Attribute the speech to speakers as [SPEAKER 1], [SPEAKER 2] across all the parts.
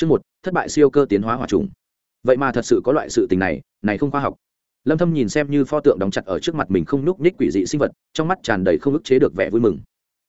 [SPEAKER 1] Chương một, thất bại siêu cơ tiến hóa hỏa trùng. Vậy mà thật sự có loại sự tình này, này không khoa học. Lâm Thâm nhìn xem như pho tượng đóng chặt ở trước mặt mình không núc nhích quỷ dị sinh vật, trong mắt tràn đầy không ức chế được vẻ vui mừng.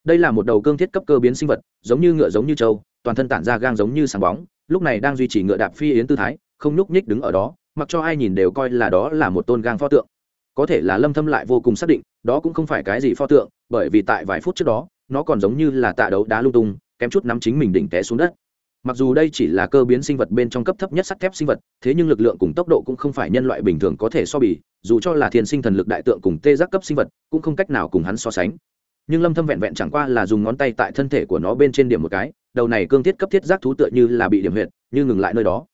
[SPEAKER 1] Đây là một đầu cương thiết cấp cơ biến sinh vật, giống như ngựa giống như trâu, toàn thân tản ra gang giống như sáng bóng, lúc này đang duy trì ngựa đạp phi yến tư thái, không núc nhích đứng ở đó, mặc cho ai nhìn đều coi là đó là một tôn gang pho tượng. Có thể là Lâm Thâm lại vô cùng xác định, đó cũng không phải cái gì pho tượng, bởi vì tại vài phút trước đó, nó còn giống như là tạ đấu đá lung tung, kém chút nắm chính mình đỉnh té xuống đất mặc dù đây chỉ là cơ biến sinh vật bên trong cấp thấp nhất sắt thép sinh vật, thế nhưng lực lượng cùng tốc độ cũng không phải nhân loại bình thường có thể so bì, dù cho là thiên sinh thần lực đại tượng cùng tê giác cấp sinh vật, cũng không cách nào cùng hắn so sánh. Nhưng lâm thâm vẹn vẹn chẳng qua là dùng ngón tay tại thân thể của nó bên trên điểm một cái, đầu này cương thiết cấp thiết giác thú tựa như là bị điểm huyệt, như ngừng lại nơi đó.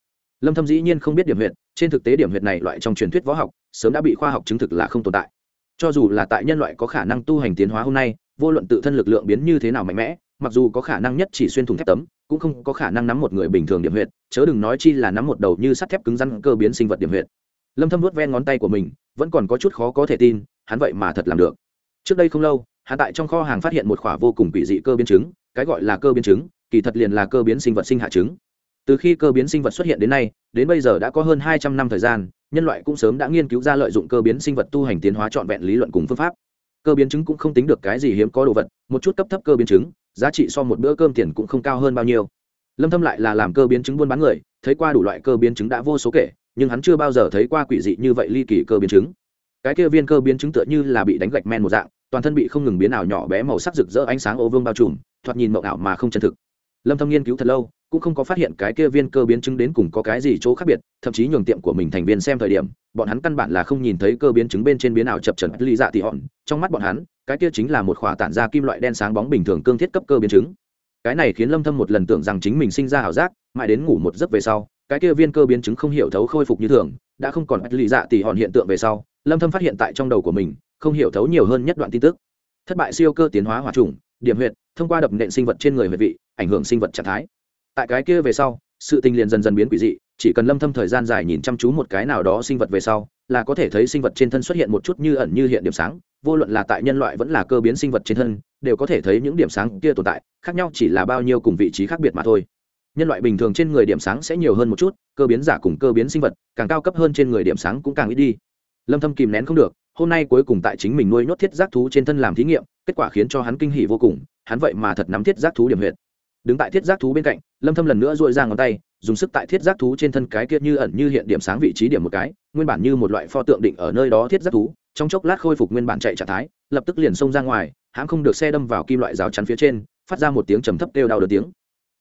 [SPEAKER 1] Lâm thâm dĩ nhiên không biết điểm huyệt, trên thực tế điểm huyệt này loại trong truyền thuyết võ học, sớm đã bị khoa học chứng thực là không tồn tại. Cho dù là tại nhân loại có khả năng tu hành tiến hóa hôm nay, vô luận tự thân lực lượng biến như thế nào mạnh mẽ mặc dù có khả năng nhất chỉ xuyên thủng thép tấm, cũng không có khả năng nắm một người bình thường điểm huyệt, chớ đừng nói chi là nắm một đầu như sắt thép cứng rắn cơ biến sinh vật điểm huyệt. Lâm thâm vuốt ven ngón tay của mình, vẫn còn có chút khó có thể tin, hắn vậy mà thật làm được. Trước đây không lâu, hắn tại trong kho hàng phát hiện một khỏa vô cùng quỷ dị cơ biến chứng, cái gọi là cơ biến chứng, kỳ thật liền là cơ biến sinh vật sinh hạ trứng từ khi cơ biến sinh vật xuất hiện đến nay, đến bây giờ đã có hơn 200 năm thời gian, nhân loại cũng sớm đã nghiên cứu ra lợi dụng cơ biến sinh vật tu hành tiến hóa trọn vẹn lý luận cùng phương pháp. Cơ biến chứng cũng không tính được cái gì hiếm có đồ vật, một chút cấp thấp cơ biến chứng giá trị so một bữa cơm tiền cũng không cao hơn bao nhiêu. Lâm thâm lại là làm cơ biến chứng buôn bán người, thấy qua đủ loại cơ biến chứng đã vô số kể, nhưng hắn chưa bao giờ thấy qua quỷ dị như vậy ly kỳ cơ biến chứng. Cái kia viên cơ biến chứng tựa như là bị đánh gạch men một dạng, toàn thân bị không ngừng biến ảo nhỏ bé màu sắc rực rỡ ánh sáng ô vương bao trùm, thoạt nhìn mộng ảo mà không chân thực. Lâm thâm nghiên cứu thật lâu cũng không có phát hiện cái kia viên cơ biến chứng đến cùng có cái gì chỗ khác biệt, thậm chí nhường tiệm của mình thành viên xem thời điểm, bọn hắn căn bản là không nhìn thấy cơ biến chứng bên trên biến ảo chập trần ly dạ tỉ hòn. Trong mắt bọn hắn, cái kia chính là một khỏa tản ra kim loại đen sáng bóng bình thường cương thiết cấp cơ biến chứng. Cái này khiến lâm thâm một lần tưởng rằng chính mình sinh ra ảo giác, mãi đến ngủ một giấc về sau, cái kia viên cơ biến chứng không hiểu thấu khôi phục như thường, đã không còn ly dạ tỉ hòn hiện tượng về sau, lâm thâm phát hiện tại trong đầu của mình, không hiểu thấu nhiều hơn nhất đoạn tin tức. Thất bại siêu cơ tiến hóa hỏa trùng, điểm huyệt, thông qua đập nện sinh vật trên người huyệt vị, ảnh hưởng sinh vật trạng thái tại cái kia về sau, sự tình liền dần dần biến quỷ dị, chỉ cần lâm thâm thời gian dài nhìn chăm chú một cái nào đó sinh vật về sau, là có thể thấy sinh vật trên thân xuất hiện một chút như ẩn như hiện điểm sáng, vô luận là tại nhân loại vẫn là cơ biến sinh vật trên thân, đều có thể thấy những điểm sáng kia tồn tại, khác nhau chỉ là bao nhiêu cùng vị trí khác biệt mà thôi. Nhân loại bình thường trên người điểm sáng sẽ nhiều hơn một chút, cơ biến giả cùng cơ biến sinh vật, càng cao cấp hơn trên người điểm sáng cũng càng ít đi. Lâm thâm kìm nén không được, hôm nay cuối cùng tại chính mình nuôi nhốt thiết giác thú trên thân làm thí nghiệm, kết quả khiến cho hắn kinh hỉ vô cùng, hắn vậy mà thật nắm thiết giác thú điểm huyệt đứng tại thiết giác thú bên cạnh, lâm thâm lần nữa duỗi ra ngón tay, dùng sức tại thiết giác thú trên thân cái kia như ẩn như hiện điểm sáng vị trí điểm một cái, nguyên bản như một loại pho tượng định ở nơi đó thiết giác thú, trong chốc lát khôi phục nguyên bản chạy trạng thái, lập tức liền xông ra ngoài hãng không được xe đâm vào kim loại rào chắn phía trên, phát ra một tiếng trầm thấp kêu đau đớn tiếng.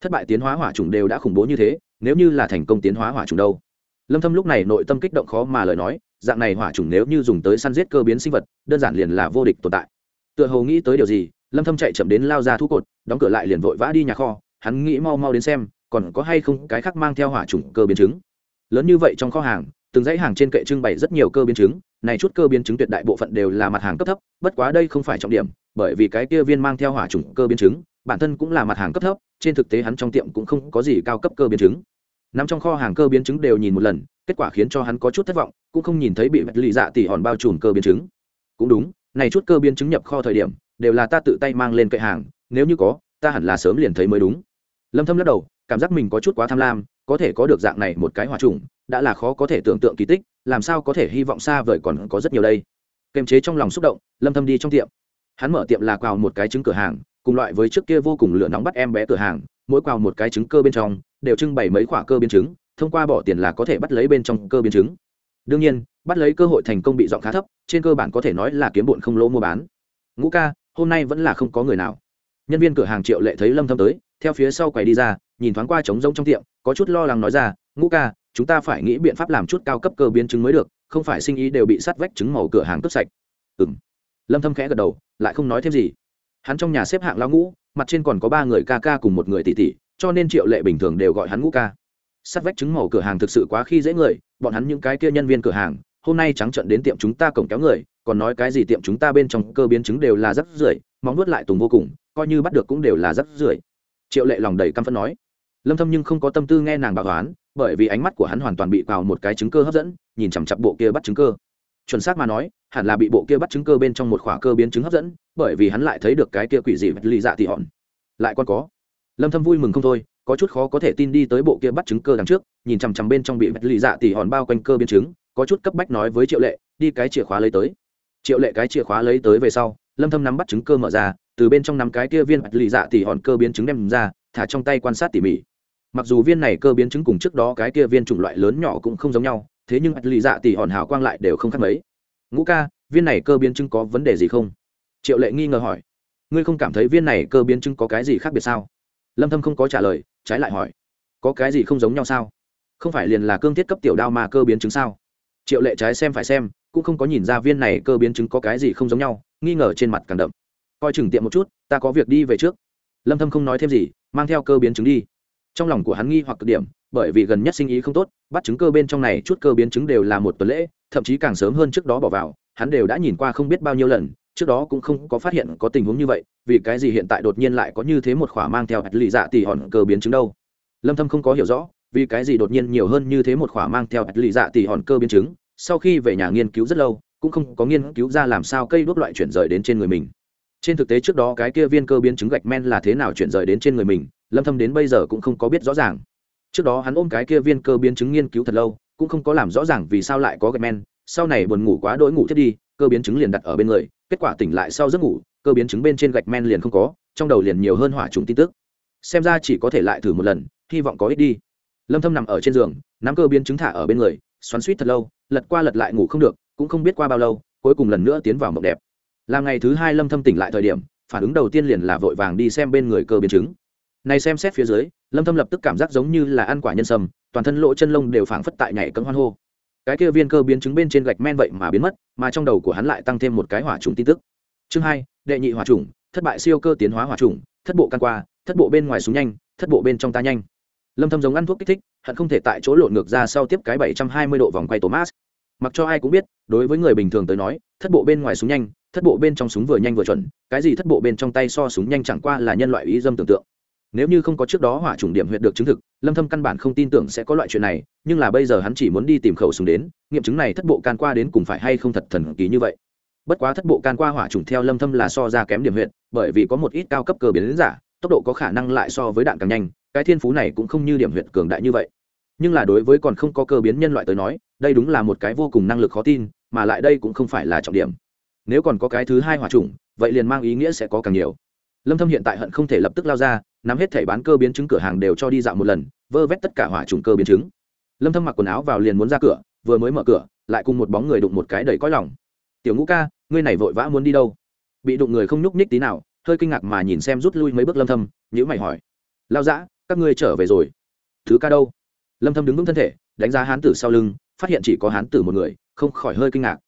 [SPEAKER 1] Thất bại tiến hóa hỏa trùng đều đã khủng bố như thế, nếu như là thành công tiến hóa hỏa trùng đâu? Lâm thâm lúc này nội tâm kích động khó mà lời nói, dạng này hỏa trùng nếu như dùng tới săn giết cơ biến sinh vật, đơn giản liền là vô địch tồn tại. Tựa hồ nghĩ tới điều gì lâm thâm chạy chậm đến lao ra thu cột, đóng cửa lại liền vội vã đi nhà kho, hắn nghĩ mau mau đến xem, còn có hay không cái khác mang theo hỏa chủng cơ biến chứng. Lớn như vậy trong kho hàng, từng dãy hàng trên kệ trưng bày rất nhiều cơ biến chứng, này chút cơ biến chứng tuyệt đại bộ phận đều là mặt hàng cấp thấp, bất quá đây không phải trọng điểm, bởi vì cái kia viên mang theo hỏa chủng cơ biến chứng, bản thân cũng là mặt hàng cấp thấp, trên thực tế hắn trong tiệm cũng không có gì cao cấp cơ biến chứng. Nằm trong kho hàng cơ biến chứng đều nhìn một lần, kết quả khiến cho hắn có chút thất vọng, cũng không nhìn thấy bị vật lì dạ tỉ hòn bao trùm cơ biến chứng. Cũng đúng, này chút cơ biến chứng nhập kho thời điểm đều là ta tự tay mang lên kệ hàng, nếu như có, ta hẳn là sớm liền thấy mới đúng. Lâm thâm lắc đầu, cảm giác mình có chút quá tham lam, có thể có được dạng này một cái hỏa trùng, đã là khó có thể tưởng tượng kỳ tích, làm sao có thể hy vọng xa vời còn có rất nhiều đây. Kềm chế trong lòng xúc động, lâm thâm đi trong tiệm. Hắn mở tiệm là quào một cái trứng cửa hàng, cùng loại với trước kia vô cùng lửa nóng bắt em bé cửa hàng, mỗi quào một cái trứng cơ bên trong, đều trưng bày mấy quả cơ biến trứng, thông qua bỏ tiền là có thể bắt lấy bên trong cơ biến trứng. Đương nhiên, bắt lấy cơ hội thành công bị dọn khá thấp, trên cơ bản có thể nói là kiếm bụn không lỗ mua bán. Ngũ ca hôm nay vẫn là không có người nào. Nhân viên cửa hàng triệu lệ thấy lâm thâm tới, theo phía sau quầy đi ra, nhìn thoáng qua trống rỗng trong tiệm, có chút lo lắng nói ra, ngũ ca, chúng ta phải nghĩ biện pháp làm chút cao cấp cơ biến chứng mới được, không phải sinh ý đều bị sắt vách trứng màu cửa hàng cướp sạch. Ừm. Lâm thâm khẽ gật đầu, lại không nói thêm gì. Hắn trong nhà xếp hạng lao ngũ, mặt trên còn có ba người ca ca cùng một người tỷ tỷ, cho nên triệu lệ bình thường đều gọi hắn ngũ ca. Sắt vách trứng màu cửa hàng thực sự quá khi dễ người, bọn hắn những cái kia nhân viên cửa hàng, hôm nay trắng trợn đến tiệm chúng ta cổng kéo người còn nói cái gì tiệm chúng ta bên trong cơ biến chứng đều là rất rưởi, móng nuốt lại tùng vô cùng, coi như bắt được cũng đều là rất rưởi. Triệu lệ lòng đầy căm phẫn nói. Lâm thâm nhưng không có tâm tư nghe nàng bà toán bởi vì ánh mắt của hắn hoàn toàn bị vào một cái chứng cơ hấp dẫn, nhìn chằm chặp bộ kia bắt chứng cơ. Chuẩn xác mà nói, hẳn là bị bộ kia bắt chứng cơ bên trong một khỏa cơ biến chứng hấp dẫn, bởi vì hắn lại thấy được cái kia quỷ dị vật lì dạ tỉ hòn. Lại còn có. Lâm thâm vui mừng không thôi, có chút khó có thể tin đi tới bộ kia bắt chứng cơ đằng trước, nhìn chằm chằm bên trong bị vật lì dạ tỉ hòn bao quanh cơ biến chứng, có chút cấp bách nói với triệu lệ, đi cái chìa khóa lấy tới triệu lệ cái chìa khóa lấy tới về sau, lâm thâm nắm bắt chứng cơ mở ra, từ bên trong nắm cái kia viên lì dạ tỉ hòn cơ biến chứng đem ra, thả trong tay quan sát tỉ mỉ. Mặc dù viên này cơ biến chứng cùng trước đó cái kia viên chủng loại lớn nhỏ cũng không giống nhau, thế nhưng lì dạ tỉ hòn hào quang lại đều không khác mấy. Ngũ ca, viên này cơ biến chứng có vấn đề gì không? Triệu lệ nghi ngờ hỏi. Ngươi không cảm thấy viên này cơ biến chứng có cái gì khác biệt sao? Lâm thâm không có trả lời, trái lại hỏi. Có cái gì không giống nhau sao? Không phải liền là cương thiết cấp tiểu đao mà cơ biến chứng sao? Triệu lệ trái xem phải xem cũng không có nhìn ra viên này cơ biến chứng có cái gì không giống nhau, nghi ngờ trên mặt càng đậm. Coi chừng tiệm một chút, ta có việc đi về trước. Lâm thâm không nói thêm gì, mang theo cơ biến chứng đi. Trong lòng của hắn nghi hoặc cực điểm, bởi vì gần nhất sinh ý không tốt, bắt chứng cơ bên trong này chút cơ biến chứng đều là một tuần lễ, thậm chí càng sớm hơn trước đó bỏ vào, hắn đều đã nhìn qua không biết bao nhiêu lần, trước đó cũng không có phát hiện có tình huống như vậy, vì cái gì hiện tại đột nhiên lại có như thế một khỏa mang theo hạt lì dạ tỷ hòn cơ biến chứng đâu? Lâm thâm không có hiểu rõ, vì cái gì đột nhiên nhiều hơn như thế một khỏa mang theo hạt lì dạ tỷ hòn cơ biến chứng sau khi về nhà nghiên cứu rất lâu, cũng không có nghiên cứu ra làm sao cây đuốc loại chuyển rời đến trên người mình. Trên thực tế trước đó cái kia viên cơ biến chứng gạch men là thế nào chuyển rời đến trên người mình, lâm thâm đến bây giờ cũng không có biết rõ ràng. Trước đó hắn ôm cái kia viên cơ biến chứng nghiên cứu thật lâu, cũng không có làm rõ ràng vì sao lại có gạch men, sau này buồn ngủ quá đỗi ngủ thiết đi, cơ biến chứng liền đặt ở bên người, kết quả tỉnh lại sau giấc ngủ, cơ biến chứng bên trên gạch men liền không có, trong đầu liền nhiều hơn hỏa trùng tin tức. Xem ra chỉ có thể lại thử một lần, hy vọng có ích đi. Lâm thâm nằm ở trên giường, nắm cơ biến chứng thả ở bên người, xoắn suýt thật lâu lật qua lật lại ngủ không được, cũng không biết qua bao lâu, cuối cùng lần nữa tiến vào mộng đẹp. Làm ngày thứ hai lâm thâm tỉnh lại thời điểm, phản ứng đầu tiên liền là vội vàng đi xem bên người cơ biến chứng. Này xem xét phía dưới, lâm thâm lập tức cảm giác giống như là ăn quả nhân sâm, toàn thân lỗ chân lông đều phảng phất tại nhảy cẫng hoan hô. Cái kia viên cơ biến chứng bên trên gạch men vậy mà biến mất, mà trong đầu của hắn lại tăng thêm một cái hỏa trùng tin tức. Chương hai, đệ nhị hỏa trùng, thất bại siêu cơ tiến hóa hỏa trùng, thất bộ can qua, thất bộ bên ngoài xuống nhanh, thất bộ bên trong ta nhanh. Lâm thâm giống ăn thuốc kích thích, hận không thể tại chỗ lộn ngược ra sau tiếp cái 720 độ vòng quay thomas mặc cho ai cũng biết, đối với người bình thường tới nói, thất bộ bên ngoài súng nhanh, thất bộ bên trong súng vừa nhanh vừa chuẩn, cái gì thất bộ bên trong tay so súng nhanh chẳng qua là nhân loại ý dâm tưởng tượng. Nếu như không có trước đó hỏa trùng điểm huyện được chứng thực, lâm thâm căn bản không tin tưởng sẽ có loại chuyện này, nhưng là bây giờ hắn chỉ muốn đi tìm khẩu súng đến, nghiệm chứng này thất bộ can qua đến cùng phải hay không thật thần kỳ như vậy. Bất quá thất bộ can qua hỏa trùng theo lâm thâm là so ra kém điểm huyện bởi vì có một ít cao cấp cơ biến giả, tốc độ có khả năng lại so với đạn càng nhanh, cái thiên phú này cũng không như điểm huyện cường đại như vậy. Nhưng là đối với còn không có cơ biến nhân loại tới nói đây đúng là một cái vô cùng năng lực khó tin, mà lại đây cũng không phải là trọng điểm. Nếu còn có cái thứ hai hỏa trùng vậy liền mang ý nghĩa sẽ có càng nhiều. Lâm thâm hiện tại hận không thể lập tức lao ra, nắm hết thẻ bán cơ biến chứng cửa hàng đều cho đi dạo một lần, vơ vét tất cả hỏa trùng cơ biến chứng. Lâm thâm mặc quần áo vào liền muốn ra cửa, vừa mới mở cửa, lại cùng một bóng người đụng một cái đầy cõi lòng. Tiểu ngũ ca, ngươi này vội vã muốn đi đâu? Bị đụng người không nhúc nhích tí nào, hơi kinh ngạc mà nhìn xem rút lui mấy bước lâm thâm, nhíu mày hỏi. Lao dã, các ngươi trở về rồi. Thứ ca đâu? Lâm thâm đứng vững thân thể, đánh giá hán tử sau lưng phát hiện chỉ có hán tử một người, không khỏi hơi kinh ngạc.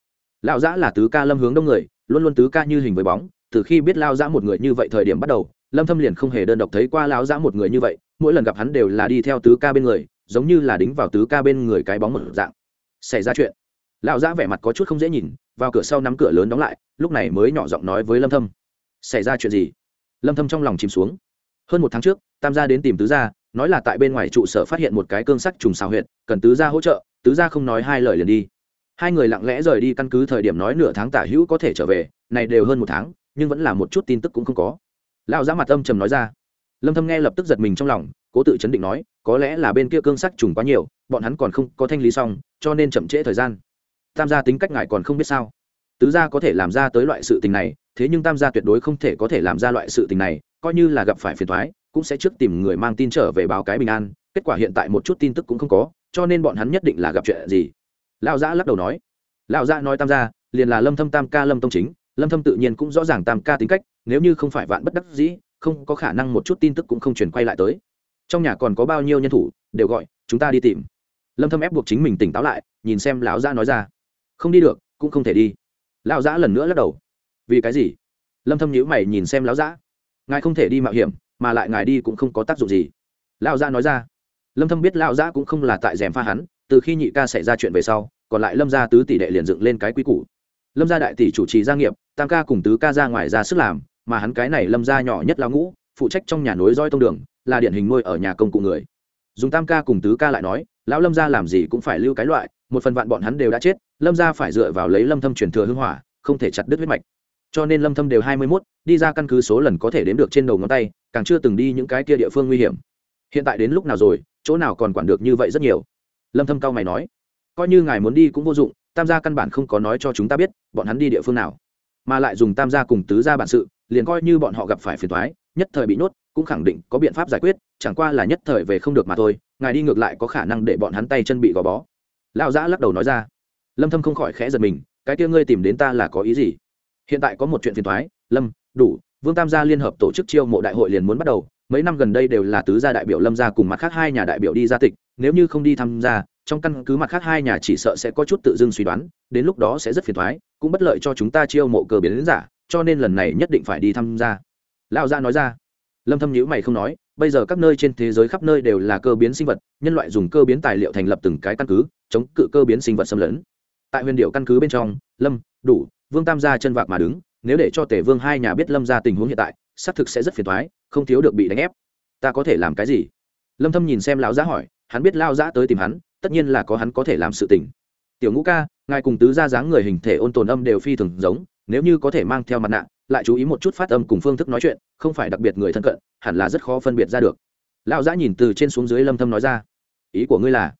[SPEAKER 1] Lão giã là tứ ca lâm hướng đông người, luôn luôn tứ ca như hình với bóng, từ khi biết lao giã một người như vậy thời điểm bắt đầu, lâm thâm liền không hề đơn độc thấy qua lão giã một người như vậy, mỗi lần gặp hắn đều là đi theo tứ ca bên người, giống như là đính vào tứ ca bên người cái bóng một dạng. Xảy ra chuyện. Lão giã vẻ mặt có chút không dễ nhìn, vào cửa sau nắm cửa lớn đóng lại, lúc này mới nhỏ giọng nói với lâm thâm. Xảy ra chuyện gì? Lâm thâm trong lòng chìm xuống. Hơn một tháng trước, tam gia đến tìm tứ gia, nói là tại bên ngoài trụ sở phát hiện một cái cương sắc trùng xào huyệt, cần tứ gia hỗ trợ tứ gia không nói hai lời liền đi. Hai người lặng lẽ rời đi căn cứ thời điểm nói nửa tháng tả hữu có thể trở về, này đều hơn một tháng, nhưng vẫn là một chút tin tức cũng không có. Lão giã mặt âm trầm nói ra. Lâm thâm nghe lập tức giật mình trong lòng, cố tự chấn định nói, có lẽ là bên kia cương sắc trùng quá nhiều, bọn hắn còn không có thanh lý xong, cho nên chậm trễ thời gian. Tam gia tính cách ngài còn không biết sao. Tứ gia có thể làm ra tới loại sự tình này, thế nhưng tam gia tuyệt đối không thể có thể làm ra loại sự tình này, coi như là gặp phải phiền toái, cũng sẽ trước tìm người mang tin trở về báo cái bình an, kết quả hiện tại một chút tin tức cũng không có cho nên bọn hắn nhất định là gặp chuyện gì? Lão giã lắc đầu nói. Lão giã nói tam gia, liền là lâm thâm tam ca lâm tông chính. Lâm thâm tự nhiên cũng rõ ràng tam ca tính cách, nếu như không phải vạn bất đắc dĩ, không có khả năng một chút tin tức cũng không chuyển quay lại tới. Trong nhà còn có bao nhiêu nhân thủ, đều gọi, chúng ta đi tìm. Lâm thâm ép buộc chính mình tỉnh táo lại, nhìn xem lão giã nói ra. Không đi được, cũng không thể đi. Lão giã lần nữa lắc đầu. Vì cái gì? Lâm thâm nhíu mày nhìn xem lão giã ngài không thể đi mạo hiểm, mà lại ngài đi cũng không có tác dụng gì. Lão giã nói ra lâm thâm biết lão giã cũng không là tại rèm pha hắn từ khi nhị ca xảy ra chuyện về sau còn lại lâm gia tứ tỷ đệ liền dựng lên cái quý củ. Lâm gia đại tỷ chủ trì gia nghiệp tam ca cùng tứ ca ra ngoài ra sức làm mà hắn cái này lâm gia nhỏ nhất lão ngũ phụ trách trong nhà nối roi tông đường là điển hình nuôi ở nhà công cụ người. Dùng tam ca cùng tứ ca lại nói lão lâm gia làm gì cũng phải lưu cái loại một phần vạn bọn hắn đều đã chết lâm gia phải dựa vào lấy lâm thâm truyền thừa hương hỏa không thể chặt đứt huyết mạch. Cho nên lâm thâm đều 21, đi ra căn cứ số lần có thể đếm được trên đầu ngón tay càng chưa từng đi những cái kia địa phương nguy hiểm hiện tại đến lúc nào rồi, chỗ nào còn quản được như vậy rất nhiều? Lâm thâm cao mày nói. Coi như ngài muốn đi cũng vô dụng, tam gia căn bản không có nói cho chúng ta biết, bọn hắn đi địa phương nào. Mà lại dùng tam gia cùng tứ gia bản sự, liền coi như bọn họ gặp phải phiền toái, nhất thời bị nhốt, cũng khẳng định có biện pháp giải quyết, chẳng qua là nhất thời về không được mà thôi, ngài đi ngược lại có khả năng để bọn hắn tay chân bị gò bó. Lão giã lắc đầu nói ra. Lâm thâm không khỏi khẽ giật mình, cái kia ngươi tìm đến ta là có ý gì? Hiện tại có một chuyện phiền toái, lâm, đủ, vương tam gia liên hợp tổ chức chiêu mộ đại hội liền muốn bắt đầu mấy năm gần đây đều là tứ gia đại biểu lâm gia cùng mặt khác hai nhà đại biểu đi ra tịch, nếu như không đi tham gia, trong căn cứ mặt khác hai nhà chỉ sợ sẽ có chút tự dưng suy đoán, đến lúc đó sẽ rất phiền thoái, cũng bất lợi cho chúng ta chiêu mộ cờ biến giả, cho nên lần này nhất định phải đi tham gia. Lão gia nói ra. Lâm thâm nhíu mày không nói, bây giờ các nơi trên thế giới khắp nơi đều là cơ biến sinh vật, nhân loại dùng cơ biến tài liệu thành lập từng cái căn cứ, chống cự cơ biến sinh vật xâm lấn. Tại huyền điệu căn cứ bên trong, lâm, đủ, vương tam gia chân vạc mà đứng, nếu để cho tể vương hai nhà biết lâm ra tình huống hiện tại xác thực sẽ rất phiền thoái, không thiếu được bị đánh ép. Ta có thể làm cái gì? Lâm thâm nhìn xem lão giã hỏi, hắn biết lao giã tới tìm hắn, tất nhiên là có hắn có thể làm sự tình. Tiểu ngũ ca, ngài cùng tứ gia dáng người hình thể ôn tồn âm đều phi thường giống, nếu như có thể mang theo mặt nạ, lại chú ý một chút phát âm cùng phương thức nói chuyện, không phải đặc biệt người thân cận, hẳn là rất khó phân biệt ra được. Lão giã nhìn từ trên xuống dưới lâm thâm nói ra, ý của ngươi là?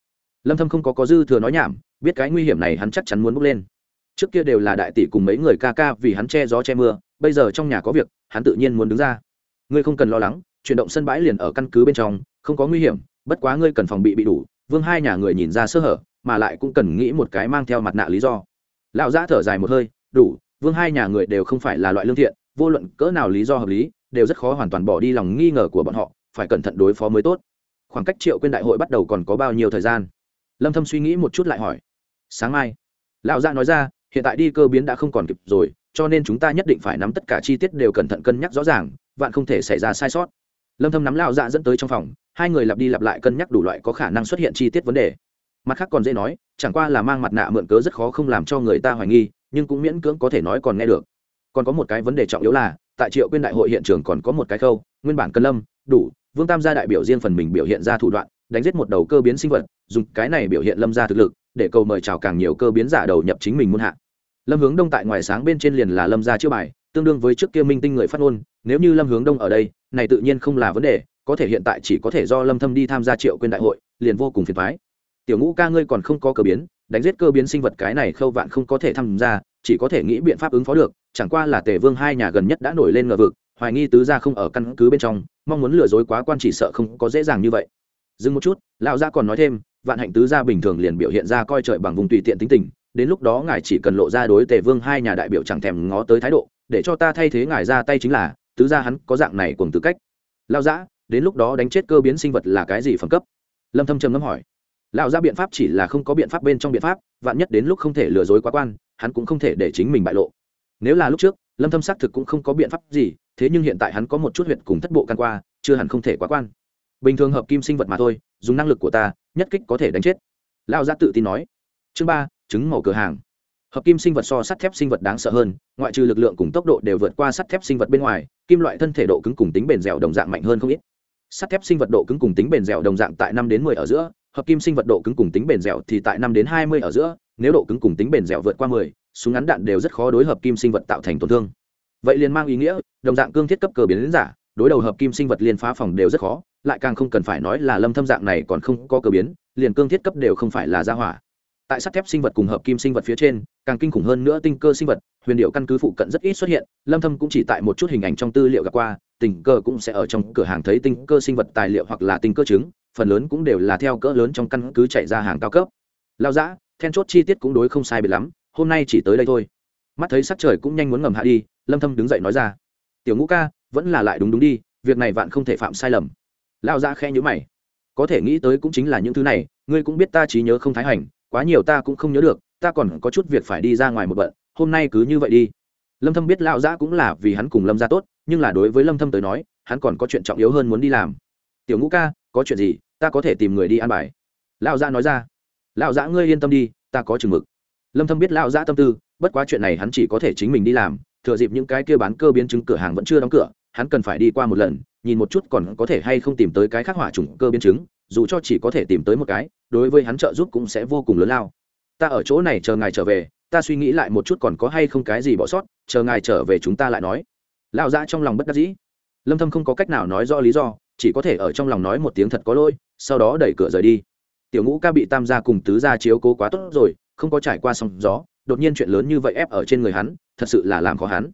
[SPEAKER 1] Lâm thâm không có có dư thừa nói nhảm, biết cái nguy hiểm này hắn chắc chắn muốn bước lên trước kia đều là đại tỷ cùng mấy người ca ca vì hắn che gió che mưa, bây giờ trong nhà có việc, hắn tự nhiên muốn đứng ra. Ngươi không cần lo lắng, chuyển động sân bãi liền ở căn cứ bên trong, không có nguy hiểm, bất quá ngươi cần phòng bị bị đủ, vương hai nhà người nhìn ra sơ hở, mà lại cũng cần nghĩ một cái mang theo mặt nạ lý do. Lão giã thở dài một hơi, đủ, vương hai nhà người đều không phải là loại lương thiện, vô luận cỡ nào lý do hợp lý, đều rất khó hoàn toàn bỏ đi lòng nghi ngờ của bọn họ, phải cẩn thận đối phó mới tốt. Khoảng cách triệu quên đại hội bắt đầu còn có bao nhiêu thời gian? Lâm thâm suy nghĩ một chút lại hỏi. Sáng mai, lão gia nói ra hiện tại đi cơ biến đã không còn kịp rồi, cho nên chúng ta nhất định phải nắm tất cả chi tiết đều cẩn thận cân nhắc rõ ràng, vạn không thể xảy ra sai sót. Lâm thâm nắm lao dạ dẫn tới trong phòng, hai người lặp đi lặp lại cân nhắc đủ loại có khả năng xuất hiện chi tiết vấn đề. Mặt khác còn dễ nói, chẳng qua là mang mặt nạ mượn cớ rất khó không làm cho người ta hoài nghi, nhưng cũng miễn cưỡng có thể nói còn nghe được. Còn có một cái vấn đề trọng yếu là, tại triệu quyên đại hội hiện trường còn có một cái khâu, nguyên bản cân lâm, đủ, vương tam gia đại biểu riêng phần mình biểu hiện ra thủ đoạn, đánh giết một đầu cơ biến sinh vật, dùng cái này biểu hiện lâm ra thực lực, để cầu mời chào càng nhiều cơ biến giả đầu nhập chính mình muôn hạ lâm hướng đông tại ngoài sáng bên trên liền là lâm Gia chữa bài, tương đương với trước kia minh tinh người phát ngôn, nếu như lâm hướng đông ở đây, này tự nhiên không là vấn đề, có thể hiện tại chỉ có thể do lâm thâm đi tham gia triệu quyên đại hội, liền vô cùng phiền thoái tiểu ngũ ca ngươi còn không có cơ biến, đánh giết cơ biến sinh vật cái này khâu vạn không có thể tham gia, chỉ có thể nghĩ biện pháp ứng phó được, chẳng qua là tề vương hai nhà gần nhất đã nổi lên ngờ vực, hoài nghi tứ gia không ở căn cứ bên trong, mong muốn lừa dối quá quan chỉ sợ không có dễ dàng như vậy. Dừng một chút, lão gia còn nói thêm, vạn hạnh tứ gia bình thường liền biểu hiện ra coi trời bằng vùng tùy tiện tính tình đến lúc đó ngài chỉ cần lộ ra đối tề vương hai nhà đại biểu chẳng thèm ngó tới thái độ, để cho ta thay thế ngài ra tay chính là, tứ gia hắn có dạng này cùng tư cách. Lao giã, đến lúc đó đánh chết cơ biến sinh vật là cái gì phẩm cấp? Lâm thâm trầm ngâm hỏi. Lão gia biện pháp chỉ là không có biện pháp bên trong biện pháp, vạn nhất đến lúc không thể lừa dối quá quan, hắn cũng không thể để chính mình bại lộ. Nếu là lúc trước, lâm thâm xác thực cũng không có biện pháp gì, thế nhưng hiện tại hắn có một chút huyệt cùng thất bộ căn qua, chưa hẳn không thể quá quan. Bình thường hợp kim sinh vật mà thôi, dùng năng lực của ta, nhất kích có thể đánh chết. Lao gia tự tin nói. Chương ba trứng màu cửa hàng. Hợp kim sinh vật so sắt thép sinh vật đáng sợ hơn, ngoại trừ lực lượng cùng tốc độ đều vượt qua sắt thép sinh vật bên ngoài, kim loại thân thể độ cứng cùng tính bền dẻo đồng dạng mạnh hơn không ít. Sắt thép sinh vật độ cứng cùng tính bền dẻo đồng dạng tại năm đến mười ở giữa, hợp kim sinh vật độ cứng cùng tính bền dẻo thì tại năm đến hai mươi ở giữa, nếu độ cứng cùng tính bền dẻo vượt qua mười, súng ngắn đạn đều rất khó đối hợp kim sinh vật tạo thành tổn thương. Vậy liền mang ý nghĩa, đồng dạng cương thiết cấp cờ biến đến giả, đối đầu hợp kim sinh vật liên phá phòng đều rất khó, lại càng không cần phải nói là lâm thâm dạng này còn không có cờ biến, liền cương thiết cấp đều không phải là gia hỏa tại sắt thép sinh vật cùng hợp kim sinh vật phía trên, càng kinh khủng hơn nữa tinh cơ sinh vật, huyền điệu căn cứ phụ cận rất ít xuất hiện, lâm thâm cũng chỉ tại một chút hình ảnh trong tư liệu gặp qua, tình cơ cũng sẽ ở trong cửa hàng thấy tinh cơ sinh vật tài liệu hoặc là tinh cơ trứng, phần lớn cũng đều là theo cỡ lớn trong căn cứ chạy ra hàng cao cấp. Lao dã, then chốt chi tiết cũng đối không sai biệt lắm, hôm nay chỉ tới đây thôi. Mắt thấy sắc trời cũng nhanh muốn ngầm hạ đi, lâm thâm đứng dậy nói ra, tiểu ngũ ca, vẫn là lại đúng đúng đi, việc này vạn không thể phạm sai lầm. Lao dã khe nhíu mày, có thể nghĩ tới cũng chính là những thứ này, ngươi cũng biết ta trí nhớ không thái hành quá nhiều ta cũng không nhớ được, ta còn có chút việc phải đi ra ngoài một bận, hôm nay cứ như vậy đi. Lâm thâm biết lão giã cũng là vì hắn cùng lâm gia tốt, nhưng là đối với lâm thâm tới nói, hắn còn có chuyện trọng yếu hơn muốn đi làm. Tiểu ngũ ca, có chuyện gì, ta có thể tìm người đi ăn bài. Lão giã nói ra. Lão giã ngươi yên tâm đi, ta có chừng mực. Lâm thâm biết lão giã tâm tư, bất quá chuyện này hắn chỉ có thể chính mình đi làm, thừa dịp những cái kia bán cơ biến chứng cửa hàng vẫn chưa đóng cửa, hắn cần phải đi qua một lần, nhìn một chút còn có thể hay không tìm tới cái khác hỏa chủng cơ biến chứng, dù cho chỉ có thể tìm tới một cái đối với hắn trợ giúp cũng sẽ vô cùng lớn lao. Ta ở chỗ này chờ ngài trở về, ta suy nghĩ lại một chút còn có hay không cái gì bỏ sót, chờ ngài trở về chúng ta lại nói. Lão gia trong lòng bất đắc dĩ. Lâm thâm không có cách nào nói rõ lý do, chỉ có thể ở trong lòng nói một tiếng thật có lỗi, sau đó đẩy cửa rời đi. Tiểu ngũ ca bị tam gia cùng tứ gia chiếu cố quá tốt rồi, không có trải qua sóng gió, đột nhiên chuyện lớn như vậy ép ở trên người hắn, thật sự là làm khó hắn.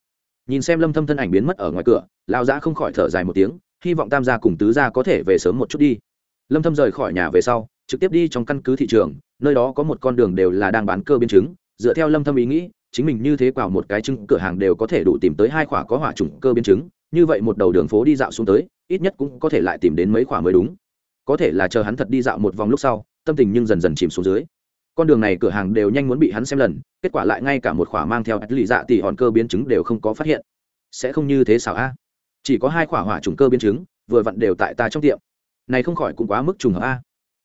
[SPEAKER 1] Nhìn xem lâm thâm thân ảnh biến mất ở ngoài cửa, lão gia không khỏi thở dài một tiếng, hy vọng tam gia cùng tứ gia có thể về sớm một chút đi. Lâm thâm rời khỏi nhà về sau trực tiếp đi trong căn cứ thị trường, nơi đó có một con đường đều là đang bán cơ biến chứng, dựa theo lâm thâm ý nghĩ, chính mình như thế quào một cái trứng cửa hàng đều có thể đủ tìm tới hai khỏa có hỏa trùng cơ biến chứng, như vậy một đầu đường phố đi dạo xuống tới, ít nhất cũng có thể lại tìm đến mấy khỏa mới đúng. Có thể là chờ hắn thật đi dạo một vòng lúc sau, tâm tình nhưng dần dần chìm xuống dưới. Con đường này cửa hàng đều nhanh muốn bị hắn xem lần, kết quả lại ngay cả một khỏa mang theo lì dạ tỷ hòn cơ biến chứng đều không có phát hiện. Sẽ không như thế sao a. Chỉ có hai khỏa hỏa trùng cơ biến chứng, vừa vặn đều tại ta trong tiệm. Này không khỏi cũng quá mức trùng hợp a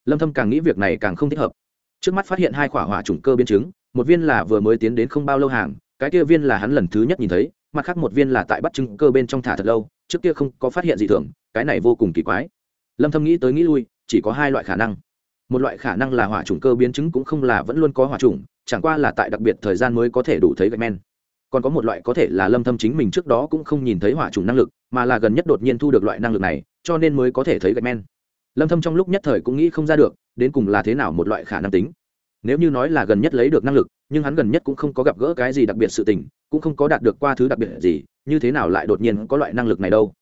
[SPEAKER 1] lâm thâm càng nghĩ việc này càng không thích hợp. Trước mắt phát hiện hai quả hỏa trùng cơ biến chứng, một viên là vừa mới tiến đến không bao lâu hàng, cái kia viên là hắn lần thứ nhất nhìn thấy, mặt khác một viên là tại bắt chứng cơ bên trong thả thật lâu, trước kia không có phát hiện gì thường, cái này vô cùng kỳ quái. Lâm thâm nghĩ tới nghĩ lui, chỉ có hai loại khả năng. Một loại khả năng là hỏa trùng cơ biến chứng cũng không là vẫn luôn có hỏa trùng, chẳng qua là tại đặc biệt thời gian mới có thể đủ thấy gạch men. Còn có một loại có thể là lâm thâm chính mình trước đó cũng không nhìn thấy hỏa trùng năng lực, mà là gần nhất đột nhiên thu được loại năng lực này, cho nên mới có thể thấy gạch men lâm thâm trong lúc nhất thời cũng nghĩ không ra được, đến cùng là thế nào một loại khả năng tính. Nếu như nói là gần nhất lấy được năng lực, nhưng hắn gần nhất cũng không có gặp gỡ cái gì đặc biệt sự tình, cũng không có đạt được qua thứ đặc biệt gì, như thế nào lại đột nhiên có loại năng lực này đâu?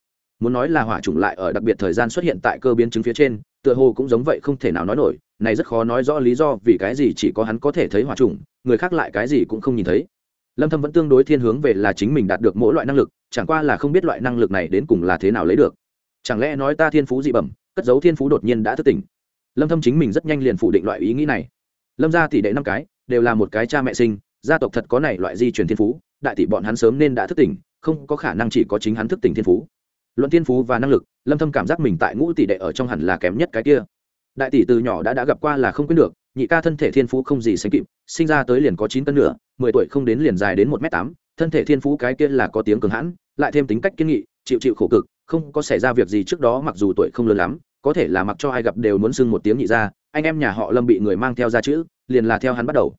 [SPEAKER 1] Muốn nói là hỏa trùng lại ở đặc biệt thời gian xuất hiện tại cơ biến chứng phía trên, tựa hồ cũng giống vậy không thể nào nói nổi, này rất khó nói rõ lý do vì cái gì chỉ có hắn có thể thấy hỏa trùng người khác lại cái gì cũng không nhìn thấy. Lâm thâm vẫn tương đối thiên hướng về là chính mình đạt được mỗi loại năng lực, chẳng qua là không biết loại năng lực này đến cùng là thế nào lấy được. Chẳng lẽ nói ta thiên phú dị bẩm cất giấu thiên phú đột nhiên đã thức tỉnh. Lâm thâm chính mình rất nhanh liền phủ định loại ý nghĩ này. Lâm gia tỷ đệ năm cái đều là một cái cha mẹ sinh gia tộc thật có này loại di truyền thiên phú đại tỷ bọn hắn sớm nên đã thức tỉnh không có khả năng chỉ có chính hắn thức tỉnh thiên phú. Luận thiên phú và năng lực lâm thâm cảm giác mình tại ngũ tỷ đệ ở trong hẳn là kém nhất cái kia. Đại tỷ từ nhỏ đã đã gặp qua là không quên được nhị ca thân thể thiên phú không gì sánh kịp sinh ra tới liền có chín cân nửa, mười tuổi không đến liền dài đến một mét tám thân thể thiên phú cái kia là có tiếng cường hãn lại thêm tính cách kiên nghị chịu chịu khổ cực không có xảy ra việc gì trước đó, mặc dù tuổi không lớn lắm, có thể là mặc cho ai gặp đều muốn xưng một tiếng nhị ra, anh em nhà họ lâm bị người mang theo ra chữ, liền là theo hắn bắt đầu.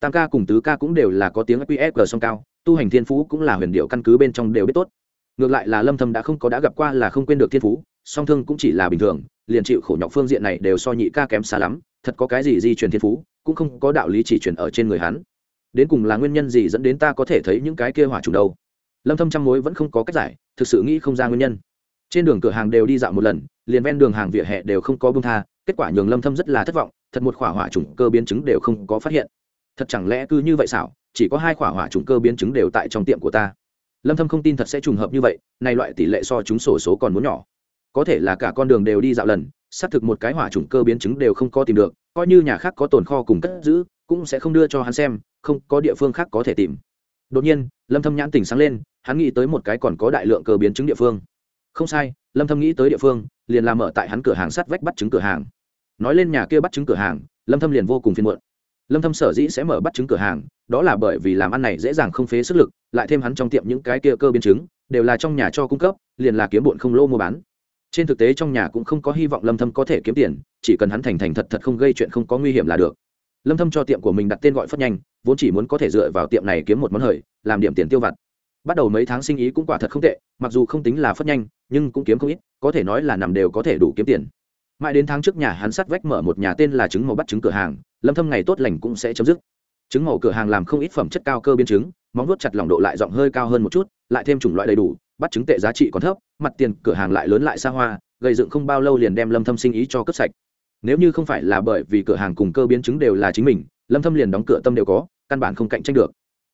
[SPEAKER 1] Tam ca cùng tứ ca cũng đều là có tiếng qsg song cao, tu hành thiên phú cũng là huyền điệu căn cứ bên trong đều biết tốt. Ngược lại là lâm thâm đã không có đã gặp qua là không quên được thiên phú, song thương cũng chỉ là bình thường, liền chịu khổ nhọc phương diện này đều so nhị ca kém xa lắm, thật có cái gì di truyền thiên phú, cũng không có đạo lý chỉ truyền ở trên người hắn. Đến cùng là nguyên nhân gì dẫn đến ta có thể thấy những cái kia hỏa trùng đâu? Lâm thâm trăm mối vẫn không có cách giải, thực sự nghĩ không ra nguyên nhân trên đường cửa hàng đều đi dạo một lần, liền ven đường hàng vỉa hè đều không có bông tha, kết quả nhường lâm thâm rất là thất vọng, thật một khỏa hỏa trùng cơ biến chứng đều không có phát hiện. Thật chẳng lẽ cứ như vậy xảo, chỉ có hai khỏa hỏa trùng cơ biến chứng đều tại trong tiệm của ta? Lâm thâm không tin thật sẽ trùng hợp như vậy, này loại tỷ lệ so chúng sổ số còn muốn nhỏ. Có thể là cả con đường đều đi dạo lần, xác thực một cái hỏa trùng cơ biến chứng đều không có tìm được, coi như nhà khác có tồn kho cùng cất giữ, cũng sẽ không đưa cho hắn xem, không có địa phương khác có thể tìm. Đột nhiên, lâm thâm nhãn tỉnh sáng lên, hắn nghĩ tới một cái còn có đại lượng cơ biến chứng địa phương không sai, lâm thâm nghĩ tới địa phương, liền làm mở tại hắn cửa hàng sắt vách bắt chứng cửa hàng. Nói lên nhà kia bắt chứng cửa hàng, lâm thâm liền vô cùng phiền muộn. Lâm thâm sở dĩ sẽ mở bắt chứng cửa hàng, đó là bởi vì làm ăn này dễ dàng không phế sức lực, lại thêm hắn trong tiệm những cái kia cơ biến chứng, đều là trong nhà cho cung cấp, liền là kiếm bộn không lô mua bán. Trên thực tế trong nhà cũng không có hy vọng lâm thâm có thể kiếm tiền, chỉ cần hắn thành thành thật thật không gây chuyện không có nguy hiểm là được. Lâm thâm cho tiệm của mình đặt tên gọi phất nhanh, vốn chỉ muốn có thể dựa vào tiệm này kiếm một món hời, làm điểm tiền tiêu vặt bắt đầu mấy tháng sinh ý cũng quả thật không tệ, mặc dù không tính là phất nhanh, nhưng cũng kiếm không ít, có thể nói là nằm đều có thể đủ kiếm tiền. Mãi đến tháng trước nhà hắn sắt vách mở một nhà tên là trứng màu bắt trứng cửa hàng, lâm thâm ngày tốt lành cũng sẽ chấm dứt. Trứng màu cửa hàng làm không ít phẩm chất cao cơ biến trứng móng vuốt chặt lỏng độ lại rộng hơi cao hơn một chút, lại thêm chủng loại đầy đủ, bắt trứng tệ giá trị còn thấp, mặt tiền cửa hàng lại lớn lại xa hoa, gây dựng không bao lâu liền đem lâm thâm sinh ý cho cướp sạch. Nếu như không phải là bởi vì cửa hàng cùng cơ biến chứng đều là chính mình, lâm thâm liền đóng cửa tâm đều có, căn bản không cạnh tranh được.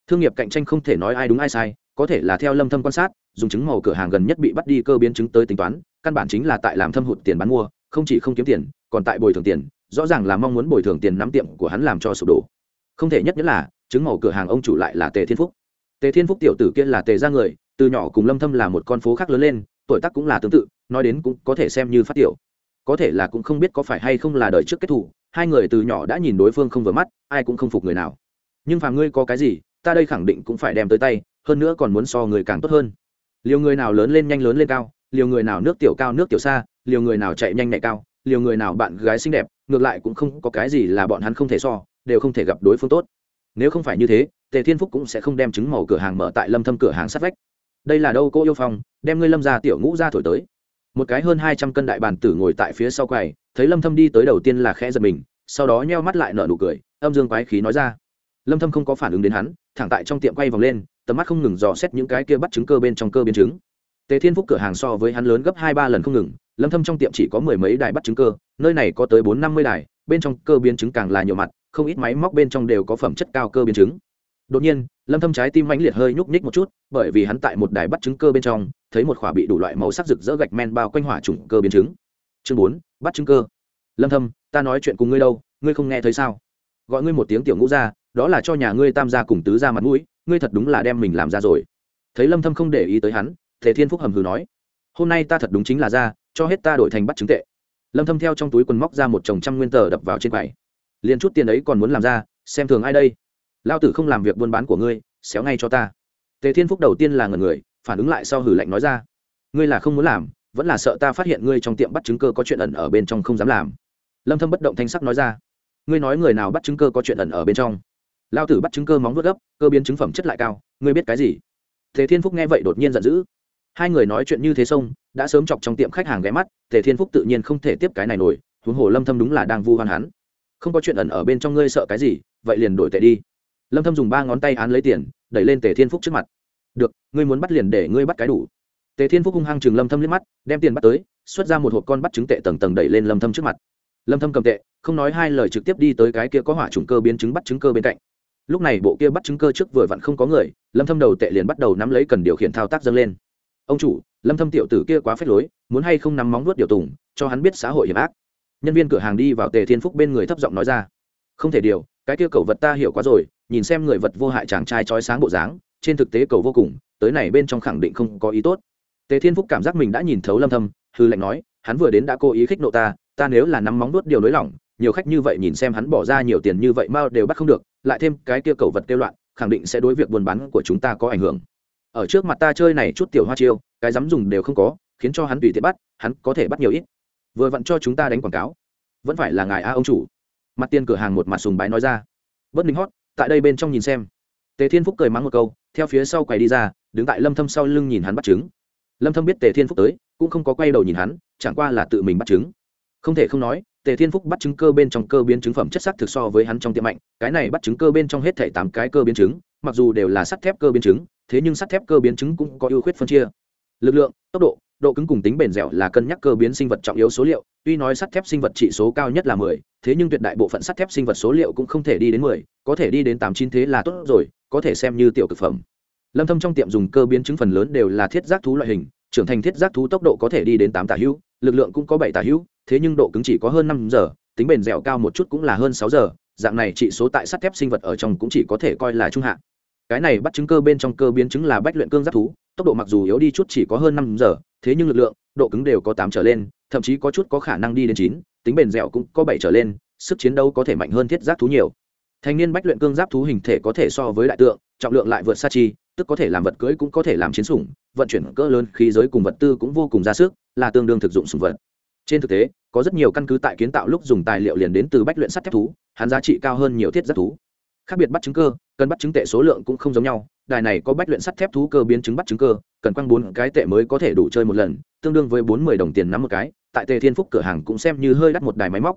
[SPEAKER 1] Thương nghiệp cạnh tranh không thể nói ai đúng ai sai có thể là theo lâm thâm quan sát, dùng chứng màu cửa hàng gần nhất bị bắt đi cơ biến chứng tới tính toán, căn bản chính là tại làm thâm hụt tiền bán mua, không chỉ không kiếm tiền, còn tại bồi thường tiền, rõ ràng là mong muốn bồi thường tiền nắm tiệm của hắn làm cho sụp đổ. Không thể nhất nhất là, chứng màu cửa hàng ông chủ lại là tề thiên phúc. Tề thiên phúc tiểu tử kia là tề gia người, từ nhỏ cùng lâm thâm là một con phố khác lớn lên, tuổi tác cũng là tương tự, nói đến cũng có thể xem như phát tiểu. Có thể là cũng không biết có phải hay không là đời trước kết thủ hai người từ nhỏ đã nhìn đối phương không vừa mắt, ai cũng không phục người nào. Nhưng phàm ngươi có cái gì, ta đây khẳng định cũng phải đem tới tay hơn nữa còn muốn so người càng tốt hơn. Liều người nào lớn lên nhanh lớn lên cao, liều người nào nước tiểu cao nước tiểu xa, liều người nào chạy nhanh nhẹ cao, liều người nào bạn gái xinh đẹp, ngược lại cũng không có cái gì là bọn hắn không thể so, đều không thể gặp đối phương tốt. Nếu không phải như thế, tề thiên phúc cũng sẽ không đem trứng màu cửa hàng mở tại lâm thâm cửa hàng sát vách. Đây là đâu cô yêu phong, đem ngươi lâm ra tiểu ngũ ra thổi tới. Một cái hơn hai trăm cân đại bàn tử ngồi tại phía sau quầy, thấy lâm thâm đi tới đầu tiên là khẽ giật mình, sau đó nheo mắt lại nở nụ cười, âm dương quái khí nói ra. Lâm thâm không có phản ứng đến hắn, thẳng tại trong tiệm quay vòng lên tầm mắt không ngừng dò xét những cái kia bắt chứng cơ bên trong cơ biến chứng. tề thiên phúc cửa hàng so với hắn lớn gấp hai ba lần không ngừng lâm thâm trong tiệm chỉ có mười mấy đài bắt chứng cơ nơi này có tới bốn năm mươi đài bên trong cơ biến chứng càng là nhiều mặt không ít máy móc bên trong đều có phẩm chất cao cơ biến chứng. đột nhiên lâm thâm trái tim mãnh liệt hơi nhúc nhích một chút bởi vì hắn tại một đài bắt chứng cơ bên trong thấy một khỏa bị đủ loại màu sắc rực rỡ gạch men bao quanh hỏa trùng cơ biến chứng. chương 4, bắt chứng cơ lâm thâm ta nói chuyện cùng ngươi đâu ngươi không nghe thấy sao gọi ngươi một tiếng tiểu ngũ gia, đó là cho nhà ngươi tam gia cùng tứ gia mặt mũi ngươi thật đúng là đem mình làm ra rồi. Thấy lâm thâm không để ý tới hắn thế thiên phúc hầm hừ nói, hôm nay ta thật đúng chính là ra, cho hết ta đổi thành bắt chứng tệ. Lâm thâm theo trong túi quần móc ra một chồng trăm nguyên tờ đập vào trên quầy. Liền chút tiền ấy còn muốn làm ra, xem thường ai đây? Lao tử không làm việc buôn bán của ngươi, xéo ngay cho ta. Tề thiên phúc đầu tiên là ngần người, phản ứng lại sau hử lạnh nói ra, ngươi là không muốn làm, vẫn là sợ ta phát hiện ngươi trong tiệm bắt chứng cơ có chuyện ẩn ở bên trong không dám làm. Lâm thâm bất động thanh sắc nói ra, ngươi nói người nào bắt chứng cơ có chuyện ẩn ở bên trong? Lao tử bắt chứng cơ móng vớt gấp, cơ biến chứng phẩm chất lại cao, ngươi biết cái gì? Tề thiên phúc nghe vậy đột nhiên giận dữ. Hai người nói chuyện như thế xong, đã sớm chọc trong tiệm khách hàng ghé mắt, tề thiên phúc tự nhiên không thể tiếp cái này nổi, huống hồ lâm thâm đúng là đang vu hoan hắn. Không có chuyện ẩn ở bên trong ngươi sợ cái gì, vậy liền đổi tệ đi. Lâm thâm dùng ba ngón tay án lấy tiền, đẩy lên tề thiên phúc trước mặt. Được, ngươi muốn bắt liền để ngươi bắt cái đủ. Tề thiên phúc hung hăng chừng lâm thâm liếc mắt, đem tiền bắt tới, xuất ra một hộp con bắt trứng tệ tầng tầng đẩy lên lâm thâm trước mặt. Lâm thâm cầm tệ, không nói hai lời trực tiếp đi tới cái kia có hỏa trùng cơ biến chứng bắt trứng cơ bên cạnh lúc này bộ kia bắt chứng cơ trước vừa vặn không có người, lâm thâm đầu tệ liền bắt đầu nắm lấy cần điều khiển thao tác dâng lên. Ông chủ, lâm thâm tiểu tử kia quá phết lối, muốn hay không nắm móng vuốt điều tùng, cho hắn biết xã hội hiểm ác. Nhân viên cửa hàng đi vào tề thiên phúc bên người thấp giọng nói ra. Không thể điều, cái kia cầu vật ta hiểu quá rồi, nhìn xem người vật vô hại chàng trai trói sáng bộ dáng, trên thực tế cầu vô cùng, tới này bên trong khẳng định không có ý tốt. Tề thiên phúc cảm giác mình đã nhìn thấu lâm thâm, hư lệnh nói, hắn vừa đến đã cố ý khích nộ ta ta nếu là nắm móng vuốt điều nới lỏng, nhiều khách như vậy nhìn xem hắn bỏ ra nhiều tiền như vậy mau đều bắt không được lại thêm cái kia cầu vật kêu loạn, khẳng định sẽ đối việc buôn bán của chúng ta có ảnh hưởng. Ở trước mặt ta chơi này chút tiểu hoa chiêu, cái dám dùng đều không có, khiến cho hắn tùy tiện bắt, hắn có thể bắt nhiều ít. Vừa vặn cho chúng ta đánh quảng cáo. Vẫn phải là ngài a ông chủ. Mặt tiền cửa hàng một mặt sùng bái nói ra. Bất ninh hót, tại đây bên trong nhìn xem. Tề thiên phúc cười mắng một câu, theo phía sau quầy đi ra, đứng tại lâm thâm sau lưng nhìn hắn bắt trứng. Lâm thâm biết tề thiên phúc tới, cũng không có quay đầu nhìn hắn, chẳng qua là tự mình bắt trứng. Không thể không nói tề thiên phúc bắt chứng cơ bên trong cơ biến chứng phẩm chất sắc thực so với hắn trong tiệm mạnh, cái này bắt chứng cơ bên trong hết thảy tám cái cơ biến chứng mặc dù đều là sắt thép cơ biến chứng thế nhưng sắt thép cơ biến chứng cũng có ưu khuyết phân chia. Lực lượng, tốc độ độ cứng cùng tính bền dẻo là cân nhắc cơ biến sinh vật trọng yếu số liệu, tuy nói sắt thép sinh vật trị số cao nhất là mười, thế nhưng tuyệt đại bộ phận sắt thép sinh vật số liệu cũng không thể đi đến mười, có thể đi đến tám chín thế là tốt rồi, có thể xem như tiểu cực phẩm. Lâm thâm trong tiệm dùng cơ biến chứng phần lớn đều là thiết giác thú loại hình, trưởng thành thiết giác thú tốc độ có thể đi đến tám tả hữu, lực lượng cũng có bảy tả hữu thế nhưng độ cứng chỉ có hơn năm giờ, tính bền dẻo cao một chút cũng là hơn sáu giờ, dạng này trị số tại sắt thép sinh vật ở trong cũng chỉ có thể coi là trung hạng. cái này bắt chứng cơ bên trong cơ biến chứng là bách luyện cương giáp thú, tốc độ mặc dù yếu đi chút chỉ có hơn năm giờ, thế nhưng lực lượng, độ cứng đều có tám trở lên, thậm chí có chút có khả năng đi đến chín, tính bền dẻo cũng có bảy trở lên, sức chiến đấu có thể mạnh hơn thiết giáp thú nhiều thanh niên bách luyện cương giáp thú hình thể có thể so với đại tượng, trọng lượng lại vượt xa chi, tức có thể làm vật cưới cũng có thể làm chiến sủng, vận chuyển cỡ lớn khí giới cùng vật tư cũng vô cùng ra sức, là tương đương thực dụng sủng vật trên thực tế, có rất nhiều căn cứ tại kiến tạo lúc dùng tài liệu liền đến từ bách luyện sắt thép thú, hắn giá trị cao hơn nhiều thiết giáp thú. Khác biệt bắt chứng cơ, cần bắt chứng tệ số lượng cũng không giống nhau. Đài này có bách luyện sắt thép thú cơ biến chứng bắt chứng cơ, cần quăng bốn cái tệ mới có thể đủ chơi một lần, tương đương với bốn mươi đồng tiền nắm một cái. Tại tề thiên phúc cửa hàng cũng xem như hơi đắt một đài máy móc.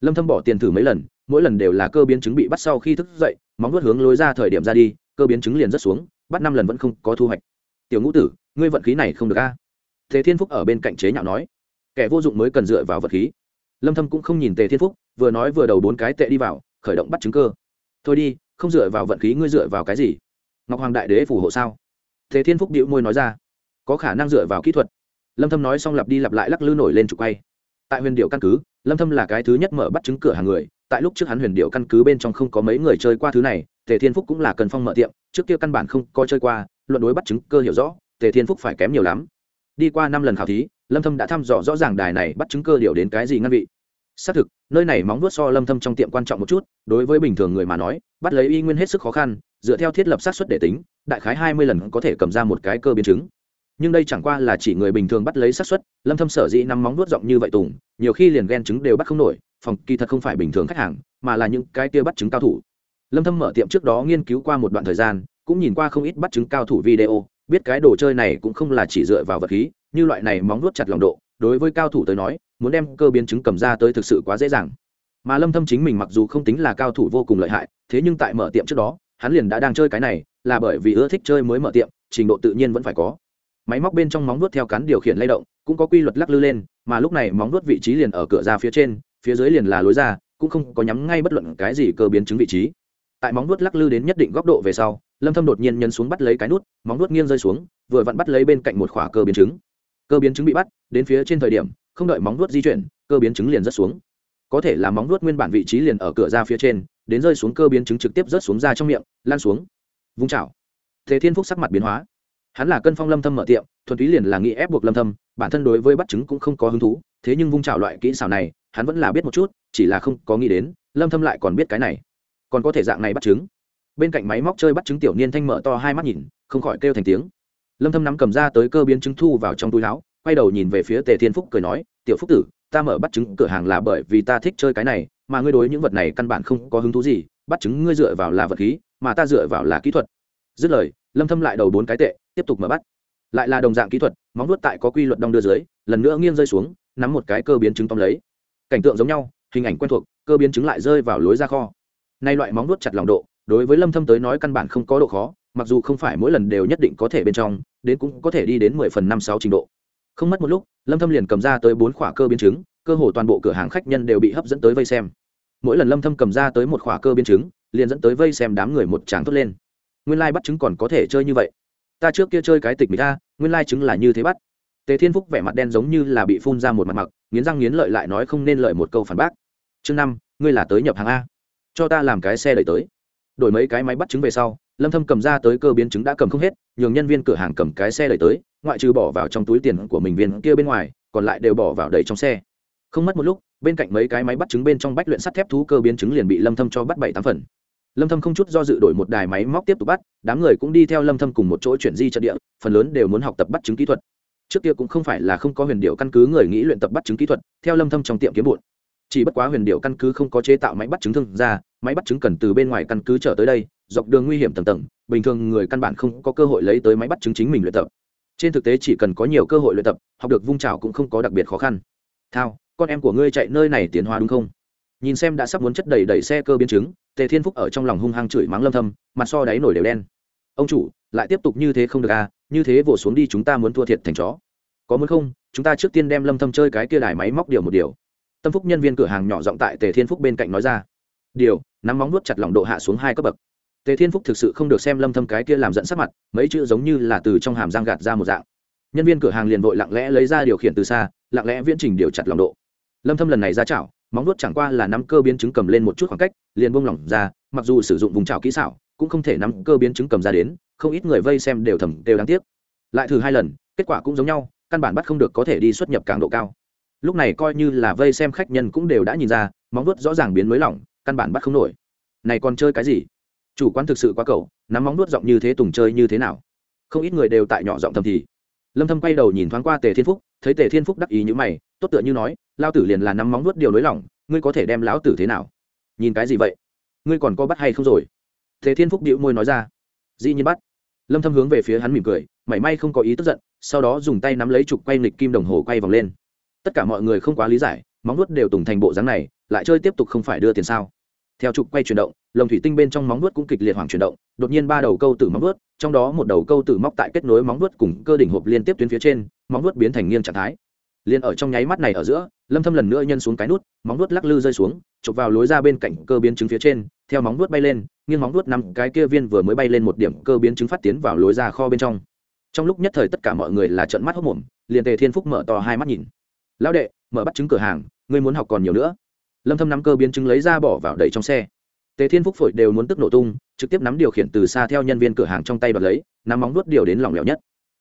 [SPEAKER 1] Lâm thâm bỏ tiền thử mấy lần, mỗi lần đều là cơ biến chứng bị bắt sau khi thức dậy, móng vuốt hướng lối ra thời điểm ra đi, cơ biến chứng liền rất xuống, bắt năm lần vẫn không có thu hoạch. Tiểu ngũ tử, ngươi vận khí này không được a? Tề thiên phúc ở bên cạnh chế nhạo nói kẻ vô dụng mới cần dựa vào vật khí. Lâm thâm cũng không nhìn tề thiên phúc, vừa nói vừa đầu bốn cái tệ đi vào, khởi động bắt chứng cơ. Thôi đi, không dựa vào vận khí ngươi dựa vào cái gì? Ngọc hoàng đại đế phù hộ sao? Tề thiên phúc điệu môi nói ra. Có khả năng dựa vào kỹ thuật. Lâm thâm nói xong lặp đi lặp lại lắc lư nổi lên trục quay. Tại huyền điệu căn cứ, lâm thâm là cái thứ nhất mở bắt chứng cửa hàng người. Tại lúc trước hắn huyền điệu căn cứ bên trong không có mấy người chơi qua thứ này, tề thiên phúc cũng là cần phong mở tiệm, trước kia căn bản không có chơi qua, luận đối bắt chứng cơ hiểu rõ, tề thiên phúc phải kém nhiều lắm đi qua năm lần khảo thí, lâm thâm đã thăm dò rõ ràng đài này bắt chứng cơ điều đến cái gì ngăn vị. Xác thực, nơi này móng vuốt so lâm thâm trong tiệm quan trọng một chút, đối với bình thường người mà nói, bắt lấy y nguyên hết sức khó khăn, dựa theo thiết lập xác suất để tính, đại khái 20 lần có thể cầm ra một cái cơ biến chứng. Nhưng đây chẳng qua là chỉ người bình thường bắt lấy xác suất, lâm thâm sở dĩ năm móng vuốt rộng như vậy tùng, nhiều khi liền ghen chứng đều bắt không nổi, phòng kỳ thật không phải bình thường khách hàng, mà là những cái kia bắt chứng cao thủ. Lâm thâm mở tiệm trước đó nghiên cứu qua một đoạn thời gian, cũng nhìn qua không ít bắt chứng cao thủ video biết cái đồ chơi này cũng không là chỉ dựa vào vật khí, như loại này móng vuốt chặt lòng độ, đối với cao thủ tới nói, muốn đem cơ biến chứng cầm ra tới thực sự quá dễ dàng. Mà lâm thâm chính mình mặc dù không tính là cao thủ vô cùng lợi hại, thế nhưng tại mở tiệm trước đó, hắn liền đã đang chơi cái này, là bởi vì ưa thích chơi mới mở tiệm, trình độ tự nhiên vẫn phải có. Máy móc bên trong móng vuốt theo cán điều khiển lay động, cũng có quy luật lắc lư lên, mà lúc này móng vuốt vị trí liền ở cửa ra phía trên, phía dưới liền là lối ra, cũng không có nhắm ngay bất luận cái gì cơ biến chứng vị trí. Tại móng vuốt lắc lư đến nhất định góc độ về sau lâm thâm đột nhiên nhấn xuống bắt lấy cái nút móng nuốt nghiêng rơi xuống vừa vặn bắt lấy bên cạnh một khỏa cơ biến chứng cơ biến chứng bị bắt đến phía trên thời điểm không đợi móng nuốt di chuyển cơ biến chứng liền rớt xuống có thể là móng nuốt nguyên bản vị trí liền ở cửa ra phía trên đến rơi xuống cơ biến chứng trực tiếp rớt xuống ra trong miệng lan xuống vung chảo thế thiên phúc sắc mặt biến hóa hắn là cân phong lâm thâm mở tiệm thuần túy liền là nghĩ ép buộc lâm thâm bản thân đối với bắt chứng cũng không có hứng thú thế nhưng vung chảo loại kỹ xảo này hắn vẫn là biết một chút chỉ là không có nghĩ đến lâm thâm lại còn biết cái này còn có thể dạng này bắt chứng bên cạnh máy móc chơi bắt chứng tiểu niên thanh mở to hai mắt nhìn, không khỏi kêu thành tiếng. Lâm thâm nắm cầm ra tới cơ biến chứng thu vào trong túi áo, quay đầu nhìn về phía tề thiên phúc cười nói, tiểu phúc tử, ta mở bắt chứng cửa hàng là bởi vì ta thích chơi cái này, mà ngươi đối những vật này căn bản không có hứng thú gì, bắt chứng ngươi dựa vào là vật khí, mà ta dựa vào là kỹ thuật. Dứt lời, lâm thâm lại đầu bốn cái tệ, tiếp tục mở bắt. Lại là đồng dạng kỹ thuật, móng nuốt tại có quy luật đong đưa dưới, lần nữa nghiêng rơi xuống, nắm một cái cơ biến chứng tóm lấy. Cảnh tượng giống nhau, hình ảnh quen thuộc, cơ biến chứng lại rơi vào lối ra kho. Nay loại móng nuốt chặt lòng độ đối với lâm thâm tới nói căn bản không có độ khó, mặc dù không phải mỗi lần đều nhất định có thể bên trong, đến cũng có thể đi đến 10 phần năm sáu trình độ. Không mất một lúc, lâm thâm liền cầm ra tới bốn khỏa cơ biến chứng, cơ hồ toàn bộ cửa hàng khách nhân đều bị hấp dẫn tới vây xem. Mỗi lần lâm thâm cầm ra tới một khỏa cơ biến chứng, liền dẫn tới vây xem đám người một tràng thốt lên. Nguyên lai like bắt chứng còn có thể chơi như vậy. Ta trước kia chơi cái tịch mỹ ta nguyên lai chứng là như thế bắt. Tề thiên phúc vẻ mặt đen giống như là bị phun ra một mặt mặc, nghiến răng nghiến lợi lại nói không nên lợi một câu phản bác. Chương năm, ngươi là tới nhập hàng a. Cho ta làm cái xe đẩy tới đổi mấy cái máy bắt chứng về sau, lâm thâm cầm ra tới cơ biến chứng đã cầm không hết, nhường nhân viên cửa hàng cầm cái xe đẩy tới, ngoại trừ bỏ vào trong túi tiền của mình viên kia bên ngoài, còn lại đều bỏ vào đầy trong xe. Không mất một lúc, bên cạnh mấy cái máy bắt chứng bên trong bách luyện sắt thép thú cơ biến chứng liền bị lâm thâm cho bắt bảy tám phần. Lâm thâm không chút do dự đổi một đài máy móc tiếp tục bắt, đám người cũng đi theo lâm thâm cùng một chỗ chuyển di trận địa, phần lớn đều muốn học tập bắt chứng kỹ thuật. Trước kia cũng không phải là không có huyền điệu căn cứ người nghĩ luyện tập bắt chứng kỹ thuật, theo lâm thâm trong tiệm kiếm bụn chỉ bất quá huyền điệu căn cứ không có chế tạo máy bắt chứng thương ra máy bắt chứng cần từ bên ngoài căn cứ trở tới đây, dọc đường nguy hiểm tầng tầng, bình thường người căn bản không có cơ hội lấy tới máy bắt chứng chính mình luyện tập. Trên thực tế chỉ cần có nhiều cơ hội luyện tập, học được vung trào cũng không có đặc biệt khó khăn. Thao, con em của ngươi chạy nơi này tiến hóa đúng không? Nhìn xem đã sắp muốn chất đầy đầy xe cơ biến chứng, tề thiên phúc ở trong lòng hung hăng chửi mắng lâm thâm, mặt so đáy nổi đều đen. Ông chủ, lại tiếp tục như thế không được à như thế vồ xuống đi chúng ta muốn thua thiệt thành chó. Có muốn không, chúng ta trước tiên đem lâm thâm chơi cái kia đài máy móc điều một điều. Tâm phúc nhân viên cửa hàng nhỏ giọng tại tề thiên phúc bên cạnh nói ra điều, nắm móng nuốt chặt lòng độ hạ xuống hai cấp bậc. Tề thiên phúc thực sự không được xem lâm thâm cái kia làm giận sắc mặt, mấy chữ giống như là từ trong hàm răng gạt ra một dạng. Nhân viên cửa hàng liền vội lặng lẽ lấy ra điều khiển từ xa, lặng lẽ viễn trình điều chặt lòng độ. Lâm thâm lần này ra chảo, móng nuốt chẳng qua là nắm cơ biến chứng cầm lên một chút khoảng cách, liền buông lỏng ra, mặc dù sử dụng vùng chảo kỹ xảo, cũng không thể nắm cơ biến chứng cầm ra đến, không ít người vây xem đều thầm đều đáng tiếc. Lại thử hai lần, kết quả cũng giống nhau, căn bản bắt không được có thể đi xuất nhập càng độ cao. Lúc này coi như là vây xem khách nhân cũng đều đã nhìn ra, móng nuốt rõ ràng biến mới lỏng căn bản bắt không nổi. Này còn chơi cái gì? Chủ quán thực sự quá cầu, nắm móng nuốt giọng như thế tùng chơi như thế nào? Không ít người đều tại nhỏ giọng thầm thì. Lâm thâm quay đầu nhìn thoáng qua tề thiên phúc, thấy tề thiên phúc đắc ý như mày, tốt tựa như nói lao tử liền là nắm móng nuốt điều nới lỏng ngươi có thể đem lão tử thế nào? Nhìn cái gì vậy? Ngươi còn có bắt hay không rồi? Tề thiên phúc bĩu môi nói ra. Dĩ nhiên bắt. Lâm thâm hướng về phía hắn mỉm cười, mảy may không có ý tức giận, sau đó dùng tay nắm lấy trục quay nghịch kim đồng hồ quay vòng lên. Tất cả mọi người không quá lý giải, móng nuốt đều tùng thành bộ dáng này lại chơi tiếp tục không phải đưa tiền sao? Theo trục quay chuyển động, lồng thủy tinh bên trong móng nuốt cũng kịch liệt hoảng chuyển động, đột nhiên ba đầu câu tử móng nuốt trong đó một đầu câu tử móc tại kết nối móng nuốt cùng cơ đỉnh hộp liên tiếp tuyến phía trên, móng nuốt biến thành nghiêng trạng thái. Liền ở trong nháy mắt này ở giữa, lâm thâm lần nữa nhân xuống cái nút, móng nuốt lắc lư rơi xuống, chụp vào lối ra bên cạnh cơ biến chứng phía trên, theo móng nuốt bay lên, nghiêng móng nuốt nằm cái kia viên vừa mới bay lên một điểm cơ biến chứng phát tiến vào lối ra kho bên trong. Trong lúc nhất thời tất cả mọi người là trợn mắt hốc mồm liền tề thiên phúc mở to hai mắt nhìn. Lão đệ, mở bắt chứng cửa hàng, ngươi muốn học còn nhiều nữa lâm thâm nắm cơ biến chứng lấy ra bỏ vào đầy trong xe tề thiên phúc phổi đều muốn tức nổ tung trực tiếp nắm điều khiển từ xa theo nhân viên cửa hàng trong tay bật lấy nắm móng nuốt điều đến lỏng lẻo nhất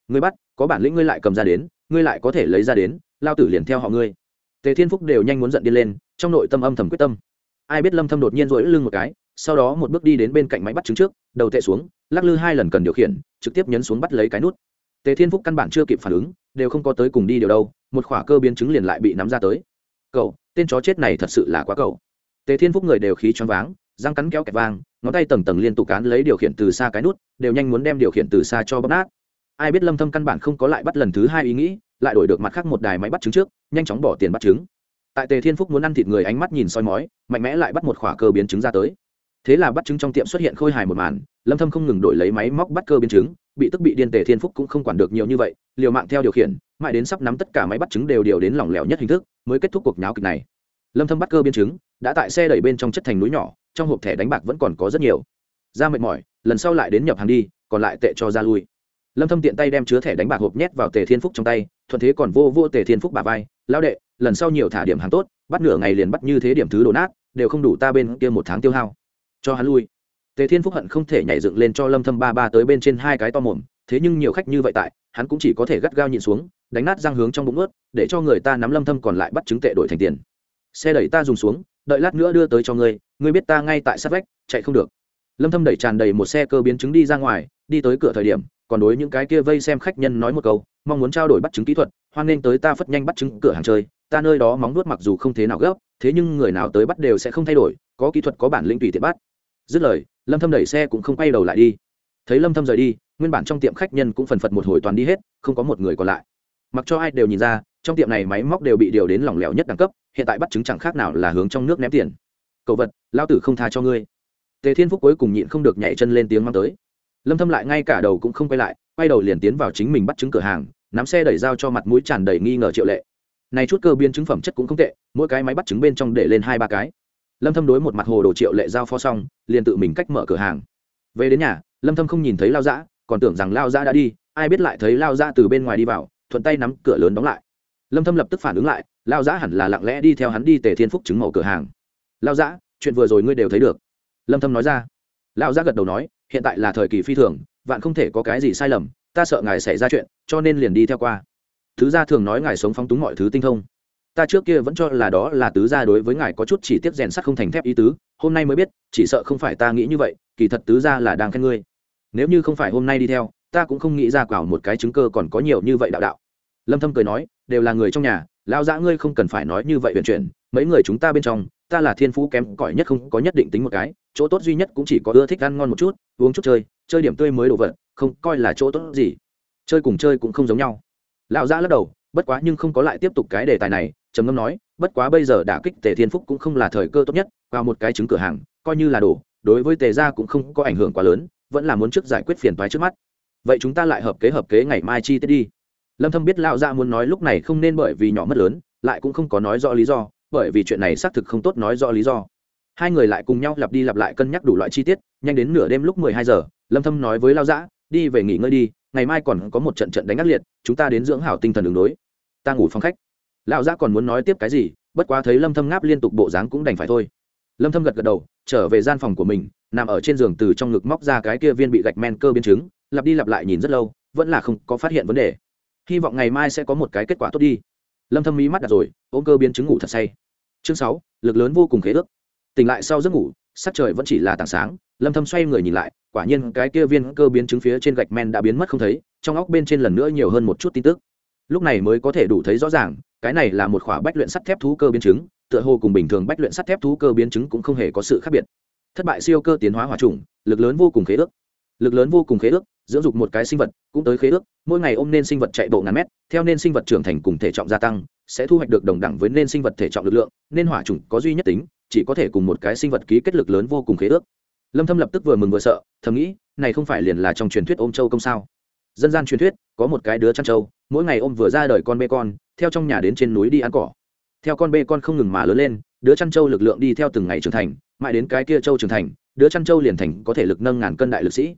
[SPEAKER 1] ngươi bắt có bản lĩnh ngươi lại cầm ra đến ngươi lại có thể lấy ra đến lao tử liền theo họ ngươi tề thiên phúc đều nhanh muốn giận đi lên trong nội tâm âm thầm quyết tâm ai biết lâm thâm đột nhiên rỗi lưng một cái sau đó một bước đi đến bên cạnh máy bắt trứng trước đầu tệ xuống lắc lư hai lần cần điều khiển trực tiếp nhấn xuống bắt lấy cái nút tề thiên phúc căn bản chưa kịp phản ứng đều không có tới cùng đi điều đâu một khỏa cơ biến chứng liền lại bị nắm ra tới cậu, tên chó chết này thật sự là quá cậu. Tề thiên phúc người đều khí choáng váng, răng cắn kéo kẹt vang, ngón tay tầng tầng liên tục cán lấy điều khiển từ xa cái nút, đều nhanh muốn đem điều khiển từ xa cho bóp nát. Ai biết lâm thâm căn bản không có lại bắt lần thứ hai ý nghĩ, lại đổi được mặt khác một đài máy bắt trứng trước, nhanh chóng bỏ tiền bắt trứng tại tề thiên phúc muốn ăn thịt người ánh mắt nhìn soi mói, mạnh mẽ lại bắt một khỏa cơ biến trứng ra tới thế là bắt trứng trong tiệm xuất hiện khôi hài một màn lâm thâm không ngừng đổi lấy máy móc bắt cơ biến chứng, bị tức bị điên tề thiên phúc cũng không quản được nhiều như vậy liều mạng theo điều khiển mãi đến sắp nắm tất cả máy bắt trứng đều điều đến lỏng lẻo nhất hình thức mới kết thúc cuộc nháo kịch này. Lâm thâm bắt cơ biến chứng đã tại xe đẩy bên trong chất thành núi nhỏ trong hộp thẻ đánh bạc vẫn còn có rất nhiều. Ra mệt mỏi lần sau lại đến nhập hàng đi còn lại tệ cho ra lui. Lâm thâm tiện tay đem chứa thẻ đánh bạc hộp nhét vào tề thiên phúc trong tay thuận thế còn vô vô tề thiên phúc bà vai lao đệ lần sau nhiều thả điểm hàng tốt bắt nửa ngày liền bắt như thế điểm thứ đổ nát đều không đủ ta bên kia một tháng tiêu hao cho hắn lui. Tề thiên phúc hận không thể nhảy dựng lên cho lâm thâm ba ba tới bên trên hai cái to mồm, thế nhưng nhiều khách như vậy tại, hắn cũng chỉ có thể gắt gao nhìn xuống, đánh nát răng hướng trong bụng ướt để cho người ta nắm lâm thâm còn lại bắt chứng tệ đổi thành tiền. Xe đẩy ta dùng xuống, đợi lát nữa đưa tới cho ngươi ngươi biết ta ngay tại sát vách, chạy không được. Lâm thâm đẩy tràn đầy một xe cơ biến chứng đi ra ngoài, đi tới cửa thời điểm, còn đối những cái kia vây xem khách nhân nói một câu, mong muốn trao đổi bắt chứng kỹ thuật, hoan nên tới ta phất nhanh bắt chứng cửa hàng chơi, ta nơi đó móng nuốt mặc dù không thế nào gấp, thế nhưng người nào tới bắt đều sẽ không thay đổi, có kỹ thuật có bản lĩnh tùy tiện bắt dứt lời, lâm thâm đẩy xe cũng không quay đầu lại đi. Thấy lâm thâm rời đi, nguyên bản trong tiệm khách nhân cũng phần phật một hồi toàn đi hết, không có một người còn lại. Mặc cho ai đều nhìn ra, trong tiệm này máy móc đều bị điều đến lỏng lẻo nhất đẳng cấp, hiện tại bắt chứng chẳng khác nào là hướng trong nước ném tiền. Cậu vật lao tử không tha cho ngươi. Tề thiên phúc cuối cùng nhịn không được nhảy chân lên tiếng mang tới. Lâm thâm lại ngay cả đầu cũng không quay lại, quay đầu liền tiến vào chính mình bắt chứng cửa hàng, nắm xe đẩy dao cho mặt mũi tràn đầy nghi ngờ triệu lệ. Này chút cơ biên chứng phẩm chất cũng không tệ, mỗi cái máy bắt chứng bên trong để lên hai ba cái lâm thâm đối một mặt hồ đồ triệu lệ giao phó xong, liền tự mình cách mở cửa hàng. Về đến nhà, lâm thâm không nhìn thấy lao dã còn tưởng rằng lao dã đã đi, ai biết lại thấy lao dã từ bên ngoài đi vào, thuận tay nắm cửa lớn đóng lại. Lâm thâm lập tức phản ứng lại, lao dã hẳn là lặng lẽ đi theo hắn đi tề thiên phúc chứng màu cửa hàng. Lao dã chuyện vừa rồi ngươi đều thấy được. Lâm thâm nói ra. Lao dã gật đầu nói, hiện tại là thời kỳ phi thường, vạn không thể có cái gì sai lầm, ta sợ ngài xảy ra chuyện, cho nên liền đi theo qua. Thứ gia thường nói ngài sống phóng túng mọi thứ tinh thông ta trước kia vẫn cho là đó là tứ gia đối với ngài có chút chỉ tiếp rèn sắt không thành thép ý tứ, hôm nay mới biết, chỉ sợ không phải ta nghĩ như vậy, kỳ thật tứ gia là đang khen ngươi. Nếu như không phải hôm nay đi theo, ta cũng không nghĩ ra quảo một cái chứng cơ còn có nhiều như vậy đạo đạo. Lâm thâm cười nói, đều là người trong nhà, lão dã ngươi không cần phải nói như vậy huyền chuyển, mấy người chúng ta bên trong, ta là thiên phú kém cỏi nhất không có nhất định tính một cái, chỗ tốt duy nhất cũng chỉ có ưa thích ăn ngon một chút, uống chút chơi chơi điểm tươi mới đồ vật, không coi là chỗ tốt gì. Chơi cùng chơi cũng không giống nhau. Lão dã lắc đầu bất quá nhưng không có lại tiếp tục cái đề tài này, trầm ngâm nói, bất quá bây giờ đả kích tề thiên phúc cũng không là thời cơ tốt nhất vào một cái trứng cửa hàng, coi như là đổ, đối với tề gia cũng không có ảnh hưởng quá lớn, vẫn là muốn trước giải quyết phiền toái trước mắt. Vậy chúng ta lại hợp kế hợp kế ngày mai chi tiết đi. Lâm thâm biết lão gia muốn nói lúc này không nên bởi vì nhỏ mất lớn, lại cũng không có nói rõ lý do, bởi vì chuyện này xác thực không tốt nói rõ lý do. Hai người lại cùng nhau lặp đi lặp lại cân nhắc đủ loại chi tiết, nhanh đến nửa đêm lúc 12 giờ, lâm thâm nói với lão gia, đi về nghỉ ngơi đi ngày mai còn có một trận trận đánh ác liệt chúng ta đến dưỡng hảo tinh thần đường đối. Ta ngủ phòng khách. Lão gia còn muốn nói tiếp cái gì bất quá thấy lâm thâm ngáp liên tục bộ dáng cũng đành phải thôi. Lâm thâm gật gật đầu trở về gian phòng của mình nằm ở trên giường từ trong ngực móc ra cái kia viên bị gạch men cơ biến chứng lặp đi lặp lại nhìn rất lâu vẫn là không có phát hiện vấn đề. Hy vọng ngày mai sẽ có một cái kết quả tốt đi. Lâm thâm mí mắt đặt rồi ôm cơ biến chứng ngủ thật say. Chương 6, lực lớn vô cùng khế ước. Tỉnh lại sau giấc ngủ sắc trời vẫn chỉ là tảng sáng lâm thâm xoay người nhìn lại, quả nhiên cái kia viên cơ biến chứng phía trên gạch men đã biến mất không thấy, trong óc bên trên lần nữa nhiều hơn một chút tin tức. Lúc này mới có thể đủ thấy rõ ràng, cái này là một khỏa bách luyện sắt thép thú cơ biến chứng, tựa hồ cùng bình thường bách luyện sắt thép thú cơ biến chứng cũng không hề có sự khác biệt. Thất bại siêu cơ tiến hóa hỏa trùng, lực lớn vô cùng khế ước. Lực lớn vô cùng khế ước, dưỡng dục một cái sinh vật, cũng tới khế ước, mỗi ngày ôm nên sinh vật chạy bộ ngàn mét, theo nên sinh vật trưởng thành cùng thể trọng gia tăng, sẽ thu hoạch được đồng đẳng với nên sinh vật thể trọng lực lượng, nên hỏa trùng có duy nhất tính, chỉ có thể cùng một cái sinh vật ký kết lực lớn vô cùng khế ước lâm thâm lập tức vừa mừng vừa sợ thầm nghĩ này không phải liền là trong truyền thuyết ôm châu công sao? Dân gian truyền thuyết có một cái đứa chăn châu, mỗi ngày ôm vừa ra đời con bê con theo trong nhà đến trên núi đi ăn cỏ. Theo con bê con không ngừng mà lớn lên đứa chăn châu lực lượng đi theo từng ngày trưởng thành mãi đến cái kia châu trưởng thành đứa chăn châu liền thành có thể lực nâng ngàn cân đại lực sĩ.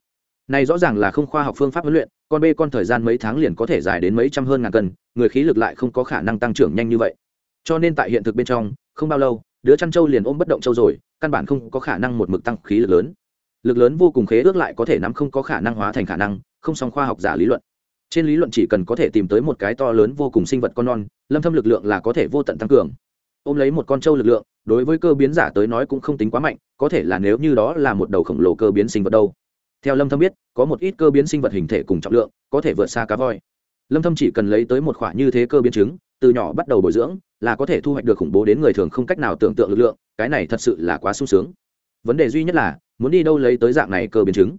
[SPEAKER 1] Này rõ ràng là không khoa học phương pháp huấn luyện con bê con thời gian mấy tháng liền có thể dài đến mấy trăm hơn ngàn cân người khí lực lại không có khả năng tăng trưởng nhanh như vậy. Cho nên tại hiện thực bên trong không bao lâu đứa chăn châu liền ôm bất động châu rồi căn bản không có khả năng một mực tăng khí lực lớn. Lực lớn vô cùng khế ước lại có thể nắm không có khả năng hóa thành khả năng, không song khoa học giả lý luận. Trên lý luận chỉ cần có thể tìm tới một cái to lớn vô cùng sinh vật con non, lâm thâm lực lượng là có thể vô tận tăng cường. Ôm lấy một con trâu lực lượng, đối với cơ biến giả tới nói cũng không tính quá mạnh, có thể là nếu như đó là một đầu khổng lồ cơ biến sinh vật đâu. Theo lâm thâm biết, có một ít cơ biến sinh vật hình thể cùng trọng lượng, có thể vượt xa cá voi. Lâm thâm chỉ cần lấy tới một khoả như thế cơ biến trứng từ nhỏ bắt đầu bồi dưỡng, là có thể thu hoạch được khủng bố đến người thường không cách nào tưởng tượng lực lượng, cái này thật sự là quá sung sướng. Vấn đề duy nhất là, muốn đi đâu lấy tới dạng này cơ biến trứng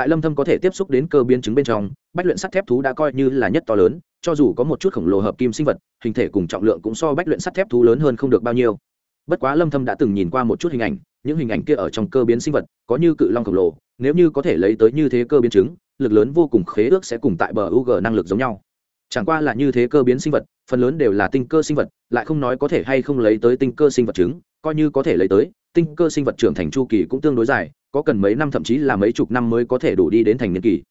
[SPEAKER 1] tại lâm thâm có thể tiếp xúc đến cơ biến chứng bên trong, bách luyện sắt thép thú đã coi như là nhất to lớn, cho dù có một chút khổng lồ hợp kim sinh vật, hình thể cùng trọng lượng cũng so bách luyện sắt thép thú lớn hơn không được bao nhiêu. Bất quá lâm thâm đã từng nhìn qua một chút hình ảnh, những hình ảnh kia ở trong cơ biến sinh vật, có như cự long khổng lồ, nếu như có thể lấy tới như thế cơ biến chứng, lực lớn vô cùng khế ước sẽ cùng tại bờ UG năng lực giống nhau chẳng qua là như thế cơ biến sinh vật, phần lớn đều là tinh cơ sinh vật, lại không nói có thể hay không lấy tới tinh cơ sinh vật trứng, coi như có thể lấy tới, tinh cơ sinh vật trưởng thành chu kỳ cũng tương đối dài, có cần mấy năm thậm chí là mấy chục năm mới có thể đủ đi đến thành niên kỳ.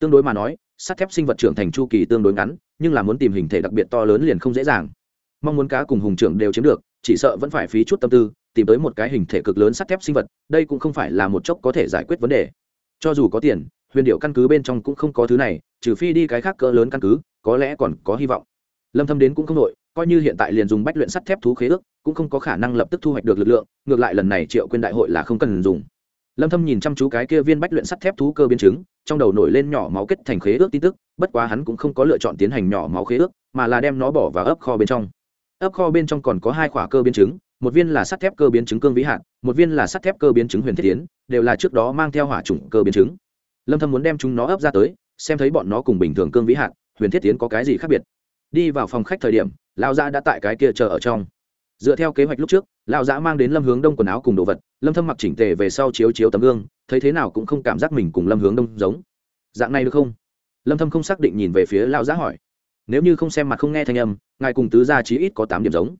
[SPEAKER 1] Tương đối mà nói, sắt thép sinh vật trưởng thành chu kỳ tương đối ngắn, nhưng là muốn tìm hình thể đặc biệt to lớn liền không dễ dàng. Mong muốn cá cùng hùng trưởng đều chiếm được, chỉ sợ vẫn phải phí chút tâm tư, tìm tới một cái hình thể cực lớn sắt thép sinh vật, đây cũng không phải là một chốc có thể giải quyết vấn đề. Cho dù có tiền, huyền điệu căn cứ bên trong cũng không có thứ này, trừ phi đi cái khác cỡ lớn căn cứ có lẽ còn có hy vọng. Lâm thâm đến cũng không nội coi như hiện tại liền dùng bách luyện sắt thép thú khế ước, cũng không có khả năng lập tức thu hoạch được lực lượng, ngược lại lần này triệu quyên đại hội là không cần dùng. Lâm thâm nhìn chăm chú cái kia viên bách luyện sắt thép thú cơ biến chứng, trong đầu nổi lên nhỏ máu kết thành khế ước tin tức, bất quá hắn cũng không có lựa chọn tiến hành nhỏ máu khế ước, mà là đem nó bỏ vào ấp kho bên trong. Ấp kho bên trong còn có hai khỏa cơ biến chứng, một viên là sắt thép cơ biến chứng cương vĩ hạn một viên là sắt thép cơ biến chứng huyền thiết tiến, đều là trước đó mang theo hỏa chủng cơ biến chứng. Lâm thâm muốn đem chúng nó ấp ra tới, xem thấy bọn nó cùng bình thường cương vĩ hạn huyền thiết tiến có cái gì khác biệt? Đi vào phòng khách thời điểm, lão gia đã tại cái kia chờ ở trong. Dựa theo kế hoạch lúc trước, lão giã mang đến lâm hướng đông quần áo cùng đồ vật, lâm thâm mặc chỉnh tề về sau chiếu chiếu tấm gương, thấy thế nào cũng không cảm giác mình cùng lâm hướng đông giống. Dạng này được không? Lâm thâm không xác định nhìn về phía lão giã hỏi. Nếu như không xem mặt không nghe thanh âm, ngài cùng tứ gia chí ít có 8 điểm giống.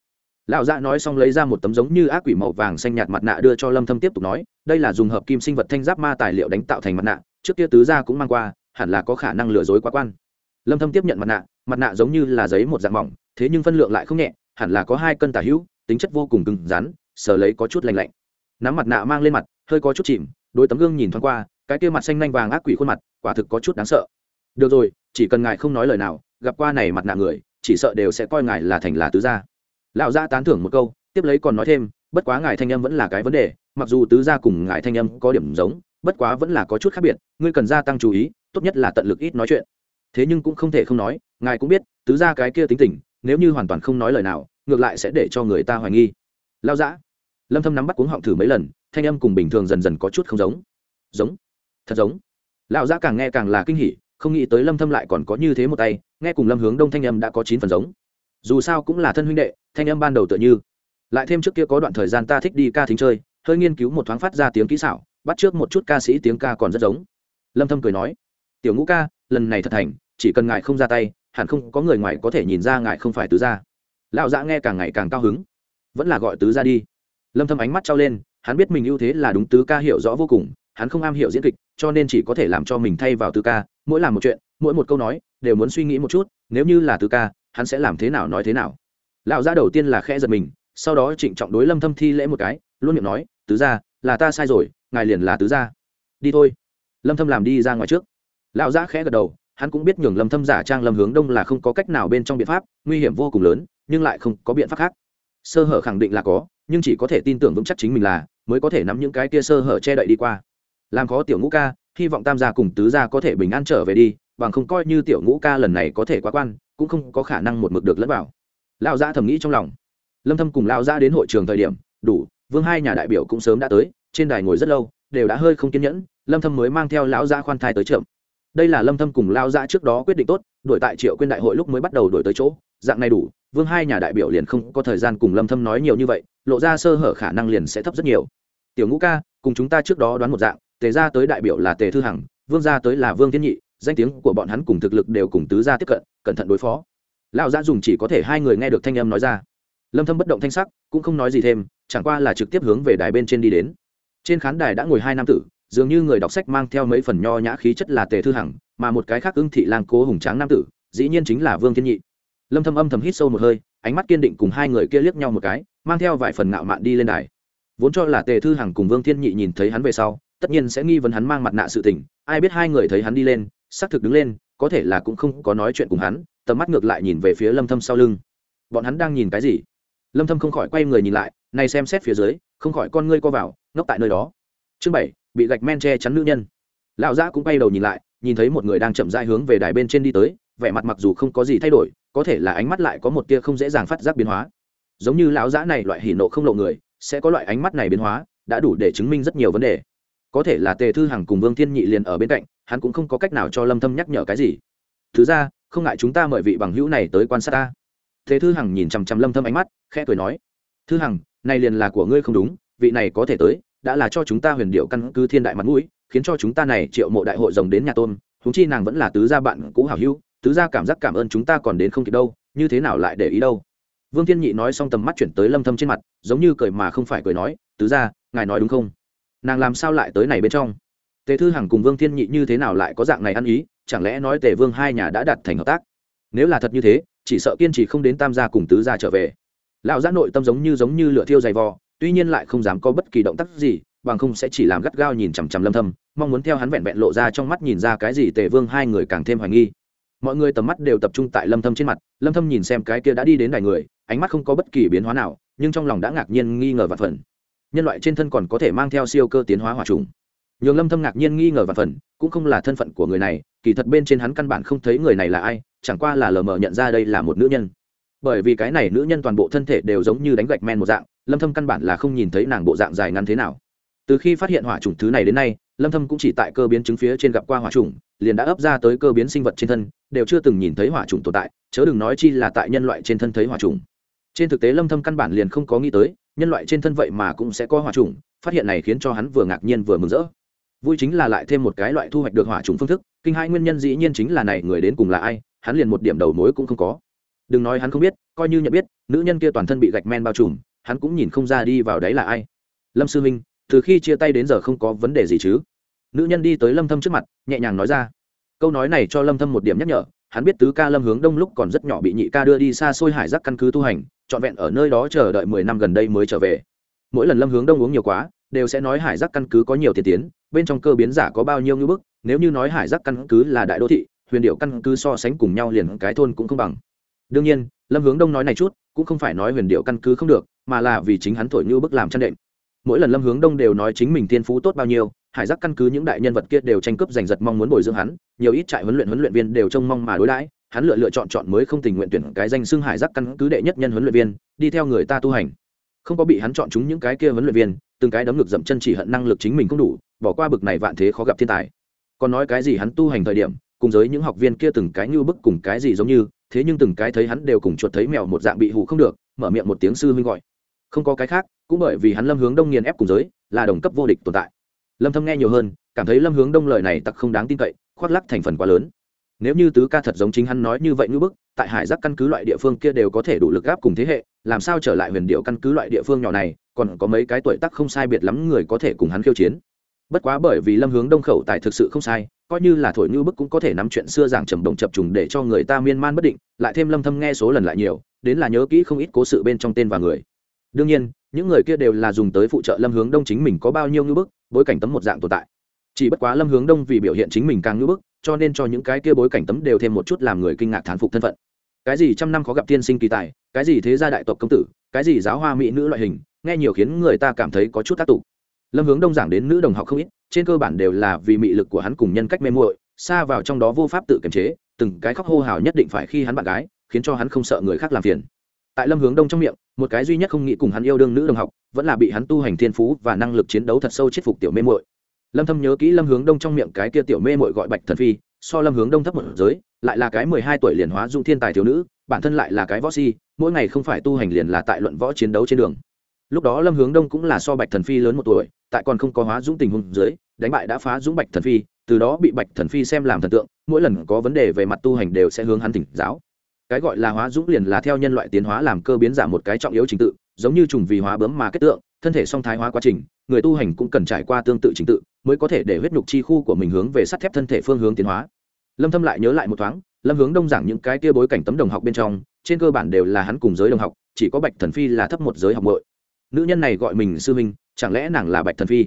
[SPEAKER 1] Lão dạ nói xong lấy ra một tấm giống như ác quỷ màu vàng xanh nhạt mặt nạ đưa cho lâm thâm tiếp tục nói, đây là dùng hợp kim sinh vật thanh giáp ma tài liệu đánh tạo thành mặt nạ, trước kia tứ gia cũng mang qua, hẳn là có khả năng lừa dối quá quan lâm thâm tiếp nhận mặt nạ mặt nạ giống như là giấy một dạng mỏng, thế nhưng phân lượng lại không nhẹ, hẳn là có hai cân tả hữu, tính chất vô cùng cứng rắn, sờ lấy có chút lạnh lạnh. Nắm mặt nạ mang lên mặt, hơi có chút chìm, đôi tấm gương nhìn thoáng qua, cái kia mặt xanh nhanh vàng ác quỷ khuôn mặt, quả thực có chút đáng sợ. Được rồi, chỉ cần ngài không nói lời nào, gặp qua này mặt nạ người, chỉ sợ đều sẽ coi ngài là thành là tứ gia. Lão gia tán thưởng một câu, tiếp lấy còn nói thêm, bất quá ngài thanh âm vẫn là cái vấn đề, mặc dù tứ gia cùng ngài thanh âm có điểm giống, bất quá vẫn là có chút khác biệt, ngươi cần gia tăng chú ý, tốt nhất là tận lực ít nói chuyện thế nhưng cũng không thể không nói, ngài cũng biết, tứ gia cái kia tính tình, nếu như hoàn toàn không nói lời nào, ngược lại sẽ để cho người ta hoài nghi. Lao dã lâm thâm nắm bắt cuống họng thử mấy lần, thanh âm cùng bình thường dần dần có chút không giống. Giống. Thật giống. Lão dã càng nghe càng là kinh hỉ, không nghĩ tới lâm thâm lại còn có như thế một tay, nghe cùng lâm hướng đông thanh âm đã có chín phần giống. Dù sao cũng là thân huynh đệ, thanh âm ban đầu tựa như. Lại thêm trước kia có đoạn thời gian ta thích đi ca thính chơi, hơi nghiên cứu một thoáng phát ra tiếng kỹ xảo, bắt trước một chút ca sĩ tiếng ca còn rất giống. Lâm thâm cười nói, tiểu ngũ ca, lần này thật thành chỉ cần ngài không ra tay, hẳn không có người ngoài có thể nhìn ra ngài không phải tứ gia. Lão dạ nghe càng ngày càng cao hứng. Vẫn là gọi tứ gia đi. Lâm thâm ánh mắt trao lên, hắn biết mình ưu thế là đúng tứ ca hiểu rõ vô cùng, hắn không am hiểu diễn kịch, cho nên chỉ có thể làm cho mình thay vào tứ ca, mỗi làm một chuyện, mỗi một câu nói, đều muốn suy nghĩ một chút, nếu như là tứ ca, hắn sẽ làm thế nào nói thế nào. Lão gia đầu tiên là khẽ giật mình, sau đó trịnh trọng đối lâm thâm thi lễ một cái, luôn miệng nói, tứ gia, là ta sai rồi, ngài liền là tứ gia. Đi thôi. Lâm thâm làm đi ra ngoài trước. Lão gia khẽ gật đầu hắn cũng biết nhường lâm thâm giả trang lâm hướng đông là không có cách nào bên trong biện pháp, nguy hiểm vô cùng lớn, nhưng lại không có biện pháp khác. Sơ hở khẳng định là có, nhưng chỉ có thể tin tưởng vững chắc chính mình là, mới có thể nắm những cái kia sơ hở che đậy đi qua. Làm khó tiểu ngũ ca, hy vọng tam gia cùng tứ gia có thể bình an trở về đi, bằng không coi như tiểu ngũ ca lần này có thể quá quan, cũng không có khả năng một mực được lẫn vào. Lão gia thầm nghĩ trong lòng. Lâm thâm cùng lão gia đến hội trường thời điểm, đủ, vương hai nhà đại biểu cũng sớm đã tới, trên đài ngồi rất lâu, đều đã hơi không kiên nhẫn, lâm thâm mới mang theo lão gia khoan thai tới chậm đây là lâm thâm cùng lão gia trước đó quyết định tốt đổi tại triệu quyên đại hội lúc mới bắt đầu đổi tới chỗ. Dạng này đủ, vương hai nhà đại biểu liền không có thời gian cùng lâm thâm nói nhiều như vậy, lộ ra sơ hở khả năng liền sẽ thấp rất nhiều. Tiểu ngũ ca, cùng chúng ta trước đó đoán một dạng, tề gia tới đại biểu là tề thư hằng, vương gia tới là vương thiên nhị, danh tiếng của bọn hắn cùng thực lực đều cùng tứ gia tiếp cận, cẩn thận đối phó. Lão gia dùng chỉ có thể hai người nghe được thanh âm nói ra. Lâm thâm bất động thanh sắc, cũng không nói gì thêm, chẳng qua là trực tiếp hướng về đài bên trên đi đến. Trên khán đài đã ngồi hai nam tử dường như người đọc sách mang theo mấy phần nho nhã khí chất là tề thư hằng, mà một cái khác ưng thị lang cố hùng tráng nam tử, dĩ nhiên chính là vương thiên nhị. Lâm thâm âm thầm hít sâu một hơi, ánh mắt kiên định cùng hai người kia liếc nhau một cái, mang theo vài phần ngạo mạn đi lên đài. Vốn cho là tề thư hằng cùng vương thiên nhị nhìn thấy hắn về sau, tất nhiên sẽ nghi vấn hắn mang mặt nạ sự tình, ai biết hai người thấy hắn đi lên, xác thực đứng lên, có thể là cũng không có nói chuyện cùng hắn, tầm mắt ngược lại nhìn về phía lâm thâm sau lưng. Bọn hắn đang nhìn cái gì? Lâm thâm không khỏi quay người nhìn lại, này xem xét phía dưới, không khỏi con ngươi co vào, ngốc tại nơi đó chương bảy, bị gạch men che chắn nữ nhân. Lão giã cũng quay đầu nhìn lại, nhìn thấy một người đang chậm rãi hướng về đài bên trên đi tới, vẻ mặt mặc dù không có gì thay đổi, có thể là ánh mắt lại có một tia không dễ dàng phát giác biến hóa. Giống như lão giã này loại hỉ nộ không lộ người, sẽ có loại ánh mắt này biến hóa, đã đủ để chứng minh rất nhiều vấn đề. Có thể là tề thư hằng cùng vương thiên nhị liền ở bên cạnh, hắn cũng không có cách nào cho lâm thâm nhắc nhở cái gì. Thứ ra, không ngại chúng ta mời vị bằng hữu này tới quan sát ta. Tề thư hằng nhìn chằm chằm lâm thâm ánh mắt, khẽ cười nói, thư hằng, này liền là của ngươi không đúng, vị này có thể tới đã là cho chúng ta huyền điệu căn cứ thiên đại mặt mũi, khiến cho chúng ta này triệu mộ đại hội rồng đến nhà tôn, huống chi nàng vẫn là tứ gia bạn cũ hảo hữu, tứ gia cảm giác cảm ơn chúng ta còn đến không kịp đâu, như thế nào lại để ý đâu? Vương thiên nhị nói xong tầm mắt chuyển tới lâm thâm trên mặt, giống như cười mà không phải cười nói, tứ gia, ngài nói đúng không? Nàng làm sao lại tới này bên trong? Tề thư hằng cùng vương thiên nhị như thế nào lại có dạng này ăn ý, chẳng lẽ nói tề vương hai nhà đã đạt thành hợp tác? Nếu là thật như thế, chỉ sợ kiên trì không đến tam gia cùng tứ gia trở về. Lão giã nội tâm giống như giống như lửa thiêu dày vò tuy nhiên lại không dám có bất kỳ động tác gì, bằng không sẽ chỉ làm gắt gao nhìn chằm chằm lâm thâm, mong muốn theo hắn vẹn vẹn lộ ra trong mắt nhìn ra cái gì tề vương hai người càng thêm hoài nghi. Mọi người tầm mắt đều tập trung tại lâm thâm trên mặt, lâm thâm nhìn xem cái kia đã đi đến đài người, ánh mắt không có bất kỳ biến hóa nào, nhưng trong lòng đã ngạc nhiên nghi ngờ và phần. Nhân loại trên thân còn có thể mang theo siêu cơ tiến hóa hỏa trùng. Nhường lâm thâm ngạc nhiên nghi ngờ và phần, cũng không là thân phận của người này, kỳ thật bên trên hắn căn bản không thấy người này là ai, chẳng qua là lờ mờ nhận ra đây là một nữ nhân bởi vì cái này nữ nhân toàn bộ thân thể đều giống như đánh gạch men một dạng, lâm thâm căn bản là không nhìn thấy nàng bộ dạng dài ngắn thế nào. Từ khi phát hiện hỏa trùng thứ này đến nay, lâm thâm cũng chỉ tại cơ biến chứng phía trên gặp qua hỏa trùng liền đã ấp ra tới cơ biến sinh vật trên thân, đều chưa từng nhìn thấy hỏa trùng tồn tại, chớ đừng nói chi là tại nhân loại trên thân thấy hỏa trùng trên thực tế lâm thâm căn bản liền không có nghĩ tới, nhân loại trên thân vậy mà cũng sẽ có hỏa trùng phát hiện này khiến cho hắn vừa ngạc nhiên vừa mừng rỡ. Vui chính là lại thêm một cái loại thu hoạch được hỏa trùng phương thức, kinh hai nguyên nhân dĩ nhiên chính là này người đến cùng là ai, hắn liền một điểm đầu mối cũng không có đừng nói hắn không biết, coi như nhận biết, nữ nhân kia toàn thân bị gạch men bao trùm, hắn cũng nhìn không ra đi vào đấy là ai. Lâm sư minh từ khi chia tay đến giờ không có vấn đề gì chứ? Nữ nhân đi tới lâm thâm trước mặt, nhẹ nhàng nói ra. Câu nói này cho lâm thâm một điểm nhắc nhở, hắn biết tứ ca lâm hướng đông lúc còn rất nhỏ bị nhị ca đưa đi xa xôi hải giác căn cứ tu hành, trọn vẹn ở nơi đó chờ đợi 10 năm gần đây mới trở về. Mỗi lần lâm hướng đông uống nhiều quá, đều sẽ nói hải giác căn cứ có nhiều tiền tiến, bên trong cơ biến giả có bao nhiêu như bức, nếu như nói hải giác căn cứ là đại đô thị, huyền điệu căn cứ so sánh cùng nhau liền cái thôn cũng không bằng đương nhiên, lâm hướng đông nói này chút, cũng không phải nói huyền điệu căn cứ không được, mà là vì chính hắn thổi như bức làm chăn đệm. Mỗi lần lâm hướng đông đều nói chính mình tiên phú tốt bao nhiêu, hải giác căn cứ những đại nhân vật kia đều tranh cướp giành giật mong muốn bồi dưỡng hắn, nhiều ít trại huấn luyện huấn luyện viên đều trông mong mà đối đãi, hắn lựa lựa chọn chọn mới không tình nguyện tuyển cái danh xưng hải giác căn cứ đệ nhất nhân huấn luyện viên, đi theo người ta tu hành. Không có bị hắn chọn chúng những cái kia huấn luyện viên, từng cái đấm ngực dậm chân chỉ hận năng lực chính mình không đủ, bỏ qua bực này vạn thế khó gặp thiên tài. Còn nói cái gì hắn tu hành thời điểm, cùng giới những học viên kia từng cái như bức cùng cái gì giống như thế nhưng từng cái thấy hắn đều cùng chuột thấy mèo một dạng bị hụ không được, mở miệng một tiếng sư huynh gọi. Không có cái khác, cũng bởi vì hắn lâm hướng đông nghiền ép cùng giới, là đồng cấp vô địch tồn tại. Lâm thâm nghe nhiều hơn, cảm thấy lâm hướng đông lời này tặc không đáng tin cậy, khoác lắc thành phần quá lớn. Nếu như tứ ca thật giống chính hắn nói như vậy như bức, tại hải giác căn cứ loại địa phương kia đều có thể đủ lực gáp cùng thế hệ, làm sao trở lại huyền điệu căn cứ loại địa phương nhỏ này, còn có mấy cái tuổi tác không sai biệt lắm người có thể cùng hắn khiêu chiến bất quá bởi vì lâm hướng đông khẩu tài thực sự không sai, coi như là thổi như bức cũng có thể nắm chuyện xưa giảng trầm động chập trùng để cho người ta miên man bất định, lại thêm lâm thâm nghe số lần lại nhiều, đến là nhớ kỹ không ít cố sự bên trong tên và người. Đương nhiên, những người kia đều là dùng tới phụ trợ lâm hướng đông chính mình có bao nhiêu ngữ bức, bối cảnh tấm một dạng tồn tại. Chỉ bất quá lâm hướng đông vì biểu hiện chính mình càng ngữ bức, cho nên cho những cái kia bối cảnh tấm đều thêm một chút làm người kinh ngạc thán phục thân phận. Cái gì trăm năm khó gặp tiên sinh kỳ tài, cái gì thế gia đại tộc công tử, cái gì giáo hoa mỹ nữ loại hình, nghe nhiều khiến người ta cảm thấy có chút tác tục lâm hướng đông giảng đến nữ đồng học không ít, trên cơ bản đều là vì mị lực của hắn cùng nhân cách mê muội, xa vào trong đó vô pháp tự kiềm chế, từng cái khóc hô hào nhất định phải khi hắn bạn gái, khiến cho hắn không sợ người khác làm phiền. Tại lâm hướng đông trong miệng, một cái duy nhất không nghĩ cùng hắn yêu đương nữ đồng học, vẫn là bị hắn tu hành thiên phú và năng lực chiến đấu thật sâu chết phục tiểu mê muội. Lâm thâm nhớ kỹ lâm hướng đông trong miệng cái kia tiểu mê muội gọi bạch thần phi, so lâm hướng đông thấp một giới, lại là cái 12 tuổi liền hóa dung thiên tài thiếu nữ, bản thân lại là cái võ si, mỗi ngày không phải tu hành liền là tại luận võ chiến đấu trên đường lúc đó lâm hướng đông cũng là so bạch thần phi lớn một tuổi, tại còn không có hóa dũng tình huống dưới, đánh bại đã phá dũng bạch thần phi, từ đó bị bạch thần phi xem làm thần tượng, mỗi lần có vấn đề về mặt tu hành đều sẽ hướng hắn tỉnh giáo. Cái gọi là hóa dũng liền là theo nhân loại tiến hóa làm cơ biến giảm một cái trọng yếu trình tự, giống như trùng vì hóa bướm mà kết tượng, thân thể song thái hóa quá trình, người tu hành cũng cần trải qua tương tự trình tự, mới có thể để huyết nhục chi khu của mình hướng về sắt thép thân thể phương hướng tiến hóa. Lâm thâm lại nhớ lại một thoáng, lâm hướng đông giảng những cái kia bối cảnh tấm đồng học bên trong, trên cơ bản đều là hắn cùng giới đồng học, chỉ có bạch thần phi là thấp một giới học bội nữ nhân này gọi mình sư huynh chẳng lẽ nàng là bạch thần phi?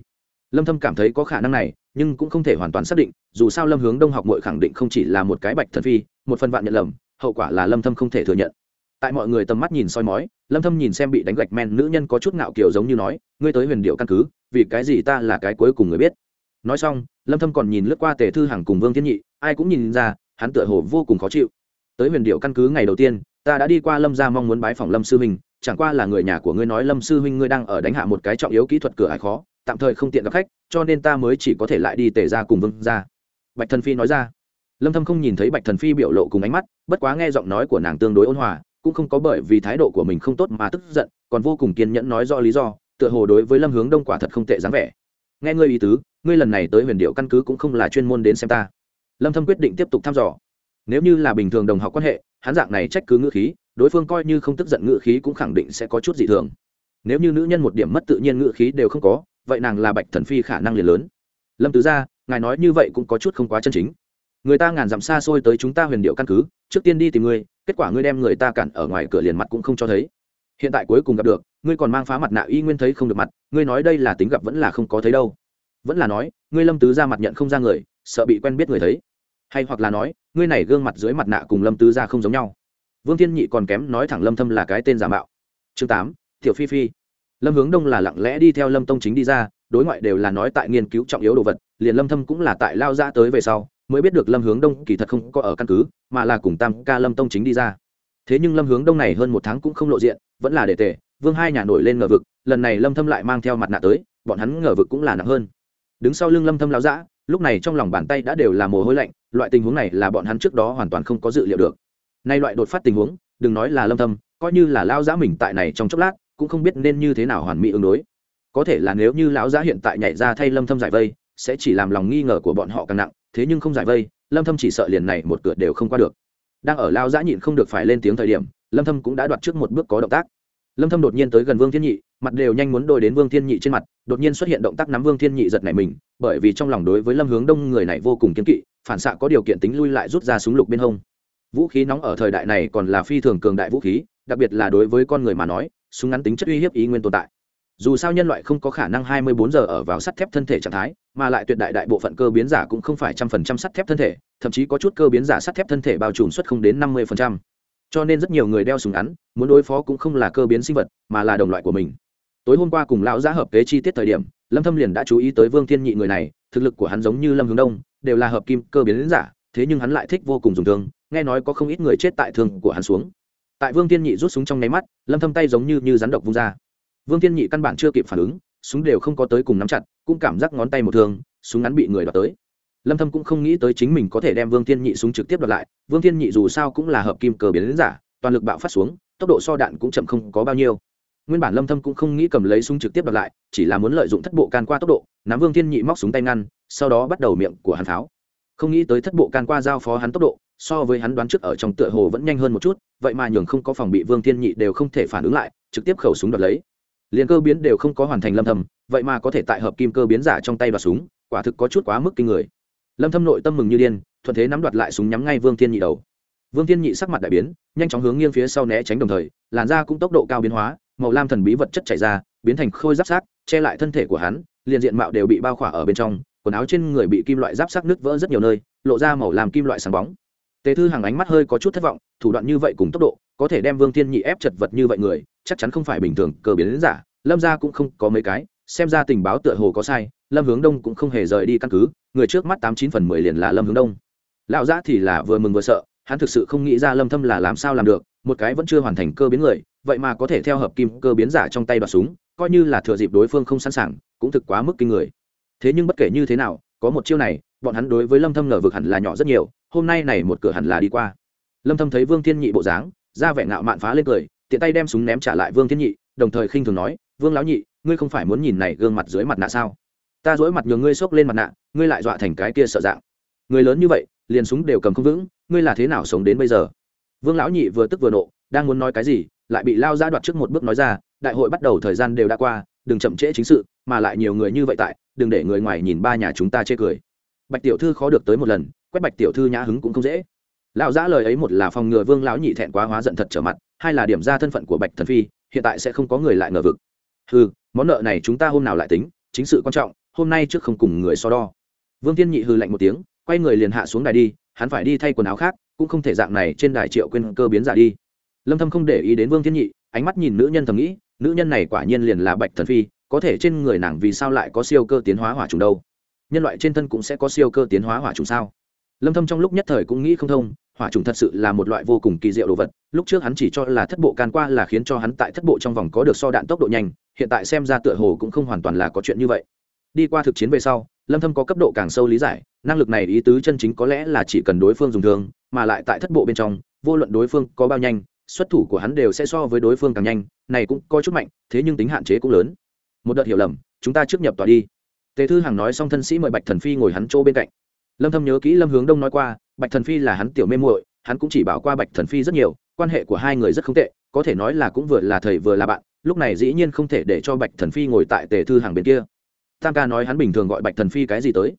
[SPEAKER 1] Lâm thâm cảm thấy có khả năng này, nhưng cũng không thể hoàn toàn xác định, dù sao lâm hướng đông học mội khẳng định không chỉ là một cái bạch thần phi, một phần vạn nhận lầm, hậu quả là lâm thâm không thể thừa nhận. Tại mọi người tầm mắt nhìn soi mói, lâm thâm nhìn xem bị đánh gạch men nữ nhân có chút ngạo kiều giống như nói, ngươi tới huyền điệu căn cứ, vì cái gì ta là cái cuối cùng người biết? Nói xong, lâm thâm còn nhìn lướt qua tề thư hàng cùng vương thiên nhị, ai cũng nhìn ra, hắn tựa hồ vô cùng khó chịu. Tới huyền điệu căn cứ ngày đầu tiên, ta đã đi qua lâm gia mong muốn bái phòng lâm sư mình chẳng qua là người nhà của ngươi nói lâm sư huynh ngươi đang ở đánh hạ một cái trọng yếu kỹ thuật cửa ải khó, tạm thời không tiện gặp khách, cho nên ta mới chỉ có thể lại đi tề ra cùng vương ra. Bạch thần phi nói ra. Lâm thâm không nhìn thấy bạch thần phi biểu lộ cùng ánh mắt, bất quá nghe giọng nói của nàng tương đối ôn hòa, cũng không có bởi vì thái độ của mình không tốt mà tức giận, còn vô cùng kiên nhẫn nói rõ lý do, tựa hồ đối với lâm hướng đông quả thật không tệ dáng vẻ. Nghe ngươi ý tứ, ngươi lần này tới huyền điệu căn cứ cũng không là chuyên môn đến xem ta. Lâm thâm quyết định tiếp tục thăm dò. Nếu như là bình thường đồng học quan hệ, hắn dạng này trách cứ ngữ khí đối phương coi như không tức giận ngự khí cũng khẳng định sẽ có chút dị thường. Nếu như nữ nhân một điểm mất tự nhiên ngự khí đều không có, vậy nàng là bạch thần phi khả năng liền lớn. Lâm tứ gia, ngài nói như vậy cũng có chút không quá chân chính. Người ta ngàn dặm xa xôi tới chúng ta huyền điệu căn cứ, trước tiên đi tìm ngươi, kết quả ngươi đem người ta cản ở ngoài cửa liền mặt cũng không cho thấy. Hiện tại cuối cùng gặp được, ngươi còn mang phá mặt nạ y nguyên thấy không được mặt, ngươi nói đây là tính gặp vẫn là không có thấy đâu. Vẫn là nói, ngươi lâm tứ ra mặt nhận không ra người, sợ bị quen biết người thấy. Hay hoặc là nói, ngươi này gương mặt dưới mặt nạ cùng lâm tứ ra không giống nhau vương thiên nhị còn kém nói thẳng lâm thâm là cái tên giả mạo. Chương tám, tiểu phi phi. Lâm hướng đông là lặng lẽ đi theo lâm tông chính đi ra, đối ngoại đều là nói tại nghiên cứu trọng yếu đồ vật, liền lâm thâm cũng là tại lao ra tới về sau, mới biết được lâm hướng đông kỳ thật không có ở căn cứ, mà là cùng tam ca lâm tông chính đi ra. Thế nhưng lâm hướng đông này hơn một tháng cũng không lộ diện, vẫn là để tề, vương hai nhà nổi lên ngờ vực, lần này lâm thâm lại mang theo mặt nạ tới, bọn hắn ngờ vực cũng là nặng hơn. Đứng sau lưng lâm thâm lão dã, lúc này trong lòng bàn tay đã đều là mồ hôi lạnh, loại tình huống này là bọn hắn trước đó hoàn toàn không có dự liệu được nay loại đột phát tình huống, đừng nói là lâm thâm, coi như là lão dã mình tại này trong chốc lát, cũng không biết nên như thế nào hoàn mỹ ứng đối. Có thể là nếu như lão dã hiện tại nhảy ra thay lâm thâm giải vây, sẽ chỉ làm lòng nghi ngờ của bọn họ càng nặng, thế nhưng không giải vây, lâm thâm chỉ sợ liền này một cửa đều không qua được. Đang ở lao dã nhịn không được phải lên tiếng thời điểm, lâm thâm cũng đã đoạt trước một bước có động tác. Lâm thâm đột nhiên tới gần vương thiên nhị, mặt đều nhanh muốn đôi đến vương thiên nhị trên mặt, đột nhiên xuất hiện động tác nắm vương thiên nhị giật nảy mình, bởi vì trong lòng đối với lâm hướng đông người này vô cùng kiên kỵ, phản xạ có điều kiện tính lui lại rút ra súng lục bên hông vũ khí nóng ở thời đại này còn là phi thường cường đại vũ khí, đặc biệt là đối với con người mà nói, súng ngắn tính chất uy hiếp ý nguyên tồn tại dù sao nhân loại không có khả năng 24 giờ ở vào sắt thép thân thể trạng thái, mà lại tuyệt đại đại bộ phận cơ biến giả cũng không phải trăm phần trăm sắt thép thân thể, thậm chí có chút cơ biến giả sắt thép thân thể bao trùm suất không đến 50%. cho nên rất nhiều người đeo súng ngắn, muốn đối phó cũng không là cơ biến sinh vật, mà là đồng loại của mình tối hôm qua cùng lão giá hợp kế chi tiết thời điểm, lâm thâm liền đã chú ý tới vương thiên nhị người này, thực lực của hắn giống như lâm hướng đông, đều là hợp kim cơ biến giả, thế nhưng hắn lại thích vô cùng dùng thương nghe nói có không ít người chết tại thương của hắn xuống. Tại vương thiên nhị rút súng trong nháy mắt, lâm thâm tay giống như như rắn độc vung ra. Vương thiên nhị căn bản chưa kịp phản ứng, súng đều không có tới cùng nắm chặt, cũng cảm giác ngón tay một thương, súng ngắn bị người đoạt tới. Lâm thâm cũng không nghĩ tới chính mình có thể đem vương thiên nhị súng trực tiếp đoạt lại, vương thiên nhị dù sao cũng là hợp kim cờ biến giả, toàn lực bạo phát xuống, tốc độ so đạn cũng chậm không có bao nhiêu. Nguyên bản lâm thâm cũng không nghĩ cầm lấy súng trực tiếp đoạt lại, chỉ là muốn lợi dụng thất bộ can qua tốc độ, nắm vương thiên nhị móc súng tay ngăn, sau đó bắt đầu miệng của hắn pháo. Không nghĩ tới thất bộ can qua giao phó hắn tốc độ so với hắn đoán trước ở trong tựa hồ vẫn nhanh hơn một chút, vậy mà nhường không có phòng bị vương thiên nhị đều không thể phản ứng lại, trực tiếp khẩu súng đoạt lấy. Liền cơ biến đều không có hoàn thành lâm thầm, vậy mà có thể tại hợp kim cơ biến giả trong tay và súng, quả thực có chút quá mức kinh người. Lâm thâm nội tâm mừng như điên, thuận thế nắm đoạt lại súng nhắm ngay vương thiên nhị đầu. Vương thiên nhị sắc mặt đại biến, nhanh chóng hướng nghiêng phía sau né tránh đồng thời, làn da cũng tốc độ cao biến hóa, màu lam thần bí vật chất chảy ra, biến thành khôi giáp sát che lại thân thể của hắn, liền diện mạo đều bị bao khỏa ở bên trong, quần áo trên người bị kim loại giáp sắc nứt vỡ rất nhiều nơi, lộ ra màu làm kim loại sáng bóng tề thư hàng ánh mắt hơi có chút thất vọng, thủ đoạn như vậy cùng tốc độ, có thể đem vương thiên nhị ép chật vật như vậy người, chắc chắn không phải bình thường, cờ biến đến giả. Lâm ra cũng không có mấy cái, xem ra tình báo tựa hồ có sai, lâm hướng đông cũng không hề rời đi căn cứ, người trước mắt tám chín phần mười liền là lâm hướng đông. Lão giã thì là vừa mừng vừa sợ, hắn thực sự không nghĩ ra lâm thâm là làm sao làm được, một cái vẫn chưa hoàn thành cơ biến người, vậy mà có thể theo hợp kim cơ biến giả trong tay đoạt súng, coi như là thừa dịp đối phương không sẵn sàng, cũng thực quá mức kinh người. Thế nhưng bất kể như thế nào, có một chiêu này, bọn hắn đối với lâm thâm ngờ vực hẳn là nhỏ rất nhiều hôm nay này một cửa hẳn là đi qua. Lâm thâm thấy vương thiên nhị bộ dáng, ra vẻ ngạo mạn phá lên cười, tiện tay đem súng ném trả lại vương thiên nhị, đồng thời khinh thường nói, vương lão nhị, ngươi không phải muốn nhìn này gương mặt dưới mặt nạ sao? Ta dối mặt nhường ngươi xốc lên mặt nạ, ngươi lại dọa thành cái kia sợ dạng. Người lớn như vậy, liền súng đều cầm không vững, ngươi là thế nào sống đến bây giờ? Vương lão nhị vừa tức vừa nộ, đang muốn nói cái gì, lại bị lao ra đoạt trước một bước nói ra, đại hội bắt đầu thời gian đều đã qua, đừng chậm trễ chính sự, mà lại nhiều người như vậy tại, đừng để người ngoài nhìn ba nhà chúng ta chê cười. Bạch tiểu thư khó được tới một lần quét bạch tiểu thư nhã hứng cũng không dễ. Lão giã lời ấy một là phòng ngừa vương lão nhị thẹn quá hóa giận thật trở mặt, hai là điểm ra thân phận của bạch thần phi, hiện tại sẽ không có người lại ngờ vực. Ừ món nợ này chúng ta hôm nào lại tính, chính sự quan trọng, hôm nay trước không cùng người so đo. Vương tiên nhị hư lạnh một tiếng, quay người liền hạ xuống đài đi, hắn phải đi thay quần áo khác, cũng không thể dạng này trên đài triệu quên cơ biến giả đi. Lâm thâm không để ý đến vương thiên nhị, ánh mắt nhìn nữ nhân thầm nghĩ, nữ nhân này quả nhiên liền là bạch thần phi, có thể trên người nàng vì sao lại có siêu cơ tiến hóa hỏa trùng đâu? Nhân loại trên thân cũng sẽ có siêu cơ tiến hóa hỏa trùng sao? Lâm thâm trong lúc nhất thời cũng nghĩ không thông, hỏa trùng thật sự là một loại vô cùng kỳ diệu đồ vật, lúc trước hắn chỉ cho là thất bộ can qua là khiến cho hắn tại thất bộ trong vòng có được so đạn tốc độ nhanh, hiện tại xem ra tựa hồ cũng không hoàn toàn là có chuyện như vậy. Đi qua thực chiến về sau, lâm thâm có cấp độ càng sâu lý giải, năng lực này ý tứ chân chính có lẽ là chỉ cần đối phương dùng thương, mà lại tại thất bộ bên trong, vô luận đối phương có bao nhanh, xuất thủ của hắn đều sẽ so với đối phương càng nhanh, này cũng có chút mạnh, thế nhưng tính hạn chế cũng lớn. Một đợt hiểu lầm, chúng ta trước nhập tòa đi. Tề thư hằng nói xong thân sĩ mời bạch thần phi ngồi hắn chỗ bên cạnh lâm thâm nhớ kỹ lâm hướng đông nói qua, bạch thần phi là hắn tiểu mê muội, hắn cũng chỉ bảo qua bạch thần phi rất nhiều, quan hệ của hai người rất không tệ, có thể nói là cũng vừa là thầy vừa là bạn, lúc này dĩ nhiên không thể để cho bạch thần phi ngồi tại tề thư hàng bên kia. Tam ca nói hắn bình thường gọi bạch thần phi cái gì tới.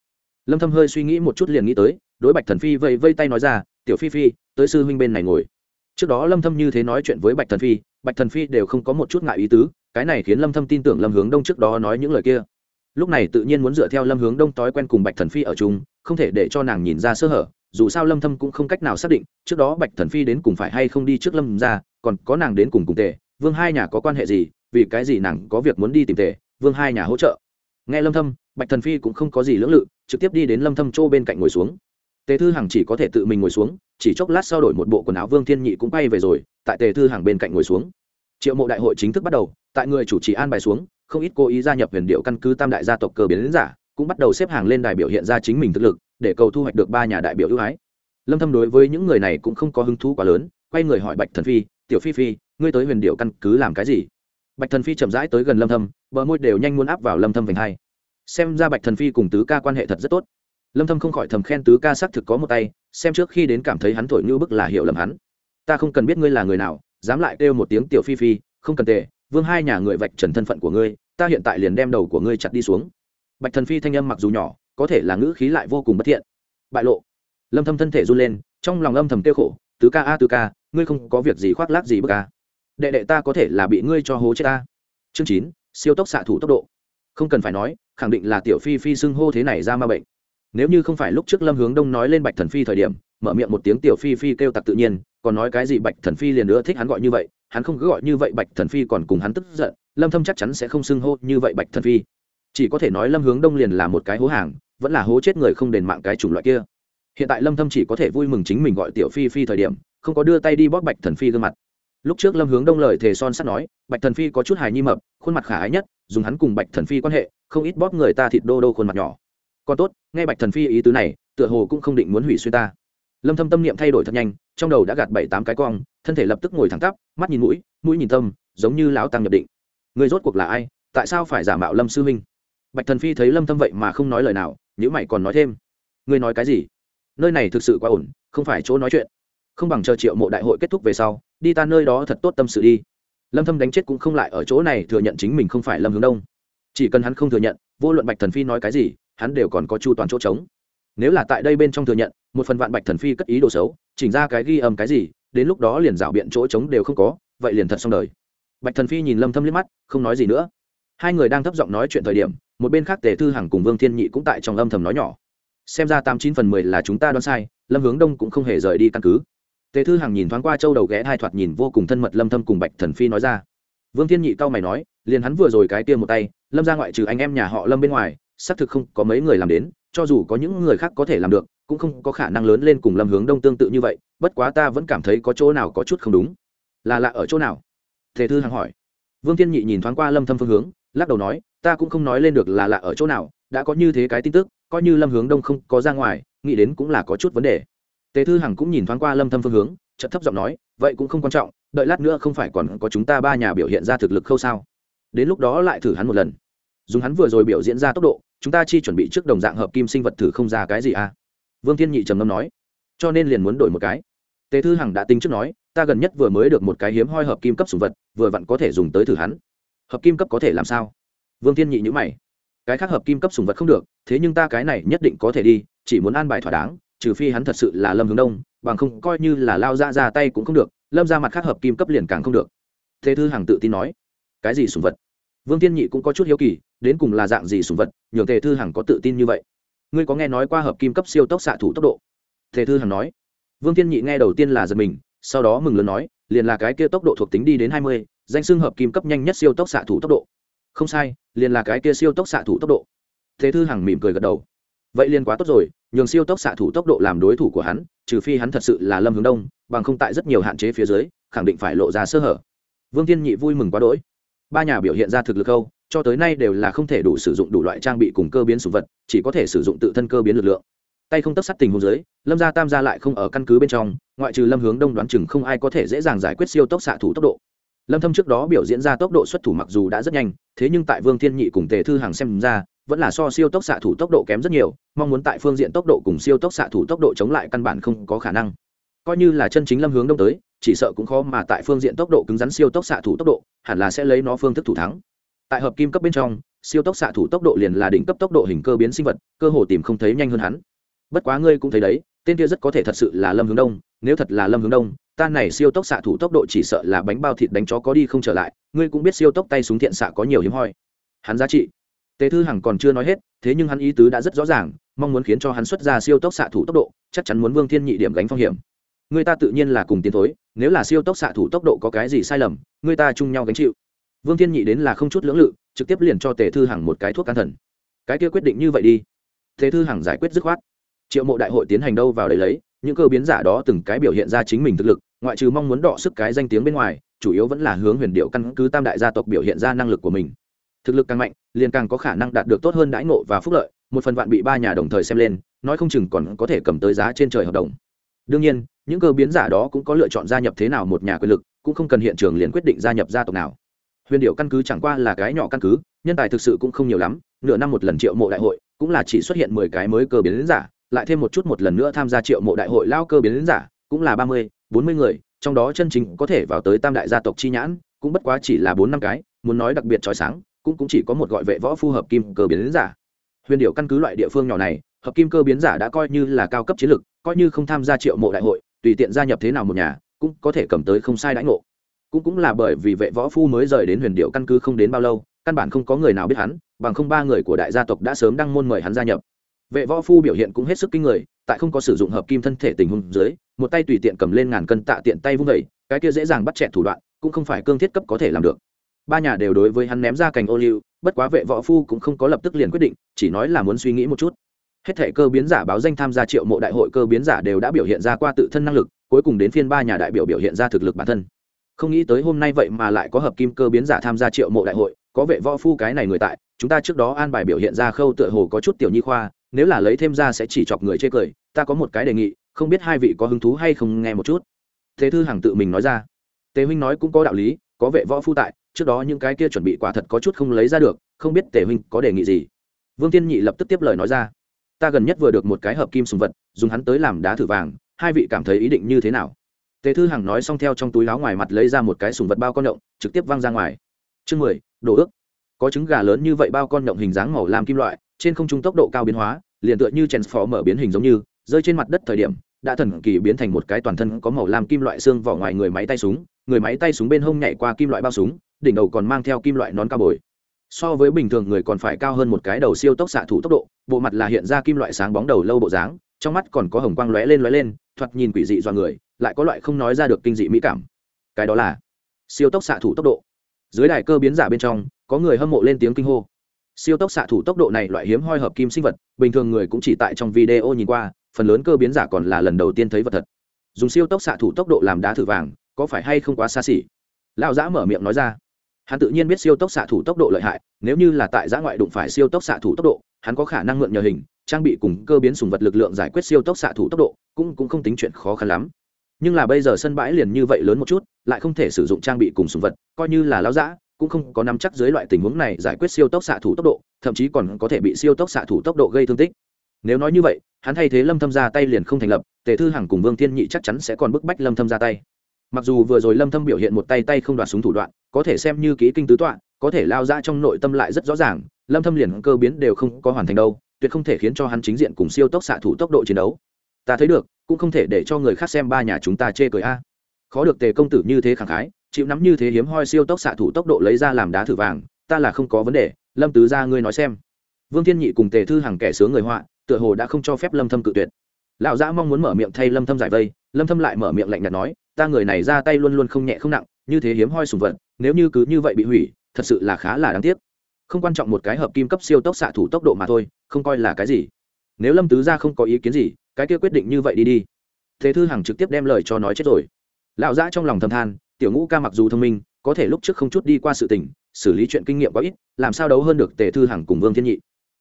[SPEAKER 1] Lâm thâm hơi suy nghĩ một chút liền nghĩ tới, đối bạch thần phi vây vây tay nói ra, tiểu phi phi, tới sư huynh bên này ngồi. Trước đó lâm thâm như thế nói chuyện với bạch thần phi, bạch thần phi đều không có một chút ngại ý tứ, cái này khiến lâm thâm tin tưởng lâm hướng đông trước đó nói những lời kia. Lúc này tự nhiên muốn dựa theo lâm hướng đông tối quen cùng bạch thần phi ở chung không thể để cho nàng nhìn ra sơ hở, dù sao lâm thâm cũng không cách nào xác định, trước đó bạch thần phi đến cùng phải hay không đi trước lâm ra, còn có nàng đến cùng cùng tề, vương hai nhà có quan hệ gì, vì cái gì nàng có việc muốn đi tìm tề, vương hai nhà hỗ trợ. Nghe lâm thâm, bạch thần phi cũng không có gì lưỡng lự, trực tiếp đi đến lâm thâm chỗ bên cạnh ngồi xuống. Tề thư hằng chỉ có thể tự mình ngồi xuống, chỉ chốc lát sau đổi một bộ quần áo vương thiên nhị cũng bay về rồi, tại tề thư hằng bên cạnh ngồi xuống. Triệu mộ đại hội chính thức bắt đầu, tại người chủ trì an bài xuống, không ít cố ý gia nhập huyền điệu căn cứ tam đại gia tộc cờ biến giả cũng bắt đầu xếp hàng lên đài biểu hiện ra chính mình thực lực, để cầu thu hoạch được ba nhà đại biểu ưu ái. Lâm thâm đối với những người này cũng không có hứng thú quá lớn, quay người hỏi bạch thần phi, tiểu phi phi, ngươi tới huyền điệu căn cứ làm cái gì? Bạch thần phi chậm rãi tới gần lâm thâm, bờ môi đều nhanh muốn áp vào lâm thâm vành hai. Xem ra bạch thần phi cùng tứ ca quan hệ thật rất tốt. Lâm thâm không khỏi thầm khen tứ ca xác thực có một tay, xem trước khi đến cảm thấy hắn thổi như bức là hiểu lầm hắn. Ta không cần biết ngươi là người nào, dám lại kêu một tiếng tiểu phi phi, không cần tệ, vương hai nhà người vạch trần thân phận của ngươi, ta hiện tại liền đem đầu của ngươi chặt đi xuống bạch thần phi thanh âm mặc dù nhỏ, có thể là ngữ khí lại vô cùng bất thiện. Bại lộ. Lâm thâm thân thể run lên, trong lòng âm thầm tiêu khổ, tứ ca a, tứ ca, ngươi không có việc gì khoác lác gì bất ca đệ đệ ta có thể là bị ngươi cho hố chết ta chương chín, siêu tốc xạ thủ tốc độ. Không cần phải nói, khẳng định là tiểu phi phi xưng hô thế này ra ma bệnh. Nếu như không phải lúc trước lâm hướng đông nói lên bạch thần phi thời điểm, mở miệng một tiếng tiểu phi phi kêu tặc tự nhiên, còn nói cái gì bạch thần phi liền nữa thích hắn gọi như vậy, hắn không cứ gọi như vậy bạch thần phi còn cùng hắn tức giận, lâm thâm chắc chắn sẽ không xưng hô như vậy bạch thần phi chỉ có thể nói lâm hướng đông liền là một cái hố hàng, vẫn là hố chết người không đền mạng cái chủng loại kia. Hiện tại lâm thâm chỉ có thể vui mừng chính mình gọi tiểu phi phi thời điểm, không có đưa tay đi bóp bạch thần phi gương mặt. Lúc trước lâm hướng đông lời thề son sắt nói, bạch thần phi có chút hài nhi mập, khuôn mặt khả ái nhất, dùng hắn cùng bạch thần phi quan hệ, không ít bóp người ta thịt đô đô khuôn mặt nhỏ. Còn tốt, nghe bạch thần phi ý tứ này, tựa hồ cũng không định muốn hủy xuyên ta. Lâm thâm tâm niệm thay đổi thật nhanh, trong đầu đã gạt bảy tám cái cong, thân thể lập tức ngồi thẳng tắp, mắt nhìn mũi mũi nhìn tâm giống như lão tăng nhập định. Người rốt cuộc là ai? Tại sao phải giả mạo lâm sư huynh bạch thần phi thấy lâm thâm vậy mà không nói lời nào nếu mày còn nói thêm. Ngươi nói cái gì? Nơi này thực sự quá ổn, không phải chỗ nói chuyện. Không bằng chờ triệu mộ đại hội kết thúc về sau, đi ta nơi đó thật tốt tâm sự đi. Lâm thâm đánh chết cũng không lại ở chỗ này thừa nhận chính mình không phải lâm hướng đông. Chỉ cần hắn không thừa nhận, vô luận bạch thần phi nói cái gì, hắn đều còn có chu toàn chỗ trống. Nếu là tại đây bên trong thừa nhận, một phần vạn bạch thần phi cất ý đồ xấu, chỉnh ra cái ghi âm cái gì, đến lúc đó liền rảo biện chỗ trống đều không có, vậy liền thật xong đời. Bạch thần phi nhìn lâm thâm liếc mắt, không nói gì nữa hai người đang thấp giọng nói chuyện thời điểm, một bên khác tề thư hằng cùng vương thiên nhị cũng tại trong âm thầm nói nhỏ. Xem ra tám chín phần mười là chúng ta đoán sai, lâm hướng đông cũng không hề rời đi căn cứ. Tề thư hằng nhìn thoáng qua châu đầu ghé hai thoạt nhìn vô cùng thân mật lâm thâm cùng bạch thần phi nói ra. Vương thiên nhị cao mày nói, liền hắn vừa rồi cái tiêm một tay, lâm ra ngoại trừ anh em nhà họ lâm bên ngoài, xác thực không có mấy người làm đến, cho dù có những người khác có thể làm được, cũng không có khả năng lớn lên cùng lâm hướng đông tương tự như vậy, bất quá ta vẫn cảm thấy có chỗ nào có chút không đúng. Là lạ ở chỗ nào? Tề thư hằng hỏi. Vương thiên nhị nhìn thoáng qua lâm thâm phương hướng lắc đầu nói, ta cũng không nói lên được là lạ ở chỗ nào, đã có như thế cái tin tức, coi như lâm hướng đông không có ra ngoài, nghĩ đến cũng là có chút vấn đề. Tề thư hằng cũng nhìn thoáng qua lâm thâm phương hướng, chợt thấp giọng nói, vậy cũng không quan trọng, đợi lát nữa không phải còn có chúng ta ba nhà biểu hiện ra thực lực khâu sao? Đến lúc đó lại thử hắn một lần. Dùng hắn vừa rồi biểu diễn ra tốc độ, chúng ta chi chuẩn bị trước đồng dạng hợp kim sinh vật thử không ra cái gì à? Vương thiên nhị trầm ngâm nói. Cho nên liền muốn đổi một cái. Tề thư hằng đã tính trước nói, ta gần nhất vừa mới được một cái hiếm hoi hợp kim cấp sủng vật, vừa vặn có thể dùng tới thử hắn hợp kim cấp có thể làm sao? Vương thiên nhị nhữ mày. Cái khác hợp kim cấp sùng vật không được, thế nhưng ta cái này nhất định có thể đi, chỉ muốn an bài thỏa đáng, trừ phi hắn thật sự là lâm hướng đông, bằng không coi như là lao ra ra tay cũng không được, lâm ra mặt khác hợp kim cấp liền càng không được. Thế thư hằng tự tin nói. Cái gì sùng vật? Vương tiên nhị cũng có chút hiếu kỳ, đến cùng là dạng gì sùng vật, nhường tề thư hằng có tự tin như vậy. Ngươi có nghe nói qua hợp kim cấp siêu tốc xạ thủ tốc độ? Tề thư hằng nói. Vương tiên nhị nghe đầu tiên là giật mình, sau đó mừng lớn nói, liền là cái kia tốc độ thuộc tính đi đến hai mươi danh xưng hợp kim cấp nhanh nhất siêu tốc xạ thủ tốc độ. Không sai, liền là cái kia siêu tốc xạ thủ tốc độ. Thế thư hằng mỉm cười gật đầu. Vậy liền quá tốt rồi, nhường siêu tốc xạ thủ tốc độ làm đối thủ của hắn, trừ phi hắn thật sự là lâm hướng đông, bằng không tại rất nhiều hạn chế phía dưới, khẳng định phải lộ ra sơ hở. Vương tiên nhị vui mừng quá đỗi. Ba nhà biểu hiện ra thực lực câu, cho tới nay đều là không thể đủ sử dụng đủ loại trang bị cùng cơ biến sùng vật, chỉ có thể sử dụng tự thân cơ biến lực lượng. Tay không tấp sắt tình huống dưới, lâm gia tam gia lại không ở căn cứ bên trong, ngoại trừ lâm hướng đông đoán chừng không ai có thể dễ dàng giải quyết siêu tốc xạ thủ tốc độ lâm thâm trước đó biểu diễn ra tốc độ xuất thủ mặc dù đã rất nhanh, thế nhưng tại vương thiên nhị cùng tề thư hàng xem ra, vẫn là so siêu tốc xạ thủ tốc độ kém rất nhiều, mong muốn tại phương diện tốc độ cùng siêu tốc xạ thủ tốc độ chống lại căn bản không có khả năng. Coi như là chân chính lâm hướng đông tới, chỉ sợ cũng khó mà tại phương diện tốc độ cứng rắn siêu tốc xạ thủ tốc độ, hẳn là sẽ lấy nó phương thức thủ thắng. Tại hợp kim cấp bên trong, siêu tốc xạ thủ tốc độ liền là đỉnh cấp tốc độ hình cơ biến sinh vật, cơ hồ tìm không thấy nhanh hơn hắn. Bất quá ngươi cũng thấy đấy, tên kia rất có thể thật sự là lâm hướng đông, nếu thật là lâm hướng đông ta này siêu tốc xạ thủ tốc độ chỉ sợ là bánh bao thịt đánh chó có đi không trở lại, ngươi cũng biết siêu tốc tay súng thiện xạ có nhiều hiếm hoi. Hắn giá trị. Tề thư hằng còn chưa nói hết, thế nhưng hắn ý tứ đã rất rõ ràng, mong muốn khiến cho hắn xuất ra siêu tốc xạ thủ tốc độ, chắc chắn muốn vương thiên nhị điểm gánh phong hiểm. Người ta tự nhiên là cùng tiến thối, nếu là siêu tốc xạ thủ tốc độ có cái gì sai lầm, người ta chung nhau gánh chịu. Vương thiên nhị đến là không chút lưỡng lự, trực tiếp liền cho tề thư hằng một cái thuốc can thần. Cái kia quyết định như vậy đi. Tề thư hằng giải quyết dứt khoát. Triệu mộ đại hội tiến hành đâu vào đấy lấy những cơ biến giả đó từng cái biểu hiện ra chính mình thực lực, ngoại trừ mong muốn đọ sức cái danh tiếng bên ngoài, chủ yếu vẫn là hướng huyền điệu căn cứ tam đại gia tộc biểu hiện ra năng lực của mình. Thực lực càng mạnh, liền càng có khả năng đạt được tốt hơn đãi ngộ và phúc lợi, một phần vạn bị ba nhà đồng thời xem lên, nói không chừng còn có thể cầm tới giá trên trời hợp đồng. Đương nhiên, những cơ biến giả đó cũng có lựa chọn gia nhập thế nào một nhà quyền lực, cũng không cần hiện trường liền quyết định gia nhập gia tộc nào. Huyền điệu căn cứ chẳng qua là cái nhỏ căn cứ, nhân tài thực sự cũng không nhiều lắm, nửa năm một lần triệu mộ đại hội, cũng là chỉ xuất hiện mười cái mới cơ biến giả lại thêm một chút một lần nữa tham gia triệu mộ đại hội lao cơ biến giả, cũng là ba mươi, bốn mươi người, trong đó chân chính có thể vào tới tam đại gia tộc chi nhãn, cũng bất quá chỉ là bốn năm cái, muốn nói đặc biệt trói sáng, cũng cũng chỉ có một gọi vệ võ phù hợp kim cơ biến giả. Huyền điệu căn cứ loại địa phương nhỏ này, hợp kim cơ biến giả đã coi như là cao cấp chiến lược, coi như không tham gia triệu mộ đại hội, tùy tiện gia nhập thế nào một nhà, cũng có thể cầm tới không sai đãi ngộ. Cũng cũng là bởi vì vệ võ phu mới rời đến huyền điệu căn cứ không đến bao lâu, căn bản không có người nào biết hắn, bằng không ba người của đại gia tộc đã sớm đăng môn mời hắn gia nhập vệ võ phu biểu hiện cũng hết sức kinh người, tại không có sử dụng hợp kim thân thể tình huống dưới, một tay tùy tiện cầm lên ngàn cân tạ tiện tay vung vẩy cái kia dễ dàng bắt chẹn thủ đoạn, cũng không phải cương thiết cấp có thể làm được. Ba nhà đều đối với hắn ném ra cành ô liu, bất quá vệ võ phu cũng không có lập tức liền quyết định, chỉ nói là muốn suy nghĩ một chút. Hết thể cơ biến giả báo danh tham gia triệu mộ đại hội cơ biến giả đều đã biểu hiện ra qua tự thân năng lực, cuối cùng đến phiên ba nhà đại biểu biểu hiện ra thực lực bản thân. Không nghĩ tới hôm nay vậy mà lại có hợp kim cơ biến giả tham gia triệu mộ đại hội, có vệ võ phu cái này người tại, chúng ta trước đó an bài biểu hiện ra khâu tựa hồ có chút tiểu nhi khoa nếu là lấy thêm ra sẽ chỉ chọc người chê cười, ta có một cái đề nghị, không biết hai vị có hứng thú hay không nghe một chút. Thế thư hằng tự mình nói ra. Tề huynh nói cũng có đạo lý, có vệ võ phu tại, trước đó những cái kia chuẩn bị quả thật có chút không lấy ra được, không biết tề huynh có đề nghị gì. Vương tiên nhị lập tức tiếp lời nói ra. Ta gần nhất vừa được một cái hợp kim sùng vật, dùng hắn tới làm đá thử vàng, hai vị cảm thấy ý định như thế nào? Tề thư hằng nói xong theo trong túi láo ngoài mặt lấy ra một cái sùng vật bao con động, trực tiếp văng ra ngoài. Chương mười, đồ ước. Có trứng gà lớn như vậy bao con động hình dáng màu làm kim loại trên không trung tốc độ cao biến hóa, liền tựa như chèn phó mở biến hình giống như, rơi trên mặt đất thời điểm, đã thần kỳ biến thành một cái toàn thân có màu lam kim loại xương vỏ ngoài người máy tay súng, người máy tay súng bên hông nhảy qua kim loại bao súng, đỉnh đầu còn mang theo kim loại nón cao bồi. So với bình thường người còn phải cao hơn một cái đầu siêu tốc xạ thủ tốc độ, bộ mặt là hiện ra kim loại sáng bóng đầu lâu bộ dáng, trong mắt còn có hồng quang lóe lên lóe lên, thoạt nhìn quỷ dị do người, lại có loại không nói ra được kinh dị mỹ cảm. Cái đó là siêu tốc xạ thủ tốc độ. Dưới đài cơ biến giả bên trong, có người hâm mộ lên tiếng kinh hô siêu tốc xạ thủ tốc độ này loại hiếm hoi hợp kim sinh vật, bình thường người cũng chỉ tại trong video nhìn qua, phần lớn cơ biến giả còn là lần đầu tiên thấy vật thật. Dùng siêu tốc xạ thủ tốc độ làm đá thử vàng, có phải hay không quá xa xỉ? Lão giã mở miệng nói ra. Hắn tự nhiên biết siêu tốc xạ thủ tốc độ lợi hại, nếu như là tại giã ngoại đụng phải siêu tốc xạ thủ tốc độ, hắn có khả năng mượn nhờ hình, trang bị cùng cơ biến sùng vật lực lượng giải quyết siêu tốc xạ thủ tốc độ, cũng cũng không tính chuyện khó khăn lắm. Nhưng là bây giờ sân bãi liền như vậy lớn một chút, lại không thể sử dụng trang bị cùng sùng vật, coi như là lão giã cũng không có nắm chắc dưới loại tình huống này giải quyết siêu tốc xạ thủ tốc độ, thậm chí còn có thể bị siêu tốc xạ thủ tốc độ gây thương tích. Nếu nói như vậy, hắn thay thế lâm thâm ra tay liền không thành lập, tề thư hằng cùng vương thiên nhị chắc chắn sẽ còn bức bách lâm thâm ra tay. Mặc dù vừa rồi lâm thâm biểu hiện một tay tay không đoạt súng thủ đoạn, có thể xem như kỹ kinh tứ tọa, có thể lao ra trong nội tâm lại rất rõ ràng, lâm thâm liền cơ biến đều không có hoàn thành đâu, tuyệt không thể khiến cho hắn chính diện cùng siêu tốc xạ thủ tốc độ chiến đấu. Ta thấy được, cũng không thể để cho người khác xem ba nhà chúng ta chê cười a. Khó được tề công tử như thế khẳng khái chịu nắm như thế hiếm hoi siêu tốc xạ thủ tốc độ lấy ra làm đá thử vàng, ta là không có vấn đề, lâm tứ ra ngươi nói xem. Vương thiên nhị cùng tề thư hàng kẻ sướng người họa, tựa hồ đã không cho phép lâm thâm cự tuyệt. Lão giã mong muốn mở miệng thay lâm thâm giải vây, lâm thâm lại mở miệng lạnh nhạt nói, ta người này ra tay luôn luôn không nhẹ không nặng, như thế hiếm hoi sùng vật, nếu như cứ như vậy bị hủy, thật sự là khá là đáng tiếc. Không quan trọng một cái hợp kim cấp siêu tốc xạ thủ tốc độ mà thôi, không coi là cái gì. Nếu lâm tứ gia không có ý kiến gì, cái kia quyết định như vậy đi đi. Thế thư hằng trực tiếp đem lời cho nói chết rồi. Lão giã trong lòng thầm than tiểu ngũ ca mặc dù thông minh, có thể lúc trước không chút đi qua sự tình, xử lý chuyện kinh nghiệm quá ít, làm sao đấu hơn được tề thư hằng cùng vương thiên nhị?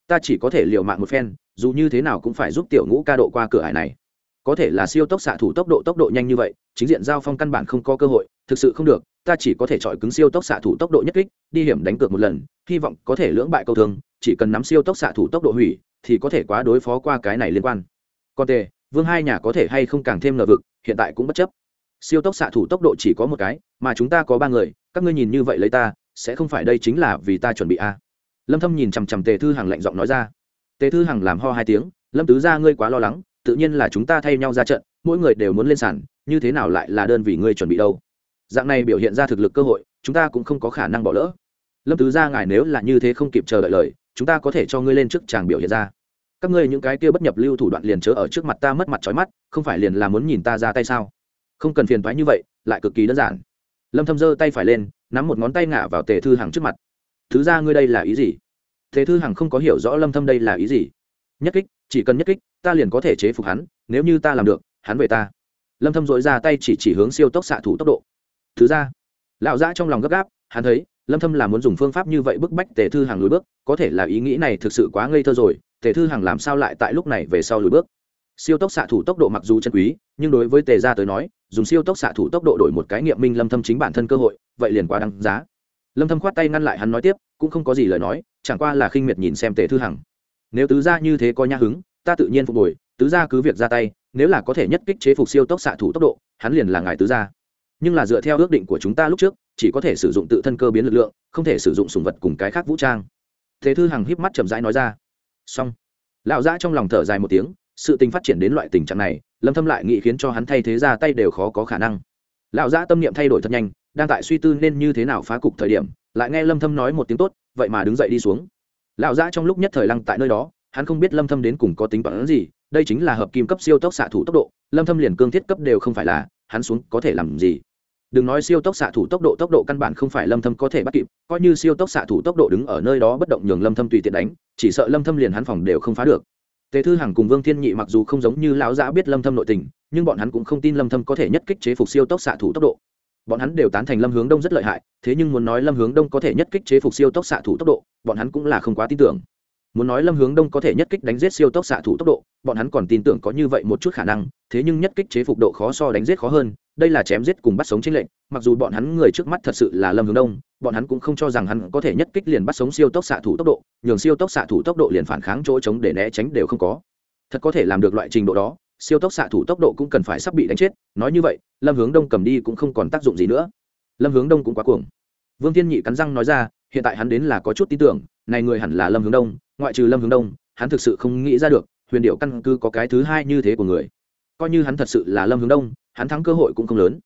[SPEAKER 1] Ta chỉ có thể liều mạng một phen, dù như thế nào cũng phải giúp tiểu ngũ ca độ qua cửa hải này. Có thể là siêu tốc xạ thủ tốc độ tốc độ nhanh như vậy, chính diện giao phong căn bản không có cơ hội, thực sự không được, ta chỉ có thể chọi cứng siêu tốc xạ thủ tốc độ nhất kích, đi hiểm đánh cược một lần, hy vọng có thể lưỡng bại câu thương chỉ cần nắm siêu tốc xạ thủ tốc độ hủy, thì có thể quá đối phó qua cái này liên quan. Còn tề, vương hai nhà có thể hay không càng thêm lờ vực, hiện tại cũng bất chấp siêu tốc xạ thủ tốc độ chỉ có một cái, mà chúng ta có ba người, các ngươi nhìn như vậy lấy ta, sẽ không phải đây chính là vì ta chuẩn bị a à. lâm thâm nhìn chằm chằm tề thư hằng lạnh giọng nói ra. Tề thư hằng làm ho hai tiếng, lâm tứ gia ngươi quá lo lắng, tự nhiên là chúng ta thay nhau ra trận, mỗi người đều muốn lên sàn, như thế nào lại là đơn vị ngươi chuẩn bị đâu? Dạng này biểu hiện ra thực lực cơ hội, chúng ta cũng không có khả năng bỏ lỡ. Lâm tứ gia ngài nếu là như thế không kịp chờ đợi lời, chúng ta có thể cho ngươi lên trước chàng biểu hiện ra. Các ngươi những cái kia bất nhập lưu thủ đoạn liền chớ ở trước mặt ta mất mặt trói mắt, không phải liền là muốn nhìn ta ra tay sao? Không cần phiền thoái như vậy, lại cực kỳ đơn giản. Lâm thâm giơ tay phải lên, nắm một ngón tay ngả vào tề thư hằng trước mặt. Thứ ra ngươi đây là ý gì? Tề thư hằng không có hiểu rõ lâm thâm đây là ý gì. Nhất kích, chỉ cần nhất kích, ta liền có thể chế phục hắn, nếu như ta làm được, hắn về ta. Lâm thâm dội ra tay chỉ chỉ hướng siêu tốc xạ thủ tốc độ. Thứ ra. Lão dã trong lòng gấp gáp, hắn thấy, lâm thâm là muốn dùng phương pháp như vậy bức bách tề thư hàng lùi bước, có thể là ý nghĩ này thực sự quá ngây thơ rồi, tề thư hàng làm sao lại tại lúc này về sau lùi bước? Siêu tốc xạ thủ tốc độ mặc dù chân quý, nhưng đối với tề gia tới nói, dùng siêu tốc xạ thủ tốc độ đổi một cái nghiệm minh lâm thâm chính bản thân cơ hội, vậy liền quá đáng giá. Lâm thâm khoát tay ngăn lại hắn nói tiếp, cũng không có gì lời nói, chẳng qua là khinh miệt nhìn xem tề thư hằng. Nếu tứ gia như thế có nhã hứng, ta tự nhiên phục hồi, tứ gia cứ việc ra tay, nếu là có thể nhất kích chế phục siêu tốc xạ thủ tốc độ, hắn liền là ngài tứ gia. Nhưng là dựa theo ước định của chúng ta lúc trước, chỉ có thể sử dụng tự thân cơ biến lực lượng, không thể sử dụng sùng vật cùng cái khác vũ trang. Thế thư hằng híp mắt chậm rãi nói ra. Xong. Lão dã trong lòng thở dài một tiếng sự tình phát triển đến loại tình trạng này, lâm thâm lại nghĩ khiến cho hắn thay thế ra tay đều khó có khả năng. Lão gia tâm niệm thay đổi thật nhanh, đang tại suy tư nên như thế nào phá cục thời điểm, lại nghe lâm thâm nói một tiếng tốt, vậy mà đứng dậy đi xuống. Lão gia trong lúc nhất thời lăng tại nơi đó, hắn không biết lâm thâm đến cùng có tính toán gì, đây chính là hợp kim cấp siêu tốc xạ thủ tốc độ, lâm thâm liền cương thiết cấp đều không phải là, hắn xuống có thể làm gì? Đừng nói siêu tốc xạ thủ tốc độ tốc độ căn bản không phải lâm thâm có thể bắt kịp, coi như siêu tốc xạ thủ tốc độ đứng ở nơi đó bất động nhường lâm thâm tùy tiện đánh, chỉ sợ lâm thâm liền hắn phòng đều không phá được tề thư hằng cùng vương thiên nhị mặc dù không giống như lão giã biết lâm thâm nội tình, nhưng bọn hắn cũng không tin lâm thâm có thể nhất kích chế phục siêu tốc xạ thủ tốc độ. Bọn hắn đều tán thành lâm hướng đông rất lợi hại, thế nhưng muốn nói lâm hướng đông có thể nhất kích chế phục siêu tốc xạ thủ tốc độ, bọn hắn cũng là không quá tin tưởng. Muốn nói lâm hướng đông có thể nhất kích đánh giết siêu tốc xạ thủ tốc độ, bọn hắn còn tin tưởng có như vậy một chút khả năng, thế nhưng nhất kích chế phục độ khó so đánh giết khó hơn, đây là chém giết cùng bắt sống chính lệnh mặc dù bọn hắn người trước mắt thật sự là lâm hướng đông, bọn hắn cũng không cho rằng hắn có thể nhất kích liền bắt sống siêu tốc xạ thủ tốc độ nhường siêu tốc xạ thủ tốc độ liền phản kháng chỗ chống để né tránh đều không có. Thật có thể làm được loại trình độ đó, siêu tốc xạ thủ tốc độ cũng cần phải sắp bị đánh chết. Nói như vậy, lâm hướng đông cầm đi cũng không còn tác dụng gì nữa. Lâm hướng đông cũng quá cuồng. Vương thiên nhị cắn răng nói ra, hiện tại hắn đến là có chút tin tưởng, này người hẳn là lâm hướng đông. Ngoại trừ lâm hướng đông, hắn thực sự không nghĩ ra được, huyền điệu căn cứ có cái thứ hai như thế của người. Coi như hắn thật sự là lâm hướng đông, hắn thắng cơ hội cũng không lớn.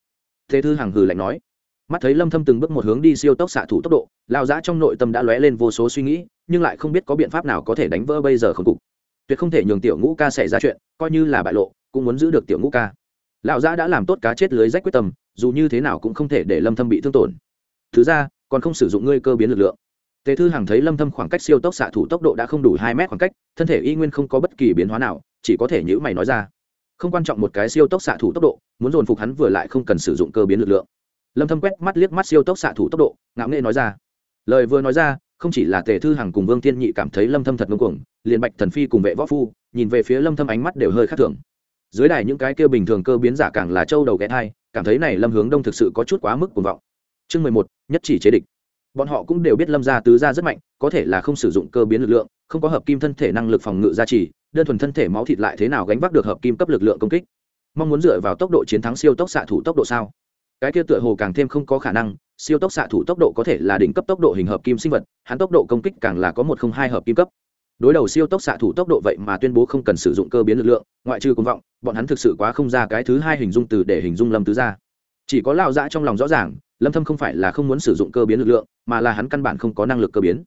[SPEAKER 1] Thế thư hằng hừ lạnh nói mắt thấy lâm thâm từng bước một hướng đi siêu tốc xạ thủ tốc độ lao giã trong nội tâm đã lóe lên vô số suy nghĩ nhưng lại không biết có biện pháp nào có thể đánh vỡ bây giờ không cục tuyệt không thể nhường tiểu ngũ ca xảy ra chuyện coi như là bại lộ cũng muốn giữ được tiểu ngũ ca lão giã đã làm tốt cá chết lưới rách quyết tâm dù như thế nào cũng không thể để lâm thâm bị thương tổn thứ ra còn không sử dụng ngươi cơ biến lực lượng tề thư hằng thấy lâm thâm khoảng cách siêu tốc xạ thủ tốc độ đã không đủ 2 mét khoảng cách thân thể y nguyên không có bất kỳ biến hóa nào chỉ có thể nhữ mày nói ra không quan trọng một cái siêu tốc xạ thủ tốc độ muốn dồn phục hắn vừa lại không cần sử dụng cơ biến lực lượng lâm thâm quét mắt liếc mắt siêu tốc xạ thủ tốc độ ngạo nghễ nói ra. Lời vừa nói ra không chỉ là tề thư hằng cùng vương Thiên nhị cảm thấy lâm thâm thật ngông cuồng liền bạch thần phi cùng vệ võ phu nhìn về phía lâm thâm ánh mắt đều hơi khác thường. Dưới đài những cái kia bình thường cơ biến giả càng là châu đầu ghé thai cảm thấy này lâm hướng đông thực sự có chút quá mức cuồng vọng. Chương 11, nhất chỉ chế địch. Bọn họ cũng đều biết lâm gia tứ gia rất mạnh có thể là không sử dụng cơ biến lực lượng không có hợp kim thân thể năng lực phòng ngự gia trì đơn thuần thân thể máu thịt lại thế nào gánh vác được hợp kim cấp lực lượng công kích. Mong muốn dựa vào tốc độ chiến thắng siêu tốc xạ thủ tốc độ sao? Cái kia tựa hồ càng thêm không có khả năng, siêu tốc xạ thủ tốc độ có thể là đỉnh cấp tốc độ hình hợp kim sinh vật, hắn tốc độ công kích càng là có một không hai hợp kim cấp. Đối đầu siêu tốc xạ thủ tốc độ vậy mà tuyên bố không cần sử dụng cơ biến lực lượng, ngoại trừ công vọng, bọn hắn thực sự quá không ra cái thứ hai hình dung từ để hình dung lâm tứ ra chỉ có lao dã trong lòng rõ ràng, lâm thâm không phải là không muốn sử dụng cơ biến lực lượng, mà là hắn căn bản không có năng lực cơ biến.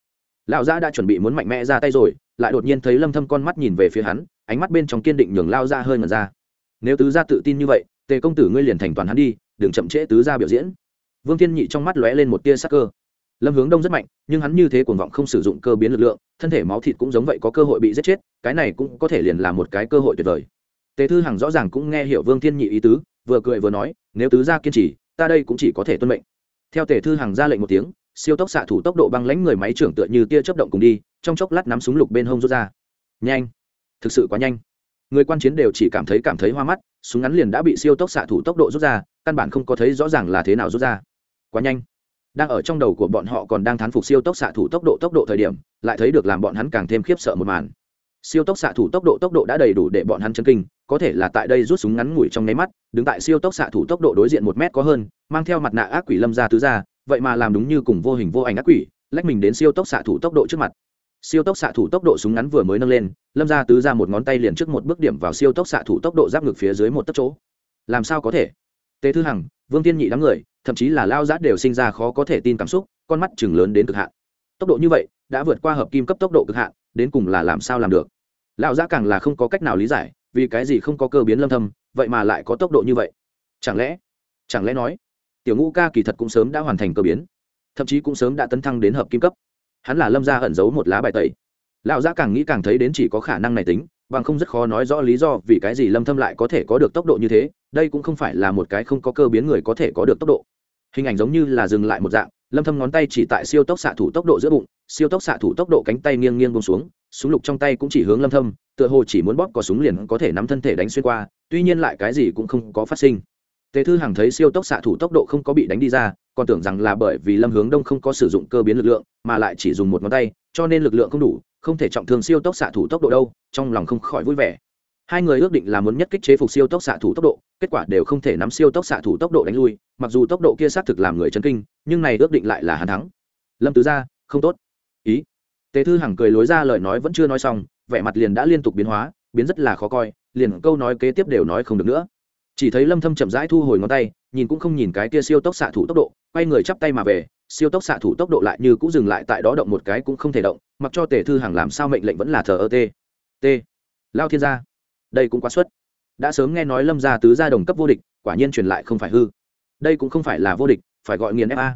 [SPEAKER 1] Lão dã đã chuẩn bị muốn mạnh mẽ ra tay rồi, lại đột nhiên thấy lâm thâm con mắt nhìn về phía hắn, ánh mắt bên trong kiên định nhường lao ra hơi ngẩn ra. Nếu tứ gia tự tin như vậy, tề công tử ngươi liền thành toàn hắn đi đừng chậm trễ tứ gia biểu diễn. Vương thiên nhị trong mắt lóe lên một tia sắc cơ. Lâm hướng đông rất mạnh, nhưng hắn như thế cuồng vọng không sử dụng cơ biến lực lượng, thân thể máu thịt cũng giống vậy có cơ hội bị giết chết, cái này cũng có thể liền là một cái cơ hội tuyệt vời. Tề thư hằng rõ ràng cũng nghe hiểu vương thiên nhị ý tứ, vừa cười vừa nói, nếu tứ gia kiên trì, ta đây cũng chỉ có thể tuân mệnh. Theo tề thư hằng ra lệnh một tiếng, siêu tốc xạ thủ tốc độ băng lãnh người máy trưởng tựa như tia chớp động cùng đi, trong chốc lát nắm súng lục bên hông rút ra. Nhanh! Thực sự quá nhanh! Người quan chiến đều chỉ cảm thấy cảm thấy hoa mắt, súng ngắn liền đã bị siêu tốc xạ thủ tốc độ rút ra, căn bản không có thấy rõ ràng là thế nào rút ra. Quá nhanh. Đang ở trong đầu của bọn họ còn đang thán phục siêu tốc xạ thủ tốc độ tốc độ thời điểm, lại thấy được làm bọn hắn càng thêm khiếp sợ một màn. Siêu tốc xạ thủ tốc độ tốc độ đã đầy đủ để bọn hắn chân kinh, có thể là tại đây rút súng ngắn ngủi trong nháy mắt, đứng tại siêu tốc xạ thủ tốc độ đối diện một mét có hơn, mang theo mặt nạ ác quỷ lâm ra tứ ra, vậy mà làm đúng như cùng vô hình vô ảnh ác quỷ, lách mình đến siêu tốc xạ thủ tốc độ trước mặt siêu tốc xạ thủ tốc độ súng ngắn vừa mới nâng lên, lâm ra tứ ra một ngón tay liền trước một bước điểm vào siêu tốc xạ thủ tốc độ giáp ngực phía dưới một tấc chỗ. Làm sao có thể? Tề thư hằng, vương tiên nhị đám người, thậm chí là lao giát đều sinh ra khó có thể tin cảm xúc, con mắt chừng lớn đến cực hạn. Tốc độ như vậy, đã vượt qua hợp kim cấp tốc độ cực hạn, đến cùng là làm sao làm được? Lão giã càng là không có cách nào lý giải, vì cái gì không có cơ biến lâm thâm, vậy mà lại có tốc độ như vậy? Chẳng lẽ chẳng lẽ nói, tiểu ngũ ca kỳ thật cũng sớm đã hoàn thành cơ biến, thậm chí cũng sớm đã tấn thăng đến hợp kim cấp? Hắn là lâm gia ẩn giấu một lá bài tẩy. Lão giã càng nghĩ càng thấy đến chỉ có khả năng này tính, bằng không rất khó nói rõ lý do vì cái gì lâm thâm lại có thể có được tốc độ như thế, đây cũng không phải là một cái không có cơ biến người có thể có được tốc độ. Hình ảnh giống như là dừng lại một dạng, lâm thâm ngón tay chỉ tại siêu tốc xạ thủ tốc độ giữa bụng, siêu tốc xạ thủ tốc độ cánh tay nghiêng nghiêng buông xuống, súng lục trong tay cũng chỉ hướng lâm thâm, tựa hồ chỉ muốn bóp có súng liền có thể nắm thân thể đánh xuyên qua, tuy nhiên lại cái gì cũng không có phát sinh. Tề thư hằng thấy siêu tốc xạ thủ tốc độ không có bị đánh đi ra còn tưởng rằng là bởi vì lâm hướng đông không có sử dụng cơ biến lực lượng, mà lại chỉ dùng một ngón tay, cho nên lực lượng không đủ, không thể trọng thương siêu tốc xạ thủ tốc độ đâu, trong lòng không khỏi vui vẻ. Hai người ước định là muốn nhất kích chế phục siêu tốc xạ thủ tốc độ, kết quả đều không thể nắm siêu tốc xạ thủ tốc độ đánh lui, mặc dù tốc độ kia xác thực làm người chấn kinh, nhưng này ước định lại là hàn thắng. Lâm tứ gia, không tốt. Ý. Tề thư hằng cười lối ra lời nói vẫn chưa nói xong, vẻ mặt liền đã liên tục biến hóa, biến rất là khó coi, liền câu nói kế tiếp đều nói không được nữa. Chỉ thấy lâm thâm chậm rãi thu hồi ngón tay, nhìn cũng không nhìn cái kia siêu tốc xạ thủ tốc độ quay người chắp tay mà về, siêu tốc xạ thủ tốc độ lại như cũng dừng lại tại đó động một cái cũng không thể động, mặc cho tề thư hằng làm sao mệnh lệnh vẫn là thờ ơ t t. Lao thiên gia. Đây cũng quá suất. Đã sớm nghe nói lâm gia tứ gia đồng cấp vô địch, quả nhiên truyền lại không phải hư. Đây cũng không phải là vô địch, phải gọi nghiền fa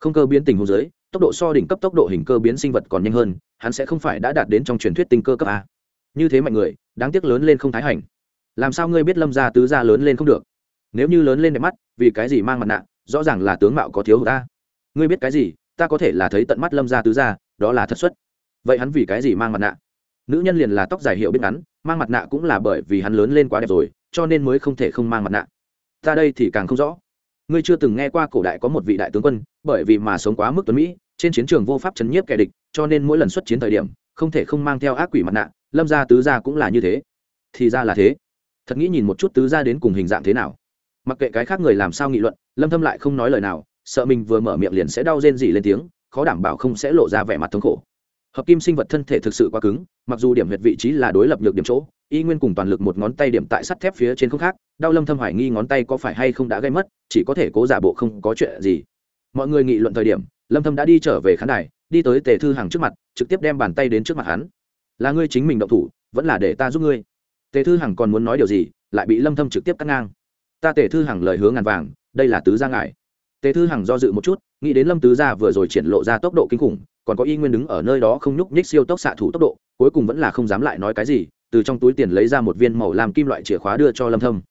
[SPEAKER 1] không cơ biến tình hồ dưới, tốc độ so đỉnh cấp tốc độ hình cơ biến sinh vật còn nhanh hơn, hắn sẽ không phải đã đạt đến trong truyền thuyết tinh cơ cấp a. Như thế mạnh người, đáng tiếc lớn lên không thái hành. Làm sao ngươi biết lâm gia tứ gia lớn lên không được? Nếu như lớn lên đẹp mắt, vì cái gì mang mặt nạ? Rõ ràng là tướng mạo có thiếu hụt ta. Ngươi biết cái gì, ta có thể là thấy tận mắt lâm gia tứ gia, đó là thật xuất. Vậy hắn vì cái gì mang mặt nạ? Nữ nhân liền là tóc dài hiệu biết ngắn, mang mặt nạ cũng là bởi vì hắn lớn lên quá đẹp rồi, cho nên mới không thể không mang mặt nạ. Ta đây thì càng không rõ. Ngươi chưa từng nghe qua cổ đại có một vị đại tướng quân, bởi vì mà sống quá mức tuấn mỹ, trên chiến trường vô pháp chấn nhiếp kẻ địch, cho nên mỗi lần xuất chiến thời điểm, không thể không mang theo ác quỷ mặt nạ, lâm gia tứ gia cũng là như thế. Thì ra là thế. Thật nghĩ nhìn một chút tứ gia đến cùng hình dạng thế nào mặc kệ cái khác người làm sao nghị luận, lâm thâm lại không nói lời nào, sợ mình vừa mở miệng liền sẽ đau rên gì lên tiếng, khó đảm bảo không sẽ lộ ra vẻ mặt thống khổ. Hợp kim sinh vật thân thể thực sự quá cứng, mặc dù điểm huyệt vị trí là đối lập nhược điểm chỗ, y nguyên cùng toàn lực một ngón tay điểm tại sắt thép phía trên không khác, đau lâm thâm hoài nghi ngón tay có phải hay không đã gây mất, chỉ có thể cố giả bộ không có chuyện gì. Mọi người nghị luận thời điểm, lâm thâm đã đi trở về khán đài, đi tới tề thư hàng trước mặt, trực tiếp đem bàn tay đến trước mặt hắn. Là ngươi chính mình động thủ, vẫn là để ta giúp ngươi. Tề thư hằng còn muốn nói điều gì, lại bị lâm thâm trực tiếp cắt ngang ta tề thư hằng lời hứa ngàn vàng đây là tứ gia ngài tề thư hằng do dự một chút nghĩ đến lâm tứ gia vừa rồi triển lộ ra tốc độ kinh khủng còn có y nguyên đứng ở nơi đó không nhúc nhích siêu tốc xạ thủ tốc độ cuối cùng vẫn là không dám lại nói cái gì từ trong túi tiền lấy ra một viên màu làm kim loại chìa khóa đưa cho lâm thâm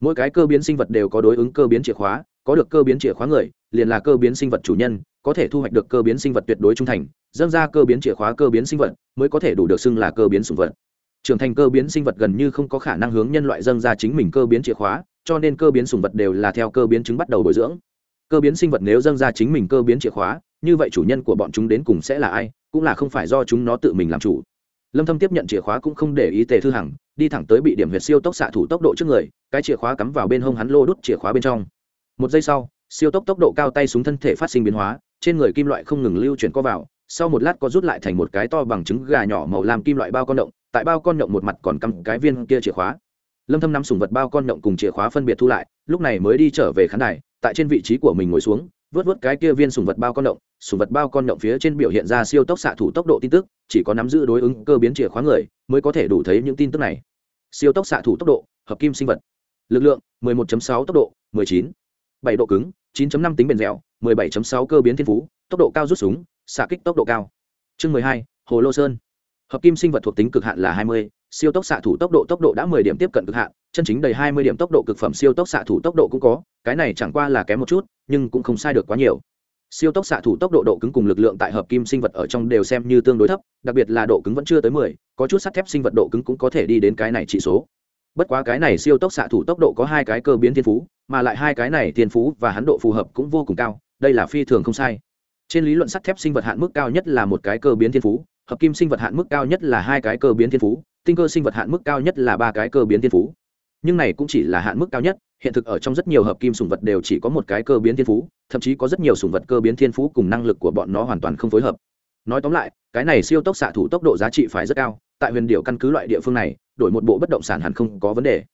[SPEAKER 1] mỗi cái cơ biến sinh vật đều có đối ứng cơ biến chìa khóa có được cơ biến chìa khóa người liền là cơ biến sinh vật chủ nhân có thể thu hoạch được cơ biến sinh vật tuyệt đối trung thành dâng ra cơ biến chìa khóa cơ biến sinh vật mới có thể đủ được xưng là cơ biến sủng vật trưởng thành cơ biến sinh vật gần như không có khả năng hướng nhân loại dâng ra chính mình cơ biến chìa khóa cho nên cơ biến sùng vật đều là theo cơ biến chứng bắt đầu bồi dưỡng. Cơ biến sinh vật nếu dâng ra chính mình cơ biến chìa khóa, như vậy chủ nhân của bọn chúng đến cùng sẽ là ai, cũng là không phải do chúng nó tự mình làm chủ. Lâm thâm tiếp nhận chìa khóa cũng không để ý tề thư hằng, đi thẳng tới bị điểm huyệt siêu tốc xạ thủ tốc độ trước người, cái chìa khóa cắm vào bên hông hắn lô đút chìa khóa bên trong. Một giây sau, siêu tốc tốc độ cao tay súng thân thể phát sinh biến hóa, trên người kim loại không ngừng lưu chuyển co vào, sau một lát có rút lại thành một cái to bằng trứng gà nhỏ màu làm kim loại bao con động, tại bao con động một mặt còn cắm cái viên kia chìa khóa lâm thâm nắm sùng vật bao con động cùng chìa khóa phân biệt thu lại lúc này mới đi trở về khán đài tại trên vị trí của mình ngồi xuống vớt vớt cái kia viên sùng vật bao con động sùng vật bao con động phía trên biểu hiện ra siêu tốc xạ thủ tốc độ tin tức chỉ có nắm giữ đối ứng cơ biến chìa khóa người mới có thể đủ thấy những tin tức này. Siêu tốc xạ thủ tốc độ hợp kim sinh vật. Lực lượng 11.6 tốc độ 19. 7 độ cứng 9.5 tính bền dẻo 17.6 cơ biến thiên phú tốc độ cao rút súng xạ kích tốc độ cao. Chương 12, hồ lô sơn hợp kim sinh vật thuộc tính cực hạn là 20, siêu tốc xạ thủ tốc độ tốc độ đã 10 điểm tiếp cận cực hạn chân chính đầy 20 điểm tốc độ cực phẩm siêu tốc xạ thủ tốc độ cũng có cái này chẳng qua là kém một chút nhưng cũng không sai được quá nhiều. Siêu tốc xạ thủ tốc độ độ cứng cùng lực lượng tại hợp kim sinh vật ở trong đều xem như tương đối thấp đặc biệt là độ cứng vẫn chưa tới mười có chút sắt thép sinh vật độ cứng cũng có thể đi đến cái này chỉ số. Bất quá cái này siêu tốc xạ thủ tốc độ có hai cái cơ biến thiên phú mà lại hai cái này thiên phú và hắn độ phù hợp cũng vô cùng cao đây là phi thường không sai. Trên lý luận sắt thép sinh vật hạn mức cao nhất là một cái cơ biến thiên phú hợp kim sinh vật hạn mức cao nhất là hai cái cơ biến thiên phú, tinh cơ sinh vật hạn mức cao nhất là ba cái cơ biến thiên phú. Nhưng này cũng chỉ là hạn mức cao nhất, hiện thực ở trong rất nhiều hợp kim sùng vật đều chỉ có một cái cơ biến thiên phú, thậm chí có rất nhiều sùng vật cơ biến thiên phú cùng năng lực của bọn nó hoàn toàn không phối hợp. Nói tóm lại, cái này siêu tốc xạ thủ tốc độ giá trị phải rất cao, tại huyền điệu căn cứ loại địa phương này, đổi một bộ bất động sản hẳn không có vấn đề.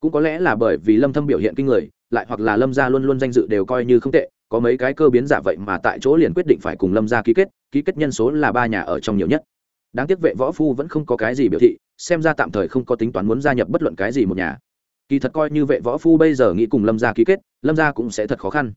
[SPEAKER 1] Cũng có lẽ là bởi vì lâm thâm biểu hiện kinh người, lại hoặc là lâm gia luôn luôn danh dự đều coi như không tệ có mấy cái cơ biến giả vậy mà tại chỗ liền quyết định phải cùng lâm gia ký kết ký kết nhân số là ba nhà ở trong nhiều nhất. Đáng tiếc vệ võ phu vẫn không có cái gì biểu thị, xem ra tạm thời không có tính toán muốn gia nhập bất luận cái gì một nhà. Kỳ thật coi như vệ võ phu bây giờ nghĩ cùng lâm gia ký kết, lâm gia cũng sẽ thật khó khăn.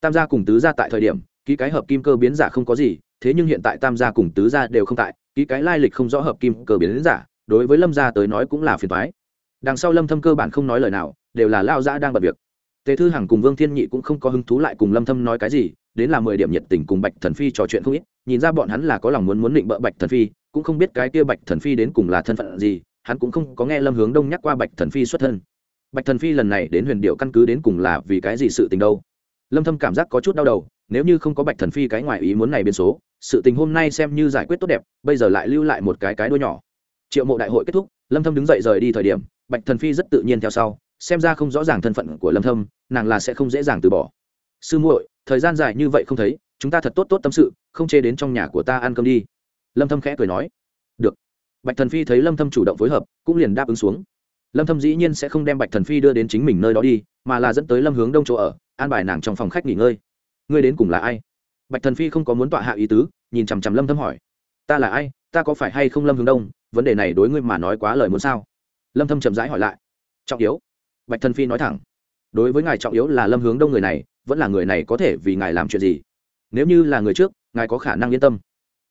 [SPEAKER 1] Tam gia cùng tứ gia tại thời điểm, ký cái hợp kim cơ biến giả không có gì, thế nhưng hiện tại tam gia cùng tứ gia đều không tại, ký cái lai lịch không rõ hợp kim cơ biến giả, đối với lâm gia tới nói cũng là phiền toái. Đằng sau lâm thâm cơ bản không nói lời nào, đều là lao gia đang bật việc tề thư hằng cùng vương thiên nhị cũng không có hứng thú lại cùng lâm thâm nói cái gì, đến là mười điểm nhiệt tình cùng bạch thần phi trò chuyện không ít, nhìn ra bọn hắn là có lòng muốn muốn định bợ bạch thần phi, cũng không biết cái kia bạch thần phi đến cùng là thân phận gì, hắn cũng không có nghe lâm hướng đông nhắc qua bạch thần phi xuất thân. Bạch thần phi lần này đến huyền điệu căn cứ đến cùng là vì cái gì sự tình đâu? Lâm thâm cảm giác có chút đau đầu, nếu như không có bạch thần phi cái ngoài ý muốn này biến số, sự tình hôm nay xem như giải quyết tốt đẹp, bây giờ lại lưu lại một cái cái đuôi nhỏ. Triệu mộ đại hội kết thúc, lâm thâm đứng dậy rời đi thời điểm, bạch thần phi rất tự nhiên theo sau xem ra không rõ ràng thân phận của lâm thâm, nàng là sẽ không dễ dàng từ bỏ. Sư muội, thời gian dài như vậy không thấy, chúng ta thật tốt tốt tâm sự, không chê đến trong nhà của ta ăn cơm đi. Lâm thâm khẽ cười nói. Được. Bạch thần phi thấy lâm thâm chủ động phối hợp, cũng liền đáp ứng xuống. Lâm thâm dĩ nhiên sẽ không đem bạch thần phi đưa đến chính mình nơi đó đi, mà là dẫn tới lâm hướng đông chỗ ở, an bài nàng trong phòng khách nghỉ ngơi. Ngươi đến cùng là ai? Bạch thần phi không có muốn tọa hạ ý tứ, nhìn chằm chằm lâm thâm hỏi. Ta là ai? Ta có phải hay không lâm hướng đông? Vấn đề này đối ngươi mà nói quá lời muốn sao? Lâm thâm chậm rãi hỏi lại. Trọng yếu bạch thần phi nói thẳng, đối với ngài trọng yếu là lâm hướng đông người này, vẫn là người này có thể vì ngài làm chuyện gì? Nếu như là người trước, ngài có khả năng yên tâm.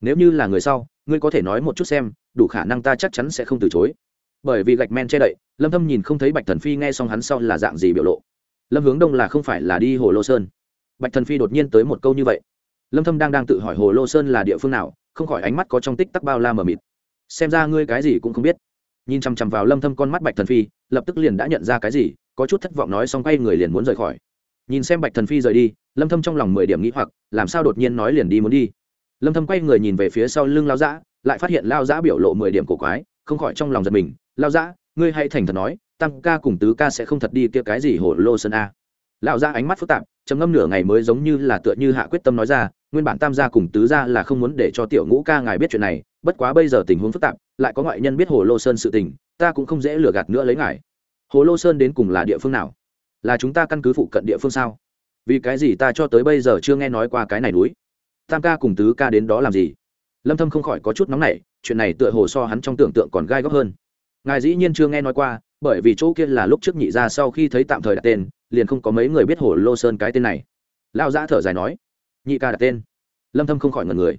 [SPEAKER 1] Nếu như là người sau, ngươi có thể nói một chút xem, đủ khả năng ta chắc chắn sẽ không từ chối. Bởi vì gạch men che đậy, lâm thâm nhìn không thấy bạch thần phi nghe xong hắn sau là dạng gì biểu lộ. Lâm hướng đông là không phải là đi hồ lô sơn. Bạch thần phi đột nhiên tới một câu như vậy. Lâm thâm đang đang tự hỏi hồ lô sơn là địa phương nào, không khỏi ánh mắt có trong tích tắc bao la mờ mịt. Xem ra ngươi cái gì cũng không biết. Nhìn chằm chằm vào lâm thâm con mắt bạch thần phi lập tức liền đã nhận ra cái gì, có chút thất vọng nói xong quay người liền muốn rời khỏi. Nhìn xem bạch thần phi rời đi, lâm thâm trong lòng mười điểm nghĩ hoặc, làm sao đột nhiên nói liền đi muốn đi. Lâm thâm quay người nhìn về phía sau lưng lao dã lại phát hiện lao dã biểu lộ mười điểm cổ quái, không khỏi trong lòng giật mình. Lao dã ngươi hay thành thật nói, tăng ca cùng tứ ca sẽ không thật đi kia cái gì hồ lô sơn a. Lão dã ánh mắt phức tạp, trầm ngâm nửa ngày mới giống như là tựa như hạ quyết tâm nói ra, nguyên bản tam gia cùng tứ gia là không muốn để cho tiểu ngũ ca ngài biết chuyện này, bất quá bây giờ tình huống phức tạp, lại có ngoại nhân biết hồ lô sơn sự tình ta cũng không dễ lừa gạt nữa lấy ngài. Hồ lô sơn đến cùng là địa phương nào? Là chúng ta căn cứ phụ cận địa phương sao? Vì cái gì ta cho tới bây giờ chưa nghe nói qua cái này núi? Tam ca cùng tứ ca đến đó làm gì? Lâm thâm không khỏi có chút nóng nảy, chuyện này tựa hồ so hắn trong tưởng tượng còn gai góc hơn. Ngài dĩ nhiên chưa nghe nói qua, bởi vì chỗ kia là lúc trước nhị ra sau khi thấy tạm thời đặt tên, liền không có mấy người biết hồ lô sơn cái tên này. Lao giã thở dài nói, nhị ca đặt tên. Lâm thâm không khỏi ngẩn người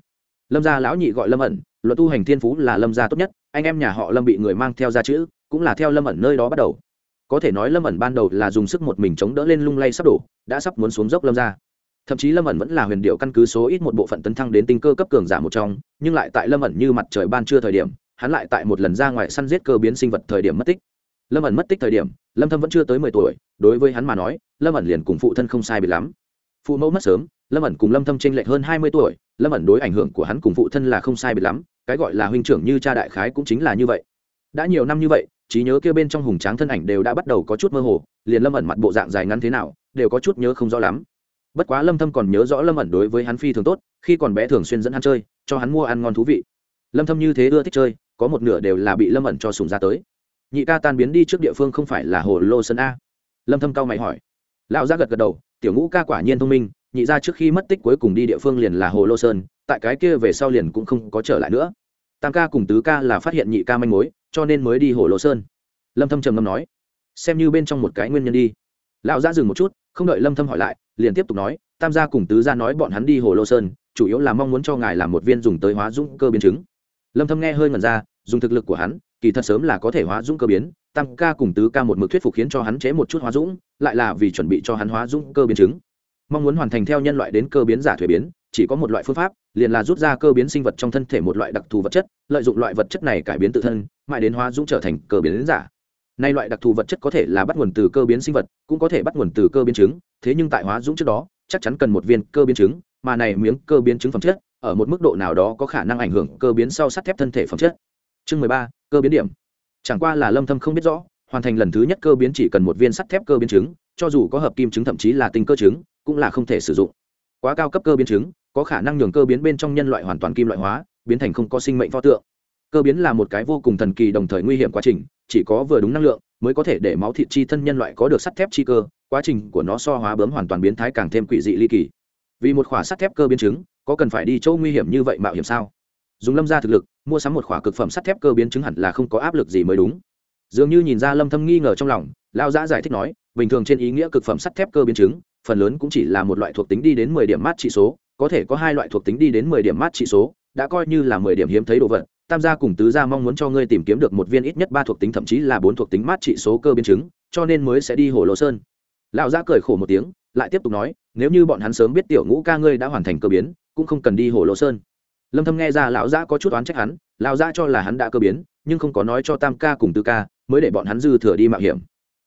[SPEAKER 1] lâm gia lão nhị gọi lâm ẩn, luật tu hành thiên phú là lâm gia tốt nhất, anh em nhà họ lâm bị người mang theo ra chữ, cũng là theo lâm ẩn nơi đó bắt đầu. Có thể nói lâm ẩn ban đầu là dùng sức một mình chống đỡ lên lung lay sắp đổ, đã sắp muốn xuống dốc lâm gia. Thậm chí lâm ẩn vẫn là huyền điệu căn cứ số ít một bộ phận tấn thăng đến tinh cơ cấp cường giả một trong, nhưng lại tại lâm ẩn như mặt trời ban trưa thời điểm, hắn lại tại một lần ra ngoài săn giết cơ biến sinh vật thời điểm mất tích. Lâm ẩn mất tích thời điểm, lâm thâm vẫn chưa tới 10 tuổi, đối với hắn mà nói, lâm ẩn liền cùng phụ thân không sai biệt lắm phụ mẫu mất sớm, lâm ẩn cùng lâm thâm tranh lệch hơn 20 tuổi, lâm ẩn đối ảnh hưởng của hắn cùng phụ thân là không sai biệt lắm, cái gọi là huynh trưởng như cha đại khái cũng chính là như vậy. Đã nhiều năm như vậy, trí nhớ kia bên trong hùng tráng thân ảnh đều đã bắt đầu có chút mơ hồ, liền lâm ẩn mặt bộ dạng dài ngắn thế nào, đều có chút nhớ không rõ lắm. Bất quá lâm thâm còn nhớ rõ lâm ẩn đối với hắn phi thường tốt, khi còn bé thường xuyên dẫn hắn chơi, cho hắn mua ăn ngon thú vị. Lâm thâm như thế ưa thích chơi, có một nửa đều là bị lâm ẩn cho sùng ra tới. Nhị ca tan biến đi trước địa phương không phải là hồ lô sơn a? Lâm thâm cao mày hỏi. Lão gia gật gật đầu tiểu ngũ ca quả nhiên thông minh, nhị ra trước khi mất tích cuối cùng đi địa phương liền là hồ lô sơn, tại cái kia về sau liền cũng không có trở lại nữa. Tam ca cùng tứ ca là phát hiện nhị ca manh mối, cho nên mới đi hồ lô sơn. Lâm thâm trầm ngâm nói, xem như bên trong một cái nguyên nhân đi. Lão gia dừng một chút, không đợi lâm thâm hỏi lại, liền tiếp tục nói, tam gia cùng tứ gia nói bọn hắn đi hồ lô sơn, chủ yếu là mong muốn cho ngài làm một viên dùng tới hóa dung cơ biến chứng. Lâm thâm nghe hơi ngẩn ra, dùng thực lực của hắn, kỳ thật sớm là có thể hóa dung cơ biến tam ca cùng tứ ca một mực thuyết phục khiến cho hắn chế một chút hóa dũng lại là vì chuẩn bị cho hắn hóa dũng cơ biến chứng mong muốn hoàn thành theo nhân loại đến cơ biến giả thuế biến chỉ có một loại phương pháp liền là rút ra cơ biến sinh vật trong thân thể một loại đặc thù vật chất lợi dụng loại vật chất này cải biến tự thân mãi đến hóa dũng trở thành cơ biến giả nay loại đặc thù vật chất có thể là bắt nguồn từ cơ biến sinh vật cũng có thể bắt nguồn từ cơ biến chứng thế nhưng tại hóa dũng trước đó chắc chắn cần một viên cơ biến chứng mà này miếng cơ biến chứng phẩm chất ở một mức độ nào đó có khả năng ảnh hưởng cơ biến sau sắt thép thân thể phẩm chất chương mười ba cơ biến điểm chẳng qua là lâm thâm không biết rõ, hoàn thành lần thứ nhất cơ biến chỉ cần một viên sắt thép cơ biến chứng, cho dù có hợp kim chứng thậm chí là tinh cơ chứng, cũng là không thể sử dụng. Quá cao cấp cơ biến chứng, có khả năng nhường cơ biến bên trong nhân loại hoàn toàn kim loại hóa, biến thành không có sinh mệnh pho tượng. Cơ biến là một cái vô cùng thần kỳ đồng thời nguy hiểm quá trình, chỉ có vừa đúng năng lượng mới có thể để máu thịt chi thân nhân loại có được sắt thép chi cơ, quá trình của nó so hóa bướm hoàn toàn biến thái càng thêm quỷ dị ly kỳ. Vì một khỏa sắt thép cơ biến chứng, có cần phải đi chỗ nguy hiểm như vậy mạo hiểm sao? Dùng lâm ra thực lực, mua sắm một khỏa cực phẩm sắt thép cơ biến chứng hẳn là không có áp lực gì mới đúng. Dường như nhìn ra lâm thâm nghi ngờ trong lòng lao giã giải thích nói, bình thường trên ý nghĩa cực phẩm sắt thép cơ biến chứng, phần lớn cũng chỉ là một loại thuộc tính đi đến 10 điểm mát trị số, có thể có hai loại thuộc tính đi đến 10 điểm mát trị số, đã coi như là 10 điểm hiếm thấy đồ vật. Tam gia cùng tứ gia mong muốn cho ngươi tìm kiếm được một viên ít nhất ba thuộc tính thậm chí là bốn thuộc tính mát trị số cơ biến chứng, cho nên mới sẽ đi hồ lô sơn. Lão gia cười khổ một tiếng, lại tiếp tục nói, nếu như bọn hắn sớm biết tiểu ngũ ca ngươi đã hoàn thành cơ biến, cũng không cần đi hồ lô sơn lâm thâm nghe ra lão Giả có chút oán trách hắn, lão Giả cho là hắn đã cơ biến, nhưng không có nói cho tam ca cùng Tư ca, mới để bọn hắn dư thừa đi mạo hiểm.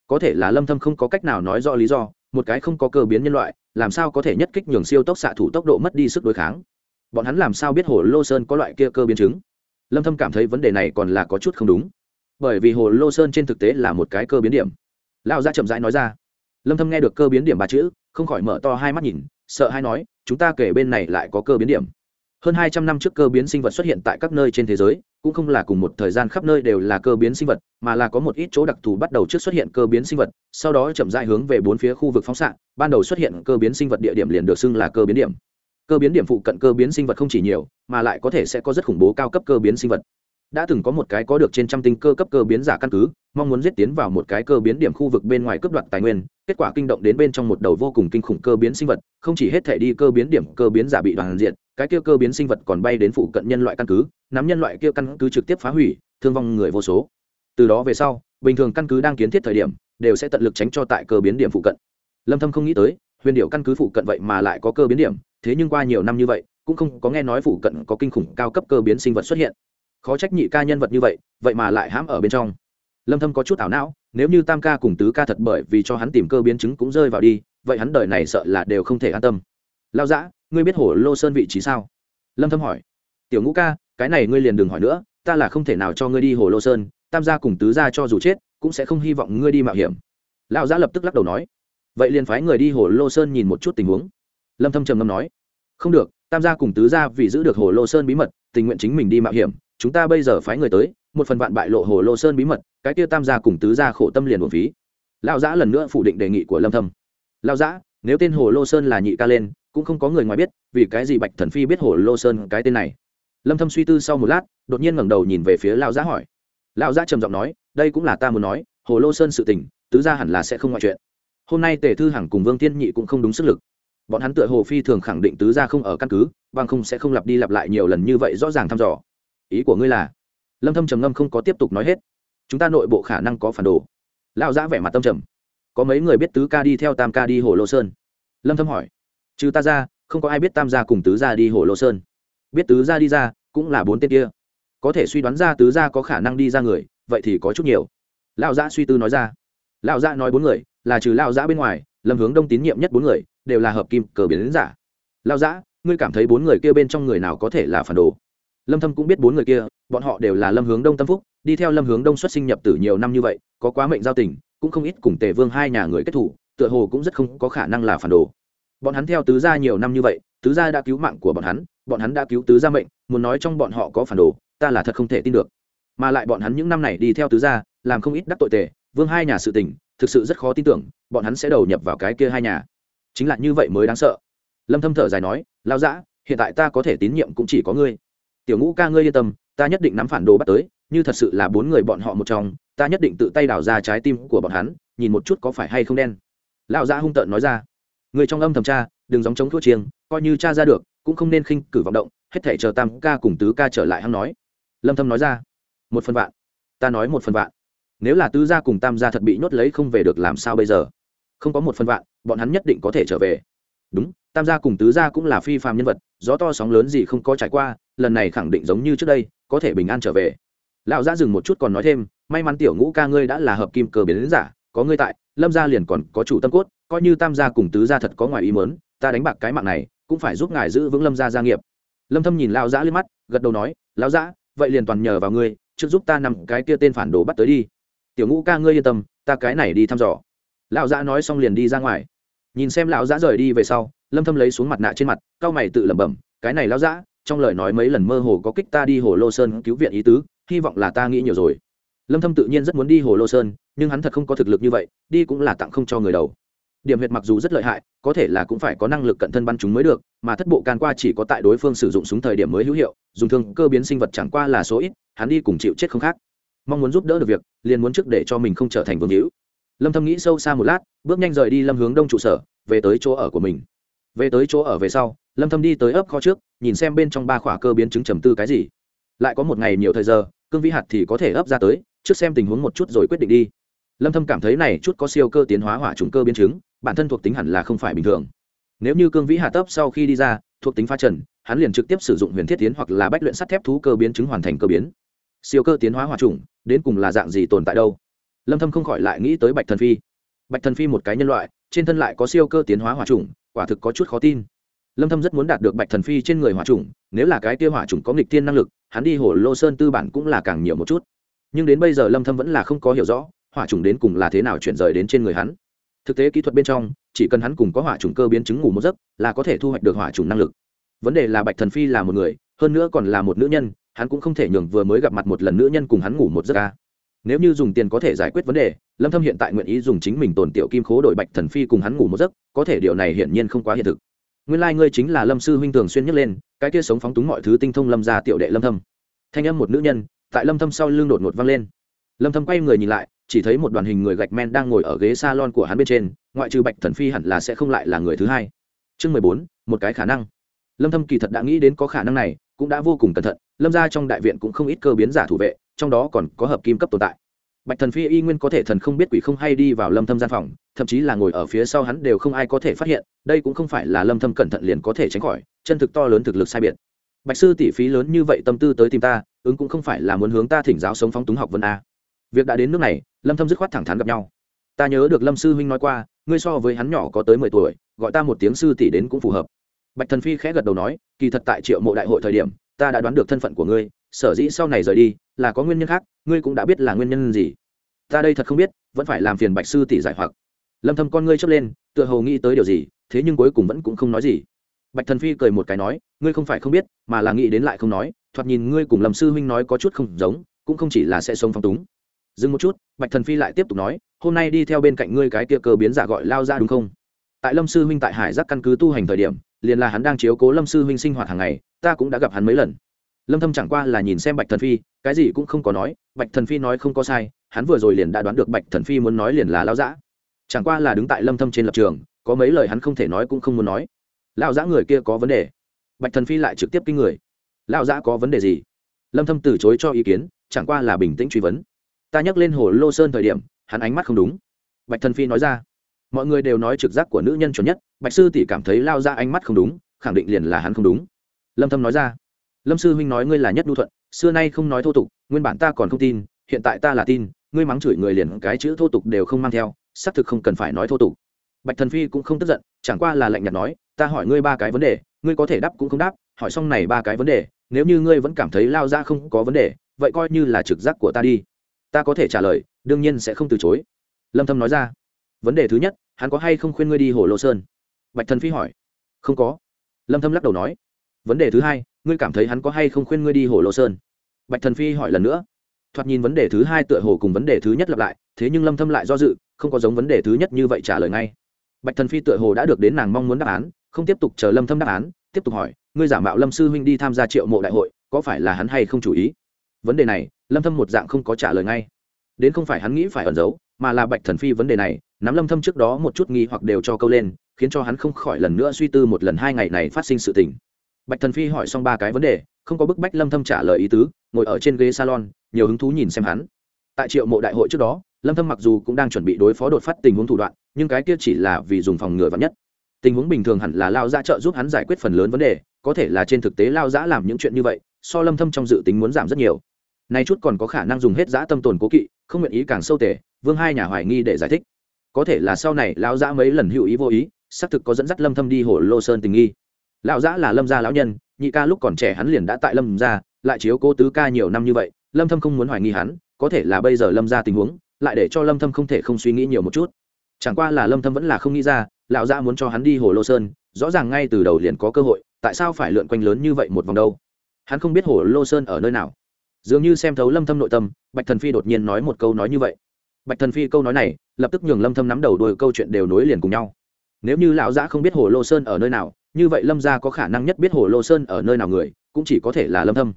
[SPEAKER 1] Có thể là lâm thâm không có cách nào nói rõ lý do, một cái không có cơ biến nhân loại, làm sao có thể nhất kích nhường siêu tốc xạ thủ tốc độ mất đi sức đối kháng? Bọn hắn làm sao biết hồ lô sơn có loại kia cơ biến chứng? Lâm thâm cảm thấy vấn đề này còn là có chút không đúng. Bởi vì hồ lô sơn trên thực tế là một cái cơ biến điểm. Lão gia chậm rãi nói ra. Lâm thâm nghe được cơ biến điểm ba chữ, không khỏi mở to hai mắt nhìn, sợ hai nói, chúng ta kể bên này lại có cơ biến điểm hơn 200 năm trước cơ biến sinh vật xuất hiện tại các nơi trên thế giới, cũng không là cùng một thời gian khắp nơi đều là cơ biến sinh vật, mà là có một ít chỗ đặc thù bắt đầu trước xuất hiện cơ biến sinh vật, sau đó chậm rãi hướng về bốn phía khu vực phóng xạ, ban đầu xuất hiện cơ biến sinh vật địa điểm liền được xưng là cơ biến điểm. Cơ biến điểm phụ cận cơ biến sinh vật không chỉ nhiều, mà lại có thể sẽ có rất khủng bố cao cấp cơ biến sinh vật đã từng có một cái có được trên trăm tinh cơ cấp cơ biến giả căn cứ, mong muốn giết tiến vào một cái cơ biến điểm khu vực bên ngoài cướp đoạt tài nguyên, kết quả kinh động đến bên trong một đầu vô cùng kinh khủng cơ biến sinh vật, không chỉ hết thể đi cơ biến điểm cơ biến giả bị đoàn diện cái kia cơ biến sinh vật còn bay đến phụ cận nhân loại căn cứ, nắm nhân loại kia căn cứ trực tiếp phá hủy, thương vong người vô số. Từ đó về sau, bình thường căn cứ đang kiến thiết thời điểm, đều sẽ tận lực tránh cho tại cơ biến điểm phụ cận. Lâm thâm không nghĩ tới, huyền điệu căn cứ phụ cận vậy mà lại có cơ biến điểm, thế nhưng qua nhiều năm như vậy, cũng không có nghe nói phụ cận có kinh khủng cao cấp cơ biến sinh vật xuất hiện khó trách nhị ca nhân vật như vậy vậy mà lại hãm ở bên trong. Lâm thâm có chút ảo não, nếu như tam ca cùng tứ ca thật bởi vì cho hắn tìm cơ biến chứng cũng rơi vào đi, vậy hắn đời này sợ là đều không thể an tâm. Lao dã ngươi biết hồ lô sơn vị trí sao? Lâm thâm hỏi. Tiểu ngũ ca, cái này ngươi liền đừng hỏi nữa, ta là không thể nào cho ngươi đi hồ lô sơn, tam gia cùng tứ gia cho dù chết, cũng sẽ không hy vọng ngươi đi mạo hiểm. Lão giã lập tức lắc đầu nói. Vậy liền phái người đi hồ lô sơn nhìn một chút tình huống. Lâm thâm trầm ngâm nói. Không được, tam gia cùng tứ gia vì giữ được hồ lô sơn bí mật, tình nguyện chính mình đi mạo hiểm chúng ta bây giờ phái người tới, một phần vạn bại lộ hồ lô sơn bí mật, cái kia tam gia cùng tứ gia khổ tâm liền một phí. Lão giã lần nữa phủ định đề nghị của lâm thâm. Lão giã, nếu tên hồ lô sơn là nhị ca lên, cũng không có người ngoài biết, vì cái gì bạch thần phi biết hồ lô sơn cái tên này? Lâm thâm suy tư sau một lát, đột nhiên ngẩng đầu nhìn về phía lão giã hỏi. Lão giã trầm giọng nói, đây cũng là ta muốn nói, hồ lô sơn sự tình, tứ gia hẳn là sẽ không ngoại chuyện. Hôm nay tề thư hằng cùng vương tiên nhị cũng không đúng sức lực. Bọn hắn tựa hồ phi thường khẳng định tứ gia không ở căn cứ, bằng không sẽ không lặp đi lặp lại nhiều lần như vậy rõ ràng thăm dò ý của ngươi là? Lâm thâm trầm ngâm không có tiếp tục nói hết. Chúng ta nội bộ khả năng có phản đồ. Lão giã vẻ mặt tâm trầm. Có mấy người biết tứ ca đi theo tam ca đi hồ lô sơn? Lâm thâm hỏi. Trừ ta ra, không có ai biết tam gia cùng tứ gia đi hồ lô sơn. Biết tứ gia đi ra, cũng là bốn tên kia. Có thể suy đoán ra tứ gia có khả năng đi ra người, vậy thì có chút nhiều. Lão giã suy tư nói ra. Lão giã nói bốn người, là trừ lão giã bên ngoài, lâm hướng đông tín nhiệm nhất bốn người, đều là hợp kim cờ biến giả. Lão giã, ngươi cảm thấy bốn người kia bên trong người nào có thể là phản đồ? Lâm thâm cũng biết bốn người kia, bọn họ đều là lâm hướng đông tâm phúc, đi theo lâm hướng đông xuất sinh nhập tử nhiều năm như vậy, có quá mệnh giao tình, cũng không ít cùng tề vương hai nhà người kết thủ, tựa hồ cũng rất không có khả năng là phản đồ. Bọn hắn theo tứ gia nhiều năm như vậy, tứ gia đã cứu mạng của bọn hắn bọn hắn đã cứu tứ gia mệnh, muốn nói trong bọn họ có phản đồ, ta là thật không thể tin được. Mà lại bọn hắn những năm này đi theo tứ gia, làm không ít đắc tội tề vương hai nhà sự tình, thực sự rất khó tin tưởng, bọn hắn sẽ đầu nhập vào cái kia hai nhà. Chính là như vậy mới đáng sợ. Lâm thâm thở dài nói lao dã hiện tại ta có thể tín nhiệm cũng chỉ có ngươi tiểu ngũ ca ngươi yên tâm, ta nhất định nắm phản đồ bắt tới, như thật sự là bốn người bọn họ một trong, ta nhất định tự tay đào ra trái tim của bọn hắn, nhìn một chút có phải hay không đen. Lão gia hung tợn nói ra. Người trong âm thầm cha, đừng dòng chống thua chiêng, coi như cha ra được, cũng không nên khinh cử vọng động, hết thể chờ tam ca cùng tứ ca trở lại hắn nói. Lâm thâm nói ra. Một phần vạn. Ta nói một phần vạn. Nếu là tứ gia cùng tam gia thật bị nhốt lấy không về được làm sao bây giờ? Không có một phần vạn, bọn hắn nhất định có thể trở về. Đúng tam gia cùng tứ gia cũng là phi phàm nhân vật, gió to sóng lớn gì không có trải qua, lần này khẳng định giống như trước đây, có thể bình an trở về. Lão gia dừng một chút còn nói thêm, may mắn tiểu ngũ ca ngươi đã là hợp kim cờ biến giả, có ngươi tại, lâm gia liền còn có chủ tâm cốt, coi như tam gia cùng tứ gia thật có ngoài ý mớn ta đánh bạc cái mạng này, cũng phải giúp ngài giữ vững lâm gia gia nghiệp. Lâm thâm nhìn lão giã lên mắt, gật đầu nói, lão giã vậy liền toàn nhờ vào ngươi, trước giúp ta nằm cái kia tên phản đồ bắt tới đi. Tiểu ngũ ca ngươi yên tâm, ta cái này đi thăm dò. Lão giã nói xong liền đi ra ngoài. Nhìn xem lão giã rời đi về sau lâm thâm lấy xuống mặt nạ trên mặt cao mày tự lẩm bẩm cái này lão dã, trong lời nói mấy lần mơ hồ có kích ta đi hồ lô sơn cứu viện ý tứ hy vọng là ta nghĩ nhiều rồi. Lâm thâm tự nhiên rất muốn đi hồ lô sơn nhưng hắn thật không có thực lực như vậy đi cũng là tặng không cho người đầu. Điểm huyệt mặc dù rất lợi hại có thể là cũng phải có năng lực cận thân bắn chúng mới được mà thất bộ can qua chỉ có tại đối phương sử dụng súng thời điểm mới hữu hiệu dùng thương cơ biến sinh vật chẳng qua là số ít hắn đi cùng chịu chết không khác. Mong muốn giúp đỡ được việc liền muốn trước để cho mình không trở thành vương hữu. Lâm thâm nghĩ sâu xa một lát bước nhanh rời đi lâm hướng đông trụ sở về tới chỗ ở của mình về tới chỗ ở về sau, lâm thâm đi tới ấp kho trước, nhìn xem bên trong ba khỏa cơ biến chứng trầm tư cái gì. Lại có một ngày nhiều thời giờ, cương vĩ hạt thì có thể ấp ra tới, trước xem tình huống một chút rồi quyết định đi. Lâm thâm cảm thấy này chút có siêu cơ tiến hóa hỏa trùng cơ biến chứng, bản thân thuộc tính hẳn là không phải bình thường. Nếu như cương vĩ hạt ấp sau khi đi ra, thuộc tính pha trần, hắn liền trực tiếp sử dụng huyền thiết tiến hoặc là bách luyện sắt thép thú cơ biến chứng hoàn thành cơ biến. Siêu cơ tiến hóa hỏa trùng, đến cùng là dạng gì tồn tại đâu? Lâm thâm không khỏi lại nghĩ tới bạch thần phi. Bạch thần phi một cái nhân loại, trên thân lại có siêu cơ tiến hóa hỏa trùng quả thực có chút khó tin. Lâm thâm rất muốn đạt được bạch thần phi trên người hỏa trùng nếu là cái kia hỏa trùng có nghịch tiên năng lực, hắn đi hồ lô sơn tư bản cũng là càng nhiều một chút. Nhưng đến bây giờ lâm thâm vẫn là không có hiểu rõ, hỏa trùng đến cùng là thế nào chuyển rời đến trên người hắn. Thực tế kỹ thuật bên trong, chỉ cần hắn cùng có hỏa trùng cơ biến chứng ngủ một giấc, là có thể thu hoạch được hỏa trùng năng lực. Vấn đề là bạch thần phi là một người, hơn nữa còn là một nữ nhân, hắn cũng không thể nhường vừa mới gặp mặt một lần nữ nhân cùng hắn ngủ một giấc ca nếu như dùng tiền có thể giải quyết vấn đề lâm thâm hiện tại nguyện ý dùng chính mình tổn tiểu kim khố đổi bạch thần phi cùng hắn ngủ một giấc có thể điều này hiển nhiên không quá hiện thực. Nguyên lai like ngươi chính là lâm sư huynh thường xuyên nhắc lên cái kia sống phóng túng mọi thứ tinh thông lâm gia tiểu đệ lâm thâm. Thanh âm một nữ nhân tại lâm thâm sau lưng đột ngột vang lên. Lâm thâm quay người nhìn lại chỉ thấy một đoàn hình người gạch men đang ngồi ở ghế salon của hắn bên trên ngoại trừ bạch thần phi hẳn là sẽ không lại là người thứ hai. Chương 14, một cái khả năng. Lâm thâm kỳ thật đã nghĩ đến có khả năng này cũng đã vô cùng cẩn thận lâm gia trong đại viện cũng không ít cơ biến giả thủ vệ trong đó còn có hợp kim cấp tồn tại. Bạch thần phi y nguyên có thể thần không biết quỷ không hay đi vào lâm thâm gian phòng, thậm chí là ngồi ở phía sau hắn đều không ai có thể phát hiện, đây cũng không phải là lâm thâm cẩn thận liền có thể tránh khỏi, chân thực to lớn thực lực sai biệt. Bạch sư tỷ phí lớn như vậy tâm tư tới tìm ta, ứng cũng không phải là muốn hướng ta thỉnh giáo sống phóng túng học vân a. Việc đã đến nước này, lâm thâm dứt khoát thẳng thắn gặp nhau. Ta nhớ được lâm sư huynh nói qua, ngươi so với hắn nhỏ có tới 10 tuổi, gọi ta một tiếng sư tỷ đến cũng phù hợp. Bạch thần phi khẽ gật đầu nói, kỳ thật tại triệu mộ đại hội thời điểm ta đã đoán được thân phận của ngươi, sở dĩ sau này rời đi là có nguyên nhân khác, ngươi cũng đã biết là nguyên nhân gì. Ta đây thật không biết, vẫn phải làm phiền bạch sư tỷ giải hoặc. Lâm thâm con ngươi chớp lên, tựa hồ nghĩ tới điều gì, thế nhưng cuối cùng vẫn cũng không nói gì. Bạch thần phi cười một cái nói, ngươi không phải không biết, mà là nghĩ đến lại không nói, thoạt nhìn ngươi cùng lâm sư huynh nói có chút không giống, cũng không chỉ là sẽ sống phong túng. Dừng một chút, bạch thần phi lại tiếp tục nói, hôm nay đi theo bên cạnh ngươi cái kia cơ biến giả gọi lao ra đúng không? Tại lâm sư huynh tại hải giác căn cứ tu hành thời điểm, liền là hắn đang chiếu cố lâm sư huynh sinh hoạt hàng ngày ta cũng đã gặp hắn mấy lần. Lâm thâm chẳng qua là nhìn xem bạch thần phi, cái gì cũng không có nói, bạch thần phi nói không có sai, hắn vừa rồi liền đã đoán được bạch thần phi muốn nói liền là Lão dã chẳng qua là đứng tại lâm thâm trên lập trường, có mấy lời hắn không thể nói cũng không muốn nói. Lão dã người kia có vấn đề. Bạch thần phi lại trực tiếp kinh người. Lão dã có vấn đề gì? Lâm thâm từ chối cho ý kiến, chẳng qua là bình tĩnh truy vấn. Ta nhắc lên hồ lô sơn thời điểm, hắn ánh mắt không đúng. Bạch thần phi nói ra. Mọi người đều nói trực giác của nữ nhân chuẩn nhất, bạch sư tỷ cảm thấy lao ra ánh mắt không đúng, khẳng định liền là hắn không đúng lâm thâm nói ra. Lâm sư huynh nói ngươi là nhất đu thuận, xưa nay không nói thô tục, nguyên bản ta còn không tin, hiện tại ta là tin, ngươi mắng chửi người liền cái chữ thô tục đều không mang theo, xác thực không cần phải nói thô tục. Bạch thần phi cũng không tức giận, chẳng qua là lạnh nhạt nói, ta hỏi ngươi ba cái vấn đề, ngươi có thể đáp cũng không đáp, hỏi xong này ba cái vấn đề, nếu như ngươi vẫn cảm thấy lao ra không có vấn đề, vậy coi như là trực giác của ta đi. Ta có thể trả lời, đương nhiên sẽ không từ chối. Lâm thâm nói ra. Vấn đề thứ nhất, hắn có hay không khuyên ngươi đi hồ lô sơn? Bạch thần phi hỏi. Không có. Lâm thâm lắc đầu nói vấn đề thứ hai, ngươi cảm thấy hắn có hay không khuyên ngươi đi hồ lô sơn? Bạch thần phi hỏi lần nữa. Thoạt nhìn vấn đề thứ hai tựa hồ cùng vấn đề thứ nhất lặp lại, thế nhưng lâm thâm lại do dự, không có giống vấn đề thứ nhất như vậy trả lời ngay. Bạch thần phi tựa hồ đã được đến nàng mong muốn đáp án, không tiếp tục chờ lâm thâm đáp án, tiếp tục hỏi, ngươi giả mạo lâm sư huynh đi tham gia triệu mộ đại hội, có phải là hắn hay không chủ ý? Vấn đề này, lâm thâm một dạng không có trả lời ngay. Đến không phải hắn nghĩ phải ẩn giấu, mà là bạch thần phi vấn đề này, nắm lâm thâm trước đó một chút nghi hoặc đều cho câu lên, khiến cho hắn không khỏi lần nữa suy tư một lần hai ngày này phát sinh sự tình bạch thần phi hỏi xong ba cái vấn đề, không có bức bách lâm thâm trả lời ý tứ, ngồi ở trên ghế salon, nhiều hứng thú nhìn xem hắn. Tại triệu mộ đại hội trước đó, lâm thâm mặc dù cũng đang chuẩn bị đối phó đột phát tình huống thủ đoạn, nhưng cái kia chỉ là vì dùng phòng ngừa vạn nhất. Tình huống bình thường hẳn là lao giã trợ giúp hắn giải quyết phần lớn vấn đề, có thể là trên thực tế lao giã làm những chuyện như vậy, so lâm thâm trong dự tính muốn giảm rất nhiều. Nay chút còn có khả năng dùng hết giã tâm tồn cố kỵ, không nguyện ý càng sâu tệ vương hai nhà hoài nghi để giải thích. Có thể là sau này lao giã mấy lần hữu ý vô ý, xác thực có dẫn dắt lâm thâm đi hồ lô sơn tình nghi lão giã là lâm gia lão nhân, nhị ca lúc còn trẻ hắn liền đã tại lâm gia, lại chiếu cố tứ ca nhiều năm như vậy, lâm thâm không muốn hoài nghi hắn, có thể là bây giờ lâm gia tình huống, lại để cho lâm thâm không thể không suy nghĩ nhiều một chút. Chẳng qua là lâm thâm vẫn là không nghĩ ra, lão giã muốn cho hắn đi hồ lô sơn, rõ ràng ngay từ đầu liền có cơ hội, tại sao phải lượn quanh lớn như vậy một vòng đâu? Hắn không biết hồ lô sơn ở nơi nào. Dường như xem thấu lâm thâm nội tâm, bạch thần phi đột nhiên nói một câu nói như vậy. Bạch thần phi câu nói này, lập tức nhường lâm thâm nắm đầu đuôi câu chuyện đều nối liền cùng nhau. Nếu như lão giã không biết hồ lô sơn ở nơi nào như vậy lâm gia có khả năng nhất biết hồ lô sơn ở nơi nào người, cũng chỉ có thể là lâm thâm.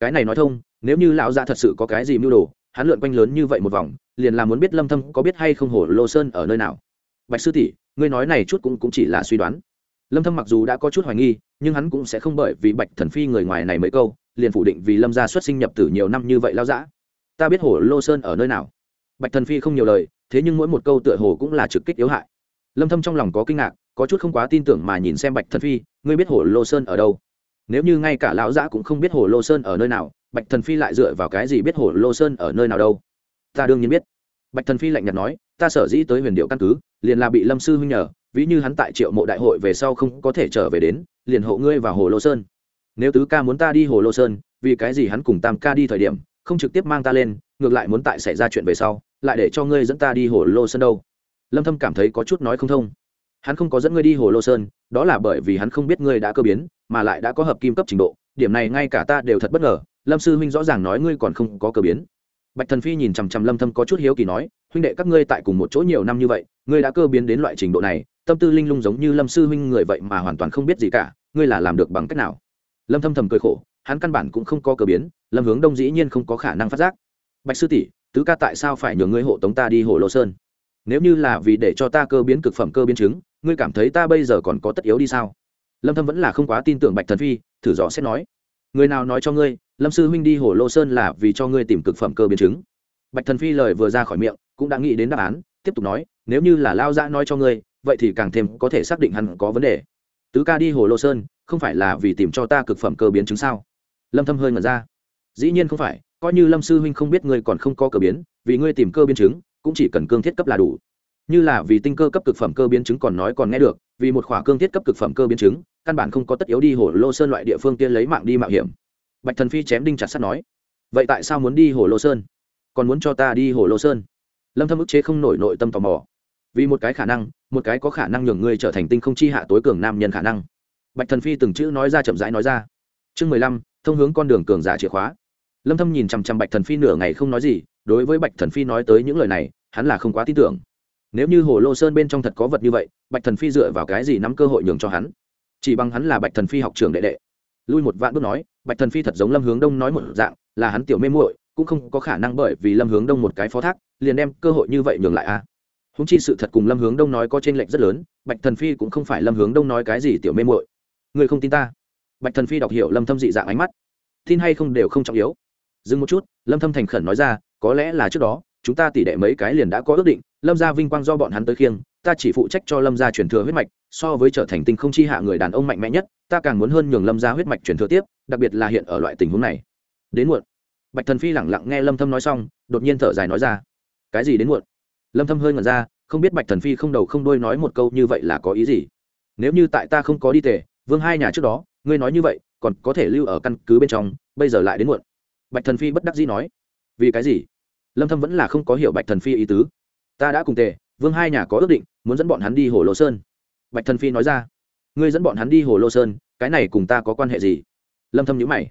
[SPEAKER 1] Cái này nói thông, nếu như lão Gia thật sự có cái gì mưu đồ, hắn lượn quanh lớn như vậy một vòng, liền là muốn biết lâm thâm có biết hay không hồ lô sơn ở nơi nào. Bạch sư tỷ, ngươi nói này chút cũng cũng chỉ là suy đoán. Lâm thâm mặc dù đã có chút hoài nghi, nhưng hắn cũng sẽ không bởi vì bạch thần phi người ngoài này mấy câu, liền phủ định vì lâm gia xuất sinh nhập tử nhiều năm như vậy lao dã ta biết hồ lô sơn ở nơi nào. Bạch thần phi không nhiều lời, thế nhưng mỗi một câu tựa hồ cũng là trực kích yếu hại. Lâm thâm trong lòng có kinh ngạc có chút không quá tin tưởng mà nhìn xem bạch thần phi, ngươi biết hồ lô sơn ở đâu? Nếu như ngay cả lão giã cũng không biết hồ lô sơn ở nơi nào, bạch thần phi lại dựa vào cái gì biết hồ lô sơn ở nơi nào đâu? Ta đương nhiên biết. Bạch thần phi lạnh nhạt nói, ta sở dĩ tới huyền điệu căn cứ, liền là bị lâm sư huynh nhờ, ví như hắn tại triệu mộ đại hội về sau không có thể trở về đến, liền hộ ngươi vào hồ lô sơn. Nếu tứ ca muốn ta đi hồ lô sơn, vì cái gì hắn cùng tam ca đi thời điểm, không trực tiếp mang ta lên, ngược lại muốn tại xảy ra chuyện về sau, lại để cho ngươi dẫn ta đi hồ lô sơn đâu? Lâm thâm cảm thấy có chút nói không thông hắn không có dẫn ngươi đi hồ lô sơn, đó là bởi vì hắn không biết ngươi đã cơ biến, mà lại đã có hợp kim cấp trình độ, điểm này ngay cả ta đều thật bất ngờ, lâm sư huynh rõ ràng nói ngươi còn không có cơ biến. Bạch thần phi nhìn chằm chằm lâm thâm có chút hiếu kỳ nói, huynh đệ các ngươi tại cùng một chỗ nhiều năm như vậy, ngươi đã cơ biến đến loại trình độ này, tâm tư linh lung giống như lâm sư huynh người vậy mà hoàn toàn không biết gì cả, ngươi là làm được bằng cách nào? Lâm thâm thầm cười khổ, hắn căn bản cũng không có cơ biến, lâm hướng đông dĩ nhiên không có khả năng phát giác. Bạch sư tỷ, tứ ca tại sao phải nhờ ngươi hộ tống ta đi hồ lô sơn? Nếu như là vì để cho ta cơ biến cực phẩm cơ biến chứng ngươi cảm thấy ta bây giờ còn có tất yếu đi sao? Lâm thâm vẫn là không quá tin tưởng bạch thần phi, thử dò xét nói. Người nào nói cho ngươi, lâm sư huynh đi hồ lô sơn là vì cho ngươi tìm cực phẩm cơ biến chứng? Bạch thần phi lời vừa ra khỏi miệng, cũng đã nghĩ đến đáp án, tiếp tục nói, nếu như là lao dã nói cho ngươi, vậy thì càng thêm có thể xác định hắn có vấn đề. Tứ ca đi hồ lô sơn, không phải là vì tìm cho ta cực phẩm cơ biến chứng sao? Lâm thâm hơi ngẩn ra. Dĩ nhiên không phải, coi như lâm sư huynh không biết ngươi còn không có cơ biến, vì ngươi tìm cơ biến chứng, cũng chỉ cần cương thiết cấp là đủ như là vì tinh cơ cấp cực phẩm cơ biến chứng còn nói còn nghe được, vì một khỏa cương thiết cấp cực phẩm cơ biến chứng, căn bản không có tất yếu đi hồ lô sơn loại địa phương tiên lấy mạng đi mạo hiểm. Bạch thần phi chém đinh chặt sắt nói, vậy tại sao muốn đi hồ lô sơn? Còn muốn cho ta đi hồ lô sơn? Lâm thâm ức chế không nổi nội tâm tò mò. Vì một cái khả năng, một cái có khả năng nhường ngươi trở thành tinh không chi hạ tối cường nam nhân khả năng. Bạch thần phi từng chữ nói ra chậm rãi nói ra. Chương mười lăm, thông hướng con đường cường giả chìa khóa. Lâm thâm nhìn chằm chằm bạch thần phi nửa ngày không nói gì, đối với bạch thần phi nói tới những lời này, hắn là không quá tin tưởng nếu như hồ lô sơn bên trong thật có vật như vậy, bạch thần phi dựa vào cái gì nắm cơ hội nhường cho hắn? Chỉ bằng hắn là bạch thần phi học trường đệ đệ. Lui một vạn bước nói, bạch thần phi thật giống lâm hướng đông nói một dạng, là hắn tiểu mê muội, cũng không có khả năng bởi vì lâm hướng đông một cái phó thác, liền đem cơ hội như vậy nhường lại a. Húng chi sự thật cùng lâm hướng đông nói có t r ê n lệch rất lớn, bạch thần phi cũng không phải lâm hướng đông nói cái gì tiểu mê muội. Người không tin ta. Bạch thần phi đọc hiểu lâm thâm dị dạng ánh mắt. Tin hay không đều không trọng yếu. Dừng một chút, lâm thâm thành khẩn nói ra, có lẽ là trước đó, chúng ta tỉ đệ mấy cái liền đã có ước định lâm gia vinh quang do bọn hắn tới khiêng, ta chỉ phụ trách cho lâm gia truyền thừa huyết mạch, so với trở thành tinh không chi hạ người đàn ông mạnh mẽ nhất, ta càng muốn hơn nhường lâm gia huyết mạch truyền thừa tiếp, đặc biệt là hiện ở loại tình huống này. Đến muộn. Bạch thần phi lẳng lặng nghe lâm thâm nói xong, đột nhiên thở dài nói ra. Cái gì đến muộn? Lâm thâm hơi ngẩn ra, không biết bạch thần phi không đầu không đuôi nói một câu như vậy là có ý gì. Nếu như tại ta không có đi tề, vương hai nhà trước đó, ngươi nói như vậy, còn có thể lưu ở căn cứ bên trong, bây giờ lại đến muộn. Bạch thần phi bất đắc dĩ nói. Vì cái gì? Lâm thâm vẫn là không có hiểu bạch thần phi ý tứ ta đã cùng tề vương hai nhà có ước định muốn dẫn bọn hắn đi hồ lô sơn. Bạch thần phi nói ra. Ngươi dẫn bọn hắn đi hồ lô sơn cái này cùng ta có quan hệ gì? Lâm thâm nhíu mày.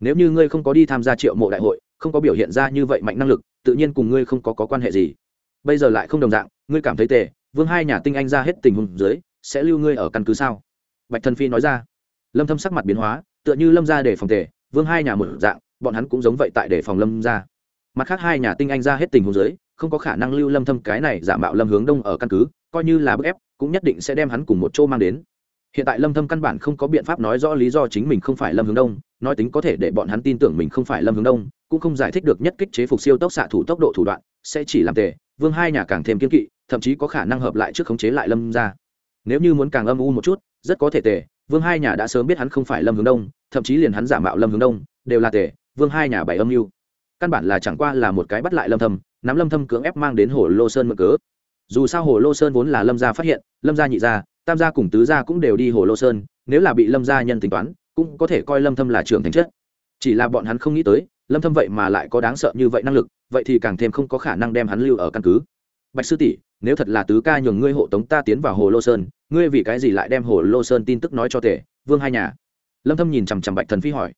[SPEAKER 1] Nếu như ngươi không có đi tham gia triệu mộ đại hội không có biểu hiện ra như vậy mạnh năng lực tự nhiên cùng ngươi không có, có quan hệ gì. Bây giờ lại không đồng dạng ngươi cảm thấy tề vương hai nhà tinh anh ra hết tình huống dưới sẽ lưu ngươi ở căn cứ sao? Bạch thần phi nói ra. Lâm thâm sắc mặt biến hóa tựa như lâm gia để phòng tề vương hai nhà một dạng bọn hắn cũng giống vậy tại để phòng lâm gia mặt khác hai nhà tinh anh ra hết tình huống dưới không có khả năng lưu lâm thâm cái này giả mạo lâm hướng đông ở căn cứ, coi như là bức ép, cũng nhất định sẽ đem hắn cùng một chỗ mang đến. Hiện tại lâm thâm căn bản không có biện pháp nói rõ lý do chính mình không phải lâm hướng đông, nói tính có thể để bọn hắn tin tưởng mình không phải lâm hướng đông, cũng không giải thích được nhất kích chế phục siêu tốc xạ thủ tốc độ thủ đoạn, sẽ chỉ làm tề, vương hai nhà càng thêm kiên kỵ, thậm chí có khả năng hợp lại trước khống chế lại lâm ra. Nếu như muốn càng âm u một chút, rất có thể tề, vương hai nhà đã sớm biết hắn không phải lâm hướng đông, thậm chí liền hắn giả mạo lâm hướng đông, đều là tề, vương hai nhà bảy âm mưu. Căn bản là chẳng qua là một cái bắt lại lâm thâm nắm lâm thâm cưỡng ép mang đến hồ lô sơn mượn cớ. Dù sao hồ lô sơn vốn là lâm gia phát hiện, lâm gia nhị gia, tam gia cùng tứ gia cũng đều đi hồ lô sơn, nếu là bị lâm gia nhân tính toán, cũng có thể coi lâm thâm là trưởng thành chất. Chỉ là bọn hắn không nghĩ tới, lâm thâm vậy mà lại có đáng sợ như vậy năng lực, vậy thì càng thêm không có khả năng đem hắn lưu ở căn cứ. Bạch sư tỷ, nếu thật là tứ ca nhường ngươi hộ tống ta tiến vào hồ lô sơn, ngươi vì cái gì lại đem hồ lô sơn tin tức nói cho tể, vương hai nhà? Lâm thâm nhìn chằm chằm bạch thần phi hỏi.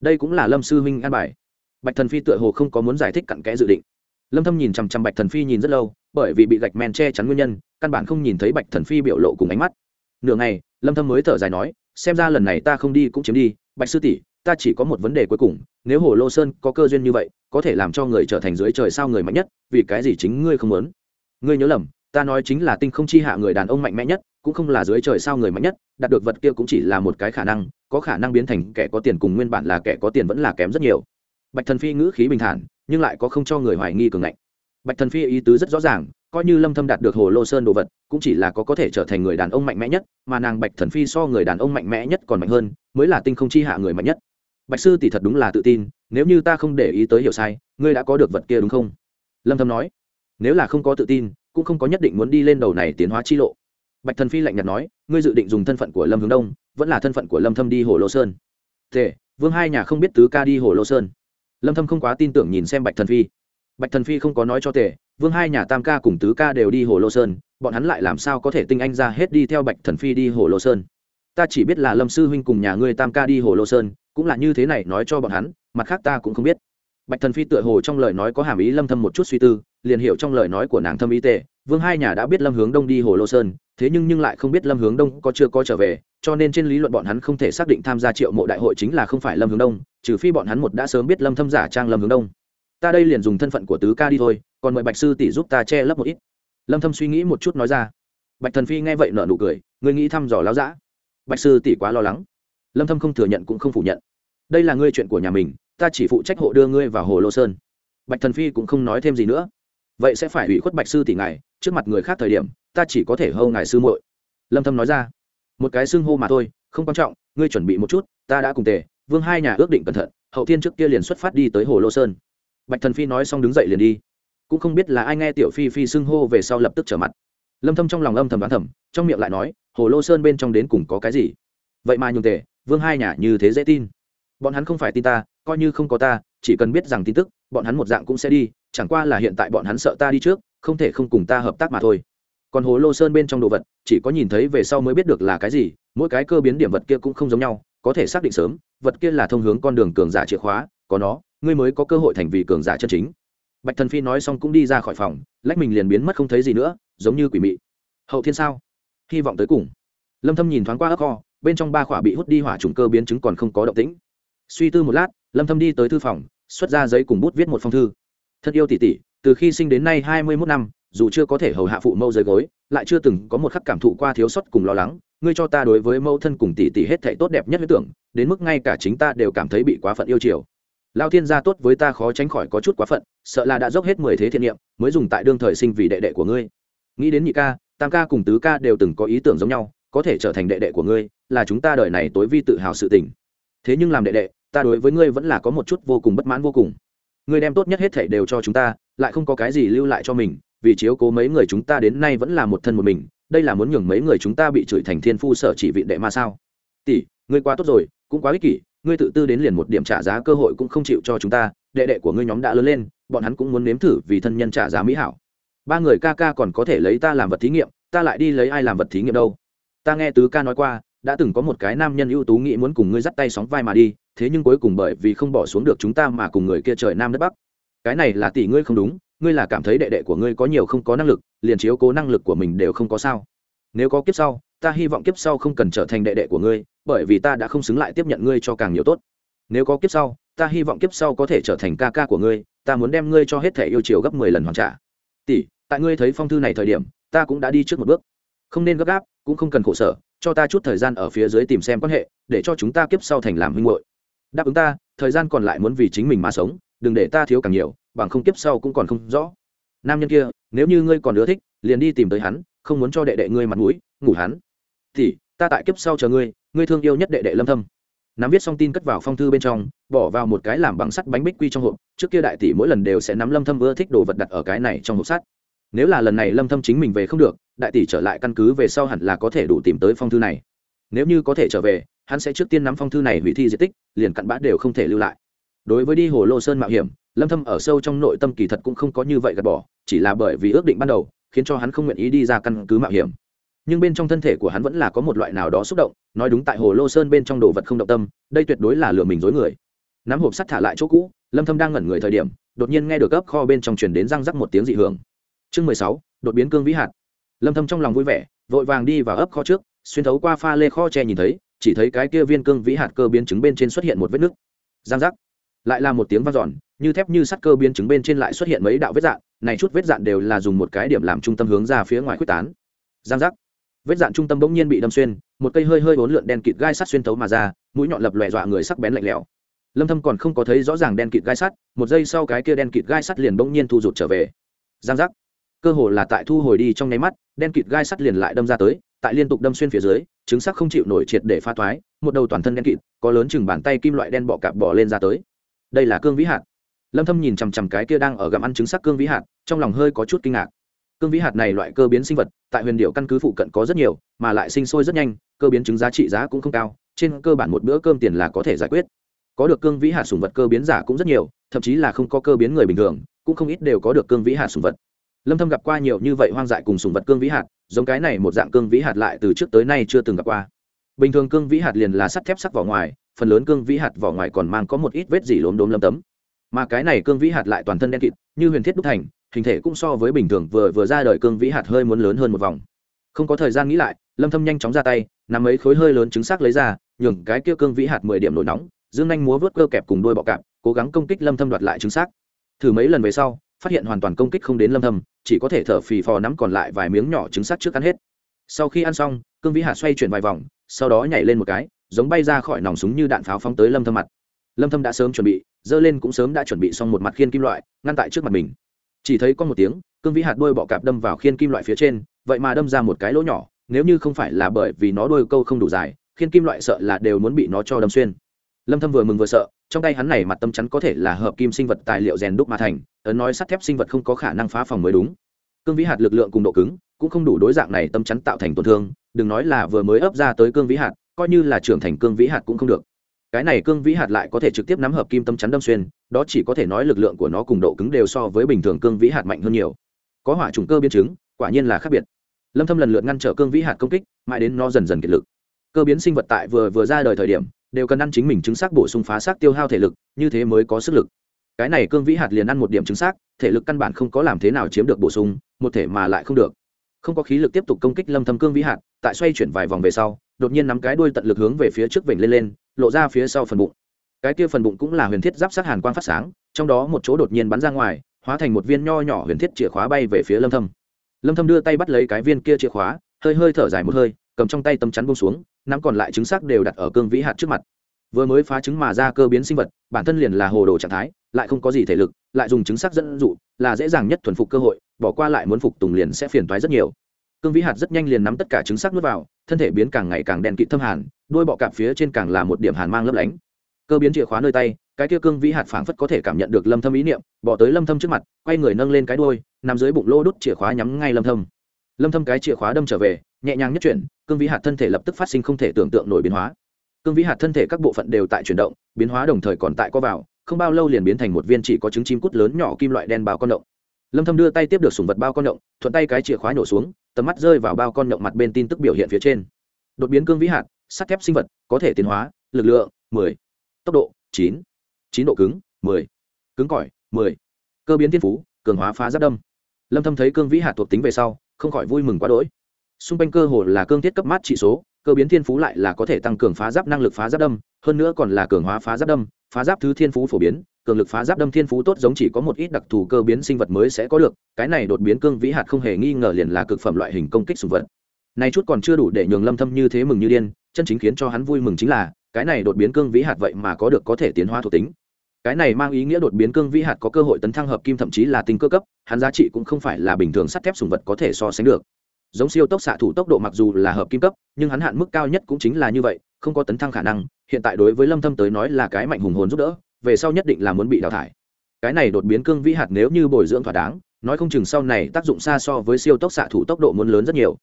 [SPEAKER 1] Đây cũng là lâm sư huynh an bài. Bạch thần phi tựa hồ không có muốn giải thích cặn kẽ dự định lâm thâm nhìn chằm chằm bạch thần phi nhìn rất lâu, bởi vì bị gạch men che chắn nguyên nhân, căn bản không nhìn thấy bạch thần phi biểu lộ cùng ánh mắt. Nửa ngày, lâm thâm mới thở dài nói, xem ra lần này ta không đi cũng chiếm đi, bạch sư tỷ, ta chỉ có một vấn đề cuối cùng, nếu hồ lô sơn có cơ duyên như vậy, có thể làm cho người trở thành dưới trời sao người mạnh nhất, vì cái gì chính ngươi không muốn? Ngươi nhớ lầm, ta nói chính là tinh không chi hạ người đàn ông mạnh mẽ nhất, cũng không là dưới trời sao người mạnh nhất, đạt được vật kia cũng chỉ là một cái khả năng, có khả năng biến thành kẻ có tiền cùng nguyên bản là kẻ có tiền vẫn là kém rất nhiều. Bạch thần phi ngữ khí bình thản nhưng lại có không cho người hoài nghi cường ngạnh. Bạch thần phi ý tứ rất rõ ràng, coi như lâm thâm đạt được hồ lô sơn đồ vật, cũng chỉ là có có thể trở thành người đàn ông mạnh mẽ nhất, mà nàng bạch thần phi so người đàn ông mạnh mẽ nhất còn mạnh hơn, mới là tinh không chi hạ người mạnh nhất. Bạch sư tỷ thật đúng là tự tin, nếu như ta không để ý tới hiểu sai, ngươi đã có được vật kia đúng không? Lâm thâm nói, nếu là không có tự tin, cũng không có nhất định muốn đi lên đầu này tiến hóa chi lộ. Bạch thần phi lạnh nhạt nói, ngươi dự định dùng thân phận của lâm hướng đông, vẫn là thân phận của lâm thâm đi hồ lô sơn. Thế vương hai nhà không biết tứ ca đi hồ lô sơn lâm thâm không quá tin tưởng nhìn xem bạch thần phi. Bạch thần phi không có nói cho tề, vương hai nhà tam ca cùng tứ ca đều đi hồ lô sơn, bọn hắn lại làm sao có thể tinh anh ra hết đi theo bạch thần phi đi hồ lô sơn? Ta chỉ biết là lâm sư huynh cùng nhà ngươi tam ca đi hồ lô sơn, cũng là như thế này nói cho bọn hắn, mặt khác ta cũng không biết. Bạch thần phi tựa hồ trong lời nói có hàm ý lâm thâm một chút suy tư, liền hiểu trong lời nói của nàng thâm ý tề, vương hai nhà đã biết lâm hướng đông đi hồ lô sơn, thế nhưng nhưng lại không biết lâm hướng đông có chưa có trở về, cho nên trên lý luận bọn hắn không thể xác định tham gia triệu mộ đại hội chính là không phải lâm hướng đông trừ phi bọn hắn một đã sớm biết lâm thâm giả trang lâm hướng đông. Ta đây liền dùng thân phận của tứ ca đi thôi, còn mời bạch sư tỷ giúp ta che lấp một ít. Lâm thâm suy nghĩ một chút nói ra. Bạch thần phi nghe vậy nở nụ cười, ngươi nghĩ thăm dò láo dã bạch sư tỷ quá lo lắng. Lâm thâm không thừa nhận cũng không phủ nhận. Đây là ngươi chuyện của nhà mình, ta chỉ phụ trách hộ đưa ngươi vào hồ lô sơn. Bạch thần phi cũng không nói thêm gì nữa. Vậy sẽ phải ủy khuất bạch sư tỷ ngài, trước mặt người khác thời điểm, ta chỉ có thể hâu ngài sư muội. Lâm thâm nói ra. Một cái xưng hô mà thôi, không quan trọng, ngươi chuẩn bị một chút, ta đã cùng tề vương hai nhà ước định cẩn thận, hậu thiên trước kia liền xuất phát đi tới hồ lô sơn. Bạch thần phi nói xong đứng dậy liền đi. Cũng không biết là ai nghe tiểu phi phi xưng hô về sau lập tức trở mặt. Lâm thâm trong lòng âm thầm đoán thầm, trong miệng lại nói, hồ lô sơn bên trong đến cùng có cái gì? Vậy mà nhung tề, vương hai nhà như thế dễ tin. Bọn hắn không phải tin ta, coi như không có ta, chỉ cần biết rằng tin tức, bọn hắn một dạng cũng sẽ đi, chẳng qua là hiện tại bọn hắn sợ ta đi trước, không thể không cùng ta hợp tác mà thôi. Còn hồ lô sơn bên trong đồ vật, chỉ có nhìn thấy về sau mới biết được là cái gì, mỗi cái cơ biến điểm vật kia cũng không giống nhau có thể xác định sớm, vật kia là thông hướng con đường cường giả chìa khóa, có nó, ngươi mới có cơ hội thành vì cường giả chân chính. Bạch thần phi nói xong cũng đi ra khỏi phòng, lách mình liền biến mất không thấy gì nữa, giống như quỷ mị. Hậu thiên sao? Hy vọng tới cùng. Lâm thâm nhìn thoáng qua ấp kho bên trong ba khỏa bị hút đi hỏa trùng cơ biến chứng còn không có động tĩnh. Suy tư một lát, lâm thâm đi tới thư phòng, xuất ra giấy cùng bút viết một phong thư. Thân yêu tỷ tỷ, từ khi sinh đến nay 21 năm dù chưa có thể hầu hạ phụ mâu dưới gối, lại chưa từng có một khắc cảm thụ qua thiếu sót cùng lo lắng. Ngươi cho ta đối với mâu thân cùng tỷ tỷ hết thảy tốt đẹp nhất huyết tưởng, đến mức ngay cả chính ta đều cảm thấy bị quá phận yêu chiều. Lao thiên gia tốt với ta khó tránh khỏi có chút quá phận, sợ là đã dốc hết mười thế thiện niệm, mới dùng tại đương thời sinh vì đệ đệ của ngươi. Nghĩ đến nhị ca, tam ca cùng tứ ca đều từng có ý tưởng giống nhau, có thể trở thành đệ đệ của ngươi, là chúng ta đời này tối vi tự hào sự tình. Thế nhưng làm đệ đệ, ta đối với ngươi vẫn là có một chút vô cùng bất mãn vô cùng. Ngươi đem tốt nhất hết thảy đều cho chúng ta, lại không có cái gì lưu lại cho mình vì chiếu cố mấy người chúng ta đến nay vẫn là một thân một mình, đây là muốn nhường mấy người chúng ta bị chửi thành thiên phu sở chỉ vị đệ mà sao? Tỷ, ngươi quá tốt rồi, cũng quá ích kỷ, ngươi tự tư đến liền một điểm trả giá cơ hội cũng không chịu cho chúng ta, đệ đệ của ngươi nhóm đã lớn lên, bọn hắn cũng muốn nếm thử vì thân nhân trả giá mỹ hảo. Ba người ca ca còn có thể lấy ta làm vật thí nghiệm, ta lại đi lấy ai làm vật thí nghiệm đâu? Ta nghe tứ ca nói qua, đã từng có một cái nam nhân ưu tú nghĩ muốn cùng ngươi dắt tay sóng vai mà đi, thế nhưng cuối cùng bởi vì không bỏ xuống được chúng ta mà cùng người kia trời nam đất bắc. Cái này là tỷ ngươi không đúng ngươi là cảm thấy đệ đệ của ngươi có nhiều không có năng lực, liền chiếu cố năng lực của mình đều không có sao. Nếu có kiếp sau, ta hy vọng kiếp sau không cần trở thành đệ đệ của ngươi, bởi vì ta đã không xứng lại tiếp nhận ngươi cho càng nhiều tốt. Nếu có kiếp sau, ta hy vọng kiếp sau có thể trở thành ca ca của ngươi, ta muốn đem ngươi cho hết thể yêu chiều gấp mười lần hoàn trả. Tỷ, tại ngươi thấy phong thư này thời điểm, ta cũng đã đi trước một bước. Không nên gấp gáp, cũng không cần khổ sở, cho ta chút thời gian ở phía dưới tìm xem quan hệ, để cho chúng ta kiếp sau thành làm huynh hội đáp ứng ta, thời gian còn lại muốn vì chính mình mà sống, đừng để ta thiếu càng nhiều bằng không kiếp sau cũng còn không rõ. Nam nhân kia, nếu như ngươi còn ưa thích, liền đi tìm tới hắn, không muốn cho đệ đệ ngươi mặt mũi, ngủ hắn. Thì ta tại kiếp sau chờ ngươi ngươi thương yêu nhất đệ đệ lâm thâm. Nắm viết xong tin cất vào phong thư bên trong, bỏ vào một cái làm bằng sắt bánh bích quy trong hộp, trước kia đại tỷ mỗi lần đều sẽ nắm lâm thâm ưa thích đồ vật đặt ở cái này trong hộp sắt. Nếu là lần này lâm thâm chính mình về không được, đại tỷ trở lại căn cứ về sau hẳn là có thể đủ tìm tới phong thư này. Nếu như có thể trở về, hắn sẽ trước tiên nắm phong thư này hủy thi di tích, liền cặn bã đều không thể lưu lại. Đối với đi hồ lô sơn mạo hiểm lâm thâm ở sâu trong nội tâm kỳ thật cũng không có như vậy gạt bỏ chỉ là bởi vì ước định ban đầu khiến cho hắn không nguyện ý đi ra căn cứ mạo hiểm. Nhưng bên trong thân thể của hắn vẫn là có một loại nào đó xúc động nói đúng tại hồ lô sơn bên trong đồ vật không động tâm đây tuyệt đối là lừa mình dối người. Nắm hộp sắt thả lại chỗ cũ lâm thâm đang ngẩn người thời điểm đột nhiên nghe được gấp kho bên trong truyền đến răng rắc một tiếng dị hưởng. Chương 16, đột biến cương vĩ hạt. Lâm thâm trong lòng vui vẻ vội vàng đi vào ấp kho trước xuyên thấu qua pha lê kho tre nhìn thấy chỉ thấy cái kia viên cương vĩ hạt cơ biến chứng bên trên xuất hiện một vết nứt. Răng rắc. Lại là một tiếng vang dọn như thép như sắt cơ biến chứng bên trên lại xuất hiện mấy đạo vết dạn, này chút vết dạn đều là dùng một cái điểm làm trung tâm hướng ra phía ngoài quyết tán. Giang giác. Vết dạn trung tâm bỗng nhiên bị đâm xuyên, một cây hơi hơi bốn lượn đen kịt gai sắt xuyên tấu mà ra, mũi nhọn lập lòe dọa người sắc bén lạnh lẽo. Lâm thâm còn không có thấy rõ ràng đen kịt gai sắt, một giây sau cái kia đen kịt gai sắt liền bỗng nhiên thu rụt trở về. Giang giác. Cơ hồ là tại thu hồi đi trong nháy mắt, đen kịt gai sắt liền lại đâm ra tới, tại liên tục đâm xuyên phía dưới chứng sắc không chịu nổi triệt để pha thoái một đầu toàn thân đen kịt, có lớn chừng bàn tay kim loại đen bọ cạp bỏ lên ra tới. Đây là cương vĩ hạt lâm thâm nhìn chằm chằm cái kia đang ở gặm ăn trứng sắc cương vĩ hạt, trong lòng hơi có chút kinh ngạc. Cương vĩ hạt này loại cơ biến sinh vật, tại huyền điệu căn cứ phụ cận có rất nhiều, mà lại sinh sôi rất nhanh, cơ biến trứng giá trị giá cũng không cao, trên cơ bản một bữa cơm tiền là có thể giải quyết. Có được cương vĩ hạt sùng vật cơ biến giả cũng rất nhiều, thậm chí là không có cơ biến người bình thường, cũng không ít đều có được cương vĩ hạt sùng vật. Lâm thâm gặp qua nhiều như vậy hoang dại cùng sùng vật cương vĩ hạt, giống cái này một dạng cương vĩ hạt lại từ trước tới nay chưa từng gặp qua. Bình thường cương vĩ hạt liền là sắt thép sắc vỏ ngoài, phần lớn cương vĩ hạt vỏ ngoài còn mang có một ít vết dỉ lốm đốm lâm tấm mà cái này cương vĩ hạt lại toàn thân đen kịt, như huyền thiết đúc thành, hình thể cũng so với bình thường vừa vừa ra đời cương vĩ hạt hơi muốn lớn hơn một vòng. Không có thời gian nghĩ lại, lâm thâm nhanh chóng ra tay, nắm mấy khối hơi lớn trứng xác lấy ra, nhường cái kia cương vĩ hạt 10 điểm nổi nóng, dương nhanh múa vớt cơ kẹp cùng đuôi bọ cạp, cố gắng công kích lâm thâm đoạt lại trứng xác. Thử mấy lần về sau, phát hiện hoàn toàn công kích không đến lâm thâm, chỉ có thể thở phì phò nắm còn lại vài miếng nhỏ trứng xác trước ăn hết. Sau khi ăn xong, cương vĩ hạt xoay chuyển vài vòng, sau đó nhảy lên một cái, giống bay ra khỏi nòng súng như đạn pháo phóng tới lâm thâm mặt. Lâm thâm đã sớm chuẩn bị dơ lên cũng sớm đã chuẩn bị xong một mặt khiên kim loại, ngăn tại trước mặt mình. Chỉ thấy có một tiếng, cương vĩ hạt đôi bọ cạp đâm vào khiên kim loại phía trên, vậy mà đâm ra một cái lỗ nhỏ, nếu như không phải là bởi vì nó đôi câu không đủ dài, khiên kim loại sợ là đều muốn bị nó cho đâm xuyên. Lâm thâm vừa mừng vừa sợ, trong tay hắn này mặt tâm chắn có thể là hợp kim sinh vật tài liệu rèn đúc mà thành, ấn nói sắt thép sinh vật không có khả năng phá phòng mới đúng. Cương vĩ hạt lực lượng cùng độ cứng, cũng không đủ đối dạng này tâm chắn tạo thành tổn thương, đừng nói là vừa mới ấp ra tới cương vĩ hạt, coi như là trưởng thành cương vĩ hạt cũng không được cái này cương vĩ hạt lại có thể trực tiếp nắm hợp kim tâm chắn đâm xuyên, đó chỉ có thể nói lực lượng của nó cùng độ cứng đều so với bình thường cương vĩ hạt mạnh hơn nhiều. Có hỏa trùng cơ biến chứng, quả nhiên là khác biệt. Lâm thâm lần lượt ngăn trở cương vĩ hạt công kích, mãi đến nó dần dần kiệt lực. Cơ biến sinh vật tại vừa vừa ra đời thời điểm, đều cần ăn chính mình chứng xác bổ sung phá xác tiêu hao thể lực, như thế mới có sức lực. Cái này cương vĩ hạt liền ăn một điểm chứng xác, thể lực căn bản không có làm thế nào chiếm được bổ sung, một thể mà lại không được. Không có khí lực tiếp tục công kích lâm thâm cương vĩ hạt, tại xoay chuyển vài vòng về sau, đột nhiên nắm cái đuôi tận lực hướng về phía trước vểnh lên lên lộ ra phía sau phần bụng. Cái kia phần bụng cũng là huyền thiết giáp sát hàn quang phát sáng, trong đó một chỗ đột nhiên bắn ra ngoài, hóa thành một viên nho nhỏ huyền thiết chìa khóa bay về phía lâm thâm. Lâm thâm đưa tay bắt lấy cái viên kia chìa khóa, hơi hơi thở dài một hơi, cầm trong tay tấm chắn buông xuống, nắm còn lại trứng xác đều đặt ở cương vĩ hạt trước mặt. Vừa mới phá trứng mà ra cơ biến sinh vật, bản thân liền là hồ đồ trạng thái, lại không có gì thể lực, lại dùng trứng xác dẫn dụ, là dễ dàng nhất thuần phục cơ hội, bỏ qua lại muốn phục tùng liền sẽ phiền toái rất nhiều cương vĩ hạt rất nhanh liền nắm tất cả trứng sắc nuốt vào, thân thể biến càng ngày càng đen kịt thâm hàn đuôi bọ cạp phía trên càng là một điểm hàn mang lấp lánh. Cơ biến chìa khóa nơi tay, cái kia cương vĩ hạt phảng phất có thể cảm nhận được lâm thâm ý niệm, bỏ tới lâm thâm trước mặt, quay người nâng lên cái đuôi, nằm dưới bụng lô đút chìa khóa nhắm ngay lâm thâm. Lâm thâm cái chìa khóa đâm trở về, nhẹ nhàng nhất chuyển, cương vĩ hạt thân thể lập tức phát sinh không thể tưởng tượng nổi biến hóa. Cương vĩ hạt thân thể các bộ phận đều tại chuyển động, biến hóa đồng thời còn tại co vào, không bao lâu liền biến thành một viên chỉ có trứng chim cút lớn nhỏ kim loại đen bào con động lâm thâm đưa tay tiếp được sủng vật bao con động, thuận tay cái chìa khóa nổ xuống, tầm mắt rơi vào bao con động mặt bên tin tức biểu hiện phía trên đột biến cương vĩ hạt, sắt thép sinh vật, có thể tiến hóa, lực lượng 10. tốc độ 9. 9 độ cứng 10. cứng cỏi 10. cơ biến thiên phú, cường hóa phá giáp đâm lâm thâm thấy cương vĩ hạt thuộc tính về sau, không khỏi vui mừng quá đỗi xung quanh cơ hồ là cương thiết cấp mát trị số, cơ biến thiên phú lại là có thể tăng cường phá giáp năng lực phá giáp đâm, hơn nữa còn là cường hóa phá giáp đâm, phá giáp thứ thiên phú phổ biến cường lực phá giáp đâm thiên phú tốt giống chỉ có một ít đặc thù cơ biến sinh vật mới sẽ có được, cái này đột biến cương vĩ hạt không hề nghi ngờ liền là cực phẩm loại hình công kích sùng vật. Nay chút còn chưa đủ để nhường lâm thâm như thế mừng như điên, chân chính khiến cho hắn vui mừng chính là, cái này đột biến cương vĩ hạt vậy mà có được có thể tiến hóa thuộc tính. Cái này mang ý nghĩa đột biến cương vĩ hạt có cơ hội tấn thăng hợp kim thậm chí là tinh cơ cấp, hắn giá trị cũng không phải là bình thường sắt thép sùng vật có thể so sánh được. Giống siêu tốc xạ thủ tốc độ mặc dù là hợp kim cấp, nhưng hắn hạn mức cao nhất cũng chính là như vậy, không có tấn thăng khả năng, hiện tại đối với lâm thâm tới nói là cái mạnh hùng hồn giúp đỡ về sau nhất định là muốn bị đào thải. Cái này đột biến cương vĩ hạt nếu như bồi dưỡng thỏa đáng, nói không chừng sau này tác dụng xa so với siêu tốc xạ thủ tốc độ muốn lớn rất nhiều.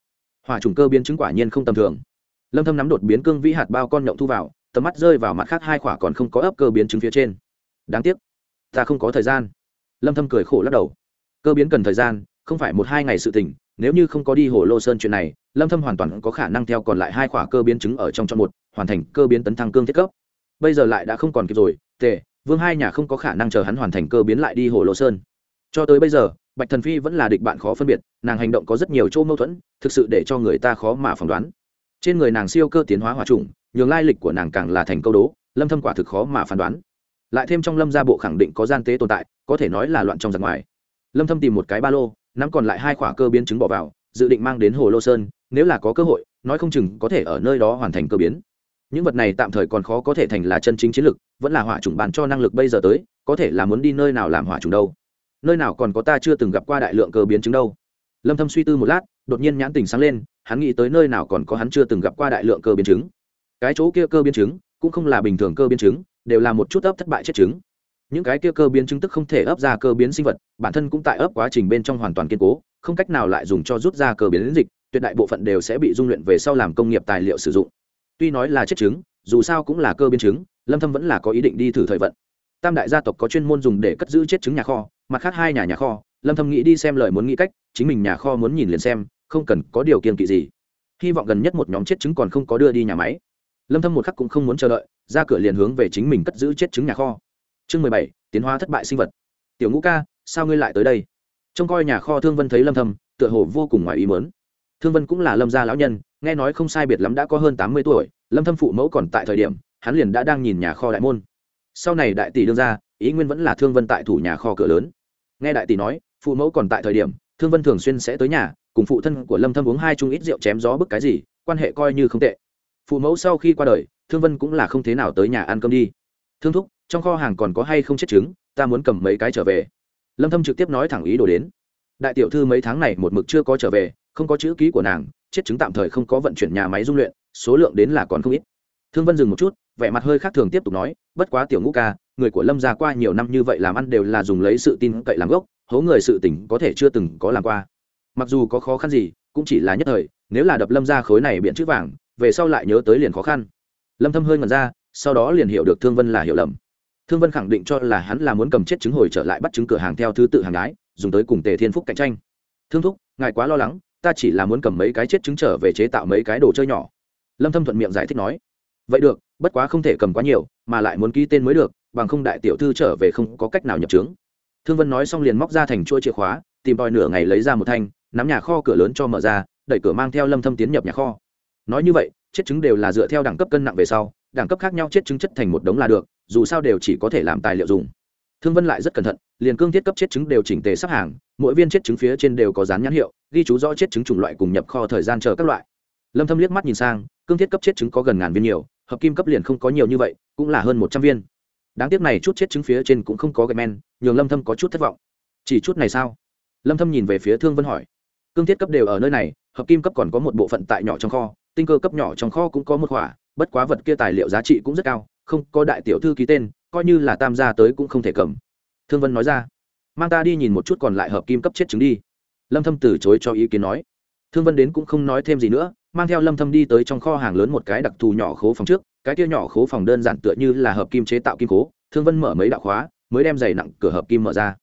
[SPEAKER 1] Hỏa trùng cơ biến chứng quả nhiên không tầm thường. Lâm thâm nắm đột biến cương vĩ hạt bao con nhộng thu vào, tầm mắt rơi vào mặt khác hai quả còn không có ấp cơ biến chứng phía trên. Đáng tiếc, ta không có thời gian. Lâm thâm cười khổ lắc đầu. Cơ biến cần thời gian, không phải một hai ngày sự tình, nếu như không có đi hồ lô sơn chuyện này, lâm thâm hoàn toàn có khả năng theo còn lại hai quả cơ biến chứng ở trong trong một, hoàn thành cơ biến tấn thăng cương thiết cấp. Bây giờ lại đã không còn kịp rồi tề, vương hai nhà không có khả năng chờ hắn hoàn thành cơ biến lại đi hồ lô sơn. Cho tới bây giờ, bạch thần phi vẫn là địch bạn khó phân biệt, nàng hành động có rất nhiều chỗ mâu thuẫn, thực sự để cho người ta khó mà phỏng đoán. Trên người nàng siêu cơ tiến hóa hòa trùng, nhường lai lịch của nàng càng là thành câu đố, lâm thâm quả thực khó mà phán đoán. Lại thêm trong lâm gia bộ khẳng định có gian tế tồn tại, có thể nói là loạn trong giặc ngoài. Lâm thâm tìm một cái ba lô, nắm còn lại hai khỏa cơ biến chứng bỏ vào, dự định mang đến hồ lô sơn, nếu là có cơ hội, nói không chừng có thể ở nơi đó hoàn thành cơ biến những vật này tạm thời còn khó có thể thành là chân chính chiến lực vẫn là hỏa trùng bàn cho năng lực bây giờ tới, có thể là muốn đi nơi nào làm hỏa trùng đâu. Nơi nào còn có ta chưa từng gặp qua đại lượng cơ biến chứng đâu. Lâm thâm suy tư một lát, đột nhiên nhãn tình sáng lên, hắn nghĩ tới nơi nào còn có hắn chưa từng gặp qua đại lượng cơ biến chứng. Cái chỗ kia cơ biến chứng, cũng không là bình thường cơ biến chứng, đều là một chút ấp thất bại chết chứng. Những cái kia cơ biến chứng tức không thể ấp ra cơ biến sinh vật, bản thân cũng tại ấp quá trình bên trong hoàn toàn kiên cố, không cách nào lại dùng cho rút ra cơ biến dịch, tuyệt đại bộ phận đều sẽ bị dung luyện về sau làm công nghiệp tài liệu sử dụng tuy nói là chết chứng dù sao cũng là cơ biến chứng lâm thâm vẫn là có ý định đi thử thời vận. Tam đại gia tộc có chuyên môn dùng để cất giữ chết chứng nhà kho mặt khác hai nhà nhà kho lâm thâm nghĩ đi xem lời muốn nghĩ cách chính mình nhà kho muốn nhìn liền xem không cần có điều kiện kỵ gì. Hy vọng gần nhất một nhóm chết chứng còn không có đưa đi nhà máy. Lâm thâm một khắc cũng không muốn chờ đợi ra cửa liền hướng về chính mình cất giữ chết chứng nhà kho. Chương 17, tiến hóa thất bại sinh vật. Tiểu ngũ ca sao ngươi lại tới đây? Trông coi nhà kho thương vân thấy lâm thâm tựa hồ vô cùng ngoài ý muốn. Thương vân cũng là lâm gia lão nhân nghe nói không sai biệt lắm đã có hơn 80 tuổi, lâm thâm phụ mẫu còn tại thời điểm, hắn liền đã đang nhìn nhà kho đại môn. Sau này đại tỷ đương ra, ý nguyên vẫn là thương vân tại thủ nhà kho cửa lớn. Nghe đại tỷ nói, phụ mẫu còn tại thời điểm, thương vân thường xuyên sẽ tới nhà, cùng phụ thân của lâm thâm uống hai chung ít rượu chém gió bức cái gì, quan hệ coi như không tệ. Phụ mẫu sau khi qua đời, thương vân cũng là không thế nào tới nhà ăn cơm đi. Thương thúc, trong kho hàng còn có hay không chết trứng, ta muốn cầm mấy cái trở về. Lâm thâm trực tiếp nói thẳng ý đồ đến. Đại tiểu thư mấy tháng này một mực chưa có trở về, không có chữ ký của nàng chết trứng tạm thời không có vận chuyển nhà máy dung luyện, số lượng đến là còn không ít. Thương vân dừng một chút, vẻ mặt hơi khác thường tiếp tục nói, bất quá tiểu ngũ ca, người của lâm gia qua nhiều năm như vậy làm ăn đều là dùng lấy sự tin cậy làm gốc, hố người sự tình có thể chưa từng có làm qua. Mặc dù có khó khăn gì, cũng chỉ là nhất thời, nếu là đập lâm gia khối này biện chữ vàng, về sau lại nhớ tới liền khó khăn. Lâm thâm hơi ngẩn ra, sau đó liền hiểu được thương vân là hiểu lầm. Thương vân khẳng định cho là hắn là muốn cầm chết chứng hồi trở lại bắt chứng cửa hàng theo thứ tự hàng gái, dùng tới cùng tề thiên phúc cạnh tranh. Thương thúc, ngài quá lo lắng ta chỉ là muốn cầm mấy cái chết trứng trở về chế tạo mấy cái đồ chơi nhỏ. Lâm thâm thuận miệng giải thích nói, vậy được, bất quá không thể cầm quá nhiều, mà lại muốn ký tên mới được, bằng không đại tiểu thư trở về không có cách nào nhập trướng. Thương vân nói xong liền móc ra thành chuỗi chìa khóa, tìm tòi nửa ngày lấy ra một thanh, nắm nhà kho cửa lớn cho mở ra, đẩy cửa mang theo lâm thâm tiến nhập nhà kho. Nói như vậy, chết trứng đều là dựa theo đẳng cấp cân nặng về sau, đẳng cấp khác nhau chết trứng chất thành một đống là được, dù sao đều chỉ có thể làm tài liệu dùng thương vân lại rất cẩn thận, liền cương thiết cấp chết trứng đều chỉnh tề sắp hàng, mỗi viên chết trứng phía trên đều có dán nhãn hiệu, ghi chú rõ chết trứng chủng loại cùng nhập kho thời gian chờ các loại. Lâm thâm liếc mắt nhìn sang, cương thiết cấp chết trứng có gần ngàn viên nhiều, hợp kim cấp liền không có nhiều như vậy, cũng là hơn một trăm viên. Đáng tiếc này chút chết trứng phía trên cũng không có gạch men, nhường lâm thâm có chút thất vọng. Chỉ chút này sao? Lâm thâm nhìn về phía thương vân hỏi. Cương thiết cấp đều ở nơi này, hợp kim cấp còn có một bộ phận tại nhỏ trong kho, tinh cơ cấp nhỏ trong kho cũng có một khỏa, bất quá vật kia tài liệu giá trị cũng rất cao, không có đại tiểu thư ký tên coi như là tam gia tới cũng không thể cầm. Thương vân nói ra. Mang ta đi nhìn một chút còn lại hợp kim cấp chết trứng đi. Lâm thâm từ chối cho ý kiến nói. Thương vân đến cũng không nói thêm gì nữa, mang theo lâm thâm đi tới trong kho hàng lớn một cái đặc thù nhỏ khố phòng trước. Cái kia nhỏ khố phòng đơn giản tựa như là hợp kim chế tạo kim cố thương vân mở mấy đạo khóa, mới đem giày nặng cửa hợp kim mở ra.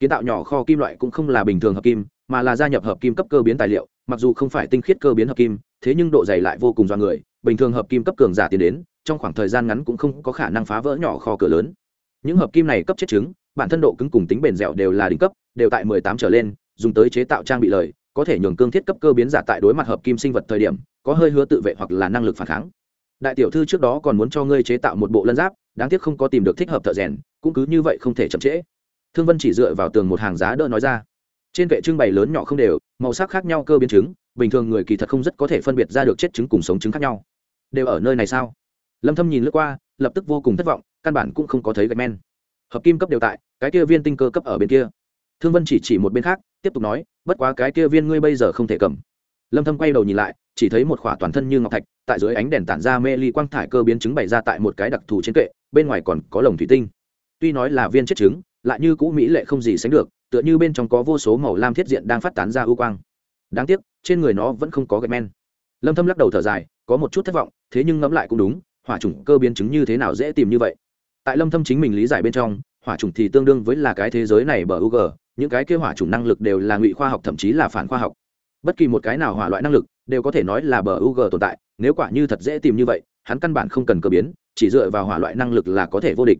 [SPEAKER 1] Kiến tạo nhỏ kho kim loại cũng không là bình thường hợp kim, mà là gia nhập hợp kim cấp cơ biến tài liệu, mặc dù không phải tinh khiết cơ biến hợp kim, thế nhưng độ dày lại vô cùng do người. Bình thường hợp kim cấp cường giả tiến đến trong khoảng thời gian ngắn cũng không có khả năng phá vỡ nhỏ kho cửa lớn. Những hợp kim này cấp chết trứng bản thân độ cứng cùng tính bền dẻo đều là đỉnh cấp, đều tại 18 trở lên, dùng tới chế tạo trang bị lời, có thể nhường cương thiết cấp cơ biến giả tại đối mặt hợp kim sinh vật thời điểm, có hơi hứa tự vệ hoặc là năng lực phản kháng. Đại tiểu thư trước đó còn muốn cho ngươi chế tạo một bộ lân giáp, đáng tiếc không có tìm được thích hợp thợ rèn, cũng cứ như vậy không thể chậm trễ. Thương vân chỉ dựa vào tường một hàng giá đỡ nói ra. Trên kệ trưng bày lớn nhỏ không đều, màu sắc khác nhau cơ biến chứng, bình thường người kỳ thật không rất có thể phân biệt ra được chết trứng cùng sống trứng khác nhau. Đều ở nơi này sao? Lâm thâm nhìn lướt qua, lập tức vô cùng thất vọng, căn bản cũng không có thấy gạch men. Hợp kim cấp đều tại, cái kia viên tinh cơ cấp ở bên kia. Thương vân chỉ chỉ một bên khác, tiếp tục nói, bất quá cái kia viên ngươi bây giờ không thể cầm. Lâm thâm quay đầu nhìn lại, chỉ thấy một khỏa toàn thân như ngọc thạch, tại dưới ánh đèn tản ra mê ly quang thải cơ biến chứng bày ra tại một cái đặc thù trên kệ, bên ngoài còn có lồng thủy tinh. Tuy nói là viên chết trứng, lại như cũ mỹ lệ không gì sánh được, tựa như bên trong có vô số màu lam thiết diện đang phát tán ra ưu quang. Đáng tiếc, trên người nó vẫn không có gạch men. Lâm thâm lắc đầu thở dài, có một chút thất vọng, thế nhưng ngẫm lại cũng đúng hỏa chủng cơ biến chứng như thế nào dễ tìm như vậy? Tại lâm thâm chính mình lý giải bên trong, hỏa chủng thì tương đương với là cái thế giới này bờ u những cái kia hỏa chủng năng lực đều là ngụy khoa học thậm chí là phản khoa học. Bất kỳ một cái nào hỏa loại năng lực đều có thể nói là bờ u tồn tại, nếu quả như thật dễ tìm như vậy, hắn căn bản không cần cơ biến, chỉ dựa vào hỏa loại năng lực là có thể vô địch.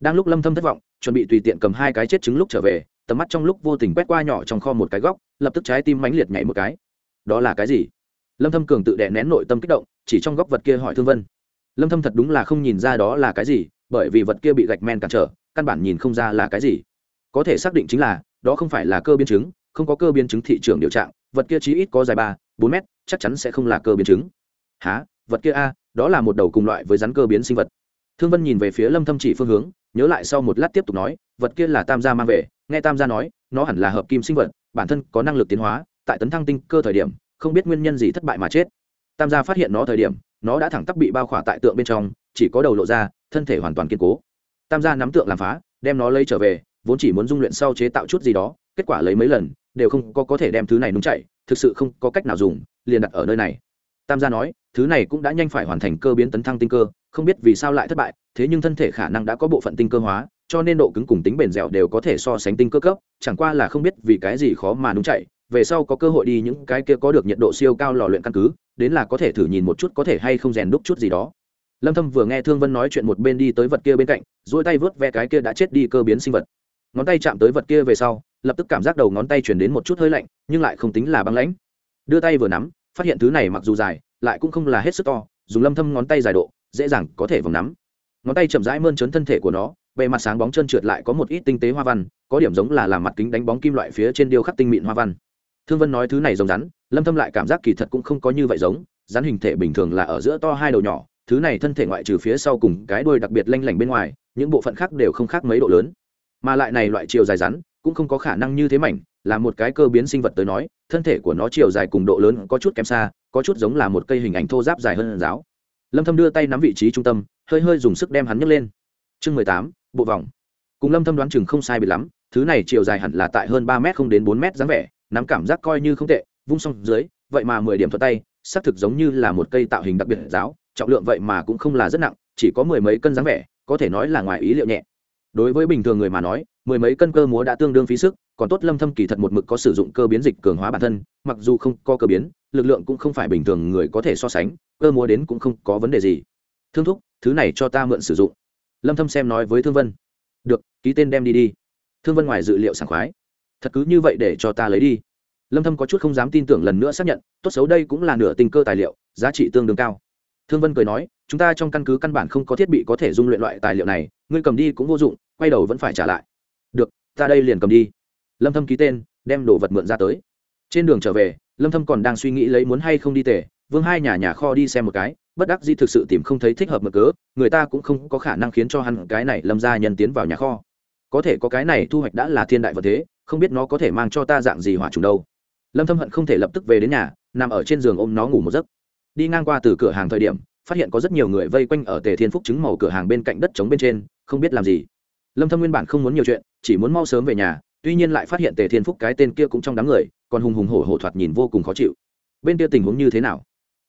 [SPEAKER 1] Đang lúc lâm thâm thất vọng, chuẩn bị tùy tiện cầm hai cái chết trứng lúc trở về, tầm mắt trong lúc vô tình quét qua nhỏ trong kho một cái góc, lập tức trái tim mãnh liệt nhảy một cái. Đó là cái gì? Lâm thâm cường tự đè nén nội tâm kích động, chỉ trong góc vật kia hỏi thương vân lâm thâm thật đúng là không nhìn ra đó là cái gì, bởi vì vật kia bị gạch men cản trở, căn bản nhìn không ra là cái gì. Có thể xác định chính là, đó không phải là cơ biến chứng, không có cơ biến chứng thị trường điều trạng, vật kia chí ít có dài ba, bốn mét, chắc chắn sẽ không là cơ biến chứng. Há vật kia a, đó là một đầu cùng loại với rắn cơ biến sinh vật. Thương vân nhìn về phía lâm thâm chỉ phương hướng, nhớ lại sau một lát tiếp tục nói, vật kia là tam gia mang về, nghe tam gia nói, nó hẳn là hợp kim sinh vật, bản thân có năng lực tiến hóa, tại tấn thăng tinh cơ thời điểm, không biết nguyên nhân gì thất bại mà chết. Tam gia phát hiện nó thời điểm nó đã thẳng tắp bị bao khỏa tại tượng bên trong, chỉ có đầu lộ ra, thân thể hoàn toàn kiên cố. Tam gia nắm tượng làm phá, đem nó lấy trở về, vốn chỉ muốn dung luyện sau chế tạo chút gì đó, kết quả lấy mấy lần, đều không có có thể đem thứ này nung chạy thực sự không có cách nào dùng, liền đặt ở nơi này. Tam gia nói, thứ này cũng đã nhanh phải hoàn thành cơ biến tấn thăng tinh cơ, không biết vì sao lại thất bại, thế nhưng thân thể khả năng đã có bộ phận tinh cơ hóa, cho nên độ cứng cùng tính bền dẻo đều có thể so sánh tinh cơ cấp, chẳng qua là không biết vì cái gì khó mà nung chạy về sau có cơ hội đi những cái kia có được nhiệt độ siêu cao lò luyện căn cứ đến là có thể thử nhìn một chút có thể hay không rèn đúc chút gì đó. Lâm thâm vừa nghe thương vân nói chuyện một bên đi tới vật kia bên cạnh, duỗi tay vớt ve cái kia đã chết đi cơ biến sinh vật. Ngón tay chạm tới vật kia về sau, lập tức cảm giác đầu ngón tay chuyển đến một chút hơi lạnh, nhưng lại không tính là băng lãnh. Đưa tay vừa nắm, phát hiện thứ này mặc dù dài, lại cũng không là hết sức to, dùng lâm thâm ngón tay dài độ, dễ dàng có thể vòng nắm. Ngón tay chậm rãi mơn trớn thân thể của nó, bề mặt sáng bóng chân trượt lại có một ít tinh tế hoa văn, có điểm giống là làm mặt kính đánh bóng kim loại phía trên điêu khắc tinh mịn hoa văn thương vân nói thứ này giống rắn lâm thâm lại cảm giác kỳ thật cũng không có như vậy giống rắn hình thể bình thường là ở giữa to hai đầu nhỏ thứ này thân thể ngoại trừ phía sau cùng cái đuôi đặc biệt lanh lảnh bên ngoài những bộ phận khác đều không khác mấy độ lớn. Mà lại này loại chiều dài rắn cũng không có khả năng như thế mảnh là một cái cơ biến sinh vật tới nói thân thể của nó chiều dài cùng độ lớn có chút kém xa có chút giống là một cây hình ảnh thô giáp dài hơn giáo. Lâm thâm đưa tay nắm vị trí trung tâm hơi hơi dùng sức đem hắn nhấc lên. Chương 18, bộ vòng. Cùng lâm thâm đoán chừng không sai biệt lắm thứ này chiều dài hẳn là tại hơn 3 mét không đến 4 mét dáng vẻ nắm cảm giác coi như không tệ, vung xong dưới, vậy mà 10 điểm thuật tay, xác thực giống như là một cây tạo hình đặc biệt giáo, trọng lượng vậy mà cũng không là rất nặng, chỉ có mười mấy cân dáng vẻ, có thể nói là ngoài ý liệu nhẹ. Đối với bình thường người mà nói, mười mấy cân cơ múa đã tương đương phí sức, còn tốt lâm thâm kỳ thật một mực có sử dụng cơ biến dịch cường hóa bản thân, mặc dù không có cơ biến, lực lượng cũng không phải bình thường người có thể so sánh, cơ múa đến cũng không có vấn đề gì. Thương thúc, thứ này cho ta mượn sử dụng. Lâm thâm xem nói với thương vân. Được, ký tên đem đi đi. Thương vân ngoài dự liệu sảng khoái thật cứ như vậy để cho ta lấy đi. Lâm thâm có chút không dám tin tưởng lần nữa xác nhận, tốt xấu đây cũng là nửa tình cơ tài liệu, giá trị tương đương cao. Thương vân cười nói, chúng ta trong căn cứ căn bản không có thiết bị có thể dung luyện loại tài liệu này, ngươi cầm đi cũng vô dụng, quay đầu vẫn phải trả lại. Được, ta đây liền cầm đi. Lâm thâm ký tên, đem đồ vật mượn ra tới. Trên đường trở về, lâm thâm còn đang suy nghĩ lấy muốn hay không đi tề, vương hai nhà nhà kho đi xem một cái, bất đắc dĩ thực sự tìm không thấy thích hợp mực cớ người ta cũng không có khả năng khiến cho hắn cái này lâm gia nhân tiến vào nhà kho. Có thể có cái này thu hoạch đã là thiên đại vật thế không biết nó có thể mang cho ta dạng gì hỏa trùng đâu. Lâm thâm hận không thể lập tức về đến nhà, nằm ở trên giường ôm nó ngủ một giấc. Đi ngang qua từ cửa hàng thời điểm, phát hiện có rất nhiều người vây quanh ở tề thiên phúc trứng màu cửa hàng bên cạnh đất trống bên trên, không biết làm gì. Lâm thâm nguyên bản không muốn nhiều chuyện, chỉ muốn mau sớm về nhà, tuy nhiên lại phát hiện tề thiên phúc cái tên kia cũng trong đám người, còn hùng hùng hổ hổ thoạt nhìn vô cùng khó chịu. Bên kia tình huống như thế nào?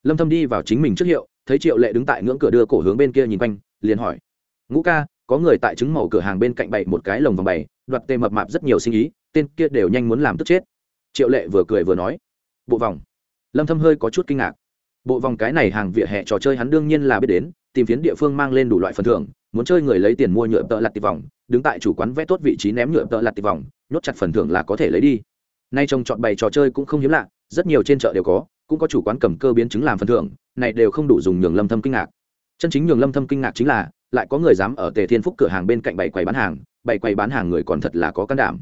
[SPEAKER 1] Lâm thâm đi vào chính mình trước hiệu, thấy triệu lệ đứng tại ngưỡng cửa đưa cổ hướng bên kia nhìn quanh, liền hỏi. Ngũ ca, có người tại trứng màu cửa hàng bên cạnh bày một cái lồng vòng bày, đoạt tề mập mạp rất nhiều sinh ý tên kia đều nhanh muốn làm tức chết. Triệu lệ vừa cười vừa nói, bộ vòng. Lâm thâm hơi có chút kinh ngạc. Bộ vòng cái này hàng vỉa hè trò chơi hắn đương nhiên là biết đến, tìm phiến địa phương mang lên đủ loại phần thưởng, muốn chơi người lấy tiền mua nhựa tợ lặt tịp vòng, đứng tại chủ quán vẽ tốt vị trí ném nhựa tợ lặt tịp vòng, nhốt chặt phần thưởng là có thể lấy đi. Nay trồng chọn bày trò chơi cũng không hiếm lạ, rất nhiều trên chợ đều có, cũng có chủ quán cầm cơ biến chứng làm phần thưởng, này đều không đủ dùng nhường lâm thâm kinh ngạc. Chân chính nhường lâm thâm kinh ngạc chính là, lại có người dám ở tề thiên phúc cửa hàng bên cạnh bày quầy bán hàng, bày quầy bán hàng người còn thật là có can đảm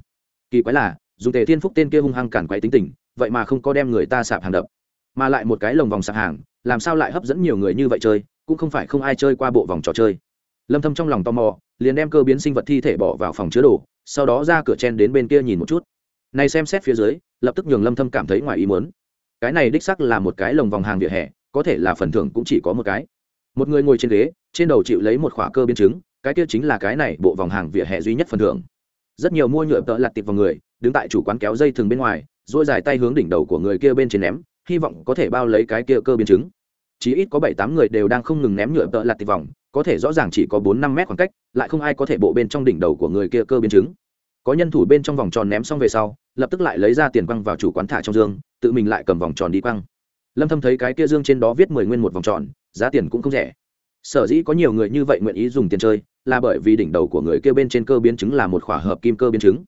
[SPEAKER 1] kỳ quái là, dùng tề thiên phúc tên kia hung hăng cản quái tính tình, vậy mà không có đem người ta sạp hàng đập. Mà lại một cái lồng vòng sạp hàng, làm sao lại hấp dẫn nhiều người như vậy chơi, cũng không phải không ai chơi qua bộ vòng trò chơi. Lâm thâm trong lòng tò mò, liền đem cơ biến sinh vật thi thể bỏ vào phòng chứa đồ, sau đó ra cửa chen đến bên kia nhìn một chút. Này xem xét phía dưới, lập tức nhường lâm thâm cảm thấy ngoài ý muốn. Cái này đích xác là một cái lồng vòng hàng vỉa hè, có thể là phần thưởng cũng chỉ có một cái. Một người ngồi trên ghế, trên đầu chịu lấy một khỏa cơ biến chứng, cái kia chính là cái này bộ vòng hàng vỉa hè duy nhất phần thưởng rất nhiều mua nhựa tợ lặt tiệp vào người, đứng tại chủ quán kéo dây thừng bên ngoài dỗi dài tay hướng đỉnh đầu của người kia bên trên ném, hy vọng có thể bao lấy cái kia cơ biến chứng. Chỉ ít có bảy tám người đều đang không ngừng ném nhựa tợ lặt tiệp vòng, có thể rõ ràng chỉ có bốn năm mét khoảng cách, lại không ai có thể bộ bên trong đỉnh đầu của người kia cơ biến chứng. Có nhân thủ bên trong vòng tròn ném xong về sau, lập tức lại lấy ra tiền quăng vào chủ quán thả trong dương, tự mình lại cầm vòng tròn đi quăng. Lâm thâm thấy cái kia dương trên đó viết mười nguyên một vòng tròn, giá tiền cũng không rẻ. Sở dĩ có nhiều người như vậy nguyện ý dùng tiền chơi là bởi vì đỉnh đầu của người kia bên trên cơ biến chứng là một khỏa hợp kim cơ biến chứng.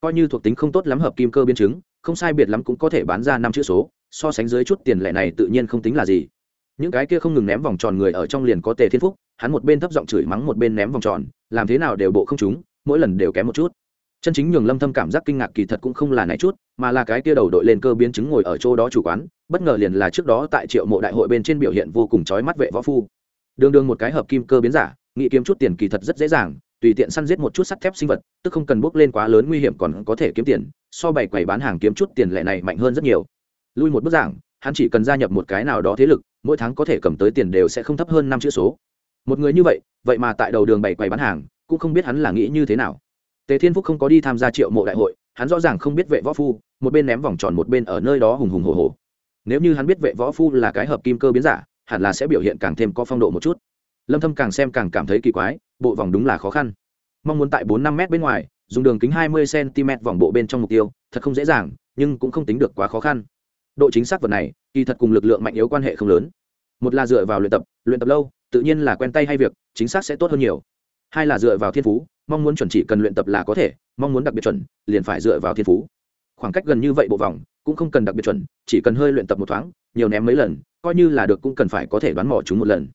[SPEAKER 1] Coi như thuộc tính không tốt lắm hợp kim cơ biến chứng, không sai biệt lắm cũng có thể bán ra năm chữ số, so sánh dưới chút tiền lẻ này tự nhiên không tính là gì. Những cái kia không ngừng ném vòng tròn người ở trong liền có tề thiên phúc, hắn một bên thấp giọng chửi mắng một bên ném vòng tròn, làm thế nào đều bộ không trúng, mỗi lần đều kém một chút. Chân chính nhường lâm thâm cảm giác kinh ngạc kỳ thật cũng không là này chút, mà là cái kia đầu đội lên cơ biến chứng ngồi ở chỗ đó chủ quán, bất ngờ liền là trước đó tại triệu mộ đại hội bên trên biểu hiện vô cùng chói mắt vệ võ phu. Đường đường một cái hợp kim cơ biến giả nghĩ kiếm chút tiền kỳ thật rất dễ dàng, tùy tiện săn giết một chút sắt thép sinh vật, tức không cần bước lên quá lớn nguy hiểm còn có thể kiếm tiền, so bày quầy bán hàng kiếm chút tiền lẻ này mạnh hơn rất nhiều. Lui một bước giảng, hắn chỉ cần gia nhập một cái nào đó thế lực, mỗi tháng có thể cầm tới tiền đều sẽ không thấp hơn năm chữ số. Một người như vậy vậy mà tại đầu đường bày quầy bán hàng, cũng không biết hắn là nghĩ như thế nào. Tề thiên phúc không có đi tham gia triệu mộ đại hội, hắn rõ ràng không biết vệ võ phu, một bên ném vòng tròn một bên ở nơi đó hùng hùng hồ hồ nếu như hắn biết vệ võ phu là cái hợp kim cơ biến giả, hẳn là sẽ biểu hiện càng thêm có phong độ một chút lâm thâm càng xem càng cảm thấy kỳ quái, bộ vòng đúng là khó khăn. Mong muốn tại bốn năm mét bên ngoài, dùng đường kính hai mươi cm vòng bộ bên trong mục tiêu, thật không dễ dàng, nhưng cũng không tính được quá khó khăn. Độ chính xác vật này, kỳ thật cùng lực lượng mạnh yếu quan hệ không lớn. Một là dựa vào luyện tập luyện tập lâu, tự nhiên là quen tay hay việc, chính xác sẽ tốt hơn nhiều. Hai là dựa vào thiên phú, mong muốn chuẩn chỉ cần luyện tập là có thể, mong muốn đặc biệt chuẩn, liền phải dựa vào thiên phú. Khoảng cách gần như vậy bộ vòng, cũng không cần đặc biệt chuẩn, chỉ cần hơi luyện tập một thoáng, nhiều ném mấy lần, coi như là được cũng cần phải có thể đoán mò chúng một lần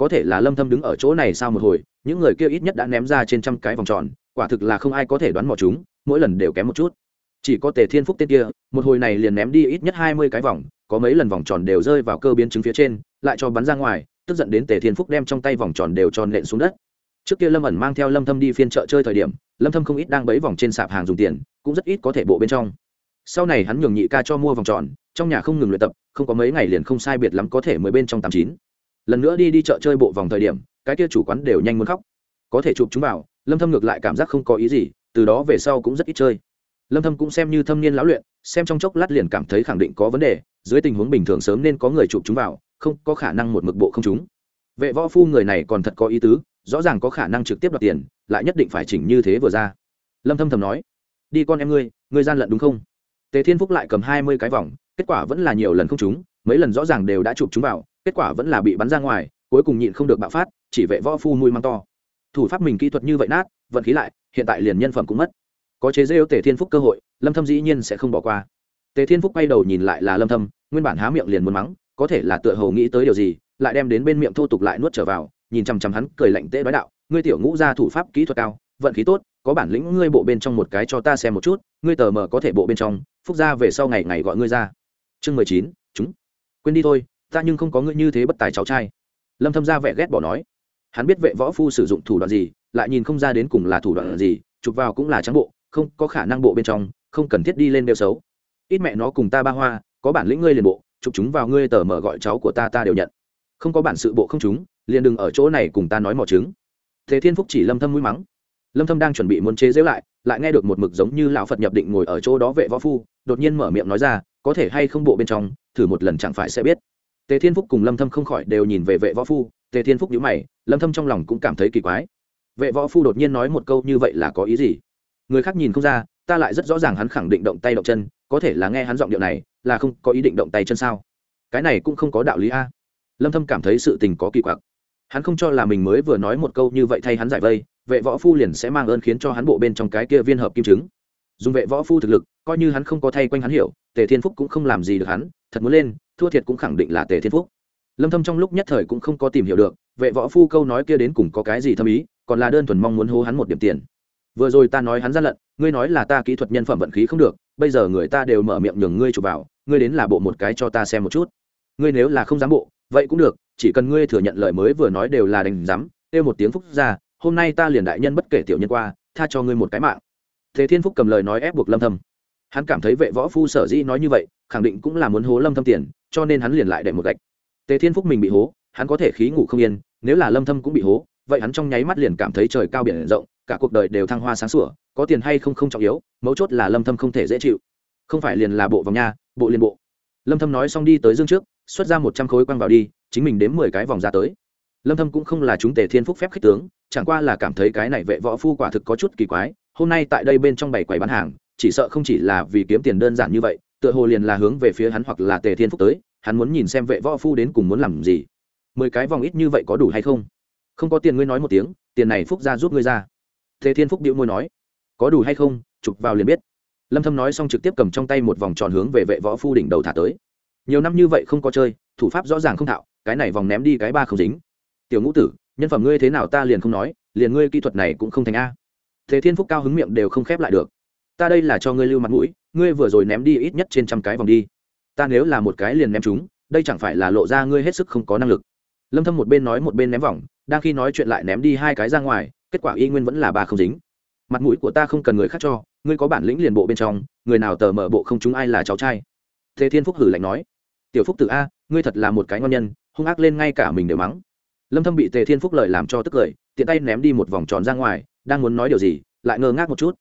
[SPEAKER 1] có thể là lâm thâm đứng ở chỗ này sao một hồi, những người kia ít nhất đã ném ra trên trăm cái vòng tròn, quả thực là không ai có thể đoán mò chúng, mỗi lần đều kém một chút. Chỉ có tề thiên phúc tên kia, một hồi này liền ném đi ít nhất 20 cái vòng, có mấy lần vòng tròn đều rơi vào cơ biến chứng phía trên, lại cho bắn ra ngoài, tức giận đến tề thiên phúc đem trong tay vòng tròn đều tròn nện xuống đất. Trước kia lâm ẩn mang theo lâm thâm đi phiên chợ chơi thời điểm, lâm thâm không ít đang bấy vòng trên sạp hàng dùng tiền, cũng rất ít có thể bộ bên trong. Sau này hắn nhường nhị ca cho mua vòng tròn, trong nhà không ngừng luyện tập, không có mấy ngày liền không sai biệt lắm có thể mới bên trong tám chín lần nữa đi đi chợ chơi bộ vòng thời điểm, cái kia chủ quán đều nhanh muốn khóc. Có thể chụp chúng vào, lâm thâm ngược lại cảm giác không có ý gì, từ đó về sau cũng rất ít chơi. Lâm thâm cũng xem như thâm niên lão luyện, xem trong chốc lát liền cảm thấy khẳng định có vấn đề, dưới tình huống bình thường sớm nên có người chụp chúng vào, không có khả năng một mực bộ không chúng vệ võ phu người này còn thật có ý tứ, rõ ràng có khả năng trực tiếp đoạt tiền, lại nhất định phải chỉnh như thế vừa ra. Lâm thâm thầm nói, đi con em ngươi ngươi gian lận đúng không? Tề thiên phúc lại cầm hai mươi cái vòng, kết quả vẫn là nhiều lần không chúng mấy lần rõ ràng đều đã chụp chúng vào kết quả vẫn là bị bắn ra ngoài, cuối cùng nhịn không được bạo phát, chỉ vệ võ phu nuôi mang to. Thủ pháp mình kỹ thuật như vậy nát, vận khí lại, hiện tại liền nhân phẩm cũng mất. Có chế rêu tề thiên phúc cơ hội, lâm thâm dĩ nhiên sẽ không bỏ qua. Tề thiên phúc quay đầu nhìn lại là lâm thâm, nguyên bản há miệng liền muốn mắng, có thể là tựa hồ nghĩ tới điều gì, lại đem đến bên miệng thô tục lại nuốt trở vào, nhìn chằm chằm hắn, cười lạnh tê nói đạo, ngươi tiểu ngũ gia thủ pháp kỹ thuật cao, vận khí tốt, có bản lĩnh ngươi bộ bên trong một cái cho ta xem một chút, ngươi tờ mờ có thể bộ bên trong, phúc gia về sau ngày ngày gọi ngươi ra. Chương mười chín, chúng. Quên đi thôi ta nhưng không có ngươi như thế bất tài cháu trai. Lâm thâm ra vẻ ghét bỏ nói. Hắn biết vệ võ phu sử dụng thủ đoạn gì, lại nhìn không ra đến cùng là thủ đoạn gì, chụp vào cũng là trắng bộ, không có khả năng bộ bên trong, không cần thiết đi lên đều xấu. Ít mẹ nó cùng ta ba hoa, có bản lĩnh ngươi liền bộ, chụp chúng vào ngươi tờ mở gọi cháu của ta ta đều nhận. Không có bản sự bộ không chúng, liền đừng ở chỗ này cùng ta nói mò chứng thế thiên phúc chỉ lâm thâm mũi mắng. Lâm thâm đang chuẩn bị muốn chế giễu lại lại nghe được một mực giống như lão phật nhập định ngồi ở chỗ đó vệ võ phu, đột nhiên mở miệng nói ra, có thể hay không bộ bên trong, thử một lần chẳng phải sẽ biết tề thiên phúc cùng lâm thâm không khỏi đều nhìn về vệ võ phu. Tề thiên phúc nhíu mày, lâm thâm trong lòng cũng cảm thấy kỳ quái. Vệ võ phu đột nhiên nói một câu như vậy là có ý gì? Người khác nhìn không ra, ta lại rất rõ ràng hắn khẳng định động tay động chân, có thể là nghe hắn giọng điệu này, là không có ý định động tay chân sao? Cái này cũng không có đạo lý a. Lâm thâm cảm thấy sự tình có kỳ quặc. Hắn không cho là mình mới vừa nói một câu như vậy thay hắn giải vây, vệ võ phu liền sẽ mang ơn khiến cho hắn bộ bên trong cái kia viên hợp kim chứng dùng vệ võ phu thực lực, coi như hắn không có thay quanh hắn hiểu, tề thiên phúc cũng không làm gì được hắn, thật muốn lên, thua thiệt cũng khẳng định là tề thiên phúc. Lâm thâm trong lúc nhất thời cũng không có tìm hiểu được, vệ võ phu câu nói kia đến cùng có cái gì thâm ý, còn là đơn thuần mong muốn hô hắn một điểm tiền. Vừa rồi ta nói hắn gian lận, ngươi nói là ta kỹ thuật nhân phẩm vận khí không được, bây giờ người ta đều mở miệng nhường ngươi chụp vào, ngươi đến là bộ một cái cho ta xem một chút. Ngươi nếu là không dám bộ, vậy cũng được, chỉ cần ngươi thừa nhận lời mới vừa nói đều là đành dám kêu một tiếng phúc ra, hôm nay ta liền đại nhân bất kể tiểu nhân qua, tha cho ngươi một cái mạng thế thiên phúc cầm lời nói ép buộc lâm thâm. Hắn cảm thấy vệ võ phu sở dĩ nói như vậy, khẳng định cũng là muốn hố lâm thâm tiền, cho nên hắn liền lại đệm một gạch. Tề thiên phúc mình bị hố, hắn có thể khí ngủ không yên, nếu là lâm thâm cũng bị hố, vậy hắn trong nháy mắt liền cảm thấy trời cao biển rộng, cả cuộc đời đều thăng hoa sáng sủa, có tiền hay không không trọng yếu, mấu chốt là lâm thâm không thể dễ chịu. Không phải liền là bộ vòng nha, bộ liên bộ. Lâm thâm nói xong đi tới dương trước, xuất ra 100 khối quăng vào đi, chính mình đếm 10 cái vòng ra tới. Lâm thâm cũng không là chúng tề thiên phúc phép khích tướng, chẳng qua là cảm thấy cái này vệ võ phu quả thực có chút kỳ quái hôm nay tại đây bên trong bảy quầy bán hàng, chỉ sợ không chỉ là vì kiếm tiền đơn giản như vậy, tựa hồ liền là hướng về phía hắn hoặc là tề thiên phúc tới, hắn muốn nhìn xem vệ võ phu đến cùng muốn làm gì. Mười cái vòng ít như vậy có đủ hay không? Không có tiền ngươi nói một tiếng, tiền này phúc ra giúp ngươi ra. Tề thiên phúc điệu môi nói. Có đủ hay không? Chụp vào liền biết. Lâm thâm nói xong trực tiếp cầm trong tay một vòng tròn hướng về vệ võ phu đỉnh đầu thả tới. Nhiều năm như vậy không có chơi, thủ pháp rõ ràng không thạo, cái này vòng ném đi cái ba không dính. Tiểu ngũ tử, nhân phẩm ngươi thế nào ta liền không nói, liền ngươi kỹ thuật này cũng không thành a thế thiên phúc cao hứng miệng đều không khép lại được. Ta đây là cho ngươi lưu mặt mũi, ngươi vừa rồi ném đi ít nhất trên trăm cái vòng đi. Ta nếu là một cái liền ném chúng, đây chẳng phải là lộ ra ngươi hết sức không có năng lực. Lâm thâm một bên nói một bên ném vòng, đang khi nói chuyện lại ném đi hai cái ra ngoài, kết quả y nguyên vẫn là ba không dính. Mặt mũi của ta không cần người khác cho, ngươi có bản lĩnh liền bộ bên trong, người nào tờ mở bộ không chúng ai là cháu trai. Thế thiên phúc hử lạnh nói, tiểu phúc tử a, ngươi thật là một cái ngon nhân, hung ác lên ngay cả mình đều mắng. Lâm thâm bị tề thiên phúc lời làm cho tức cười tiện tay ném đi một vòng tròn ra ngoài đang muốn nói điều gì, lại ngơ ngác một chút.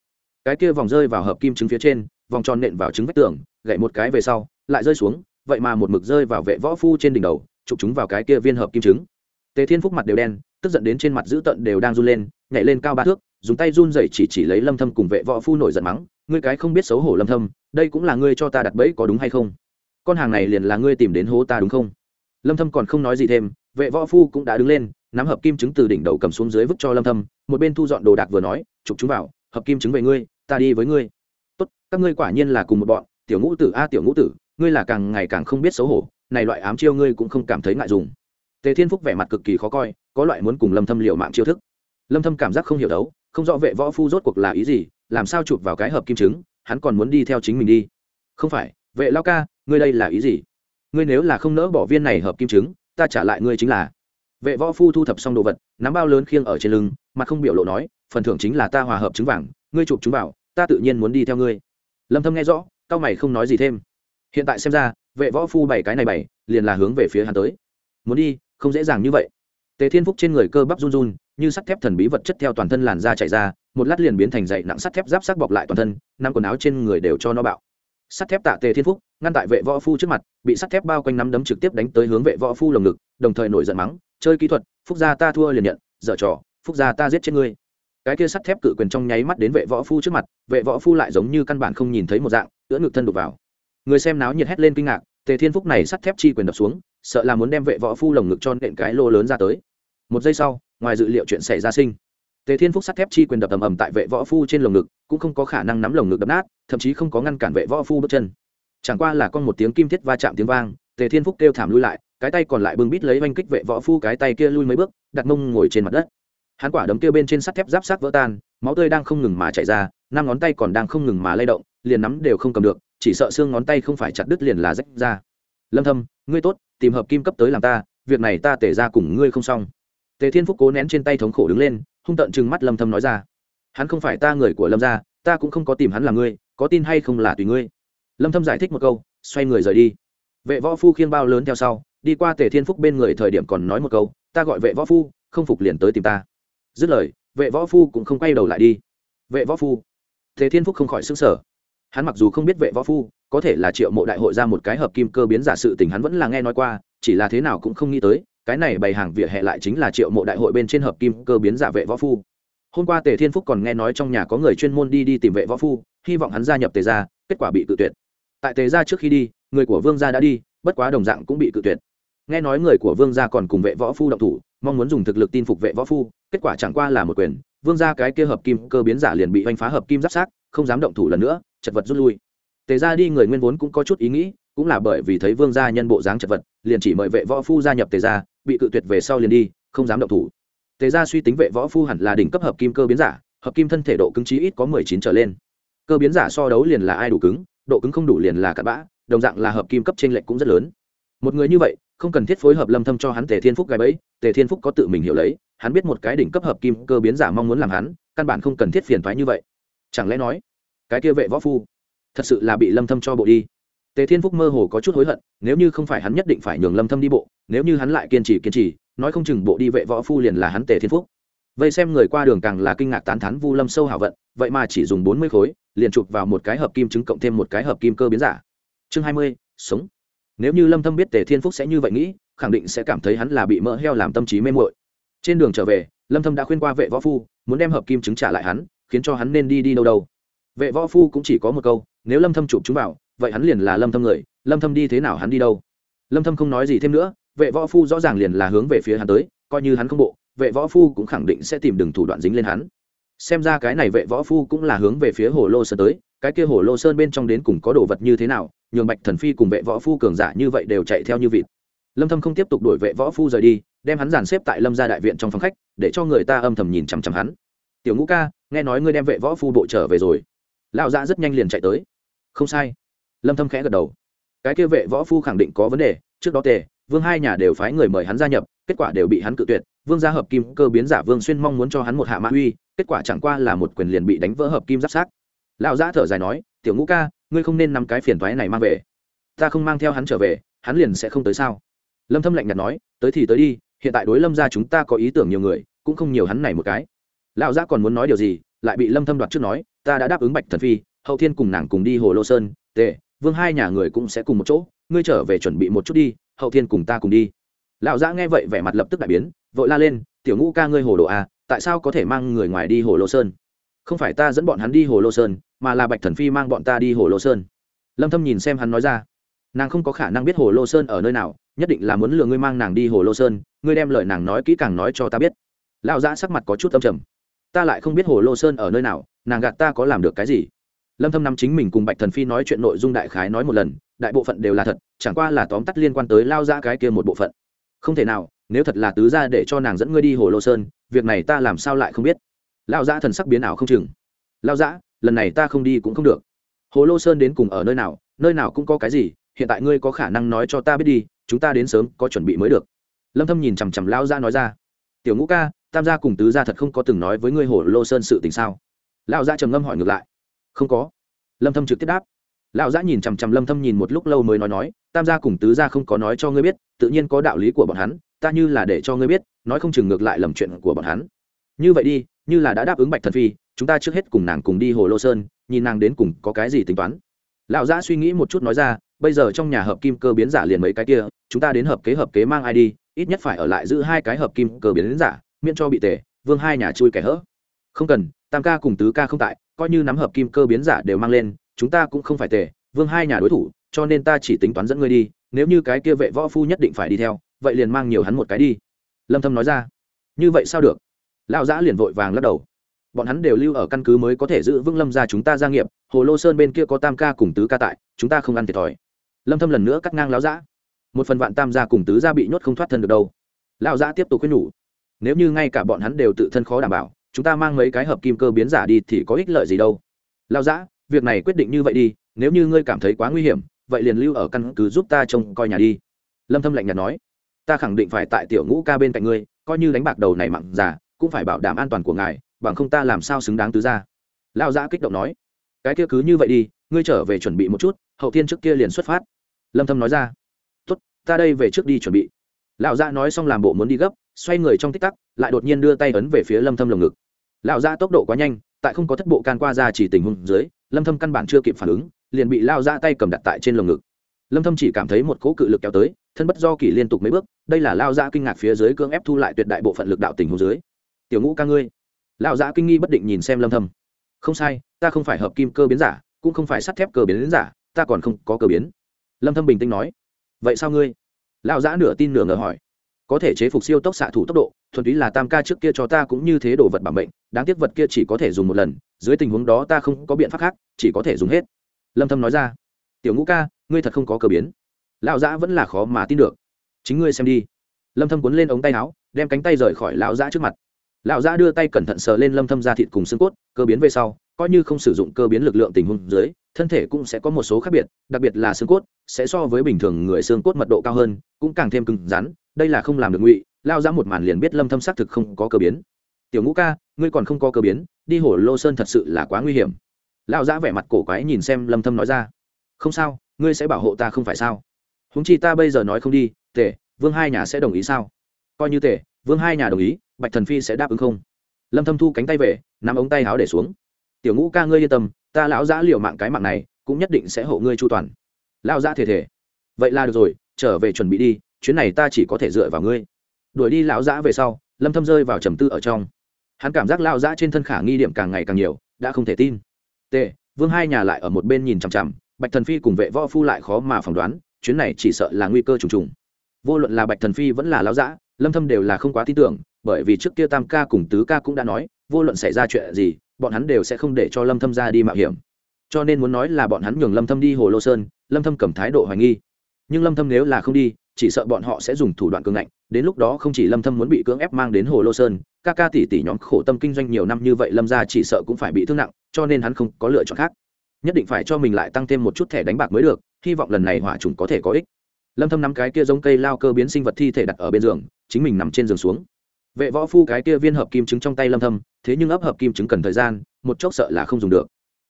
[SPEAKER 1] Cái kia vòng rơi vào hợp kim trứng phía trên, vòng tròn nện vào trứng vách tường, gậy một cái về sau, lại rơi xuống, vậy mà một mực rơi vào vệ võ phu trên đỉnh đầu, chụp chúng vào cái kia viên hợp kim trứng. Tề thiên phúc mặt đều đen, tức giận đến trên mặt dữ tợn đều đang run lên, nhảy lên cao ba thước, dùng tay run dậy chỉ chỉ lấy lâm thâm cùng vệ võ phu nổi giận mắng, ngươi cái không biết xấu hổ lâm thâm, đây cũng là ngươi cho ta đặt bẫy có đúng hay không? Con hàng này liền là ngươi tìm đến hố ta đúng không? Lâm thâm còn không nói gì thêm vệ võ phu cũng đã đứng lên, nắm hợp kim trứng từ đỉnh đầu cầm xuống dưới vứt cho lâm thâm, một bên thu dọn đồ đạc vừa nói, chụp chúng vào, hợp kim trứng về ngươi, ta đi với ngươi. Tốt, các ngươi quả nhiên là cùng một bọn, tiểu ngũ tử, a, tiểu ngũ tử, ngươi là càng ngày càng không biết xấu hổ, này loại ám chiêu ngươi cũng không cảm thấy ngại dùng. Tề thiên phúc vẻ mặt cực kỳ khó coi, có loại muốn cùng lâm thâm liều mạng chiêu thức. Lâm thâm cảm giác không hiểu đấu, không rõ vệ võ phu rốt cuộc là ý gì, làm sao chụp vào cái hợp kim trứng hắn còn muốn đi theo chính mình đi. Không phải, vệ lao ca, ngươi đây là ý gì? Ngươi nếu là không nỡ bỏ viên này hợp kim trứng ta trả lại ngươi chính là. Vệ võ phu thu thập xong đồ vật, nắm bao lớn khiêng ở trên lưng, mà không biểu lộ nói, phần thưởng chính là ta hòa hợp trứng vàng, ngươi chụp chúng vào, ta tự nhiên muốn đi theo ngươi. Lâm thâm nghe rõ, cao mày không nói gì thêm. Hiện tại xem ra, vệ võ phu bảy cái này bảy, liền là hướng về phía hắn tới. Muốn đi, không dễ dàng như vậy. Tề thiên phúc trên người cơ bắp run run, như sắt thép thần bí vật chất theo toàn thân làn da chảy ra, một lát liền biến thành dậy nặng sắt thép giáp sắc bọc lại toàn thân, năm quần áo trên người đều cho nó bạo sắt thép tạ tề thiên phúc, ngăn tại vệ võ phu trước mặt, bị sắt thép bao quanh nắm đấm trực tiếp đánh tới hướng vệ võ phu lồng ngực, đồng thời nổi giận mắng, chơi kỹ thuật, phúc gia ta thua liền nhận, dở trò, phúc gia ta giết chết ngươi. Cái kia sắt thép cự quyền trong nháy mắt đến vệ võ phu trước mặt, vệ võ phu lại giống như căn bản không nhìn thấy một dạng, ưỡn ngực thân đục vào. Người xem náo nhiệt hét lên kinh ngạc, tề thiên phúc này sắt thép chi quyền đập xuống, sợ là muốn đem vệ võ phu lồng ngực cho nện cái lô lớn ra tới. Một giây sau, ngoài dự liệu chuyện xảy ra sinh, tề thiên phúc sắt thép chi quyền đập ầm ầm tại vệ võ phu trên lồng ngực, cũng không có khả năng nắm lồng ngực đập nát thậm chí không có ngăn cản vệ võ phu bước chân. Chẳng qua là con một tiếng kim thiết va chạm tiếng vang, tề thiên phúc kêu thảm lui lại, cái tay còn lại bưng bít lấy oanh kích vệ võ phu cái tay kia lui mấy bước, đặt mông ngồi trên mặt đất. Hắn quả đấm kia bên trên sắt thép giáp sát vỡ tan, máu tươi đang không ngừng mà chảy ra, năm ngón tay còn đang không ngừng mà lay động, liền nắm đều không cầm được, chỉ sợ xương ngón tay không phải chặt đứt liền là rách ra. Lâm thâm, ngươi tốt, tìm hợp kim cấp tới làm ta, việc này ta tể ra cùng ngươi không xong. Tề thiên phúc cố nén trên tay thống khổ đứng lên, hung tận trừng mắt lâm thâm nói ra. Hắn không phải ta người của lâm gia, ta cũng không có tìm hắn là ngươi có tin hay không là tùy ngươi. Lâm thâm giải thích một câu, xoay người rời đi. Vệ võ phu khiêng bao lớn theo sau, đi qua tề thiên phúc bên người thời điểm còn nói một câu, ta gọi vệ võ phu, không phục liền tới tìm ta. Dứt lời, vệ võ phu cũng không quay đầu lại đi. Vệ võ phu. Tề thiên phúc không khỏi sức sở hắn mặc dù không biết vệ võ phu, có thể là triệu mộ đại hội ra một cái hợp kim cơ biến giả sự tình hắn vẫn là nghe nói qua, chỉ là thế nào cũng không nghĩ tới, cái này bày hàng vỉa hè lại chính là triệu mộ đại hội bên trên hợp kim cơ biến giả vệ võ phu. Hôm qua tề thiên phúc còn nghe nói trong nhà có người chuyên môn đi đi tìm vệ võ phu hy vọng hắn gia nhập tề gia, kết quả bị cự tuyệt. Tại tề gia trước khi đi, người của vương gia đã đi, bất quá đồng dạng cũng bị cự tuyệt. Nghe nói người của vương gia còn cùng vệ võ phu động thủ, mong muốn dùng thực lực tin phục vệ võ phu, kết quả chẳng qua là một quyền, vương gia cái kia hợp kim cơ biến giả liền bị oanh phá hợp kim giáp sát, không dám động thủ lần nữa, chật vật rút lui. Tề ra đi người nguyên vốn cũng có chút ý nghĩ, cũng là bởi vì thấy vương gia nhân bộ dáng chật vật, liền chỉ mời vệ võ phu gia nhập tề gia, bị cự tuyệt về sau liền đi, không dám động thủ. Tề gia suy tính vệ võ phu hẳn là đỉnh cấp hợp kim cơ biến giả, hợp kim thân thể độ cứng trí ít có mười chín trở lên cơ biến giả so đấu liền là ai đủ cứng, độ cứng không đủ liền là cặn bã, đồng dạng là hợp kim cấp trên lệnh cũng rất lớn. Một người như vậy, không cần thiết phối hợp lâm thâm cho hắn tề thiên phúc gai bẫy, tề thiên phúc có tự mình hiểu lấy, hắn biết một cái đỉnh cấp hợp kim cơ biến giả mong muốn làm hắn, căn bản không cần thiết phiền toái như vậy. Chẳng lẽ nói, cái kia vệ võ phu, thật sự là bị lâm thâm cho bộ đi? Tề thiên phúc mơ hồ có chút hối hận, nếu như không phải hắn nhất định phải nhường lâm thâm đi bộ, nếu như hắn lại kiên trì kiên trì, nói không chừng bộ đi vệ võ phu liền là hắn tề thiên phúc vây xem người qua đường càng là kinh ngạc tán thán vu lâm sâu hảo vận vậy mà chỉ dùng 40 khối liền chụp vào một cái hợp kim chứng cộng thêm một cái hợp kim cơ biến giả. Chương 20, sống. Nếu như lâm thâm biết tề thiên phúc sẽ như vậy nghĩ khẳng định sẽ cảm thấy hắn là bị mỡ heo làm tâm trí mê muội. Trên đường trở về lâm thâm đã khuyên qua vệ võ phu muốn đem hợp kim chứng trả lại hắn khiến cho hắn nên đi đi đâu đâu. Vệ võ phu cũng chỉ có một câu nếu lâm thâm chụp chúng vào vậy hắn liền là lâm thâm người lâm thâm đi thế nào hắn đi đâu? Lâm thâm không nói gì thêm nữa vệ võ phu rõ ràng liền là hướng về phía hắn tới coi như hắn không bộ vệ võ phu cũng khẳng định sẽ tìm đường thủ đoạn dính lên hắn. Xem ra cái này vệ võ phu cũng là hướng về phía hồ lô sơn tới, cái kia hồ lô sơn bên trong đến cùng có đồ vật như thế nào, nhường bạch thần phi cùng vệ võ phu cường giả như vậy đều chạy theo như vịt. Lâm thâm không tiếp tục đuổi vệ võ phu rời đi, đem hắn dàn xếp tại lâm gia đại viện trong phòng khách, để cho người ta âm thầm nhìn chằm chằm hắn. Tiểu ngũ ca, nghe nói ngươi đem vệ võ phu bộ trở về rồi. Lão dạ rất nhanh liền chạy tới. Không sai. Lâm thâm khẽ gật đầu. Cái kia vệ võ phu khẳng định có vấn đề, trước đó tề, vương hai nhà đều phái người mời hắn gia nhập, kết quả đều bị hắn cự tuyệt vương gia hợp kim cơ biến giả vương xuyên mong muốn cho hắn một hạ mã uy, kết quả chẳng qua là một quyền liền bị đánh vỡ hợp kim giáp sát. Lão gia thở dài nói, tiểu ngũ ca, ngươi không nên nắm cái phiền toái này mang về. Ta không mang theo hắn trở về, hắn liền sẽ không tới sao? Lâm thâm lạnh nhạt nói, tới thì tới đi, hiện tại đối lâm gia chúng ta có ý tưởng nhiều người, cũng không nhiều hắn này một cái. Lão gia còn muốn nói điều gì, lại bị lâm thâm đoạt trước nói, ta đã đáp ứng bạch thần phi, hậu thiên cùng nàng cùng đi hồ lô sơn, tề, vương hai nhà người cũng sẽ cùng một chỗ, ngươi trở về chuẩn bị một chút đi, hậu thiên cùng ta cùng đi. Lão gia nghe vậy vẻ mặt lập tức đại biến vội la lên, tiểu ngũ ca ngươi hồ đồ à tại sao có thể mang người ngoài đi hồ lô sơn? Không phải ta dẫn bọn hắn đi hồ lô sơn, mà là bạch thần phi mang bọn ta đi hồ lô sơn. Lâm thâm nhìn xem hắn nói ra. Nàng không có khả năng biết hồ lô sơn ở nơi nào, nhất định là muốn lừa ngươi mang nàng đi hồ lô sơn, ngươi đem lời nàng nói kỹ càng nói cho ta biết. Lão Giả sắc mặt có chút âm trầm. Ta lại không biết hồ lô sơn ở nơi nào, nàng gạt ta có làm được cái gì? Lâm thâm nắm chính mình cùng bạch thần phi nói chuyện nội dung đại khái nói một lần, đại bộ phận đều là thật, chẳng qua là tóm tắt liên quan tới lao ra cái kia một bộ phận. Không thể nào nếu thật là tứ gia để cho nàng dẫn ngươi đi hồ lô sơn, việc này ta làm sao lại không biết? Lao giã thần sắc biến ảo không chừng. Lao giã, lần này ta không đi cũng không được. Hồ lô sơn đến cùng ở nơi nào nơi nào cũng có cái gì, hiện tại ngươi có khả năng nói cho ta biết đi, chúng ta đến sớm, có chuẩn bị mới được. Lâm thâm nhìn chằm chằm lao giã nói ra. Tiểu ngũ ca, tam gia cùng tứ gia thật không có từng nói với ngươi hồ lô sơn sự tình sao? Lao gia trầm ngâm hỏi ngược lại. Không có. Lâm thâm trực tiếp đáp. Lão gia nhìn chằm chằm lâm thâm nhìn một lúc lâu mới nói nói, tam gia cùng tứ gia không có nói cho ngươi biết, tự nhiên có đạo lý của bọn hắn ta như là để cho ngươi biết, nói không chừng ngược lại lầm chuyện của bọn hắn. Như vậy đi, như là đã đáp ứng bạch thần phi, chúng ta trước hết cùng nàng cùng đi hồ lô sơn, nhìn nàng đến cùng có cái gì tính toán. Lão giã suy nghĩ một chút nói ra, bây giờ trong nhà hợp kim cơ biến giả liền mấy cái kia, chúng ta đến hợp kế hợp kế mang ai đi, ít nhất phải ở lại giữ hai cái hợp kim cơ biến giả, miễn cho bị tề, vương hai nhà chui kẻ hỡ không cần, tam ca cùng tứ ca không tại, coi như nắm hợp kim cơ biến giả đều mang lên, chúng ta cũng không phải tề, vương hai nhà đối thủ, cho nên ta chỉ tính toán dẫn ngươi đi, nếu như cái kia vệ võ phu nhất định phải đi theo vậy liền mang nhiều hắn một cái đi. Lâm thâm nói ra. Như vậy sao được? Lão giã liền vội vàng lắc đầu. Bọn hắn đều lưu ở căn cứ mới có thể giữ vững lâm gia chúng ta gia nghiệp, hồ lô sơn bên kia có tam ca cùng tứ ca tại, chúng ta không ăn thiệt thòi. Lâm thâm lần nữa cắt ngang lão giã. Một phần vạn tam gia cùng tứ gia bị nhốt không thoát thân được đâu. Lão giã tiếp tục khuyên nhủ. Nếu như ngay cả bọn hắn đều tự thân khó đảm bảo, chúng ta mang mấy cái hợp kim cơ biến giả đi thì có ích lợi gì đâu. Lão dã việc này quyết định như vậy đi, nếu như ngươi cảm thấy quá nguy hiểm, vậy liền lưu ở căn cứ giúp ta trông coi nhà đi. Lâm thâm lạnh nhạt nói ta khẳng định phải tại tiểu ngũ ca bên cạnh ngươi, coi như đánh bạc đầu này mặn giả cũng phải bảo đảm an toàn của ngài, bằng không ta làm sao xứng đáng tứ ra lao giã kích động nói. Cái kia cứ như vậy đi, ngươi trở về chuẩn bị một chút, hậu thiên trước kia liền xuất phát. Lâm thâm nói ra. Tốt, ta đây về trước đi chuẩn bị. Lão gia nói xong làm bộ muốn đi gấp, xoay người trong tích tắc, lại đột nhiên đưa tay ấn về phía lâm thâm lồng ngực. Lão gia tốc độ quá nhanh, tại không có thất bộ can qua ra chỉ tình huống dưới, lâm thâm căn bản chưa kịp phản ứng, liền bị lao gia tay cầm đặt tại trên lồng ngực. Lâm thâm chỉ cảm thấy một cỗ cự lực kéo tới thân bất do kỳ liên tục mấy bước, đây là lao giã kinh ngạc phía dưới cưỡng ép thu lại tuyệt đại bộ phận lực đạo tình hồ dưới. Tiểu ngũ ca ngươi. Lao giã kinh nghi bất định nhìn xem lâm thâm. Không sai, ta không phải hợp kim cơ biến giả, cũng không phải sắt thép cơ biến giả, ta còn không có cơ biến. Lâm thâm bình tĩnh nói. Vậy sao ngươi? Lao giã nửa tin nửa ngờ hỏi. Có thể chế phục siêu tốc xạ thủ tốc độ, thuần túy là tam ca trước kia cho ta cũng như thế đồ vật bảo mệnh, đáng tiếc vật kia chỉ có thể dùng một lần, dưới tình huống đó ta không có biện pháp khác, chỉ có thể dùng hết. Lâm thâm nói ra. Tiểu ngũ ca, ngươi thật không có cơ biến lão giã vẫn là khó mà tin được. Chính ngươi xem đi. Lâm thâm cuốn lên ống tay áo, đem cánh tay rời khỏi lão giã trước mặt. Lão giã đưa tay cẩn thận sờ lên lâm thâm ra thịt cùng xương cốt, cơ biến về sau, coi như không sử dụng cơ biến lực lượng tình huống dưới, thân thể cũng sẽ có một số khác biệt, đặc biệt là xương cốt, sẽ so với bình thường người xương cốt mật độ cao hơn, cũng càng thêm cứng rắn, đây là không làm được ngụy lao ra một màn liền biết lâm thâm xác thực không có cơ biến. Tiểu ngũ ca, ngươi còn không có cơ biến, đi hổ lô sơn thật sự là quá nguy hiểm. Lao ra vẻ mặt cổ quái nhìn xem lâm thâm nói ra. Không sao, ngươi sẽ bảo hộ ta không phải sao? Húng chi ta bây giờ nói không đi tể, vương hai nhà sẽ đồng ý sao? Coi như tể, vương hai nhà đồng ý bạch thần phi sẽ đáp ứng không? Lâm thâm thu cánh tay về nắm ống tay áo để xuống. Tiểu ngũ ca ngươi yên tâm ta lão giã liều mạng cái mạng này cũng nhất định sẽ hộ ngươi chu toàn. Lão giã thể thể vậy là được rồi trở về chuẩn bị đi chuyến này ta chỉ có thể dựa vào ngươi. Đuổi đi lão giã về sau lâm thâm rơi vào trầm tư ở trong. Hắn cảm giác lão giã trên thân khả nghi điểm càng ngày càng nhiều đã không thể tin. T vương hai nhà lại ở một bên nhìn chằm chằm bạch thần phi cùng vệ võ phu lại khó mà phỏng đoán chuyến này chỉ sợ là nguy cơ trùng trùng. Vô luận là bạch thần phi vẫn là lão giã, lâm thâm đều là không quá tin tưởng, bởi vì trước kia tam ca cùng tứ ca cũng đã nói, vô luận xảy ra chuyện gì, bọn hắn đều sẽ không để cho lâm thâm ra đi mạo hiểm. Cho nên muốn nói là bọn hắn nhường lâm thâm đi hồ lô sơn, lâm thâm cầm thái độ hoài nghi. Nhưng lâm thâm nếu là không đi, chỉ sợ bọn họ sẽ dùng thủ đoạn cường ngạnh, đến lúc đó không chỉ lâm thâm muốn bị cưỡng ép mang đến hồ lô sơn, ca ca tỷ tỷ nhóm khổ tâm kinh doanh nhiều năm như vậy lâm gia chỉ sợ cũng phải bị thương nặng, cho nên hắn không có lựa chọn khác. Nhất định phải cho mình lại tăng thêm một chút thẻ đánh bạc mới được hy vọng lần này hỏa trùng có thể có ích. Lâm thâm nắm cái kia giống cây lao cơ biến sinh vật thi thể đặt ở bên giường, chính mình nằm trên giường xuống. Vệ võ phu cái kia viên hợp kim trứng trong tay lâm thâm, thế nhưng ấp hợp kim trứng cần thời gian, một chốc sợ là không dùng được.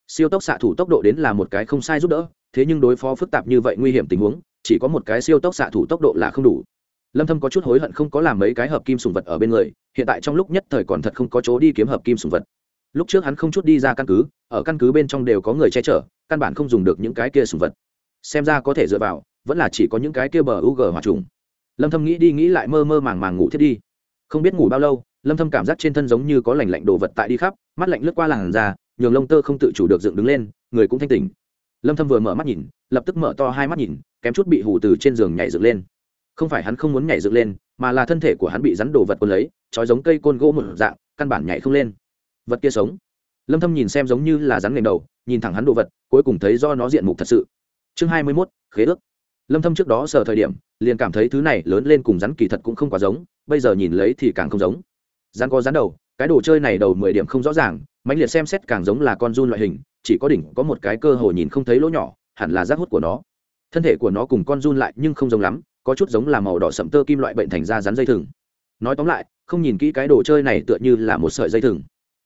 [SPEAKER 1] Siêu tốc xạ thủ tốc độ đến là một cái không sai giúp đỡ, thế nhưng đối phó phức tạp như vậy nguy hiểm tình huống, chỉ có một cái siêu tốc xạ thủ tốc độ là không đủ. Lâm thâm có chút hối hận không có làm mấy cái hợp kim sùng vật ở bên người, hiện tại trong lúc nhất thời còn thật không có chỗ đi kiếm hợp kim sùng vật. Lúc trước hắn không chút đi ra căn cứ, ở căn cứ bên trong đều có người che chở, căn bản không dùng được những cái kia sùng vật xem ra có thể dựa vào, vẫn là chỉ có những cái kia bờ u g hòa trùng. Lâm thâm nghĩ đi nghĩ lại mơ mơ màng màng ngủ thiết đi. Không biết ngủ bao lâu, lâm thâm cảm giác trên thân giống như có lạnh lạnh đồ vật tại đi khắp, mắt lạnh lướt qua làn da, nhường lông tơ không tự chủ được dựng đứng lên, người cũng thanh tỉnh. Lâm thâm vừa mở mắt nhìn, lập tức mở to hai mắt nhìn, kém chút bị hù từ trên giường nhảy dựng lên. Không phải hắn không muốn nhảy dựng lên, mà là thân thể của hắn bị rắn đồ vật cuốn lấy, trói giống cây côn gỗ một dạng, căn bản nhảy không lên. Vật kia sống. Lâm thâm nhìn xem giống như là rắn ngành đầu, nhìn thẳng hắn đồ vật, cuối cùng thấy do nó diện mục thật sự chương 21, khế ước. Lâm thâm trước đó sờ thời điểm liền cảm thấy thứ này lớn lên cùng rắn kỳ thật cũng không quá giống bây giờ nhìn lấy thì càng không giống. Rắn có rắn đầu cái đồ chơi này đầu 10 điểm không rõ ràng mãnh liệt xem xét càng giống là con run loại hình chỉ có đỉnh có một cái cơ hồ nhìn không thấy lỗ nhỏ hẳn là rác hút của nó. Thân thể của nó cùng con run lại nhưng không giống lắm có chút giống là màu đỏ sậm tơ kim loại bệnh thành ra rắn dây thừng. Nói tóm lại không nhìn kỹ cái đồ chơi này tựa như là một sợi dây thừng.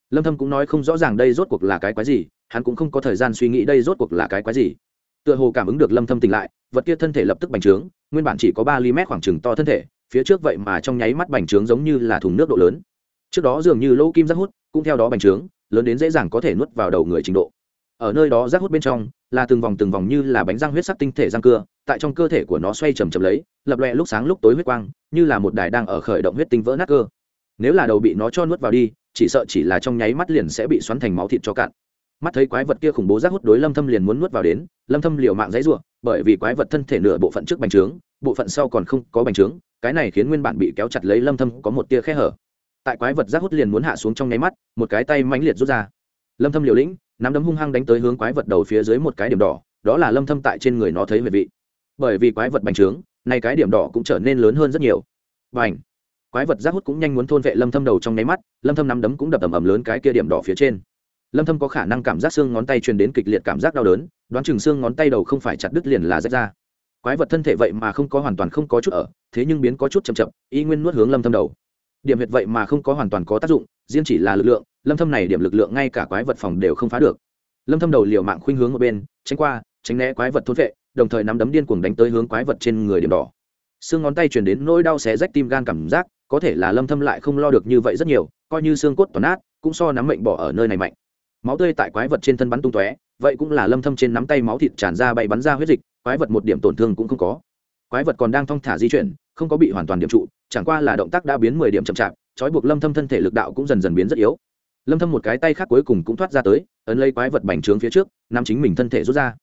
[SPEAKER 1] Lâm thâm cũng nói không rõ ràng đây rốt cuộc là cái quái gì hắn cũng không có thời gian suy nghĩ đây rốt cuộc là cái quái gì tựa hồ cảm ứng được lâm thâm tỉnh lại, vật kia thân thể lập tức bành trướng, nguyên bản chỉ có 3 mét khoảng chừng to thân thể, phía trước vậy mà trong nháy mắt bành trướng giống như là thùng nước độ lớn. Trước đó dường như lỗ kim rác hút, cũng theo đó bành trướng, lớn đến dễ dàng có thể nuốt vào đầu người trình độ. Ở nơi đó rác hút bên trong, là từng vòng từng vòng như là bánh răng huyết sắc tinh thể răng cưa, tại trong cơ thể của nó xoay chầm chầm lấy, lập lòe lúc sáng lúc tối huyết quang, như là một đài đang ở khởi động huyết tinh vỡ nát cơ. Nếu là đầu bị nó cho nuốt vào đi, chỉ sợ chỉ là trong nháy mắt liền sẽ bị xoắn thành máu thịt cho cạn. Mắt thấy quái vật kia khủng bố rác hút đối lâm thâm liền muốn nuốt vào đến lâm thâm liều mạng dãy rủa, bởi vì quái vật thân thể nửa bộ phận trước bành trướng, bộ phận sau còn không có bành trướng, cái này khiến nguyên bản bị kéo chặt lấy lâm thâm có một tia khe hở. Tại quái vật giác hút liền muốn hạ xuống trong nháy mắt, một cái tay mãnh liệt rút ra. Lâm thâm liều lĩnh, nắm đấm hung hăng đánh tới hướng quái vật đầu phía dưới một cái điểm đỏ, đó là lâm thâm tại trên người nó thấy về vị. Bởi vì quái vật bành trướng nay cái điểm đỏ cũng trở nên lớn hơn rất nhiều. Bành! Quái vật giác hút cũng nhanh muốn thôn vệ lâm thâm đầu trong nháy mắt, lâm thâm nắm đấm cũng đập ầm ầm lớn cái kia điểm đỏ phía trên lâm thâm có khả năng cảm giác xương ngón tay truyền đến kịch liệt cảm giác đau đớn, đoán chừng xương ngón tay đầu không phải chặt đứt liền là rách ra. Quái vật thân thể vậy mà không có hoàn toàn không có chút ở, thế nhưng biến có chút chậm chậm, y nguyên nuốt hướng lâm thâm đầu. Điểm huyệt vậy mà không có hoàn toàn có tác dụng, riêng chỉ là lực lượng, lâm thâm này điểm lực lượng ngay cả quái vật phòng đều không phá được. Lâm thâm đầu liều mạng khuynh hướng ở bên, tránh qua, tránh né quái vật thôn vệ, đồng thời nắm đấm điên cuồng đánh tới hướng quái vật trên người điểm đỏ. Xương ngón tay truyền đến nỗi đau xé rách tim gan cảm giác, có thể là lâm thâm lại không lo được như vậy rất nhiều, coi như xương cốt toàn nát, cũng so nắm mệnh bỏ ở nơi này mạnh máu tươi tại quái vật trên thân bắn tung tóe, vậy cũng là lâm thâm trên nắm tay máu thịt tràn ra bay bắn ra huyết dịch, quái vật một điểm tổn thương cũng không có. Quái vật còn đang thong thả di chuyển, không có bị hoàn toàn điểm trụ, chẳng qua là động tác đã biến 10 điểm chậm chạp, trói buộc lâm thâm thân thể lực đạo cũng dần dần biến rất yếu. Lâm thâm một cái tay khác cuối cùng cũng thoát ra tới, ấn lấy quái vật bành trướng phía trước, nắm chính mình thân thể rút ra.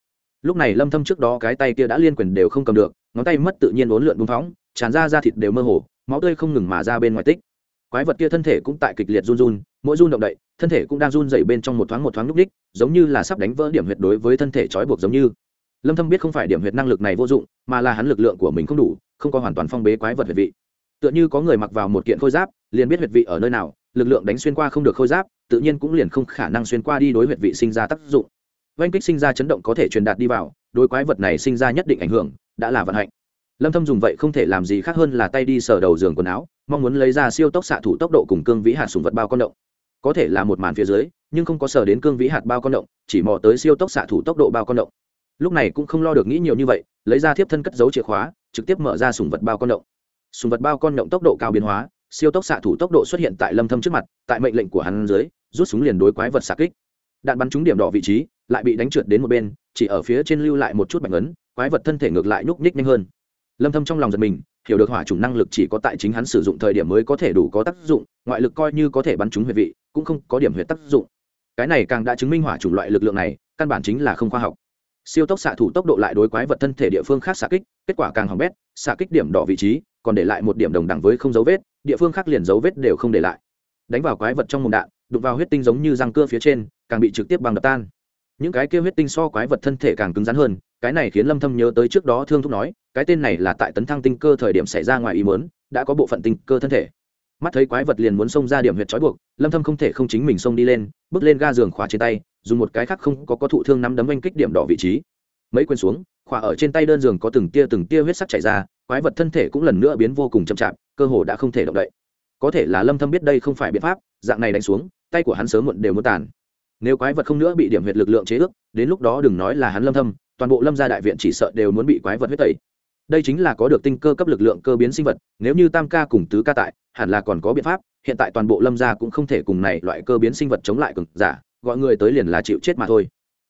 [SPEAKER 1] Lúc này lâm thâm trước đó cái tay kia đã liên quyền đều không cầm được, ngón tay mất tự nhiên uốn lượn bung phóng tràn ra da thịt đều mơ hồ, máu tươi không ngừng mà ra bên ngoài tích. Quái vật kia thân thể cũng tại kịch liệt run run mỗi run động đậy, thân thể cũng đang run dậy bên trong một thoáng một thoáng núc đích giống như là sắp đánh vỡ điểm huyệt đối với thân thể trói buộc giống như. Lâm thâm biết không phải điểm huyệt năng lực này vô dụng, mà là hắn lực lượng của mình không đủ, không có hoàn toàn phong bế quái vật huyệt vị. Tựa như có người mặc vào một kiện khôi giáp, liền biết huyệt vị ở nơi nào, lực lượng đánh xuyên qua không được khôi giáp, tự nhiên cũng liền không khả năng xuyên qua đi đối huyệt vị sinh ra tác dụng. Oanh kích sinh ra chấn động có thể truyền đạt đi vào, đối quái vật này sinh ra nhất định ảnh hưởng, đã là vận hạnh. Lâm thâm dùng vậy không thể làm gì khác hơn là tay đi sờ đầu giường quần áo, mong muốn lấy ra siêu tốc xạ thủ tốc độ cùng cương vĩ hạt sùng vật bao con động có thể là một màn phía dưới, nhưng không có sờ đến cương vĩ hạt bao con động, chỉ mò tới siêu tốc xạ thủ tốc độ bao con động. Lúc này cũng không lo được nghĩ nhiều như vậy, lấy ra thiếp thân cất giấu chìa khóa, trực tiếp mở ra sùng vật bao con động. Sùng vật bao con động tốc độ cao biến hóa, siêu tốc xạ thủ tốc độ xuất hiện tại lâm thâm trước mặt, tại mệnh lệnh của hắn dưới, rút súng liền đối quái vật xạ kích. Đạn bắn trúng điểm đỏ vị trí, lại bị đánh trượt đến một bên, chỉ ở phía trên lưu lại một chút bạch ấn quái vật thân thể ngược lại nhúc nhích nhanh hơn. Lâm thâm trong lòng giật mình, hiểu được hỏa chủng năng lực chỉ có tại chính hắn sử dụng thời điểm mới có thể đủ có tác dụng, ngoại lực coi như có thể bắn trúng huyệt vị cũng không có điểm huyệt tác dụng. Cái này càng đã chứng minh hỏa chủng loại lực lượng này, căn bản chính là không khoa học. Siêu tốc xạ thủ tốc độ lại đối quái vật thân thể địa phương khác xạ kích, kết quả càng hỏng bét, xạ kích điểm đỏ vị trí, còn để lại một điểm đồng đẳng với không dấu vết, địa phương khác liền dấu vết đều không để lại. Đánh vào quái vật trong mồm đạn, đụng vào huyết tinh giống như răng cưa phía trên, càng bị trực tiếp bằng đập tan. Những cái kia huyết tinh so quái vật thân thể càng cứng rắn hơn, cái này khiến lâm thâm nhớ tới trước đó thương thúc nói, cái tên này là tại tấn thăng tinh cơ thời điểm xảy ra ngoài ý muốn, đã có bộ phận tinh cơ thân thể mắt thấy quái vật liền muốn xông ra điểm huyệt trói buộc, lâm thâm không thể không chính mình xông đi lên, bước lên ga giường khóa trên tay, dùng một cái khác không có có thụ thương nắm đấm anh kích điểm đỏ vị trí. Mấy quyền xuống, khóa ở trên tay đơn giường có từng tia từng tia huyết sắc chảy ra, quái vật thân thể cũng lần nữa biến vô cùng chậm chạp, cơ hồ đã không thể động đậy. Có thể là lâm thâm biết đây không phải biện pháp, dạng này đánh xuống, tay của hắn sớm muộn đều muốn tàn. Nếu quái vật không nữa bị điểm huyệt lực lượng chế ước, đến lúc đó đừng nói là hắn lâm thâm, toàn bộ lâm gia đại viện chỉ sợ đều muốn bị quái vật huyết tẩy đây chính là có được tinh cơ cấp lực lượng cơ biến sinh vật, nếu như tam ca cùng tứ ca tại, hẳn là còn có biện pháp, hiện tại toàn bộ lâm gia cũng không thể cùng này loại cơ biến sinh vật chống lại cực giả, gọi người tới liền là chịu chết mà thôi.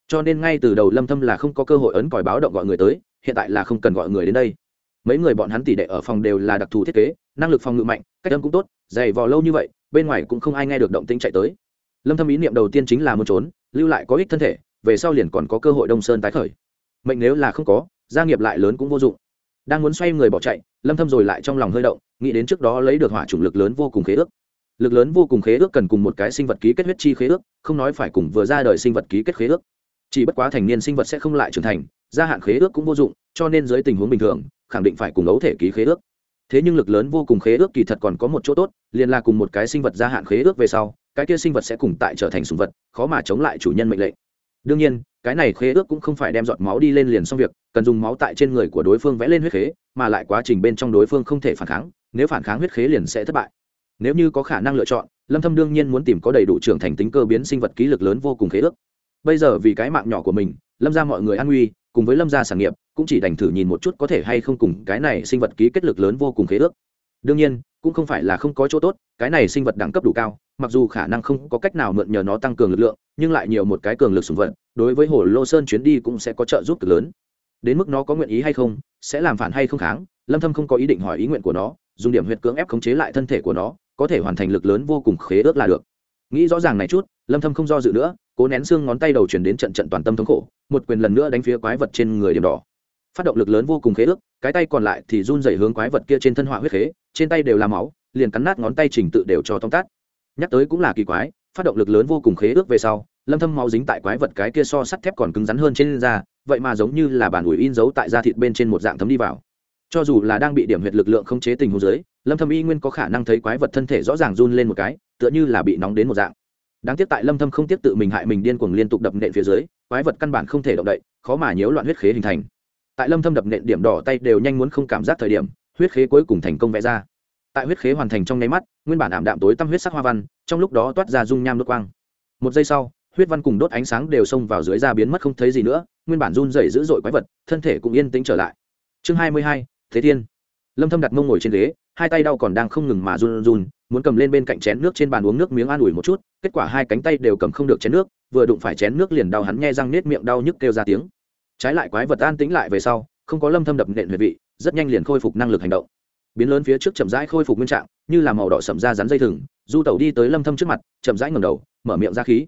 [SPEAKER 1] Cho nên ngay từ đầu lâm thâm là không có cơ hội ấn còi báo động gọi người tới, hiện tại là không cần gọi người đến đây. Mấy người bọn hắn tỷ đệ ở phòng đều là đặc thù thiết kế, năng lực phòng ngự mạnh, cách âm cũng tốt, dày vò lâu như vậy, bên ngoài cũng không ai nghe được động tĩnh chạy tới. Lâm thâm ý niệm đầu tiên chính là muốn trốn, lưu lại có ích thân thể, về sau liền còn có cơ hội đông sơn tái khởi. Mệnh nếu là không có, gia nghiệp lại lớn cũng vô dụng đang muốn xoay người bỏ chạy, lâm thâm rồi lại trong lòng hơi động, nghĩ đến trước đó lấy được hỏa chủng lực lớn vô cùng khế ước. Lực lớn vô cùng khế ước cần cùng một cái sinh vật ký kết huyết chi khế ước, không nói phải cùng vừa ra đời sinh vật ký kết khế ước. Chỉ bất quá thành niên sinh vật sẽ không lại trưởng thành, gia hạn khế ước cũng vô dụng, cho nên dưới tình huống bình thường, khẳng định phải cùng ấu thể ký khế ước. Thế nhưng lực lớn vô cùng khế ước kỳ thật còn có một chỗ tốt, liền là cùng một cái sinh vật gia hạn khế ước về sau, cái kia sinh vật sẽ cùng tại trở thành sùng vật, khó mà chống lại chủ nhân mệnh lệnh. Đương nhiên cái này khế ước cũng không phải đem giọt máu đi lên liền xong việc, cần dùng máu tại trên người của đối phương vẽ lên huyết khế, mà lại quá trình bên trong đối phương không thể phản kháng, nếu phản kháng huyết khế liền sẽ thất bại. Nếu như có khả năng lựa chọn, lâm thâm đương nhiên muốn tìm có đầy đủ trưởng thành tính cơ biến sinh vật ký lực lớn vô cùng khế ước. Bây giờ vì cái mạng nhỏ của mình, lâm ra mọi người an nguy, cùng với lâm gia sản nghiệp, cũng chỉ đành thử nhìn một chút có thể hay không cùng cái này sinh vật ký kết lực lớn vô cùng khế ước. Đương nhiên, cũng không phải là không có chỗ tốt, cái này sinh vật đẳng cấp đủ cao mặc dù khả năng không có cách nào mượn nhờ nó tăng cường lực lượng, nhưng lại nhiều một cái cường lực sùng vận đối với hồ lô sơn chuyến đi cũng sẽ có trợ giúp cực lớn. Đến mức nó có nguyện ý hay không, sẽ làm phản hay không kháng, lâm thâm không có ý định hỏi ý nguyện của nó, dùng điểm huyệt cưỡng ép khống chế lại thân thể của nó, có thể hoàn thành lực lớn vô cùng khế ước là được. Nghĩ rõ ràng này chút, lâm thâm không do dự nữa, cố nén xương ngón tay đầu chuyển đến trận trận toàn tâm thống khổ, một quyền lần nữa đánh phía quái vật trên người điểm đỏ. Phát động lực lớn vô cùng khế ước, cái tay còn lại thì run rẩy hướng quái vật kia trên thân hỏa huyết khế, trên tay đều là máu, liền cắn nát ngón tay trình tự đều cho tông tát nhắc tới cũng là kỳ quái, phát động lực lớn vô cùng khế ước về sau, lâm thâm máu dính tại quái vật cái kia so sắt thép còn cứng rắn hơn trên da, vậy mà giống như là bản ủi in dấu tại da thịt bên trên một dạng thấm đi vào. Cho dù là đang bị điểm huyệt lực lượng không chế tình huống dưới, lâm thâm y nguyên có khả năng thấy quái vật thân thể rõ ràng run lên một cái, tựa như là bị nóng đến một dạng. Đáng tiếc tại lâm thâm không tiếc tự mình hại mình điên cuồng liên tục đập nện phía dưới, quái vật căn bản không thể động đậy, khó mà nhiễu loạn huyết khế hình thành. Tại lâm thâm đập nện điểm đỏ tay đều nhanh muốn không cảm giác thời điểm, huyết khế cuối cùng thành công vẽ ra tại huyết khế hoàn thành trong nháy mắt nguyên bản ảm đạm tối tăm huyết sắc hoa văn trong lúc đó toát ra dung nham đốt quang. Một giây sau huyết văn cùng đốt ánh sáng đều xông vào dưới da biến mất không thấy gì nữa nguyên bản run rẩy dữ dội quái vật thân thể cũng yên tĩnh trở lại. Chương 22, thế thiên. Lâm thâm đặt mông ngồi trên ghế hai tay đau còn đang không ngừng mà run run muốn cầm lên bên cạnh chén nước trên bàn uống nước miếng an ủi một chút kết quả hai cánh tay đều cầm không được chén nước vừa đụng phải chén nước liền đau hắn nghe răng nết miệng đau nhức kêu ra tiếng. Trái lại quái vật an tĩnh lại về sau không có lâm thâm đập nện huyệt vị rất nhanh liền khôi phục năng lực hành động biến lớn phía trước chậm rãi khôi phục nguyên trạng, như là màu đỏ sậm ra rắn dây thừng, du tẩu đi tới lâm thâm trước mặt, chậm rãi ngẩng đầu, mở miệng ra khí.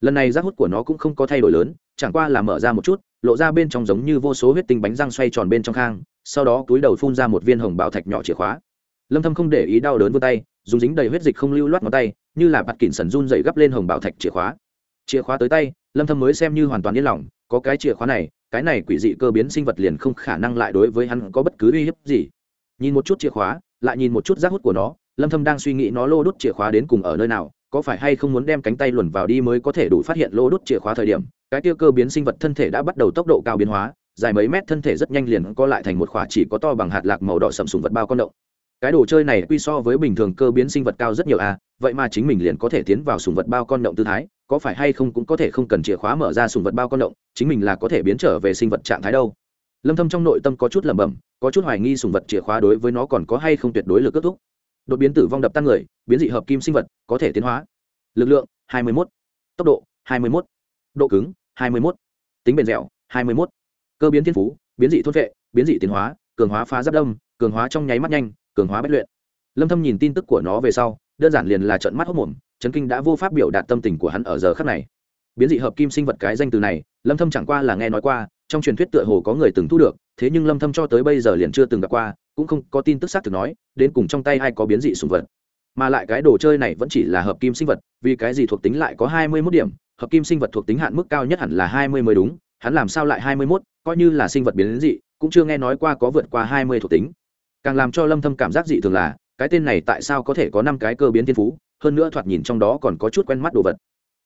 [SPEAKER 1] Lần này giác hút của nó cũng không có thay đổi lớn, chẳng qua là mở ra một chút, lộ ra bên trong giống như vô số huyết tinh bánh răng xoay tròn bên trong khang, sau đó túi đầu phun ra một viên hồng bảo thạch nhỏ chìa khóa. Lâm thâm không để ý đau đớn vươn tay, dùng dính đầy huyết dịch không lưu loát ngón tay, như là bạt kỉn sần run dậy gấp lên hồng bảo thạch chìa khóa. Chìa khóa tới tay, lâm thâm mới xem như hoàn toàn yên lòng, có cái chìa khóa này, cái này quỷ dị cơ biến sinh vật liền không khả năng lại đối với hắn có bất cứ uy hiếp gì nhìn một chút chìa khóa, lại nhìn một chút giác hút của nó, lâm thâm đang suy nghĩ nó lô đốt chìa khóa đến cùng ở nơi nào, có phải hay không muốn đem cánh tay luồn vào đi mới có thể đủ phát hiện lô đốt chìa khóa thời điểm. Cái tiêu cơ biến sinh vật thân thể đã bắt đầu tốc độ cao biến hóa, dài mấy mét thân thể rất nhanh liền co lại thành một khỏa chỉ có to bằng hạt lạc màu đỏ sẩm sùng vật bao con động. Cái đồ chơi này quy so với bình thường cơ biến sinh vật cao rất nhiều à vậy mà chính mình liền có thể tiến vào sùng vật bao con động tư thái, có phải hay không cũng có thể không cần chìa khóa mở ra sùng vật bao con động, chính mình là có thể biến trở về sinh vật trạng thái đâu lâm thâm trong nội tâm có chút lẩm bẩm, có chút hoài nghi sùng vật chìa khóa đối với nó còn có hay không tuyệt đối lực kết thúc đột biến tử vong đập tan người, biến dị hợp kim sinh vật có thể tiến hóa lực lượng 21. tốc độ 21. độ cứng 21. tính bền dẻo 21. cơ biến thiên phú, biến dị thôn vệ, biến dị tiến hóa, cường hóa phá giáp đông cường hóa trong nháy mắt nhanh, cường hóa bất luyện lâm thâm nhìn tin tức của nó về sau, đơn giản liền là trợn mắt hốc mồm, chấn kinh đã vô pháp biểu đạt tâm tình của hắn ở giờ khắc này biến dị hợp kim sinh vật cái danh từ này, lâm thâm chẳng qua là nghe nói qua trong truyền thuyết tựa hồ có người từng thu được thế nhưng lâm thâm cho tới bây giờ liền chưa từng gặp qua cũng không có tin tức xác thực nói đến cùng trong tay ai có biến dị sùng vật. Mà lại cái đồ chơi này vẫn chỉ là hợp kim sinh vật vì cái gì thuộc tính lại có 21 điểm hợp kim sinh vật thuộc tính hạn mức cao nhất hẳn là 20 mới đúng hắn làm sao lại 21, coi như là sinh vật biến dị cũng chưa nghe nói qua có vượt qua 20 thuộc tính. Càng làm cho lâm thâm cảm giác dị thường là cái tên này tại sao có thể có năm cái cơ biến thiên phú hơn nữa thoạt nhìn trong đó còn có chút quen mắt đồ vật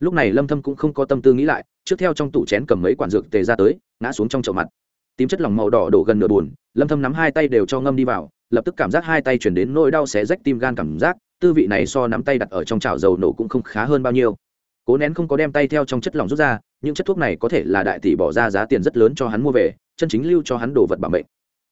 [SPEAKER 1] lúc này lâm thâm cũng không có tâm tư nghĩ lại, trước theo trong tủ chén cầm mấy quản dược tề ra tới, ngã xuống trong chậu mặt. Tím chất lỏng màu đỏ đổ gần nửa buồn, lâm thâm nắm hai tay đều cho ngâm đi vào, lập tức cảm giác hai tay chuyển đến nỗi đau xé rách tim gan cảm giác, tư vị này so nắm tay đặt ở trong chảo dầu nổ cũng không khá hơn bao nhiêu. Cố nén không có đem tay theo trong chất lỏng rút ra, những chất thuốc này có thể là đại tỷ bỏ ra giá tiền rất lớn cho hắn mua về, chân chính lưu cho hắn đồ vật bảo mệnh.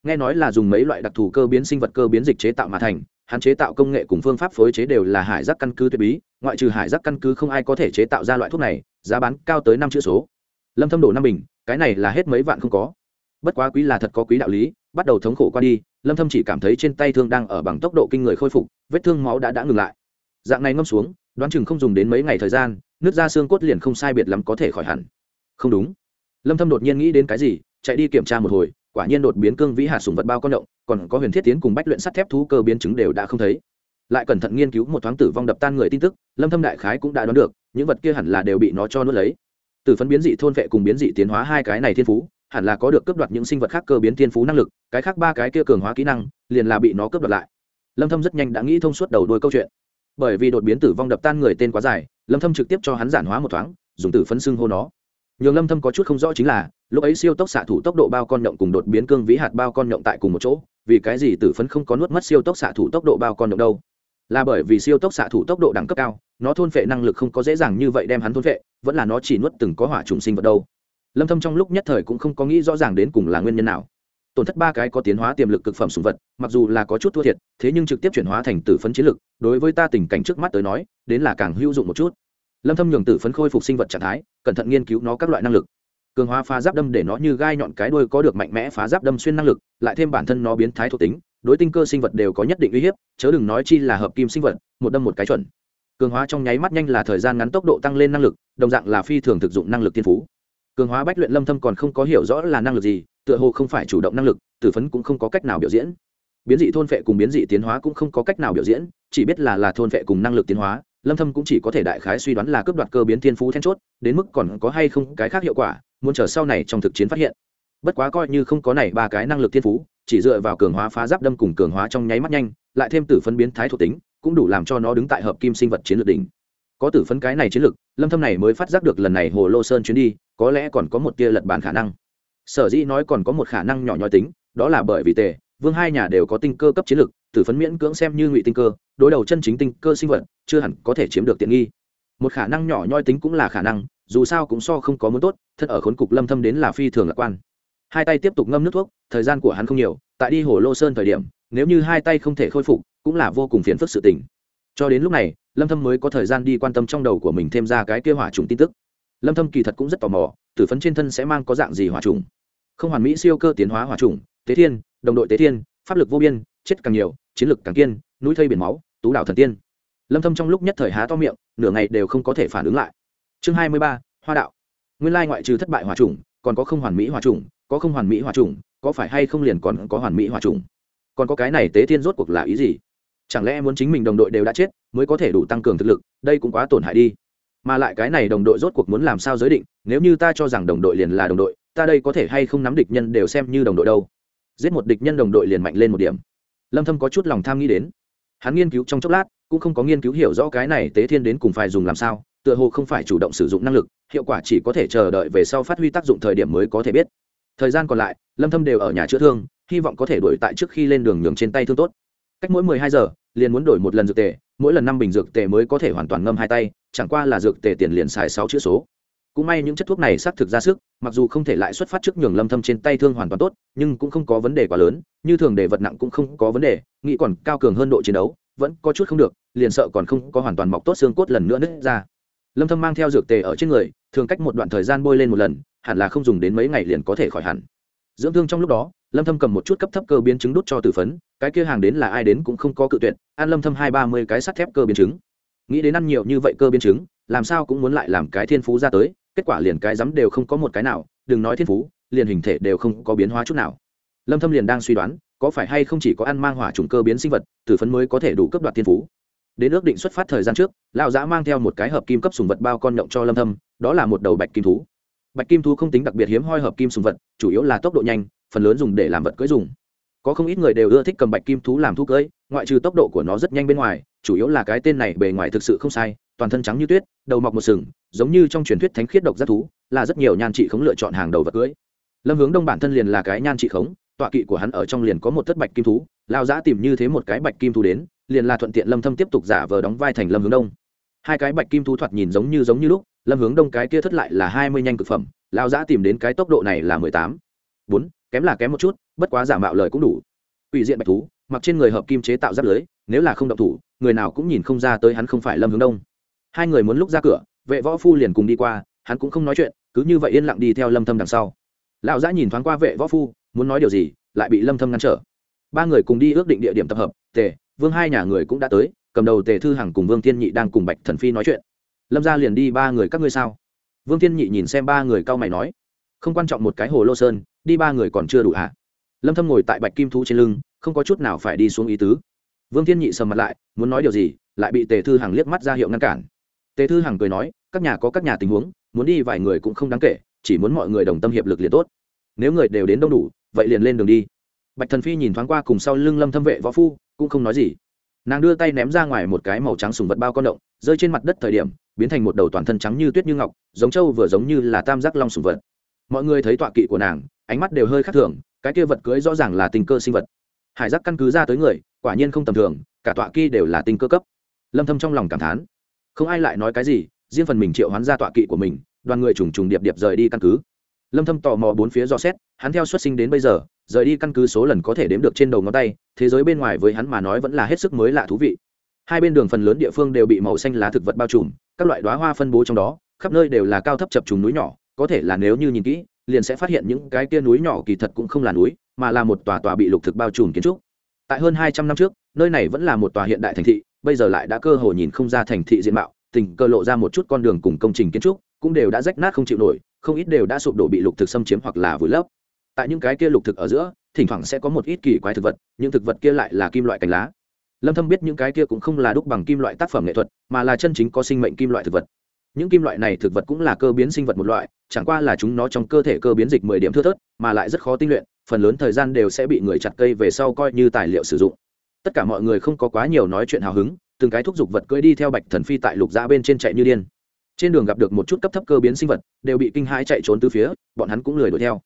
[SPEAKER 1] Nghe nói là dùng mấy loại đặc thù cơ biến sinh vật cơ biến dịch chế tạo mà thành, hắn chế tạo công nghệ cùng phương pháp phối chế đều là hải giác căn cứ tuyệt bí ngoại trừ hải giác căn cứ không ai có thể chế tạo ra loại thuốc này, giá bán cao tới năm chữ số. Lâm thâm đổ năm bình, cái này là hết mấy vạn không có. Bất quá quý là thật có quý đạo lý, bắt đầu thống khổ qua đi, lâm thâm chỉ cảm thấy trên tay thương đang ở bằng tốc độ kinh người khôi phục, vết thương máu đã đã ngừng lại. Dạng này ngâm xuống, đoán chừng không dùng đến mấy ngày thời gian, nước da xương cốt liền không sai biệt lắm có thể khỏi hẳn. Không đúng. Lâm thâm đột nhiên nghĩ đến cái gì, chạy đi kiểm tra một hồi, quả nhiên đột biến cương vĩ hạt sùng vật bao con động, còn có huyền thiết tiến cùng bách luyện sắt thép thú cơ biến chứng đều đã không thấy lại cẩn thận nghiên cứu một thoáng tử vong đập tan người tin tức, lâm thâm đại khái cũng đã đoán được, những vật kia hẳn là đều bị nó cho nuốt lấy. Từ phân biến dị thôn vệ cùng biến dị tiến hóa hai cái này thiên phú, hẳn là có được cướp đoạt những sinh vật khác cơ biến thiên phú năng lực, cái khác ba cái kia cường hóa kỹ năng, liền là bị nó cướp đoạt lại. Lâm thâm rất nhanh đã nghĩ thông suốt đầu đuôi câu chuyện. Bởi vì đột biến tử vong đập tan người tên quá dài, lâm thâm trực tiếp cho hắn giản hóa một thoáng, dùng tử phấn xưng hô nó. Nhường lâm thâm có chút không rõ chính là, lúc ấy siêu tốc xạ thủ tốc độ bao con nhộng cùng đột biến cương vĩ hạt bao con nhộng tại cùng một chỗ, vì cái gì tử phấn không có nuốt mất siêu tốc xạ thủ tốc độ bao con nhộng đâu? Là bởi vì siêu tốc xạ thủ tốc độ đẳng cấp cao, nó thôn phệ năng lực không có dễ dàng như vậy đem hắn thôn phệ, vẫn là nó chỉ nuốt từng có hỏa trùng sinh vật đâu. Lâm thâm trong lúc nhất thời cũng không có nghĩ rõ ràng đến cùng là nguyên nhân nào. Tổn thất ba cái có tiến hóa tiềm lực cực phẩm sùng vật, mặc dù là có chút thua thiệt, thế nhưng trực tiếp chuyển hóa thành tử phấn chiến lực, đối với ta tình cảnh trước mắt tới nói, đến là càng hữu dụng một chút. Lâm thâm nhường tử phấn khôi phục sinh vật trạng thái, cẩn thận nghiên cứu nó các loại năng lực. Cường hóa phá giáp đâm để nó như gai nhọn cái đuôi có được mạnh mẽ phá giáp đâm xuyên năng lực, lại thêm bản thân nó biến thái thuộc tính đối tinh cơ sinh vật đều có nhất định uy hiếp, chớ đừng nói chi là hợp kim sinh vật, một đâm một cái chuẩn. Cường hóa trong nháy mắt nhanh là thời gian ngắn tốc độ tăng lên năng lực, đồng dạng là phi thường thực dụng năng lực tiên phú. Cường hóa bách luyện lâm thâm còn không có hiểu rõ là năng lực gì, tựa hồ không phải chủ động năng lực, tử phấn cũng không có cách nào biểu diễn. Biến dị thôn phệ cùng biến dị tiến hóa cũng không có cách nào biểu diễn, chỉ biết là là thôn phệ cùng năng lực tiến hóa, lâm thâm cũng chỉ có thể đại khái suy đoán là cướp đoạt cơ biến thiên phú then chốt, đến mức còn có hay không cái khác hiệu quả, muốn chờ sau này trong thực chiến phát hiện bất quá coi như không có này ba cái năng lực thiên phú, chỉ dựa vào cường hóa phá giáp đâm cùng cường hóa trong nháy mắt nhanh, lại thêm tử phân biến thái thuộc tính, cũng đủ làm cho nó đứng tại hợp kim sinh vật chiến lược đỉnh. Có tử phân cái này chiến lược, lâm thâm này mới phát giác được lần này hồ lô sơn chuyến đi, có lẽ còn có một tia lật bàn khả năng. Sở dĩ nói còn có một khả năng nhỏ nhoi tính, đó là bởi vì tề, vương hai nhà đều có tinh cơ cấp chiến lược, tử phấn miễn cưỡng xem như ngụy tinh cơ, đối đầu chân chính tinh cơ sinh vật, chưa hẳn có thể chiếm được tiện nghi. Một khả năng nhỏ nhoi tính cũng là khả năng, dù sao cũng so không có muốn tốt, thật ở khốn cục lâm thâm đến là phi thường lạc quan hai tay tiếp tục ngâm nước thuốc thời gian của hắn không nhiều tại đi hồ lô sơn thời điểm nếu như hai tay không thể khôi phục cũng là vô cùng phiền phức sự tình. Cho đến lúc này lâm thâm mới có thời gian đi quan tâm trong đầu của mình thêm ra cái kia hỏa trùng tin tức. Lâm thâm kỳ thật cũng rất tò mò tử phấn trên thân sẽ mang có dạng gì hỏa trùng. Không hoàn mỹ siêu cơ tiến hóa hỏa trùng tế thiên đồng đội tế thiên pháp lực vô biên chết càng nhiều chiến lực càng kiên núi thây biển máu tú đạo thần tiên. Lâm thâm trong lúc nhất thời há to miệng nửa ngày đều không có thể phản ứng lại. Chương 23, hoa đạo. Nguyên lai ngoại trừ thất bại hỏa trùng còn có không hoàn mỹ hòa trùng, có không hoàn mỹ hòa trùng, có phải hay không liền còn có hoàn mỹ hòa trùng? Còn có cái này tế thiên rốt cuộc là ý gì? Chẳng lẽ muốn chính mình đồng đội đều đã chết mới có thể đủ tăng cường thực lực, đây cũng quá tổn hại đi. Mà lại cái này đồng đội rốt cuộc muốn làm sao giới định, nếu như ta cho rằng đồng đội liền là đồng đội, ta đây có thể hay không nắm địch nhân đều xem như đồng đội đâu? Giết một địch nhân đồng đội liền mạnh lên một điểm. Lâm thâm có chút lòng tham nghĩ đến. Hắn nghiên cứu trong chốc lát, cũng không có nghiên cứu hiểu rõ cái này tế thiên đến cùng phải dùng làm sao tựa hồ không phải chủ động sử dụng năng lực, hiệu quả chỉ có thể chờ đợi về sau phát huy tác dụng thời điểm mới có thể biết. Thời gian còn lại, lâm thâm đều ở nhà chữa thương, hy vọng có thể đổi tại trước khi lên đường nhường trên tay thương tốt. Cách mỗi 12 giờ, liền muốn đổi một lần dược tề, mỗi lần năm bình dược tề mới có thể hoàn toàn ngâm hai tay, chẳng qua là dược tề tiền liền xài sáu chữ số. Cũng may những chất thuốc này xác thực ra sức, mặc dù không thể lại xuất phát trước nhường lâm thâm trên tay thương hoàn toàn tốt, nhưng cũng không có vấn đề quá lớn, như thường để vật nặng cũng không có vấn đề, nghĩ còn cao cường hơn độ chiến đấu, vẫn có chút không được, liền sợ còn không có hoàn toàn mọc tốt xương cốt lần nữa nứt ra lâm thâm mang theo dược tề ở trên người, thường cách một đoạn thời gian bôi lên một lần, hẳn là không dùng đến mấy ngày liền có thể khỏi hẳn. Dưỡng thương trong lúc đó, lâm thâm cầm một chút cấp thấp cơ biến chứng đút cho tử phấn, cái kia hàng đến là ai đến cũng không có cự tuyệt, ăn lâm thâm hai ba mươi cái sắt thép cơ biến chứng. Nghĩ đến ăn nhiều như vậy cơ biến chứng, làm sao cũng muốn lại làm cái thiên phú ra tới, kết quả liền cái dám đều không có một cái nào, đừng nói thiên phú, liền hình thể đều không có biến hóa chút nào. Lâm thâm liền đang suy đoán, có phải hay không chỉ có ăn mang hỏa trùng cơ biến sinh vật, tử phấn mới có thể đủ cấp đoạt thiên phú đến ước định xuất phát thời gian trước, lão giã mang theo một cái hợp kim cấp sùng vật bao con nhộng cho lâm thâm, đó là một đầu bạch kim thú. Bạch kim thú không tính đặc biệt hiếm hoi hợp kim sùng vật, chủ yếu là tốc độ nhanh, phần lớn dùng để làm vật cưỡi dùng. Có không ít người đều ưa thích cầm bạch kim thú làm thú cưỡi, ngoại trừ tốc độ của nó rất nhanh bên ngoài, chủ yếu là cái tên này bề ngoài thực sự không sai, toàn thân trắng như tuyết, đầu mọc một sừng, giống như trong truyền thuyết thánh khiết độc giác thú, là rất nhiều nhan trị khống lựa chọn hàng đầu vật cưỡi. Lâm hướng đông bản thân liền là cái nhan trị khống, tọa kỵ của hắn ở trong liền có một thất bạch kim thú lao giã tìm như thế một cái bạch kim thú đến liền là thuận tiện lâm thâm tiếp tục giả vờ đóng vai thành lâm hướng đông. Hai cái bạch kim thú thoạt nhìn giống như giống như lúc, lâm hướng đông cái kia thất lại là hai mươi nhanh cực phẩm lao giã tìm đến cái tốc độ này là mười tám. Bốn, kém là kém một chút, bất quá giả mạo lời cũng đủ. Ủy diện bạch thú, mặc trên người hợp kim chế tạo giáp lưới, nếu là không động thủ, người nào cũng nhìn không ra tới hắn không phải lâm hướng đông. Hai người muốn lúc ra cửa, vệ võ phu liền cùng đi qua, hắn cũng không nói chuyện, cứ như vậy yên lặng đi theo lâm thâm đằng sau. Lão giã nhìn thoáng qua vệ võ phu, muốn nói điều gì, lại bị lâm thâm ngăn trở. Ba người cùng đi ước định địa điểm tập hợp, tề vương hai nhà người cũng đã tới, cầm đầu tề thư hằng cùng vương thiên nhị đang cùng bạch thần phi nói chuyện. Lâm ra liền đi ba người các ngươi sao? Vương thiên nhị nhìn xem ba người cao mày nói. Không quan trọng một cái hồ lô sơn, đi ba người còn chưa đủ hả? Lâm thâm ngồi tại bạch kim thú trên lưng, không có chút nào phải đi xuống ý tứ. Vương thiên nhị sầm mặt lại, muốn nói điều gì, lại bị tề thư hằng liếc mắt ra hiệu ngăn cản. Tề thư hằng cười nói, các nhà có các nhà tình huống, muốn đi vài người cũng không đáng kể, chỉ muốn mọi người đồng tâm hiệp lực liền tốt. Nếu người đều đến đông đủ, vậy liền lên đường đi. Bạch thần phi nhìn thoáng qua cùng sau lưng lâm thâm vệ võ phu cũng không nói gì. Nàng đưa tay ném ra ngoài một cái màu trắng sùng vật bao con động, rơi trên mặt đất thời điểm, biến thành một đầu toàn thân trắng như tuyết như ngọc, giống trâu vừa giống như là tam giác long sùng vật. Mọi người thấy tọa kỵ của nàng, ánh mắt đều hơi khác thường, cái kia vật cưới rõ ràng là tình cơ sinh vật. Hải giác căn cứ ra tới người, quả nhiên không tầm thường, cả tọa kỵ đều là tinh cơ cấp. Lâm thâm trong lòng cảm thán. Không ai lại nói cái gì, riêng phần mình triệu hoán ra tọa kỵ của mình, đoàn người trùng trùng điệp điệp rời đi căn cứ. Lâm thâm tò mò bốn phía dò xét, hắn theo xuất sinh đến bây giờ rời đi căn cứ số lần có thể đếm được trên đầu ngón tay, thế giới bên ngoài với hắn mà nói vẫn là hết sức mới lạ thú vị. Hai bên đường phần lớn địa phương đều bị màu xanh lá thực vật bao trùm, các loại đóa hoa phân bố trong đó, khắp nơi đều là cao thấp chập trùng núi nhỏ, có thể là nếu như nhìn kỹ, liền sẽ phát hiện những cái kia núi nhỏ kỳ thật cũng không là núi, mà là một tòa tòa bị lục thực bao trùm kiến trúc. Tại hơn hai trăm năm trước, nơi này vẫn là một tòa hiện đại thành thị, bây giờ lại đã cơ hồ nhìn không ra thành thị diện mạo, tình cơ lộ ra một chút con đường cùng công trình kiến trúc, cũng đều đã rách nát không chịu nổi, không ít đều đã sụp đổ bị lục thực xâm chiếm hoặc là vùi lấp tại những cái kia lục thực ở giữa, thỉnh thoảng sẽ có một ít kỳ quái thực vật, những thực vật kia lại là kim loại cành lá. Lâm thâm biết những cái kia cũng không là đúc bằng kim loại tác phẩm nghệ thuật, mà là chân chính có sinh mệnh kim loại thực vật. Những kim loại này thực vật cũng là cơ biến sinh vật một loại, chẳng qua là chúng nó trong cơ thể cơ biến dịch 10 điểm thưa thớt, mà lại rất khó tinh luyện, phần lớn thời gian đều sẽ bị người chặt cây về sau coi như tài liệu sử dụng. Tất cả mọi người không có quá nhiều nói chuyện hào hứng, từng cái thúc giục vật cưỡi đi theo bạch thần phi tại lục giã bên trên chạy như điên. Trên đường gặp được một chút cấp thấp cơ biến sinh vật, đều bị kinh hãi chạy trốn từ phía, bọn hắn cũng lười đuổi theo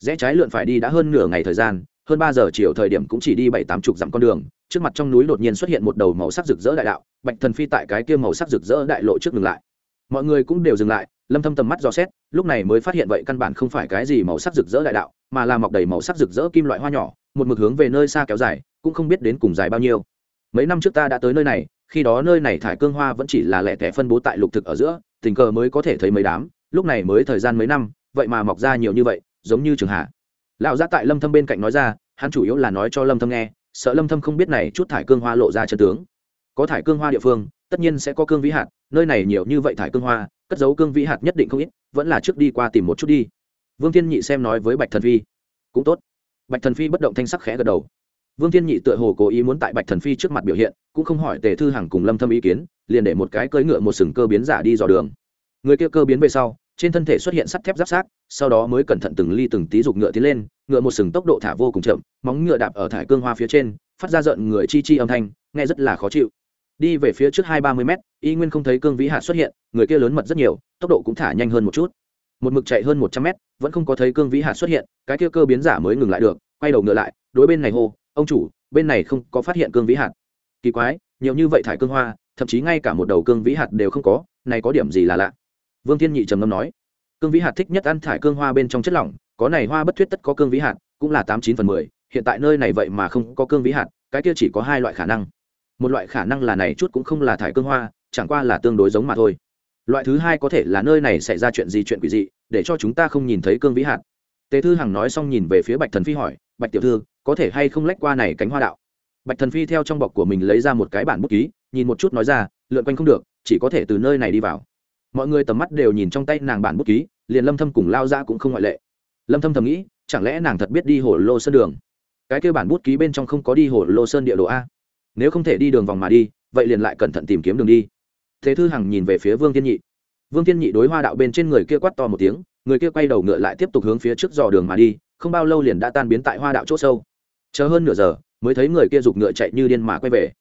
[SPEAKER 1] rẽ trái lượn phải đi đã hơn nửa ngày thời gian, hơn ba giờ chiều thời điểm cũng chỉ đi bảy tám chục dặm con đường, trước mặt trong núi đột nhiên xuất hiện một đầu màu sắc rực rỡ đại đạo, bạch thần phi tại cái kia màu sắc rực rỡ đại lộ trước ngừng lại. Mọi người cũng đều dừng lại, lâm thâm tầm mắt dò xét, lúc này mới phát hiện vậy căn bản không phải cái gì màu sắc rực rỡ đại đạo, mà là mọc đầy màu sắc rực rỡ kim loại hoa nhỏ, một mực hướng về nơi xa kéo dài, cũng không biết đến cùng dài bao nhiêu. Mấy năm trước ta đã tới nơi này, khi đó nơi này thải cương hoa vẫn chỉ là lẻ tẻ phân bố tại lục thực ở giữa, tình cờ mới có thể thấy mấy đám, lúc này mới thời gian mấy năm, vậy mà mọc ra nhiều như vậy giống như trường hạ. Lão gia tại lâm thâm bên cạnh nói ra, hắn chủ yếu là nói cho lâm thâm nghe, sợ lâm thâm không biết này chút thải cương hoa lộ ra chân tướng. Có thải cương hoa địa phương, tất nhiên sẽ có cương vĩ hạt, nơi này nhiều như vậy thải cương hoa, cất giấu cương vĩ hạt nhất định không ít, vẫn là trước đi qua tìm một chút đi. Vương thiên nhị xem nói với bạch thần phi, cũng tốt. Bạch thần phi bất động thanh sắc khẽ gật đầu. Vương thiên nhị tựa hồ cố ý muốn tại bạch thần phi trước mặt biểu hiện, cũng không hỏi tề thư hằng cùng lâm thâm ý kiến, liền để một cái cưỡi ngựa một sừng cơ biến giả đi dò đường. Người kia cơ biến về sau trên thân thể xuất hiện sắt thép giáp sát, sau đó mới cẩn thận từng ly từng tí dục ngựa tiến lên, ngựa một sừng tốc độ thả vô cùng chậm, móng ngựa đạp ở thải cương hoa phía trên, phát ra giận người chi chi âm thanh, nghe rất là khó chịu. Đi về phía trước hai ba mươi mét, y nguyên không thấy cương vĩ hạt xuất hiện, người kia lớn mật rất nhiều, tốc độ cũng thả nhanh hơn một chút. Một mực chạy hơn một trăm mét, vẫn không có thấy cương vĩ hạt xuất hiện, cái kia cơ biến giả mới ngừng lại được, quay đầu ngựa lại, đối bên này hô, ông chủ, bên này không có phát hiện cương vĩ hạt. Kỳ quái, nhiều như vậy thải cương hoa, thậm chí ngay cả một đầu cương vĩ hạt đều không có, này có điểm gì là lạ? Vương thiên nhị trầm ngâm nói, cương vĩ hạt thích nhất ăn thải cương hoa bên trong chất lỏng, có này hoa bất thuyết tất có cương vĩ hạt, cũng là tám chín phần mười, hiện tại nơi này vậy mà không có cương vĩ hạt, cái kia chỉ có hai loại khả năng. Một loại khả năng là này chút cũng không là thải cương hoa, chẳng qua là tương đối giống mà thôi. Loại thứ hai có thể là nơi này xảy ra chuyện gì chuyện quỷ dị, để cho chúng ta không nhìn thấy cương vĩ hạt. Tề thư hằng nói xong nhìn về phía bạch thần phi hỏi, bạch tiểu thư, có thể hay không lách qua này cánh hoa đạo? Bạch thần phi theo trong bọc của mình lấy ra một cái bản bút ký, nhìn một chút nói ra, lượn quanh không được, chỉ có thể từ nơi này đi vào mọi người tầm mắt đều nhìn trong tay nàng bản bút ký, liền lâm thâm cùng lao ra cũng không ngoại lệ. Lâm thâm thầm nghĩ, chẳng lẽ nàng thật biết đi hồ lô sơn đường? Cái kêu bản bút ký bên trong không có đi hồ lô sơn địa đồ a? Nếu không thể đi đường vòng mà đi, vậy liền lại cẩn thận tìm kiếm đường đi. Thế thư hằng nhìn về phía vương thiên nhị. Vương thiên nhị đối hoa đạo bên trên người kia quát to một tiếng, người kia quay đầu ngựa lại tiếp tục hướng phía trước dò đường mà đi, không bao lâu liền đã tan biến tại hoa đạo chỗ sâu. Chờ hơn nửa giờ, mới thấy người kia giục ngựa chạy như điên mà quay về.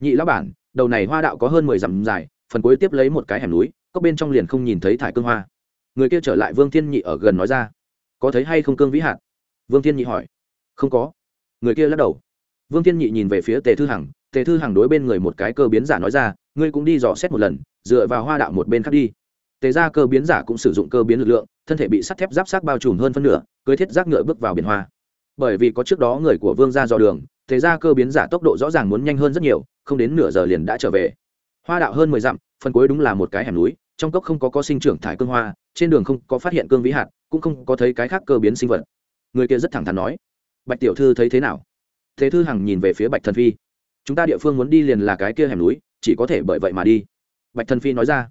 [SPEAKER 1] Nhị lão bản, đầu này hoa đạo có hơn mười dặm dài, phần cuối tiếp lấy một cái hẻm núi cốc bên trong liền không nhìn thấy thải cương hoa. Người kia trở lại vương thiên nhị ở gần nói ra, có thấy hay không cương vĩ hạt? Vương thiên nhị hỏi. Không có. Người kia lắc đầu. Vương thiên nhị nhìn về phía tề thư hằng, tề thư hằng đối bên người một cái cơ biến giả nói ra, ngươi cũng đi dò xét một lần, dựa vào hoa đạo một bên khác đi. Tề ra cơ biến giả cũng sử dụng cơ biến lực lượng, thân thể bị sắt thép giáp sát bao trùm hơn phân nửa, cưới thiết giác ngựa bước vào biển hoa. Bởi vì có trước đó người của vương ra dò đường, tề ra cơ biến giả tốc độ rõ ràng muốn nhanh hơn rất nhiều, không đến nửa giờ liền đã trở về. Hoa đạo hơn mười dặm, phần cuối đúng là một cái hẻm núi trong cốc không có có sinh trưởng thải cương hoa, trên đường không có phát hiện cương vĩ hạt, cũng không có thấy cái khác cơ biến sinh vật. Người kia rất thẳng thắn nói, bạch tiểu thư thấy thế nào? Thế thư hằng nhìn về phía bạch thần phi, chúng ta địa phương muốn đi liền là cái kia hẻm núi, chỉ có thể bởi vậy mà đi. Bạch thần phi nói ra,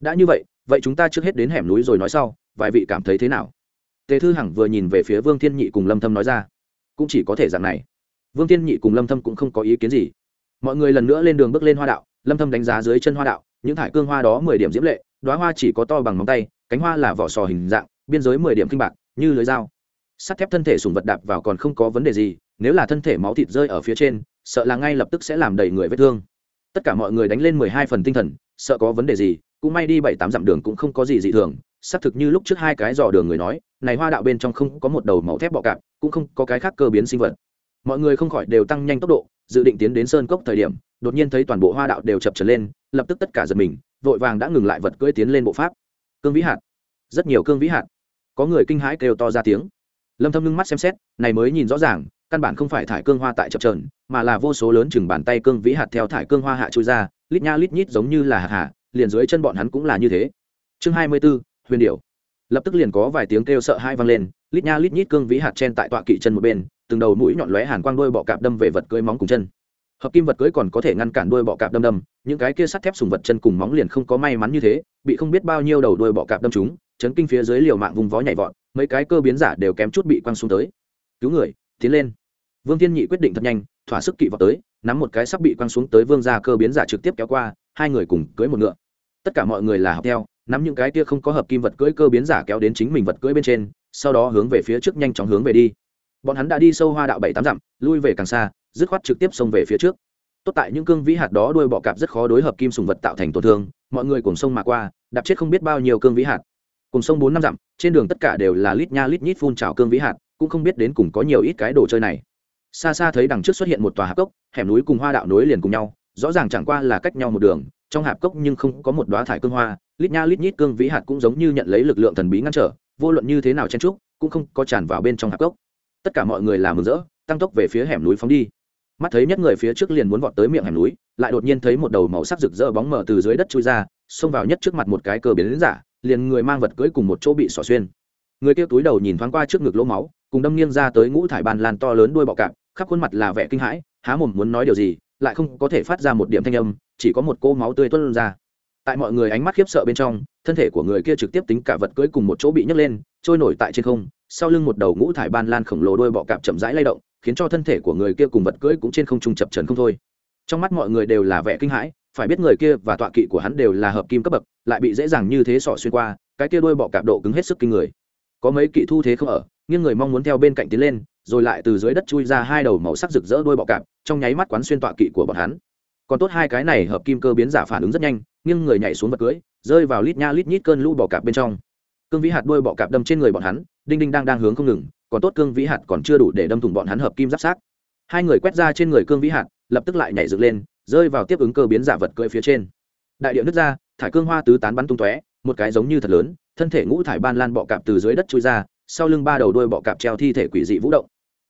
[SPEAKER 1] đã như vậy vậy chúng ta trước hết đến hẻm núi rồi nói sau, vài vị cảm thấy thế nào? Tề thư hằng vừa nhìn về phía vương thiên nhị cùng lâm thâm nói ra, cũng chỉ có thể dạng này. Vương thiên nhị cùng lâm thâm cũng không có ý kiến gì. Mọi người lần nữa lên đường bước lên hoa đạo, lâm thâm đánh giá dưới chân hoa đạo những thải cương hoa đó 10 điểm diễm lệ, đóa hoa chỉ có to bằng móng tay, cánh hoa là vỏ sò hình dạng, biên giới 10 điểm kinh bạc, như lưới dao. Sắt thép thân thể sùng vật đạp vào còn không có vấn đề gì, nếu là thân thể máu thịt rơi ở phía trên, sợ là ngay lập tức sẽ làm đầy người vết thương. Tất cả mọi người đánh lên 12 phần tinh thần, sợ có vấn đề gì, cũng may đi bảy tám dặm đường cũng không có gì dị thường. Xác thực như lúc trước hai cái dò đường người nói, này hoa đạo bên trong không có một đầu máu thép bọ cạp, cũng không có cái khác cơ biến sinh vật. Mọi người không khỏi đều tăng nhanh tốc độ dự định tiến đến sơn cốc thời điểm đột nhiên thấy toàn bộ hoa đạo đều chập trở lên lập tức tất cả giật mình vội vàng đã ngừng lại vật cưỡi tiến lên bộ pháp. Cương vĩ hạt. Rất nhiều cương vĩ hạt. Có người kinh hãi kêu to ra tiếng. Lâm thâm ngưng mắt xem xét này mới nhìn rõ ràng căn bản không phải thải cương hoa tại chập trờn mà là vô số lớn chừng bàn tay cương vĩ hạt theo thải cương hoa hạ chui ra lít nha lít nhít giống như là hạt hạ liền dưới chân bọn hắn cũng là như thế. Chương 24, huyền điểu lập tức liền có vài tiếng kêu sợ hai vang lên, lít nha lít nhít cương vĩ hạt chen tại tọa kỵ chân một bên, từng đầu mũi nhọn lóe hàn quang đuôi bọ cạp đâm về vật cưỡi móng cùng chân. Hợp kim vật cưỡi còn có thể ngăn cản đuôi bọ cạp đâm đâm, những cái kia sắt thép sùng vật chân cùng móng liền không có may mắn như thế, bị không biết bao nhiêu đầu đuôi bọ cạp đâm chúng chấn kinh phía dưới liều mạng vùng vó nhảy vọt, mấy cái cơ biến giả đều kém chút bị quăng xuống tới. Cứu người, tiến lên. Vương thiên nhị quyết định thật nhanh, thỏa sức kỵ vào tới, nắm một cái sắp bị quăng xuống tới vương gia cơ biến giả trực tiếp kéo qua, hai người cùng cưỡi một ngựa. Tất cả mọi người là học theo nắm những cái kia không có hợp kim vật cưỡi cơ biến giả kéo đến chính mình vật cưỡi bên trên, sau đó hướng về phía trước nhanh chóng hướng về đi. Bọn hắn đã đi sâu hoa đạo bảy tám dặm, lui về càng xa, dứt khoát trực tiếp xông về phía trước. Tốt tại những cương vĩ hạt đó đuôi bọ cạp rất khó đối hợp kim sùng vật tạo thành tổn thương, mọi người cùng sông mà qua, đạp chết không biết bao nhiêu cương vĩ hạt. Cùng sông bốn năm dặm, trên đường tất cả đều là lít nha lít nhít phun trào cương vĩ hạt, cũng không biết đến cùng có nhiều ít cái đồ chơi này. Xa xa thấy đằng trước xuất hiện một tòa hạp cốc, hẻm núi cùng hoa đạo nối liền cùng nhau, rõ ràng chẳng qua là cách nhau một đường trong hạp cốc nhưng không có một đoá thải cương hoa, lít nha lít nhít cương vĩ hạt cũng giống như nhận lấy lực lượng thần bí ngăn trở, vô luận như thế nào chen trúc cũng không có tràn vào bên trong hạp cốc. Tất cả mọi người làm mừng rỡ, tăng tốc về phía hẻm núi phóng đi. Mắt thấy nhất người phía trước liền muốn vọt tới miệng hẻm núi, lại đột nhiên thấy một đầu màu sắc rực rỡ bóng mờ từ dưới đất chui ra, xông vào nhất trước mặt một cái cơ biến đến giả, liền người mang vật cưỡi cùng một chỗ bị xỏ xuyên. Người kia túi đầu nhìn thoáng qua trước ngực lỗ máu, cùng đâm nghiêng ra tới ngũ thải bàn lan to lớn đuôi bọ cạp, khắp khuôn mặt là vẻ kinh hãi, há mồm muốn nói điều gì lại không có thể phát ra một điểm thanh âm, chỉ có một cô máu tươi tuôn ra. Tại mọi người ánh mắt khiếp sợ bên trong, thân thể của người kia trực tiếp tính cả vật cưỡi cùng một chỗ bị nhấc lên, trôi nổi tại trên không, sau lưng một đầu ngũ thải ban lan khổng lồ đôi bọ cạp chậm rãi lay động, khiến cho thân thể của người kia cùng vật cưỡi cũng trên không trung chập trần không thôi. Trong mắt mọi người đều là vẻ kinh hãi, phải biết người kia và tọa kỵ của hắn đều là hợp kim cấp bậc, lại bị dễ dàng như thế sọ xuyên qua, cái kia đôi bọ cạp độ cứng hết sức kinh người. Có mấy kỵ thu thế không ở, nhưng người mong muốn theo bên cạnh tiến lên rồi lại từ dưới đất chui ra hai đầu màu sắc rực rỡ đôi bọ cạp, trong nháy mắt quán xuyên tọa kỵ của bọn hắn. Còn tốt hai cái này hợp kim cơ biến giả phản ứng rất nhanh nhưng người nhảy xuống vật cưới, rơi vào lít nha lít nhít cơn lũ bọ cạp bên trong. Cương vĩ hạt đôi bọ cạp đâm trên người bọn hắn, đinh đinh đang đang hướng không ngừng, còn tốt cương vĩ hạt còn chưa đủ để đâm thủng bọn hắn hợp kim giáp sát. Hai người quét ra trên người cương vĩ hạt, lập tức lại nhảy dựng lên, rơi vào tiếp ứng cơ biến giả vật cưỡi phía trên. Đại điệu nứt ra, thải cương hoa tứ tán bắn tung tóe, một cái giống như thật lớn, thân thể ngũ thải ban lan bọ cạp từ dưới đất chui ra, sau lưng ba đầu đuôi bọ cạp treo thi thể quỷ dị vũ động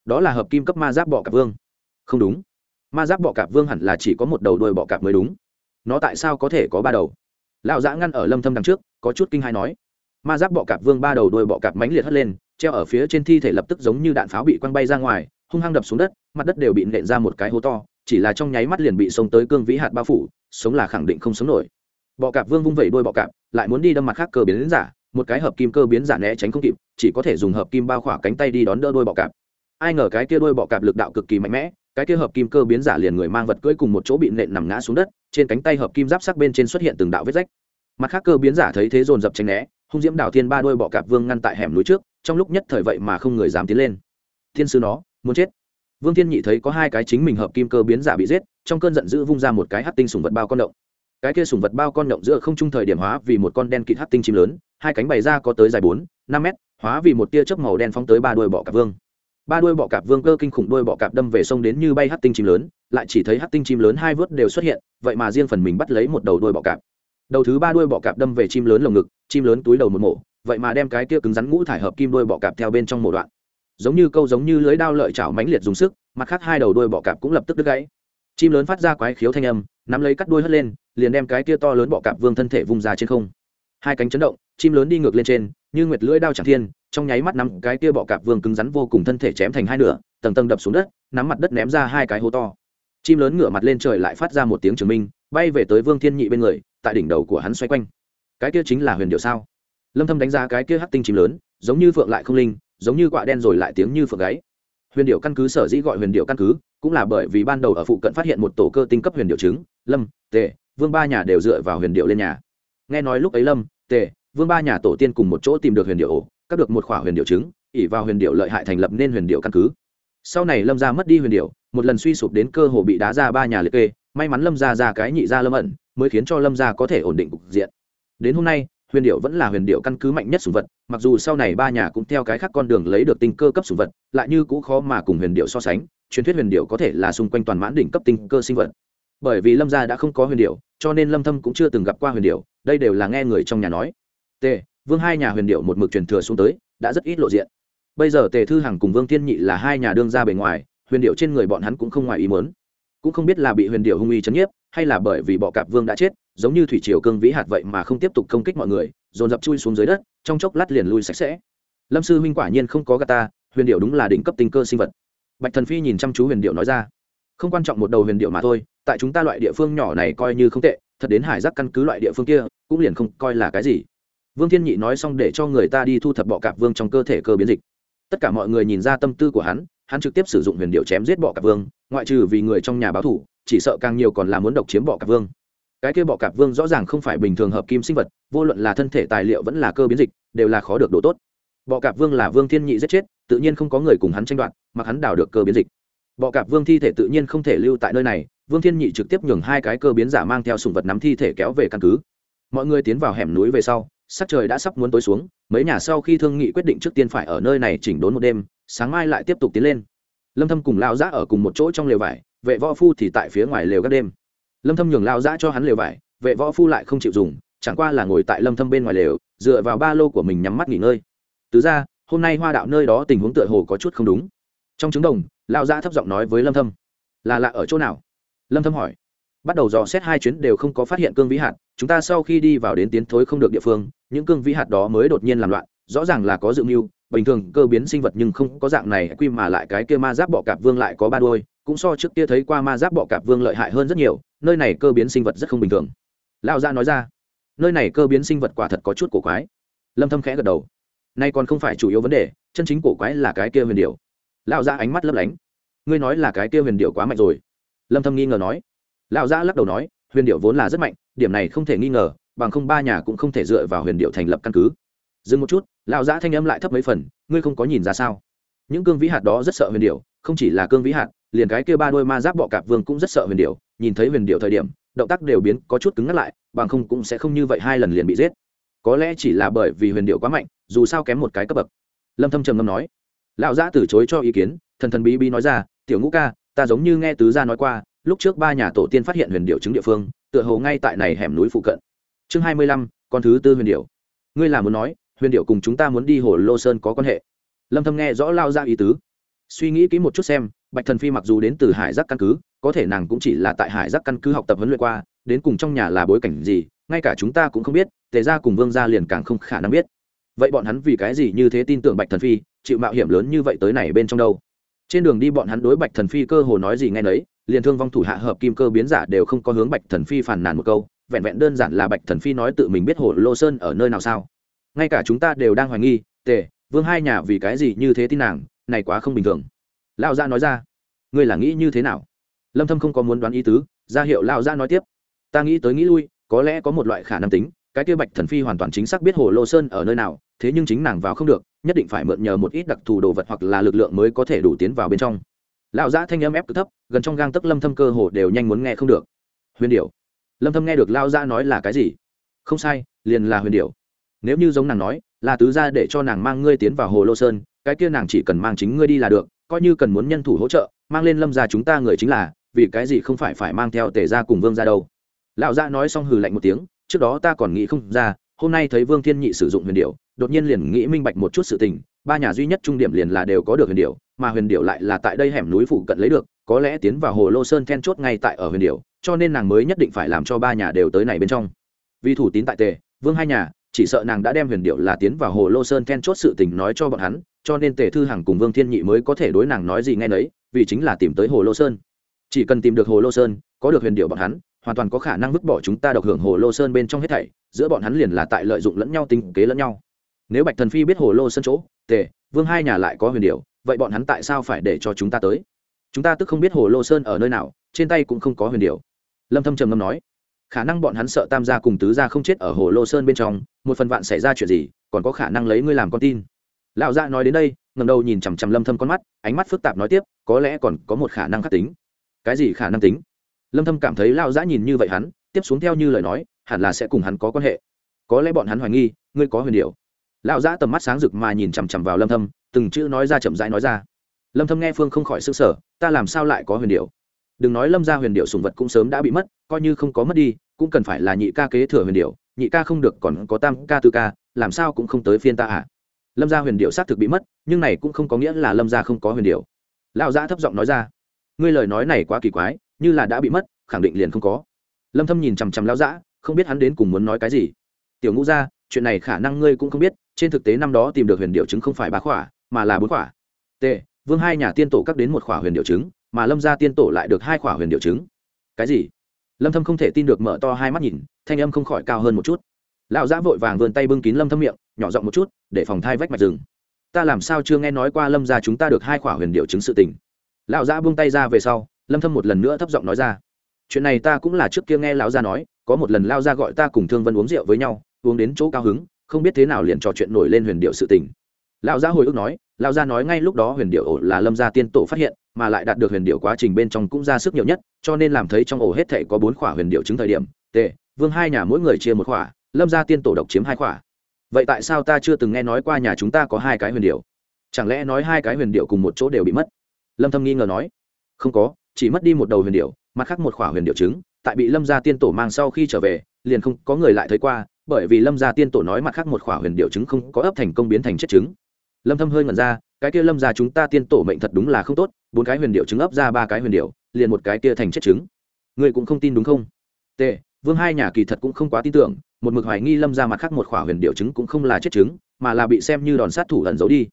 [SPEAKER 1] đó là hợp kim cấp ma giáp bọ cạp vương. Không đúng. Ma giáp bọ cạp vương hẳn là chỉ có một đầu đuôi bọ cạp mới đúng. Nó tại sao có thể có ba đầu? Lão dã ngăn ở lâm thâm đằng trước, có chút kinh hai nói. Ma giáp bọ cạp vương ba đầu đuôi bọ cạp mãnh liệt hất lên, treo ở phía trên thi thể lập tức giống như đạn pháo bị quăng bay ra ngoài, hung hăng đập xuống đất, mặt đất đều bị nện ra một cái hố to, chỉ là trong nháy mắt liền bị xông tới cương vĩ hạt bao phủ, sống là khẳng định không sống nổi. Bọ cạp vương vung vẩy đuôi bọ cạp, lại muốn đi đâm mặt khác cơ biến giả, một cái hợp kim cơ biến giả né tránh không kịp, chỉ có thể dùng hợp kim bao khỏa cánh tay đi đón đỡ đuôi bọ cạp ai ngờ cái kia đuôi bọ cạp lực đạo cực kỳ mạnh mẽ, cái kia hợp kim cơ biến giả liền người mang vật cưỡi cùng một chỗ bị nện nằm ngã xuống đất, trên cánh tay hợp kim giáp sắc bên trên xuất hiện từng đạo vết rách. Mặt khác cơ biến giả thấy thế dồn dập tránh né, hung diễm đào thiên ba đôi bọ cạp vương ngăn tại hẻm núi trước, trong lúc nhất thời vậy mà không người dám tiến lên. Thiên sư nó, muốn chết. Vương thiên nhị thấy có hai cái chính mình hợp kim cơ biến giả bị giết, trong cơn giận dữ vung ra một cái hát tinh sùng vật bao con động. Cái kia sùng vật bao con động giữa không trung thời điểm hóa vì một con đen kịt hát tinh chim lớn, hai cánh bày ra có tới dài bốn, năm mét, hóa vì một tia chớp màu đen phóng tới ba đuôi bọ cạp vương ba đuôi bọ cạp vương cơ kinh khủng đuôi bọ cạp đâm về sông đến như bay hắc tinh chim lớn, lại chỉ thấy hắc tinh chim lớn hai vớt đều xuất hiện, vậy mà riêng phần mình bắt lấy một đầu đuôi bọ cạp. Đầu thứ ba đuôi bọ cạp đâm về chim lớn lồng ngực, chim lớn túi đầu một mổ, vậy mà đem cái kia cứng rắn ngũ thải hợp kim đuôi bọ cạp theo bên trong mổ đoạn. Giống như câu giống như lưới đao lợi chảo mãnh liệt dùng sức, mặt khác hai đầu đuôi bọ cạp cũng lập tức đứt gãy. Chim lớn phát ra quái khiếu thanh âm, nắm lấy cắt đuôi hất lên, liền đem cái kia to lớn bọ cạp vương thân thể vung ra trên không. Hai cánh chấn động, chim lớn đi ngược lên trên như nguyệt lưỡi đao chẳng thiên, trong nháy mắt nắm cái kia bọ cạp vương cứng rắn vô cùng thân thể chém thành hai nửa, tầng tầng đập xuống đất, nắm mặt đất ném ra hai cái hố to. Chim lớn ngửa mặt lên trời lại phát ra một tiếng chứng minh, bay về tới vương thiên nhị bên người, tại đỉnh đầu của hắn xoay quanh. Cái kia chính là huyền điệu sao? Lâm thâm đánh giá cái kia hắc tinh chim lớn, giống như phượng lại không linh, giống như quạ đen rồi lại tiếng như phượng gáy. Huyền điệu căn cứ sở dĩ gọi huyền điệu căn cứ, cũng là bởi vì ban đầu ở phụ cận phát hiện một tổ cơ tinh cấp huyền điệu trứng, lâm, tề, vương ba nhà đều dựa vào huyền điệu lên nhà. Nghe nói lúc ấy lâm, tề vương ba nhà tổ tiên cùng một chỗ tìm được huyền điệu ổ, cắt được một khỏa huyền điệu trứng ỉ vào huyền điệu lợi hại thành lập nên huyền điệu căn cứ. Sau này lâm gia mất đi huyền điệu, một lần suy sụp đến cơ hồ bị đá ra ba nhà liệt kê, may mắn lâm gia ra cái nhị gia lâm ẩn, mới khiến cho lâm gia có thể ổn định cục diện. Đến hôm nay, huyền điệu vẫn là huyền điệu căn cứ mạnh nhất sùng vật, mặc dù sau này ba nhà cũng theo cái khác con đường lấy được tinh cơ cấp sùng vật, lại như cũ khó mà cùng huyền điệu so sánh, truyền thuyết huyền điệu có thể là xung quanh toàn mãn đỉnh cấp tinh cơ sinh vật. Bởi vì lâm gia đã không có huyền điệu, cho nên lâm thâm cũng chưa từng gặp qua huyền điệu, đây đều là nghe người trong nhà nói t, vương hai nhà huyền điệu một mực truyền thừa xuống tới, đã rất ít lộ diện. Bây giờ tề thư hằng cùng vương thiên nhị là hai nhà đương ra bề ngoài, huyền điệu trên người bọn hắn cũng không ngoài ý muốn. Cũng không biết là bị huyền điệu hung uy chấn nhiếp, hay là bởi vì bọ cạp vương đã chết, giống như thủy triều cương vĩ hạt vậy mà không tiếp tục công kích mọi người, dồn dập chui xuống dưới đất, trong chốc lát liền lui sạch sẽ. Lâm sư huynh quả nhiên không có gà ta, huyền điệu đúng là đỉnh cấp tinh cơ sinh vật. Bạch thần phi nhìn chăm chú huyền điệu nói ra. Không quan trọng một đầu huyền điệu mà thôi, tại chúng ta loại địa phương nhỏ này coi như không tệ, thật đến hải giác căn cứ loại địa phương kia, cũng liền không coi là cái gì vương thiên nhị nói xong để cho người ta đi thu thập bọ cạp vương trong cơ thể cơ biến dịch. Tất cả mọi người nhìn ra tâm tư của hắn hắn trực tiếp sử dụng huyền điệu chém giết bọ cạp vương, ngoại trừ vì người trong nhà báo thủ, chỉ sợ càng nhiều còn là muốn độc chiếm bọ cạp vương. Cái kia bọ cạp vương rõ ràng không phải bình thường hợp kim sinh vật, vô luận là thân thể tài liệu vẫn là cơ biến dịch, đều là khó được độ tốt. Bọ cạp vương là vương thiên nhị giết chết, tự nhiên không có người cùng hắn tranh đoạt mà hắn đào được cơ biến dịch. Bọ cạp vương thi thể tự nhiên không thể lưu tại nơi này, vương thiên nhị trực tiếp nhường hai cái cơ biến giả mang theo sùng vật nắm thi thể kéo về căn cứ. Mọi người tiến vào hẻm núi về sau sắc trời đã sắp muốn tối xuống, mấy nhà sau khi thương nghị quyết định trước tiên phải ở nơi này chỉnh đốn một đêm, sáng mai lại tiếp tục tiến lên. Lâm thâm cùng lao giã ở cùng một chỗ trong lều vải, vệ võ phu thì tại phía ngoài lều các đêm. Lâm thâm nhường lao giã cho hắn lều vải, vệ võ phu lại không chịu dùng, chẳng qua là ngồi tại lâm thâm bên ngoài lều, dựa vào ba lô của mình nhắm mắt nghỉ ngơi. Từ ra, hôm nay hoa đạo nơi đó tình huống tựa hồ có chút không đúng. Trong trứng đồng lao giã thấp giọng nói với lâm thâm, là lạ ở chỗ nào? Lâm thâm hỏi. Bắt đầu dò xét hai chuyến đều không có phát hiện cương vĩ hạt, chúng ta sau khi đi vào đến tiến thối không được địa phương những cương vĩ hạt đó mới đột nhiên làm loạn, rõ ràng là có dự mưu, bình thường cơ biến sinh vật nhưng không có dạng này quy mà lại cái kia ma giáp bọ cạp vương lại có ba đôi, cũng so trước kia thấy qua ma giáp bọ cạp vương lợi hại hơn rất nhiều, nơi này cơ biến sinh vật rất không bình thường. Lão gia nói ra, nơi này cơ biến sinh vật quả thật có chút cổ quái. Lâm thâm khẽ gật đầu. Nay còn không phải chủ yếu vấn đề, chân chính cổ quái là cái kia huyền điệu lão gia ánh mắt lấp lánh. Ngươi nói là cái kia huyền điệu quá mạnh rồi. Lâm thâm nghi ngờ nói. Lão gia lắc đầu nói, huyền điệu vốn là rất mạnh, điểm này không thể nghi ngờ bằng không ba nhà cũng không thể dựa vào huyền điệu thành lập căn cứ. Dừng một chút, lão giã thanh âm lại thấp mấy phần, ngươi không có nhìn ra sao? Những cương vĩ hạt đó rất sợ huyền điệu, không chỉ là cương vĩ hạt, liền cái kia ba đôi ma giáp bọ cạp vương cũng rất sợ huyền điệu. Nhìn thấy huyền điệu thời điểm, động tác đều biến, có chút cứng ngắt lại, bằng không cũng sẽ không như vậy hai lần liền bị giết. Có lẽ chỉ là bởi vì huyền điệu quá mạnh, dù sao kém một cái cấp bậc. Lâm thâm trầm ngâm nói. Lão gia từ chối cho ý kiến, thần thần bí bí nói ra, tiểu ngũ ca, ta giống như nghe tứ gia nói qua, lúc trước ba nhà tổ tiên phát hiện huyền điệu chứng địa phương, tựa hồ ngay tại này hẻm núi phụ cận chương hai mươi lăm, con thứ tư huyền điệu ngươi là muốn nói, huyền điệu cùng chúng ta muốn đi hồ lô sơn có quan hệ? Lâm thâm nghe rõ lao ra ý tứ. Suy nghĩ kỹ một chút xem, bạch thần phi mặc dù đến từ hải giác căn cứ, có thể nàng cũng chỉ là tại hải giác căn cứ học tập huấn luyện qua, đến cùng trong nhà là bối cảnh gì, ngay cả chúng ta cũng không biết, tề ra cùng vương gia liền càng không khả năng biết. Vậy bọn hắn vì cái gì như thế tin tưởng bạch thần phi, chịu mạo hiểm lớn như vậy tới này bên trong đâu? Trên đường đi bọn hắn đối bạch thần phi cơ hồ nói gì ngay nấy, liền thương vong thủ hạ hợp kim cơ biến giả đều không có hướng bạch thần phi phản nàn một câu vẹn vẹn đơn giản là bạch thần phi nói tự mình biết hồ lô sơn ở nơi nào sao? Ngay cả chúng ta đều đang hoài nghi, tề, vương hai nhà vì cái gì như thế tin nàng, này quá không bình thường. Lão gia nói ra, ngươi là nghĩ như thế nào? Lâm thâm không có muốn đoán ý tứ, ra hiệu lão gia nói tiếp, ta nghĩ tới nghĩ lui, có lẽ có một loại khả năng tính, cái kia bạch thần phi hoàn toàn chính xác biết hồ lô sơn ở nơi nào, thế nhưng chính nàng vào không được, nhất định phải mượn nhờ một ít đặc thù đồ vật hoặc là lực lượng mới có thể đủ tiến vào bên trong. Lão giã thanh âm ép cực thấp, gần trong gang tấc lâm thâm cơ hồ đều nhanh muốn nghe không được. Huyền điệu lâm thâm nghe được lão Gia nói là cái gì? Không sai, liền là huyền điểu. Nếu như giống nàng nói, là tứ gia để cho nàng mang ngươi tiến vào hồ lô sơn, cái kia nàng chỉ cần mang chính ngươi đi là được, coi như cần muốn nhân thủ hỗ trợ, mang lên lâm gia chúng ta người chính là, vì cái gì không phải phải mang theo tề gia cùng vương gia đâu? Lão gia nói xong hừ lạnh một tiếng, trước đó ta còn nghĩ không ra, hôm nay thấy vương thiên nhị sử dụng huyền điệu đột nhiên liền nghĩ minh bạch một chút sự tình, ba nhà duy nhất trung điểm liền là đều có được huyền điệu mà huyền điệu lại là tại đây hẻm núi phụ cận lấy được, có lẽ tiến vào hồ lô sơn then chốt ngay tại ở huyền điệu cho nên nàng mới nhất định phải làm cho ba nhà đều tới này bên trong. Vì thủ tín tại tề, vương hai nhà, chỉ sợ nàng đã đem huyền điệu là tiến vào hồ lô sơn then chốt sự tình nói cho bọn hắn, cho nên tề thư hằng cùng vương thiên nhị mới có thể đối nàng nói gì nghe nấy, vì chính là tìm tới hồ lô sơn. Chỉ cần tìm được hồ lô sơn, có được huyền điệu bọn hắn, hoàn toàn có khả năng vứt bỏ chúng ta độc hưởng hồ lô sơn bên trong hết thảy, giữa bọn hắn liền là tại lợi dụng lẫn nhau tính kế lẫn nhau. Nếu bạch thần phi biết hồ lô sơn chỗ, tề, vương hai nhà lại có huyền điệu, vậy bọn hắn tại sao phải để cho chúng ta tới? Chúng ta tức không biết hồ lô sơn ở nơi nào, trên tay cũng không có huyền điệu lâm thâm trầm ngâm nói, khả năng bọn hắn sợ tam gia cùng tứ gia không chết ở hồ lô sơn bên trong, một phần vạn xảy ra chuyện gì, còn có khả năng lấy ngươi làm con tin. Lão gia nói đến đây, ngẩng đầu nhìn chằm chằm lâm thâm con mắt, ánh mắt phức tạp nói tiếp, có lẽ còn có một khả năng khác tính. Cái gì khả năng tính? Lâm thâm cảm thấy lão gia nhìn như vậy hắn, tiếp xuống theo như lời nói, hẳn là sẽ cùng hắn có quan hệ. Có lẽ bọn hắn hoài nghi, ngươi có huyền điệu lão gia tầm mắt sáng rực mà nhìn chằm chằm vào lâm thâm, từng chữ nói ra chậm rãi nói ra. Lâm thâm nghe phương không khỏi sững sờ, ta làm sao lại có huyền điệu đừng nói lâm gia huyền điệu sùng vật cũng sớm đã bị mất, coi như không có mất đi, cũng cần phải là nhị ca kế thừa huyền điệu nhị ca không được còn có tam ca tư ca, làm sao cũng không tới phiên ta à? Lâm gia huyền điệu xác thực bị mất, nhưng này cũng không có nghĩa là lâm gia không có huyền điệu lão gia thấp giọng nói ra, ngươi lời nói này quá kỳ quái, như là đã bị mất, khẳng định liền không có. Lâm thâm nhìn chằm chằm lão gia không biết hắn đến cùng muốn nói cái gì. Tiểu ngũ gia, chuyện này khả năng ngươi cũng không biết, trên thực tế năm đó tìm được huyền điệu chứng không phải ba khỏa, mà là bốn khỏa. T vương hai nhà tiên tổ các đến một khỏa huyền điệu chứng mà lâm gia tiên tổ lại được hai khỏa huyền điệu chứng. Cái gì? Lâm thâm không thể tin được mở to hai mắt nhìn, thanh âm không khỏi cao hơn một chút. Lão giã vội vàng vươn tay bưng kín lâm thâm miệng, nhỏ giọng một chút, để phòng thai vách mạch rừng. Ta làm sao chưa nghe nói qua lâm gia chúng ta được hai khỏa huyền điệu chứng sự tình? Lão giã buông tay ra về sau, lâm thâm một lần nữa thấp giọng nói ra. Chuyện này ta cũng là trước kia nghe lão gia nói, có một lần lão gia gọi ta cùng thương vân uống rượu với nhau, uống đến chỗ cao hứng, không biết thế nào liền trò chuyện nổi lên huyền điệu sự tình. Lão gia hồi ức nói, lão gia nói ngay lúc đó huyền điệu ổ là lâm gia tiên tổ phát hiện mà lại đạt được huyền điệu quá trình bên trong cũng ra sức nhiều nhất, cho nên làm thấy trong ổ hết thể có bốn khỏa huyền điệu chứng thời điểm t vương hai nhà mỗi người chia một khỏa, lâm gia tiên tổ độc chiếm hai khỏa. Vậy tại sao ta chưa từng nghe nói qua nhà chúng ta có hai cái huyền điệu? Chẳng lẽ nói hai cái huyền điệu cùng một chỗ đều bị mất? Lâm thâm nghi ngờ nói. Không có, chỉ mất đi một đầu huyền điệu, mặt khác một khỏa huyền điệu chứng, tại bị lâm gia tiên tổ mang sau khi trở về, liền không có người lại thấy qua, bởi vì lâm gia tiên tổ nói mặt khác một khỏa huyền điệu chứng không có ấp thành công biến thành chất chứng. Lâm thâm hơi ngẩn ra cái kia lâm gia chúng ta tiên tổ mệnh thật đúng là không tốt bốn cái huyền điệu trứng ấp ra ba cái huyền điệu liền một cái kia thành chết trứng. người cũng không tin đúng không? T vương hai nhà kỳ thật cũng không quá tin tưởng một mực hoài nghi lâm gia mặt khác một khỏa huyền điệu trứng cũng không là chết trứng, mà là bị xem như đòn sát thủ lần giấu đi.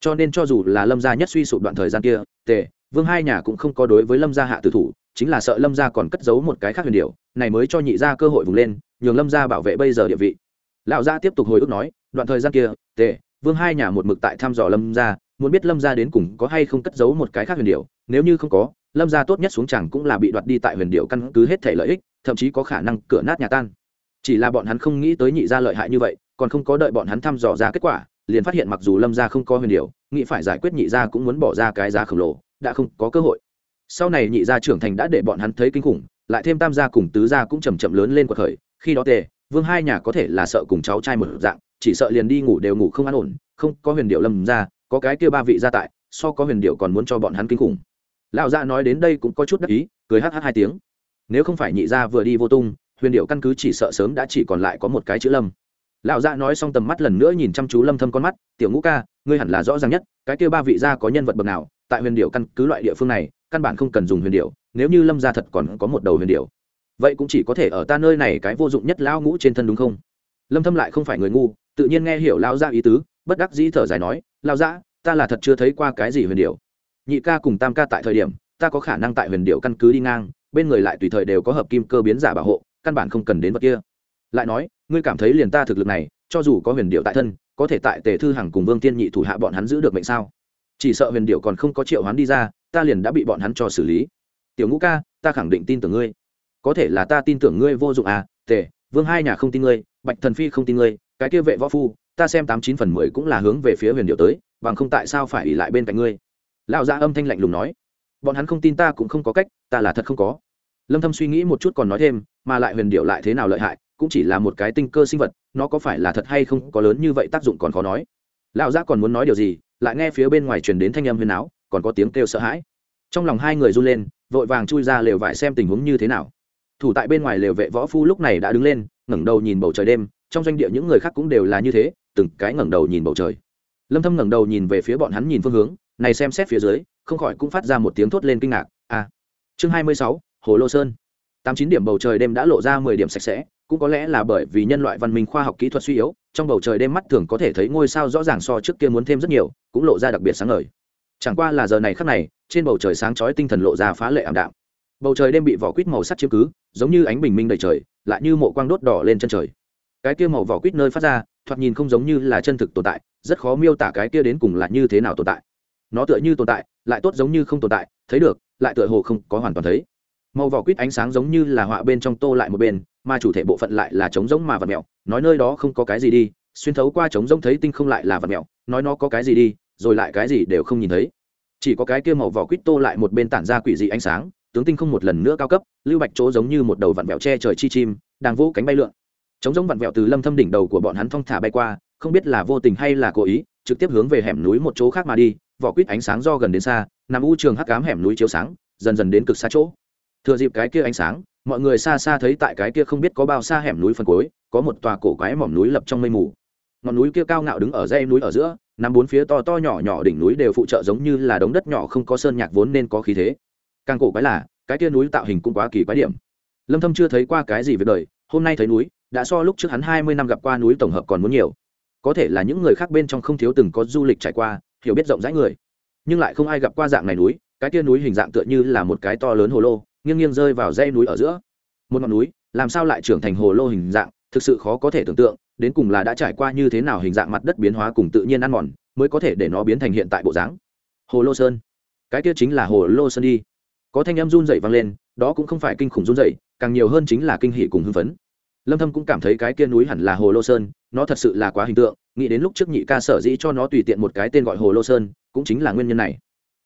[SPEAKER 1] Cho nên cho dù là lâm gia nhất suy sụp đoạn thời gian kia t vương hai nhà cũng không có đối với lâm gia hạ tử thủ chính là sợ lâm gia còn cất giấu một cái khác huyền điệu này mới cho nhị gia cơ hội vùng lên nhường lâm gia bảo vệ bây giờ địa vị. Lão gia tiếp tục hồi ức nói đoạn thời gian kia t vương hai nhà một mực tại thăm dò lâm gia muốn biết lâm gia đến cùng có hay không cất giấu một cái khác huyền điệu nếu như không có, lâm gia tốt nhất xuống chẳng cũng là bị đoạt đi tại huyền điệu căn cứ hết thể lợi ích, thậm chí có khả năng cửa nát nhà tan. Chỉ là bọn hắn không nghĩ tới nhị gia lợi hại như vậy, còn không có đợi bọn hắn thăm dò ra kết quả, liền phát hiện mặc dù lâm gia không có huyền điệu nghĩ phải giải quyết nhị gia cũng muốn bỏ ra cái giá khổng lồ, đã không có cơ hội. Sau này nhị gia trưởng thành đã để bọn hắn thấy kinh khủng, lại thêm tam gia cùng tứ gia cũng chầm chậm lớn lên cuộc khởi, khi đó tề, vương hai nhà có thể là sợ cùng cháu trai một dạng, chỉ sợ liền đi ngủ đều ngủ không an ổn, không có huyền điệu lâm ra có cái kia ba vị gia tại, so có huyền điệu còn muốn cho bọn hắn kinh khủng. Lão gia nói đến đây cũng có chút đắc ý, cười hh hai tiếng. Nếu không phải nhị gia vừa đi vô tung, huyền điệu căn cứ chỉ sợ sớm đã chỉ còn lại có một cái chữ lâm. Lão gia nói xong tầm mắt lần nữa nhìn chăm chú lâm thâm con mắt, tiểu ngũ ca, ngươi hẳn là rõ ràng nhất, cái kia ba vị gia có nhân vật bậc nào, tại huyền điệu căn cứ loại địa phương này, căn bản không cần dùng huyền điệu, nếu như lâm gia thật còn có một đầu huyền điệu, vậy cũng chỉ có thể ở ta nơi này cái vô dụng nhất lão ngũ trên thân đúng không? Lâm thâm lại không phải người ngu tự nhiên nghe hiểu lão gia ý tứ, bất đắc dĩ thở dài nói, lão gia, ta là thật chưa thấy qua cái gì huyền điệu nhị ca cùng tam ca tại thời điểm, ta có khả năng tại huyền điệu căn cứ đi ngang, bên người lại tùy thời đều có hợp kim cơ biến giả bảo hộ, căn bản không cần đến vật kia. Lại nói, ngươi cảm thấy liền ta thực lực này, cho dù có huyền điệu tại thân, có thể tại tề thư hằng cùng vương tiên nhị thủ hạ bọn hắn giữ được mệnh sao? Chỉ sợ huyền điệu còn không có triệu hoán đi ra, ta liền đã bị bọn hắn cho xử lý. Tiểu ngũ ca, ta khẳng định tin tưởng ngươi. Có thể là ta tin tưởng ngươi vô dụng à tề, vương hai nhà không tin ngươi, bạch thần phi không tin ngươi cái kia vệ võ phu, ta xem tám chín phần mười cũng là hướng về phía huyền điệu tới, bằng không tại sao phải ỉ lại bên cạnh ngươi? Lão gia âm thanh lạnh lùng nói. Bọn hắn không tin ta cũng không có cách, ta là thật không có. Lâm thâm suy nghĩ một chút còn nói thêm, mà lại huyền điệu lại thế nào lợi hại, cũng chỉ là một cái tinh cơ sinh vật, nó có phải là thật hay không có lớn như vậy tác dụng còn khó nói. Lão gia còn muốn nói điều gì, lại nghe phía bên ngoài truyền đến thanh âm huyền áo, còn có tiếng kêu sợ hãi. Trong lòng hai người run lên, vội vàng chui ra lều vải xem tình huống như thế nào. Thủ tại bên ngoài lều vệ võ phu lúc này đã đứng lên, ngẩng đầu nhìn bầu trời đêm trong doanh địa những người khác cũng đều là như thế từng cái ngẩng đầu nhìn bầu trời. Lâm thâm ngẩng đầu nhìn về phía bọn hắn nhìn phương hướng này xem xét phía dưới không khỏi cũng phát ra một tiếng thốt lên kinh ngạc. A à. chương 26, hồ lô sơn. Tám chín điểm bầu trời đêm đã lộ ra 10 điểm sạch sẽ cũng có lẽ là bởi vì nhân loại văn minh khoa học kỹ thuật suy yếu trong bầu trời đêm mắt thường có thể thấy ngôi sao rõ ràng so trước kia muốn thêm rất nhiều cũng lộ ra đặc biệt sáng ngời. Chẳng qua là giờ này khắc này trên bầu trời sáng chói tinh thần lộ ra phá lệ ảm đạm. Bầu trời đêm bị vỏ quýt màu sắc chiếm cứ giống như ánh bình minh đầy trời lại như mộ quang đốt đỏ lên chân trời cái kia màu vỏ quýt nơi phát ra, thoạt nhìn không giống như là chân thực tồn tại, rất khó miêu tả cái kia đến cùng là như thế nào tồn tại. Nó tựa như tồn tại, lại tốt giống như không tồn tại, thấy được, lại tựa hồ không có hoàn toàn thấy. Màu vỏ quýt ánh sáng giống như là họa bên trong tô lại một bên, mà chủ thể bộ phận lại là trống giống mà vật mẹo nói nơi đó không có cái gì đi, xuyên thấu qua trống giống thấy tinh không lại là vật mẹo nói nó có cái gì đi, rồi lại cái gì đều không nhìn thấy. Chỉ có cái kia màu vỏ quýt tô lại một bên tản ra quỷ dị ánh sáng, tướng tinh không một lần nữa cao cấp, lưu bạch chỗ giống như một đầu vặn vẹo che trời chi chim, đang vỗ cánh bay lượn trống giống vặn vẹo từ lâm thâm đỉnh đầu của bọn hắn thong thả bay qua, không biết là vô tình hay là cố ý, trực tiếp hướng về hẻm núi một chỗ khác mà đi, vỏ quýt ánh sáng do gần đến xa, nằm u trường hắc ám hẻm núi chiếu sáng, dần dần đến cực xa chỗ. Thừa dịp cái kia ánh sáng, mọi người xa xa thấy tại cái kia không biết có bao xa hẻm núi phần cuối, có một tòa cổ quái mỏm núi lập trong mây mù. Ngọn núi kia cao ngạo đứng ở dãy núi ở giữa, nằm bốn phía to to nhỏ nhỏ đỉnh núi đều phụ trợ giống như là đống đất nhỏ không có sơn nhạc vốn nên có khí thế. Càng cổ quái là, cái kia núi tạo hình cũng quá kỳ quái điểm. Lâm thâm chưa thấy qua cái gì về đời, hôm nay thấy núi đã so lúc trước hắn 20 năm gặp qua núi tổng hợp còn muốn nhiều. Có thể là những người khác bên trong không thiếu từng có du lịch trải qua, hiểu biết rộng rãi người. Nhưng lại không ai gặp qua dạng này núi, cái kia núi hình dạng tựa như là một cái to lớn hồ lô, nghiêng nghiêng rơi vào dãy núi ở giữa. Một ngọn núi, làm sao lại trưởng thành hồ lô hình dạng, thực sự khó có thể tưởng tượng, đến cùng là đã trải qua như thế nào hình dạng mặt đất biến hóa cùng tự nhiên ăn mòn, mới có thể để nó biến thành hiện tại bộ dáng. Hồ lô sơn. Cái kia chính là hồ lô sơn đi. Có thanh âm run dậy vang lên, đó cũng không phải kinh khủng run dậy càng nhiều hơn chính là kinh hỷ cùng hưng phấn lâm thâm cũng cảm thấy cái kia núi hẳn là hồ lô sơn, nó thật sự là quá hình tượng, nghĩ đến lúc trước nhị ca sở dĩ cho nó tùy tiện một cái tên gọi hồ lô sơn, cũng chính là nguyên nhân này.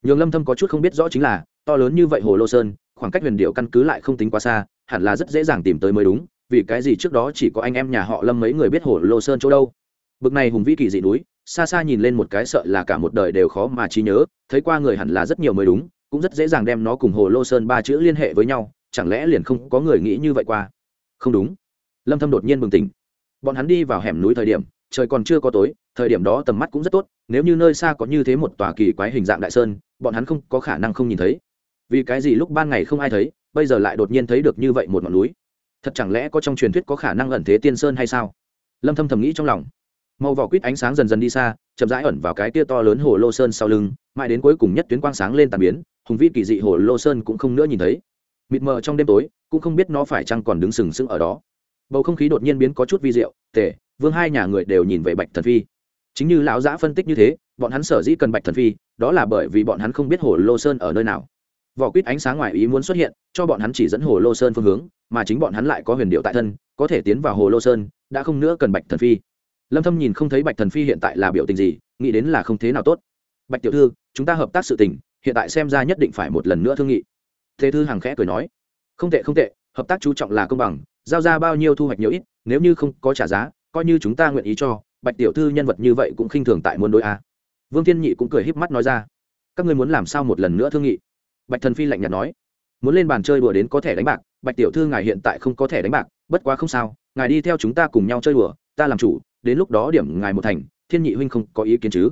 [SPEAKER 1] Nhường lâm thâm có chút không biết rõ chính là, to lớn như vậy hồ lô sơn, khoảng cách huyền điệu căn cứ lại không tính quá xa, hẳn là rất dễ dàng tìm tới mới đúng, vì cái gì trước đó chỉ có anh em nhà họ lâm mấy người biết hồ lô sơn chỗ đâu. Bực này hùng vĩ kỳ dị núi, xa xa nhìn lên một cái sợ là cả một đời đều khó mà trí nhớ, thấy qua người hẳn là rất nhiều mới đúng, cũng rất dễ dàng đem nó cùng hồ lô sơn ba chữ liên hệ với nhau, chẳng lẽ liền không có người nghĩ như vậy qua? Không đúng lâm thâm đột nhiên bừng tỉnh. Bọn hắn đi vào hẻm núi thời điểm, trời còn chưa có tối, thời điểm đó tầm mắt cũng rất tốt, nếu như nơi xa có như thế một tòa kỳ quái hình dạng đại sơn, bọn hắn không có khả năng không nhìn thấy. Vì cái gì lúc ban ngày không ai thấy, bây giờ lại đột nhiên thấy được như vậy một ngọn núi? Thật chẳng lẽ có trong truyền thuyết có khả năng ẩn thế tiên sơn hay sao? Lâm thâm thầm nghĩ trong lòng. Màu vỏ quýt ánh sáng dần dần đi xa, chậm rãi ẩn vào cái tia to lớn hồ lô sơn sau lưng, mãi đến cuối cùng nhất tuyến quang sáng lên tàn biến, hùng vĩ kỳ dị hồ lô sơn cũng không nữa nhìn thấy. Mịt mờ trong đêm tối, cũng không biết nó phải chăng còn đứng sừng sững ở đó bầu không khí đột nhiên biến có chút vi diệu tể vương hai nhà người đều nhìn về bạch thần phi. Chính như lão giã phân tích như thế, bọn hắn sở dĩ cần bạch thần phi, đó là bởi vì bọn hắn không biết hồ lô sơn ở nơi nào. Vỏ quýt ánh sáng ngoài ý muốn xuất hiện, cho bọn hắn chỉ dẫn hồ lô sơn phương hướng, mà chính bọn hắn lại có huyền điệu tại thân, có thể tiến vào hồ lô sơn, đã không nữa cần bạch thần phi. Lâm thâm nhìn không thấy bạch thần phi hiện tại là biểu tình gì, nghĩ đến là không thế nào tốt. Bạch tiểu thư, chúng ta hợp tác sự tình, hiện tại xem ra nhất định phải một lần nữa thương nghị. Thế thư hàng khẽ cười nói. Không tệ không tệ, hợp tác chú trọng là công bằng giao ra bao nhiêu thu hoạch nhiều ít, nếu như không có trả giá, coi như chúng ta nguyện ý cho, bạch tiểu thư nhân vật như vậy cũng khinh thường tại muôn đối a. Vương thiên nhị cũng cười híp mắt nói ra, các ngươi muốn làm sao một lần nữa thương nghị? Bạch thần phi lạnh nhạt nói, muốn lên bàn chơi đùa đến có thể đánh bạc, bạch tiểu thư ngài hiện tại không có thể đánh bạc, bất quá không sao, ngài đi theo chúng ta cùng nhau chơi đùa, ta làm chủ, đến lúc đó điểm ngài một thành, thiên nhị huynh không có ý kiến chứ?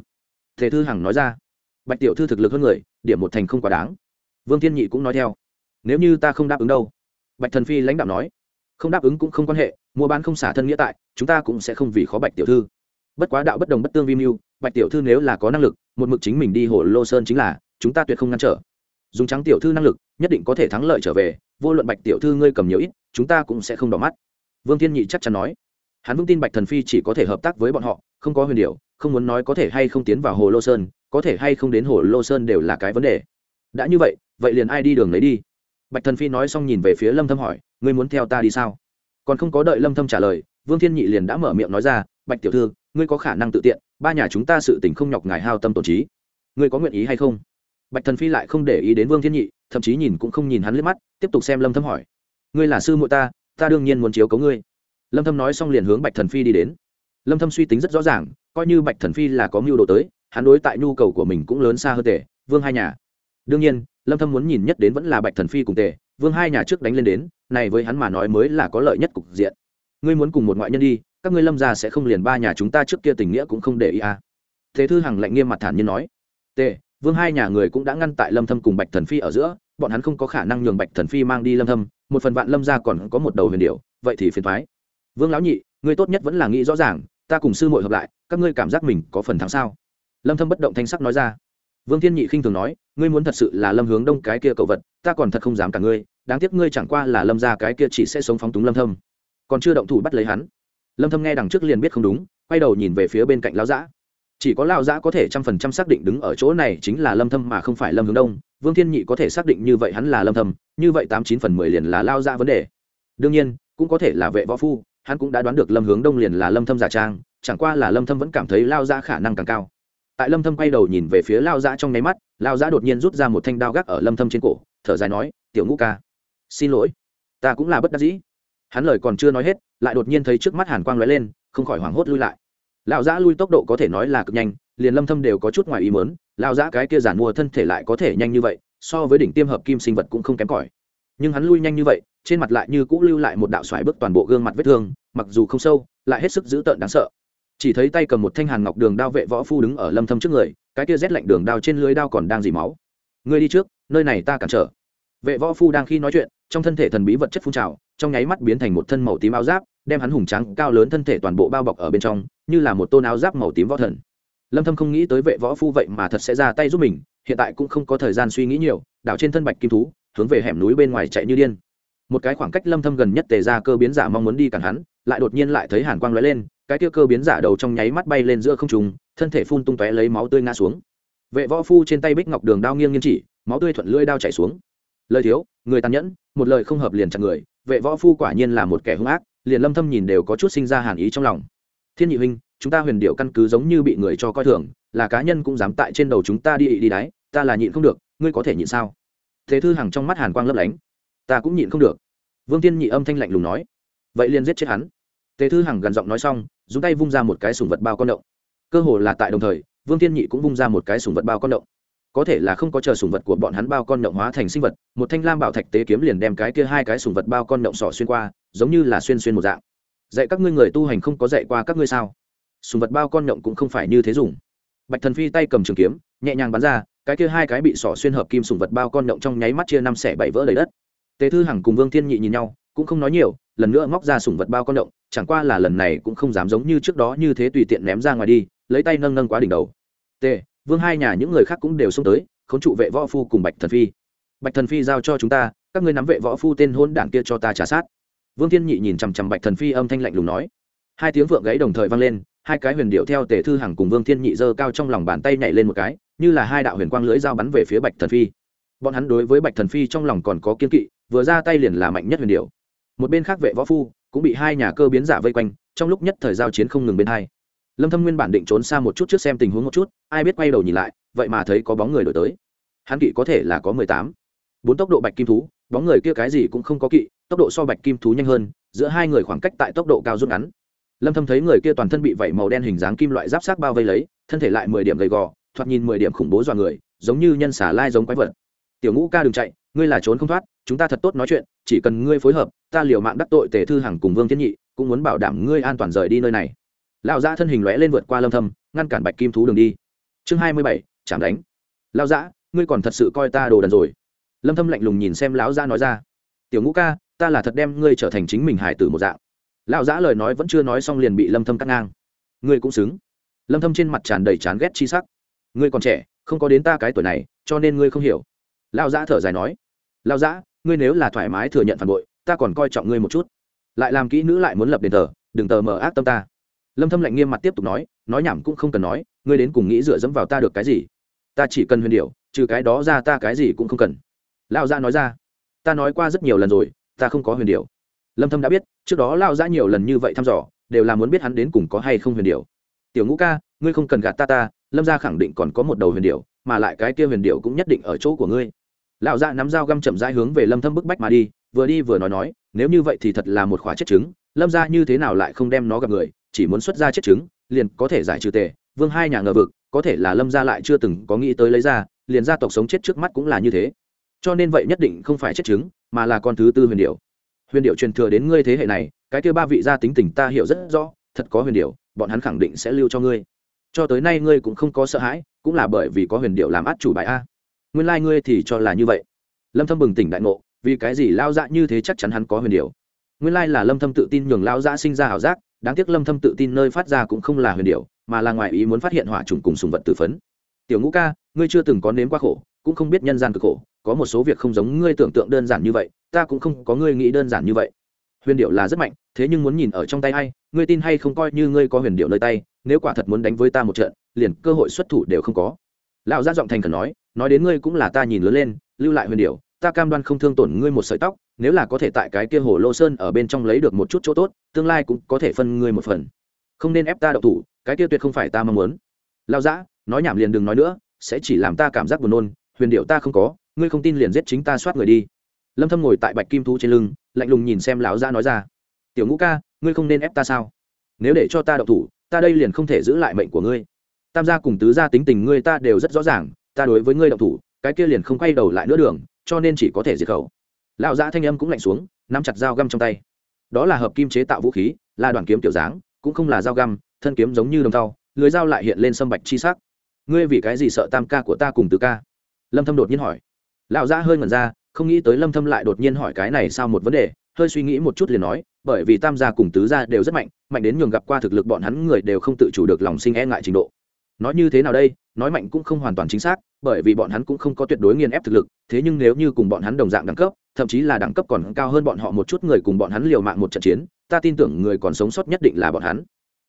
[SPEAKER 1] Thế thư hằng nói ra, bạch tiểu thư thực lực hơn người, điểm một thành không quá đáng. Vương thiên nhị cũng nói theo, nếu như ta không đáp ứng đâu. Bạch thần phi lãnh đạo nói không đáp ứng cũng không quan hệ, mua bán không xả thân nghĩa tại, chúng ta cũng sẽ không vì khó bạch tiểu thư. Bất quá đạo bất đồng bất tương vi mưu, bạch tiểu thư nếu là có năng lực, một mực chính mình đi hồ lô sơn chính là, chúng ta tuyệt không ngăn trở. Dùng trắng tiểu thư năng lực, nhất định có thể thắng lợi trở về, vô luận bạch tiểu thư ngươi cầm nhiều ít, chúng ta cũng sẽ không đỏ mắt. Vương thiên nhị chắc chắn nói. Hắn vững tin bạch thần phi chỉ có thể hợp tác với bọn họ, không có huyền điệu không muốn nói có thể hay không tiến vào hồ lô sơn, có thể hay không đến hồ lô sơn đều là cái vấn đề. Đã như vậy vậy liền ai đi đường lấy đi? Bạch thần phi nói xong nhìn về phía lâm thâm hỏi, ngươi muốn theo ta đi sao? Còn không có đợi lâm thâm trả lời, vương thiên nhị liền đã mở miệng nói ra, bạch tiểu thư, ngươi có khả năng tự tiện, ba nhà chúng ta sự tình không nhọc ngài hao tâm tổn trí. Ngươi có nguyện ý hay không? Bạch thần phi lại không để ý đến vương thiên nhị, thậm chí nhìn cũng không nhìn hắn liếc mắt, tiếp tục xem lâm thâm hỏi, ngươi là sư muội ta ta đương nhiên muốn chiếu cố ngươi. Lâm thâm nói xong liền hướng bạch thần phi đi đến. Lâm thâm suy tính rất rõ ràng, coi như bạch thần phi là có mưu đồ tới, hắn đối tại nhu cầu của mình cũng lớn xa hơn tề vương hai nhà đương nhiên, lâm thâm muốn nhìn nhất đến vẫn là bạch thần phi cùng tề, vương hai nhà trước đánh lên đến, này với hắn mà nói mới là có lợi nhất cục diện. Ngươi muốn cùng một ngoại nhân đi, các ngươi lâm gia sẽ không liền ba nhà chúng ta trước kia tình nghĩa cũng không để ý à? Thế thư hằng lạnh nghiêm mặt thản nhiên nói, tề, vương hai nhà người cũng đã ngăn tại lâm thâm cùng bạch thần phi ở giữa, bọn hắn không có khả năng nhường bạch thần phi mang đi lâm thâm, một phần vạn lâm gia còn có một đầu huyền điệu vậy thì phiền toái. Vương lão nhị, ngươi tốt nhất vẫn là nghĩ rõ ràng, ta cùng sư muội hợp lại, các ngươi cảm giác mình có phần thắng sao? Lâm thâm bất động thanh sắc nói ra. Vương thiên nhị khinh thường nói ngươi muốn thật sự là lâm hướng đông cái kia cậu vật, ta còn thật không dám cả ngươi, đáng tiếc ngươi chẳng qua là lâm gia cái kia chỉ sẽ sống phóng túng lâm thâm. Còn chưa động thủ bắt lấy hắn. Lâm thâm nghe đằng trước liền biết không đúng, quay đầu nhìn về phía bên cạnh lão dã chỉ có lão dã có thể trăm phần trăm xác định đứng ở chỗ này chính là lâm thâm mà không phải lâm hướng đông, vương thiên nhị có thể xác định như vậy hắn là lâm thâm, như vậy tám chín phần mười liền là lao dã vấn đề. Đương nhiên, cũng có thể là vệ võ phu, hắn cũng đã đoán được lâm hướng đông liền là lâm thâm giả trang, chẳng qua là lâm thâm vẫn cảm thấy lao dã khả năng càng cao tại lâm thâm quay đầu nhìn về phía lao dã trong nháy mắt, lao dã đột nhiên rút ra một thanh đao gác ở lâm thâm trên cổ, thở dài nói, tiểu ngũ ca, xin lỗi, ta cũng là bất đắc dĩ. Hắn lời còn chưa nói hết, lại đột nhiên thấy trước mắt hàn quang lóe lên, không khỏi hoảng hốt lui lại. Lão dã lui tốc độ có thể nói là cực nhanh, liền lâm thâm đều có chút ngoài ý muốn lão dã cái kia giản mua thân thể lại có thể nhanh như vậy, so với đỉnh tiêm hợp kim sinh vật cũng không kém cỏi. Nhưng hắn lui nhanh như vậy, trên mặt lại như cũ lưu lại một đạo xoáy bước toàn bộ gương mặt vết thương, mặc dù không sâu, lại hết sức dữ tợn đáng sợ chỉ thấy tay cầm một thanh hàn ngọc đường đao vệ võ phu đứng ở lâm thâm trước người, cái kia rét lạnh đường đao trên lưới đao còn đang dì máu. Ngươi đi trước, nơi này ta cản trở. Vệ võ phu đang khi nói chuyện, trong thân thể thần bí vật chất phun trào, trong nháy mắt biến thành một thân màu tím áo giáp, đem hắn hùng trắng cao lớn thân thể toàn bộ bao bọc ở bên trong, như là một tôn áo giáp màu tím võ thần. Lâm thâm không nghĩ tới vệ võ phu vậy mà thật sẽ ra tay giúp mình, hiện tại cũng không có thời gian suy nghĩ nhiều, đảo trên thân bạch kim thú, hướng về hẻm núi bên ngoài chạy như điên. Một cái khoảng cách lâm thâm gần nhất tề ra cơ biến giả mong muốn đi cản hắn, lại đột nhiên lại thấy hàn quang lóe lên cái tiêu cơ biến giả đầu trong nháy mắt bay lên giữa không trung thân thể phun tung tóe lấy máu tươi ngã xuống. Vệ võ phu trên tay bích ngọc đường đao nghiêng nghiêng chỉ máu tươi thuận lưỡi đao chảy xuống. Lời thiếu người tàn nhẫn một lời không hợp liền chặt người vệ võ phu quả nhiên là một kẻ hung ác liền lâm thâm nhìn đều có chút sinh ra hàn ý trong lòng. Thiên nhị huynh chúng ta huyền điệu căn cứ giống như bị người cho coi thường là cá nhân cũng dám tại trên đầu chúng ta đi đi đái, ta là nhịn không được ngươi có thể nhịn sao? Thế thư hằng trong mắt hàn quang lấp lánh. Ta cũng nhịn không được. Vương Thiên nhị âm thanh lạnh lùng nói. Vậy liền giết chết hắn tề thư hằng gần giọng nói xong, dùng tay vung ra một cái sùng vật bao con động. Cơ hồ là tại đồng thời, vương tiên nhị cũng vung ra một cái sùng vật bao con động. Có thể là không có chờ sùng vật của bọn hắn bao con động hóa thành sinh vật, một thanh lam bảo thạch tế kiếm liền đem cái kia hai cái sùng vật bao con động sỏ xuyên qua, giống như là xuyên xuyên một dạng. Dạy các ngươi người tu hành không có dạy qua các ngươi sao? Sùng vật bao con động cũng không phải như thế dùng. Bạch thần phi tay cầm trường kiếm, nhẹ nhàng bắn ra, cái kia hai cái bị sỏ xuyên hợp kim sùng vật bao con động trong nháy mắt chia năm xẻ bảy vỡ đầy đất. Tề thư hằng cùng vương thiên nhị nhìn nhau, cũng không nói nhiều, lần nữa móc ra sùng vật bao con động chẳng qua là lần này cũng không dám giống như trước đó như thế tùy tiện ném ra ngoài đi, lấy tay nâng nâng quá đỉnh đầu. Tề vương hai nhà những người khác cũng đều xông tới, khốn trụ vệ võ phu cùng bạch thần phi. Bạch thần phi giao cho chúng ta, các ngươi nắm vệ võ phu tên hôn đảng kia cho ta trả sát. Vương thiên nhị nhìn chằm chằm bạch thần phi âm thanh lạnh lùng nói. Hai tiếng vượng gáy đồng thời vang lên, hai cái huyền điệu theo tề thư hằng cùng vương thiên nhị giơ cao trong lòng bàn tay nhảy lên một cái, như là hai đạo huyền quang lưỡi dao bắn về phía bạch thần phi. Bọn hắn đối với bạch thần phi trong lòng còn có kiên kỵ, vừa ra tay liền là mạnh nhất huyền điệu. Một bên khác vệ võ phu cũng bị hai nhà cơ biến giả vây quanh, trong lúc nhất thời giao chiến không ngừng bên hai. Lâm thâm nguyên bản định trốn xa một chút trước xem tình huống một chút, ai biết quay đầu nhìn lại, vậy mà thấy có bóng người đổi tới. Hắn kỵ có thể là có 18. bốn tốc độ bạch kim thú, bóng người kia cái gì cũng không có kỵ, tốc độ so bạch kim thú nhanh hơn, giữa hai người khoảng cách tại tốc độ cao rút ngắn. Lâm thâm thấy người kia toàn thân bị vảy màu đen hình dáng kim loại giáp sát bao vây lấy, thân thể lại 10 điểm gầy gò, thoạt nhìn 10 điểm khủng bố dọa người, giống như nhân xả lai giống quái vật. Tiểu ngũ ca đừng chạy, ngươi là trốn không thoát chúng ta thật tốt nói chuyện chỉ cần ngươi phối hợp ta liều mạng đắc tội tề thư hằng cùng vương thiên nhị cũng muốn bảo đảm ngươi an toàn rời đi nơi này. Lão gia thân hình lóe lên vượt qua lâm thâm ngăn cản bạch kim thú đường đi. Chương 27, chạm đánh. Lão gia, ngươi còn thật sự coi ta đồ đần rồi. Lâm thâm lạnh lùng nhìn xem lão gia nói ra. Tiểu ngũ ca ta là thật đem ngươi trở thành chính mình hải tử một dạng. Lão gia lời nói vẫn chưa nói xong liền bị lâm thâm cắt ngang. Ngươi cũng xứng. Lâm thâm trên mặt tràn đầy chán ghét chi sắc. Ngươi còn trẻ không có đến ta cái tuổi này cho nên ngươi không hiểu. Lão gia thở dài nói. Lão gia ngươi nếu là thoải mái thừa nhận phản bội, ta còn coi trọng ngươi một chút. Lại làm kỹ nữ lại muốn lập đền thờ, đừng tờ mờ ác tâm ta. Lâm thâm lạnh nghiêm mặt tiếp tục nói nói nhảm cũng không cần nói, ngươi đến cùng nghĩ dựa dẫm vào ta được cái gì? Ta chỉ cần huyền điệu trừ cái đó ra ta cái gì cũng không cần. Lão gia nói ra, ta nói qua rất nhiều lần rồi, ta không có huyền điệu lâm thâm đã biết, trước đó lão gia nhiều lần như vậy thăm dò, đều là muốn biết hắn đến cùng có hay không huyền điệu tiểu ngũ ca, ngươi không cần gạt ta ta, lâm gia khẳng định còn có một đầu huyền điệu mà lại cái kia huyền điệu cũng nhất định ở chỗ của ngươi lão gia nắm dao găm chậm rãi hướng về lâm thâm bức bách mà đi, vừa đi vừa nói nói, nếu như vậy thì thật là một khóa chết chứng lâm gia như thế nào lại không đem nó gặp người, chỉ muốn xuất ra chết chứng liền có thể giải trừ tề, vương hai nhà ngờ vực, có thể là lâm gia lại chưa từng có nghĩ tới lấy ra, liền gia tộc sống chết trước mắt cũng là như thế. Cho nên vậy nhất định không phải chết chứng mà là con thứ tư huyền điệu huyền điệu truyền thừa đến ngươi thế hệ này, cái kia ba vị gia tính tình ta hiểu rất rõ, thật có huyền điệu bọn hắn khẳng định sẽ lưu cho ngươi. Cho tới nay ngươi cũng không có sợ hãi, cũng là bởi vì có huyền điệu làm át chủ bài a nguyên lai、like、ngươi thì cho là như vậy. Lâm thâm bừng tỉnh đại ngộ, vì cái gì lao dạ như thế chắc chắn hắn có huyền điệu nguyên lai là lâm thâm tự tin nhường lao dạ sinh ra ảo giác, đáng tiếc lâm thâm tự tin nơi phát ra cũng không là huyền điệu mà là ngoài ý muốn phát hiện hỏa trùng cùng sùng vật tử phấn. Tiểu ngũ ca, ngươi chưa từng có nếm qua khổ, cũng không biết nhân gian cực khổ, có một số việc không giống ngươi tưởng tượng đơn giản như vậy, ta cũng không có ngươi nghĩ đơn giản như vậy. Huyền điệu là rất mạnh, thế nhưng muốn nhìn ở trong tay ai, ngươi tin hay không coi như ngươi có huyền điệu nơi tay, nếu quả thật muốn đánh với ta một trận, liền cơ hội xuất thủ đều không có. Lão gia giọng thành khẩn nói nói đến ngươi cũng là ta nhìn lớn lên, lưu lại huyền điệu ta cam đoan không thương tổn ngươi một sợi tóc, nếu là có thể tại cái kia hồ lô sơn ở bên trong lấy được một chút chỗ tốt, tương lai cũng có thể phân ngươi một phần. Không nên ép ta đậu thủ, cái kia tuyệt không phải ta mong muốn. Lao dã nói nhảm liền đừng nói nữa, sẽ chỉ làm ta cảm giác buồn nôn, huyền điệu ta không có, ngươi không tin liền giết chính ta soát người đi. Lâm thâm ngồi tại bạch kim thú trên lưng, lạnh lùng nhìn xem lão dã nói ra. Tiểu ngũ ca, ngươi không nên ép ta sao? Nếu để cho ta đậu thủ, ta đây liền không thể giữ lại mệnh của ngươi. Tam gia cùng tứ gia tính tình ngươi ta đều rất rõ ràng ta đối với ngươi động thủ, cái kia liền không quay đầu lại nữa đường, cho nên chỉ có thể diệt khẩu. Lão Giả thanh âm cũng lạnh xuống, nắm chặt dao găm trong tay. Đó là hợp kim chế tạo vũ khí, là đoàn kiếm tiểu dáng, cũng không là dao găm, thân kiếm giống như đồng tàu lưới dao lại hiện lên sâm bạch chi sắc. Ngươi vì cái gì sợ tam ca của ta cùng tứ ca? Lâm thâm đột nhiên hỏi. Lão Giả hơi ngẩn ra, không nghĩ tới lâm thâm lại đột nhiên hỏi cái này sao một vấn đề, hơi suy nghĩ một chút liền nói, bởi vì tam gia cùng tứ gia đều rất mạnh mạnh đến nhường gặp qua thực lực bọn hắn người đều không tự chủ được lòng sinh e ngại trình độ. Nói như thế nào đây? Nói mạnh cũng không hoàn toàn chính xác, bởi vì bọn hắn cũng không có tuyệt đối nghiền ép thực lực, thế nhưng nếu như cùng bọn hắn đồng dạng đẳng cấp, thậm chí là đẳng cấp còn cao hơn bọn họ một chút người cùng bọn hắn liều mạng một trận chiến, ta tin tưởng người còn sống sót nhất định là bọn hắn.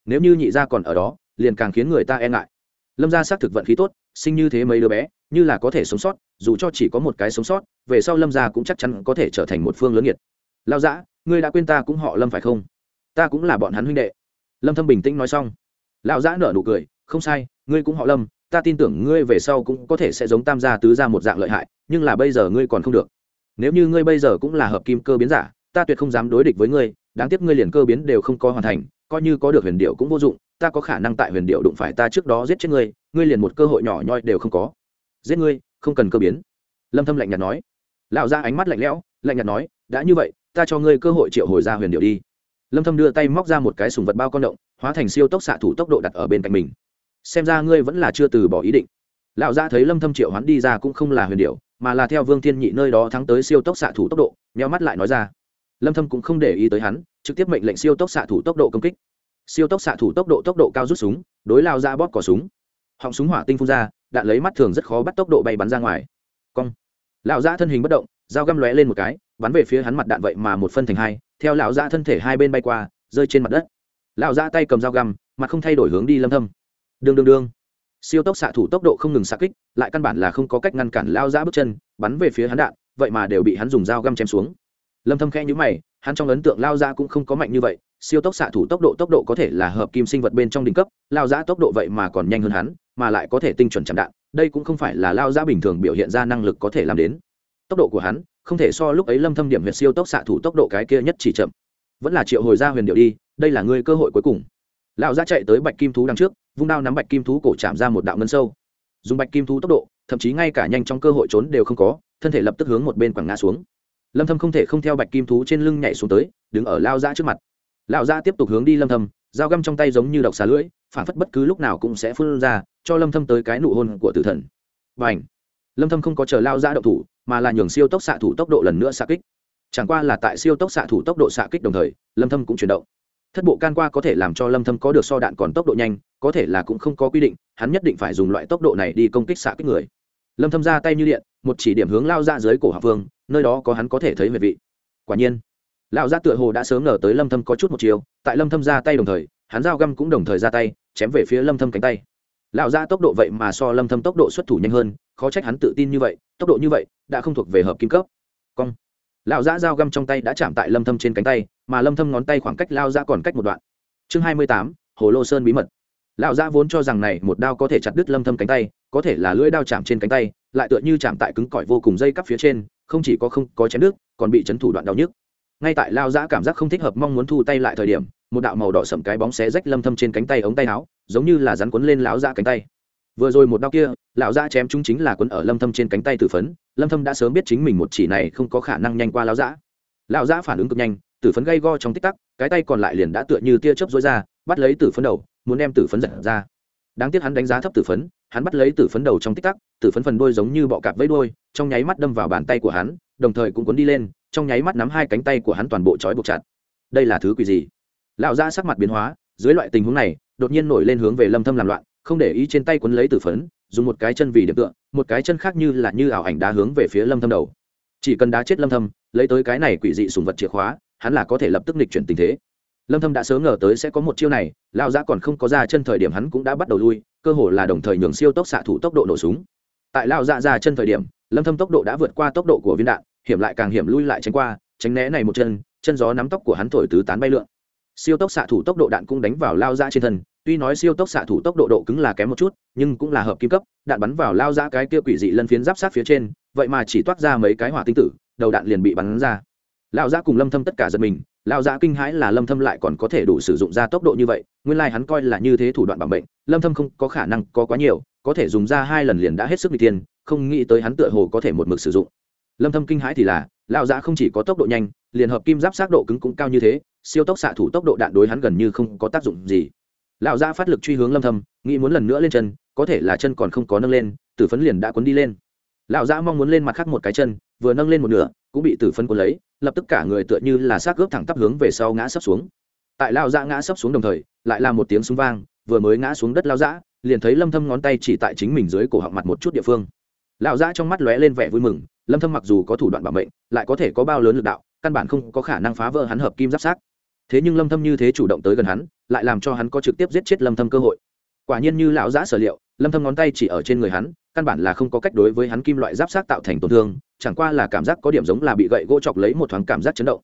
[SPEAKER 1] Nếu như nhị gia còn ở đó, liền càng khiến người ta e ngại. Lâm gia xác thực vận khí tốt, sinh như thế mấy đứa bé, như là có thể sống sót, dù cho chỉ có một cái sống sót, về sau lâm gia cũng chắc chắn có thể trở thành một phương lớn nhiệt lao dã ngươi đã quên ta cũng họ lâm phải không? Ta cũng là bọn hắn huynh đệ. Lâm thâm bình tĩnh nói xong. Lão dã nở nụ cười, không sai, ngươi cũng họ lâm ta tin tưởng ngươi về sau cũng có thể sẽ giống tam gia tứ gia một dạng lợi hại, nhưng là bây giờ ngươi còn không được. Nếu như ngươi bây giờ cũng là hợp kim cơ biến giả, ta tuyệt không dám đối địch với ngươi, đáng tiếc ngươi liền cơ biến đều không có hoàn thành, coi như có được huyền điệu cũng vô dụng, ta có khả năng tại huyền điệu đụng phải ta trước đó giết chết ngươi ngươi liền một cơ hội nhỏ nhoi đều không có. Giết ngươi, không cần cơ biến. Lâm thâm lạnh nhạt nói. Lão ra ánh mắt lạnh lẽo, lạnh nhạt nói, đã như vậy, ta cho ngươi cơ hội triệu hồi ra huyền điệu đi. Lâm thâm đưa tay móc ra một cái sùng vật bao con động, hóa thành siêu tốc xạ thủ tốc độ đặt ở bên cạnh mình xem ra ngươi vẫn là chưa từ bỏ ý định. Lão gia thấy lâm thâm triệu hoán đi ra cũng không là huyền điệu mà là theo vương thiên nhị nơi đó thắng tới siêu tốc xạ thủ tốc độ, nheo mắt lại nói ra. Lâm thâm cũng không để ý tới hắn, trực tiếp mệnh lệnh siêu tốc xạ thủ tốc độ công kích. Siêu tốc xạ thủ tốc độ tốc độ cao rút súng, đối lao ra bóp cò súng. Họng súng hỏa tinh phun ra, đạn lấy mắt thường rất khó bắt tốc độ bay bắn ra ngoài. Cong. Lão gia thân hình bất động, dao găm lóe lên một cái, bắn về phía hắn mặt đạn vậy mà một phân thành hai, theo lão gia thân thể hai bên bay qua, rơi trên mặt đất. Lão gia tay cầm dao găm, mặt không thay đổi hướng đi lâm thâm đương đương đương. Siêu tốc xạ thủ tốc độ không ngừng xạ kích, lại căn bản là không có cách ngăn cản lao giã bước chân, bắn về phía hắn đạn, vậy mà đều bị hắn dùng dao găm chém xuống. Lâm thâm khẽ nhíu mày, hắn trong ấn tượng lao giã cũng không có mạnh như vậy, siêu tốc xạ thủ tốc độ tốc độ có thể là hợp kim sinh vật bên trong đỉnh cấp, lao giã tốc độ vậy mà còn nhanh hơn hắn, mà lại có thể tinh chuẩn chạm đạn, đây cũng không phải là lao giã bình thường biểu hiện ra năng lực có thể làm đến. Tốc độ của hắn, không thể so lúc ấy lâm thâm điểm huyệt siêu tốc xạ thủ tốc độ cái kia nhất chỉ chậm. Vẫn là triệu hồi ra huyền điệu đi, đây là ngươi cơ hội cuối cùng. Lão giã chạy tới bạch kim thú đằng trước vung đao nắm bạch kim thú cổ chạm ra một đạo ngân sâu. Dùng bạch kim thú tốc độ thậm chí ngay cả nhanh trong cơ hội trốn đều không có thân thể lập tức hướng một bên quẳng ngã xuống. Lâm thâm không thể không theo bạch kim thú trên lưng nhảy xuống tới đứng ở lao ra trước mặt. Lao ra tiếp tục hướng đi lâm thâm dao găm trong tay giống như độc xà lưỡi phản phất bất cứ lúc nào cũng sẽ phun ra cho lâm thâm tới cái nụ hôn của tử thần. Bảnh, lâm thâm không có chờ lao ra động thủ mà là nhường siêu tốc xạ thủ tốc độ lần nữa xạ kích. Chẳng qua là tại siêu tốc xạ thủ tốc độ xạ kích đồng thời lâm thâm cũng chuyển động thất bộ can qua có thể làm cho lâm thâm có được so đạn còn tốc độ nhanh có thể là cũng không có quy định hắn nhất định phải dùng loại tốc độ này đi công kích xạ kích người. Lâm thâm ra tay như điện một chỉ điểm hướng lao ra dưới cổ hạ vương, nơi đó có hắn có thể thấy về vị. Quả nhiên lão gia tựa hồ đã sớm ngờ tới lâm thâm có chút một chiều tại lâm thâm ra tay đồng thời hắn dao găm cũng đồng thời ra tay chém về phía lâm thâm cánh tay. Lão gia tốc độ vậy mà so lâm thâm tốc độ xuất thủ nhanh hơn khó trách hắn tự tin như vậy tốc độ như vậy đã không thuộc về hợp kim cấp. Cong lão Giã dao găm trong tay đã chạm tại lâm thâm trên cánh tay mà lâm thâm ngón tay khoảng cách lao Giã còn cách một đoạn. Chương 28, hồ lô sơn bí mật. Lão Giã vốn cho rằng này một đao có thể chặt đứt lâm thâm cánh tay có thể là lưỡi đao chạm trên cánh tay lại tựa như chạm tại cứng cỏi vô cùng dây cắp phía trên không chỉ có không có chém đứt còn bị chấn thủ đoạn đau nhức. Ngay tại lao giã cảm giác không thích hợp mong muốn thu tay lại thời điểm một đạo màu đỏ sậm cái bóng xé rách lâm thâm trên cánh tay ống tay áo giống như là rắn cuốn lên lão giã cánh tay vừa rồi một đao kia, lão giã chém chúng chính là quấn ở lâm thâm trên cánh tay tử phấn. Lâm thâm đã sớm biết chính mình một chỉ này không có khả năng nhanh qua lão giã. Lão giã phản ứng cực nhanh, tử phấn gây go trong tích tắc, cái tay còn lại liền đã tựa như tia chớp rối ra, bắt lấy tử phấn đầu, muốn đem tử phấn giật ra. Đáng tiếc hắn đánh giá thấp tử phấn, hắn bắt lấy tử phấn đầu trong tích tắc, tử phấn phần đuôi giống như bọ cạp với đuôi, trong nháy mắt đâm vào bàn tay của hắn, đồng thời cũng cuốn đi lên, trong nháy mắt nắm hai cánh tay của hắn toàn bộ trói buộc chặt. Đây là thứ quỷ gì? Lão gia sắc mặt biến hóa, dưới loại tình huống này, đột nhiên nổi lên hướng về lâm thâm làm loạn không để ý trên tay quấn lấy tử phấn, dùng một cái chân vì điểm tựa, một cái chân khác như là như ảo ảnh đá hướng về phía lâm thâm đầu. Chỉ cần đá chết lâm thâm, lấy tới cái này quỷ dị sùng vật chìa khóa, hắn là có thể lập tức nghịch chuyển tình thế. Lâm thâm đã sớm ngờ tới sẽ có một chiêu này, lão gia còn không có ra chân thời điểm hắn cũng đã bắt đầu lui, cơ hồ là đồng thời nhường siêu tốc xạ thủ tốc độ nổ súng. Tại lão gia ra chân thời điểm, lâm thâm tốc độ đã vượt qua tốc độ của viên đạn, hiểm lại càng hiểm lui lại tránh qua, tránh né này một chân chân gió nắm tóc của hắn thổi tứ tán bay lượn. Siêu tốc xạ thủ tốc độ đạn cũng đánh vào lao ra trên thân tuy nói siêu tốc xạ thủ tốc độ độ cứng là kém một chút, nhưng cũng là hợp kim cấp, đạn bắn vào lao ra cái kia quỷ dị lân phiến giáp sát phía trên, vậy mà chỉ toát ra mấy cái hỏa tinh tử, đầu đạn liền bị bắn ra. Lao ra cùng lâm thâm tất cả giật mình lao ra kinh hãi là lâm thâm lại còn có thể đủ sử dụng ra tốc độ như vậy, nguyên lai like hắn coi là như thế thủ đoạn bảo bệnh, lâm thâm không có khả năng có quá nhiều, có thể dùng ra hai lần liền đã hết sức bị tiền không nghĩ tới hắn tựa hồ có thể một mực sử dụng. Lâm thâm kinh hãi thì là, lão ra không chỉ có tốc độ nhanh, liền hợp kim giáp sát độ cứng cũng cao như thế, siêu tốc xạ thủ tốc độ đạn đối hắn gần như không có tác dụng gì lão gia phát lực truy hướng lâm thâm, nghĩ muốn lần nữa lên chân, có thể là chân còn không có nâng lên, tử phấn liền đã cuốn đi lên. Lão gia mong muốn lên mặt khác một cái chân, vừa nâng lên một nửa, cũng bị tử phấn cuốn lấy, lập tức cả người tựa như là xác gớp thẳng tắp hướng về sau ngã sấp xuống. Tại lão gia ngã sấp xuống đồng thời, lại là một tiếng súng vang, vừa mới ngã xuống đất lão gia liền thấy lâm thâm ngón tay chỉ tại chính mình dưới cổ họng mặt một chút địa phương. Lão gia trong mắt lóe lên vẻ vui mừng, lâm thâm mặc dù có thủ đoạn bảo mệnh, lại có thể có bao lớn lực đạo, căn bản không có khả năng phá vỡ hắn hợp kim giáp sát thế nhưng lâm thâm như thế chủ động tới gần hắn, lại làm cho hắn có trực tiếp giết chết lâm thâm cơ hội. Quả nhiên như lão giã sở liệu, lâm thâm ngón tay chỉ ở trên người hắn, căn bản là không có cách đối với hắn kim loại giáp sát tạo thành tổn thương, chẳng qua là cảm giác có điểm giống là bị gậy gỗ chọc lấy một thoáng cảm giác chấn động.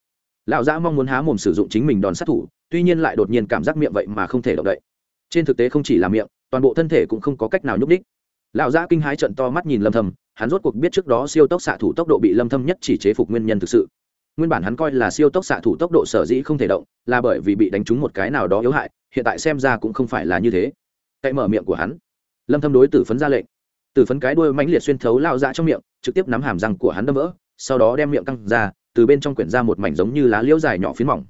[SPEAKER 1] Lão giã mong muốn há mồm sử dụng chính mình đòn sát thủ, tuy nhiên lại đột nhiên cảm giác miệng vậy mà không thể động đậy. Trên thực tế không chỉ là miệng, toàn bộ thân thể cũng không có cách nào nhúc đích lão giã kinh hái trận to mắt nhìn lâm thâm, hắn rốt cuộc biết trước đó siêu tốc xạ thủ tốc độ bị lâm thâm nhất chỉ chế phục nguyên nhân thực sự nguyên bản hắn coi là siêu tốc xạ thủ tốc độ sở dĩ không thể động, là bởi vì bị đánh trúng một cái nào đó yếu hại, hiện tại xem ra cũng không phải là như thế. Cậy mở miệng của hắn. Lâm thâm đối tử phấn ra lệnh. Tử phấn cái đuôi mãnh liệt xuyên thấu lao ra trong miệng, trực tiếp nắm hàm răng của hắn đâm vỡ, sau đó đem miệng căng ra, từ bên trong quyển ra một mảnh giống như lá liễu dài nhỏ phiến mỏng.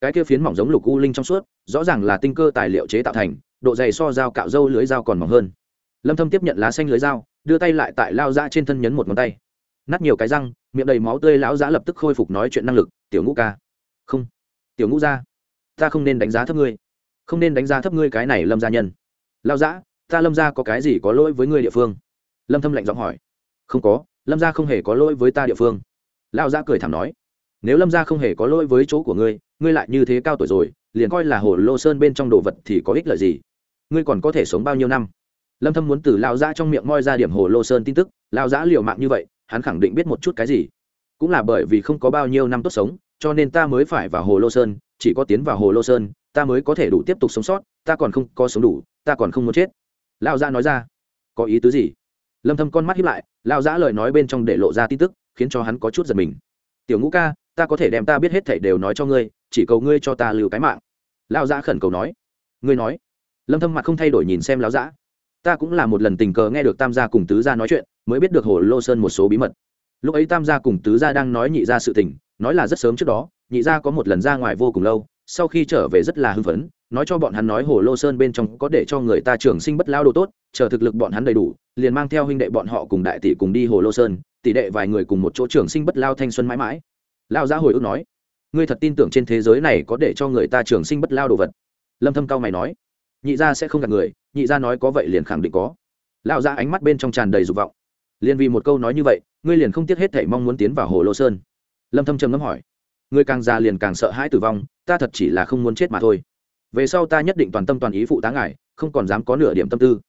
[SPEAKER 1] Cái kia phiến mỏng giống lục u linh trong suốt, rõ ràng là tinh cơ tài liệu chế tạo thành, độ dày so dao cạo dâu lưới dao còn mỏng hơn. Lâm thâm tiếp nhận lá xanh lưới dao, đưa tay lại tại lao dã trên thân nhấn một ngón tay nát nhiều cái răng, miệng đầy máu tươi lão giã lập tức khôi phục nói chuyện năng lực, tiểu ngũ ca. Không. Tiểu ngũ gia, ta không nên đánh giá thấp ngươi, không nên đánh giá thấp ngươi cái này lâm gia nhân. Lao giã, ta lâm gia có cái gì có lỗi với ngươi địa phương? Lâm thâm lạnh giọng hỏi. Không có, lâm gia không hề có lỗi với ta địa phương. Lao giã cười thảm nói. Nếu lâm gia không hề có lỗi với chỗ của ngươi ngươi lại như thế cao tuổi rồi, liền coi là hồ lô sơn bên trong đồ vật thì có ích lợi gì? Ngươi còn có thể sống bao nhiêu năm? Lâm thâm muốn từ lao giã trong miệng moi ra điểm hồ lô sơn tin tức lao giã liều mạng như vậy hắn khẳng định biết một chút cái gì. Cũng là bởi vì không có bao nhiêu năm tốt sống, cho nên ta mới phải vào hồ lô sơn, chỉ có tiến vào hồ lô sơn, ta mới có thể đủ tiếp tục sống sót, ta còn không có sống đủ, ta còn không muốn chết. Lao gia nói ra. Có ý tứ gì? Lâm thâm con mắt hiếp lại lao giã lời nói bên trong để lộ ra tin tức, khiến cho hắn có chút giật mình. Tiểu ngũ ca, ta có thể đem ta biết hết thảy đều nói cho ngươi, chỉ cầu ngươi cho ta lưu cái mạng. Lao giã khẩn cầu nói. Ngươi nói. Lâm thâm mặt không thay đổi nhìn xem lão giã ta cũng là một lần tình cờ nghe được tam gia cùng tứ gia nói chuyện, mới biết được hồ lô sơn một số bí mật. Lúc ấy tam gia cùng tứ gia đang nói nhị gia sự tình, nói là rất sớm trước đó, nhị gia có một lần ra ngoài vô cùng lâu, sau khi trở về rất là hưng phấn, nói cho bọn hắn nói hồ lô sơn bên trong có để cho người ta trường sinh bất lao đồ tốt, chờ thực lực bọn hắn đầy đủ, liền mang theo huynh đệ bọn họ cùng đại tỷ cùng đi hồ lô sơn, tỷ đệ vài người cùng một chỗ trường sinh bất lao thanh xuân mãi mãi. Lao gia hồi ức nói, ngươi thật tin tưởng trên thế giới này có để cho người ta trường sinh bất lao đồ vật? Lâm thâm cao mày nói nhị gia sẽ không gạt người, nhị gia nói có vậy liền khẳng định có. Lão gia ánh mắt bên trong tràn đầy dục vọng. Liền vì một câu nói như vậy, ngươi liền không tiếc hết thảy mong muốn tiến vào hồ lô sơn. Lâm thâm trầm ngâm hỏi. Ngươi càng già liền càng sợ hãi tử vong, ta thật chỉ là không muốn chết mà thôi. Về sau ta nhất định toàn tâm toàn ý phụ tá ngài, không còn dám có nửa điểm tâm tư.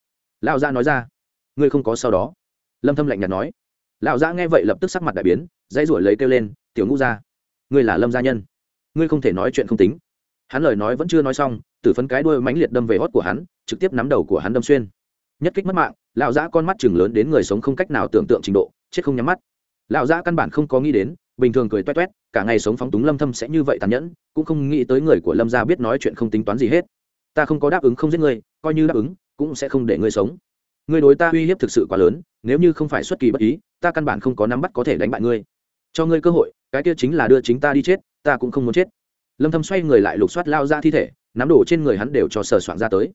[SPEAKER 1] Lão gia nói ra. Ngươi không có sau đó. Lâm thâm lạnh nhạt nói. Lão gia nghe vậy lập tức sắc mặt đại biến, dãy ruổi lấy kêu lên, tiểu ngũ gia, ngươi là lâm gia nhân. Ngươi không thể nói chuyện không tính. Hắn lời nói vẫn chưa nói xong tử phấn cái đuôi mãnh liệt đâm về hót của hắn, trực tiếp nắm đầu của hắn đâm xuyên. Nhất kích mất mạng, lão giả con mắt chừng lớn đến người sống không cách nào tưởng tượng trình độ, chết không nhắm mắt. Lão giả căn bản không có nghĩ đến, bình thường cười toét toét, cả ngày sống phóng túng lâm thâm sẽ như vậy tàn nhẫn, cũng không nghĩ tới người của lâm gia biết nói chuyện không tính toán gì hết. Ta không có đáp ứng không giết ngươi coi như đáp ứng, cũng sẽ không để ngươi sống. Ngươi đối ta uy hiếp thực sự quá lớn, nếu như không phải xuất kỳ bất ý, ta căn bản không có nắm bắt có thể đánh bại ngươi. Cho ngươi cơ hội, cái kia chính là đưa chính ta đi chết, ta cũng không muốn chết lâm thâm xoay người lại lục soát lao ra thi thể nắm đồ trên người hắn đều cho sờ soạn ra tới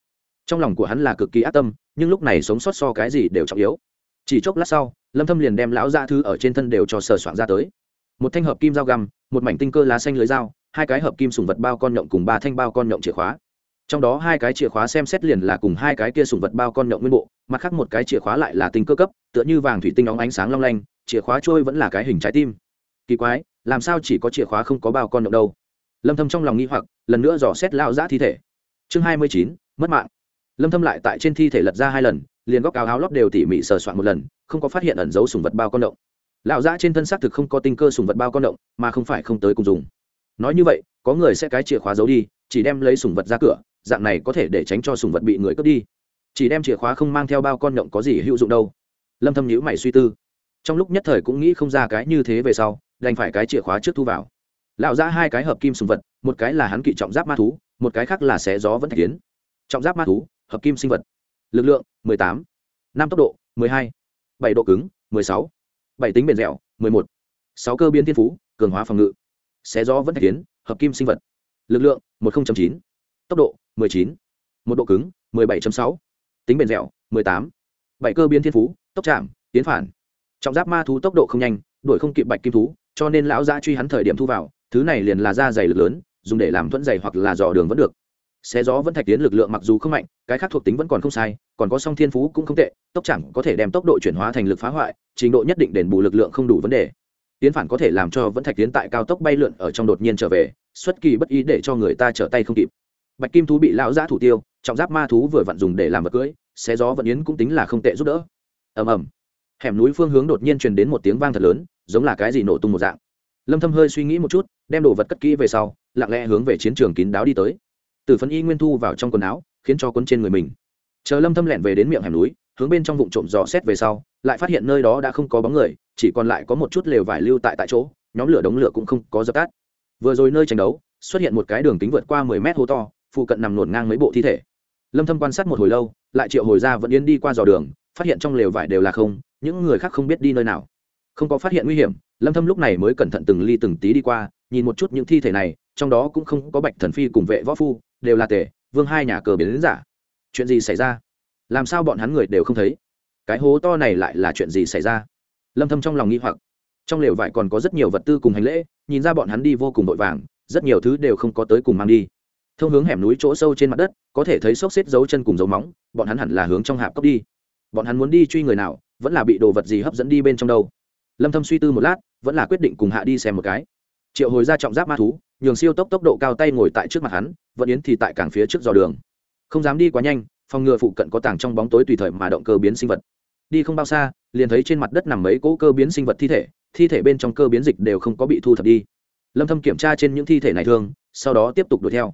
[SPEAKER 1] trong lòng của hắn là cực kỳ ác tâm nhưng lúc này sống sót so cái gì đều trọng yếu chỉ chốc lát sau lâm thâm liền đem lão ra thứ ở trên thân đều cho sờ soạn ra tới một thanh hợp kim dao găm một mảnh tinh cơ lá xanh lưới dao hai cái hợp kim sùng vật bao con nhộng cùng ba thanh bao con nhộng chìa khóa trong đó hai cái chìa khóa xem xét liền là cùng hai cái kia sùng vật bao con nhộng nguyên bộ mặt khác một cái chìa khóa lại là tinh cơ cấp tựa như vàng thủy tinh óng ánh sáng long lanh chìa khóa trôi vẫn là cái hình trái tim kỳ quái, làm sao chỉ có chìa khóa không có bao con nhộng đâu? Lâm thâm trong lòng nghi hoặc lần nữa dò xét lao giã thi thể. Chương 29, mất mạng. Lâm thâm lại tại trên thi thể lật ra hai lần liền góc áo áo lót đều tỉ mỉ sờ soạn một lần không có phát hiện ẩn dấu sùng vật bao con động. Lão giã trên thân xác thực không có tinh cơ sùng vật bao con động mà không phải không tới cùng dùng. Nói như vậy có người sẽ cái chìa khóa giấu đi chỉ đem lấy sùng vật ra cửa dạng này có thể để tránh cho sùng vật bị người cướp đi. Chỉ đem chìa khóa không mang theo bao con động có gì hữu dụng đâu. Lâm thâm nhíu mày suy tư. Trong lúc nhất thời cũng nghĩ không ra cái như thế về sau đành phải cái chìa khóa trước thu vào lão ra hai cái hợp kim sùng vật, một cái là hắn kỵ trọng giáp ma thú, một cái khác là xé gió vẫn thạch tiến trọng giáp ma thú, hợp kim sinh vật lực lượng 18. năm tốc độ 12. bảy độ cứng 16. bảy tính bền dẻo 11. sáu cơ biến thiên phú, cường hóa phòng ngự xé gió vẫn thạch tiến hợp kim sinh vật lực lượng 10.9. tốc độ 19. một độ cứng 17.6. tính bền dẻo 18. bảy cơ biến thiên phú, tốc chạm, tiến phản trọng giáp ma thú tốc độ không nhanh, đuổi không kịp bạch kim thú, cho nên lão gia truy hắn thời điểm thu vào thứ này liền là da dày lực lớn, dùng để làm thuẫn dày hoặc là dò đường vẫn được. Xé gió vẫn thạch tiến lực lượng mặc dù không mạnh, cái khác thuộc tính vẫn còn không sai, còn có song thiên phú cũng không tệ, tốc chẳng có thể đem tốc độ chuyển hóa thành lực phá hoại, trình độ nhất định đền bù lực lượng không đủ vấn đề. Tiến phản có thể làm cho vẫn thạch tiến tại cao tốc bay lượn ở trong đột nhiên trở về, xuất kỳ bất ý để cho người ta trở tay không kịp. Bạch kim thú bị lão giã thủ tiêu, trọng giáp ma thú vừa vặn dùng để làm vật cưỡi xé gió vẫn yến cũng tính là không tệ giúp đỡ. Ầm ầm. Hẻm núi phương hướng đột nhiên truyền đến một tiếng vang thật lớn, giống là cái gì nổ tung một dạng. Lâm thâm hơi suy nghĩ một chút đem đồ vật cất kỹ về sau, lặng lẽ hướng về chiến trường kín đáo đi tới. Từ phấn y nguyên thu vào trong quần áo, khiến cho quấn trên người mình. Chờ lâm thâm lẹn về đến miệng hẻm núi, hướng bên trong vụn trộm dò xét về sau, lại phát hiện nơi đó đã không có bóng người, chỉ còn lại có một chút lều vải lưu tại tại chỗ, nhóm lửa đống lửa cũng không có dập tắt. Vừa rồi nơi tranh đấu, xuất hiện một cái đường kính vượt qua 10 mét hố to, phụ cận nằm nuột ngang mấy bộ thi thể. Lâm thâm quan sát một hồi lâu, lại triệu hồi ra vẫn yên đi qua dò đường, phát hiện trong lều vải đều là không, những người khác không biết đi nơi nào không có phát hiện nguy hiểm, lâm thâm lúc này mới cẩn thận từng ly từng tí đi qua, nhìn một chút những thi thể này, trong đó cũng không có bạch thần phi cùng vệ võ phu, đều là tể vương hai nhà cờ biến đến giả. Chuyện gì xảy ra? Làm sao bọn hắn người đều không thấy? Cái hố to này lại là chuyện gì xảy ra? Lâm thâm trong lòng nghi hoặc. Trong lều vải còn có rất nhiều vật tư cùng hành lễ, nhìn ra bọn hắn đi vô cùng vội vàng, rất nhiều thứ đều không có tới cùng mang đi. Thông hướng hẻm núi chỗ sâu trên mặt đất, có thể thấy xốc xếp dấu chân cùng dấu móng, bọn hắn hẳn là hướng trong hạp cốc đi. Bọn hắn muốn đi truy người nào, vẫn là bị đồ vật gì hấp dẫn đi bên trong đâu? Lâm thâm suy tư một lát, vẫn là quyết định cùng hạ đi xem một cái. Triệu hồi ra trọng giáp ma thú, nhường siêu tốc tốc độ cao tay ngồi tại trước mặt hắn vẫn yến thì tại cảng phía trước dò đường. Không dám đi quá nhanh, phòng ngừa phụ cận có tảng trong bóng tối tùy thời mà động cơ biến sinh vật. Đi không bao xa, liền thấy trên mặt đất nằm mấy cỗ cơ biến sinh vật thi thể thi thể bên trong cơ biến dịch đều không có bị thu thập đi. Lâm thâm kiểm tra trên những thi thể này thương sau đó tiếp tục đuổi theo.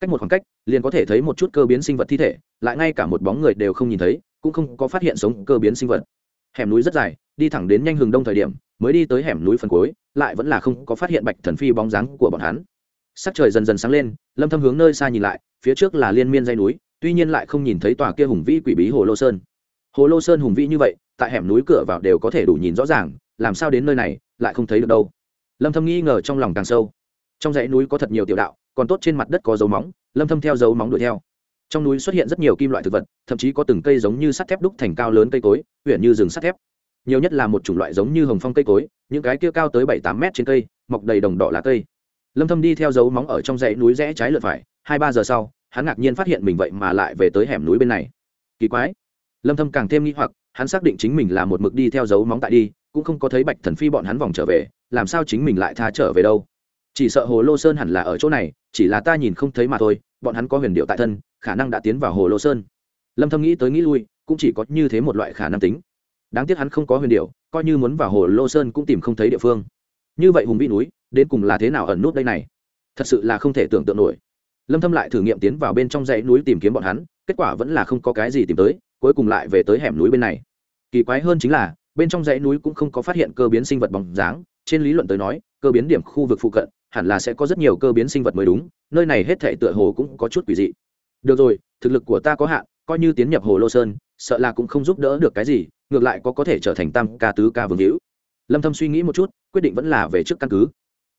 [SPEAKER 1] Cách một khoảng cách, liền có thể thấy một chút cơ biến sinh vật thi thể, lại ngay cả một bóng người đều không nhìn thấy, cũng không có phát hiện sống cơ biến sinh vật. Hẻm núi rất dài đi thẳng đến nhanh hừng đông thời điểm, mới đi tới hẻm núi phần cuối, lại vẫn là không có phát hiện bạch thần phi bóng dáng của bọn hắn. Sắc trời dần dần sáng lên, lâm thâm hướng nơi xa nhìn lại, phía trước là liên miên dây núi, tuy nhiên lại không nhìn thấy tòa kia hùng vĩ quỷ bí hồ lô sơn. Hồ lô sơn hùng vĩ như vậy, tại hẻm núi cửa vào đều có thể đủ nhìn rõ ràng, làm sao đến nơi này, lại không thấy được đâu. Lâm thâm nghi ngờ trong lòng càng sâu. Trong dãy núi có thật nhiều tiểu đạo, còn tốt trên mặt đất có dấu móng, lâm thâm theo dấu móng đuổi theo. Trong núi xuất hiện rất nhiều kim loại thực vật, thậm chí có từng cây giống như sắt thép đúc thành cao lớn cây cối, huyện như rừng sắt thép nhiều nhất là một chủng loại giống như hồng phong cây cối, những cái kia cao tới bảy tám mét trên cây, mọc đầy đồng đỏ lá cây. Lâm thâm đi theo dấu móng ở trong dãy núi rẽ trái lượt phải, hai ba giờ sau, hắn ngạc nhiên phát hiện mình vậy mà lại về tới hẻm núi bên này. Kỳ quái. Lâm thâm càng thêm nghi hoặc, hắn xác định chính mình là một mực đi theo dấu móng tại đi, cũng không có thấy bạch thần phi bọn hắn vòng trở về, làm sao chính mình lại tha trở về đâu? Chỉ sợ hồ lô sơn hẳn là ở chỗ này, chỉ là ta nhìn không thấy mà thôi, bọn hắn có huyền điệu tại thân, khả năng đã tiến vào hồ lô sơn. Lâm thâm nghĩ tới nghĩ lui, cũng chỉ có như thế một loại khả năng tính đáng tiếc hắn không có huyền điệu coi như muốn vào hồ lô sơn cũng tìm không thấy địa phương. Như vậy hùng vĩ núi, đến cùng là thế nào ẩn nút đây này? Thật sự là không thể tưởng tượng nổi. Lâm thâm lại thử nghiệm tiến vào bên trong dãy núi tìm kiếm bọn hắn, kết quả vẫn là không có cái gì tìm tới, cuối cùng lại về tới hẻm núi bên này. Kỳ quái hơn chính là, bên trong dãy núi cũng không có phát hiện cơ biến sinh vật bóng dáng, trên lý luận tới nói, cơ biến điểm khu vực phụ cận, hẳn là sẽ có rất nhiều cơ biến sinh vật mới đúng, nơi này hết thể tựa hồ cũng có chút quỷ dị. Được rồi, thực lực của ta có hạn, coi như tiến nhập hồ lô sơn, sợ là cũng không giúp đỡ được cái gì ngược lại có có thể trở thành tam ca tứ ca vương hữu. Lâm thâm suy nghĩ một chút, quyết định vẫn là về trước căn cứ.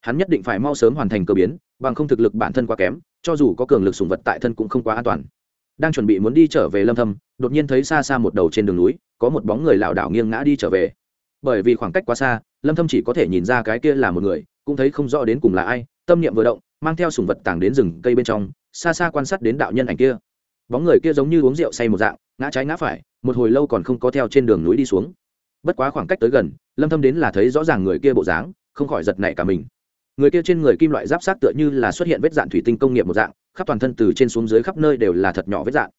[SPEAKER 1] Hắn nhất định phải mau sớm hoàn thành cơ biến, bằng không thực lực bản thân quá kém, cho dù có cường lực sùng vật tại thân cũng không quá an toàn. Đang chuẩn bị muốn đi trở về lâm thâm, đột nhiên thấy xa xa một đầu trên đường núi, có một bóng người lảo đảo nghiêng ngã đi trở về. Bởi vì khoảng cách quá xa, lâm thâm chỉ có thể nhìn ra cái kia là một người, cũng thấy không rõ đến cùng là ai, tâm niệm vừa động, mang theo sùng vật tàng đến rừng cây bên trong, xa xa quan sát đến đạo nhân ảnh kia. Bóng người kia giống như uống rượu say một dạng ngã trái ngã phải, một hồi lâu còn không có theo trên đường núi đi xuống. Bất quá khoảng cách tới gần, lâm thâm đến là thấy rõ ràng người kia bộ dáng, không khỏi giật nảy cả mình. Người kia trên người kim loại giáp sát tựa như là xuất hiện vết dạn thủy tinh công nghiệp một dạng, khắp toàn thân từ trên xuống dưới khắp nơi đều là thật nhỏ vết dạn.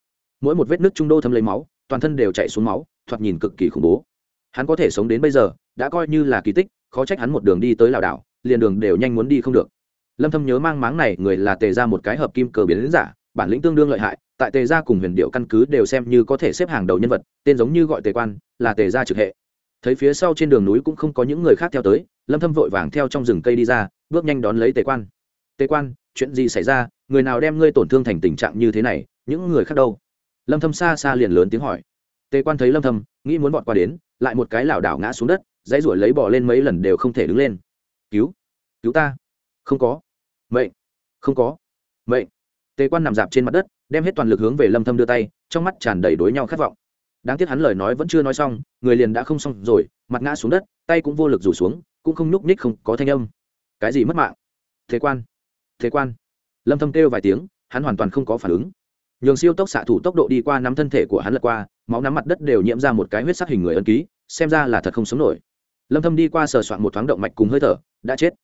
[SPEAKER 1] Mỗi một vết nước trung đô thâm lấy máu, toàn thân đều chảy xuống máu, thoạt nhìn cực kỳ khủng bố. Hắn có thể sống đến bây giờ, đã coi như là kỳ tích, khó trách hắn một đường đi tới lào đảo, liền đường đều nhanh muốn đi không được. Lâm thâm nhớ mang máng này, người là tề ra một cái hợp kim cờ biến giả, bản lĩnh tương đương lợi hại tại tề gia cùng huyền điệu căn cứ đều xem như có thể xếp hàng đầu nhân vật, tên giống như gọi tề quan, là tề gia trực hệ. Thấy phía sau trên đường núi cũng không có những người khác theo tới, lâm thâm vội vàng theo trong rừng cây đi ra, bước nhanh đón lấy tề quan. Tề quan, chuyện gì xảy ra? Người nào đem ngươi tổn thương thành tình trạng như thế này? Những người khác đâu? Lâm thâm xa xa liền lớn tiếng hỏi. Tề quan thấy lâm thâm, nghĩ muốn bọt qua đến, lại một cái lảo đảo ngã xuống đất, dãy ruổi lấy bò lên mấy lần đều không thể đứng lên. Cứu cứu ta. Không có. Mệnh. Không có. Mệnh. Tề quan nằm dạp trên mặt đất đem hết toàn lực hướng về lâm thâm đưa tay trong mắt tràn đầy đối nhau khát vọng. Đáng tiếc hắn lời nói vẫn chưa nói xong người liền đã không xong rồi mặt ngã xuống đất tay cũng vô lực rủ xuống cũng không nhúc nhích không có thanh âm. Cái gì mất mạng? Thế quan thế quan. Lâm thâm kêu vài tiếng hắn hoàn toàn không có phản ứng. Nhường siêu tốc xạ thủ tốc độ đi qua nắm thân thể của hắn lật qua máu nắm mặt đất đều nhiễm ra một cái huyết sắc hình người ân ký xem ra là thật không sống nổi. Lâm thâm đi qua sờ soạn một thoáng động mạch cùng hơi thở đã chết.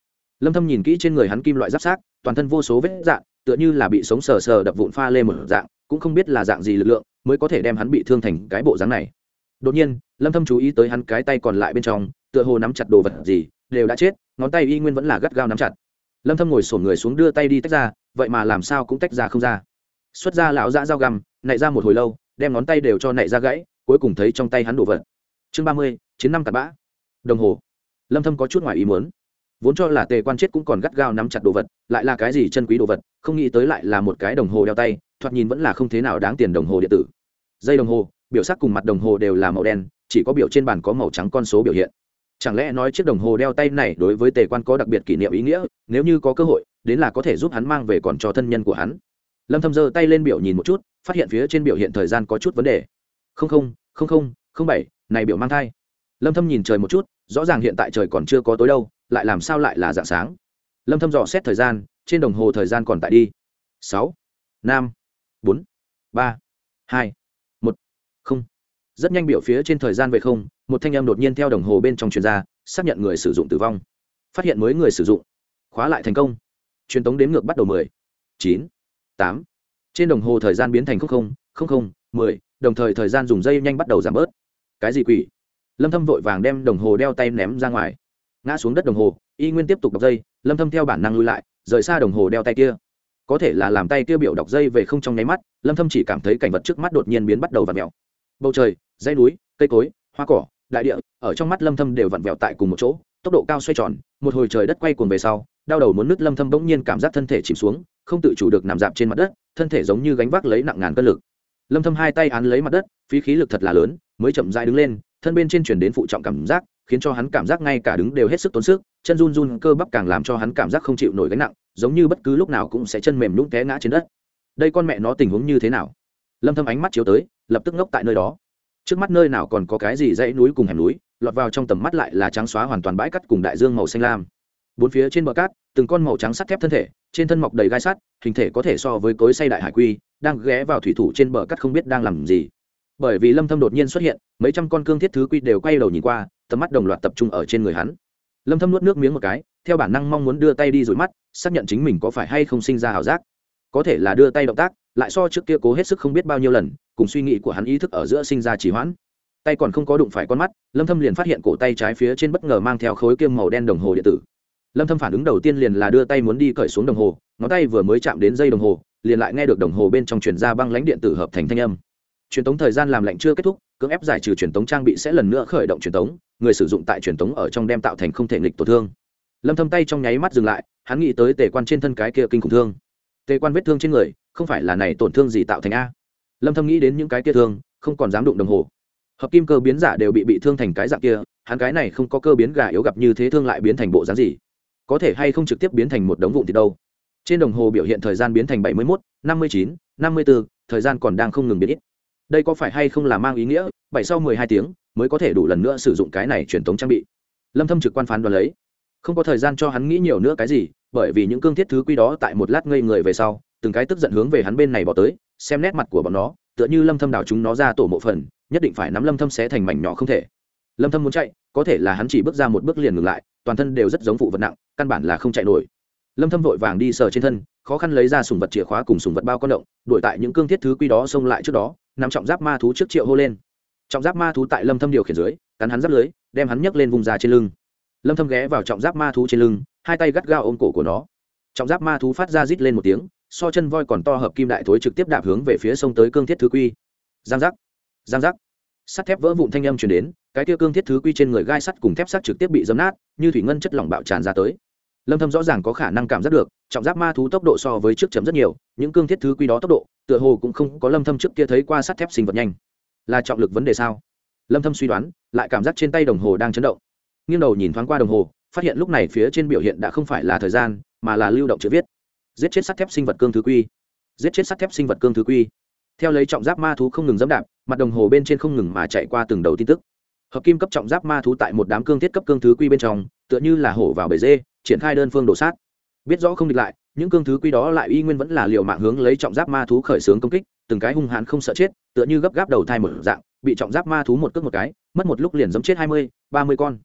[SPEAKER 1] Lâm thâm nhìn kỹ trên người hắn kim loại giáp xác, toàn thân vô số vết dạn tựa như là bị sống sờ sờ đập vụn pha lê một dạng cũng không biết là dạng gì lực lượng mới có thể đem hắn bị thương thành cái bộ dáng này. Đột nhiên lâm thâm chú ý tới hắn cái tay còn lại bên trong tựa hồ nắm chặt đồ vật gì đều đã chết ngón tay y nguyên vẫn là gắt gao nắm chặt. Lâm thâm ngồi sổn người xuống đưa tay đi tách ra vậy mà làm sao cũng tách ra không ra. Xuất ra lão dã dao găm nảy ra một hồi lâu đem ngón tay đều cho nảy ra gãy cuối cùng thấy trong tay hắn đồ vật. Chương 30, chiến năm cặn bã. Đồng hồ. Lâm thâm có chút ngoài ý muốn vốn cho là tề quan chết cũng còn gắt gao nắm chặt đồ vật, lại là cái gì chân quý đồ vật, không nghĩ tới lại là một cái đồng hồ đeo tay, thoạt nhìn vẫn là không thế nào đáng tiền đồng hồ điện tử. Dây đồng hồ, biểu sắc cùng mặt đồng hồ đều là màu đen, chỉ có biểu trên bàn có màu trắng con số biểu hiện. Chẳng lẽ nói chiếc đồng hồ đeo tay này đối với tề quan có đặc biệt kỷ niệm ý nghĩa? Nếu như có cơ hội, đến là có thể giúp hắn mang về còn cho thân nhân của hắn. Lâm thâm giơ tay lên biểu nhìn một chút, phát hiện phía trên biểu hiện thời gian có chút vấn đề. Không không không không không bảy, này biểu mang thai. Lâm thâm nhìn trời một chút, rõ ràng hiện tại trời còn chưa có tối đâu lại làm sao lại là dạng sáng? Lâm thâm dò xét thời gian, trên đồng hồ thời gian còn tại đi. Sáu, năm, bốn, ba, hai, một, không. Rất nhanh biểu phía trên thời gian về không, một thanh em đột nhiên theo đồng hồ bên trong truyền ra, xác nhận người sử dụng tử vong. Phát hiện mới người sử dụng. Khóa lại thành công. Truyền tống đếm ngược bắt đầu mười, chín, tám. Trên đồng hồ thời gian biến thành không không không không, mười, đồng thời thời gian dùng dây nhanh bắt đầu giảm bớt. Cái gì quỷ? Lâm thâm vội vàng đem đồng hồ đeo tay ném ra ngoài ngã xuống đất đồng hồ, y nguyên tiếp tục đọc dây, lâm thâm theo bản năng lui lại, rời xa đồng hồ đeo tay kia. Có thể là làm tay kia biểu đọc dây về không trong nháy mắt, lâm thâm chỉ cảm thấy cảnh vật trước mắt đột nhiên biến bắt đầu vặn vẹo. Bầu trời, dãy núi, cây cối, hoa cỏ, đại địa, ở trong mắt lâm thâm đều vặn vẹo tại cùng một chỗ, tốc độ cao xoay tròn, một hồi trời đất quay cuồng về sau, đau đầu muốn nứt lâm thâm bỗng nhiên cảm giác thân thể chìm xuống, không tự chủ được nằm dạp trên mặt đất, thân thể giống như gánh vác lấy nặng ngàn cân lực. Lâm thâm hai tay án lấy mặt đất, phí khí lực thật là lớn, mới chậm rãi đứng lên, thân bên trên chuyển đến phụ trọng cảm giác khiến cho hắn cảm giác ngay cả đứng đều hết sức tốn sức, chân run run, cơ bắp càng làm cho hắn cảm giác không chịu nổi gánh nặng, giống như bất cứ lúc nào cũng sẽ chân mềm nhũng té ngã trên đất. Đây con mẹ nó tình huống như thế nào? Lâm thâm ánh mắt chiếu tới, lập tức ngốc tại nơi đó. Trước mắt nơi nào còn có cái gì dãy núi cùng hẻm núi, lọt vào trong tầm mắt lại là trắng xóa hoàn toàn bãi cát cùng đại dương màu xanh lam. Bốn phía trên bờ cát, từng con màu trắng sắt thép thân thể, trên thân mọc đầy gai sắt, hình thể có thể so với cối xây đại hải quy, đang ghé vào thủy thủ trên bờ cát không biết đang làm gì. Bởi vì lâm thâm đột nhiên xuất hiện, mấy trăm con cương thiết thứ quy đều quay đầu nhìn qua tầm mắt đồng loạt tập trung ở trên người hắn. Lâm thâm nuốt nước miếng một cái, theo bản năng mong muốn đưa tay đi rủi mắt, xác nhận chính mình có phải hay không sinh ra hào giác. Có thể là đưa tay động tác, lại so trước kia cố hết sức không biết bao nhiêu lần, cùng suy nghĩ của hắn ý thức ở giữa sinh ra trì hoãn. Tay còn không có đụng phải con mắt, lâm thâm liền phát hiện cổ tay trái phía trên bất ngờ mang theo khối kim màu đen đồng hồ điện tử. Lâm thâm phản ứng đầu tiên liền là đưa tay muốn đi cởi xuống đồng hồ, ngón tay vừa mới chạm đến dây đồng hồ, liền lại nghe được đồng hồ bên trong truyền ra băng lãnh điện tử hợp thành thanh âm truyền tống thời gian làm lạnh chưa kết thúc cưỡng ép giải trừ truyền tống trang bị sẽ lần nữa khởi động truyền tống người sử dụng tại truyền tống ở trong đem tạo thành không thể nghịch tổn thương. Lâm thâm tay trong nháy mắt dừng lại hắn nghĩ tới tề quan trên thân cái kia kinh khủng thương. Tề quan vết thương trên người không phải là này tổn thương gì tạo thành a? Lâm thâm nghĩ đến những cái kia thương không còn dám đụng đồng hồ. Hợp kim cơ biến giả đều bị bị thương thành cái dạng kia hắn cái này không có cơ biến gà yếu gặp như thế thương lại biến thành bộ dáng gì? Có thể hay không trực tiếp biến thành một đống vụn thì đâu? Trên đồng hồ biểu hiện thời gian biến thành 71, 59, 54, thời gian còn đang không ngừng biến ít đây có phải hay không là mang ý nghĩa, bảy sau 12 tiếng mới có thể đủ lần nữa sử dụng cái này truyền thống trang bị. Lâm thâm trực quan phán đoán lấy. Không có thời gian cho hắn nghĩ nhiều nữa cái gì, bởi vì những cương thiết thứ quy đó tại một lát ngây người về sau, từng cái tức giận hướng về hắn bên này bỏ tới, xem nét mặt của bọn nó, tựa như lâm thâm đào chúng nó ra tổ mộ phần, nhất định phải nắm lâm thâm xé thành mảnh nhỏ không thể. Lâm thâm muốn chạy, có thể là hắn chỉ bước ra một bước liền ngừng lại, toàn thân đều rất giống phụ vật nặng, căn bản là không chạy nổi. Lâm thâm vội vàng đi sờ trên thân, khó khăn lấy ra sùng vật chìa khóa cùng sùng vật bao con động, đuổi tại những cương thiết thứ quy đó xông lại trước đó nắm trọng giáp ma thú trước triệu hô lên. Trọng giáp ma thú tại lâm thâm điều khiển dưới, cắn hắn giáp lưới, đem hắn nhấc lên vùng ra trên lưng. Lâm thâm ghé vào trọng giáp ma thú trên lưng, hai tay gắt gao ôm cổ của nó. Trọng giáp ma thú phát ra rít lên một tiếng, so chân voi còn to hợp kim đại thối trực tiếp đạp hướng về phía sông tới cương thiết thứ quy. Giang giác giang giác. Sắt thép vỡ vụn thanh âm truyền đến, cái kia cương thiết thứ quy trên người gai sắt cùng thép sắt trực tiếp bị dấm nát, như thủy ngân chất lỏng bạo tràn ra tới. Lâm thâm rõ ràng có khả năng cảm giác được trọng giáp ma thú tốc độ so với trước chấm rất nhiều, những cương thiết thứ quy đó tốc độ, tựa hồ cũng không có lâm thâm trước kia thấy qua sắt thép sinh vật nhanh. Là trọng lực vấn đề sao? Lâm thâm suy đoán, lại cảm giác trên tay đồng hồ đang chấn động. Nghiêng đầu nhìn thoáng qua đồng hồ, phát hiện lúc này phía trên biểu hiện đã không phải là thời gian, mà là lưu động chữ viết. Giết chết sắt thép sinh vật cương thứ quy. Giết chết sắt thép sinh vật cương thứ quy. Theo lấy trọng giáp ma thú không ngừng dẫm đạp, mặt đồng hồ bên trên không ngừng mà chạy qua từng đầu tin tức. Hợp kim cấp trọng giáp ma thú tại một đám cương thiết cấp cương thứ quy bên trong, tựa như là hổ vào bể dê, triển khai đơn phương đổ sát biết rõ không địch lại, những cương thứ quy đó lại y nguyên vẫn là liều mạng hướng lấy trọng giáp ma thú khởi xướng công kích, từng cái hung hãn không sợ chết, tựa như gấp gáp đầu thai một dạng, bị trọng giáp ma thú một cước một cái, mất một lúc liền giống chết hai mươi, ba mươi con.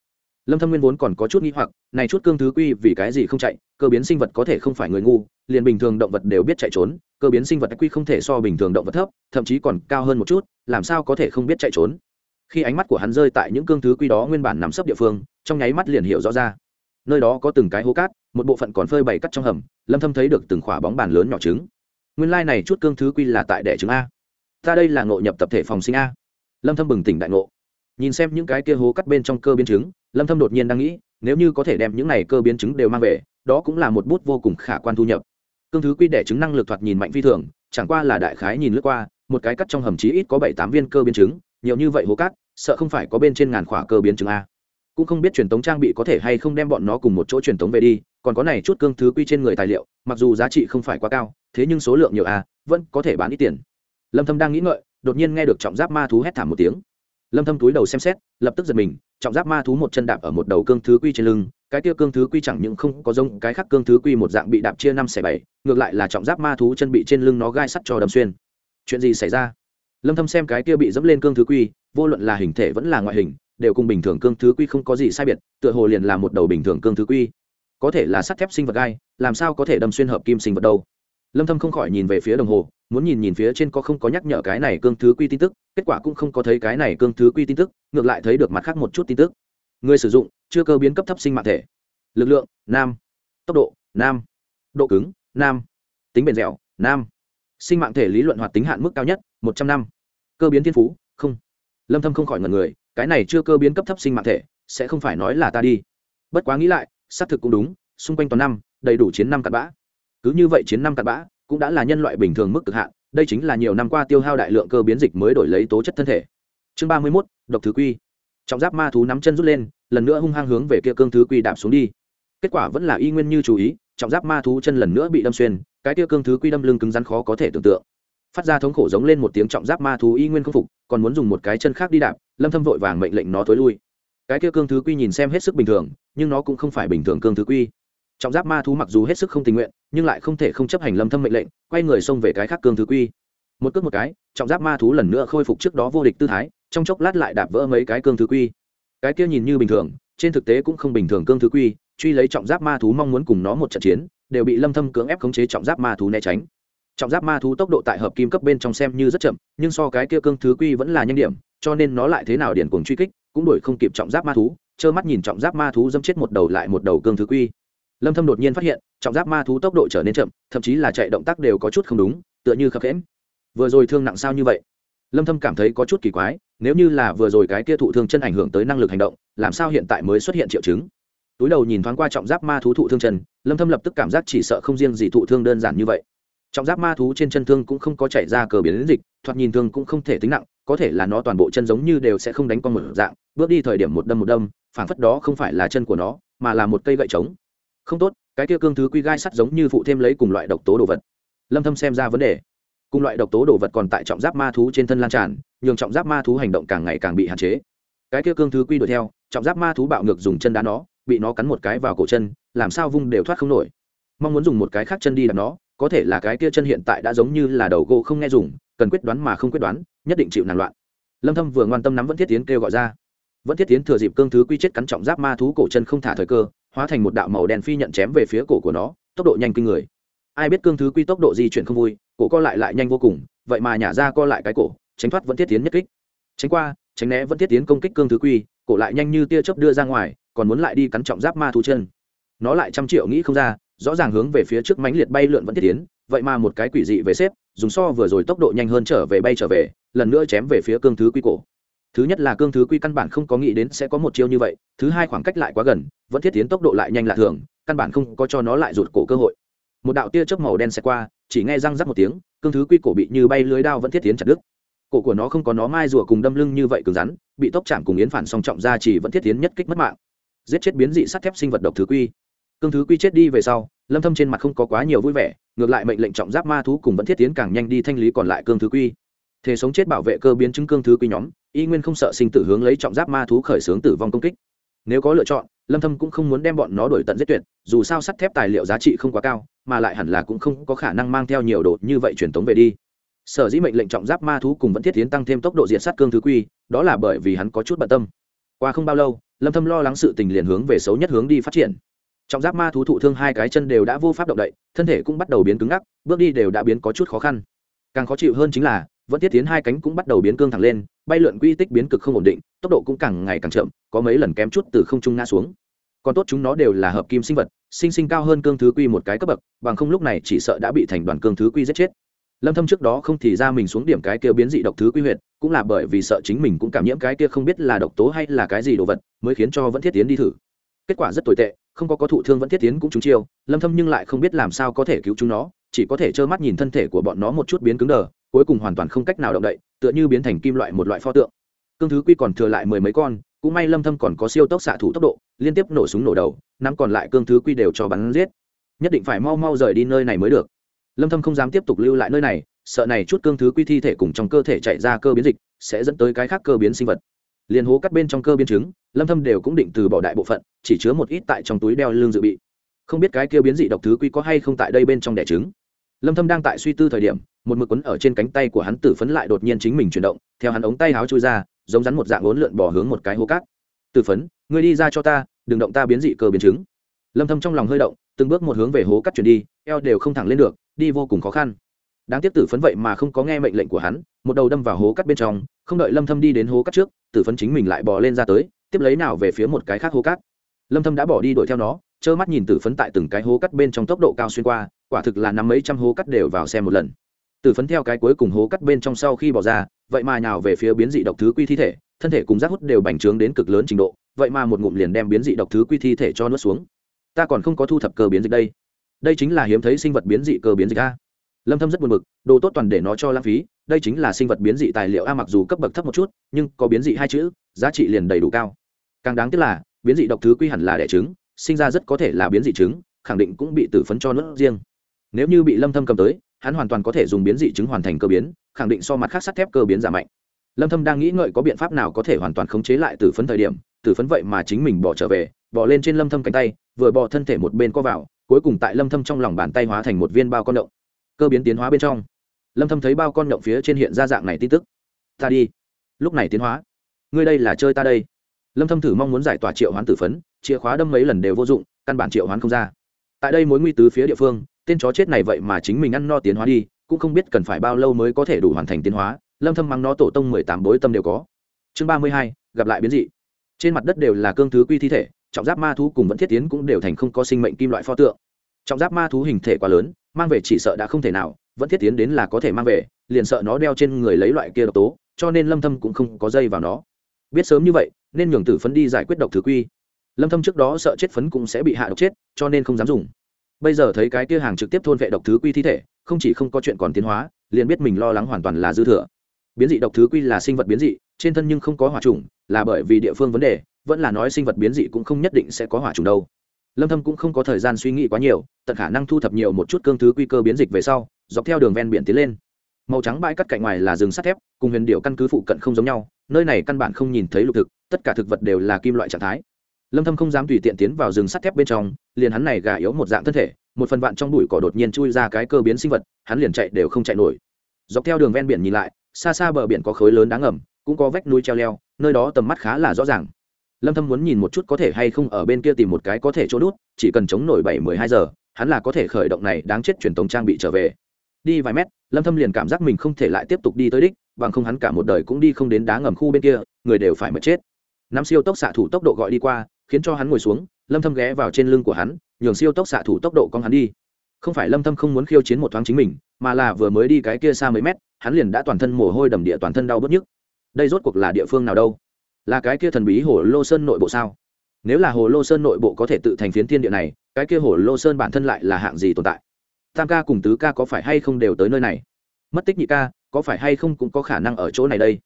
[SPEAKER 1] Lâm thâm nguyên vốn còn có chút nghi hoặc, này chút cương thứ quy vì cái gì không chạy, cơ biến sinh vật có thể không phải người ngu, liền bình thường động vật đều biết chạy trốn, cơ biến sinh vật quy không thể so bình thường động vật thấp, thậm chí còn cao hơn một chút, làm sao có thể không biết chạy trốn. Khi ánh mắt của hắn rơi tại những cương thứ quy đó nguyên bản nằm sấp địa phương, trong nháy mắt liền hiểu rõ ra nơi đó có từng cái hố cát, một bộ phận còn phơi bày cắt trong hầm, lâm thâm thấy được từng khỏa bóng bàn lớn nhỏ trứng. Nguyên lai like này chút cương thứ quy là tại đẻ trứng a. Ta đây là ngộ nhập tập thể phòng sinh a. Lâm thâm bừng tỉnh đại ngộ. Nhìn xem những cái kia hố cắt bên trong cơ biến trứng, lâm thâm đột nhiên đang nghĩ, nếu như có thể đem những này cơ biến trứng đều mang về, đó cũng là một bút vô cùng khả quan thu nhập. Cương thứ quy đẻ trứng năng lực thoạt nhìn mạnh phi thường, chẳng qua là đại khái nhìn lướt qua, một cái cắt trong hầm chí ít có bảy tám viên cơ biến trứng, nhiều như vậy hố cát, sợ không phải có bên trên ngàn khỏa cơ biến trứng a cũng không biết truyền tống trang bị có thể hay không đem bọn nó cùng một chỗ truyền tống về đi, còn có này chút cương thứ quy trên người tài liệu, mặc dù giá trị không phải quá cao, thế nhưng số lượng nhiều a vẫn có thể bán ít tiền. Lâm thâm đang nghĩ ngợi, đột nhiên nghe được trọng giáp ma thú hét thảm một tiếng. Lâm thâm túi đầu xem xét, lập tức giật mình, trọng giáp ma thú một chân đạp ở một đầu cương thứ quy trên lưng, cái kia cương thứ quy chẳng những không có giống cái khác cương thứ quy một dạng bị đạp chia năm xẻ bảy, ngược lại là trọng giáp ma thú chân bị trên lưng nó gai sắt cho đâm xuyên. Chuyện gì xảy ra? Lâm thâm xem cái kia bị dẫm lên cương thứ quy, vô luận là hình thể vẫn là ngoại hình đều cùng bình thường cương thứ quy không có gì sai biệt, tựa hồ liền là một đầu bình thường cương thứ quy. Có thể là sắt thép sinh vật gai, làm sao có thể đâm xuyên hợp kim sinh vật đâu? Lâm thâm không khỏi nhìn về phía đồng hồ, muốn nhìn nhìn phía trên có không có nhắc nhở cái này cương thứ quy tin tức, kết quả cũng không có thấy cái này cương thứ quy tin tức, ngược lại thấy được mặt khác một chút tin tức. Người sử dụng, chưa cơ biến cấp thấp sinh mạng thể. Lực lượng, nam. Tốc độ, nam. Độ cứng, nam. Tính bền dẻo, nam. Sinh mạng thể lý luận hoạt tính hạn mức cao nhất, một trăm năm. Cơ biến thiên phú, không. Lâm thâm không khỏi ngẩn người cái này chưa cơ biến cấp thấp sinh mạng thể, sẽ không phải nói là ta đi. Bất quá nghĩ lại, xác thực cũng đúng, xung quanh toàn năm, đầy đủ chiến năm cặn bã. Cứ như vậy chiến năm cặn bã, cũng đã là nhân loại bình thường mức cực hạn, đây chính là nhiều năm qua tiêu hao đại lượng cơ biến dịch mới đổi lấy tố chất thân thể. Chương ba mươi mốt, độc thứ quy. Trọng giáp ma thú nắm chân rút lên, lần nữa hung hăng hướng về kia cương thứ quy đạp xuống đi. Kết quả vẫn là y nguyên như chú ý, trọng giáp ma thú chân lần nữa bị đâm xuyên, cái kia cương thứ quy đâm lưng cứng rắn khó có thể tưởng tượng phát ra thống khổ giống lên một tiếng trọng giáp ma thú y nguyên không phục, còn muốn dùng một cái chân khác đi đạp, lâm thâm vội vàng mệnh lệnh nó thối lui. Cái kia cương thứ quy nhìn xem hết sức bình thường, nhưng nó cũng không phải bình thường cương thứ quy. Trọng giáp ma thú mặc dù hết sức không tình nguyện, nhưng lại không thể không chấp hành lâm thâm mệnh lệnh, quay người xông về cái khác cương thứ quy. Một cước một cái, trọng giáp ma thú lần nữa khôi phục trước đó vô địch tư thái, trong chốc lát lại đạp vỡ mấy cái cương thứ quy. Cái kia nhìn như bình thường, trên thực tế cũng không bình thường cương thứ quy, truy lấy trọng giáp ma thú mong muốn cùng nó một trận chiến, đều bị lâm thâm cưỡng ép khống chế trọng giáp ma thú né tránh trọng giáp ma thú tốc độ tại hợp kim cấp bên trong xem như rất chậm, nhưng so cái kia cương thứ quy vẫn là nhanh điểm, cho nên nó lại thế nào điển cuồng truy kích, cũng đuổi không kịp trọng giáp ma thú, trơ mắt nhìn trọng giáp ma thú dâm chết một đầu lại một đầu cương thứ quy. Lâm thâm đột nhiên phát hiện, trọng giáp ma thú tốc độ trở nên chậm, thậm chí là chạy động tác đều có chút không đúng, tựa như khập khẽm vừa rồi thương nặng sao như vậy? Lâm thâm cảm thấy có chút kỳ quái, nếu như là vừa rồi cái kia thụ thương chân ảnh hưởng tới năng lực hành động, làm sao hiện tại mới xuất hiện triệu chứng? Túi đầu nhìn thoáng qua trọng giáp ma thú thụ thương chân, lâm thâm lập tức cảm giác chỉ sợ không riêng gì thụ thương đơn giản như vậy trọng giáp ma thú trên chân thương cũng không có chảy ra cờ biến dịch, thoạt nhìn thương cũng không thể tính nặng, có thể là nó toàn bộ chân giống như đều sẽ không đánh con một dạng, bước đi thời điểm một đâm một đâm, phảng phất đó không phải là chân của nó, mà là một cây gậy trống. Không tốt, cái kia cương thứ quy gai sắt giống như phụ thêm lấy cùng loại độc tố đồ vật. Lâm thâm xem ra vấn đề. Cùng loại độc tố đồ vật còn tại trọng giáp ma thú trên thân lan tràn, nhường trọng giáp ma thú hành động càng ngày càng bị hạn chế. Cái kia cương thứ quy đuổi theo, trọng giáp ma thú bạo ngược dùng chân đá nó, bị nó cắn một cái vào cổ chân, làm sao vung đều thoát không nổi. Mong muốn dùng một cái khác chân đi đạp nó có thể là cái kia chân hiện tại đã giống như là đầu gỗ không nghe dùng, cần quyết đoán mà không quyết đoán, nhất định chịu nản loạn. Lâm thâm vừa ngoan tâm nắm vẫn thiết tiến kêu gọi ra. Vẫn thiết tiến thừa dịp cương thứ quy chết cắn trọng giáp ma thú cổ chân không thả thời cơ, hóa thành một đạo màu đen phi nhận chém về phía cổ của nó, tốc độ nhanh kinh người. Ai biết cương thứ quy tốc độ di chuyển không vui, cổ co lại lại nhanh vô cùng, vậy mà nhả ra co lại cái cổ, tránh thoát vẫn thiết tiến nhất kích. Tránh qua, tránh né vẫn thiết tiến công kích cương thứ quy, cổ lại nhanh như tia chớp đưa ra ngoài, còn muốn lại đi cắn trọng giáp ma thú chân. Nó lại trăm triệu nghĩ không ra rõ ràng hướng về phía trước mãnh liệt bay lượn vẫn thiết tiến, vậy mà một cái quỷ dị về xếp, dùng so vừa rồi tốc độ nhanh hơn trở về bay trở về, lần nữa chém về phía cương thứ quy cổ. Thứ nhất là cương thứ quy căn bản không có nghĩ đến sẽ có một chiêu như vậy, thứ hai khoảng cách lại quá gần, vẫn thiết tiến tốc độ lại nhanh lạ thường, căn bản không có cho nó lại rụt cổ cơ hội. Một đạo tia chớp màu đen xẹt qua, chỉ nghe răng rắc một tiếng, cương thứ quy cổ bị như bay lưới đao vẫn thiết tiến chặt đứt. Cổ của nó không có nó mai rùa cùng đâm lưng như vậy cứng rắn, bị tốc chạm cùng yến phản song trọng ra chỉ vẫn thiết tiến nhất kích mất mạng. Giết chết biến dị sắt thép sinh vật độc thứ quy cương thứ quy chết đi về sau, lâm thâm trên mặt không có quá nhiều vui vẻ, ngược lại mệnh lệnh trọng giáp ma thú cùng vẫn thiết tiến càng nhanh đi thanh lý còn lại cương thứ quy. Thể sống chết bảo vệ cơ biến chứng cương thứ quy nhóm, y nguyên không sợ sinh tử hướng lấy trọng giáp ma thú khởi xướng tử vong công kích. Nếu có lựa chọn, lâm thâm cũng không muốn đem bọn nó đổi tận giết tuyệt, dù sao sắt thép tài liệu giá trị không quá cao, mà lại hẳn là cũng không có khả năng mang theo nhiều đồ như vậy truyền tống về đi. Sở dĩ mệnh lệnh trọng giáp ma thú cùng vẫn thiết tiến tăng thêm tốc độ diện sát cương thứ quy, đó là bởi vì hắn có chút bận tâm. Qua không bao lâu, lâm thâm lo lắng sự tình liền hướng về xấu nhất hướng đi phát triển trọng giáp ma thú thụ thương hai cái chân đều đã vô pháp động đậy, thân thể cũng bắt đầu biến cứng ngắc, bước đi đều đã biến có chút khó khăn. Càng khó chịu hơn chính là, vẫn thiết tiến hai cánh cũng bắt đầu biến cương thẳng lên, bay lượn quy tích biến cực không ổn định, tốc độ cũng càng ngày càng chậm, có mấy lần kém chút từ không trung ngã xuống. Còn tốt chúng nó đều là hợp kim sinh vật, sinh sinh cao hơn cương thứ quy một cái cấp bậc, bằng không lúc này chỉ sợ đã bị thành đoàn cương thứ quy giết chết. Lâm thâm trước đó không thì ra mình xuống điểm cái kia biến dị độc thứ quy huyệt, cũng là bởi vì sợ chính mình cũng cảm nhiễm cái kia không biết là độc tố hay là cái gì đồ vật, mới khiến cho vẫn thiết tiến đi thử. Kết quả rất tồi tệ không có có thụ thương vẫn thiết tiến cũng trúng chiêu, lâm thâm nhưng lại không biết làm sao có thể cứu chúng nó, chỉ có thể trơ mắt nhìn thân thể của bọn nó một chút biến cứng đờ, cuối cùng hoàn toàn không cách nào động đậy, tựa như biến thành kim loại một loại pho tượng. Cương thứ quy còn thừa lại mười mấy con, cũng may lâm thâm còn có siêu tốc xạ thủ tốc độ, liên tiếp nổ súng nổ đầu, năm còn lại cương thứ quy đều cho bắn giết. Nhất định phải mau mau rời đi nơi này mới được. Lâm thâm không dám tiếp tục lưu lại nơi này, sợ này chút cương thứ quy thi thể cùng trong cơ thể chạy ra cơ biến dịch, sẽ dẫn tới cái khác cơ biến sinh vật liền hố cắt bên trong cơ biến chứng, lâm thâm đều cũng định từ bỏ đại bộ phận, chỉ chứa một ít tại trong túi đeo lương dự bị. Không biết cái kia biến dị độc thứ quy có hay không tại đây bên trong đẻ trứng. Lâm thâm đang tại suy tư thời điểm, một mực quấn ở trên cánh tay của hắn tử phấn lại đột nhiên chính mình chuyển động, theo hắn ống tay háo chui ra, giống rắn một dạng uốn lượn bỏ hướng một cái hố cát. Tử phấn, ngươi đi ra cho ta, đừng động ta biến dị cơ biến chứng. Lâm thâm trong lòng hơi động, từng bước một hướng về hố cát chuyển đi, eo đều không thẳng lên được, đi vô cùng khó khăn. Đáng tiếc tử phấn vậy mà không có nghe mệnh lệnh của hắn, một đầu đâm vào hố cát bên trong không đợi lâm thâm đi đến hố cát trước tử phấn chính mình lại bò lên ra tới tiếp lấy nào về phía một cái khác hố cát lâm thâm đã bỏ đi đuổi theo nó trơ mắt nhìn tử phấn tại từng cái hố cắt bên trong tốc độ cao xuyên qua quả thực là năm mấy trăm hố cắt đều vào xem một lần tử phấn theo cái cuối cùng hố cắt bên trong sau khi bỏ ra vậy mà nào về phía biến dị độc thứ quy thi thể thân thể cùng rác hút đều bành trướng đến cực lớn trình độ vậy mà một ngụm liền đem biến dị độc thứ quy thi thể cho nuốt xuống ta còn không có thu thập cơ biến dịch đây đây chính là hiếm thấy sinh vật biến dị cơ biến dịch a lâm thâm rất buồn bực, đồ tốt toàn để nó cho lãng phí, đây chính là sinh vật biến dị tài liệu a mặc dù cấp bậc thấp một chút, nhưng có biến dị hai chữ, giá trị liền đầy đủ cao. Càng đáng tiếc là, biến dị độc thứ quy hẳn là đẻ trứng, sinh ra rất có thể là biến dị trứng, khẳng định cũng bị tử phấn cho nước riêng. Nếu như bị lâm thâm cầm tới, hắn hoàn toàn có thể dùng biến dị trứng hoàn thành cơ biến, khẳng định so mặt khác sắt thép cơ biến giảm mạnh. Lâm thâm đang nghĩ ngợi có biện pháp nào có thể hoàn toàn khống chế lại tử phấn thời điểm, tử phấn vậy mà chính mình bỏ trở về, bỏ lên trên lâm thâm cánh tay, vừa bỏ thân thể một bên co vào, cuối cùng tại lâm thâm trong lòng bàn tay hóa thành một viên bao con động cơ biến tiến hóa bên trong. Lâm thâm thấy bao con động phía trên hiện ra dạng này tin tức. Ta đi. Lúc này tiến hóa. Ngươi đây là chơi ta đây. Lâm thâm thử mong muốn giải tỏa triệu hoán tử phấn chìa khóa đâm mấy lần đều vô dụng căn bản triệu hoán không ra. Tại đây mối nguy tứ phía địa phương tên chó chết này vậy mà chính mình ăn no tiến hóa đi cũng không biết cần phải bao lâu mới có thể đủ hoàn thành tiến hóa lâm thâm mang nó tổ tông 18 bối tâm đều có. Chương 32, gặp lại biến dị. Trên mặt đất đều là cương thứ quy thi thể trọng giáp ma thú cùng vẫn thiết tiến cũng đều thành không có sinh mệnh kim loại pho tượng trọng giáp ma thú hình thể quá lớn, mang về chỉ sợ đã không thể nào, vẫn thiết tiến đến là có thể mang về, liền sợ nó đeo trên người lấy loại kia độc tố, cho nên lâm thâm cũng không có dây vào nó. Biết sớm như vậy, nên nhường tử phấn đi giải quyết độc thứ quy. Lâm thâm trước đó sợ chết phấn cũng sẽ bị hạ độc chết, cho nên không dám dùng. Bây giờ thấy cái kia hàng trực tiếp thôn vệ độc thứ quy thi thể, không chỉ không có chuyện còn tiến hóa, liền biết mình lo lắng hoàn toàn là dư thừa. Biến dị độc thứ quy là sinh vật biến dị, trên thân nhưng không có hỏa trùng, là bởi vì địa phương vấn đề, vẫn là nói sinh vật biến dị cũng không nhất định sẽ có hỏa trùng đâu lâm thâm cũng không có thời gian suy nghĩ quá nhiều, tận khả năng thu thập nhiều một chút cương thứ quy cơ biến dịch về sau, dọc theo đường ven biển tiến lên. Màu trắng bãi cắt cạnh ngoài là rừng sắt thép, cùng huyền điệu căn cứ phụ cận không giống nhau, nơi này căn bản không nhìn thấy lục thực, tất cả thực vật đều là kim loại trạng thái. Lâm thâm không dám tùy tiện tiến vào rừng sắt thép bên trong, liền hắn này gà yếu một dạng thân thể, một phần vạn trong bụi cỏ đột nhiên chui ra cái cơ biến sinh vật, hắn liền chạy đều không chạy nổi. Dọc theo đường ven biển nhìn lại, xa xa bờ biển có khối lớn đáng ngầm, cũng có vách núi treo leo, nơi đó tầm mắt khá là rõ ràng lâm thâm muốn nhìn một chút có thể hay không ở bên kia tìm một cái có thể chỗ đút, chỉ cần chống nổi bảy mười hai giờ, hắn là có thể khởi động này đáng chết truyền tống trang bị trở về. Đi vài mét, lâm thâm liền cảm giác mình không thể lại tiếp tục đi tới đích, bằng không hắn cả một đời cũng đi không đến đá ngầm khu bên kia, người đều phải mất chết. Năm siêu tốc xạ thủ tốc độ gọi đi qua, khiến cho hắn ngồi xuống, lâm thâm ghé vào trên lưng của hắn, nhường siêu tốc xạ thủ tốc độ con hắn đi. Không phải lâm thâm không muốn khiêu chiến một thoáng chính mình, mà là vừa mới đi cái kia xa mấy mét, hắn liền đã toàn thân mồ hôi đầm địa toàn thân đau bứt nhức. Đây rốt cuộc là địa phương nào đâu? Là cái kia thần bí hồ lô sơn nội bộ sao? Nếu là hồ lô sơn nội bộ có thể tự thành phiến thiên địa này, cái kia hồ lô sơn bản thân lại là hạng gì tồn tại? Tam ca cùng tứ ca có phải hay không đều tới nơi này? Mất tích nhị ca, có phải hay không cũng có khả năng ở chỗ này đây?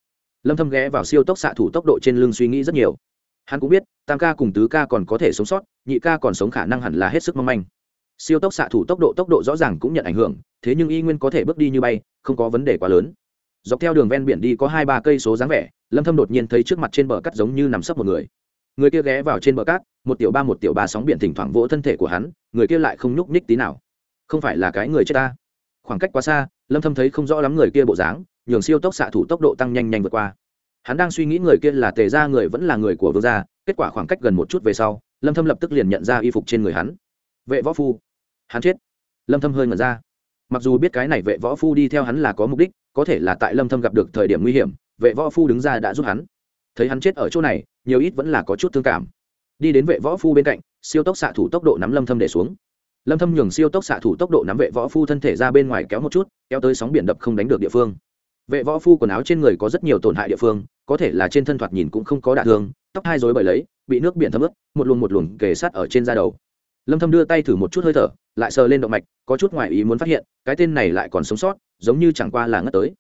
[SPEAKER 1] Lâm thâm ghé vào siêu tốc xạ thủ tốc độ trên lưng suy nghĩ rất nhiều. Hắn cũng biết, tam ca cùng tứ ca còn có thể sống sót, nhị ca còn sống khả năng hẳn là hết sức mong manh. Siêu tốc xạ thủ tốc độ tốc độ rõ ràng cũng nhận ảnh hưởng, thế nhưng y nguyên có thể bước đi như bay, không có vấn đề quá lớn. Dọc theo đường ven biển đi có hai ba cây số dáng vẻ lâm thâm đột nhiên thấy trước mặt trên bờ cát giống như nằm sấp một người người kia ghé vào trên bờ cát một tiểu ba một tiểu ba sóng biển thỉnh thoảng vỗ thân thể của hắn người kia lại không nhúc nhích tí nào không phải là cái người chết ta khoảng cách quá xa lâm thâm thấy không rõ lắm người kia bộ dáng nhường siêu tốc xạ thủ tốc độ tăng nhanh nhanh vượt qua hắn đang suy nghĩ người kia là tề gia người vẫn là người của vương gia kết quả khoảng cách gần một chút về sau lâm thâm lập tức liền nhận ra y phục trên người hắn vệ võ phu hắn chết lâm thâm hơi ngẩn ra mặc dù biết cái này vệ võ phu đi theo hắn là có mục đích có thể là tại lâm thâm gặp được thời điểm nguy hiểm vệ võ phu đứng ra đã giúp hắn. Thấy hắn chết ở chỗ này, nhiều ít vẫn là có chút thương cảm. Đi đến vệ võ phu bên cạnh, siêu tốc xạ thủ tốc độ nắm lâm thâm để xuống. Lâm thâm nhường siêu tốc xạ thủ tốc độ nắm vệ võ phu thân thể ra bên ngoài kéo một chút, kéo tới sóng biển đập không đánh được địa phương. Vệ võ phu quần áo trên người có rất nhiều tổn hại địa phương, có thể là trên thân thoạt nhìn cũng không có đả thương, tóc hai rối bởi lấy, bị nước biển thấm ướt, một luồng một luồng kề sát ở trên da đầu. Lâm thâm đưa tay thử một chút hơi thở, lại sờ lên động mạch, có chút ngoài ý muốn phát hiện, cái tên này lại còn sống sót, giống như chẳng qua là ngất tới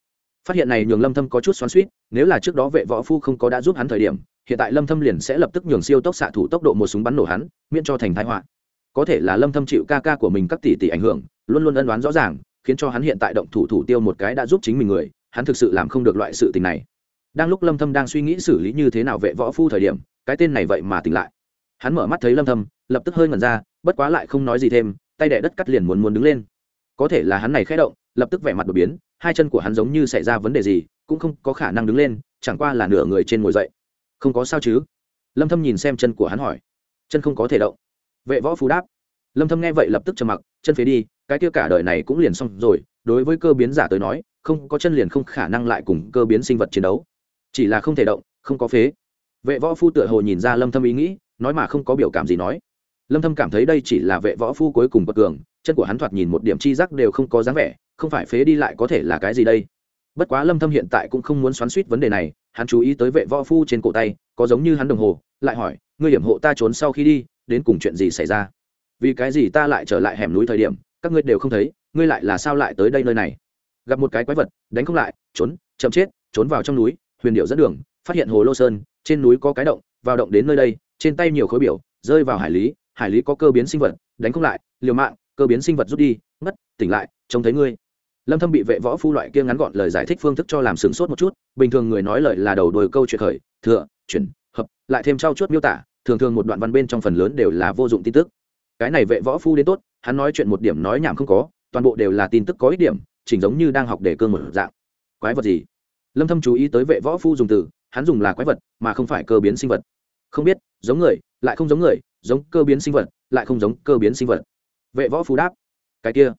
[SPEAKER 1] phát hiện này nhường lâm thâm có chút xoắn xuýt, nếu là trước đó vệ võ phu không có đã giúp hắn thời điểm, hiện tại lâm thâm liền sẽ lập tức nhường siêu tốc xạ thủ tốc độ một súng bắn nổ hắn, miễn cho thành tai họa. Có thể là lâm thâm chịu ca ca của mình các tỷ tỷ ảnh hưởng, luôn luôn ân đoán rõ ràng, khiến cho hắn hiện tại động thủ thủ tiêu một cái đã giúp chính mình người, hắn thực sự làm không được loại sự tình này. Đang lúc lâm thâm đang suy nghĩ xử lý như thế nào vệ võ phu thời điểm, cái tên này vậy mà tỉnh lại. Hắn mở mắt thấy lâm thâm, lập tức hơi ngẩn ra, bất quá lại không nói gì thêm, tay đẻ đất cắt liền muốn muốn đứng lên. Có thể là hắn này khẽ động, lập tức vẻ mặt đột biến hai chân của hắn giống như xảy ra vấn đề gì, cũng không có khả năng đứng lên, chẳng qua là nửa người trên ngồi dậy. Không có sao chứ? Lâm thâm nhìn xem chân của hắn hỏi. Chân không có thể động. Vệ võ phú đáp. Lâm thâm nghe vậy lập tức trầm mặc, chân phế đi, cái kia cả đời này cũng liền xong rồi, đối với cơ biến giả tới nói, không có chân liền không khả năng lại cùng cơ biến sinh vật chiến đấu. Chỉ là không thể động, không có phế. Vệ võ phu tựa hồ nhìn ra lâm thâm ý nghĩ, nói mà không có biểu cảm gì nói. Lâm thâm cảm thấy đây chỉ là vệ võ phu cuối cùng bất cường, chân của hắn thoạt nhìn một điểm chi giác đều không có dáng vẻ không phải phế đi lại có thể là cái gì đây? Bất quá lâm thâm hiện tại cũng không muốn xoắn xuýt vấn đề này, hắn chú ý tới vệ võ phu trên cổ tay, có giống như hắn đồng hồ, lại hỏi, ngươi hiểm hộ ta trốn sau khi đi, đến cùng chuyện gì xảy ra? Vì cái gì ta lại trở lại hẻm núi thời điểm, các ngươi đều không thấy, ngươi lại là sao lại tới đây nơi này? Gặp một cái quái vật, đánh không lại, trốn, chậm chết, trốn vào trong núi, huyền điệu dẫn đường, phát hiện hồ lô sơn, trên núi có cái động, vào động đến nơi đây, trên tay nhiều khối biểu, rơi vào hải lý hải lý có cơ biến sinh vật, đánh không lại, liều mạng, cơ biến sinh vật rút đi, ngất, tỉnh lại, trông thấy ngươi lâm thâm bị vệ võ phu loại kia ngắn gọn lời giải thích phương thức cho làm sướng sốt một chút, bình thường người nói lời là đầu đuôi câu chuyện khởi, thừa, chuyển, hợp, lại thêm trao chuốt miêu tả, thường thường một đoạn văn bên trong phần lớn đều là vô dụng tin tức. Cái này vệ võ phu đến tốt, hắn nói chuyện một điểm nói nhảm không có, toàn bộ đều là tin tức có ích điểm, chỉnh giống như đang học để cương một dạng. Quái vật gì? Lâm thâm chú ý tới vệ võ phu dùng từ, hắn dùng là quái vật, mà không phải cơ biến sinh vật. Không biết, giống người, lại không giống người, giống cơ biến sinh vật, lại không giống cơ biến sinh vật. Vệ võ phu đáp, cái kia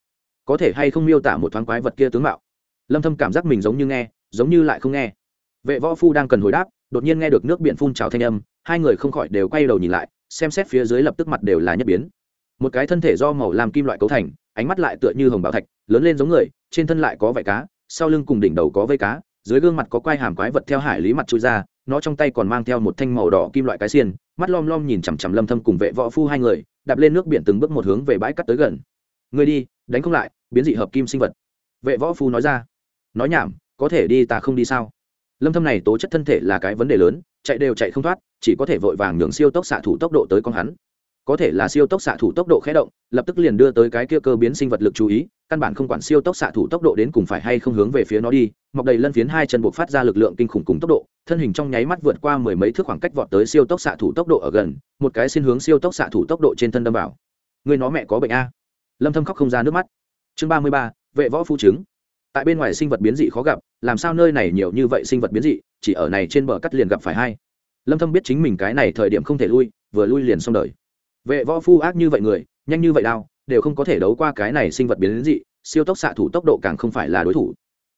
[SPEAKER 1] có thể hay không miêu tả một thoáng quái vật kia tướng mạo? Lâm thâm cảm giác mình giống như nghe, giống như lại không nghe. Vệ võ phu đang cần hồi đáp, đột nhiên nghe được nước biển phun trào thanh âm, hai người không khỏi đều quay đầu nhìn lại, xem xét phía dưới lập tức mặt đều là nhất biến. Một cái thân thể do màu làm kim loại cấu thành, ánh mắt lại tựa như hồng bảo thạch, lớn lên giống người, trên thân lại có vảy cá, sau lưng cùng đỉnh đầu có vây cá, dưới gương mặt có quai hàm quái vật theo hải lý mặt chui ra, nó trong tay còn mang theo một thanh màu đỏ kim loại cái xiên, mắt lom lom nhìn chằm chằm lâm thâm cùng vệ võ phu hai người, đạp lên nước biển từng bước một hướng về bãi cắt tới gần. Người đi đánh không lại, biến dị hợp kim sinh vật. Vệ võ phu nói ra. Nói nhảm, có thể đi ta không đi sao? Lâm thâm này tố chất thân thể là cái vấn đề lớn, chạy đều chạy không thoát, chỉ có thể vội vàng nhường siêu tốc xạ thủ tốc độ tới con hắn. Có thể là siêu tốc xạ thủ tốc độ khé động, lập tức liền đưa tới cái kia cơ biến sinh vật lực chú ý, căn bản không quản siêu tốc xạ thủ tốc độ đến cùng phải hay không hướng về phía nó đi, mọc đầy lân phiến hai chân buộc phát ra lực lượng kinh khủng cùng tốc độ, thân hình trong nháy mắt vượt qua mười mấy thước khoảng cách vọt tới siêu tốc xạ thủ tốc độ ở gần, một cái xin hướng siêu tốc xạ thủ tốc độ trên thân đâm vào. Người nó mẹ có bệnh a lâm thâm khóc không ra nước mắt. Chương ba mươi ba, vệ võ phu chứng. Tại bên ngoài sinh vật biến dị khó gặp, làm sao nơi này nhiều như vậy sinh vật biến dị, chỉ ở này trên bờ cắt liền gặp phải hai. Lâm thâm biết chính mình cái này thời điểm không thể lui, vừa lui liền xong đời. Vệ võ phu ác như vậy người, nhanh như vậy đao, đều không có thể đấu qua cái này sinh vật biến dị, siêu tốc xạ thủ tốc độ càng không phải là đối thủ.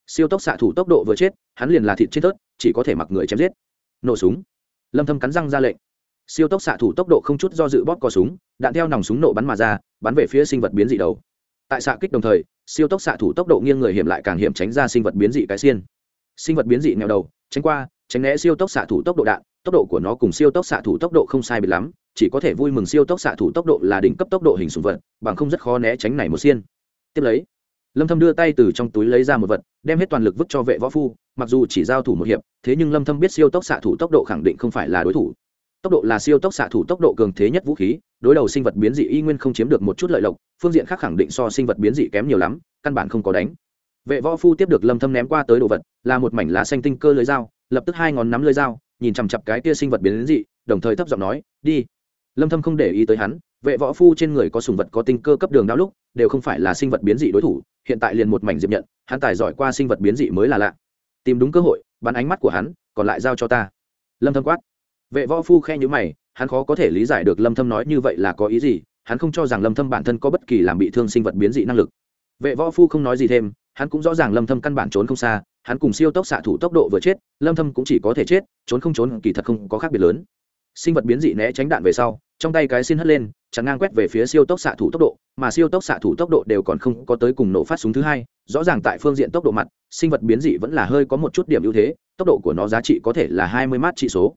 [SPEAKER 1] Siêu tốc xạ thủ tốc độ vừa chết, hắn liền là thịt chết tớt chỉ có thể mặc người chém giết. Nổ súng. Lâm thâm cắn răng ra lệnh siêu tốc xạ thủ tốc độ không chút do dự bóp cò súng, đạn theo nòng súng nổ bắn mà ra, bắn về phía sinh vật biến dị đầu. Tại xạ kích đồng thời, siêu tốc xạ thủ tốc độ nghiêng người hiểm lại càng hiểm tránh ra sinh vật biến dị cái xiên. Sinh vật biến dị nghèo đầu, tránh qua, tránh né siêu tốc xạ thủ tốc độ đạn, tốc độ của nó cùng siêu tốc xạ thủ tốc độ không sai biệt lắm, chỉ có thể vui mừng siêu tốc xạ thủ tốc độ là đỉnh cấp tốc độ hình sùng vật, bằng không rất khó né tránh này một xiên. Tiếp lấy, lâm thâm đưa tay từ trong túi lấy ra một vật, đem hết toàn lực vứt cho vệ võ phu, mặc dù chỉ giao thủ một hiệp, thế nhưng lâm thâm biết siêu tốc xạ thủ tốc độ khẳng định không phải là đối thủ tốc độ là siêu tốc xạ thủ tốc độ cường thế nhất vũ khí, đối đầu sinh vật biến dị y nguyên không chiếm được một chút lợi lộc, phương diện khác khẳng định so sinh vật biến dị kém nhiều lắm, căn bản không có đánh. Vệ võ phu tiếp được lâm thâm ném qua tới đồ vật, là một mảnh lá xanh tinh cơ lưới dao, lập tức hai ngón nắm lưới dao, nhìn chằm chặp cái kia sinh vật biến dị, đồng thời thấp giọng nói, đi. Lâm thâm không để ý tới hắn, vệ võ phu trên người có sùng vật có tinh cơ cấp đường đao lúc, đều không phải là sinh vật biến dị đối thủ, hiện tại liền một mảnh diệp nhận, hắn tài giỏi qua sinh vật biến dị mới là lạ. Tìm đúng cơ hội, bắn ánh mắt của hắn, còn lại giao cho ta. Lâm thâm quát vệ võ phu khe nhữ mày, hắn khó có thể lý giải được lâm thâm nói như vậy là có ý gì, hắn không cho rằng lâm thâm bản thân có bất kỳ làm bị thương sinh vật biến dị năng lực. Vệ võ phu không nói gì thêm, hắn cũng rõ ràng lâm thâm căn bản trốn không xa, hắn cùng siêu tốc xạ thủ tốc độ vừa chết, lâm thâm cũng chỉ có thể chết, trốn không trốn kỳ thật không có khác biệt lớn. Sinh vật biến dị né tránh đạn về sau, trong tay cái xin hất lên, chắn ngang quét về phía siêu tốc xạ thủ tốc độ, mà siêu tốc xạ thủ tốc độ đều còn không có tới cùng nổ phát súng thứ hai, rõ ràng tại phương diện tốc độ mặt, sinh vật biến dị vẫn là hơi có một chút điểm ưu thế, tốc độ của nó giá trị có thể là 20 mát trị số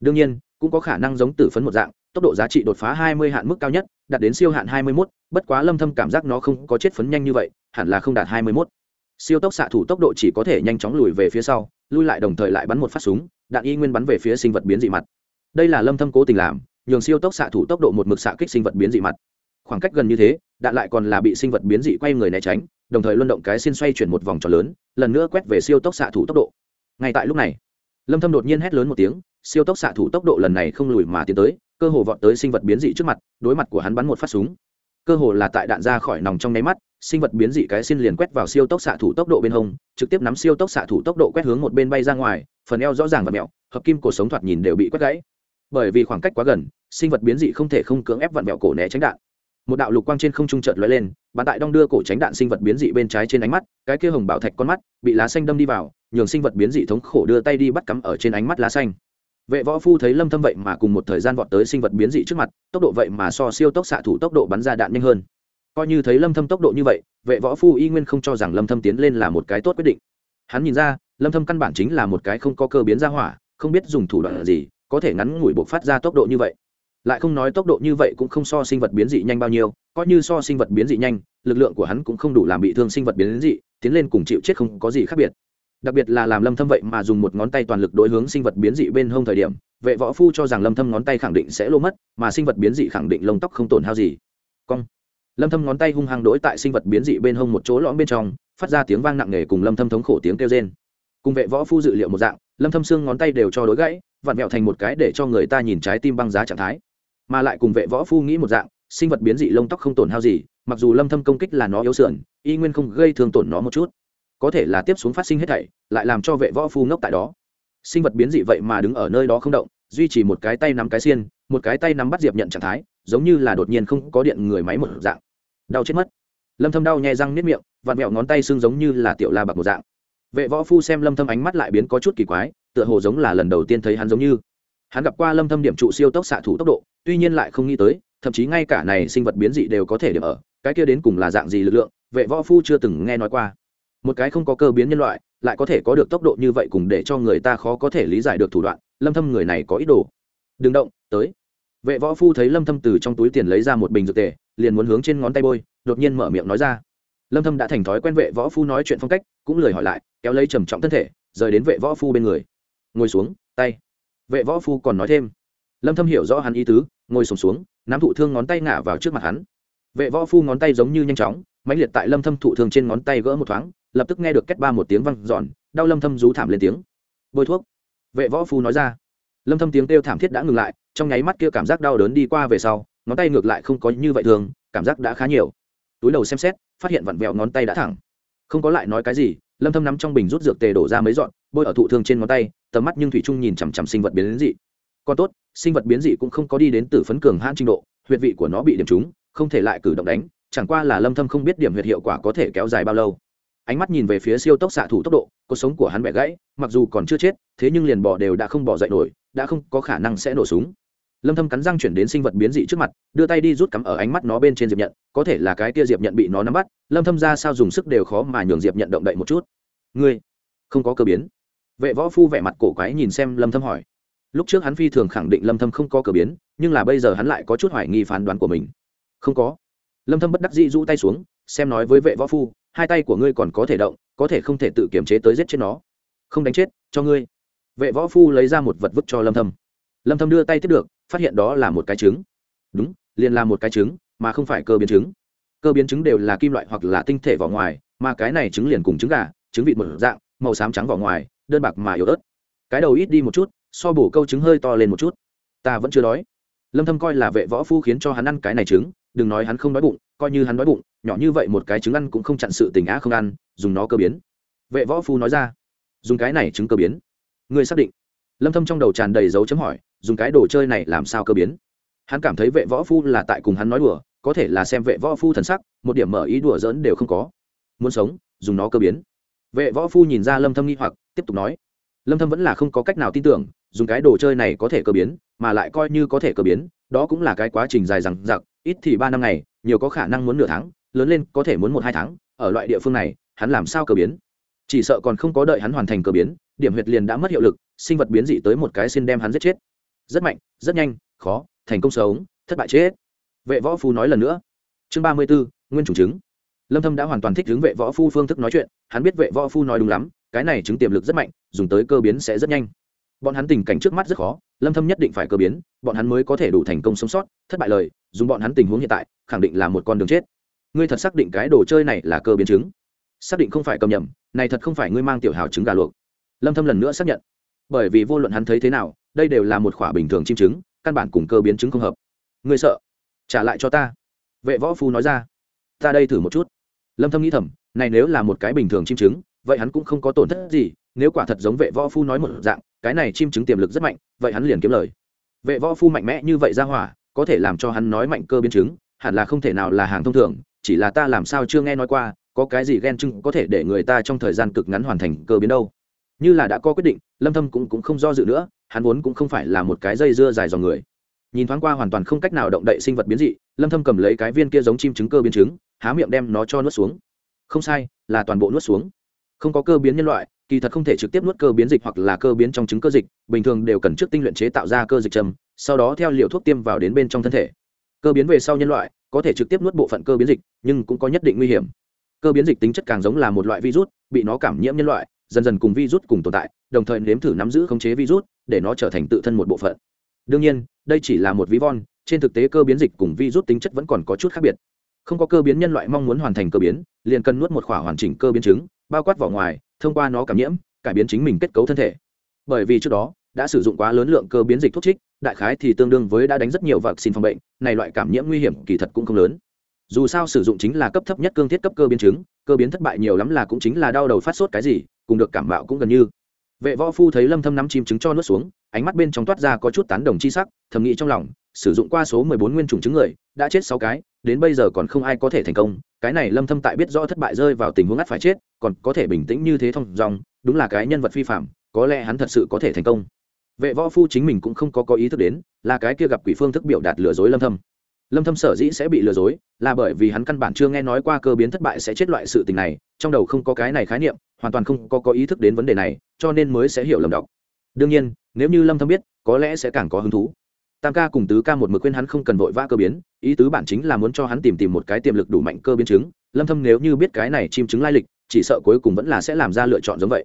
[SPEAKER 1] đương nhiên cũng có khả năng giống tử phấn một dạng tốc độ giá trị đột phá 20 hạn mức cao nhất đạt đến siêu hạn 21, bất quá lâm thâm cảm giác nó không có chết phấn nhanh như vậy hẳn là không đạt 21. siêu tốc xạ thủ tốc độ chỉ có thể nhanh chóng lùi về phía sau lui lại đồng thời lại bắn một phát súng đạn y nguyên bắn về phía sinh vật biến dị mặt. Đây là lâm thâm cố tình làm nhường siêu tốc xạ thủ tốc độ một mực xạ kích sinh vật biến dị mặt. Khoảng cách gần như thế đạn lại còn là bị sinh vật biến dị quay người né tránh đồng thời luân động cái xin xoay chuyển một vòng tròn lớn lần nữa quét về siêu tốc xạ thủ tốc độ. Ngay tại lúc này lâm thâm đột nhiên hét lớn một tiếng siêu tốc xạ thủ tốc độ lần này không lùi mà tiến tới, cơ hồ vọt tới sinh vật biến dị trước mặt, đối mặt của hắn bắn một phát súng. Cơ hồ là tại đạn ra khỏi nòng trong nháy mắt, sinh vật biến dị cái xin liền quét vào siêu tốc xạ thủ tốc độ bên hông, trực tiếp nắm siêu tốc xạ thủ tốc độ quét hướng một bên bay ra ngoài, phần eo rõ ràng và mẹo, hợp kim cổ sống thoạt nhìn đều bị quét gãy. Bởi vì khoảng cách quá gần, sinh vật biến dị không thể không cưỡng ép vặn vẹo cổ né tránh đạn. Một đạo lục quang trên không trung chợt lóe lên bàn tại đong đưa cổ tránh đạn sinh vật biến dị bên trái trên ánh mắt, cái kia hồng bảo thạch con mắt, bị lá xanh đâm đi vào, nhường sinh vật biến dị thống khổ đưa tay đi bắt cắm ở trên ánh mắt lá xanh vệ võ phu thấy lâm thâm vậy mà cùng một thời gian vọt tới sinh vật biến dị trước mặt, tốc độ vậy mà so siêu tốc xạ thủ tốc độ bắn ra đạn nhanh hơn. Coi như thấy lâm thâm tốc độ như vậy, vệ võ phu y nguyên không cho rằng lâm thâm tiến lên là một cái tốt quyết định. Hắn nhìn ra, lâm thâm căn bản chính là một cái không có cơ biến ra hỏa, không biết dùng thủ đoạn gì, có thể ngắn ngủi buộc phát ra tốc độ như vậy. Lại không nói tốc độ như vậy cũng không so sinh vật biến dị nhanh bao nhiêu, coi như so sinh vật biến dị nhanh, lực lượng của hắn cũng không đủ làm bị thương sinh vật biến dị, tiến lên cùng chịu chết không có gì khác biệt đặc biệt là làm lâm thâm vậy mà dùng một ngón tay toàn lực đối hướng sinh vật biến dị bên hông thời điểm, vệ võ phu cho rằng lâm thâm ngón tay khẳng định sẽ lô mất, mà sinh vật biến dị khẳng định lông tóc không tổn hao gì. Cong. Lâm thâm ngón tay hung hăng đối tại sinh vật biến dị bên hông một chỗ lõm bên trong, phát ra tiếng vang nặng nề cùng lâm thâm thống khổ tiếng kêu rên. Cùng vệ võ phu dự liệu một dạng, lâm thâm xương ngón tay đều cho đối gãy, vặn vẹo thành một cái để cho người ta nhìn trái tim băng giá trạng thái. Mà lại cùng vệ võ phu nghĩ một dạng, sinh vật biến dị lông tóc không tổn hao gì, mặc dù lâm thâm công kích là nó yếu sườn, y nguyên không gây thương tổn nó một chút có thể là tiếp xuống phát sinh hết thảy, lại làm cho vệ võ phu ngốc tại đó. Sinh vật biến dị vậy mà đứng ở nơi đó không động, duy trì một cái tay nắm cái xiên, một cái tay nắm bắt diệp nhận trạng thái, giống như là đột nhiên không có điện người máy một dạng. Đau chết mất. Lâm thâm đau nhè răng niết miệng, vặn vẹo ngón tay xương giống như là tiểu la bạc một dạng. Vệ võ phu xem lâm thâm ánh mắt lại biến có chút kỳ quái, tựa hồ giống là lần đầu tiên thấy hắn giống như. Hắn gặp qua lâm thâm điểm trụ siêu tốc xạ thủ tốc độ, tuy nhiên lại không nghĩ tới, thậm chí ngay cả này sinh vật biến dị đều có thể điểm ở, cái kia đến cùng là dạng gì lực lượng, vệ võ phu chưa từng nghe nói qua một cái không có cơ biến nhân loại lại có thể có được tốc độ như vậy cùng để cho người ta khó có thể lý giải được thủ đoạn lâm thâm người này có ý đồ. Đừng động tới. Vệ võ phu thấy lâm thâm từ trong túi tiền lấy ra một bình dược tề liền muốn hướng trên ngón tay bôi đột nhiên mở miệng nói ra. Lâm thâm đã thành thói quen vệ võ phu nói chuyện phong cách cũng lười hỏi lại kéo lấy trầm trọng thân thể rời đến vệ võ phu bên người. Ngồi xuống tay. Vệ võ phu còn nói thêm. Lâm thâm hiểu rõ hắn ý tứ ngồi sùng xuống, xuống nắm thụ thương ngón tay ngả vào trước mặt hắn. Vệ võ phu ngón tay giống như nhanh chóng mãnh liệt tại lâm thâm thụ thương trên ngón tay gỡ một thoáng lập tức nghe được két ba một tiếng vang giòn đau lâm thâm rú thảm lên tiếng. Bôi thuốc. Vệ võ phu nói ra. Lâm thâm tiếng kêu thảm thiết đã ngừng lại, trong nháy mắt kia cảm giác đau đớn đi qua về sau, ngón tay ngược lại không có như vậy thường, cảm giác đã khá nhiều. Túi đầu xem xét, phát hiện vặn vẹo ngón tay đã thẳng. Không có lại nói cái gì, lâm thâm nắm trong bình rút dược tề đổ ra mấy dọn, bôi ở thụ thương trên ngón tay, tầm mắt nhưng thủy trung nhìn chằm chằm sinh vật biến dị. Còn tốt, sinh vật biến dị cũng không có đi đến tử phấn cường hãn trình độ, huyệt vị của nó bị điểm trúng, không thể lại cử động đánh, chẳng qua là lâm thâm không biết điểm huyệt hiệu quả có thể kéo dài bao lâu ánh mắt nhìn về phía siêu tốc xạ thủ tốc độ, cuộc sống của hắn bẻ gãy, mặc dù còn chưa chết, thế nhưng liền bỏ đều đã không bỏ dậy nổi, đã không có khả năng sẽ nổ súng. Lâm thâm cắn răng chuyển đến sinh vật biến dị trước mặt, đưa tay đi rút cắm ở ánh mắt nó bên trên diệp nhận, có thể là cái kia diệp nhận bị nó nắm bắt, lâm thâm ra sao dùng sức đều khó mà nhường diệp nhận động đậy một chút. Ngươi, không có cơ biến. Vệ võ phu vẻ mặt cổ quái nhìn xem lâm thâm hỏi. Lúc trước hắn phi thường khẳng định lâm thâm không có cơ biến, nhưng là bây giờ hắn lại có chút hoài nghi phán đoán của mình. Không có. Lâm thâm bất đắc dĩ rũ tay xuống, xem nói với vệ võ phu hai tay của ngươi còn có thể động, có thể không thể tự kiểm chế tới giết chết nó. Không đánh chết, cho ngươi. Vệ võ phu lấy ra một vật vứt cho lâm thâm. Lâm thâm đưa tay tiếp được, phát hiện đó là một cái trứng. Đúng, liền là một cái trứng, mà không phải cơ biến trứng. Cơ biến trứng đều là kim loại hoặc là tinh thể vỏ ngoài, mà cái này trứng liền cùng trứng gà, trứng vịt một dạng, màu xám trắng vỏ ngoài, đơn bạc mà yếu ớt. Cái đầu ít đi một chút, so bổ câu trứng hơi to lên một chút. Ta vẫn chưa đói. Lâm thâm coi là vệ võ phu khiến cho hắn ăn cái này trứng, đừng nói hắn không đói bụng coi như hắn đói bụng, nhỏ như vậy một cái trứng ăn cũng không chặn sự tình á không ăn, dùng nó cơ biến. Vệ võ phu nói ra, dùng cái này trứng cơ biến. Ngươi xác định? Lâm thâm trong đầu tràn đầy dấu chấm hỏi, dùng cái đồ chơi này làm sao cơ biến? Hắn cảm thấy vệ võ phu là tại cùng hắn nói đùa, có thể là xem vệ võ phu thần sắc, một điểm mở ý đùa giỡn đều không có. Muốn sống, dùng nó cơ biến. Vệ võ phu nhìn ra lâm thâm nghi hoặc, tiếp tục nói, lâm thâm vẫn là không có cách nào tin tưởng, dùng cái đồ chơi này có thể cơ biến, mà lại coi như có thể cơ biến, đó cũng là cái quá trình dài dằng dặc, ít thì ba năm ngày nhiều có khả năng muốn nửa tháng, lớn lên có thể muốn một hai tháng, ở loại địa phương này, hắn làm sao cơ biến? Chỉ sợ còn không có đợi hắn hoàn thành cơ biến, điểm huyệt liền đã mất hiệu lực, sinh vật biến dị tới một cái xin đem hắn giết chết. Rất mạnh, rất nhanh, khó, thành công sống, thất bại chết. Vệ võ phu nói lần nữa. Chương ba mươi b ố nguyên chủ chứng. Lâm thâm đã hoàn toàn thích hướng vệ võ phu phương thức nói chuyện, hắn biết vệ võ phu nói đúng lắm, cái này chứng tiềm lực rất mạnh, dùng tới cơ biến sẽ rất nhanh bọn hắn tình cảnh trước mắt rất khó, lâm thâm nhất định phải cơ biến, bọn hắn mới có thể đủ thành công sống sót, thất bại lời, dùng bọn hắn tình huống hiện tại, khẳng định là một con đường chết. Ngươi thật xác định cái đồ chơi này là cơ biến chứng? Xác định không phải cầm nhầm, này thật không phải ngươi mang tiểu hào trứng gà luộc. Lâm thâm lần nữa xác nhận. Bởi vì vô luận hắn thấy thế nào, đây đều là một khỏa bình thường chim trứng, căn bản cùng cơ biến chứng không hợp. Ngươi sợ? Trả lại cho ta. Vệ võ phu nói ra. Ta đây thử một chút. Lâm thâm nghĩ thầm, này nếu là một cái bình thường chim trứng, vậy hắn cũng không có tổn thất gì, nếu quả thật giống vệ võ phu nói một dạng cái này chim trứng tiềm lực rất mạnh, vậy hắn liền kiếm lời. Vệ võ phu mạnh mẽ như vậy ra hỏa, có thể làm cho hắn nói mạnh cơ biến chứng, hẳn là không thể nào là hàng thông thường, chỉ là ta làm sao chưa nghe nói qua, có cái gì ghen chưng có thể để người ta trong thời gian cực ngắn hoàn thành cơ biến đâu. Như là đã có quyết định, lâm thâm cũng cũng không do dự nữa, hắn vốn cũng không phải là một cái dây dưa dài dòng người. Nhìn thoáng qua hoàn toàn không cách nào động đậy sinh vật biến dị, lâm thâm cầm lấy cái viên kia giống chim trứng cơ biến trứng há miệng đem nó cho nuốt xuống. Không sai, là toàn bộ nuốt xuống. Không có cơ biến nhân loại kỳ thật không thể trực tiếp nuốt cơ biến dịch hoặc là cơ biến trong trứng cơ dịch, bình thường đều cần trước tinh luyện chế tạo ra cơ dịch trầm, sau đó theo liều thuốc tiêm vào đến bên trong thân thể. Cơ biến về sau nhân loại có thể trực tiếp nuốt bộ phận cơ biến dịch, nhưng cũng có nhất định nguy hiểm. Cơ biến dịch tính chất càng giống là một loại virus, bị nó cảm nhiễm nhân loại, dần dần cùng virus cùng tồn tại, đồng thời nếm thử nắm giữ khống chế virus, để nó trở thành tự thân một bộ phận. Đương nhiên, đây chỉ là một ví von, trên thực tế cơ biến dịch cùng virus tính chất vẫn còn có chút khác biệt. Không có cơ biến nhân loại mong muốn hoàn thành cơ biến, liền cần nuốt một khỏa hoàn chỉnh cơ biến chứng bao quát vỏ ngoài thông qua nó cảm nhiễm, cải biến chính mình kết cấu thân thể. Bởi vì trước đó, đã sử dụng quá lớn lượng cơ biến dịch thuốc trích, đại khái thì tương đương với đã đánh rất nhiều vật xin phòng bệnh, này loại cảm nhiễm nguy hiểm kỳ thật cũng không lớn. Dù sao sử dụng chính là cấp thấp nhất cương thiết cấp cơ biến chứng, cơ biến thất bại nhiều lắm là cũng chính là đau đầu phát sốt cái gì, cùng được cảm bạo cũng gần như. Vệ võ phu thấy lâm thâm nắm chim trứng cho nuốt xuống, ánh mắt bên trong toát ra có chút tán đồng chi sắc, thầm nghĩ trong lòng, sử dụng qua số 14 nguyên trùng trứng người, đã chết 6 cái, đến bây giờ còn không ai có thể thành công cái này lâm thâm tại biết rõ thất bại rơi vào tình huống ngắt phải chết, còn có thể bình tĩnh như thế thông dòng đúng là cái nhân vật phi phạm, có lẽ hắn thật sự có thể thành công. Vệ võ phu chính mình cũng không có có ý thức đến, là cái kia gặp quỷ phương thức biểu đạt lừa dối lâm thâm. Lâm thâm sở dĩ sẽ bị lừa dối, là bởi vì hắn căn bản chưa nghe nói qua cơ biến thất bại sẽ chết loại sự tình này, trong đầu không có cái này khái niệm, hoàn toàn không có có ý thức đến vấn đề này, cho nên mới sẽ hiểu lầm đọc. Đương nhiên, nếu như lâm thâm biết, có lẽ sẽ càng có hứng thú tam ca cùng tứ ca một mực khuyên hắn không cần vội vã cơ biến, ý tứ bản chính là muốn cho hắn tìm tìm một cái tiềm lực đủ mạnh cơ biến chứng. Lâm thâm nếu như biết cái này chim chứng lai lịch, chỉ sợ cuối cùng vẫn là sẽ làm ra lựa chọn giống vậy.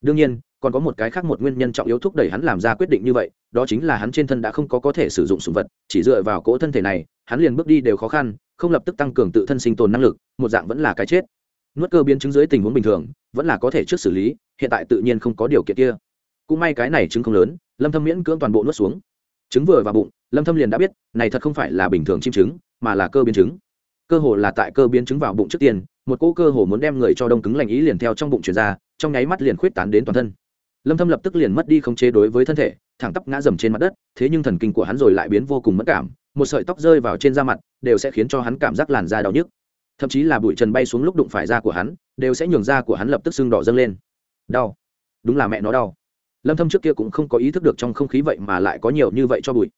[SPEAKER 1] Đương nhiên, còn có một cái khác một nguyên nhân trọng yếu thúc đẩy hắn làm ra quyết định như vậy, đó chính là hắn trên thân đã không có có thể sử dụng sủng vật, chỉ dựa vào cỗ thân thể này, hắn liền bước đi đều khó khăn, không lập tức tăng cường tự thân sinh tồn năng lực, một dạng vẫn là cái chết. Nuốt cơ biến chứng dưới tình huống bình thường, vẫn là có thể trước xử lý, hiện tại tự nhiên không có điều kiện kia. Cũng may cái này chứng không lớn, lâm thâm miễn cưỡng toàn bộ nuốt xuống trứng vừa vào bụng, lâm thâm liền đã biết, này thật không phải là bình thường chim trứng, mà là cơ biến trứng. Cơ hồ là tại cơ biến trứng vào bụng trước tiên, một cỗ cơ hồ muốn đem người cho đông cứng lành ý liền theo trong bụng truyền ra, trong nháy mắt liền khuyết tán đến toàn thân. Lâm thâm lập tức liền mất đi khống chế đối với thân thể, thẳng tắp ngã dầm trên mặt đất, thế nhưng thần kinh của hắn rồi lại biến vô cùng mất cảm, một sợi tóc rơi vào trên da mặt, đều sẽ khiến cho hắn cảm giác làn da đau nhức. Thậm chí là bụi trần bay xuống lúc đụng phải da của hắn, đều sẽ nhường da của hắn lập tức sưng đỏ dâng lên. Đau. Đúng là mẹ nó đau lâm thâm trước kia cũng không có ý thức được trong không khí vậy mà lại có nhiều như vậy cho bụi.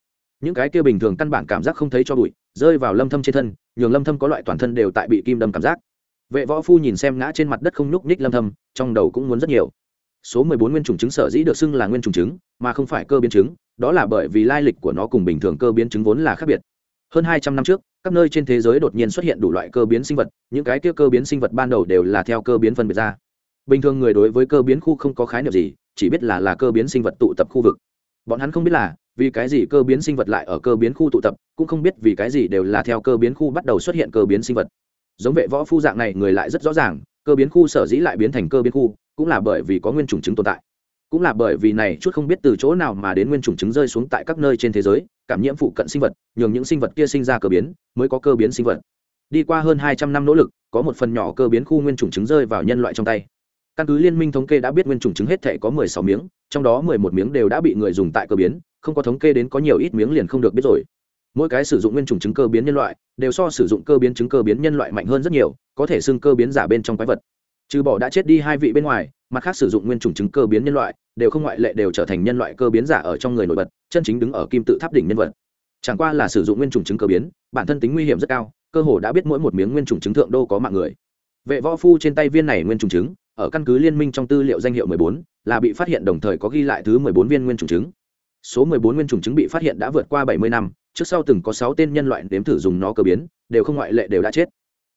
[SPEAKER 1] Những cái kia bình thường căn bản cảm giác không thấy cho bụi, rơi vào lâm thâm trên thân, nhường lâm thâm có loại toàn thân đều tại bị kim đâm cảm giác. Vệ võ phu nhìn xem ngã trên mặt đất không nhúc nhích lâm thâm, trong đầu cũng muốn rất nhiều. Số 14 nguyên trùng chứng sở dĩ được xưng là nguyên trùng chứng, mà không phải cơ biến chứng, đó là bởi vì lai lịch của nó cùng bình thường cơ biến chứng vốn là khác biệt. Hơn 200 năm trước các nơi trên thế giới đột nhiên xuất hiện đủ loại cơ biến sinh vật, những cái kia cơ biến sinh vật ban đầu đều là theo cơ biến phân biệt ra. Bình thường người đối với cơ biến khu không có khái niệm gì chỉ biết là là cơ biến sinh vật tụ tập khu vực. Bọn hắn không biết là vì cái gì cơ biến sinh vật lại ở cơ biến khu tụ tập, cũng không biết vì cái gì đều là theo cơ biến khu bắt đầu xuất hiện cơ biến sinh vật. Giống vệ võ phu dạng này người lại rất rõ ràng, cơ biến khu sở dĩ lại biến thành cơ biến khu, cũng là bởi vì có nguyên chủng chứng tồn tại. Cũng là bởi vì này chút không biết từ chỗ nào mà đến nguyên chủng chứng rơi xuống tại các nơi trên thế giới, cảm nhiễm phụ cận sinh vật, nhường những sinh vật kia sinh ra cơ biến, mới có cơ biến sinh vật. Đi qua hơn hai trăm năm nỗ lực, có một phần nhỏ cơ biến khu nguyên chủng chứng rơi vào nhân loại trong tay căn cứ liên minh thống kê đã biết nguyên chủng chứng hết thể có mười sáu miếng, trong đó mười một miếng đều đã bị người dùng tại cơ biến, không có thống kê đến có nhiều ít miếng liền không được biết rồi. Mỗi cái sử dụng nguyên chủng chứng cơ biến nhân loại, đều so sử dụng cơ biến chứng cơ biến nhân loại mạnh hơn rất nhiều, có thể xưng cơ biến giả bên trong quái vật. Trừ bỏ đã chết đi hai vị bên ngoài, mặt khác sử dụng nguyên chủng chứng cơ biến nhân loại, đều không ngoại lệ đều trở thành nhân loại cơ biến giả ở trong người nổi bật, chân chính đứng ở kim tự tháp đỉnh nhân vật. Chẳng qua là sử dụng nguyên chủng chứng cơ biến, bản thân tính nguy hiểm rất cao, cơ hồ đã biết mỗi một miếng nguyên chủng chứng thượng đô có mạng người. Vệ võ phu trên tay viên này nguyên chủng chứng ở căn cứ liên minh trong tư liệu danh hiệu 14, là bị phát hiện đồng thời có ghi lại thứ 14 viên nguyên chủng chứng. Số 14 nguyên chủng chứng bị phát hiện đã vượt qua 70 năm trước sau từng có 6 tên nhân loại đếm thử dùng nó cơ biến đều không ngoại lệ đều đã chết.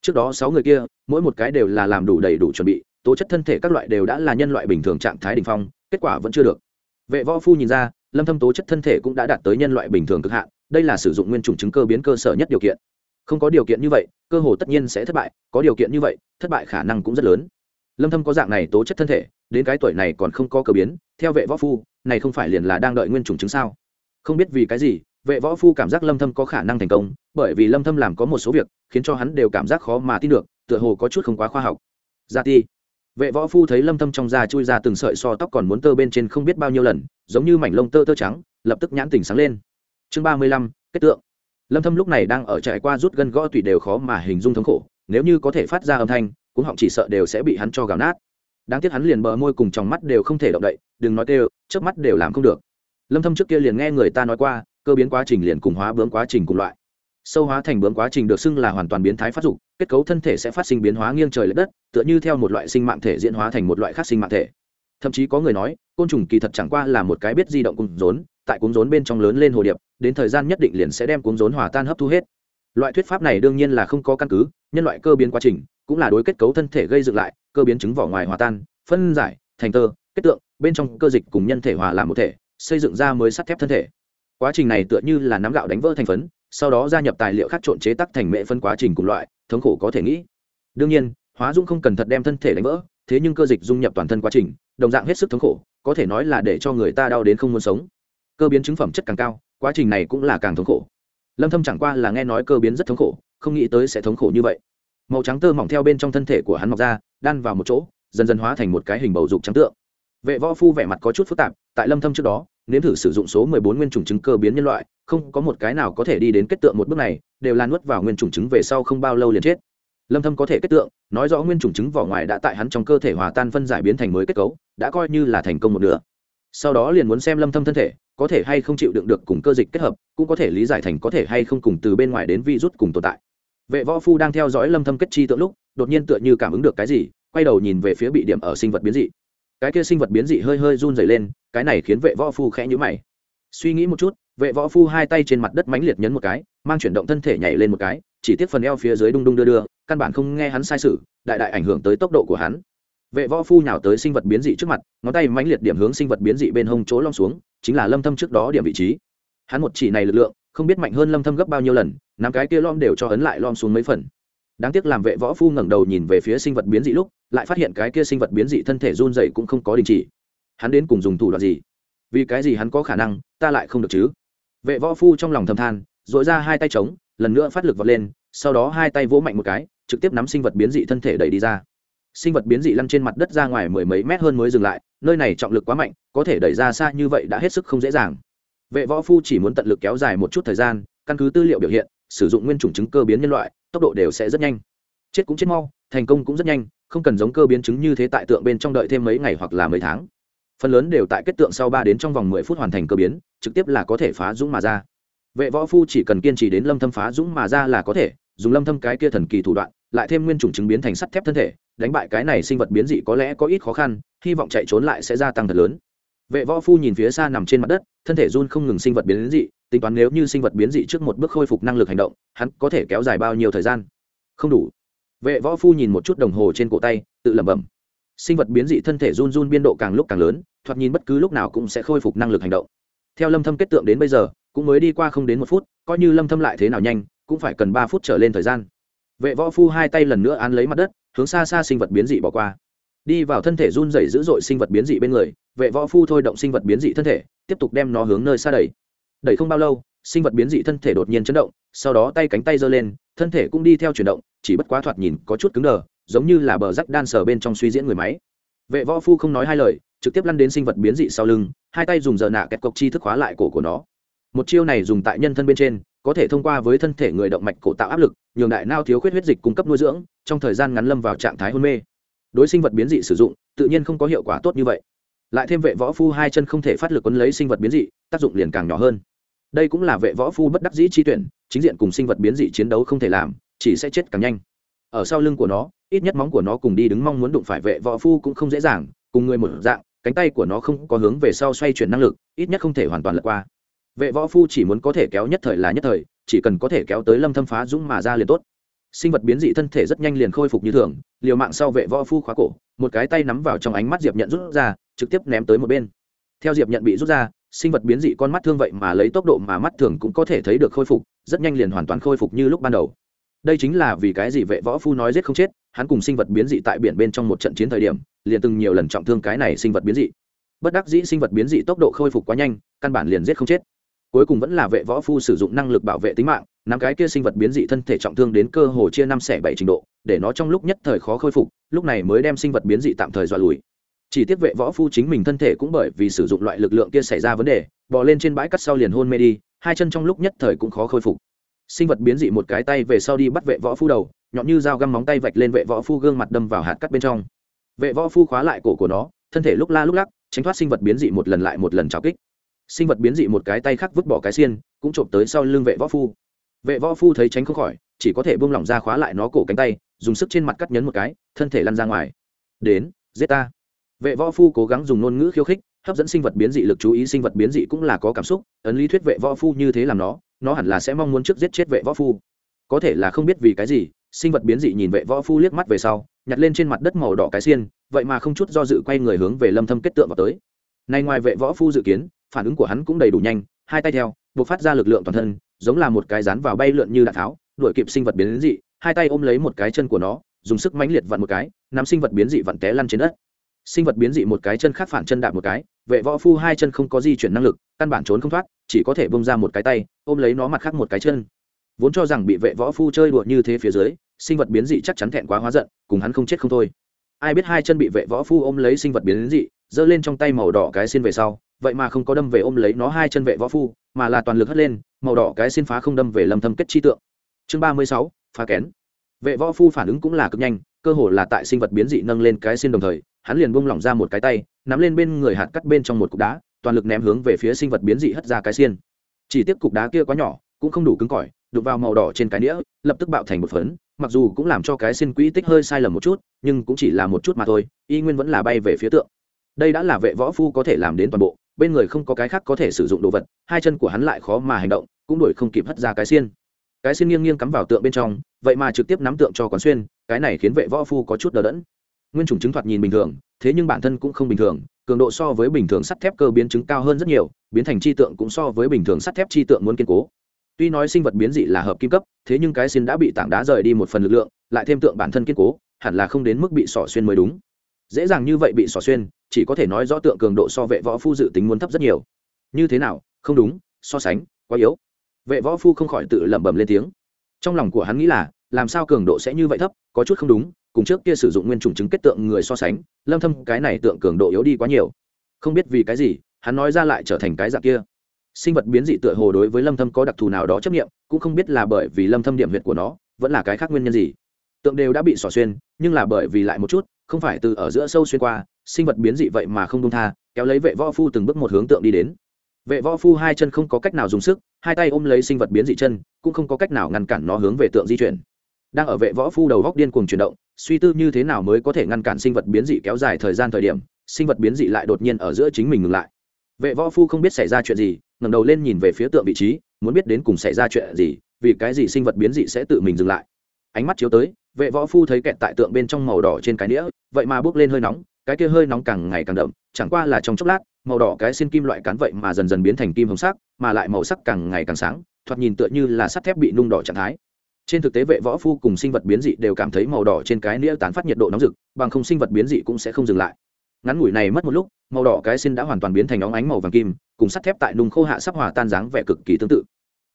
[SPEAKER 1] Trước đó 6 người kia mỗi một cái đều là làm đủ đầy đủ chuẩn bị tố chất thân thể các loại đều đã là nhân loại bình thường trạng thái đỉnh phong kết quả vẫn chưa được. Vệ võ phu nhìn ra lâm thâm tố chất thân thể cũng đã đạt tới nhân loại bình thường cực hạn đây là sử dụng nguyên chủng chứng cơ biến cơ sở nhất điều kiện. Không có điều kiện như vậy cơ hồ tất nhiên sẽ thất bại có điều kiện như vậy thất bại khả năng cũng rất lớn lâm thâm có dạng này tố chất thân thể đến cái tuổi này còn không có cơ biến theo vệ võ phu này không phải liền là đang đợi nguyên chủng chứng sao? Không biết vì cái gì vệ võ phu cảm giác lâm thâm có khả năng thành công bởi vì lâm thâm làm có một số việc khiến cho hắn đều cảm giác khó mà tin được tựa hồ có chút không quá khoa học. Gia ti. Vệ võ phu thấy lâm thâm trong da chui ra từng sợi so tóc còn muốn tơ bên trên không biết bao nhiêu lần giống như mảnh lông tơ tơ trắng lập tức nhãn tỉnh sáng lên. Chương 35, kết tượng. Lâm thâm lúc này đang ở trải qua rút gân gõ tùy đều khó mà hình dung thống khổ nếu như có thể phát ra âm thanh cũng họng chỉ sợ đều sẽ bị hắn cho gào nát. Đáng tiếc hắn liền bờ môi cùng trong mắt đều không thể động đậy, đừng nói kêu, chớp mắt đều làm không được. Lâm thâm trước kia liền nghe người ta nói qua, cơ biến quá trình liền cùng hóa bướm quá trình cùng loại. Sâu hóa thành bướm quá trình được xưng là hoàn toàn biến thái phát dục, kết cấu thân thể sẽ phát sinh biến hóa nghiêng trời lệch đất, tựa như theo một loại sinh mạng thể diễn hóa thành một loại khác sinh mạng thể. Thậm chí có người nói, côn trùng kỳ thật chẳng qua là một cái biết di động cung rốn, tại cung rốn bên trong lớn lên hồ điệp, đến thời gian nhất định liền sẽ đem cung rốn hòa tan hấp thu hết loại thuyết pháp này đương nhiên là không có căn cứ, nhân loại cơ biến quá trình cũng là đối kết cấu thân thể gây dựng lại, cơ biến chứng vỏ ngoài hòa tan, phân giải, thành tơ, kết tượng, bên trong cơ dịch cùng nhân thể hòa làm một thể, xây dựng ra mới sắt thép thân thể. Quá trình này tựa như là nắm gạo đánh vỡ thành phấn, sau đó gia nhập tài liệu khác trộn chế tác thành mệ phân quá trình cùng loại, thống khổ có thể nghĩ. Đương nhiên, hóa dung không cần thật đem thân thể đánh vỡ, thế nhưng cơ dịch dung nhập toàn thân quá trình, đồng dạng hết sức thống khổ, có thể nói là để cho người ta đau đến không muốn sống. Cơ biến chứng phẩm chất càng cao, quá trình này cũng là càng thống khổ lâm thâm chẳng qua là nghe nói cơ biến rất thống khổ, không nghĩ tới sẽ thống khổ như vậy. Màu trắng tơ mỏng theo bên trong thân thể của hắn mọc ra, đan vào một chỗ, dần dần hóa thành một cái hình bầu dục trắng tượng. Vệ võ phu vẻ mặt có chút phức tạp, tại lâm thâm trước đó, nếm thử sử dụng số 14 nguyên trùng trứng cơ biến nhân loại, không có một cái nào có thể đi đến kết tượng một bước này, đều là nuốt vào nguyên trùng trứng về sau không bao lâu liền chết. Lâm thâm có thể kết tượng, nói rõ nguyên trùng trứng vỏ ngoài đã tại hắn trong cơ thể hòa tan phân giải biến thành mới kết cấu, đã coi như là thành công một nửa. Sau đó liền muốn xem lâm thâm thân thể có thể hay không chịu đựng được cùng cơ dịch kết hợp, cũng có thể lý giải thành có thể hay không cùng từ bên ngoài đến vi rút cùng tồn tại. Vệ võ phu đang theo dõi lâm thâm kết chi tượng lúc, đột nhiên tựa như cảm ứng được cái gì, quay đầu nhìn về phía bị điểm ở sinh vật biến dị. Cái kia sinh vật biến dị hơi hơi run rẩy lên, cái này khiến vệ võ phu khẽ nhíu mày. Suy nghĩ một chút, vệ võ phu hai tay trên mặt đất mãnh liệt nhấn một cái, mang chuyển động thân thể nhảy lên một cái, chỉ tiếc phần eo phía dưới đung đung đưa đưa, căn bản không nghe hắn sai sử đại đại ảnh hưởng tới tốc độ của hắn. Vệ võ phu nhào tới sinh vật biến dị trước mặt, ngón tay mãnh liệt điểm hướng sinh vật biến dị bên hông chỗ long xuống chính là lâm thâm trước đó điểm vị trí. Hắn một chỉ này lực lượng, không biết mạnh hơn lâm thâm gấp bao nhiêu lần, năm cái kia lom đều cho ấn lại lom xuống mấy phần. Đáng tiếc làm vệ võ phu ngẩng đầu nhìn về phía sinh vật biến dị lúc, lại phát hiện cái kia sinh vật biến dị thân thể run rẩy cũng không có đình chỉ. Hắn đến cùng dùng thủ đoạn gì? Vì cái gì hắn có khả năng, ta lại không được chứ? Vệ võ phu trong lòng thầm than dội ra hai tay trống lần nữa phát lực vọt lên, sau đó hai tay vỗ mạnh một cái, trực tiếp nắm sinh vật biến dị thân thể đẩy đi ra. Sinh vật biến dị lăn trên mặt đất ra ngoài mười mấy mét hơn mới dừng lại nơi này trọng lực quá mạnh, có thể đẩy ra xa như vậy đã hết sức không dễ dàng. Vệ võ phu chỉ muốn tận lực kéo dài một chút thời gian, căn cứ tư liệu biểu hiện, sử dụng nguyên chủng chứng cơ biến nhân loại, tốc độ đều sẽ rất nhanh. Chết cũng chết mau, thành công cũng rất nhanh, không cần giống cơ biến chứng như thế tại tượng bên trong đợi thêm mấy ngày hoặc là mấy tháng. Phần lớn đều tại kết tượng sau ba đến trong vòng mười phút hoàn thành cơ biến, trực tiếp là có thể phá dũng mà ra. Vệ võ phu chỉ cần kiên trì đến lâm thâm phá dũng mà ra là có thể, dùng lâm thâm cái kia thần kỳ thủ đoạn, lại thêm nguyên chủng chứng biến thành sắt thép thân thể, đánh bại cái này sinh vật biến dị có lẽ có ít khó khăn hy vọng chạy trốn lại sẽ gia tăng thật lớn. Vệ võ phu nhìn phía xa nằm trên mặt đất, thân thể run không ngừng sinh vật biến dị, tính toán nếu như sinh vật biến dị trước một bước khôi phục năng lực hành động, hắn có thể kéo dài bao nhiêu thời gian? Không đủ. Vệ võ phu nhìn một chút đồng hồ trên cổ tay, tự lẩm bẩm. Sinh vật biến dị thân thể run run biên độ càng lúc càng lớn, thoạt nhìn bất cứ lúc nào cũng sẽ khôi phục năng lực hành động. Theo lâm thâm kết tượng đến bây giờ, cũng mới đi qua không đến một phút, coi như lâm thâm lại thế nào nhanh, cũng phải cần ba phút trở lên thời gian. Vệ võ phu hai tay lần nữa án lấy mặt đất, hướng xa xa sinh vật biến dị bỏ qua đi vào thân thể run rẩy dữ dội sinh vật biến dị bên người, vệ võ phu thôi động sinh vật biến dị thân thể, tiếp tục đem nó hướng nơi xa đẩy. Đẩy không bao lâu, sinh vật biến dị thân thể đột nhiên chấn động, sau đó tay cánh tay giơ lên, thân thể cũng đi theo chuyển động, chỉ bất quá thoạt nhìn có chút cứng đờ, giống như là bờ rắc đan sờ bên trong suy diễn người máy. Vệ võ phu không nói hai lời, trực tiếp lăn đến sinh vật biến dị sau lưng, hai tay dùng giờ nạ kẹt cộc chi thức hóa lại cổ của nó. Một chiêu này dùng tại nhân thân bên trên, có thể thông qua với thân thể người động mạch cổ tạo áp lực, nhường đại nao thiếu khuyết huyết dịch cung cấp nuôi dưỡng, trong thời gian ngắn lâm vào trạng thái hôn mê đối sinh vật biến dị sử dụng, tự nhiên không có hiệu quả tốt như vậy. Lại thêm vệ võ phu hai chân không thể phát lực quấn lấy sinh vật biến dị, tác dụng liền càng nhỏ hơn. Đây cũng là vệ võ phu bất đắc dĩ chi tuyển, chính diện cùng sinh vật biến dị chiến đấu không thể làm, chỉ sẽ chết càng nhanh. Ở sau lưng của nó, ít nhất móng của nó cùng đi đứng mong muốn đụng phải vệ võ phu cũng không dễ dàng, cùng người một dạng, cánh tay của nó không có hướng về sau xoay chuyển năng lực, ít nhất không thể hoàn toàn lật qua. Vệ võ phu chỉ muốn có thể kéo nhất thời là nhất thời, chỉ cần có thể kéo tới lâm thâm phá dũng mà ra liền tốt sinh vật biến dị thân thể rất nhanh liền khôi phục như thường, liều mạng sau vệ võ phu khóa cổ, một cái tay nắm vào trong ánh mắt diệp nhận rút ra, trực tiếp ném tới một bên. Theo diệp nhận bị rút ra, sinh vật biến dị con mắt thương vậy mà lấy tốc độ mà mắt thường cũng có thể thấy được khôi phục, rất nhanh liền hoàn toàn khôi phục như lúc ban đầu. Đây chính là vì cái gì vệ võ phu nói giết không chết, hắn cùng sinh vật biến dị tại biển bên trong một trận chiến thời điểm, liền từng nhiều lần trọng thương cái này sinh vật biến dị. Bất đắc dĩ sinh vật biến dị tốc độ khôi phục quá nhanh, căn bản liền giết không chết cuối cùng vẫn là vệ võ phu sử dụng năng lực bảo vệ tính mạng năm cái kia sinh vật biến dị thân thể trọng thương đến cơ hồ chia năm xẻ bảy trình độ, để nó trong lúc nhất thời khó khôi phục, lúc này mới đem sinh vật biến dị tạm thời dọa lùi. Chỉ tiếc vệ võ phu chính mình thân thể cũng bởi vì sử dụng loại lực lượng kia xảy ra vấn đề, bò lên trên bãi cắt sau liền hôn mê đi, hai chân trong lúc nhất thời cũng khó khôi phục. Sinh vật biến dị một cái tay về sau đi bắt vệ võ phu đầu, nhọn như dao găm móng tay vạch lên vệ võ phu gương mặt đâm vào hạt cắt bên trong. Vệ võ phu khóa lại cổ của nó, thân thể lúc la lúc lắc, tránh thoát sinh vật biến dị một lần lại một lần trào kích sinh vật biến dị một cái tay khác vứt bỏ cái xiên, cũng trộm tới sau lưng vệ võ phu. Vệ võ phu thấy tránh không khỏi, chỉ có thể buông lỏng ra khóa lại nó cổ cánh tay, dùng sức trên mặt cắt nhấn một cái, thân thể lăn ra ngoài. Đến, giết ta. Vệ võ phu cố gắng dùng ngôn ngữ khiêu khích, hấp dẫn sinh vật biến dị lực chú ý, sinh vật biến dị cũng là có cảm xúc, ấn lý thuyết vệ võ phu như thế làm nó nó hẳn là sẽ mong muốn trước giết chết vệ võ phu. Có thể là không biết vì cái gì, sinh vật biến dị nhìn vệ võ phu liếc mắt về sau, nhặt lên trên mặt đất màu đỏ cái xiên, vậy mà không chút do dự quay người hướng về lâm thâm kết tượng vào tới. Nay ngoài vệ võ phu dự kiến phản ứng của hắn cũng đầy đủ nhanh, hai tay theo, buộc phát ra lực lượng toàn thân, giống là một cái rán vào bay lượn như đạn tháo, đuổi kịp sinh vật biến dị, hai tay ôm lấy một cái chân của nó, dùng sức mãnh liệt vặn một cái, nắm sinh vật biến dị vặn té lăn trên đất. Sinh vật biến dị một cái chân khác phản chân đạp một cái, vệ võ phu hai chân không có di chuyển năng lực, căn bản trốn không thoát, chỉ có thể bông ra một cái tay, ôm lấy nó mặt khác một cái chân. Vốn cho rằng bị vệ võ phu chơi đùa như thế phía dưới, sinh vật biến dị chắc chắn thẹn quá hóa giận, cùng hắn không chết không thôi. Ai biết hai chân bị vệ võ phu ôm lấy sinh vật biến dị, giơ lên trong tay màu đỏ cái xin về sau vậy mà không có đâm về ôm lấy nó hai chân vệ võ phu, mà là toàn lực hất lên, màu đỏ cái xin phá không đâm về lâm thâm kết chi tượng. Chương ba mươi sáu, phá kén. Vệ võ phu phản ứng cũng là cực nhanh, cơ hồ là tại sinh vật biến dị nâng lên cái xin đồng thời, hắn liền buông lỏng ra một cái tay, nắm lên bên người hạt cắt bên trong một cục đá, toàn lực ném hướng về phía sinh vật biến dị hất ra cái xiên. Chỉ tiếc cục đá kia quá nhỏ, cũng không đủ cứng cỏi đục vào màu đỏ trên cái nĩa, lập tức bạo thành một phấn, mặc dù cũng làm cho cái xin quỹ tích hơi sai lầm một chút, nhưng cũng chỉ là một chút mà thôi, y nguyên vẫn là bay về phía tượng đây đã là vệ võ phu có thể làm đến toàn bộ, bên người không có cái khác có thể sử dụng đồ vật, hai chân của hắn lại khó mà hành động, cũng đuổi không kịp hất ra cái xiên. Cái xiên nghiêng nghiêng cắm vào tượng bên trong, vậy mà trực tiếp nắm tượng cho quán xuyên, cái này khiến vệ võ phu có chút đờ đẫn. Nguyên chủng chứng thoạt nhìn bình thường, thế nhưng bản thân cũng không bình thường, cường độ so với bình thường sắt thép cơ biến chứng cao hơn rất nhiều, biến thành chi tượng cũng so với bình thường sắt thép chi tượng muốn kiên cố. Tuy nói sinh vật biến dị là hợp kim cấp, thế nhưng cái xin đã bị tảng đá rời đi một phần lực lượng, lại thêm tượng bản thân kiên cố, hẳn là không đến mức bị sỏ xuyên mới đúng dễ dàng như vậy bị xỏ xuyên, chỉ có thể nói rõ tượng cường độ so vệ võ phu dự tính muốn thấp rất nhiều. Như thế nào? Không đúng, so sánh, quá yếu. Vệ võ phu không khỏi tự lẩm bẩm lên tiếng. Trong lòng của hắn nghĩ là, làm sao cường độ sẽ như vậy thấp, có chút không đúng, cùng trước kia sử dụng nguyên chủng chứng kết tượng người so sánh, lâm thâm, cái này tượng cường độ yếu đi quá nhiều. Không biết vì cái gì, hắn nói ra lại trở thành cái dạng kia. Sinh vật biến dị tựa hồ đối với lâm thâm có đặc thù nào đó chấp nghiệm cũng không biết là bởi vì lâm thâm điểm huyệt của nó, vẫn là cái khác nguyên nhân gì tượng đều đã bị xỏ xuyên, nhưng là bởi vì lại một chút, không phải từ ở giữa sâu xuyên qua, sinh vật biến dị vậy mà không đông tha, kéo lấy vệ võ phu từng bước một hướng tượng đi đến. Vệ võ phu hai chân không có cách nào dùng sức, hai tay ôm lấy sinh vật biến dị chân, cũng không có cách nào ngăn cản nó hướng về tượng di chuyển. Đang ở vệ võ phu đầu góc điên cuồng chuyển động, suy tư như thế nào mới có thể ngăn cản sinh vật biến dị kéo dài thời gian thời điểm, sinh vật biến dị lại đột nhiên ở giữa chính mình ngừng lại. Vệ võ phu không biết xảy ra chuyện gì, ngẩng đầu lên nhìn về phía tượng vị trí, muốn biết đến cùng xảy ra chuyện gì, vì cái gì sinh vật biến dị sẽ tự mình dừng lại. Ánh mắt chiếu tới vệ võ phu thấy kẹt tại tượng bên trong màu đỏ trên cái đĩa, vậy mà bước lên hơi nóng, cái kia hơi nóng càng ngày càng đậm, chẳng qua là trong chốc lát, màu đỏ cái xin kim loại cán vậy mà dần dần biến thành kim hồng sắc, mà lại màu sắc càng ngày càng sáng, thoạt nhìn tựa như là sắt thép bị nung đỏ trạng thái. Trên thực tế vệ võ phu cùng sinh vật biến dị đều cảm thấy màu đỏ trên cái nĩa tán phát nhiệt độ nóng rực, bằng không sinh vật biến dị cũng sẽ không dừng lại. Ngắn ngủi này mất một lúc, màu đỏ cái xin đã hoàn toàn biến thành óng ánh màu vàng kim, cùng sắt thép tại nung khô hạ sắp hòa tan dáng vẻ cực kỳ tương tự.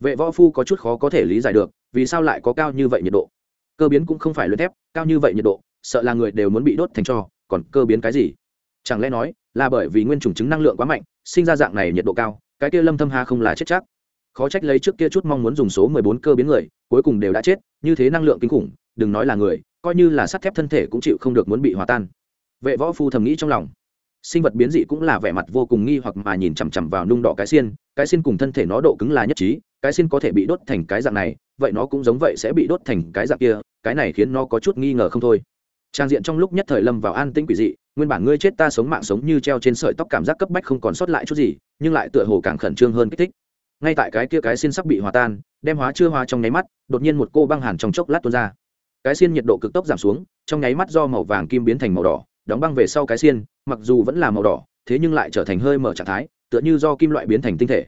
[SPEAKER 1] Vệ võ phu có chút khó có thể lý giải được, vì sao lại có cao như vậy nhiệt độ? Cơ biến cũng không phải luyện thép, cao như vậy nhiệt độ, sợ là người đều muốn bị đốt thành cho, còn cơ biến cái gì? Chẳng lẽ nói là bởi vì nguyên chủng chứng năng lượng quá mạnh, sinh ra dạng này nhiệt độ cao, cái kia lâm thâm ha không là chết chắc? Khó trách lấy trước kia chút mong muốn dùng số 14 cơ biến người, cuối cùng đều đã chết, như thế năng lượng kinh khủng, đừng nói là người, coi như là sắt thép thân thể cũng chịu không được muốn bị hòa tan. Vệ võ phu thầm nghĩ trong lòng. Sinh vật biến dị cũng là vẻ mặt vô cùng nghi hoặc mà nhìn chằm chằm vào nung đỏ cái xiên cái xiên cùng thân thể nó độ cứng là nhất trí, cái xiên có thể bị đốt thành cái dạng này, vậy nó cũng giống vậy sẽ bị đốt thành cái dạng kia cái này khiến nó có chút nghi ngờ không thôi. Trang diện trong lúc nhất thời lâm vào an tĩnh quỷ dị, nguyên bản ngươi chết ta sống mạng sống như treo trên sợi tóc cảm giác cấp bách không còn sót lại chút gì, nhưng lại tựa hồ càng khẩn trương hơn kích thích. Ngay tại cái kia cái xin sắc bị hòa tan, đem hóa chưa hóa trong nháy mắt, đột nhiên một cô băng hàn trong chốc lát tuôn ra. Cái xiên nhiệt độ cực tốc giảm xuống, trong nháy mắt do màu vàng kim biến thành màu đỏ, đóng băng về sau cái xiên mặc dù vẫn là màu đỏ, thế nhưng lại trở thành hơi mở trạng thái, tựa như do kim loại biến thành tinh thể.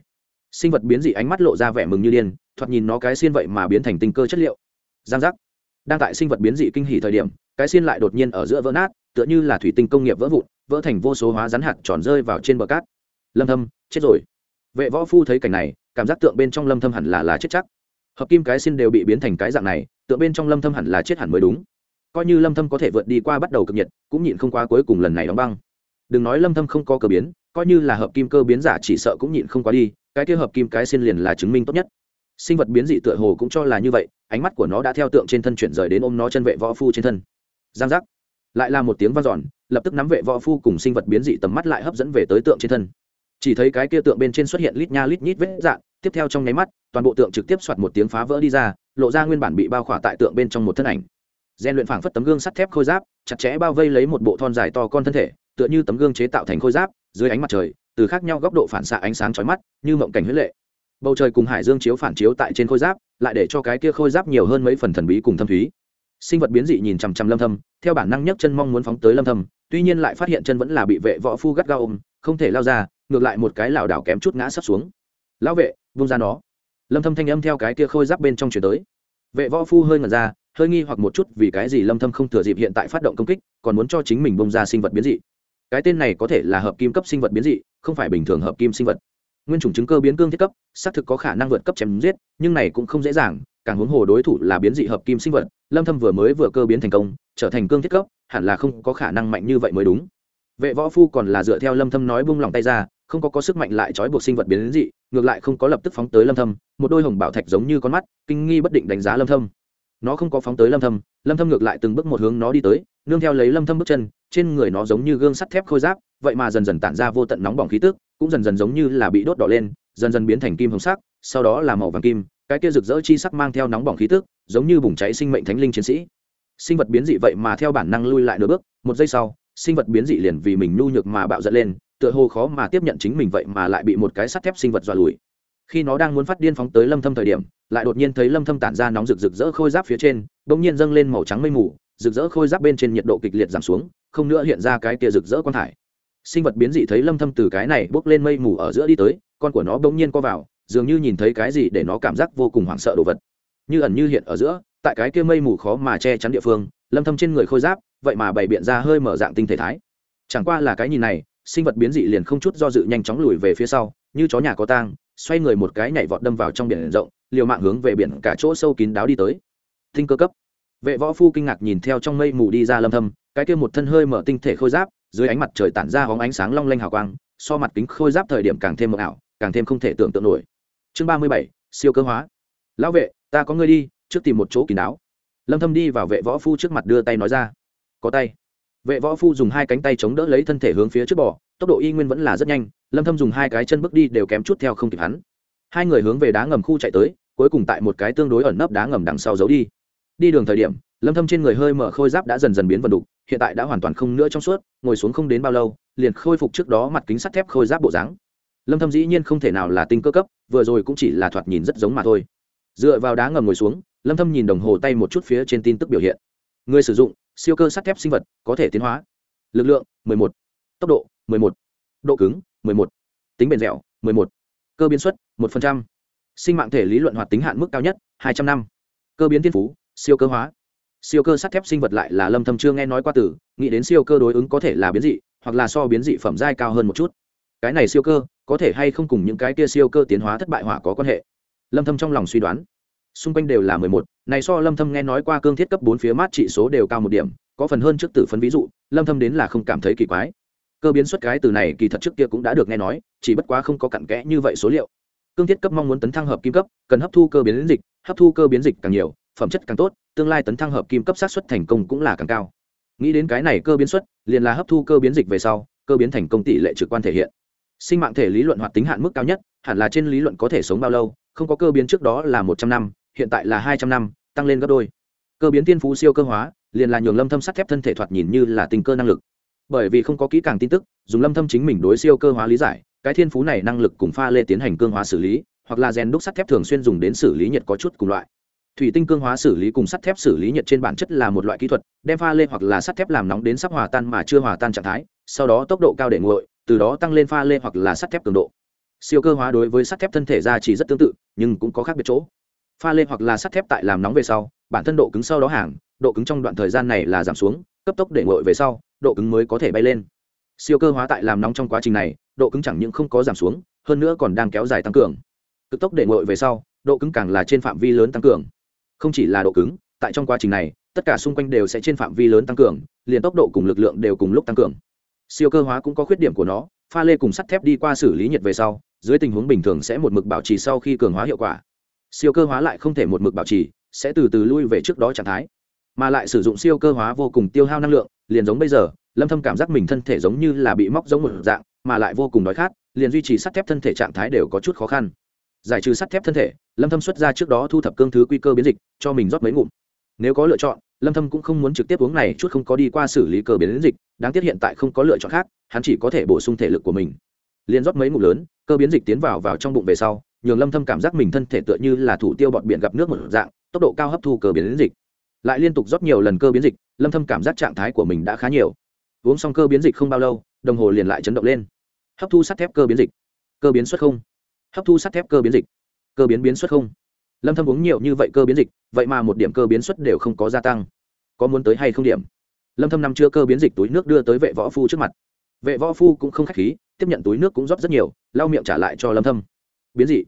[SPEAKER 1] Sinh vật biến dị ánh mắt lộ ra vẻ mừng như điên, thoạt nhìn nó cái xiên vậy mà biến thành tinh cơ chất liệu. Giang giác đang tại sinh vật biến dị kinh hỉ thời điểm, cái xiên lại đột nhiên ở giữa vỡ nát, tựa như là thủy tinh công nghiệp vỡ vụn, vỡ thành vô số hóa rắn hạt tròn rơi vào trên bờ cát. Lâm thâm, chết rồi. Vệ võ phu thấy cảnh này, cảm giác tượng bên trong lâm thâm hẳn là là chết chắc. Hợp kim cái xin đều bị biến thành cái dạng này, tượng bên trong lâm thâm hẳn là chết hẳn mới đúng. Coi như lâm thâm có thể vượt đi qua bắt đầu cực nhiệt, cũng nhịn không qua cuối cùng lần này đóng băng. Đừng nói lâm thâm không có cơ biến, coi như là hợp kim cơ biến giả chỉ sợ cũng nhịn không qua đi, cái kia hợp kim cái xin liền là chứng minh tốt nhất sinh vật biến dị tựa hồ cũng cho là như vậy ánh mắt của nó đã theo tượng trên thân chuyển rời đến ôm nó chân vệ võ phu trên thân. Giang giác. Lại là một tiếng vang dọn lập tức nắm vệ võ phu cùng sinh vật biến dị tầm mắt lại hấp dẫn về tới tượng trên thân. Chỉ thấy cái kia tượng bên trên xuất hiện lít nha lít nhít vết dạng, tiếp theo trong nháy mắt toàn bộ tượng trực tiếp soạt một tiếng phá vỡ đi ra lộ ra nguyên bản bị bao khỏa tại tượng bên trong một thân ảnh. Gian luyện phảng phất tấm gương sắt thép khôi giáp chặt chẽ bao vây lấy một bộ thon dài to con thân thể tựa như tấm gương chế tạo thành khôi giáp dưới ánh mặt trời từ khác nhau góc độ phản xạ ánh sáng chói mắt như mộng cảnh huyết lệ bầu trời cùng hải dương chiếu phản chiếu tại trên khôi giáp, lại để cho cái kia khôi giáp nhiều hơn mấy phần thần bí cùng thâm thúy. Sinh vật biến dị nhìn chằm chằm lâm thâm, theo bản năng nhấc chân mong muốn phóng tới lâm thâm, tuy nhiên lại phát hiện chân vẫn là bị vệ võ phu gắt gao ôm, không thể lao ra, ngược lại một cái lảo đảo kém chút ngã sắp xuống. Lão vệ vung ra nó. Lâm thâm thanh âm theo cái kia khôi giáp bên trong chuyển tới. Vệ võ phu hơi ngẩn ra, hơi nghi hoặc một chút vì cái gì lâm thâm không thừa dịp hiện tại phát động công kích, còn muốn cho chính mình bông ra sinh vật biến dị. Cái tên này có thể là hợp kim cấp sinh vật biến dị, không phải bình thường hợp kim sinh vật nguyên chủng chứng cơ biến cương thiết cấp, xác thực có khả năng vượt cấp chém giết, nhưng này cũng không dễ dàng, càng huống hồ đối thủ là biến dị hợp kim sinh vật, lâm thâm vừa mới vừa cơ biến thành công, trở thành cương thiết cấp, hẳn là không có khả năng mạnh như vậy mới đúng. Vệ võ phu còn là dựa theo lâm thâm nói buông lòng tay ra, không có có sức mạnh lại trói buộc sinh vật biến dị, ngược lại không có lập tức phóng tới lâm thâm, một đôi hồng bảo thạch giống như con mắt, kinh nghi bất định đánh giá lâm thâm. Nó không có phóng tới lâm thâm lâm thâm ngược lại từng bước một hướng nó đi tới nương theo lấy lâm thâm bước chân, trên người nó giống như gương sắt thép khôi giáp, vậy mà dần dần tản ra vô tận nóng bỏng khí tức, cũng dần dần giống như là bị đốt đỏ lên, dần dần biến thành kim hồng sắc, sau đó là màu vàng kim, cái kia rực rỡ chi sắc mang theo nóng bỏng khí tức, giống như bùng cháy sinh mệnh thánh linh chiến sĩ. Sinh vật biến dị vậy mà theo bản năng lui lại nửa bước, một giây sau, sinh vật biến dị liền vì mình nhu nhược mà bạo giận lên, tựa hồ khó mà tiếp nhận chính mình vậy mà lại bị một cái sắt thép sinh vật dọa lùi. Khi nó đang muốn phát điên phóng tới lâm thâm thời điểm, lại đột nhiên thấy lâm thâm tản ra nóng rực rực rỡ khôi giáp phía trên, bỗng nhiên dâng lên màu trắng mây mù rực rỡ khôi giáp bên trên nhiệt độ kịch liệt giảm xuống, không nữa hiện ra cái kia rực rỡ quang thải. Sinh vật biến dị thấy lâm thâm từ cái này bước lên mây mù ở giữa đi tới, con của nó bỗng nhiên co vào, dường như nhìn thấy cái gì để nó cảm giác vô cùng hoảng sợ đồ vật. Như ẩn như hiện ở giữa, tại cái kia mây mù khó mà che chắn địa phương, lâm thâm trên người khôi giáp, vậy mà bày biện ra hơi mở dạng tinh thể thái. Chẳng qua là cái nhìn này, sinh vật biến dị liền không chút do dự nhanh chóng lùi về phía sau, như chó nhà có tang, xoay người một cái nhảy vọt đâm vào trong biển rộng, liều mạng hướng về biển cả chỗ sâu kín đáo đi tới. Tinh cơ cấp vệ võ phu kinh ngạc nhìn theo trong mây mù đi ra lâm thâm cái kia một thân hơi mở tinh thể khôi giáp dưới ánh mặt trời tản ra hóng ánh sáng long lanh hào quang so mặt kính khôi giáp thời điểm càng thêm mộng ảo càng thêm không thể tưởng tượng nổi. Chương 37, siêu cơ hóa. Lão vệ ta có ngươi đi trước tìm một chỗ kín đáo. Lâm thâm đi vào vệ võ phu trước mặt đưa tay nói ra. Có tay. Vệ võ phu dùng hai cánh tay chống đỡ lấy thân thể hướng phía trước bò tốc độ y nguyên vẫn là rất nhanh lâm thâm dùng hai cái chân bước đi đều kém chút theo không kịp hắn. Hai người hướng về đá ngầm khu chạy tới cuối cùng tại một cái tương đối ẩn nấp đá ngầm đằng sau giấu đi đi đường thời điểm, lâm thâm trên người hơi mở khôi giáp đã dần dần biến vần đục, hiện tại đã hoàn toàn không nữa trong suốt, ngồi xuống không đến bao lâu, liền khôi phục trước đó mặt kính sắt thép khôi giáp bộ dáng lâm thâm dĩ nhiên không thể nào là tinh cơ cấp, vừa rồi cũng chỉ là thoạt nhìn rất giống mà thôi dựa vào đá ngầm ngồi xuống, lâm thâm nhìn đồng hồ tay một chút phía trên tin tức biểu hiện người sử dụng, siêu cơ sắt thép sinh vật, có thể tiến hóa lực lượng 11. tốc độ 11. độ cứng 11. tính bền dẻo 11. cơ biến suất 1%. sinh mạng thể lý luận hoạt tính hạn mức cao nhất 200 năm cơ biến thiên phú siêu cơ hóa. Siêu cơ sắt thép sinh vật lại là lâm thâm chưa nghe nói qua từ nghĩ đến siêu cơ đối ứng có thể là biến dị hoặc là so biến dị phẩm giai cao hơn một chút. Cái này siêu cơ có thể hay không cùng những cái kia siêu cơ tiến hóa thất bại hỏa có quan hệ? Lâm thâm trong lòng suy đoán. Xung quanh đều là 11, này so lâm thâm nghe nói qua cương thiết cấp 4 phía mát trị số đều cao một điểm có phần hơn trước tử phấn ví dụ lâm thâm đến là không cảm thấy kỳ quái. Cơ biến xuất cái từ này kỳ thật trước kia cũng đã được nghe nói chỉ bất quá không có cặn kẽ như vậy số liệu. Cương thiết cấp mong muốn tấn thăng hợp kim cấp cần hấp thu cơ biến dịch hấp thu cơ biến dịch càng nhiều phẩm chất càng tốt, tương lai tấn thăng hợp kim cấp sát xuất thành công cũng là càng cao. Nghĩ đến cái này cơ biến xuất, liền là hấp thu cơ biến dịch về sau, cơ biến thành công tỷ lệ trực quan thể hiện. Sinh mạng thể lý luận hoạt tính hạn mức cao nhất, hẳn là trên lý luận có thể sống bao lâu, không có cơ biến trước đó là một trăm năm, hiện tại là hai trăm năm, tăng lên gấp đôi. Cơ biến tiên phú siêu cơ hóa, liền là nhường lâm thâm sắt thép thân thể thoạt nhìn như là tình cơ năng lực. Bởi vì không có kỹ càng tin tức, dùng lâm thâm chính mình đối siêu cơ hóa lý giải, cái thiên phú này năng lực cùng pha lê tiến hành cương hóa xử lý, hoặc là rèn đúc sắt thép thường xuyên dùng đến xử lý nhiệt có chút cùng loại thủy tinh cương hóa xử lý cùng sắt thép xử lý nhiệt trên bản chất là một loại kỹ thuật, đem pha lê hoặc là sắt thép làm nóng đến sắp hòa tan mà chưa hòa tan trạng thái, sau đó tốc độ cao để nguội, từ đó tăng lên pha lê hoặc là sắt thép cường độ. Siêu cơ hóa đối với sắt thép thân thể ra chỉ rất tương tự, nhưng cũng có khác biệt chỗ. Pha lê hoặc là sắt thép tại làm nóng về sau, bản thân độ cứng sau đó hàng, độ cứng trong đoạn thời gian này là giảm xuống, cấp tốc để nguội về sau, độ cứng mới có thể bay lên. Siêu cơ hóa tại làm nóng trong quá trình này, độ cứng chẳng những không có giảm xuống, hơn nữa còn đang kéo dài tăng cường. Cực tốc để nguội về sau, độ cứng càng là trên phạm vi lớn tăng cường không chỉ là độ cứng, tại trong quá trình này, tất cả xung quanh đều sẽ trên phạm vi lớn tăng cường, liền tốc độ cùng lực lượng đều cùng lúc tăng cường. Siêu cơ hóa cũng có khuyết điểm của nó, pha lê cùng sắt thép đi qua xử lý nhiệt về sau, dưới tình huống bình thường sẽ một mực bảo trì sau khi cường hóa hiệu quả. Siêu cơ hóa lại không thể một mực bảo trì, sẽ từ từ lui về trước đó trạng thái. Mà lại sử dụng siêu cơ hóa vô cùng tiêu hao năng lượng, liền giống bây giờ, lâm thâm cảm giác mình thân thể giống như là bị móc giống một dạng, mà lại vô cùng đói khát, liền duy trì sắt thép thân thể trạng thái đều có chút khó khăn giải trừ sắt thép thân thể, lâm thâm xuất ra trước đó thu thập cương thứ quy cơ biến dịch, cho mình rót mấy ngụm. Nếu có lựa chọn, lâm thâm cũng không muốn trực tiếp uống này, chút không có đi qua xử lý cơ biến dịch, đáng tiếc hiện tại không có lựa chọn khác, hắn chỉ có thể bổ sung thể lực của mình. Liền rót mấy ngụm lớn, cơ biến dịch tiến vào vào trong bụng về sau, nhường lâm thâm cảm giác mình thân thể tựa như là thủ tiêu bọt biển gặp nước một dạng, tốc độ cao hấp thu cơ biến dịch. Lại liên tục rót nhiều lần cơ biến dịch, lâm thâm cảm giác trạng thái của mình đã khá nhiều. Uống xong cơ biến dịch không bao lâu, đồng hồ liền lại chấn động lên. Hấp thu sắt thép cơ biến dịch. Cơ biến xuất không hấp thu sắt thép cơ biến dịch. Cơ biến biến xuất không? Lâm thâm uống nhiều như vậy cơ biến dịch, vậy mà một điểm cơ biến xuất đều không có gia tăng. Có muốn tới hay không điểm? Lâm thâm năm chưa cơ biến dịch túi nước đưa tới vệ võ phu trước mặt. Vệ võ phu cũng không khách khí, tiếp nhận túi nước cũng rót rất nhiều, lau miệng trả lại cho lâm thâm. Biến dị.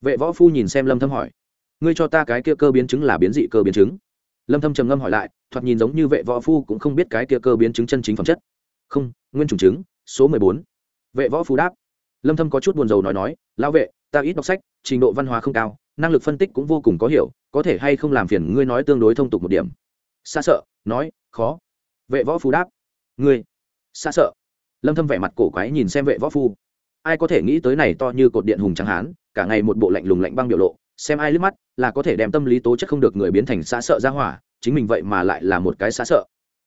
[SPEAKER 1] Vệ võ phu nhìn xem lâm thâm hỏi. Ngươi cho ta cái kia cơ biến chứng là biến dị cơ biến chứng. Lâm thâm trầm ngâm hỏi lại, thoạt nhìn giống như vệ võ phu cũng không biết cái kia cơ biến chứng chân chính phẩm chất. Không, nguyên chủng chứng, số 14. vệ võ phu đáp lâm thâm có chút buồn rầu nói nói, lão vệ, ta ít đọc sách, trình độ văn hóa không cao, năng lực phân tích cũng vô cùng có hiểu, có thể hay không làm phiền ngươi nói tương đối thông tục một điểm? Xa sợ, nói, khó. Vệ võ phu đáp. Ngươi? Xa sợ. Lâm thâm vẻ mặt cổ quái nhìn xem vệ võ phu. Ai có thể nghĩ tới này to như cột điện hùng trắng hán, cả ngày một bộ lạnh lùng lạnh băng biểu lộ, xem ai liếc mắt, là có thể đem tâm lý tố chất không được người biến thành xa sợ ra hỏa, chính mình vậy mà lại là một cái xa sợ.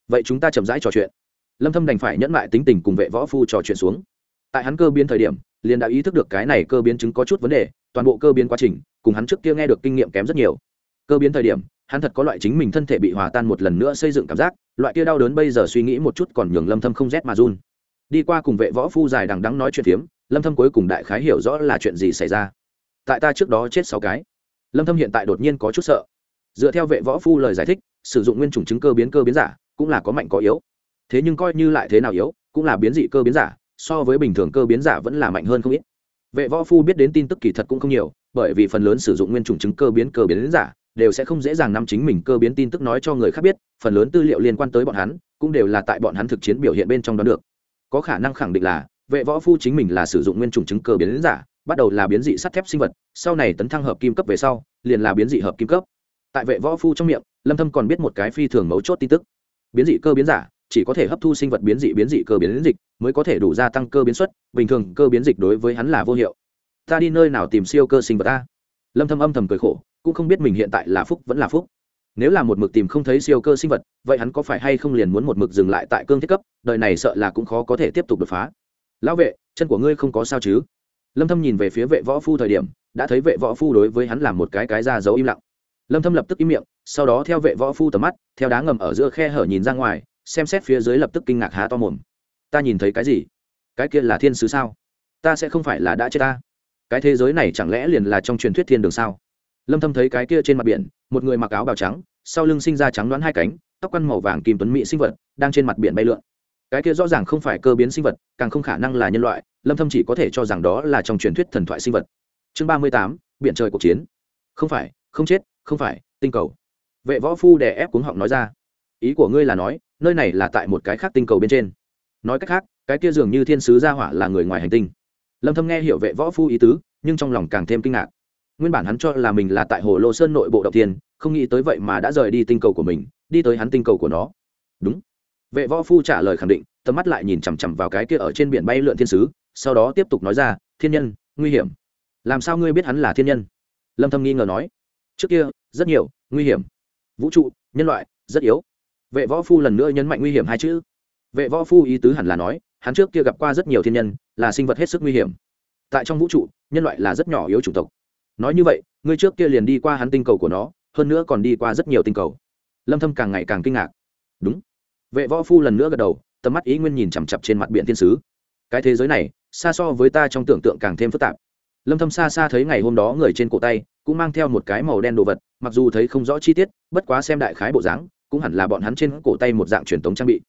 [SPEAKER 1] Vậy chúng ta chậm rãi trò chuyện. Lâm thâm đành phải nhẫn lại tính tình cùng vệ võ phu trò chuyện xuống. Tại hắn cơ biến thời điểm liền đã ý thức được cái này cơ biến chứng có chút vấn đề, toàn bộ cơ biến quá trình, cùng hắn trước kia nghe được kinh nghiệm kém rất nhiều. Cơ biến thời điểm, hắn thật có loại chính mình thân thể bị hòa tan một lần nữa xây dựng cảm giác, loại kia đau đớn bây giờ suy nghĩ một chút còn nhường lâm thâm không rét mà run. Đi qua cùng vệ võ phu dài đằng đắng nói chuyện phiếm, lâm thâm cuối cùng đại khái hiểu rõ là chuyện gì xảy ra. Tại ta trước đó chết sáu cái. Lâm thâm hiện tại đột nhiên có chút sợ. Dựa theo vệ võ phu lời giải thích, sử dụng nguyên chủng chứng cơ biến cơ biến giả cũng là có mạnh có yếu. Thế nhưng coi như lại thế nào yếu, cũng là biến dị cơ biến giả so với bình thường cơ biến giả vẫn là mạnh hơn không ít. Vệ võ phu biết đến tin tức kỳ thật cũng không nhiều, bởi vì phần lớn sử dụng nguyên chủng chứng cơ biến cơ biến giả đều sẽ không dễ dàng nắm chính mình cơ biến tin tức nói cho người khác biết, phần lớn tư liệu liên quan tới bọn hắn cũng đều là tại bọn hắn thực chiến biểu hiện bên trong đó được. Có khả năng khẳng định là, vệ võ phu chính mình là sử dụng nguyên chủng chứng cơ biến giả, bắt đầu là biến dị sắt thép sinh vật, sau này tấn thăng hợp kim cấp về sau, liền là biến dị hợp kim cấp. Tại vệ võ phu trong miệng, lâm thâm còn biết một cái phi thường mấu chốt tin tức. Biến dị cơ biến giả chỉ có thể hấp thu sinh vật biến dị biến dị cơ biến dịch mới có thể đủ gia tăng cơ biến suất bình thường cơ biến dịch đối với hắn là vô hiệu. Ta đi nơi nào tìm siêu cơ sinh vật ta lâm thâm âm thầm cười khổ, cũng không biết mình hiện tại là phúc vẫn là phúc. Nếu là một mực tìm không thấy siêu cơ sinh vật, vậy hắn có phải hay không liền muốn một mực dừng lại tại cương thiết cấp, đời này sợ là cũng khó có thể tiếp tục đột phá. Lão vệ, chân của ngươi không có sao chứ? Lâm thâm nhìn về phía vệ võ phu thời điểm, đã thấy vệ võ phu đối với hắn làm một cái cái ra dấu im lặng. Lâm thâm lập tức im miệng, sau đó theo vệ võ phu tầm mắt, theo đá ngầm ở giữa khe hở nhìn ra ngoài xem xét phía dưới lập tức kinh ngạc há to mồm. Ta nhìn thấy cái gì? Cái kia là thiên sứ sao? Ta sẽ không phải là đã chết ta. Cái thế giới này chẳng lẽ liền là trong truyền thuyết thiên đường sao? Lâm thâm thấy cái kia trên mặt biển một người mặc áo bào trắng sau lưng sinh ra trắng đoán hai cánh tóc quăn màu vàng kim tuấn mỹ sinh vật đang trên mặt biển bay lượn. Cái kia rõ ràng không phải cơ biến sinh vật càng không khả năng là nhân loại lâm thâm chỉ có thể cho rằng đó là trong truyền thuyết thần thoại sinh vật. Chương 38, biển trời cuộc chiến. Không phải không chết không phải tinh cầu. Vệ võ phu đè ép cuống họng nói ra. Ý của ngươi là nói nơi này là tại một cái khác tinh cầu bên trên. Nói cách khác, cái kia dường như thiên sứ gia hỏa là người ngoài hành tinh. Lâm thâm nghe hiểu vệ võ phu ý tứ, nhưng trong lòng càng thêm kinh ngạc. Nguyên bản hắn cho là mình là tại hồ lô sơn nội bộ động tiên không nghĩ tới vậy mà đã rời đi tinh cầu của mình, đi tới hắn tinh cầu của nó. Đúng. Vệ võ phu trả lời khẳng định, tầm mắt lại nhìn chằm chằm vào cái kia ở trên biển bay lượn thiên sứ, sau đó tiếp tục nói ra, thiên nhân, nguy hiểm. Làm sao ngươi biết hắn là thiên nhân? Lâm thâm nghi ngờ nói. Trước kia, rất nhiều, nguy hiểm. Vũ trụ, nhân loại, rất yếu vệ võ phu lần nữa nhấn mạnh nguy hiểm hai chữ. Vệ võ phu ý tứ hẳn là nói, hắn trước kia gặp qua rất nhiều thiên nhân, là sinh vật hết sức nguy hiểm. Tại trong vũ trụ, nhân loại là rất nhỏ yếu chủng tộc. Nói như vậy, ngươi trước kia liền đi qua hắn tinh cầu của nó, hơn nữa còn đi qua rất nhiều tinh cầu. Lâm thâm càng ngày càng kinh ngạc. Đúng. Vệ võ phu lần nữa gật đầu, tầm mắt ý nguyên nhìn chằm chặp trên mặt biển thiên sứ. Cái thế giới này, xa so với ta trong tưởng tượng càng thêm phức tạp. Lâm thâm xa xa thấy ngày hôm đó người trên cổ tay, cũng mang theo một cái màu đen đồ vật, mặc dù thấy không rõ chi tiết, bất quá xem đại khái bộ dáng cũng hẳn là bọn hắn trên cổ tay một dạng truyền thống trang bị.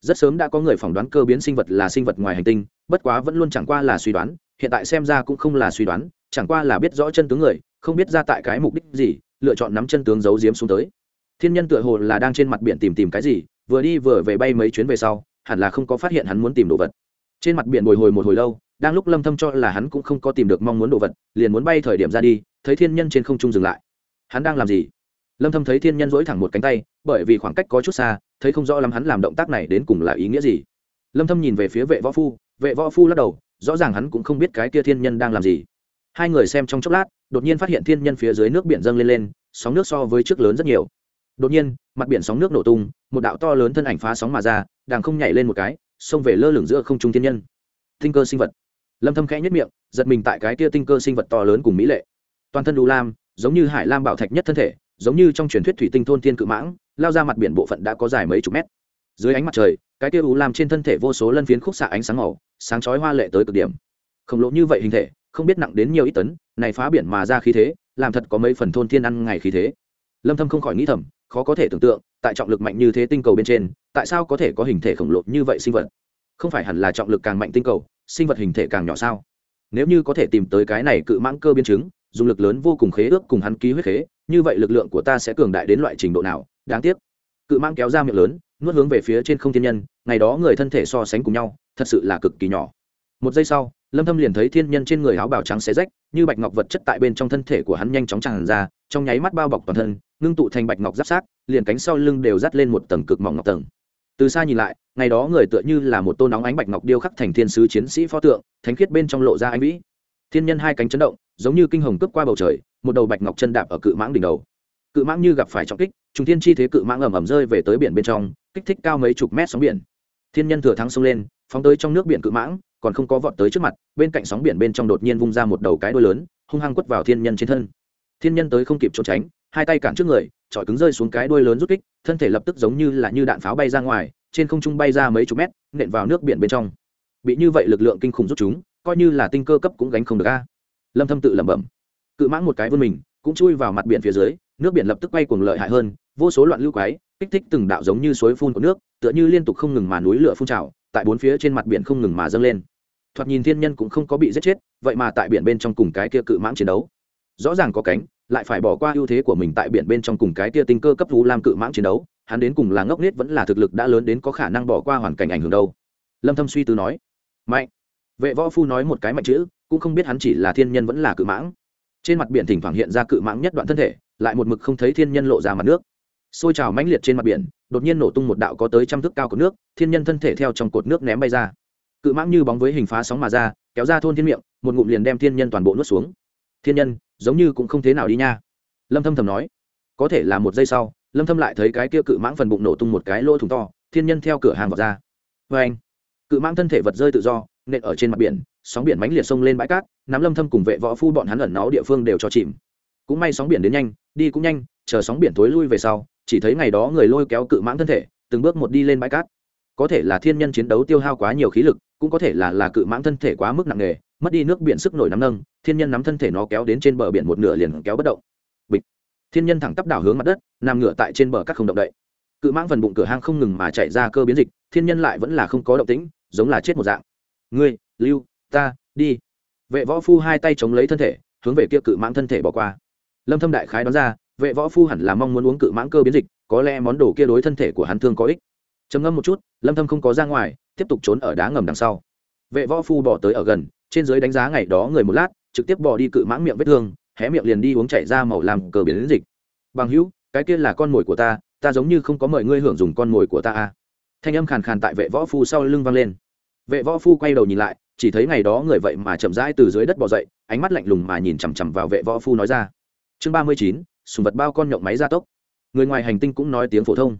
[SPEAKER 1] Rất sớm đã có người phỏng đoán cơ biến sinh vật là sinh vật ngoài hành tinh, bất quá vẫn luôn chẳng qua là suy đoán, hiện tại xem ra cũng không là suy đoán, chẳng qua là biết rõ chân tướng người, không biết ra tại cái mục đích gì, lựa chọn nắm chân tướng giấu giếm xuống tới. Thiên nhân tựa hồ là đang trên mặt biển tìm tìm cái gì, vừa đi vừa về bay mấy chuyến về sau, hẳn là không có phát hiện hắn muốn tìm đồ vật. Trên mặt biển bồi hồi một hồi lâu, đang lúc lâm thâm cho là hắn cũng không có tìm được mong muốn đồ vật, liền muốn bay thời điểm ra đi, thấy thiên nhân trên không trung dừng lại. Hắn đang làm gì? Lâm thâm thấy thiên nhân dỗi thẳng một cánh tay, bởi vì khoảng cách có chút xa, thấy không rõ lắm hắn làm động tác này đến cùng là ý nghĩa gì. Lâm thâm nhìn về phía vệ võ phu, vệ võ phu lắc đầu, rõ ràng hắn cũng không biết cái kia thiên nhân đang làm gì. Hai người xem trong chốc lát, đột nhiên phát hiện thiên nhân phía dưới nước biển dâng lên lên, sóng nước so với trước lớn rất nhiều. Đột nhiên, mặt biển sóng nước nổ tung, một đạo to lớn thân ảnh phá sóng mà ra đang không nhảy lên một cái, xông về lơ lửng giữa không trung thiên nhân. Tinh cơ sinh vật. Lâm thâm khẽ nhất miệng, giật mình tại cái kia tinh cơ sinh vật to lớn cùng mỹ lệ. Toàn thân đu lam, giống như hải lam bảo thạch nhất thân thể giống như trong truyền thuyết thủy tinh thôn thiên cự mãng, lao ra mặt biển bộ phận đã có dài mấy chục mét. Dưới ánh mặt trời, cái kia u làm trên thân thể vô số lân phiến khúc xạ ánh sáng màu, sáng chói hoa lệ tới cực điểm. Khổng lồ như vậy hình thể, không biết nặng đến nhiều ít tấn, này phá biển mà ra khí thế, làm thật có mấy phần thôn thiên ăn ngày khí thế. Lâm thâm không khỏi nghĩ thầm, khó có thể tưởng tượng, tại trọng lực mạnh như thế tinh cầu bên trên, tại sao có thể có hình thể khổng lồ như vậy sinh vật? Không phải hẳn là trọng lực càng mạnh tinh cầu, sinh vật hình thể càng nhỏ sao? Nếu như có thể tìm tới cái này cự mãng cơ biến chứng, dùng lực lớn vô cùng khế ước cùng hắn ký huyết khế như vậy lực lượng của ta sẽ cường đại đến loại trình độ nào, đáng tiếc. Cự mang kéo ra miệng lớn, nuốt hướng về phía trên không thiên nhân, ngày đó người thân thể so sánh cùng nhau, thật sự là cực kỳ nhỏ. Một giây sau, lâm thâm liền thấy thiên nhân trên người áo bào trắng xé rách, như bạch ngọc vật chất tại bên trong thân thể của hắn nhanh chóng tràn ra, trong nháy mắt bao bọc toàn thân, ngưng tụ thành bạch ngọc giáp sát, liền cánh sau lưng đều dắt lên một tầng cực mỏng ngọc tầng. Từ xa nhìn lại, ngày đó người tựa như là một tôn nóng ánh bạch ngọc điêu khắc thành thiên sứ chiến sĩ pho tượng, thánh khiết bên trong lộ ra anh vĩ. Thiên nhân hai cánh chấn động giống như kinh hồng cướp qua bầu trời, một đầu bạch ngọc chân đạp ở cự mãng đỉnh đầu. Cự mãng như gặp phải trọng kích trùng thiên chi thế cự mãng ầm ầm rơi về tới biển bên trong, kích thích cao mấy chục mét sóng biển. Thiên nhân thừa thắng xông lên, phóng tới trong nước biển cự mãng, còn không có vọt tới trước mặt, bên cạnh sóng biển bên trong đột nhiên vung ra một đầu cái đuôi lớn, hung hăng quất vào thiên nhân trên thân. Thiên nhân tới không kịp trốn tránh, hai tay cản trước người trọi cứng rơi xuống cái đuôi lớn rút kích, thân thể lập tức giống như là như đạn pháo bay ra ngoài, trên không trung bay ra mấy chục mét, nện vào nước biển bên trong. Bị như vậy lực lượng kinh khủng rút chúng, coi như là tinh cơ cấp cũng gánh không được a lâm thâm tự lẩm bẩm. Cự mãng một cái vươn mình, cũng chui vào mặt biển phía dưới, nước biển lập tức quay cuồng lợi hại hơn, vô số loạn lưu quái, kích thích từng đạo giống như suối phun của nước, tựa như liên tục không ngừng mà núi lửa phun trào, tại bốn phía trên mặt biển không ngừng mà dâng lên. Thoạt nhìn thiên nhân cũng không có bị giết chết, vậy mà tại biển bên trong cùng cái kia cự mãng chiến đấu. Rõ ràng có cánh, lại phải bỏ qua ưu thế của mình tại biển bên trong cùng cái kia tinh cơ cấp thú làm cự mãng chiến đấu, hắn đến cùng là ngốc nết vẫn là thực lực đã lớn đến có khả năng bỏ qua hoàn cảnh ảnh hưởng đâu. Lâm thâm suy tư nói, mạnh vệ võ phu nói một cái mạnh chữ, cũng không biết hắn chỉ là thiên nhân vẫn là cự mãng. Trên mặt biển thỉnh thoảng hiện ra cự mãng nhất đoạn thân thể, lại một mực không thấy thiên nhân lộ ra mặt nước. Xôi trào mãnh liệt trên mặt biển, đột nhiên nổ tung một đạo có tới trăm thước cao của nước, thiên nhân thân thể theo trong cột nước ném bay ra. Cự mãng như bóng với hình phá sóng mà ra, kéo ra thôn thiên miệng, một ngụm liền đem thiên nhân toàn bộ nuốt xuống. Thiên nhân, giống như cũng không thế nào đi nha. Lâm thâm thầm nói. Có thể là một giây sau, lâm thâm lại thấy cái kia cự mãng phần bụng nổ tung một cái lỗ thủng to, thiên nhân theo cửa hàng vào ra. Với anh cự mãng thân thể vật rơi tự do nện ở trên mặt biển, sóng biển mãnh liệt sông lên bãi cát, nắm lâm thâm cùng vệ võ phu bọn hắn ẩn náu địa phương đều cho chìm. Cũng may sóng biển đến nhanh, đi cũng nhanh, chờ sóng biển tối lui về sau, chỉ thấy ngày đó người lôi kéo cự mãng thân thể, từng bước một đi lên bãi cát. Có thể là thiên nhân chiến đấu tiêu hao quá nhiều khí lực, cũng có thể là là cự mãng thân thể quá mức nặng nề, mất đi nước biển sức nổi nắm nâng, thiên nhân nắm thân thể nó kéo đến trên bờ biển một nửa liền kéo bất động. Bịch. Thiên nhân thẳng tắp đảo hướng mặt đất, nằm ngửa tại trên bờ các không động đậy. Cự mãng phần bụng cửa hang không ngừng mà chạy ra cơ biến dịch, thiên nhân lại vẫn là không có động tĩnh, giống là chết một dạng ngươi, lưu, ta, đi. Vệ võ phu hai tay chống lấy thân thể, hướng về kia cự mãng thân thể bỏ qua. Lâm thâm đại khái đoán ra, vệ võ phu hẳn là mong muốn uống cự mãng cơ biến dịch, có lẽ món đồ kia đối thân thể của hắn thương có ích. Trầm ngâm một chút, lâm thâm không có ra ngoài, tiếp tục trốn ở đá ngầm đằng sau. Vệ võ phu bỏ tới ở gần, trên dưới đánh giá ngày đó người một lát, trực tiếp bỏ đi cự mãng miệng vết thương, hé miệng liền đi uống chảy ra màu làm cờ biến dịch. Bằng hữu, cái kia là con mồi của ta ta giống như không có mời ngươi hưởng dùng con mồi của ta à. thanh âm khàn khàn tại vệ võ phu sau lưng vang lên vệ võ phu quay đầu nhìn lại, chỉ thấy ngày đó người vậy mà chậm rãi từ dưới đất bò dậy, ánh mắt lạnh lùng mà nhìn chằm chằm vào vệ võ phu nói ra. Chương ba mươi chín, sùng vật bao con nhộng máy gia tốc. Người ngoài hành tinh cũng nói tiếng phổ thông.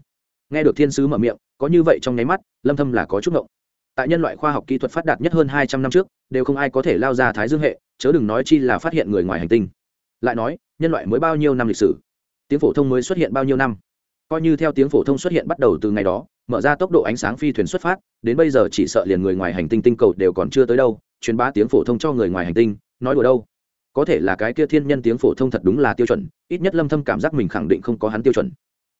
[SPEAKER 1] Nghe được thiên sứ mở miệng, có như vậy trong nháy mắt, lâm thâm là có chút ngộng. Tại nhân loại khoa học kỹ thuật phát đạt nhất hơn hai trăm năm trước, đều không ai có thể lao ra thái dương hệ, chớ đừng nói chi là phát hiện người ngoài hành tinh. Lại nói, nhân loại mới bao nhiêu năm lịch sử? Tiếng phổ thông mới xuất hiện bao nhiêu năm? Coi như theo tiếng phổ thông xuất hiện bắt đầu từ ngày đó mở ra tốc độ ánh sáng phi thuyền xuất phát, đến bây giờ chỉ sợ liền người ngoài hành tinh tinh cầu đều còn chưa tới đâu, truyền bá tiếng phổ thông cho người ngoài hành tinh, nói đùa đâu. Có thể là cái kia thiên nhân tiếng phổ thông thật đúng là tiêu chuẩn, ít nhất lâm thâm cảm giác mình khẳng định không có hắn tiêu chuẩn.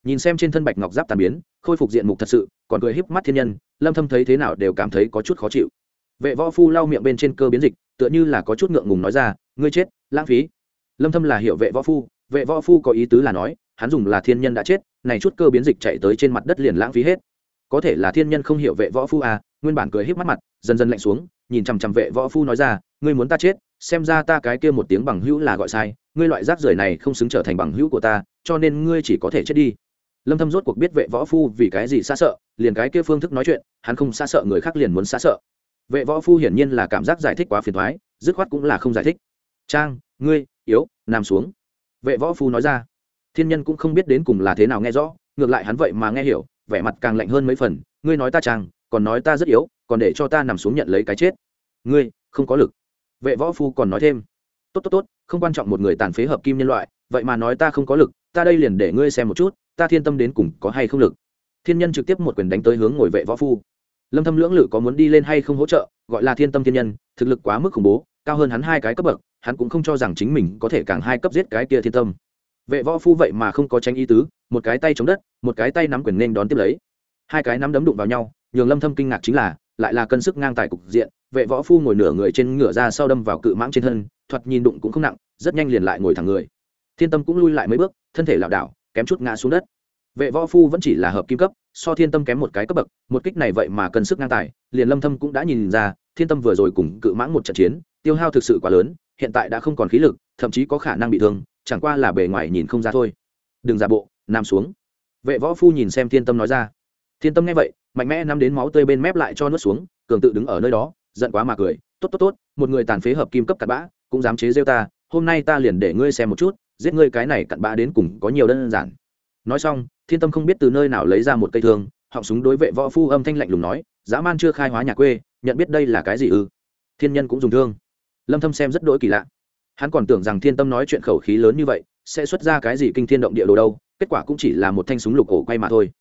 [SPEAKER 1] Nhìn xem trên thân bạch ngọc giáp tàn biến, khôi phục diện mục thật sự, còn cười híp mắt thiên nhân, lâm thâm thấy thế nào đều cảm thấy có chút khó chịu. Vệ võ phu lau miệng bên trên cơ biến dịch, tựa như là có chút ngượng ngùng nói ra, ngươi chết, lãng phí. Lâm thâm là hiểu vệ võ phu, vệ võ phu có ý tứ là nói, hắn dùng là thiên nhân đã chết, này chút cơ biến dịch chạy tới trên mặt đất liền lãng phí hết có thể là thiên nhân không hiểu vệ võ phu à nguyên bản cười híp mắt mặt, dần dần lạnh xuống, nhìn chằm chằm vệ võ phu nói ra, ngươi muốn ta chết, xem ra ta cái kia một tiếng bằng hữu là gọi sai, ngươi loại rác rưởi này không xứng trở thành bằng hữu của ta, cho nên ngươi chỉ có thể chết đi. Lâm thâm rốt cuộc biết vệ võ phu vì cái gì xa sợ, liền cái kia phương thức nói chuyện, hắn không xa sợ người khác liền muốn xa sợ. Vệ võ phu hiển nhiên là cảm giác giải thích quá phiền toái, dứt khoát cũng là không giải thích. Trang, ngươi, yếu, nằm xuống. Vệ võ phu nói ra. Thiên nhân cũng không biết đến cùng là thế nào nghe rõ, ngược lại hắn vậy mà nghe hiểu vẻ mặt càng lạnh hơn mấy phần, ngươi nói ta chàng, còn nói ta rất yếu, còn để cho ta nằm xuống nhận lấy cái chết. Ngươi, không có lực. Vệ võ phu còn nói thêm, tốt tốt tốt, không quan trọng một người tàn phế hợp kim nhân loại, vậy mà nói ta không có lực, ta đây liền để ngươi xem một chút, ta thiên tâm đến cùng có hay không lực. Thiên nhân trực tiếp một quyền đánh tới hướng ngồi vệ võ phu. Lâm thâm lưỡng lự có muốn đi lên hay không hỗ trợ, gọi là thiên tâm thiên nhân, thực lực quá mức khủng bố, cao hơn hắn hai cái cấp bậc, hắn cũng không cho rằng chính mình có thể càng hai cấp giết cái kia thiên tâm vệ võ phu vậy mà không có tranh ý tứ, một cái tay chống đất, một cái tay nắm quyền nên đón tiếp lấy. Hai cái nắm đấm đụng vào nhau, nhường lâm thâm kinh ngạc chính là, lại là cân sức ngang tài cục diện, vệ võ phu ngồi nửa người trên ngửa ra sau đâm vào cự mãng trên thân, thoạt nhìn đụng cũng không nặng, rất nhanh liền lại ngồi thẳng người. Thiên tâm cũng lui lại mấy bước, thân thể lảo đảo, kém chút ngã xuống đất. Vệ võ phu vẫn chỉ là hợp kim cấp, so thiên tâm kém một cái cấp bậc, một kích này vậy mà cân sức ngang tài, liền lâm thâm cũng đã nhìn ra, thiên tâm vừa rồi cùng cự mãng một trận chiến, tiêu hao thực sự quá lớn, hiện tại đã không còn khí lực, thậm chí có khả năng bị thương chẳng qua là bề ngoài nhìn không ra thôi. Đừng giả bộ, nằm xuống. Vệ võ phu nhìn xem thiên tâm nói ra. Thiên tâm nghe vậy, mạnh mẽ nắm đến máu tươi bên mép lại cho nuốt xuống, cường tự đứng ở nơi đó, giận quá mà cười. Tốt tốt tốt, một người tàn phế hợp kim cấp cặn bã, cũng dám chế rêu ta, hôm nay ta liền để ngươi xem một chút, giết ngươi cái này cặn bã đến cùng có nhiều đơn giản. Nói xong, thiên tâm không biết từ nơi nào lấy ra một cây thương, họng súng đối vệ võ phu âm thanh lạnh lùng nói, dã man chưa khai hóa nhà quê, nhận biết đây là cái gì ư? Thiên nhân cũng dùng thương. Lâm thâm xem rất đỗi kỳ lạ hắn còn tưởng rằng thiên tâm nói chuyện khẩu khí lớn như vậy, sẽ xuất ra cái gì kinh thiên động địa đồ đâu, kết quả cũng chỉ là một thanh súng lục ổ quay mà thôi.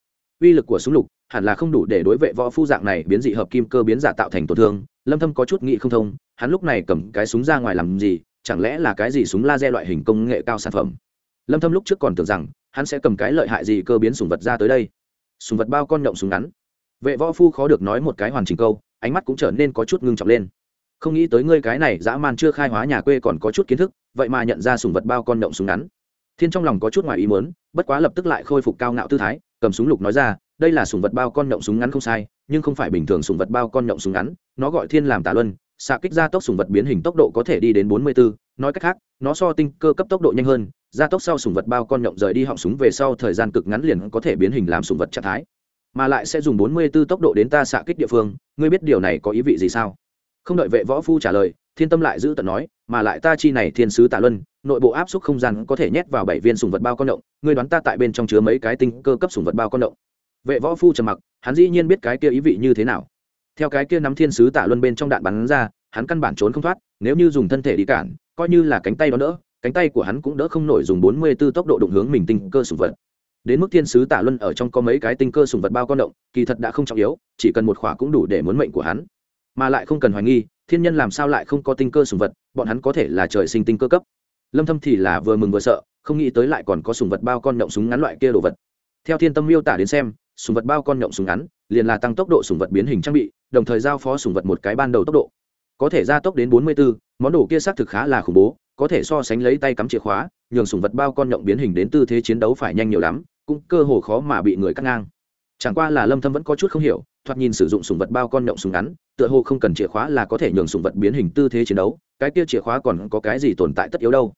[SPEAKER 1] Uy lực của súng lục hẳn là không đủ để đối vệ võ phu dạng này biến dị hợp kim cơ biến giả tạo thành tổn thương, lâm thâm có chút nghĩ không thông, hắn lúc này cầm cái súng ra ngoài làm gì, chẳng lẽ là cái gì súng laser loại hình công nghệ cao sản phẩm? Lâm thâm lúc trước còn tưởng rằng hắn sẽ cầm cái lợi hại gì cơ biến súng vật ra tới đây. Súng vật bao con nhộng súng ngắn. Vệ võ phu khó được nói một cái hoàn chỉnh câu, ánh mắt cũng trở nên có chút ngưng trọng lên không nghĩ tới ngươi cái này dã man chưa khai hóa nhà quê còn có chút kiến thức vậy mà nhận ra sùng vật bao con động súng ngắn. Thiên trong lòng có chút ngoài ý muốn bất quá lập tức lại khôi phục cao ngạo tư thái cầm súng lục nói ra đây là sùng vật bao con động súng ngắn không sai nhưng không phải bình thường sùng vật bao con động súng ngắn nó gọi thiên làm tà luân xạ kích gia tốc sùng vật biến hình tốc độ có thể đi đến 44, nói cách khác nó so tinh cơ cấp tốc độ nhanh hơn gia tốc sau sùng vật bao con động rời đi họng súng về sau thời gian cực ngắn liền có thể biến hình làm sùng vật trạng thái. Mà lại sẽ dùng 44 tốc độ đến ta xạ kích địa phương ngươi biết điều này có ý vị gì sao? Không đợi vệ võ phu trả lời, thiên tâm lại giữ tận nói, mà lại ta chi này thiên sứ tạ luân, nội bộ áp suất không gian có thể nhét vào bảy viên sùng vật bao con động, ngươi đoán ta tại bên trong chứa mấy cái tinh cơ cấp sùng vật bao con động? Vệ võ phu trầm mặc, hắn dĩ nhiên biết cái kia ý vị như thế nào. Theo cái kia nắm thiên sứ tạ luân bên trong đạn bắn ra, hắn căn bản trốn không thoát, nếu như dùng thân thể đi cản, coi như là cánh tay đó đỡ, cánh tay của hắn cũng đỡ không nổi dùng bốn mươi 44 tốc độ đụng hướng mình tinh cơ sùng vật. Đến mức thiên sứ tạ luân ở trong có mấy cái tinh cơ sùng vật bao con động, kỳ thật đã không trọng yếu, chỉ cần một khỏa cũng đủ để muốn mệnh của hắn mà lại không cần hoài nghi thiên nhân làm sao lại không có tinh cơ sùng vật bọn hắn có thể là trời sinh tinh cơ cấp. Lâm thâm thì là vừa mừng vừa sợ không nghĩ tới lại còn có sùng vật bao con nhộng súng ngắn loại kia đồ vật. Theo thiên tâm miêu tả đến xem sùng vật bao con nhộng súng ngắn liền là tăng tốc độ sùng vật biến hình trang bị đồng thời giao phó sùng vật một cái ban đầu tốc độ. Có thể gia tốc đến 44, món đồ kia xác thực khá là khủng bố có thể so sánh lấy tay cắm chìa khóa nhường sùng vật bao con nhộng biến hình đến tư thế chiến đấu phải nhanh nhiều lắm cũng cơ hồ khó mà bị người cắt ngang. Chẳng qua là lâm thâm vẫn có chút không hiểu thoạt nhìn sử dụng sùng vật bao con nhộng súng ngắn, tựa hồ không cần chìa khóa là có thể nhường sùng vật biến hình tư thế chiến đấu, cái kia chìa khóa còn có cái gì tồn tại tất yếu đâu.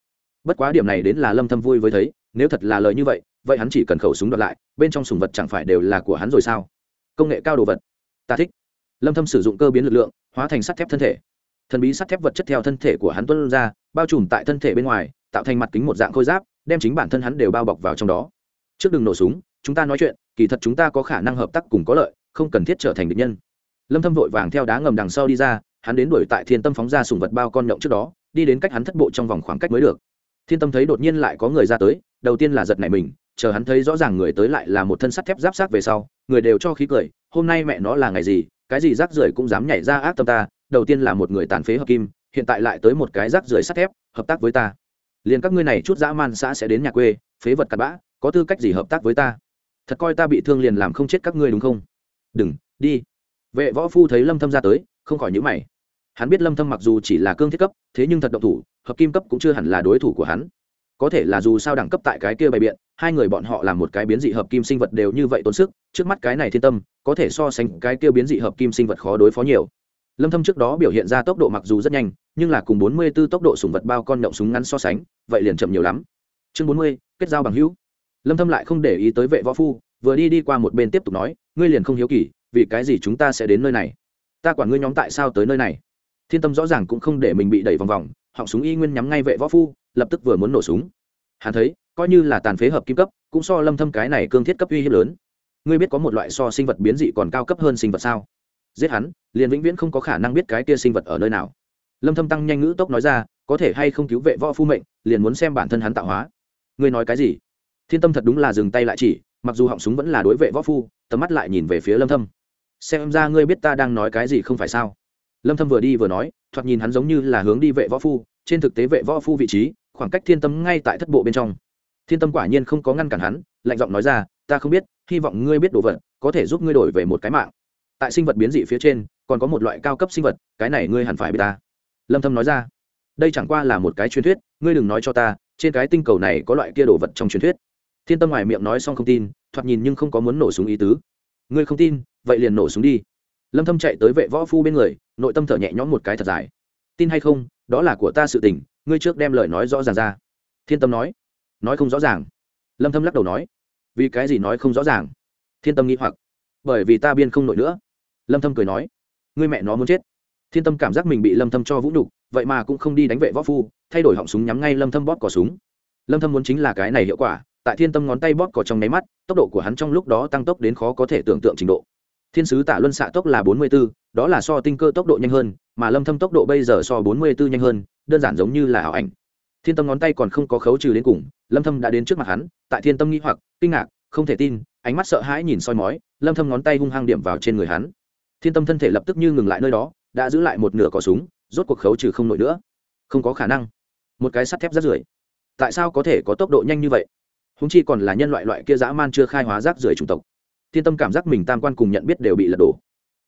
[SPEAKER 1] Bất quá điểm này đến là lâm thâm vui với thấy, nếu thật là lời như vậy vậy hắn chỉ cần khẩu súng đoạt lại, bên trong sùng vật chẳng phải đều là của hắn rồi sao? Công nghệ cao đồ vật. Ta thích. Lâm thâm sử dụng cơ biến lực lượng, hóa thành sắt thép thân thể. Thần bí sắt thép vật chất theo thân thể của hắn tuôn ra, bao trùm tại thân thể bên ngoài, tạo thành mặt kính một dạng khôi giáp, đem chính bản thân hắn đều bao bọc vào trong đó. Trước đừng nổ súng, chúng ta nói chuyện, kỳ thật chúng ta có khả năng hợp tác cùng có lợi không cần thiết trở thành địch nhân. Lâm thâm vội vàng theo đá ngầm đằng sau đi ra, hắn đến đuổi tại thiên tâm phóng ra sùng vật bao con nhộng trước đó, đi đến cách hắn thất bộ trong vòng khoảng cách mới được. Thiên tâm thấy đột nhiên lại có người ra tới, đầu tiên là giật nảy mình, chờ hắn thấy rõ ràng người tới lại là một thân sắt thép giáp sát về sau, người đều cho khí cười, hôm nay mẹ nó là ngày gì, cái gì rác rưởi cũng dám nhảy ra ác tâm ta, đầu tiên là một người tàn phế hợp kim, hiện tại lại tới một cái rác rưởi sắt thép, hợp tác với ta. Liền các ngươi này chút dã man xã sẽ đến nhà quê, phế vật cặn bã, có tư cách gì hợp tác với ta? Thật coi ta bị thương liền làm không chết các ngươi đúng không? Đừng đi. Vệ võ phu thấy lâm thâm ra tới không khỏi nhíu mày. Hắn biết lâm thâm mặc dù chỉ là cương thiết cấp thế nhưng thật động thủ hợp kim cấp cũng chưa hẳn là đối thủ của hắn. Có thể là dù sao đẳng cấp tại cái kia bày biện hai người bọn họ làm một cái biến dị hợp kim sinh vật đều như vậy tốn sức trước mắt cái này thiên tâm có thể so sánh cái kia biến dị hợp kim sinh vật khó đối phó nhiều. Lâm thâm trước đó biểu hiện ra tốc độ mặc dù rất nhanh nhưng là cùng 44 tốc độ súng vật bao con nhộng súng ngắn so sánh vậy liền chậm nhiều lắm. Chương 40, kết giao bằng hữu. Lâm thâm lại không để ý tới vệ võ phu vừa đi đi qua một bên tiếp tục nói ngươi liền không hiếu kỳ, vì cái gì chúng ta sẽ đến nơi này? Ta quản ngươi nhóm tại sao tới nơi này? Thiên tâm rõ ràng cũng không để mình bị đẩy vòng vòng, họng súng y nguyên nhắm ngay vệ võ phu, lập tức vừa muốn nổ súng. Hắn thấy, coi như là tàn phế hợp kim cấp, cũng so lâm thâm cái này cương thiết cấp uy hiếp lớn. Ngươi biết có một loại so sinh vật biến dị còn cao cấp hơn sinh vật sao? Giết hắn, liền vĩnh viễn không có khả năng biết cái kia sinh vật ở nơi nào. Lâm thâm tăng nhanh ngữ tốc nói ra, có thể hay không cứu vệ võ phu mệnh, liền muốn xem bản thân hắn tạo hóa. Ngươi nói cái gì? Thiên tâm thật đúng là dừng tay lại chỉ, mặc dù họng súng vẫn là đối vệ võ phu tầm mắt lại nhìn về phía lâm thâm. Xem ra ngươi biết ta đang nói cái gì không phải sao? Lâm thâm vừa đi vừa nói, thoạt nhìn hắn giống như là hướng đi vệ võ phu, trên thực tế vệ võ phu vị trí, khoảng cách thiên tâm ngay tại thất bộ bên trong. Thiên tâm quả nhiên không có ngăn cản hắn, lạnh giọng nói ra, ta không biết, hy vọng ngươi biết đồ vật, có thể giúp ngươi đổi về một cái mạng. Tại sinh vật biến dị phía trên, còn có một loại cao cấp sinh vật, cái này ngươi hẳn phải biết ta. Lâm thâm nói ra, đây chẳng qua là một cái truyền thuyết, ngươi đừng nói cho ta, trên cái tinh cầu này có loại kia đồ vật trong truyền thuyết. Thiên tâm ngoài miệng nói xong không tin thoạt nhìn nhưng không có muốn nổ súng ý tứ. Ngươi không tin, vậy liền nổ súng đi. Lâm thâm chạy tới vệ võ phu bên người, nội tâm thở nhẹ nhõm một cái thật dài. Tin hay không, đó là của ta sự tình, ngươi trước đem lời nói rõ ràng ra. Thiên tâm nói. Nói không rõ ràng. Lâm thâm lắc đầu nói. Vì cái gì nói không rõ ràng? Thiên tâm nghĩ hoặc. Bởi vì ta biên không nổi nữa. Lâm thâm cười nói. Ngươi mẹ nó muốn chết. Thiên tâm cảm giác mình bị lâm thâm cho vũ nhục, vậy mà cũng không đi đánh vệ võ phu, thay đổi họng súng nhắm ngay lâm thâm bóp cò súng. Lâm thâm muốn chính là cái này hiệu quả tại thiên tâm ngón tay bóp cò trong nháy mắt tốc độ của hắn trong lúc đó tăng tốc đến khó có thể tưởng tượng trình độ. Thiên sứ tạ luân xạ tốc là 44, đó là so tinh cơ tốc độ nhanh hơn mà lâm thâm tốc độ bây giờ so 44 nhanh hơn đơn giản giống như là ảo ảnh. Thiên tâm ngón tay còn không có khấu trừ đến cùng lâm thâm đã đến trước mặt hắn tại thiên tâm nghi hoặc kinh ngạc không thể tin ánh mắt sợ hãi nhìn soi mói lâm thâm ngón tay hung hăng điểm vào trên người hắn. Thiên tâm thân thể lập tức như ngừng lại nơi đó đã giữ lại một nửa cò súng rốt cuộc khấu trừ không nổi nữa. Không có khả năng. Một cái sắt thép rất rưởi. Tại sao có thể có tốc độ nhanh như vậy? Húng chi còn là nhân loại loại kia dã man chưa khai hóa rác rưởi chủng tộc. Thiên tâm cảm giác mình tam quan cùng nhận biết đều bị lật đổ.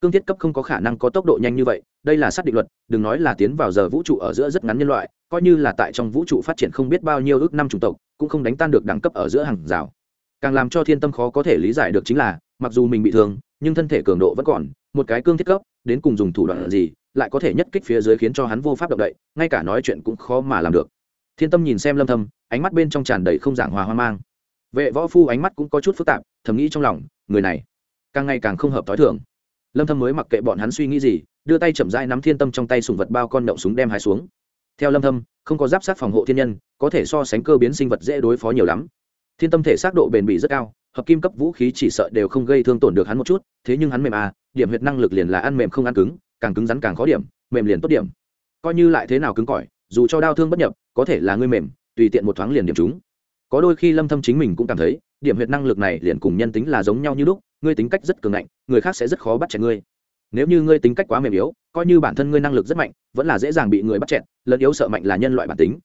[SPEAKER 1] Cương thiết cấp không có khả năng có tốc độ nhanh như vậy, đây là xác định luật, đừng nói là tiến vào giờ vũ trụ ở giữa rất ngắn nhân loại, coi như là tại trong vũ trụ phát triển không biết bao nhiêu ước năm chủng tộc, cũng không đánh tan được đẳng cấp ở giữa hàng rào. Càng làm cho thiên tâm khó có thể lý giải được chính là, mặc dù mình bị thương, nhưng thân thể cường độ vẫn còn, một cái cương thiết cấp, đến cùng dùng thủ đoạn gì, lại có thể nhất kích phía dưới khiến cho hắn vô pháp động đậy, ngay cả nói chuyện cũng khó mà làm được thiên tâm nhìn xem lâm thâm, ánh mắt bên trong tràn đầy không giảng hòa hoang mang. Vệ võ phu ánh mắt cũng có chút phức tạp, thầm nghĩ trong lòng, người này, càng ngày càng không hợp thói thường. Lâm thâm mới mặc kệ bọn hắn suy nghĩ gì, đưa tay chậm rãi nắm thiên tâm trong tay sùng vật bao con động súng đem hai xuống. Theo lâm thâm, không có giáp sát phòng hộ thiên nhân, có thể so sánh cơ biến sinh vật dễ đối phó nhiều lắm. Thiên tâm thể xác độ bền bỉ rất cao, hợp kim cấp vũ khí chỉ sợ đều không gây thương tổn được hắn một chút, thế nhưng hắn mềm à điểm huyệt năng lực liền là ăn mềm không ăn cứng, càng cứng rắn càng khó điểm, mềm liền tốt điểm. Coi như lại thế nào cứng cỏi dù cho đau thương bất nhập, có thể là ngươi mềm, tùy tiện một thoáng liền điểm chúng có đôi khi lâm thâm chính mình cũng cảm thấy, điểm huyệt năng lực này liền cùng nhân tính là giống nhau như lúc, ngươi tính cách rất cường ngạnh, người khác sẽ rất khó bắt chẹt ngươi. Nếu như ngươi tính cách quá mềm yếu, coi như bản thân ngươi năng lực rất mạnh, vẫn là dễ dàng bị người bắt chẹt, lẫn yếu sợ mạnh là nhân loại bản tính.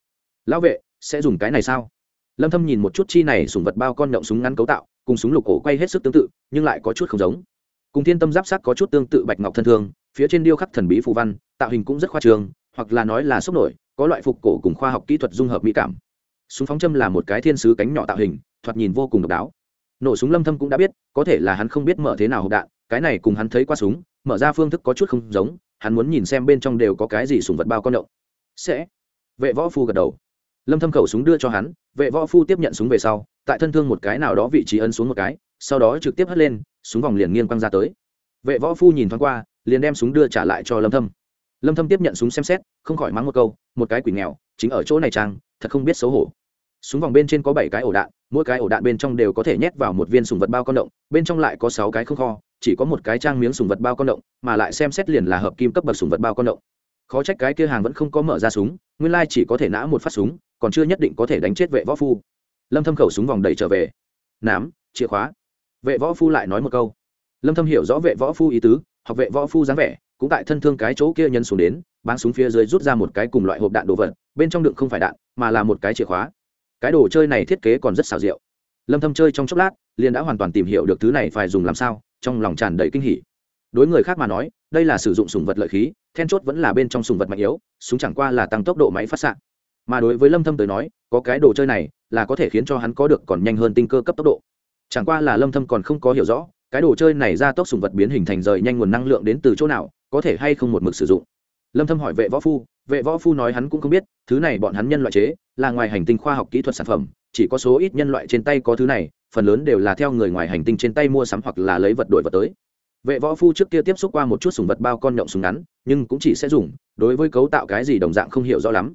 [SPEAKER 1] Lão vệ, sẽ dùng cái này sao? Lâm thâm nhìn một chút chi này súng vật bao con động súng ngắn cấu tạo, cùng súng lục cổ quay hết sức tương tự, nhưng lại có chút không giống. Cùng thiên tâm giáp sắc có chút tương tự bạch ngọc thân thương, phía trên điêu khắc thần bí phù văn, tạo hình cũng rất khoa trương, hoặc là nói là sốc nổi có loại phục cổ cùng khoa học kỹ thuật dung hợp mỹ cảm. Súng phóng châm là một cái thiên sứ cánh nhỏ tạo hình, thoạt nhìn vô cùng độc đáo. Nổ súng lâm thâm cũng đã biết, có thể là hắn không biết mở thế nào hộp đạn, cái này cùng hắn thấy qua súng, mở ra phương thức có chút không giống, hắn muốn nhìn xem bên trong đều có cái gì súng vật bao con động. Sẽ. Vệ võ phu gật đầu. Lâm thâm khẩu súng đưa cho hắn, vệ võ phu tiếp nhận súng về sau, tại thân thương một cái nào đó vị trí ấn xuống một cái, sau đó trực tiếp hất lên, súng vòng liền nghiêng quăng ra tới. Vệ võ phu nhìn thoáng qua, liền đem súng đưa trả lại cho lâm thâm lâm thâm tiếp nhận súng xem xét, không khỏi mắng một câu, một cái quỷ nghèo, chính ở chỗ này trang thật không biết xấu hổ. Súng vòng bên trên có bảy cái ổ đạn, mỗi cái ổ đạn bên trong đều có thể nhét vào một viên sùng vật bao con động, bên trong lại có sáu cái không kho, chỉ có một cái trang miếng sùng vật bao con động, mà lại xem xét liền là hợp kim cấp bậc sùng vật bao con động. Khó trách cái kia hàng vẫn không có mở ra súng, nguyên lai chỉ có thể nã một phát súng, còn chưa nhất định có thể đánh chết vệ võ phu. Lâm thâm khẩu súng vòng đẩy trở về. Nám, chìa khóa. Vệ võ phu lại nói một câu. Lâm thâm hiểu rõ vệ võ phu ý tứ, học vệ võ phu dáng vẻ cũng tại thân thương cái chỗ kia nhân xuống đến bắn súng phía dưới rút ra một cái cùng loại hộp đạn đồ vật, bên trong đựng không phải đạn, mà là một cái chìa khóa. Cái đồ chơi này thiết kế còn rất xảo diệu. Lâm thâm chơi trong chốc lát, liền đã hoàn toàn tìm hiểu được thứ này phải dùng làm sao, trong lòng tràn đầy kinh hỉ. Đối người khác mà nói, đây là sử dụng súng vật lợi khí, then chốt vẫn là bên trong súng vật mạnh yếu, súng chẳng qua là tăng tốc độ máy phát xạ. Mà đối với lâm thâm tới nói, có cái đồ chơi này là có thể khiến cho hắn có được còn nhanh hơn tinh cơ cấp tốc độ. Chẳng qua là lâm thâm còn không có hiểu rõ, cái đồ chơi này ra tốc sùng vật biến hình thành rời nhanh nguồn năng lượng đến từ chỗ nào có thể hay không một mực sử dụng. Lâm thâm hỏi vệ võ phu, vệ võ phu nói hắn cũng không biết, thứ này bọn hắn nhân loại chế, là ngoài hành tinh khoa học kỹ thuật sản phẩm, chỉ có số ít nhân loại trên tay có thứ này, phần lớn đều là theo người ngoài hành tinh trên tay mua sắm hoặc là lấy vật đổi vật tới. Vệ võ phu trước kia tiếp xúc qua một chút sùng vật bao con nhộng súng ngắn, nhưng cũng chỉ sẽ dùng, đối với cấu tạo cái gì đồng dạng không hiểu rõ lắm.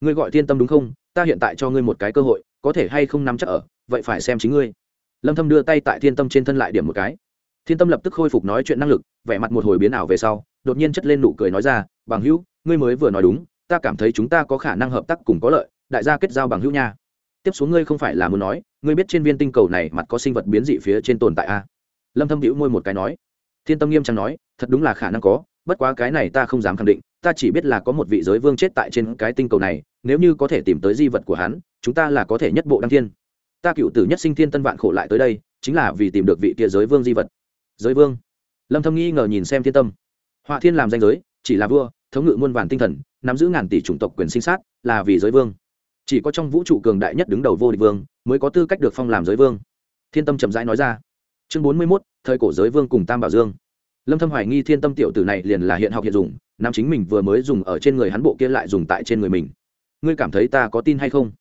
[SPEAKER 1] Ngươi gọi thiên tâm đúng không? Ta hiện tại cho ngươi một cái cơ hội, có thể hay không nắm chắc ở, vậy phải xem chính ngươi. Lâm thâm đưa tay tại thiên tâm trên thân lại điểm một cái. Thiên tâm lập tức khôi phục nói chuyện năng lực, vẻ mặt một hồi biến ảo về sau đột nhiên chất lên nụ cười nói ra, bằng hữu, ngươi mới vừa nói đúng, ta cảm thấy chúng ta có khả năng hợp tác cùng có lợi, đại gia kết giao bằng hữu nha. Tiếp xuống ngươi không phải là muốn nói, ngươi biết trên viên tinh cầu này mặt có sinh vật biến dị phía trên tồn tại a à? lâm thâm hữu môi một cái nói. Thiên tâm nghiêm trang nói, thật đúng là khả năng có, bất quá cái này ta không dám khẳng định, ta chỉ biết là có một vị giới vương chết tại trên cái tinh cầu này, nếu như có thể tìm tới di vật của hắn, chúng ta là có thể nhất bộ đăng thiên. Ta cựu tử nhất sinh thiên tân vạn khổ lại tới đây, chính là vì tìm được vị kia giới vương di vật. Giới vương? Lâm thâm nghi ngờ nhìn xem thiên tâm họa thiên làm danh giới chỉ là vua thống ngự muôn vàn tinh thần nắm giữ ngàn tỷ chủng tộc quyền sinh sát là vì giới vương. Chỉ có trong vũ trụ cường đại nhất đứng đầu vô địch vương mới có tư cách được phong làm giới vương. Thiên tâm chậm rãi nói ra. Chương bốn mươi 41, thời cổ giới vương cùng tam bảo dương. Lâm thâm hoài nghi thiên tâm tiểu tử này liền là hiện học hiện dùng nam chính mình vừa mới dùng ở trên người hắn bộ kia lại dùng tại trên người mình. Ngươi cảm thấy ta có tin hay không?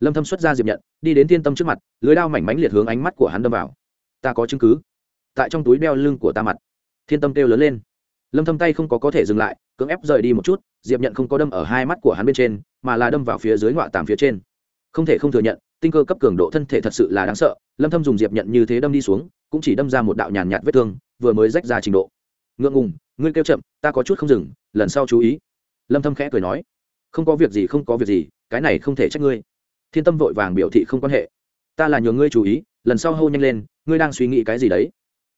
[SPEAKER 1] Lâm thâm xuất ra diệp nhận đi đến thiên tâm trước mặt lưới đao mảnh mánh liệt hướng ánh mắt của hắn đâm vào. Ta có chứng cứ. Tại trong túi đeo lưng của ta mặt thiên tâm kêu lớn lên lâm thâm tay không có có thể dừng lại, cưỡng ép rời đi một chút, diệp nhận không có đâm ở hai mắt của hắn bên trên, mà là đâm vào phía dưới ngọa tàm phía trên. Không thể không thừa nhận, tinh cơ cấp cường độ thân thể thật sự là đáng sợ, lâm thâm dùng diệp nhận như thế đâm đi xuống, cũng chỉ đâm ra một đạo nhàn nhạt vết thương, vừa mới rách ra trình độ. Ngượng ngùng, ngươi kêu chậm, ta có chút không dừng, lần sau chú ý. Lâm thâm khẽ cười nói, không có việc gì, không có việc gì, cái này không thể trách ngươi. Thiên tâm vội vàng biểu thị không quan hệ. Ta là nhờ ngươi chú ý, lần sau hô nhanh lên, ngươi đang suy nghĩ cái gì đấy?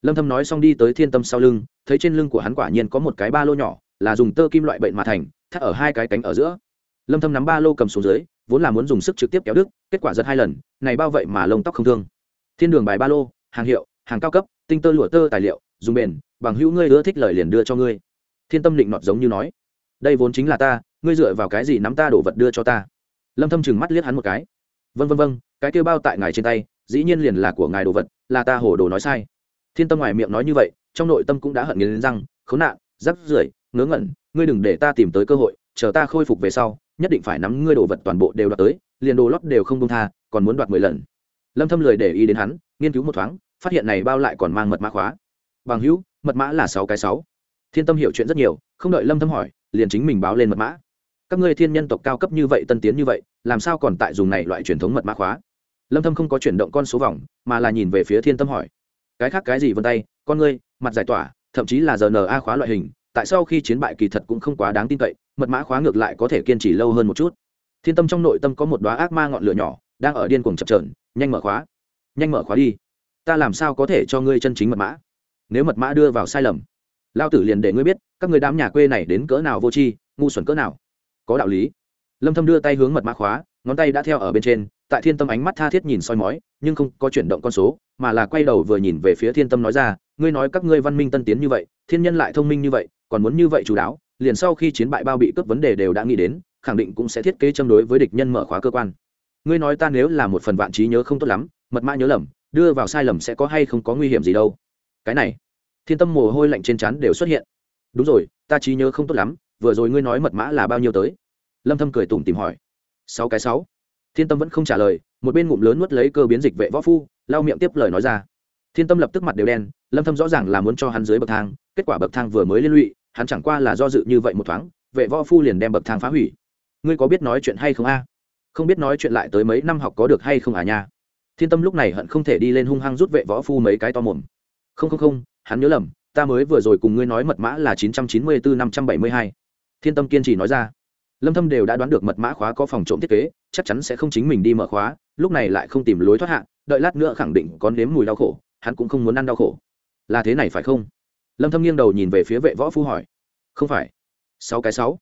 [SPEAKER 1] Lâm thâm nói xong đi tới thiên tâm sau lưng, thấy trên lưng của hắn quả nhiên có một cái ba lô nhỏ, là dùng tơ kim loại bệnh mà thành, thắt ở hai cái cánh ở giữa. Lâm thâm nắm ba lô cầm xuống dưới, vốn là muốn dùng sức trực tiếp kéo đứt, kết quả giật hai lần, này bao vậy mà lông tóc không thương. Thiên đường bài ba lô, hàng hiệu, hàng cao cấp, tinh tơ lụa tơ tài liệu, dùng bền, bằng hữu ngươi ưa thích lời liền đưa cho ngươi. Thiên tâm định nọt giống như nói, đây vốn chính là ta, ngươi dựa vào cái gì nắm ta đổ vật đưa cho ta? Lâm thâm chừng mắt liếc hắn một cái. Vân vân vân cái kia bao tại ngài trên tay, dĩ nhiên liền là của ngài đồ vật, là ta hồ đồ nói sai thiên tâm ngoài miệng nói như vậy, trong nội tâm cũng đã hận nghiến răng, khốn nạn, rắc rưởi, ngớ ngẩn, ngươi đừng để ta tìm tới cơ hội, chờ ta khôi phục về sau, nhất định phải nắm ngươi đồ vật toàn bộ đều đoạt tới, liền đồ lót đều không công tha, còn muốn đoạt mười lần. Lâm thâm lười để ý đến hắn, nghiên cứu một thoáng, phát hiện này bao lại còn mang mật mã khóa. Bằng hữu, mật mã là sáu cái sáu. Thiên tâm hiểu chuyện rất nhiều, không đợi lâm thâm hỏi, liền chính mình báo lên mật mã. Các ngươi thiên nhân tộc cao cấp như vậy, tân tiến như vậy, làm sao còn tại dùng này loại truyền thống mật mã khóa? Lâm thâm không có chuyển động con số vòng, mà là nhìn về phía thiên tâm hỏi cái khác cái gì vân tay, con ngươi, mặt giải tỏa, thậm chí là rna khóa loại hình, tại sao khi chiến bại kỳ thật cũng không quá đáng tin cậy, mật mã khóa ngược lại có thể kiên trì lâu hơn một chút. Thiên tâm trong nội tâm có một đoá ác ma ngọn lửa nhỏ, đang ở điên cuồng chập trờn nhanh mở khóa, nhanh mở khóa đi. Ta làm sao có thể cho ngươi chân chính mật mã? Nếu mật mã đưa vào sai lầm, lao tử liền để ngươi biết, các người đám nhà quê này đến cỡ nào vô tri, ngu xuẩn cỡ nào. Có đạo lý. Lâm thâm đưa tay hướng mật mã khóa, ngón tay đã theo ở bên trên, tại thiên tâm ánh mắt tha thiết nhìn soi mói, nhưng không có chuyển động con số mà là quay đầu vừa nhìn về phía thiên tâm nói ra, ngươi nói các ngươi văn minh tân tiến như vậy, thiên nhân lại thông minh như vậy, còn muốn như vậy chú đáo, liền sau khi chiến bại bao bị cướp vấn đề đều đã nghĩ đến, khẳng định cũng sẽ thiết kế châm đối với địch nhân mở khóa cơ quan. Ngươi nói ta nếu là một phần vạn trí nhớ không tốt lắm, mật mã nhớ lầm, đưa vào sai lầm sẽ có hay không có nguy hiểm gì đâu. Cái này, thiên tâm mồ hôi lạnh trên trán đều xuất hiện. Đúng rồi, ta trí nhớ không tốt lắm, vừa rồi ngươi nói mật mã là bao nhiêu tới? Lâm thâm cười tủm tìm hỏi. Sáu cái sáu. Thiên tâm vẫn không trả lời một bên ngụm lớn nuốt lấy cơ biến dịch vệ võ phu, lau miệng tiếp lời nói ra. Thiên tâm lập tức mặt đều đen, lâm thâm rõ ràng là muốn cho hắn dưới bậc thang, kết quả bậc thang vừa mới liên lụy, hắn chẳng qua là do dự như vậy một thoáng, vệ võ phu liền đem bậc thang phá hủy. Ngươi có biết nói chuyện hay không a? Không biết nói chuyện lại tới mấy năm học có được hay không à nha? Thiên tâm lúc này hận không thể đi lên hung hăng rút vệ võ phu mấy cái to mồm. Không không không, hắn nhớ lầm, ta mới vừa rồi cùng ngươi nói mật mã là chín trăm chín mươi bốn năm trăm bảy mươi hai. Thiên tâm kiên trì nói ra. Lâm thâm đều đã đoán được mật mã khóa có phòng trộm thiết kế chắc chắn sẽ không chính mình đi mở khóa, lúc này lại không tìm lối thoát hạn đợi lát nữa khẳng định có nếm mùi đau khổ, hắn cũng không muốn ăn đau khổ. Là thế này phải không? Lâm thâm nghiêng đầu nhìn về phía vệ võ phu hỏi. Không phải. Sáu cái sáu.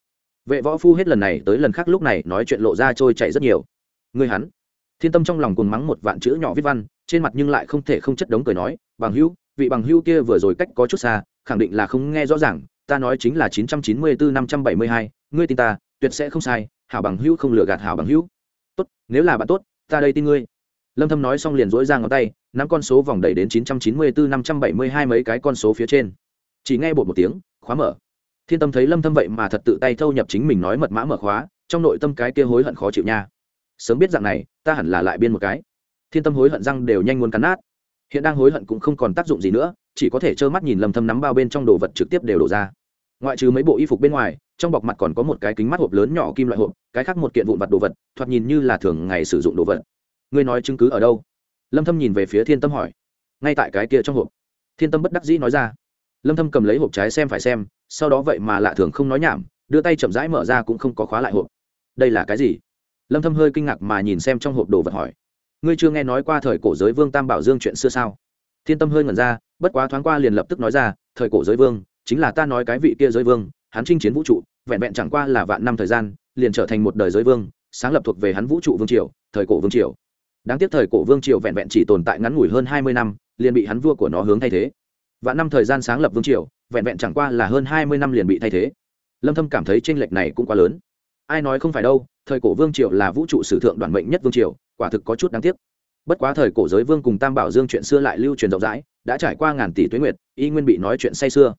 [SPEAKER 1] Vệ võ phu hết lần này tới lần khác lúc này nói chuyện lộ ra trôi chảy rất nhiều. Người hắn. Thiên tâm trong lòng cùng mắng một vạn chữ nhỏ viết văn, trên mặt nhưng lại không thể không chất đống cười nói, bằng hữu, vị bằng hữu kia vừa rồi cách có chút xa, khẳng định là không nghe rõ ràng, ta nói chính là chín trăm chín mươi bốn năm trăm bảy mươi hai, ngươi tin ta, tuyệt sẽ không sai, hảo bằng hữu không lừa gạt hảo bằng hữu tốt, nếu là bạn tốt, ta đây tin ngươi. Lâm thâm nói xong liền dỗi ra ngón tay, nắm con số vòng đẩy đến chín trăm chín mươi bốn năm trăm bảy mươi hai mấy cái con số phía trên. Chỉ nghe bột một tiếng, khóa mở. Thiên tâm thấy lâm thâm vậy mà thật tự tay thâu nhập chính mình nói mật mã mở khóa, trong nội tâm cái kia hối hận khó chịu nha. Sớm biết dạng này, ta hẳn là lại biên một cái. Thiên tâm hối hận răng đều nhanh muốn cắn nát. Hiện đang hối hận cũng không còn tác dụng gì nữa, chỉ có thể trơ mắt nhìn lâm thâm nắm bao bên trong đồ vật trực tiếp đều đổ ra ngoại trừ mấy bộ y phục bên ngoài, trong bọc mặt còn có một cái kính mắt hộp lớn nhỏ kim loại hộp, cái khác một kiện vụn vặt đồ vật, thoạt nhìn như là thường ngày sử dụng đồ vật. Ngươi nói chứng cứ ở đâu? Lâm thâm nhìn về phía thiên tâm hỏi. Ngay tại cái kia trong hộp. Thiên tâm bất đắc dĩ nói ra. Lâm thâm cầm lấy hộp trái xem phải xem, sau đó vậy mà lạ thường không nói nhảm, đưa tay chậm rãi mở ra cũng không có khóa lại hộp. Đây là cái gì? Lâm thâm hơi kinh ngạc mà nhìn xem trong hộp đồ vật hỏi. Ngươi chưa nghe nói qua thời cổ giới vương tam bảo dương chuyện xưa sao? Thiên tâm hơi ngẩn ra, bất quá thoáng qua liền lập tức nói ra, thời cổ giới vương chính là ta nói cái vị kia giới vương, hắn chinh chiến vũ trụ, vẹn vẹn chẳng qua là vạn năm thời gian, liền trở thành một đời giới vương, sáng lập thuộc về hắn vũ trụ vương triều, thời cổ vương triều. Đáng tiếc thời cổ vương triều vẹn vẹn chỉ tồn tại ngắn ngủi hơn hai mươi năm, liền bị hắn vua của nó hướng thay thế. Vạn năm thời gian sáng lập vương triều, vẹn vẹn chẳng qua là hơn hai mươi năm liền bị thay thế. Lâm thâm cảm thấy tranh lệch này cũng quá lớn. Ai nói không phải đâu, thời cổ vương triều là vũ trụ sử thượng đoàn mệnh nhất vương triều, quả thực có chút đáng tiếc. Bất quá thời cổ giới vương cùng tam bảo dương chuyện xưa lại lưu truyền rộng rãi, đã trải qua ngàn tỷ tuế nguyệt, y nguyên bị nói chuyện say xưa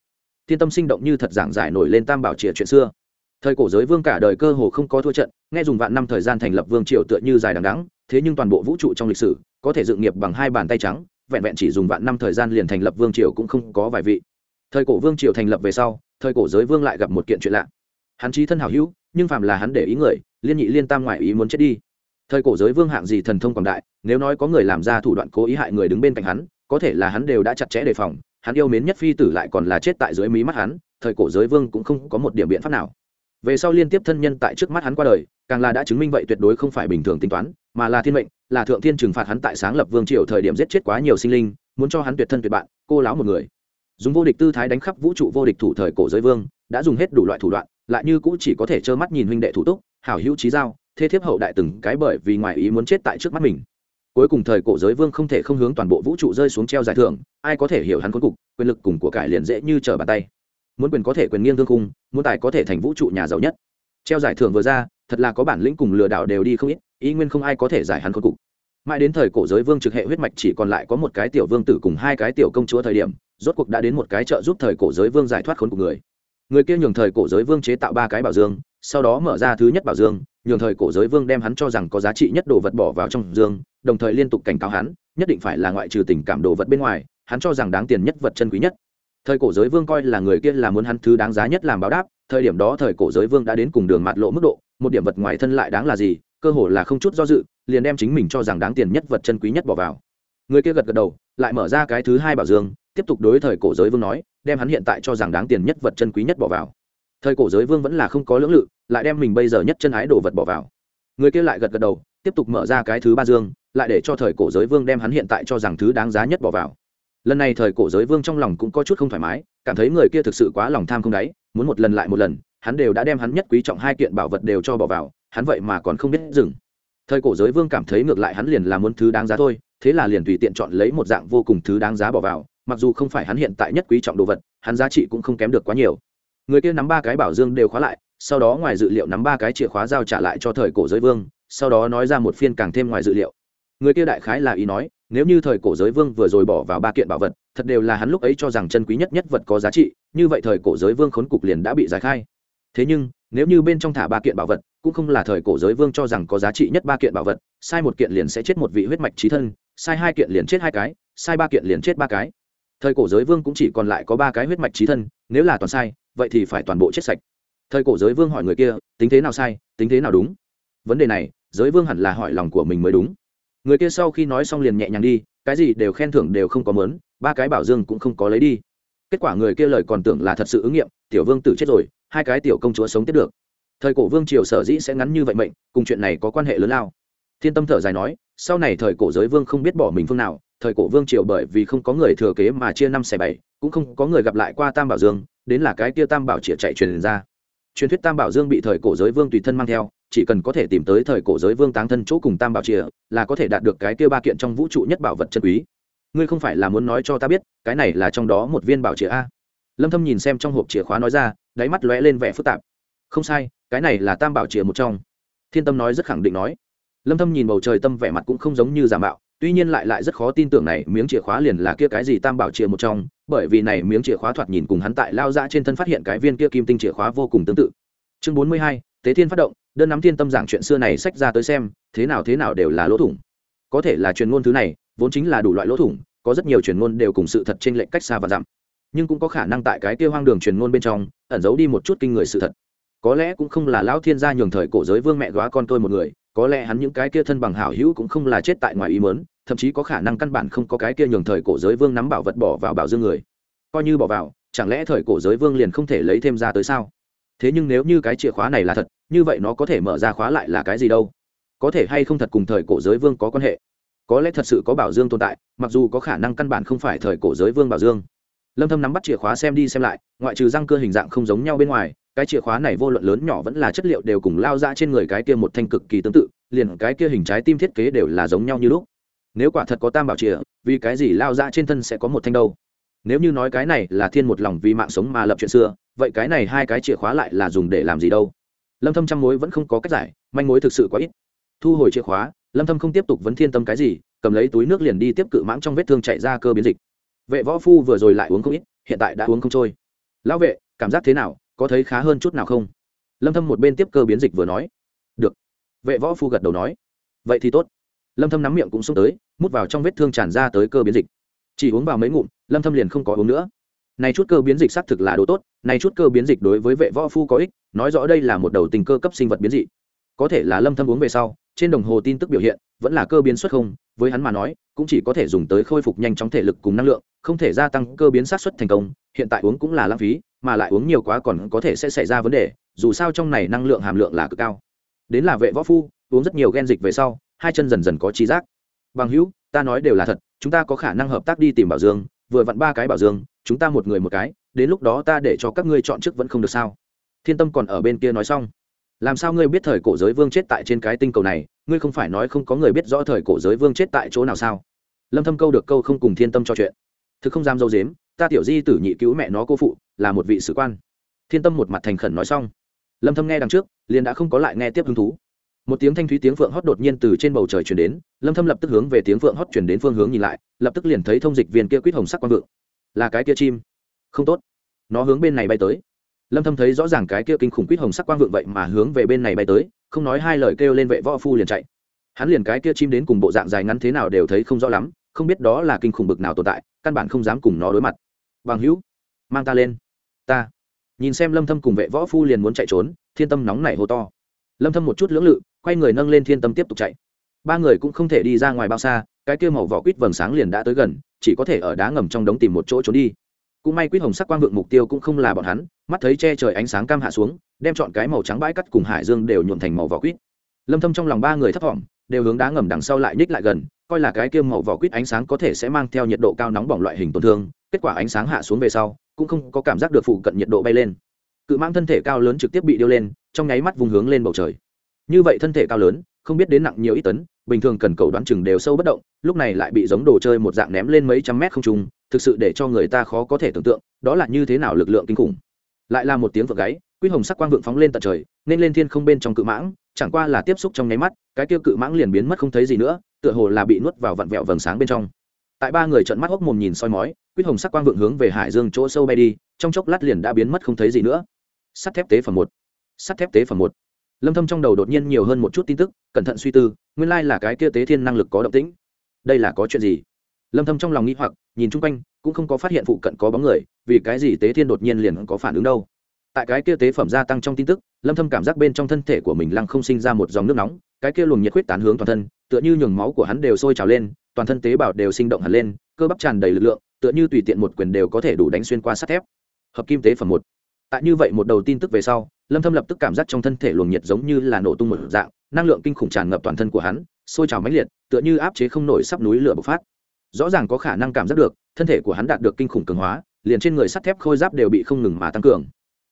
[SPEAKER 1] thiên tâm sinh động như thật giảng giải nổi lên tam bảo triệt chuyện xưa. Thời cổ giới vương cả đời cơ hồ không có thua trận, nghe dùng vạn năm thời gian thành lập vương triều tựa như dài đằng đắng thế nhưng toàn bộ vũ trụ trong lịch sử, có thể dựng nghiệp bằng hai bàn tay trắng, vẹn vẹn chỉ dùng vạn năm thời gian liền thành lập vương triều cũng không có vài vị. Thời cổ vương triều thành lập về sau, thời cổ giới vương lại gặp một kiện chuyện lạ. Hắn trí thân hảo hữu, nhưng phàm là hắn để ý người, liên nhị liên tam ngoại ý muốn chết đi. Thời cổ giới vương hạng gì thần thông quảng đại, nếu nói có người làm ra thủ đoạn cố ý hại người đứng bên cạnh hắn, có thể là hắn đều đã chặt chẽ đề phòng hắn yêu mến nhất phi tử lại còn là chết tại dưới mí mắt hắn, thời cổ giới vương cũng không có một điểm biện pháp nào. Về sau liên tiếp thân nhân tại trước mắt hắn qua đời, càng là đã chứng minh vậy tuyệt đối không phải bình thường tính toán, mà là thiên mệnh, là thượng thiên trừng phạt hắn tại sáng lập vương triều thời điểm giết chết quá nhiều sinh linh, muốn cho hắn tuyệt thân tuyệt bạn, cô láo một người. Dùng vô địch tư thái đánh khắp vũ trụ vô địch thủ thời cổ giới vương, đã dùng hết đủ loại thủ đoạn, lại như cũ chỉ có thể trơ mắt nhìn huynh đệ thủ túc, hảo hữu trí giao thế thiếp hậu đại từng cái bởi vì ngoài ý muốn chết tại trước mắt mình cuối cùng thời cổ giới vương không thể không hướng toàn bộ vũ trụ rơi xuống treo giải thưởng, ai có thể hiểu hắn cuối cục, quyền lực cùng của cải liền dễ như trở bàn tay. Muốn quyền có thể quyền nghiêng thương khung, muốn tài có thể thành vũ trụ nhà giàu nhất. Treo giải thưởng vừa ra, thật là có bản lĩnh cùng lừa đảo đều đi không ít, ý nguyên không ai có thể giải hắn cuối cục. Mãi đến thời cổ giới vương trực hệ huyết mạch chỉ còn lại có một cái tiểu vương tử cùng hai cái tiểu công chúa thời điểm, rốt cuộc đã đến một cái trợ giúp thời cổ giới vương giải thoát khốn của người. Người kia nhường thời cổ giới vương chế tạo ba cái bảo dương, sau đó mở ra thứ nhất bảo dương nhường thời cổ giới vương đem hắn cho rằng có giá trị nhất đồ vật bỏ vào trong dương, đồng thời liên tục cảnh cáo hắn, nhất định phải là ngoại trừ tình cảm đồ vật bên ngoài, hắn cho rằng đáng tiền nhất vật chân quý nhất. Thời cổ giới vương coi là người kia là muốn hắn thứ đáng giá nhất làm báo đáp, thời điểm đó thời cổ giới vương đã đến cùng đường mạt lộ mức độ, một điểm vật ngoài thân lại đáng là gì, cơ hồ là không chút do dự, liền đem chính mình cho rằng đáng tiền nhất vật chân quý nhất bỏ vào. Người kia gật gật đầu, lại mở ra cái thứ hai bảo dương, tiếp tục đối thời cổ giới vương nói, đem hắn hiện tại cho rằng đáng tiền nhất vật chân quý nhất bỏ vào thời cổ giới vương vẫn là không có lưỡng lự, lại đem mình bây giờ nhất chân ái đồ vật bỏ vào. Người kia lại gật gật đầu, tiếp tục mở ra cái thứ ba dương, lại để cho thời cổ giới vương đem hắn hiện tại cho rằng thứ đáng giá nhất bỏ vào. Lần này thời cổ giới vương trong lòng cũng có chút không thoải mái, cảm thấy người kia thực sự quá lòng tham không đáy, muốn một lần lại một lần, hắn đều đã đem hắn nhất quý trọng hai kiện bảo vật đều cho bỏ vào, hắn vậy mà còn không biết dừng. Thời cổ giới vương cảm thấy ngược lại hắn liền là muốn thứ đáng giá thôi, thế là liền tùy tiện chọn lấy một dạng vô cùng thứ đáng giá bỏ vào, mặc dù không phải hắn hiện tại nhất quý trọng đồ vật, hắn giá trị cũng không kém được quá nhiều người kia nắm ba cái bảo dương đều khóa lại, sau đó ngoài dự liệu nắm ba cái chìa khóa giao trả lại cho thời cổ giới vương, sau đó nói ra một phiên càng thêm ngoài dự liệu. Người kia đại khái là ý nói, nếu như thời cổ giới vương vừa rồi bỏ vào ba kiện bảo vật, thật đều là hắn lúc ấy cho rằng chân quý nhất nhất vật có giá trị, như vậy thời cổ giới vương khốn cục liền đã bị giải khai. Thế nhưng, nếu như bên trong thả ba kiện bảo vật, cũng không là thời cổ giới vương cho rằng có giá trị nhất ba kiện bảo vật, sai một kiện liền sẽ chết một vị huyết mạch trí thân, sai hai kiện liền chết hai cái, sai ba kiện liền chết ba cái. Thời cổ giới vương cũng chỉ còn lại có ba cái huyết mạch trí thân, nếu là toàn sai vậy thì phải toàn bộ chết sạch. Thời cổ giới vương hỏi người kia, tính thế nào sai? Tính thế nào đúng? Vấn đề này, giới vương hẳn là hỏi lòng của mình mới đúng. Người kia sau khi nói xong liền nhẹ nhàng đi, cái gì đều khen thưởng đều không có mớn, ba cái bảo dương cũng không có lấy đi. Kết quả người kia lời còn tưởng là thật sự ứng nghiệm, tiểu vương tử chết rồi, hai cái tiểu công chúa sống tiếp được. Thời cổ vương triều sở dĩ sẽ ngắn như vậy mệnh, cùng chuyện này có quan hệ lớn lao. Thiên tâm thở dài nói, sau này thời cổ giới vương không biết bỏ mình phương nào, thời cổ vương triều bởi vì không có người thừa kế mà chia năm xẻ bảy, cũng không có người gặp lại qua tam bảo dương đến là cái kia tam bảo chĩa chạy truyền ra. Truyền thuyết tam bảo dương bị thời cổ giới vương tùy thân mang theo, chỉ cần có thể tìm tới thời cổ giới vương táng thân chỗ cùng tam bảo chìa là có thể đạt được cái kia ba kiện trong vũ trụ nhất bảo vật chân quý. Ngươi không phải là muốn nói cho ta biết, cái này là trong đó một viên bảo chìa a? Lâm thâm nhìn xem trong hộp chìa khóa nói ra, đáy mắt lóe lên vẻ phức tạp. Không sai, cái này là tam bảo chìa một trong. Thiên tâm nói rất khẳng định nói. Lâm thâm nhìn bầu trời tâm vẻ mặt cũng không giống như giả mạo tuy nhiên lại lại rất khó tin tưởng này miếng chìa khóa liền là kia cái gì tam bảo chìa một trong bởi vì này miếng chìa khóa thoạt nhìn cùng hắn tại lao ra trên thân phát hiện cái viên kia kim tinh chìa khóa vô cùng tương tự. Chương 42, tế thiên phát động đơn nắm thiên tâm giảng chuyện xưa này sách ra tới xem thế nào thế nào đều là lỗ thủng. Có thể là truyền ngôn thứ này vốn chính là đủ loại lỗ thủng có rất nhiều truyền ngôn đều cùng sự thật trên lệnh cách xa và dặm. Nhưng cũng có khả năng tại cái kia hoang đường truyền ngôn bên trong ẩn giấu đi một chút kinh người sự thật. Có lẽ cũng không là lão thiên gia nhường thời cổ giới vương mẹ góa con tôi một người có lẽ hắn những cái kia thân bằng hảo hữu cũng không là chết tại ngoài ý mớn thậm chí có khả năng căn bản không có cái kia nhường thời cổ giới vương nắm bảo vật bỏ vào bảo dương người. Coi như bỏ vào, chẳng lẽ thời cổ giới vương liền không thể lấy thêm ra tới sao? Thế nhưng nếu như cái chìa khóa này là thật, như vậy nó có thể mở ra khóa lại là cái gì đâu? Có thể hay không thật cùng thời cổ giới vương có quan hệ? Có lẽ thật sự có bảo dương tồn tại, mặc dù có khả năng căn bản không phải thời cổ giới vương bảo dương lâm thâm nắm bắt chìa khóa xem đi xem lại, ngoại trừ răng cưa hình dạng không giống nhau bên ngoài, cái chìa khóa này vô luận lớn nhỏ vẫn là chất liệu đều cùng lao ra trên người cái kia một thanh cực kỳ tương tự, liền cái kia hình trái tim thiết kế đều là giống nhau như lúc. Nếu quả thật có tam bảo chìa, vì cái gì lao ra trên thân sẽ có một thanh đâu? Nếu như nói cái này là thiên một lòng vì mạng sống mà lập chuyện xưa, vậy cái này hai cái chìa khóa lại là dùng để làm gì đâu? Lâm thâm trăm mối vẫn không có cách giải, manh mối thực sự quá ít. Thu hồi chìa khóa, lâm thâm không tiếp tục vấn thiên tâm cái gì, cầm lấy túi nước liền đi tiếp cự mãng trong vết thương chạy ra cơ biến dịch vệ võ phu vừa rồi lại uống không ít, hiện tại đã uống không trôi. Lão vệ, cảm giác thế nào? Có thấy khá hơn chút nào không? Lâm thâm một bên tiếp cơ biến dịch vừa nói. Được. Vệ võ phu gật đầu nói. Vậy thì tốt. Lâm thâm nắm miệng cũng xuống tới, mút vào trong vết thương tràn ra tới cơ biến dịch. Chỉ uống vào mấy ngụm, lâm thâm liền không có uống nữa. Này chút cơ biến dịch xác thực là đồ tốt, này chút cơ biến dịch đối với vệ võ phu có ích, nói rõ đây là một đầu tình cơ cấp sinh vật biến dị. Có thể là lâm thâm uống về sau, trên đồng hồ tin tức biểu hiện, vẫn là cơ biến xuất không, với hắn mà nói cũng chỉ có thể dùng tới khôi phục nhanh chóng thể lực cùng năng lượng, không thể gia tăng cơ biến sát xuất thành công, hiện tại uống cũng là lãng phí, mà lại uống nhiều quá còn có thể sẽ xảy ra vấn đề, dù sao trong này năng lượng hàm lượng là cực cao. Đến là vệ võ phu, uống rất nhiều gen dịch về sau, hai chân dần dần có trí giác. Bằng hữu, ta nói đều là thật, chúng ta có khả năng hợp tác đi tìm bảo dương, vừa vặn ba cái bảo dương, chúng ta một người một cái, đến lúc đó ta để cho các ngươi chọn trước vẫn không được sao. Thiên tâm còn ở bên kia nói xong. Làm sao ngươi biết thời cổ giới vương chết tại trên cái tinh cầu này, ngươi không phải nói không có người biết rõ thời cổ giới vương chết tại chỗ nào sao? Lâm thâm câu được câu không cùng thiên tâm cho chuyện. Thực không dám dâu dếm, ta tiểu di tử nhị cứu mẹ nó cô phụ, là một vị sử quan. Thiên tâm một mặt thành khẩn nói xong. Lâm thâm nghe đằng trước, liền đã không có lại nghe tiếp hứng thú. Một tiếng thanh thúy tiếng phượng hót đột nhiên từ trên bầu trời truyền đến, lâm thâm lập tức hướng về tiếng phượng hót truyền đến phương hướng nhìn lại, lập tức liền thấy thông dịch viên kia quýt hồng sắc quang vượng. Là cái kia chim. Không tốt. Nó hướng bên này bay tới. Lâm thâm thấy rõ ràng cái kia kinh khủng quýt hồng sắc quang vượng vậy mà hướng về bên này bay tới, không nói hai lời kêu lên vệ võ phu liền chạy. Hắn liền cái kia chim đến cùng bộ dạng dài ngắn thế nào đều thấy không rõ lắm không biết đó là kinh khủng bực nào tồn tại, căn bản không dám cùng nó đối mặt. Bằng hữu, mang ta lên. Ta. Nhìn xem lâm thâm cùng vệ võ phu liền muốn chạy trốn, thiên tâm nóng nảy hô to. Lâm thâm một chút lưỡng lự, quay người nâng lên thiên tâm tiếp tục chạy. Ba người cũng không thể đi ra ngoài bao xa, cái kia màu vỏ quýt vầng sáng liền đã tới gần, chỉ có thể ở đá ngầm trong đống tìm một chỗ trốn đi. Cũng may quýt hồng sắc quang vượng mục tiêu cũng không là bọn hắn, mắt thấy che trời ánh sáng cam hạ xuống, đem chọn cái màu trắng bãi cắt cùng hải dương đều nhuộm thành màu vỏ quýt. Lâm thâm trong lòng ba người thấp thỏm, đều hướng đá ngầm đằng sau lại nhích lại gần coi là cái kiêm màu vỏ quýt ánh sáng có thể sẽ mang theo nhiệt độ cao nóng bỏng loại hình tổn thương, kết quả ánh sáng hạ xuống về sau, cũng không có cảm giác được phụ cận nhiệt độ bay lên. Cự mang thân thể cao lớn trực tiếp bị điêu lên, trong nháy mắt vùng hướng lên bầu trời. Như vậy thân thể cao lớn, không biết đến nặng nhiều ít tấn, bình thường cần cầu đoán chừng đều sâu bất động, lúc này lại bị giống đồ chơi một dạng ném lên mấy trăm mét không trung, thực sự để cho người ta khó có thể tưởng tượng, đó là như thế nào lực lượng kinh khủng. Lại là một tiếng vợ gáy quy hồng sắc quang vượng phóng lên tận trời, nên lên thiên không bên trong cự mãng, chẳng qua là tiếp xúc trong nháy mắt, cái tiêu cự mãng liền biến mất không thấy gì nữa, tựa hồ là bị nuốt vào vặn vẹo vầng sáng bên trong. Tại ba người trợn mắt hốc mồm nhìn soi mói, quy hồng sắc quang vượng hướng về hải dương chỗ sâu bay đi, trong chốc lát liền đã biến mất không thấy gì nữa. Sắt thép tế phẩm một. Sắt thép tế phẩm một. Lâm thâm trong đầu đột nhiên nhiều hơn một chút tin tức, cẩn thận suy tư, nguyên lai là cái kia tế thiên năng lực có động tĩnh. Đây là có chuyện gì? Lâm thâm trong lòng nghĩ hoặc, nhìn chung quanh, cũng không có phát hiện phụ cận có bóng người, vì cái gì tế thiên đột nhiên liền có phản ứng đâu? Tại cái kia tế phẩm gia tăng trong tin tức, lâm thâm cảm giác bên trong thân thể của mình lăng không sinh ra một dòng nước nóng, cái kia luồng nhiệt huyết tán hướng toàn thân, tựa như nhường máu của hắn đều sôi trào lên, toàn thân tế bào đều sinh động hẳn lên, cơ bắp tràn đầy lực lượng, tựa như tùy tiện một quyền đều có thể đủ đánh xuyên qua sắt thép. Hợp kim tế phẩm một. Tại như vậy một đầu tin tức về sau, lâm thâm lập tức cảm giác trong thân thể luồng nhiệt giống như là nổ tung một dạng, năng lượng kinh khủng tràn ngập toàn thân của hắn, sôi trào mãnh liệt, tựa như áp chế không nổi sắp núi lửa bộc phát. Rõ ràng có khả năng cảm giác được, thân thể của hắn đạt được kinh khủng cường hóa, liền trên người sắt thép khôi giáp đều bị không ngừng mà tăng cường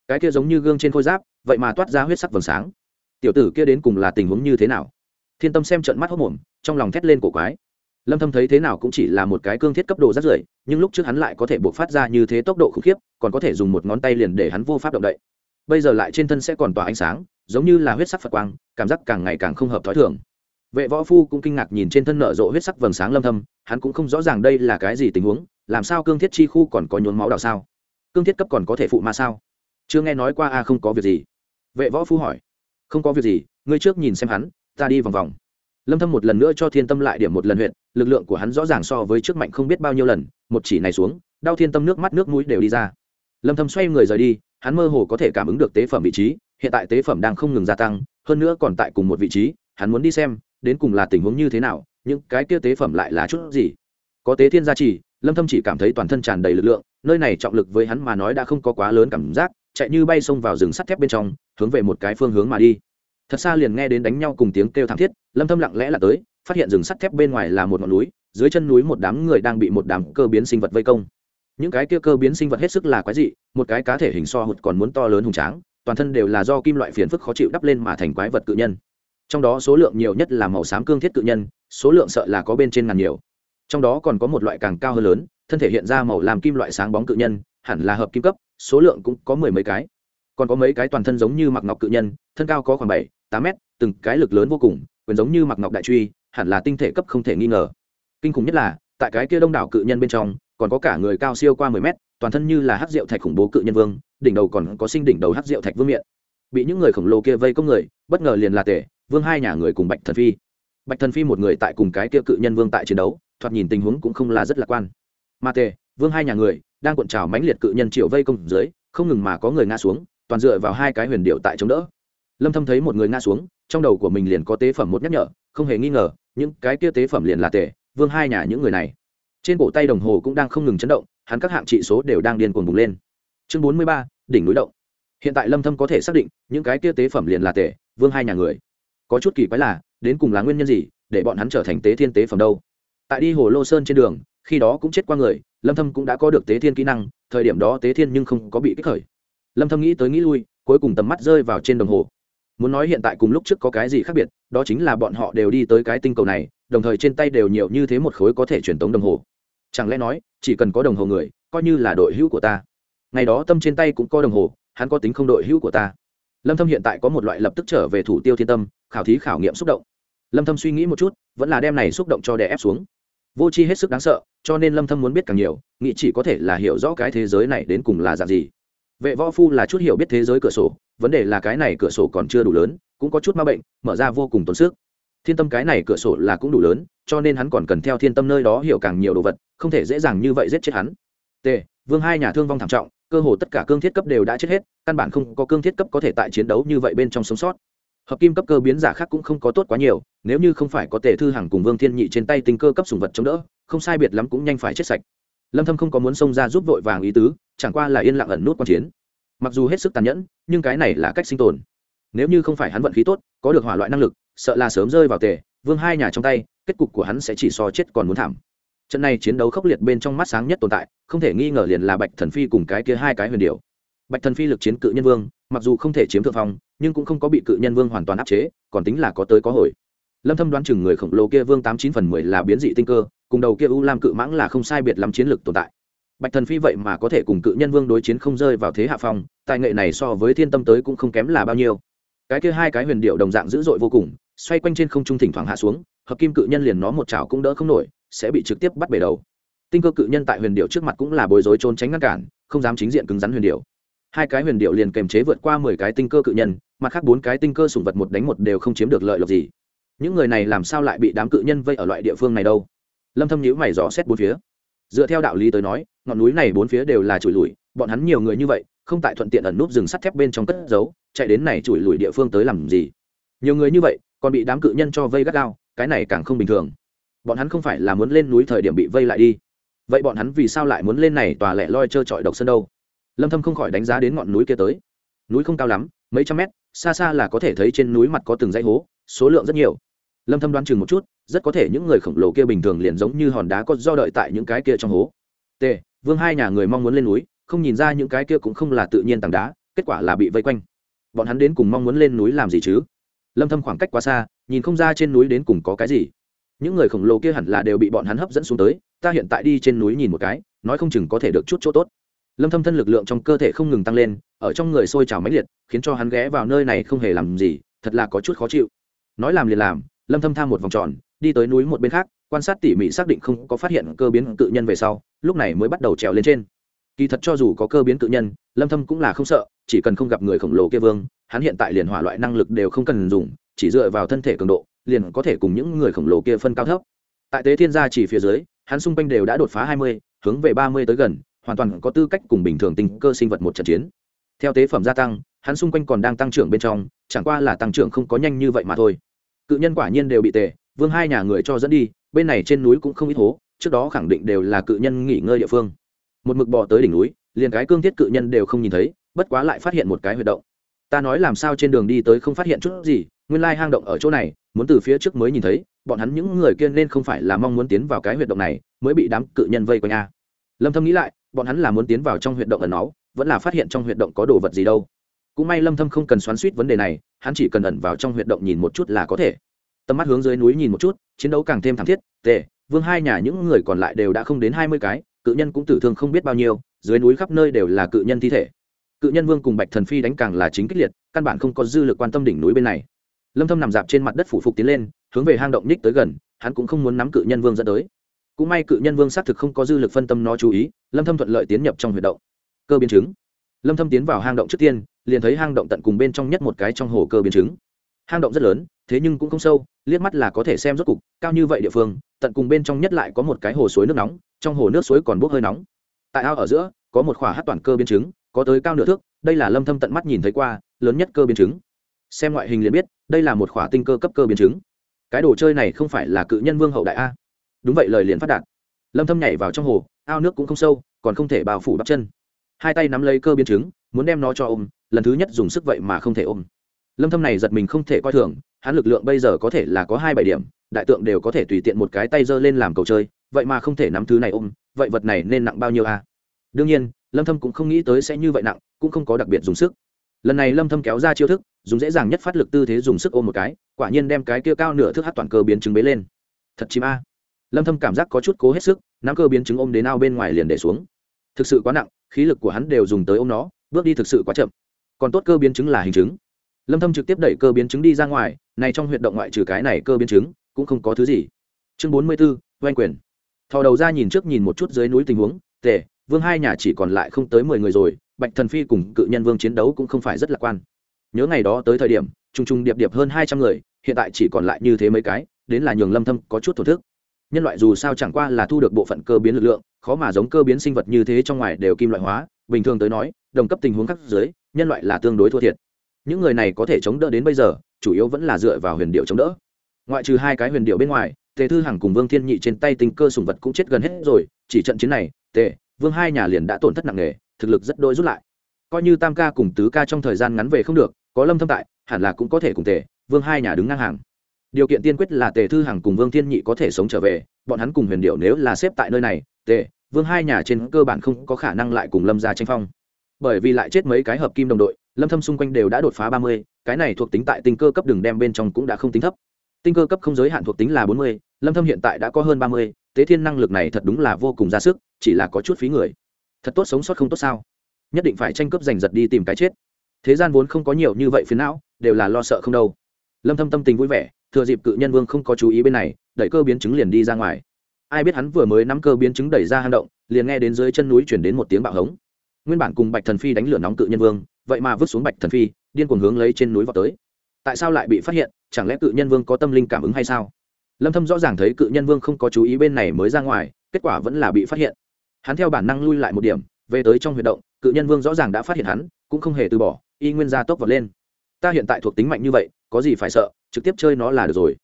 [SPEAKER 1] cái kia giống như gương trên khôi giáp, vậy mà toát ra huyết sắc vầng sáng. Tiểu tử kia đến cùng là tình huống như thế nào? Thiên tâm xem trận mắt hốc mồm, trong lòng thét lên cổ quái. Lâm thâm thấy thế nào cũng chỉ là một cái cương thiết cấp độ rất rưởi, nhưng lúc trước hắn lại có thể buộc phát ra như thế tốc độ khủng khiếp, còn có thể dùng một ngón tay liền để hắn vô pháp động đậy. Bây giờ lại trên thân sẽ còn tỏa ánh sáng, giống như là huyết sắc phật quang, cảm giác càng ngày càng không hợp thói thường. Vệ võ phu cũng kinh ngạc nhìn trên thân nở rộ huyết sắc vầng sáng lâm thâm, hắn cũng không rõ ràng đây là cái gì tình huống, làm sao cương thiết chi khu còn có nhốn máu đào sao? Cương thiết cấp còn có thể phụ ma sao? Chưa nghe nói qua a, không có việc gì. Vệ võ phu hỏi. Không có việc gì, ngươi trước nhìn xem hắn, ta đi vòng vòng. Lâm thâm một lần nữa cho thiên tâm lại điểm một lần huyện lực lượng của hắn rõ ràng so với trước mạnh không biết bao nhiêu lần, một chỉ này xuống, đau thiên tâm nước mắt nước mũi đều đi ra. Lâm thâm xoay người rời đi, hắn mơ hồ có thể cảm ứng được tế phẩm vị trí, hiện tại tế phẩm đang không ngừng gia tăng, hơn nữa còn tại cùng một vị trí, hắn muốn đi xem, đến cùng là tình huống như thế nào những cái kia tế phẩm lại là chút gì? Có tế thiên gia trì, lâm thâm chỉ cảm thấy toàn thân tràn đầy lực lượng, nơi này trọng lực với hắn mà nói đã không có quá lớn cảm giác chạy như bay xông vào rừng sắt thép bên trong, hướng về một cái phương hướng mà đi. Thật xa liền nghe đến đánh nhau cùng tiếng kêu thảm thiết, lâm thâm lặng lẽ là tới, phát hiện rừng sắt thép bên ngoài là một ngọn núi, dưới chân núi một đám người đang bị một đám cơ biến sinh vật vây công. Những cái kia cơ biến sinh vật hết sức là quái dị, một cái cá thể hình so hụt còn muốn to lớn hùng tráng, toàn thân đều là do kim loại phiền phức khó chịu đắp lên mà thành quái vật cự nhân. Trong đó số lượng nhiều nhất là màu xám cương thiết cự nhân, số lượng sợ là có bên trên ngàn nhiều. Trong đó còn có một loại càng cao hơn lớn, thân thể hiện ra màu làm kim loại sáng bóng cự nhân, hẳn là hợp kim cấp số lượng cũng có mười mấy cái. Còn có mấy cái toàn thân giống như mặc ngọc cự nhân, thân cao có khoảng bảy, tám mét, từng cái lực lớn vô cùng, quyền giống như mặc ngọc đại truy, hẳn là tinh thể cấp không thể nghi ngờ. Kinh khủng nhất là, tại cái kia đông đảo cự nhân bên trong, còn có cả người cao siêu qua mười mét, toàn thân như là hát rượu thạch khủng bố cự nhân vương, đỉnh đầu còn có sinh đỉnh đầu hát rượu thạch vương miện bị những người khổng lồ kia vây công người, bất ngờ liền là tể vương hai nhà người cùng bạch thần phi. Bạch thần phi một người tại cùng cái kia cự nhân vương tại chiến đấu, thoạt nhìn tình huống cũng không là rất lạc quan. Mà tề, vương hai nhà người đang cuộn trào mãnh liệt cự nhân triệu vây công dưới không ngừng mà có người ngã xuống toàn dựa vào hai cái huyền điệu tại chống đỡ. Lâm thâm thấy một người ngã xuống trong đầu của mình liền có tế phẩm một nhắc nhở không hề nghi ngờ những cái kia tế phẩm liền là tề vương hai nhà những người này. Trên cổ tay đồng hồ cũng đang không ngừng chấn động hắn các hạng trị số đều đang điên cuồng bùng lên. Chương 43, đỉnh núi động. Hiện tại lâm thâm có thể xác định những cái kia tế phẩm liền là tề vương hai nhà người. Có chút kỳ quái là đến cùng là nguyên nhân gì để bọn hắn trở thành tế thiên tế phẩm đâu? Tại đi hồ lô sơn trên đường, khi đó cũng chết qua người, lâm thâm cũng đã có được tế thiên kỹ năng, thời điểm đó tế thiên nhưng không có bị kích khởi. Lâm thâm nghĩ tới nghĩ lui, cuối cùng tầm mắt rơi vào trên đồng hồ. Muốn nói hiện tại cùng lúc trước có cái gì khác biệt, đó chính là bọn họ đều đi tới cái tinh cầu này, đồng thời trên tay đều nhiều như thế một khối có thể truyền tống đồng hồ. Chẳng lẽ nói, chỉ cần có đồng hồ người, coi như là đội hữu của ta. Ngày đó tâm trên tay cũng có đồng hồ, hắn có tính không đội hữu của ta. Lâm thâm hiện tại có một loại lập tức trở về thủ tiêu thiên tâm, khảo thí khảo nghiệm xúc động. Lâm thâm suy nghĩ một chút, vẫn là đem này xúc động cho đè ép xuống vô chi hết sức đáng sợ, cho nên lâm thâm muốn biết càng nhiều, nghĩ chỉ có thể là hiểu rõ cái thế giới này đến cùng là dạng gì. Vệ võ phu là chút hiểu biết thế giới cửa sổ, vấn đề là cái này cửa sổ còn chưa đủ lớn, cũng có chút ma bệnh, mở ra vô cùng tốn sức. Thiên tâm cái này cửa sổ là cũng đủ lớn, cho nên hắn còn cần theo thiên tâm nơi đó hiểu càng nhiều đồ vật, không thể dễ dàng như vậy giết chết hắn. T, vương hai nhà thương vong thảm trọng, cơ hồ tất cả cương thiết cấp đều đã chết hết, căn bản không có cương thiết cấp có thể tại chiến đấu như vậy bên trong sống sót hợp kim cấp cơ biến giả khác cũng không có tốt quá nhiều, nếu như không phải có tề thư hằng cùng vương thiên nhị trên tay tinh cơ cấp sùng vật chống đỡ, không sai biệt lắm cũng nhanh phải chết sạch. Lâm thâm không có muốn xông ra giúp vội vàng ý tứ, chẳng qua là yên lặng ẩn nút quan chiến. Mặc dù hết sức tàn nhẫn, nhưng cái này là cách sinh tồn. Nếu như không phải hắn vận khí tốt, có được hỏa loại năng lực, sợ là sớm rơi vào tề, vương hai nhà trong tay, kết cục của hắn sẽ chỉ so chết còn muốn thảm. Trận này chiến đấu khốc liệt bên trong mắt sáng nhất tồn tại, không thể nghi ngờ liền là bạch thần phi cùng cái kia hai cái huyền điệu bạch thần phi lực chiến cự nhân vương, mặc dù không thể chiếm thượng phong nhưng cũng không có bị cự nhân vương hoàn toàn áp chế, còn tính là có tới có hồi. Lâm thâm đoán chừng người khổng lồ kia vương tám chín phần mười là biến dị tinh cơ, cùng đầu kia u lam cự mãng là không sai biệt lắm chiến lược tồn tại. Bạch thần phi vậy mà có thể cùng cự nhân vương đối chiến không rơi vào thế hạ phong, tài nghệ này so với thiên tâm tới cũng không kém là bao nhiêu. Cái kia hai cái huyền điệu đồng dạng dữ dội vô cùng, xoay quanh trên không trung thỉnh thoảng hạ xuống, hợp kim cự nhân liền nó một chảo cũng đỡ không nổi, sẽ bị trực tiếp bắt bể đầu. Tinh cơ cự nhân tại huyền điệu trước mặt cũng là bối rối trốn tránh ngăn cản, không dám chính diện cứng rắn huyền điệu hai cái huyền điệu liền kềm chế vượt qua mười cái tinh cơ cự nhân, mặt khác bốn cái tinh cơ sủng vật một đánh một đều không chiếm được lợi lộc gì. Những người này làm sao lại bị đám cự nhân vây ở loại địa phương này đâu? Lâm thâm nhíu mày dò xét bốn phía. Dựa theo đạo lý tới nói, ngọn núi này bốn phía đều là chùi lùi, bọn hắn nhiều người như vậy, không tại thuận tiện ẩn núp rừng sắt thép bên trong cất giấu, chạy đến này chùi lùi địa phương tới làm gì? Nhiều người như vậy, còn bị đám cự nhân cho vây gắt gao, cái này càng không bình thường. Bọn hắn không phải là muốn lên núi thời điểm bị vây lại đi. Vậy bọn hắn vì sao lại muốn lên này tòa lẻ loi trơ trọi độc sơn đâu? Lâm thâm không khỏi đánh giá đến ngọn núi kia tới núi không cao lắm mấy trăm mét xa xa là có thể thấy trên núi mặt có từng dãy hố số lượng rất nhiều lâm thâm đoán chừng một chút rất có thể những người khổng lồ kia bình thường liền giống như hòn đá có do đợi tại những cái kia trong hố t vương hai nhà người mong muốn lên núi không nhìn ra những cái kia cũng không là tự nhiên tảng đá kết quả là bị vây quanh bọn hắn đến cùng mong muốn lên núi làm gì chứ lâm thâm khoảng cách quá xa nhìn không ra trên núi đến cùng có cái gì những người khổng lồ kia hẳn là đều bị bọn hắn hấp dẫn xuống tới ta hiện tại đi trên núi nhìn một cái nói không chừng có thể được chút chỗ tốt lâm thâm thân lực lượng trong cơ thể không ngừng tăng lên ở trong người sôi trào mãnh liệt khiến cho hắn ghé vào nơi này không hề làm gì thật là có chút khó chịu. Nói làm liền làm lâm thâm tham một vòng tròn đi tới núi một bên khác quan sát tỉ mỉ xác định không có phát hiện cơ biến cự nhân về sau lúc này mới bắt đầu trèo lên trên. Kỳ thật cho dù có cơ biến cự nhân lâm thâm cũng là không sợ chỉ cần không gặp người khổng lồ kia vương hắn hiện tại liền hỏa loại năng lực đều không cần dùng chỉ dựa vào thân thể cường độ liền có thể cùng những người khổng lồ kia phân cao thấp. Tại tế thiên gia chỉ phía dưới hắn xung quanh đều đã đột phá 20, hướng về 30 tới gần hoàn toàn có tư cách cùng bình thường tinh cơ sinh vật một trận chiến. Theo tế phẩm gia tăng, hắn xung quanh còn đang tăng trưởng bên trong, chẳng qua là tăng trưởng không có nhanh như vậy mà thôi. Cự nhân quả nhiên đều bị tề, vương hai nhà người cho dẫn đi, bên này trên núi cũng không ít hố, trước đó khẳng định đều là cự nhân nghỉ ngơi địa phương. Một mực bò tới đỉnh núi, liền cái cương thiết cự nhân đều không nhìn thấy, bất quá lại phát hiện một cái huyệt động. Ta nói làm sao trên đường đi tới không phát hiện chút gì, nguyên lai hang động ở chỗ này, muốn từ phía trước mới nhìn thấy, bọn hắn những người kia nên không phải là mong muốn tiến vào cái huyệt động này, mới bị đám cự nhân vây quanh a. Lâm thâm nghĩ lại bọn hắn là muốn tiến vào trong huyệt động ẩn náu, vẫn là phát hiện trong huyệt động có đồ vật gì đâu. Cũng may lâm thâm không cần xoắn suýt vấn đề này, hắn chỉ cần ẩn vào trong huyệt động nhìn một chút là có thể. Tầm mắt hướng dưới núi nhìn một chút, chiến đấu càng thêm thảm thiết tệ vương hai nhà những người còn lại đều đã không đến hai mươi cái, cự nhân cũng tử thương không biết bao nhiêu, dưới núi khắp nơi đều là cự nhân thi thể. Cự nhân vương cùng bạch thần phi đánh càng là chính kích liệt, căn bản không có dư lực quan tâm đỉnh núi bên này. Lâm thâm nằm dạp trên mặt đất phủ phục tiến lên, hướng về hang động nhích tới gần, hắn cũng không muốn nắm cự nhân vương dẫn tới cũng may cự nhân vương xác thực không có dư lực phân tâm nó chú ý, lâm thâm thuận lợi tiến nhập trong huyệt động. Cơ biến chứng. Lâm thâm tiến vào hang động trước tiên, liền thấy hang động tận cùng bên trong nhất một cái trong hồ cơ biến chứng. Hang động rất lớn, thế nhưng cũng không sâu, liếc mắt là có thể xem rốt cục, cao như vậy địa phương, tận cùng bên trong nhất lại có một cái hồ suối nước nóng, trong hồ nước suối còn bốc hơi nóng. Tại ao ở giữa, có một khỏa hát toàn cơ biến chứng, có tới cao nửa thước, đây là lâm thâm tận mắt nhìn thấy qua, lớn nhất cơ biến chứng. Xem ngoại hình liền biết, đây là một khỏa tinh cơ cấp cơ biến chứng. Cái đồ chơi này không phải là cự nhân vương hậu đại a đúng vậy lời liền phát đạt. Lâm thâm nhảy vào trong hồ, ao nước cũng không sâu, còn không thể bao phủ bắp chân. Hai tay nắm lấy cơ biến chứng, muốn đem nó cho ôm, lần thứ nhất dùng sức vậy mà không thể ôm. Lâm thâm này giật mình không thể coi thường, hắn lực lượng bây giờ có thể là có hai bảy điểm, đại tượng đều có thể tùy tiện một cái tay giơ lên làm cầu chơi, vậy mà không thể nắm thứ này ôm, vậy vật này nên nặng bao nhiêu a đương nhiên, lâm thâm cũng không nghĩ tới sẽ như vậy nặng, cũng không có đặc biệt dùng sức. Lần này lâm thâm kéo ra chiêu thức, dùng dễ dàng nhất phát lực tư thế dùng sức ôm một cái, quả nhiên đem cái kia cao nửa thước hát toàn cơ biến chứng bế lên. Thật chim a lâm thâm cảm giác có chút cố hết sức nắm cơ biến chứng ôm đến ao bên ngoài liền để xuống. Thực sự quá nặng khí lực của hắn đều dùng tới ôm nó bước đi thực sự quá chậm. Còn tốt cơ biến chứng là hình chứng. Lâm thâm trực tiếp đẩy cơ biến chứng đi ra ngoài này trong huyệt động ngoại trừ cái này cơ biến chứng cũng không có thứ gì. Chương 44, oanh quyền. Thò đầu ra nhìn trước nhìn một chút dưới núi tình huống tề vương hai nhà chỉ còn lại không tới mười người rồi bạch thần phi cùng cự nhân vương chiến đấu cũng không phải rất lạc quan. Nhớ ngày đó tới thời điểm trùng trùng điệp điệp hơn hai trăm người hiện tại chỉ còn lại như thế mấy cái đến là nhường lâm thâm có chút thổ thức nhân loại dù sao chẳng qua là thu được bộ phận cơ biến lực lượng, khó mà giống cơ biến sinh vật như thế trong ngoài đều kim loại hóa. Bình thường tới nói, đồng cấp tình huống khác dưới, nhân loại là tương đối thua thiệt. Những người này có thể chống đỡ đến bây giờ, chủ yếu vẫn là dựa vào huyền điệu chống đỡ. Ngoại trừ hai cái huyền điệu bên ngoài, tề thư hằng cùng vương thiên nhị trên tay tình cơ sùng vật cũng chết gần hết rồi, chỉ trận chiến này, tề, vương hai nhà liền đã tổn thất nặng nề, thực lực rất đôi rút lại. Coi như tam ca cùng tứ ca trong thời gian ngắn về không được, có lâm thâm tại, hẳn là cũng có thể cùng tề, vương hai nhà đứng ngang hàng điều kiện tiên quyết là tề thư hằng cùng vương thiên nhị có thể sống trở về bọn hắn cùng huyền điệu nếu là xếp tại nơi này tề vương hai nhà trên cơ bản không có khả năng lại cùng lâm ra tranh phong. Bởi vì lại chết mấy cái hợp kim đồng đội lâm thâm xung quanh đều đã đột phá 30, cái này thuộc tính tại tinh cơ cấp đường đem bên trong cũng đã không tính thấp. Tinh cơ cấp không giới hạn thuộc tính là 40, lâm thâm hiện tại đã có hơn 30, tế thiên năng lực này thật đúng là vô cùng ra sức chỉ là có chút phí người. Thật tốt sống sót không tốt sao? Nhất định phải tranh cướp giành giật đi tìm cái chết. Thế gian vốn không có nhiều như vậy phiền não đều là lo sợ không đâu. Lâm thâm tâm tình vui vẻ thừa dịp cự nhân vương không có chú ý bên này, đẩy cơ biến chứng liền đi ra ngoài. Ai biết hắn vừa mới nắm cơ biến chứng đẩy ra hang động, liền nghe đến dưới chân núi chuyển đến một tiếng bạo hống. Nguyên bản cùng bạch thần phi đánh lửa nóng cự nhân vương, vậy mà vứt xuống bạch thần phi, điên cuồng hướng lấy trên núi vào tới. Tại sao lại bị phát hiện, chẳng lẽ cự nhân vương có tâm linh cảm ứng hay sao? Lâm thâm rõ ràng thấy cự nhân vương không có chú ý bên này mới ra ngoài, kết quả vẫn là bị phát hiện. Hắn theo bản năng lui lại một điểm, về tới trong huy động, cự nhân vương rõ ràng đã phát hiện hắn, cũng không hề từ bỏ, y nguyên gia tốc vọt lên. Ta hiện tại thuộc tính mạnh như vậy có gì phải sợ, trực tiếp chơi nó là được rồi.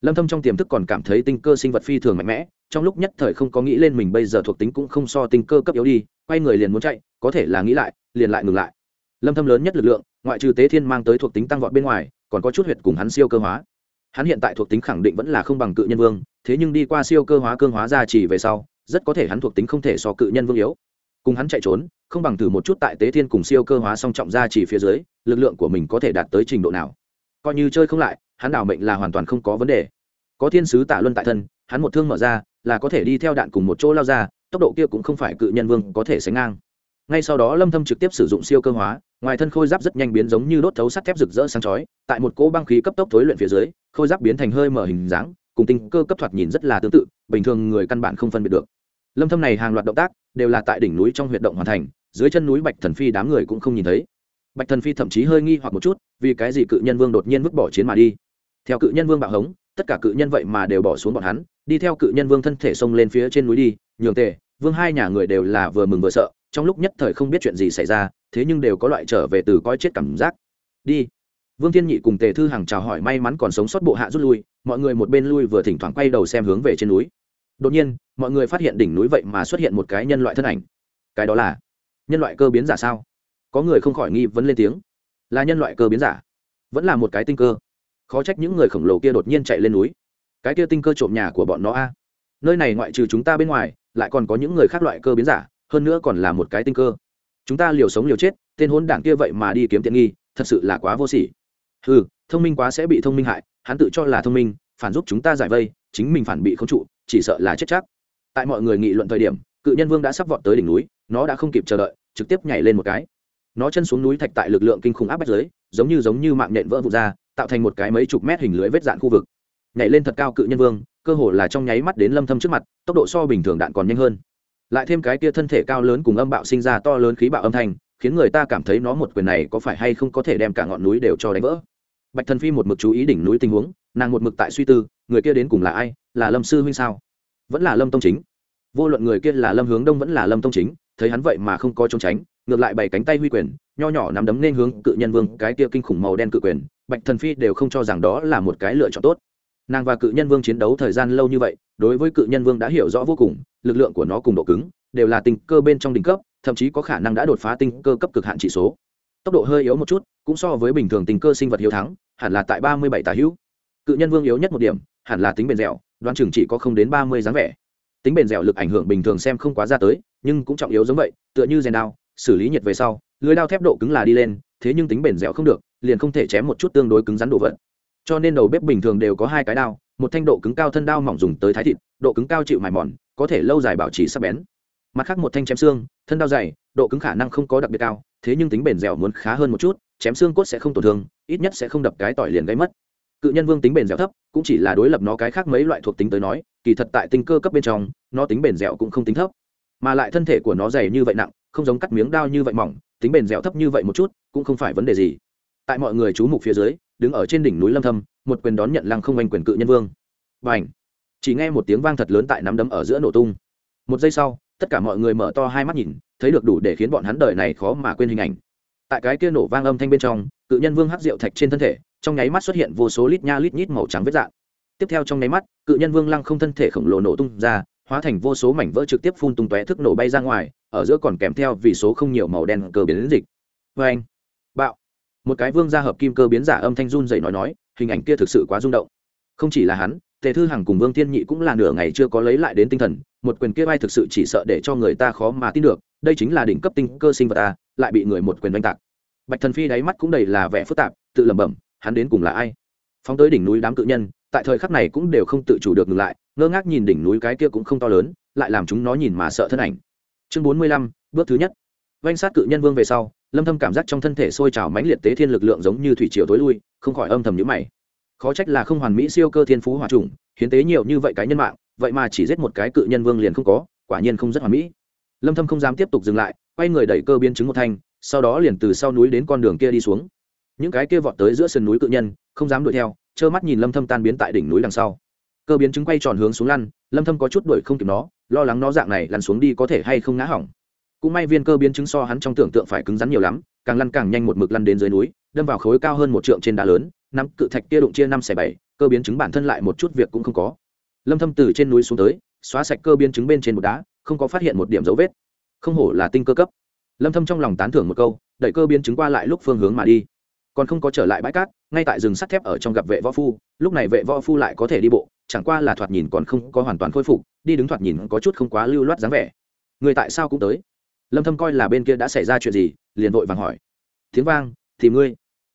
[SPEAKER 1] Lâm thâm trong tiềm thức còn cảm thấy tinh cơ sinh vật phi thường mạnh mẽ, trong lúc nhất thời không có nghĩ lên mình bây giờ thuộc tính cũng không so tinh cơ cấp yếu đi, quay người liền muốn chạy, có thể là nghĩ lại, liền lại ngừng lại. Lâm thâm lớn nhất lực lượng, ngoại trừ tế thiên mang tới thuộc tính tăng vọt bên ngoài, còn có chút huyệt cùng hắn siêu cơ hóa. Hắn hiện tại thuộc tính khẳng định vẫn là không bằng cự nhân vương, thế nhưng đi qua siêu cơ hóa cương hóa ra chỉ về sau, rất có thể hắn thuộc tính không thể so cự nhân vương yếu. Cùng hắn chạy trốn, không bằng thử một chút tại tế thiên cùng siêu cơ hóa song trọng ra chỉ phía dưới, lực lượng của mình có thể đạt tới trình độ nào coi như chơi không lại, hắn đảo mệnh là hoàn toàn không có vấn đề. Có thiên sứ tạ luân tại thân, hắn một thương mở ra, là có thể đi theo đạn cùng một chỗ lao ra, tốc độ kia cũng không phải cự nhân vương có thể sánh ngang. Ngay sau đó lâm thâm trực tiếp sử dụng siêu cơ hóa, ngoài thân khôi giáp rất nhanh biến giống như đốt thấu sắt thép rực rỡ sáng chói, tại một cỗ băng khí cấp tốc thối luyện phía dưới, khôi giáp biến thành hơi mở hình dáng, cùng tinh cơ cấp thoạt nhìn rất là tương tự, bình thường người căn bản không phân biệt được. Lâm thâm này hàng loạt động tác, đều là tại đỉnh núi trong huyệt động hoàn thành, dưới chân núi bạch thần phi đám người cũng không nhìn thấy. Bạch thần phi thậm chí hơi nghi hoặc một chút vì cái gì cự nhân vương đột nhiên vứt bỏ chiến mà đi? Theo cự nhân vương bạo hống, tất cả cự nhân vậy mà đều bỏ xuống bọn hắn, đi theo cự nhân vương thân thể xông lên phía trên núi đi, nhường tề, vương hai nhà người đều là vừa mừng vừa sợ, trong lúc nhất thời không biết chuyện gì xảy ra, thế nhưng đều có loại trở về từ coi chết cảm giác. Đi. Vương thiên nhị cùng tề thư hằng chào hỏi may mắn còn sống sót bộ hạ rút lui, mọi người một bên lui vừa thỉnh thoảng quay đầu xem hướng về trên núi. Đột nhiên, mọi người phát hiện đỉnh núi vậy mà xuất hiện một cái nhân loại thân ảnh. Cái đó là nhân loại cơ biến giả sao? Có người không khỏi nghi vấn lên tiếng là nhân loại cơ biến giả, vẫn là một cái tinh cơ. Khó trách những người khổng lồ kia đột nhiên chạy lên núi. Cái kia tinh cơ trộm nhà của bọn nó a. À. Nơi này ngoại trừ chúng ta bên ngoài, lại còn có những người khác loại cơ biến giả, hơn nữa còn là một cái tinh cơ. Chúng ta liều sống liều chết, tên hôn đảng kia vậy mà đi kiếm tiện nghi, thật sự là quá vô sỉ. Ừ thông minh quá sẽ bị thông minh hại, hắn tự cho là thông minh, phản giúp chúng ta giải vây, chính mình phản bị không trụ, chỉ sợ là chết chắc. Tại mọi người nghị luận thời điểm, cự nhân vương đã sắp vọt tới đỉnh núi, nó đã không kịp chờ đợi, trực tiếp nhảy lên một cái nó chân xuống núi thạch tại lực lượng kinh khủng áp bách giới giống như giống như mạng nhện vỡ vụt ra, tạo thành một cái mấy chục mét hình lưới vết dạn khu vực. Nhảy lên thật cao cự nhân vương, cơ hồ là trong nháy mắt đến lâm thâm trước mặt, tốc độ so bình thường đạn còn nhanh hơn. Lại thêm cái kia thân thể cao lớn cùng âm bạo sinh ra to lớn khí bạo âm thanh, khiến người ta cảm thấy nó một quyền này có phải hay không có thể đem cả ngọn núi đều cho đánh vỡ. Bạch thần phi một mực chú ý đỉnh núi tình huống, nàng một mực tại suy tư, người kia đến cùng là ai, là lâm sư huynh sao? Vẫn là lâm tông chính. Vô luận người kia là lâm hướng đông vẫn là lâm tông chính, thấy hắn vậy mà không có trốn tránh ngược lại bảy cánh tay huy quyền, nho nhỏ nắm đấm nên hướng cự nhân vương, cái kia kinh khủng màu đen cự quyền, bạch thần phi đều không cho rằng đó là một cái lựa chọn tốt. Nàng và cự nhân vương chiến đấu thời gian lâu như vậy, đối với cự nhân vương đã hiểu rõ vô cùng, lực lượng của nó cùng độ cứng, đều là tinh cơ bên trong đỉnh cấp, thậm chí có khả năng đã đột phá tinh cơ cấp cực hạn chỉ số. Tốc độ hơi yếu một chút, cũng so với bình thường tinh cơ sinh vật hiếu thắng, hẳn là tại ba mươi bảy tà hữu. Cự nhân vương yếu nhất một điểm, hẳn là tính bền dẻo, đoán chừng chỉ có không đến ba mươi dáng vẻ. Tính bền dẻo lực ảnh hưởng bình thường xem không quá ra tới, nhưng cũng trọng yếu giống vậy, tựa như rèn đao xử lý nhiệt về sau, lưới đao thép độ cứng là đi lên, thế nhưng tính bền dẻo không được, liền không thể chém một chút tương đối cứng rắn đồ vật. Cho nên đầu bếp bình thường đều có hai cái đao, một thanh độ cứng cao thân đao mỏng dùng tới thái thịt, độ cứng cao chịu mài mòn, có thể lâu dài bảo trì sắc bén. Mặt khác một thanh chém xương, thân đao dày, độ cứng khả năng không có đặc biệt cao, thế nhưng tính bền dẻo muốn khá hơn một chút, chém xương cốt sẽ không tổn thương, ít nhất sẽ không đập cái tỏi liền gây mất. Cự nhân vương tính bền dẻo thấp, cũng chỉ là đối lập nó cái khác mấy loại thuộc tính tới nói, kỳ thật tại tinh cơ cấp bên trong, nó tính bền dẻo cũng không tính thấp. Mà lại thân thể của nó dày như vậy nặng không giống cắt miếng đao như vậy mỏng, tính bền dẻo thấp như vậy một chút, cũng không phải vấn đề gì. Tại mọi người chú mục phía dưới, đứng ở trên đỉnh núi lâm thâm, một quyền đón nhận lăng không anh quyền cự nhân vương. Bành! Chỉ nghe một tiếng vang thật lớn tại nắm đấm ở giữa nổ tung. Một giây sau, tất cả mọi người mở to hai mắt nhìn, thấy được đủ để khiến bọn hắn đời này khó mà quên hình ảnh. Tại cái kia nổ vang âm thanh bên trong, cự nhân vương hắc rượu thạch trên thân thể, trong nháy mắt xuất hiện vô số lít nha lít nhít màu trắng vết dạng. Tiếp theo trong nháy mắt, cự nhân vương lăng không thân thể khổng lồ nổ tung ra, hóa thành vô số mảnh vỡ trực tiếp phun tung tóe thức nổ bay ra ngoài ở giữa còn kèm theo vì số không nhiều màu đen cơ biến dịch. Vê anh, bạo. Một cái vương gia hợp kim cơ biến giả âm thanh run dậy nói nói, hình ảnh kia thực sự quá rung động. Không chỉ là hắn, tề thư hằng cùng vương thiên nhị cũng là nửa ngày chưa có lấy lại đến tinh thần, một quyền kia vai thực sự chỉ sợ để cho người ta khó mà tin được, đây chính là đỉnh cấp tinh cơ sinh vật ta lại bị người một quyền đánh tạc. Bạch thần phi đáy mắt cũng đầy là vẻ phức tạp, tự lẩm bẩm, hắn đến cùng là ai? Phóng tới đỉnh núi đám cự nhân, tại thời khắc này cũng đều không tự chủ được ngừng lại, ngơ ngác nhìn đỉnh núi cái kia cũng không to lớn, lại làm chúng nó nhìn mà sợ thân ảnh chương bốn mươi lăm, bước thứ nhất. Vanh sát cự nhân vương về sau, lâm thâm cảm giác trong thân thể sôi trào mãnh liệt tế thiên lực lượng giống như thủy triều tối lui, không khỏi âm thầm nhíu mày. Khó trách là không hoàn mỹ siêu cơ thiên phú hỏa trùng hiến tế nhiều như vậy cái nhân mạng, vậy mà chỉ giết một cái cự nhân vương liền không có, quả nhiên không rất hoàn mỹ. Lâm thâm không dám tiếp tục dừng lại, quay người đẩy cơ biến chứng một thanh, sau đó liền từ sau núi đến con đường kia đi xuống. Những cái kia vọt tới giữa sườn núi cự nhân, không dám đuổi theo, trơ mắt nhìn lâm thâm tan biến tại đỉnh núi đằng sau. Cơ biến chứng quay tròn hướng xuống lăn, lâm thâm có chút đuổi không kịp nó lo lắng nó dạng này lăn xuống đi có thể hay không ngã hỏng. Cũng may viên cơ biến chứng so hắn trong tưởng tượng phải cứng rắn nhiều lắm, càng lăn càng nhanh một mực lăn đến dưới núi, đâm vào khối cao hơn một trượng trên đá lớn năm cự thạch kia đụng chia năm xẻ bảy, cơ biến chứng bản thân lại một chút việc cũng không có. Lâm thâm từ trên núi xuống tới, xóa sạch cơ biến chứng bên trên một đá, không có phát hiện một điểm dấu vết. Không hổ là tinh cơ cấp. Lâm thâm trong lòng tán thưởng một câu, đẩy cơ biến chứng qua lại lúc phương hướng mà đi. Còn không có trở lại bãi cát ngay tại rừng sắt thép ở trong gặp vệ võ phu, lúc này vệ võ phu lại có thể đi bộ, chẳng qua là thoạt nhìn còn không có hoàn toàn khôi phục, đi đứng thoạt nhìn có chút không quá lưu loát dáng vẻ. Người tại sao cũng tới? Lâm thâm coi là bên kia đã xảy ra chuyện gì, liền vội vàng hỏi. Tiếng vang, thì ngươi.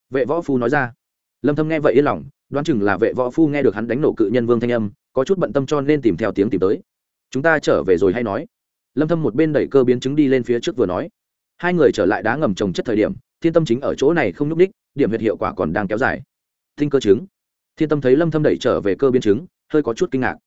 [SPEAKER 1] Vệ võ phu nói ra. Lâm thâm nghe vậy yên lòng, đoán chừng là vệ võ phu nghe được hắn đánh nổ cự nhân vương thanh âm, có chút bận tâm cho nên tìm theo tiếng tìm tới. Chúng ta trở về rồi hay nói? Lâm thâm một bên đẩy cơ biến chứng đi lên phía trước vừa nói. Hai người trở lại đá ngầm trồng chất thời điểm thiên tâm chính ở chỗ này không nhúc ních điểm huyệt hiệu quả còn đang kéo dài. Tinh cơ chứng thiên tâm thấy lâm thâm đẩy trở về cơ biến chứng hơi có chút kinh ngạc.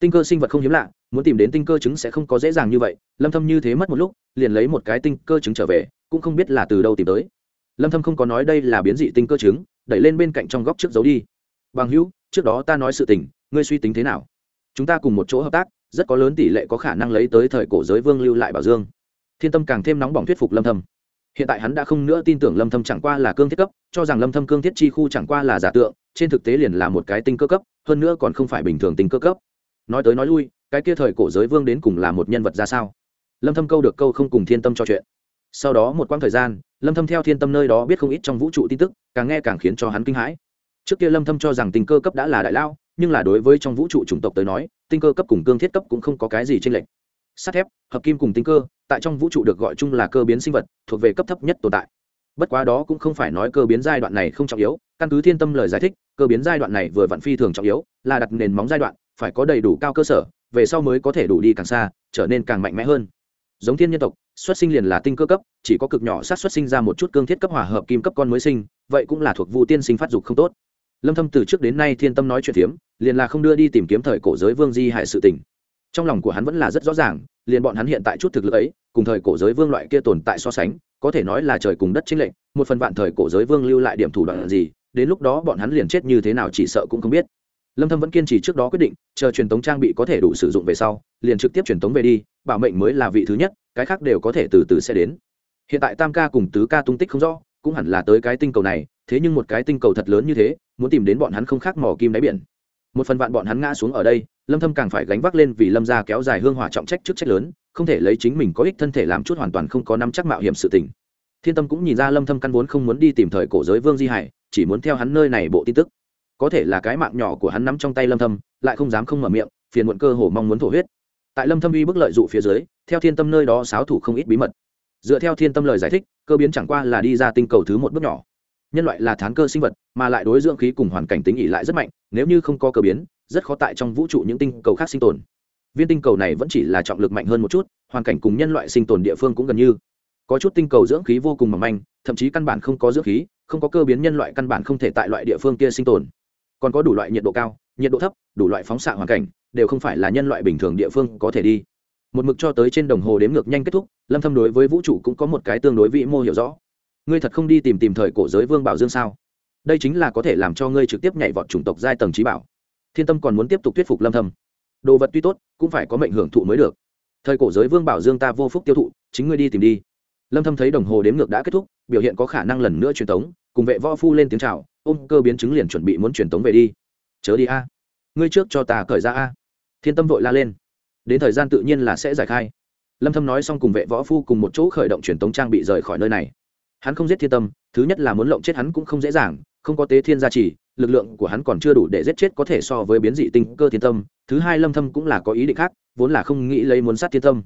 [SPEAKER 1] Tinh cơ sinh vật không hiếm lạ, muốn tìm đến tinh cơ chứng sẽ không có dễ dàng như vậy, lâm thâm như thế mất một lúc, liền lấy một cái tinh cơ chứng trở về, cũng không biết là từ đâu tìm tới. Lâm thâm không có nói đây là biến dị tinh cơ chứng đẩy lên bên cạnh trong góc trước giấu đi. Bằng hữu, trước đó ta nói sự tình, ngươi suy tính thế nào? Chúng ta cùng một chỗ hợp tác, rất có lớn tỷ lệ có khả năng lấy tới thời cổ giới vương lưu lại bảo dương. Thiên tâm càng thêm nóng bỏng thuyết phục lâm thâm hiện tại hắn đã không nữa tin tưởng lâm thâm chẳng qua là cương thiết cấp, cho rằng lâm thâm cương thiết chi khu chẳng qua là giả tượng, trên thực tế liền là một cái tinh cơ cấp, hơn nữa còn không phải bình thường tinh cơ cấp. Nói tới nói lui, cái kia thời cổ giới vương đến cùng là một nhân vật ra sao? Lâm thâm câu được câu không cùng thiên tâm cho chuyện. Sau đó một quãng thời gian, lâm thâm theo thiên tâm nơi đó biết không ít trong vũ trụ tin tức, càng nghe càng khiến cho hắn kinh hãi. Trước kia lâm thâm cho rằng tinh cơ cấp đã là đại lao, nhưng là đối với trong vũ trụ chủng tộc tới nói, tinh cơ cấp cùng cương thiết cấp cũng không có cái gì chênh lệch. Sắt thép, hợp kim cùng tinh cơ tại trong vũ trụ được gọi chung là cơ biến sinh vật, thuộc về cấp thấp nhất tồn tại. Bất quá đó cũng không phải nói cơ biến giai đoạn này không trọng yếu, căn cứ thiên tâm lời giải thích, cơ biến giai đoạn này vừa vặn phi thường trọng yếu, là đặt nền móng giai đoạn, phải có đầy đủ cao cơ sở, về sau mới có thể đủ đi càng xa, trở nên càng mạnh mẽ hơn. Giống thiên nhân tộc, xuất sinh liền là tinh cơ cấp, chỉ có cực nhỏ sát xuất sinh ra một chút cương thiết cấp hòa hợp kim cấp con mới sinh, vậy cũng là thuộc vụ tiên sinh phát dục không tốt. Lâm thâm từ trước đến nay thiên tâm nói chuyện phiếm, liền là không đưa đi tìm kiếm thời cổ giới vương di hại sự tình. Trong lòng của hắn vẫn là rất rõ ràng liền bọn hắn hiện tại chút thực lực ấy, cùng thời cổ giới vương loại kia tồn tại so sánh, có thể nói là trời cùng đất chính lệnh một phần vạn thời cổ giới vương lưu lại điểm thủ đoạn gì, đến lúc đó bọn hắn liền chết như thế nào chỉ sợ cũng không biết. Lâm thâm vẫn kiên trì trước đó quyết định, chờ truyền tống trang bị có thể đủ sử dụng về sau, liền trực tiếp truyền tống về đi, bảo mệnh mới là vị thứ nhất, cái khác đều có thể từ từ sẽ đến. Hiện tại tam ca cùng tứ ca tung tích không rõ, cũng hẳn là tới cái tinh cầu này, thế nhưng một cái tinh cầu thật lớn như thế, muốn tìm đến bọn hắn không khác mỏ kim đáy biển một phần vạn bọn hắn ngã xuống ở đây, lâm thâm càng phải gánh vác lên vì lâm gia kéo dài hương hỏa trọng trách trước trách lớn, không thể lấy chính mình có ích thân thể làm chút hoàn toàn không có nắm chắc mạo hiểm sự tình. Thiên tâm cũng nhìn ra lâm thâm căn vốn không muốn đi tìm thời cổ giới vương di hải, chỉ muốn theo hắn nơi này bộ tin tức. Có thể là cái mạng nhỏ của hắn nắm trong tay lâm thâm, lại không dám không mở miệng, phiền muộn cơ hồ mong muốn thổ huyết. Tại lâm thâm uy bức lợi dụ phía dưới, theo thiên tâm nơi đó sáo thủ không ít bí mật. Dựa theo thiên tâm lời giải thích, cơ biến chẳng qua là đi ra tinh cầu thứ một bước nhỏ. Nhân loại là thán cơ sinh vật, mà lại đối dưỡng khí cùng hoàn cảnh tính ỉ lại rất mạnh nếu như không có cơ biến, rất khó tại trong vũ trụ những tinh cầu khác sinh tồn. Viên tinh cầu này vẫn chỉ là trọng lực mạnh hơn một chút, hoàn cảnh cùng nhân loại sinh tồn địa phương cũng gần như. Có chút tinh cầu dưỡng khí vô cùng mỏng manh, thậm chí căn bản không có dưỡng khí, không có cơ biến nhân loại căn bản không thể tại loại địa phương kia sinh tồn. Còn có đủ loại nhiệt độ cao, nhiệt độ thấp, đủ loại phóng xạ hoàn cảnh, đều không phải là nhân loại bình thường địa phương có thể đi. Một mực cho tới trên đồng hồ đếm ngược nhanh kết thúc, lâm thâm đối với vũ trụ cũng có một cái tương đối vĩ mô hiểu rõ. Ngươi thật không đi tìm tìm thời cổ giới vương bảo dương sao? Đây chính là có thể làm cho ngươi trực tiếp nhảy vọt chủng tộc giai tầng trí bảo. Thiên tâm còn muốn tiếp tục thuyết phục lâm thâm. Đồ vật tuy tốt, cũng phải có mệnh hưởng thụ mới được. Thời cổ giới vương bảo dương ta vô phúc tiêu thụ, chính ngươi đi tìm đi. Lâm thâm thấy đồng hồ đếm ngược đã kết thúc, biểu hiện có khả năng lần nữa truyền tống, cùng vệ võ phu lên tiếng chào, ôm cơ biến chứng liền chuẩn bị muốn truyền tống về đi. Chớ đi a. Ngươi trước cho ta cởi ra a. Thiên tâm vội la lên. Đến thời gian tự nhiên là sẽ giải khai. Lâm thâm nói xong cùng vệ võ phu cùng một chỗ khởi động truyền tống trang bị rời khỏi nơi này. Hắn không giết thiên tâm, thứ nhất là muốn lộng chết hắn cũng không dễ dàng không có tế thiên gia trì lực lượng của hắn còn chưa đủ để giết chết có thể so với biến dị tinh cơ thiên tâm, thứ hai lâm thâm cũng là có ý định khác, vốn là không nghĩ lấy muốn sát thiên tâm.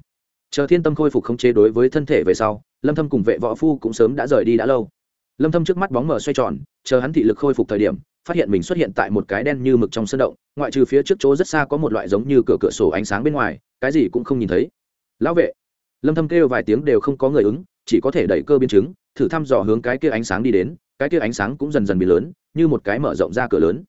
[SPEAKER 1] Chờ thiên tâm khôi phục khống chế đối với thân thể về sau, lâm thâm cùng vệ võ phu cũng sớm đã rời đi đã lâu. Lâm thâm trước mắt bóng mờ xoay tròn, chờ hắn thị lực khôi phục thời điểm, phát hiện mình xuất hiện tại một cái đen như mực trong sân động, ngoại trừ phía trước chỗ rất xa có một loại giống như cửa cửa sổ ánh sáng bên ngoài, cái gì cũng không nhìn thấy. Lão vệ. Lâm thâm kêu vài tiếng đều không có người ứng, chỉ có thể đẩy cơ biến chứng thử thăm dò hướng cái kia ánh sáng đi đến, cái kia ánh sáng cũng dần dần bị lớn, như một cái mở rộng ra cửa lớn.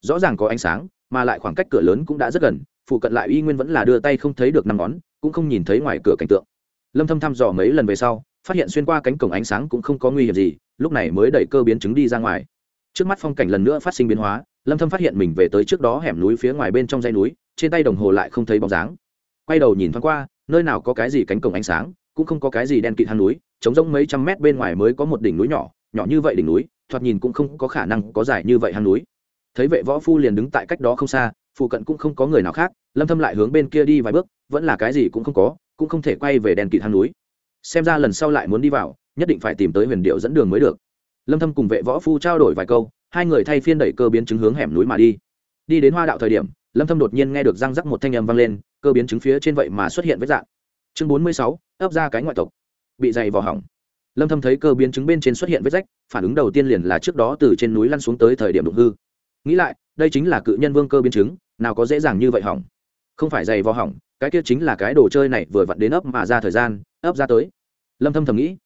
[SPEAKER 1] Rõ ràng có ánh sáng, mà lại khoảng cách cửa lớn cũng đã rất gần, phụ cận lại y nguyên vẫn là đưa tay không thấy được năm ngón, cũng không nhìn thấy ngoài cửa cảnh tượng. Lâm thâm thăm dò mấy lần về sau, phát hiện xuyên qua cánh cổng ánh sáng cũng không có nguy hiểm gì, lúc này mới đẩy cơ biến chứng đi ra ngoài. Trước mắt phong cảnh lần nữa phát sinh biến hóa, lâm thâm phát hiện mình về tới trước đó hẻm núi phía ngoài bên trong dãy núi, trên tay đồng hồ lại không thấy bóng dáng. Quay đầu nhìn thoáng qua, nơi nào có cái gì cánh cổng ánh sáng, cũng không có cái gì đen kịt hang núi trống rỗng mấy trăm mét bên ngoài mới có một đỉnh núi nhỏ nhỏ như vậy đỉnh núi thoạt nhìn cũng không có khả năng có dài như vậy hang núi. Thấy vệ võ phu liền đứng tại cách đó không xa phụ cận cũng không có người nào khác lâm thâm lại hướng bên kia đi vài bước vẫn là cái gì cũng không có cũng không thể quay về đèn kỵ hang núi. Xem ra lần sau lại muốn đi vào nhất định phải tìm tới huyền điệu dẫn đường mới được. Lâm thâm cùng vệ võ phu trao đổi vài câu hai người thay phiên đẩy cơ biến chứng hướng hẻm núi mà đi. Đi đến hoa đạo thời điểm lâm thâm đột nhiên nghe được răng rắc một thanh âm vang lên cơ biến chứng phía trên vậy mà xuất hiện vết dạng chương 46, ấp ra cái ngoại tộc bị dày vào hỏng. Lâm thâm thấy cơ biến chứng bên trên xuất hiện vết rách, phản ứng đầu tiên liền là trước đó từ trên núi lăn xuống tới thời điểm đụng hư. Nghĩ lại, đây chính là cự nhân vương cơ biến chứng, nào có dễ dàng như vậy hỏng. Không phải dày vào hỏng, cái kia chính là cái đồ chơi này vừa vặn đến ấp mà ra thời gian, ấp ra tới. Lâm thâm thầm nghĩ.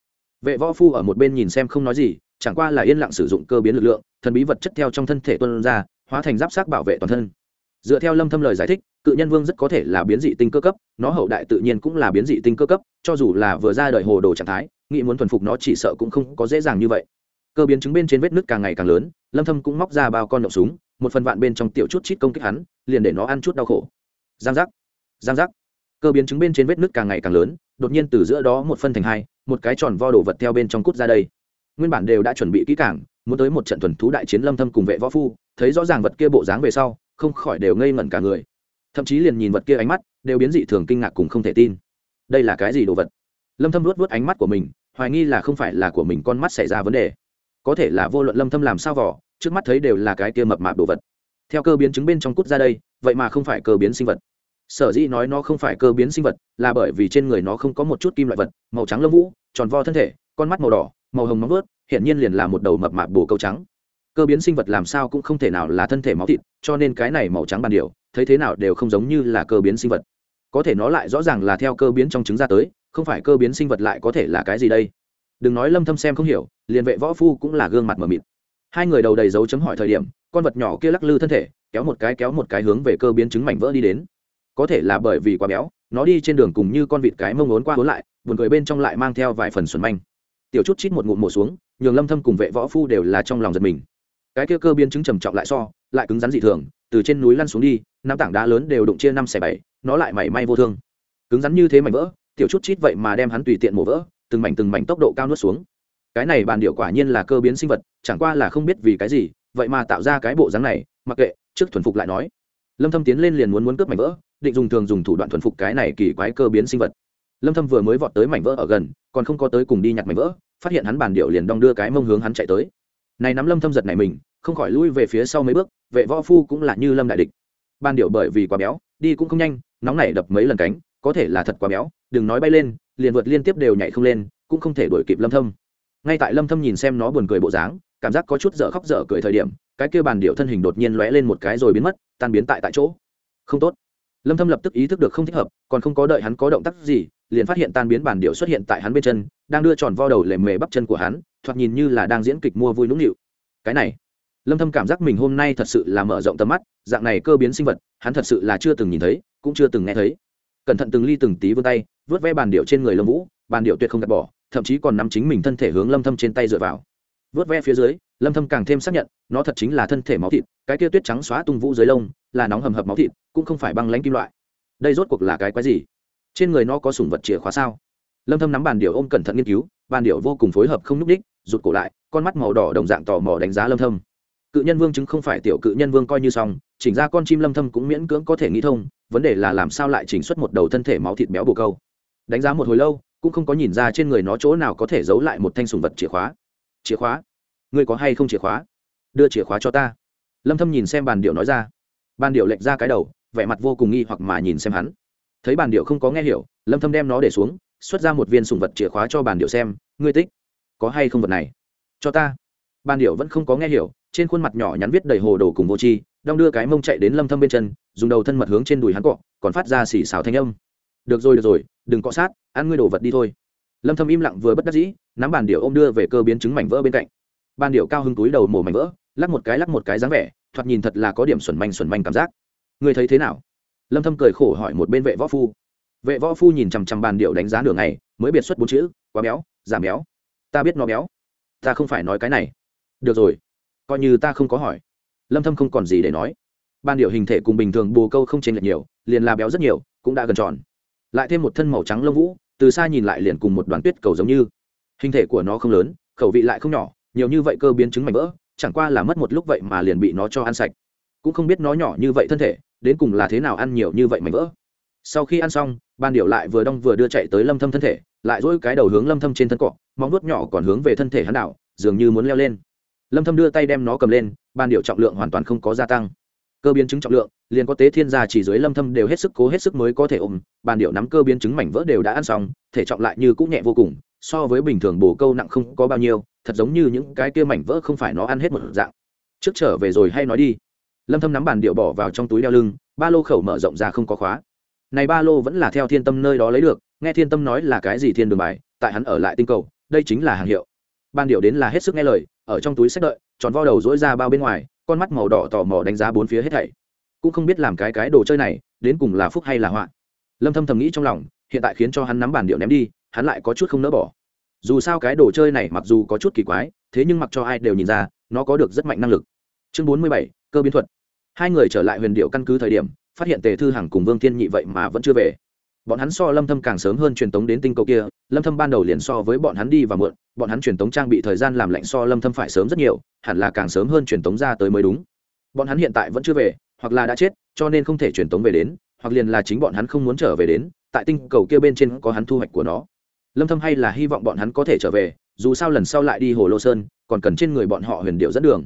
[SPEAKER 1] Vệ võ phu ở một bên nhìn xem không nói gì, chẳng qua là yên lặng sử dụng cơ biến lực lượng, thần bí vật chất theo trong thân thể tuôn ra, hóa thành giáp xác bảo vệ toàn thân dựa theo lâm thâm lời giải thích, cự nhân vương rất có thể là biến dị tinh cơ cấp, nó hậu đại tự nhiên cũng là biến dị tinh cơ cấp, cho dù là vừa ra đời hồ đồ trạng thái, nghĩ muốn thuần phục nó chỉ sợ cũng không có dễ dàng như vậy. Cơ biến chứng bên trên vết nứt càng ngày càng lớn, lâm thâm cũng móc ra bao con động súng, một phần vạn bên trong tiểu chút chít công kích hắn, liền để nó ăn chút đau khổ. Giang giác giang giác. Cơ biến chứng bên trên vết nứt càng ngày càng lớn, đột nhiên từ giữa đó một phân thành hai, một cái tròn vo đồ vật theo bên trong cút ra đây. Nguyên bản đều đã chuẩn bị kỹ càng, muốn tới một trận thuần thú đại chiến lâm thâm cùng vệ võ phu, thấy rõ ràng vật kia bộ dáng về sau không khỏi đều ngây ngẩn cả người. Thậm chí liền nhìn vật kia ánh mắt, đều biến dị thường kinh ngạc cùng không thể tin. Đây là cái gì đồ vật? Lâm thâm luốt vớt ánh mắt của mình, hoài nghi là không phải là của mình con mắt xảy ra vấn đề. Có thể là vô luận lâm thâm làm sao vỏ, trước mắt thấy đều là cái kia mập mạp đồ vật. Theo cơ biến chứng bên trong cút ra đây, vậy mà không phải cơ biến sinh vật. Sở dĩ nói nó không phải cơ biến sinh vật, là bởi vì trên người nó không có một chút kim loại vật, màu trắng lông vũ, tròn vo thân thể, con mắt màu đỏ, màu hồng móng vớt hiện nhiên liền là một đầu mập mạp bồ câu trắng cơ biến sinh vật làm sao cũng không thể nào là thân thể máu thịt, cho nên cái này màu trắng bàn điều, thấy thế nào đều không giống như là cơ biến sinh vật. Có thể nó lại rõ ràng là theo cơ biến trong trứng ra tới, không phải cơ biến sinh vật lại có thể là cái gì đây? Đừng nói lâm thâm xem không hiểu, liền vệ võ phu cũng là gương mặt mờ mịt. Hai người đầu đầy dấu chấm hỏi thời điểm, con vật nhỏ kia lắc lư thân thể, kéo một cái kéo một cái hướng về cơ biến trứng mảnh vỡ đi đến. Có thể là bởi vì quá béo, nó đi trên đường cùng như con vịt cái mông ốn qua ốn lại, buồn cười bên trong lại mang theo vài phần xuẩn manh. Tiểu chút chít một ngụm mổ xuống, nhường lâm thâm cùng vệ võ phu đều là trong lòng giật mình cái kia cơ biến chứng trầm trọng lại so, lại cứng rắn dị thường, từ trên núi lăn xuống đi, năm tảng đá lớn đều đụng chia năm xẻ bảy, nó lại mảy may vô thương. Cứng rắn như thế mảnh vỡ, tiểu chút chít vậy mà đem hắn tùy tiện mổ vỡ, từng mảnh từng mảnh tốc độ cao nuốt xuống. Cái này bàn điệu quả nhiên là cơ biến sinh vật, chẳng qua là không biết vì cái gì, vậy mà tạo ra cái bộ dáng này, mặc kệ, trước thuần phục lại nói. Lâm thâm tiến lên liền muốn muốn cướp mảnh vỡ, định dùng thường dùng thủ đoạn thuần phục cái này kỳ quái cơ biến sinh vật. Lâm thâm vừa mới vọt tới mảnh vỡ ở gần, còn không có tới cùng đi nhặt mảnh vỡ, phát hiện hắn bàn điệu liền đong đưa cái mông hướng hắn chạy tới này nắm lâm thâm giật này mình, không khỏi lui về phía sau mấy bước, vệ võ phu cũng là như lâm đại địch. Ban điệu bởi vì quá béo, đi cũng không nhanh, nóng nảy đập mấy lần cánh, có thể là thật quá béo, đừng nói bay lên, liền vượt liên tiếp đều nhảy không lên, cũng không thể đuổi kịp lâm thâm. Ngay tại lâm thâm nhìn xem nó buồn cười bộ dáng, cảm giác có chút dở khóc dở cười thời điểm, cái kia bàn điệu thân hình đột nhiên lóe lên một cái rồi biến mất, tan biến tại tại chỗ. Không tốt. Lâm thâm lập tức ý thức được không thích hợp, còn không có đợi hắn có động tác gì, liền phát hiện tan biến bàn điệu xuất hiện tại hắn bên chân, đang đưa tròn vo đầu lề mề bắp chân của hắn thoạt nhìn như là đang diễn kịch mua vui nũng nịu. Cái này, lâm thâm cảm giác mình hôm nay thật sự là mở rộng tầm mắt, dạng này cơ biến sinh vật, hắn thật sự là chưa từng nhìn thấy, cũng chưa từng nghe thấy. Cẩn thận từng ly từng tí vươn tay, vớt ve bàn điệu trên người lâm vũ, bàn điệu tuyệt không gạt bỏ, thậm chí còn nắm chính mình thân thể hướng lâm thâm trên tay dựa vào. Vớt ve phía dưới, lâm thâm càng thêm xác nhận, nó thật chính là thân thể máu thịt, cái kia tuyết trắng xóa tung vũ dưới lông, là nóng hầm hập máu thịt, cũng không phải băng lãnh kim loại. Đây rốt cuộc là cái quái gì? Trên người nó có sủng vật chìa khóa sao? Lâm thâm nắm bàn điệu ôm cẩn thận nghiên cứu, bàn điệu vô cùng phối hợp không núc đích rụt cổ lại, con mắt màu đỏ đồng dạng tò mò đánh giá lâm thâm. Cự nhân vương chứng không phải tiểu cự nhân vương coi như xong, chỉnh ra con chim lâm thâm cũng miễn cưỡng có thể nghĩ thông, vấn đề là làm sao lại chỉnh xuất một đầu thân thể máu thịt béo bồ câu. Đánh giá một hồi lâu, cũng không có nhìn ra trên người nó chỗ nào có thể giấu lại một thanh sùng vật chìa khóa. Chìa khóa? Ngươi có hay không chìa khóa? Đưa chìa khóa cho ta. Lâm thâm nhìn xem bàn điệu nói ra. Bàn điệu lệch ra cái đầu, vẻ mặt vô cùng nghi hoặc mà nhìn xem hắn. Thấy bàn điệu không có nghe hiểu, lâm thâm đem nó để xuống, xuất ra một viên sùng vật chìa khóa cho bàn điệu xem, ngươi tích có hay không vật này? Cho ta. Ban điệu vẫn không có nghe hiểu, trên khuôn mặt nhỏ nhắn viết đầy hồ đồ cùng vô tri, đong đưa cái mông chạy đến lâm thâm bên chân, dùng đầu thân mật hướng trên đùi hắn cọ, còn phát ra xì xào thanh âm. Được rồi được rồi, đừng cọ sát, ăn ngươi đồ vật đi thôi. Lâm thâm im lặng vừa bất đắc dĩ, nắm bàn điệu ôm đưa về cơ biến chứng mảnh vỡ bên cạnh. Bàn điệu cao hứng túi đầu mổ mảnh vỡ, lắc một cái lắc một cái dáng vẻ, thoạt nhìn thật là có điểm xuẩn manh xuẩn manh cảm giác. Ngươi thấy thế nào? Lâm thâm cười khổ hỏi một bên vệ võ phu. Vệ võ phu nhìn chằm chằm bàn điệu đánh giá nửa ngày, mới biệt xuất bốn chữ, quá béo, giảm béo ta biết nó béo. Ta không phải nói cái này. Được rồi. Coi như ta không có hỏi. Lâm thâm không còn gì để nói. Ban điệu hình thể cùng bình thường bồ câu không chênh lệch nhiều, liền là béo rất nhiều, cũng đã gần tròn. Lại thêm một thân màu trắng lông vũ, từ xa nhìn lại liền cùng một đoàn tuyết cầu giống như. Hình thể của nó không lớn, khẩu vị lại không nhỏ, nhiều như vậy cơ biến chứng mảnh vỡ, chẳng qua là mất một lúc vậy mà liền bị nó cho ăn sạch. Cũng không biết nó nhỏ như vậy thân thể, đến cùng là thế nào ăn nhiều như vậy mảnh vỡ. Sau khi ăn xong, ban điệu lại vừa đong vừa đưa chạy tới lâm thâm thân thể lại dỗi cái đầu hướng lâm thâm trên thân cọ, móng nuốt nhỏ còn hướng về thân thể hắn đảo, dường như muốn leo lên. Lâm thâm đưa tay đem nó cầm lên, ban điệu trọng lượng hoàn toàn không có gia tăng. Cơ biến chứng trọng lượng, liền có tế thiên gia chỉ dưới lâm thâm đều hết sức cố hết sức mới có thể ôm ban điệu nắm cơ biến chứng mảnh vỡ đều đã ăn xong, thể trọng lại như cũng nhẹ vô cùng, so với bình thường bổ câu nặng không có bao nhiêu, thật giống như những cái kia mảnh vỡ không phải nó ăn hết một dạng. Trước trở về rồi hay nói đi. Lâm thâm nắm bàn điệu bỏ vào trong túi đeo lưng, ba lô khẩu mở rộng ra không có khóa. Này ba lô vẫn là theo thiên tâm nơi đó lấy được nghe thiên tâm nói là cái gì thiên đường bài tại hắn ở lại tinh cầu đây chính là hàng hiệu. Ban điệu đến là hết sức nghe lời ở trong túi sách đợi tròn vo đầu dỗi ra bao bên ngoài con mắt màu đỏ tò mò đánh giá bốn phía hết thảy. Cũng không biết làm cái cái đồ chơi này đến cùng là phúc hay là họa. Lâm thâm thầm nghĩ trong lòng hiện tại khiến cho hắn nắm bản điệu ném đi hắn lại có chút không nỡ bỏ. Dù sao cái đồ chơi này mặc dù có chút kỳ quái thế nhưng mặc cho ai đều nhìn ra nó có được rất mạnh năng lực. Chương 47, cơ biến thuật. Hai người trở lại huyền điệu căn cứ thời điểm phát hiện tề thư hằng cùng vương thiên nhị vậy mà vẫn chưa về bọn hắn so lâm thâm càng sớm hơn truyền tống đến tinh cầu kia, lâm thâm ban đầu liền so với bọn hắn đi và muộn bọn hắn truyền tống trang bị thời gian làm lạnh so lâm thâm phải sớm rất nhiều, hẳn là càng sớm hơn truyền tống ra tới mới đúng. Bọn hắn hiện tại vẫn chưa về, hoặc là đã chết, cho nên không thể truyền tống về đến, hoặc liền là chính bọn hắn không muốn trở về đến, tại tinh cầu kia bên trên có hắn thu hoạch của nó. Lâm thâm hay là hy vọng bọn hắn có thể trở về, dù sao lần sau lại đi hồ lô sơn, còn cần trên người bọn họ huyền điệu dẫn đường.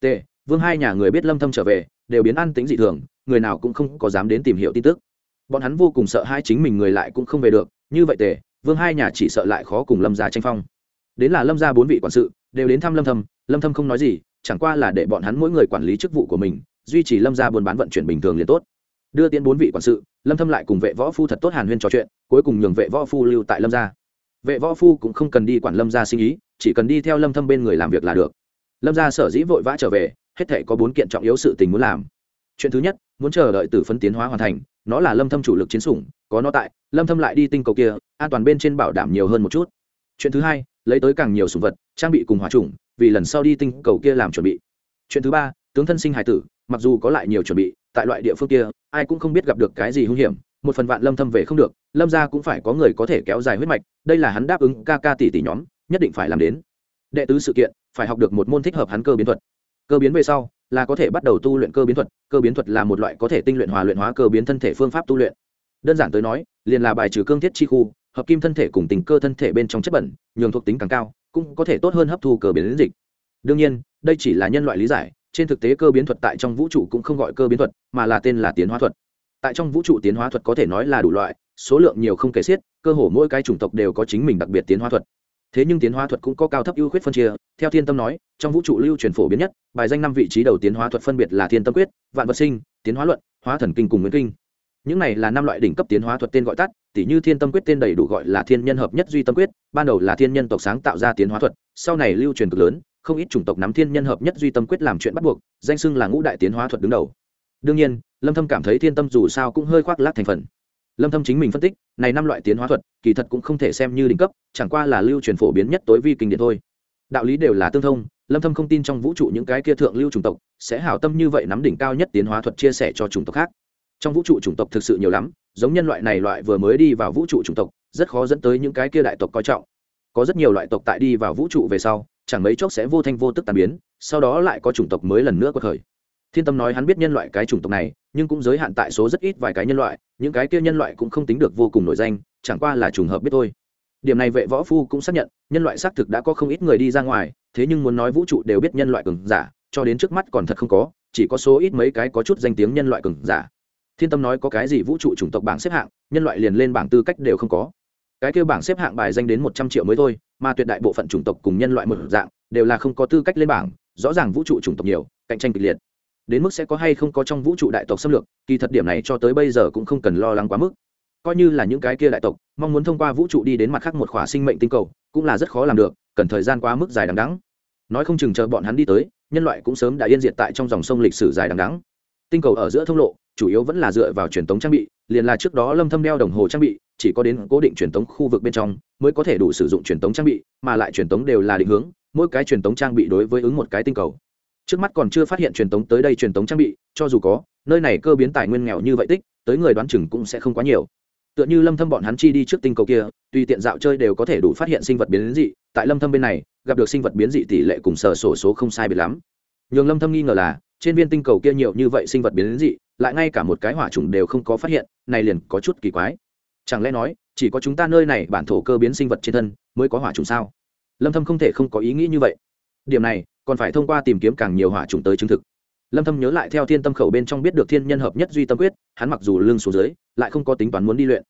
[SPEAKER 1] T, vương hai nhà người biết lâm thâm trở về, đều biến an tính dị thường, người nào cũng không có dám đến tìm hiểu tin tức bọn hắn vô cùng sợ hai chính mình người lại cũng không về được, như vậy tề, vương hai nhà chỉ sợ lại khó cùng lâm gia tranh phong. Đến là lâm gia bốn vị quản sự, đều đến thăm lâm thâm lâm thâm không nói gì, chẳng qua là để bọn hắn mỗi người quản lý chức vụ của mình, duy trì lâm gia buôn bán vận chuyển bình thường liền tốt. Đưa tiến bốn vị quản sự, lâm thâm lại cùng vệ võ phu thật tốt hàn huyên trò chuyện, cuối cùng nhường vệ võ phu lưu tại lâm gia. Vệ võ phu cũng không cần đi quản lâm gia sinh ý, chỉ cần đi theo lâm thâm bên người làm việc là được. Lâm gia sở dĩ vội vã trở về, hết thảy có bốn kiện trọng yếu sự tình muốn làm. Chuyện thứ nhất, muốn chờ đợi tử phân tiến hóa hoàn thành nó là lâm thâm chủ lực chiến sủng, có nó tại, lâm thâm lại đi tinh cầu kia, an toàn bên trên bảo đảm nhiều hơn một chút. Chuyện thứ hai, lấy tới càng nhiều sủng vật, trang bị cùng hỏa chủng, vì lần sau đi tinh cầu kia làm chuẩn bị. Chuyện thứ ba, tướng thân sinh hải tử, mặc dù có lại nhiều chuẩn bị, tại loại địa phương kia, ai cũng không biết gặp được cái gì hung hiểm, một phần vạn lâm thâm về không được, lâm gia cũng phải có người có thể kéo dài huyết mạch, đây là hắn đáp ứng ca ca tỷ tỷ nhóm, nhất định phải làm đến. Đệ tứ sự kiện, phải học được một môn thích hợp hắn cơ biến thuật. Cơ biến về sau là có thể bắt đầu tu luyện cơ biến thuật, cơ biến thuật là một loại có thể tinh luyện hòa luyện hóa cơ biến thân thể phương pháp tu luyện. Đơn giản tới nói, liền là bài trừ cương thiết chi khu, hợp kim thân thể cùng tình cơ thân thể bên trong chất bẩn, nhường thuộc tính càng cao, cũng có thể tốt hơn hấp thu cơ biến dịch. Đương nhiên, đây chỉ là nhân loại lý giải, trên thực tế cơ biến thuật tại trong vũ trụ cũng không gọi cơ biến thuật, mà là tên là tiến hóa thuật. Tại trong vũ trụ tiến hóa thuật có thể nói là đủ loại, số lượng nhiều không kể xiết, cơ hồ mỗi cái chủng tộc đều có chính mình đặc biệt tiến hóa thuật thế nhưng tiến hóa thuật cũng có cao thấp ưu khuyết phân chia, theo thiên tâm nói, trong vũ trụ lưu truyền phổ biến nhất, bài danh năm vị trí đầu tiến hóa thuật phân biệt là thiên tâm quyết, vạn vật sinh, tiến hóa luận, hóa thần kinh cùng nguyên kinh. Những này là năm loại đỉnh cấp tiến hóa thuật tên gọi tắt tỷ như thiên tâm quyết tên đầy đủ gọi là thiên nhân hợp nhất duy tâm quyết, ban đầu là thiên nhân tộc sáng tạo ra tiến hóa thuật, sau này lưu truyền cực lớn, không ít chủng tộc nắm thiên nhân hợp nhất duy tâm quyết làm chuyện bắt buộc, danh xưng là ngũ đại tiến hóa thuật đứng đầu. Đương nhiên, lâm thâm cảm thấy thiên tâm dù sao cũng hơi khoác lác thành phần lâm thâm chính mình phân tích, này năm loại tiến hóa thuật, kỳ thật cũng không thể xem như đỉnh cấp, chẳng qua là lưu truyền phổ biến nhất tối vi kinh điển thôi. Đạo lý đều là tương thông, lâm thâm không tin trong vũ trụ những cái kia thượng lưu chủng tộc, sẽ hảo tâm như vậy nắm đỉnh cao nhất tiến hóa thuật chia sẻ cho chủng tộc khác. Trong vũ trụ chủng tộc thực sự nhiều lắm, giống nhân loại này loại vừa mới đi vào vũ trụ chủng tộc, rất khó dẫn tới những cái kia đại tộc coi trọng. Có rất nhiều loại tộc tại đi vào vũ trụ về sau, chẳng mấy chốc sẽ vô thanh vô tức tàn biến, sau đó lại có chủng tộc mới lần nữa quật khởi thiên tâm nói hắn biết nhân loại cái chủng tộc này, nhưng cũng giới hạn tại số rất ít vài cái nhân loại, những cái kia nhân loại cũng không tính được vô cùng nổi danh, chẳng qua là trùng hợp biết thôi. Điểm này vệ võ phu cũng xác nhận, nhân loại xác thực đã có không ít người đi ra ngoài, thế nhưng muốn nói vũ trụ đều biết nhân loại cường giả, cho đến trước mắt còn thật không có, chỉ có số ít mấy cái có chút danh tiếng nhân loại cường giả. Thiên tâm nói có cái gì vũ trụ chủng tộc bảng xếp hạng, nhân loại liền lên bảng tư cách đều không có. Cái kêu bảng xếp hạng bài danh đến một trăm triệu mới thôi, mà tuyệt đại bộ phận chủng tộc cùng nhân loại một dạng, đều là không có tư cách lên bảng, rõ ràng vũ trụ chủng tộc nhiều, cạnh tranh kịch liệt đến mức sẽ có hay không có trong vũ trụ đại tộc xâm lược, kỳ thật điểm này cho tới bây giờ cũng không cần lo lắng quá mức. Coi như là những cái kia đại tộc, mong muốn thông qua vũ trụ đi đến mặt khác một khỏa sinh mệnh tinh cầu, cũng là rất khó làm được, cần thời gian quá mức dài đằng đắng nói không chừng chờ bọn hắn đi tới, nhân loại cũng sớm đã yên diệt tại trong dòng sông lịch sử dài đằng đắng tinh cầu ở giữa thông lộ, chủ yếu vẫn là dựa vào truyền thống trang bị, liền là trước đó lâm thâm đeo đồng hồ trang bị, chỉ có đến cố định truyền thống khu vực bên trong mới có thể đủ sử dụng truyền thống trang bị, mà lại truyền thống đều là định hướng, mỗi cái truyền thống trang bị đối với ứng một cái tinh cầu trước mắt còn chưa phát hiện truyền tống tới đây truyền tống trang bị, cho dù có, nơi này cơ biến tài nguyên nghèo như vậy tích, tới người đoán chừng cũng sẽ không quá nhiều. Tựa như lâm thâm bọn hắn chi đi trước tinh cầu kia, tùy tiện dạo chơi đều có thể đủ phát hiện sinh vật biến dị, tại lâm thâm bên này, gặp được sinh vật biến dị tỷ lệ cùng sở sổ số không sai biệt lắm. Nhường lâm thâm nghi ngờ là, trên viên tinh cầu kia nhiều như vậy sinh vật biến dị, lại ngay cả một cái hỏa trùng đều không có phát hiện, này liền có chút kỳ quái. Chẳng lẽ nói, chỉ có chúng ta nơi này bản thổ cơ biến sinh vật trên thân mới có hỏa trùng sao? Lâm thâm không thể không có ý nghĩ như vậy. Điểm này còn phải thông qua tìm kiếm càng nhiều hỏa trùng tới chứng thực. Lâm thâm nhớ lại theo thiên tâm khẩu bên trong biết được thiên nhân hợp nhất duy tâm quyết, hắn mặc dù lưng xuống dưới, lại không có tính toán muốn đi luyện.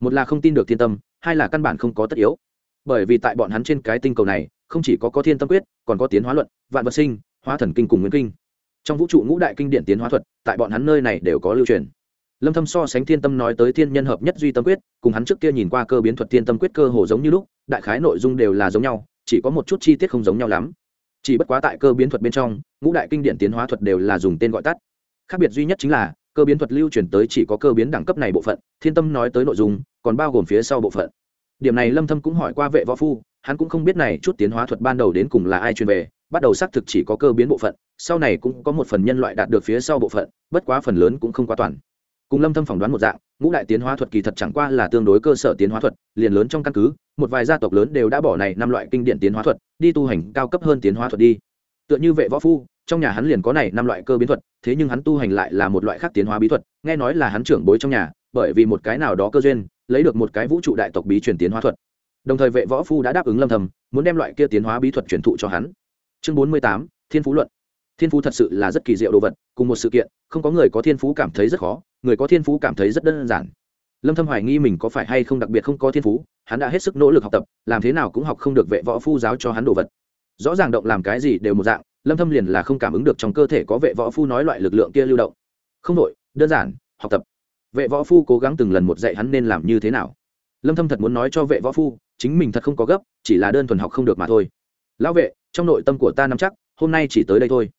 [SPEAKER 1] Một là không tin được thiên tâm, hai là căn bản không có tất yếu. Bởi vì tại bọn hắn trên cái tinh cầu này, không chỉ có có thiên tâm quyết, còn có tiến hóa luận, vạn vật sinh, hóa thần kinh cùng nguyên kinh. Trong vũ trụ ngũ đại kinh điển tiến hóa thuật, tại bọn hắn nơi này đều có lưu truyền. Lâm thâm so sánh thiên tâm nói tới thiên nhân hợp nhất duy tâm quyết, cùng hắn trước kia nhìn qua cơ biến thuật thiên tâm quyết cơ hồ giống như lúc, đại khái nội dung đều là giống nhau, chỉ có một chút chi tiết không giống nhau lắm chỉ bất quá tại cơ biến thuật bên trong, ngũ đại kinh điển tiến hóa thuật đều là dùng tên gọi tắt. Khác biệt duy nhất chính là, cơ biến thuật lưu truyền tới chỉ có cơ biến đẳng cấp này bộ phận, thiên tâm nói tới nội dung, còn bao gồm phía sau bộ phận. Điểm này lâm thâm cũng hỏi qua vệ võ phu, hắn cũng không biết này chút tiến hóa thuật ban đầu đến cùng là ai truyền về, bắt đầu xác thực chỉ có cơ biến bộ phận, sau này cũng có một phần nhân loại đạt được phía sau bộ phận, bất quá phần lớn cũng không quá toàn. Cùng lâm thâm phỏng đoán một dạng, ngũ đại tiến hóa thuật kỳ thật chẳng qua là tương đối cơ sở tiến hóa thuật, liền lớn trong căn cứ một vài gia tộc lớn đều đã bỏ này năm loại kinh điển tiến hóa thuật, đi tu hành cao cấp hơn tiến hóa thuật đi. Tựa như vệ võ phu, trong nhà hắn liền có này năm loại cơ biến thuật, thế nhưng hắn tu hành lại là một loại khác tiến hóa bí thuật, nghe nói là hắn trưởng bối trong nhà, bởi vì một cái nào đó cơ duyên, lấy được một cái vũ trụ đại tộc bí truyền tiến hóa thuật. Đồng thời vệ võ phu đã đáp ứng lâm thầm, muốn đem loại kia tiến hóa bí thuật truyền thụ cho hắn. Chương bốn mươi tám, thiên phú luận. Thiên phú thật sự là rất kỳ diệu đồ vật, cùng một sự kiện, không có người có thiên phú cảm thấy rất khó, người có thiên phú cảm thấy rất đơn giản lâm thâm hoài nghi mình có phải hay không đặc biệt không có thiên phú, hắn đã hết sức nỗ lực học tập, làm thế nào cũng học không được vệ võ phu giáo cho hắn đồ vật. Rõ ràng động làm cái gì đều một dạng, lâm thâm liền là không cảm ứng được trong cơ thể có vệ võ phu nói loại lực lượng kia lưu động. Không đổi, đơn giản, học tập. Vệ võ phu cố gắng từng lần một dạy hắn nên làm như thế nào. Lâm thâm thật muốn nói cho vệ võ phu, chính mình thật không có gấp, chỉ là đơn thuần học không được mà thôi. Lão vệ, trong nội tâm của ta nắm chắc, hôm nay chỉ tới đây thôi.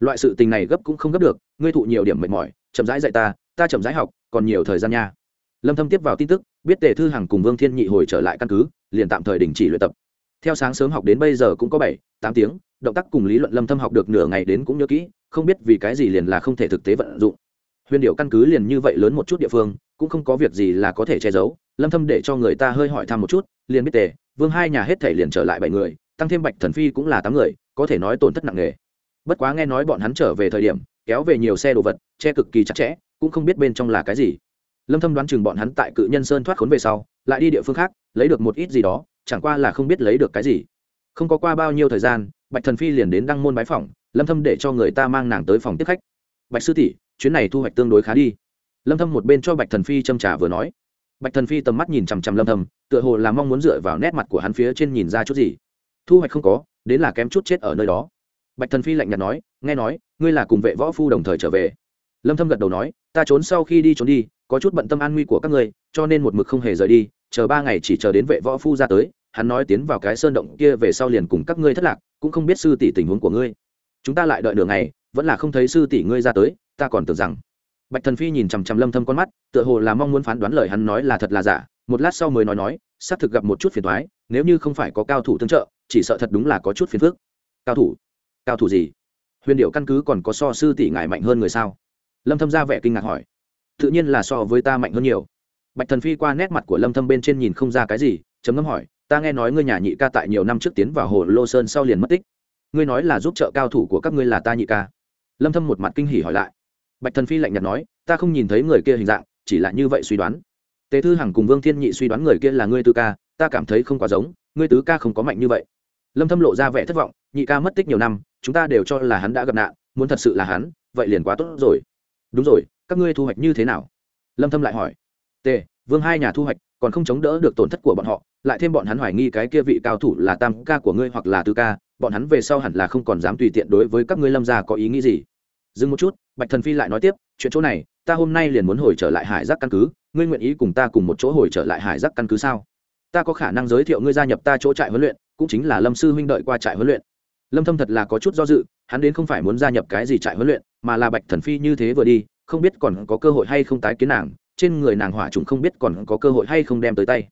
[SPEAKER 1] Loại sự tình này gấp cũng không gấp được, ngươi thụ nhiều điểm mệt mỏi, chậm rãi dạy ta ta chậm rãi học, còn nhiều thời gian nha lâm thâm tiếp vào tin tức, biết tề thư hằng cùng vương thiên nhị hồi trở lại căn cứ, liền tạm thời đình chỉ luyện tập. Theo sáng sớm học đến bây giờ cũng có bảy, tám tiếng, động tác cùng lý luận lâm thâm học được nửa ngày đến cũng nhớ kỹ, không biết vì cái gì liền là không thể thực tế vận dụng. Huyền điệu căn cứ liền như vậy lớn một chút địa phương, cũng không có việc gì là có thể che giấu, lâm thâm để cho người ta hơi hỏi thăm một chút, liền biết tề, vương hai nhà hết thể liền trở lại bảy người, tăng thêm bạch thần phi cũng là tám người, có thể nói tổn thất nặng nề. Bất quá nghe nói bọn hắn trở về thời điểm, kéo về nhiều xe đồ vật, che cực kỳ chặt chẽ, cũng không biết bên trong là cái gì lâm thâm đoán chừng bọn hắn tại cự nhân sơn thoát khốn về sau, lại đi địa phương khác, lấy được một ít gì đó, chẳng qua là không biết lấy được cái gì. Không có qua bao nhiêu thời gian, bạch thần phi liền đến đăng môn bái phòng lâm thâm để cho người ta mang nàng tới phòng tiếp khách. Bạch sư tỷ, chuyến này thu hoạch tương đối khá đi. Lâm thâm một bên cho bạch thần phi châm trà vừa nói. Bạch thần phi tầm mắt nhìn chằm chằm lâm thâm, tựa hồ là mong muốn dựa vào nét mặt của hắn phía trên nhìn ra chút gì. Thu hoạch không có, đến là kém chút chết ở nơi đó. Bạch thần phi lạnh nhạt nói, nghe nói, ngươi là cùng vệ võ phu đồng thời trở về. Lâm thâm gật đầu nói, ta trốn sau khi đi trốn đi có chút bận tâm an nguy của các ngươi, cho nên một mực không hề rời đi, chờ ba ngày chỉ chờ đến vệ võ phu ra tới, hắn nói tiến vào cái sơn động kia về sau liền cùng các ngươi thất lạc, cũng không biết sư tỷ tình huống của ngươi. Chúng ta lại đợi nửa ngày, vẫn là không thấy sư tỷ ngươi ra tới, ta còn tưởng rằng. Bạch thần phi nhìn chằm chằm lâm thâm con mắt, tựa hồ là mong muốn phán đoán lời hắn nói là thật là giả, một lát sau mới nói nói, xác thực gặp một chút phiền toái, nếu như không phải có cao thủ tương trợ, chỉ sợ thật đúng là có chút phiền phức. Cao thủ? Cao thủ gì? Huyền điệu căn cứ còn có so sư tỷ ngài mạnh hơn người sao? Lâm thâm ra vẻ kinh ngạc hỏi tự nhiên là so với ta mạnh hơn nhiều. Bạch thần phi qua nét mặt của lâm thâm bên trên nhìn không ra cái gì chấm ngâm hỏi, ta nghe nói ngươi nhà nhị ca tại nhiều năm trước tiến vào hồ lô sơn sau liền mất tích. Ngươi nói là giúp trợ cao thủ của các ngươi là ta nhị ca. Lâm thâm một mặt kinh hỉ hỏi lại. Bạch thần phi lạnh nhạt nói, ta không nhìn thấy người kia hình dạng, chỉ là như vậy suy đoán. Tề thư hằng cùng vương thiên nhị suy đoán người kia là ngươi tứ ca, ta cảm thấy không quá giống, ngươi tứ ca không có mạnh như vậy. Lâm thâm lộ ra vẻ thất vọng, nhị ca mất tích nhiều năm, chúng ta đều cho là hắn đã gặp nạn, muốn thật sự là hắn, vậy liền quá tốt rồi. Đúng rồi các ngươi thu hoạch như thế nào? Lâm thâm lại hỏi. Tề, vương hai nhà thu hoạch, còn không chống đỡ được tổn thất của bọn họ, lại thêm bọn hắn hoài nghi cái kia vị cao thủ là tam ca của ngươi hoặc là tứ ca, bọn hắn về sau hẳn là không còn dám tùy tiện đối với các ngươi lâm gia có ý nghĩ gì. Dừng một chút, bạch thần phi lại nói tiếp, chuyện chỗ này, ta hôm nay liền muốn hồi trở lại hải giác căn cứ, ngươi nguyện ý cùng ta cùng một chỗ hồi trở lại hải giác căn cứ sao? Ta có khả năng giới thiệu ngươi gia nhập ta chỗ trại huấn luyện, cũng chính là lâm sư huynh đợi qua trại huấn luyện. Lâm thâm thật là có chút do dự, hắn đến không phải muốn gia nhập cái gì trại huấn luyện, mà là bạch thần phi như thế vừa đi không biết còn có cơ hội hay không tái kiến nàng, trên người nàng hỏa trùng không biết còn có cơ hội hay không đem tới tay.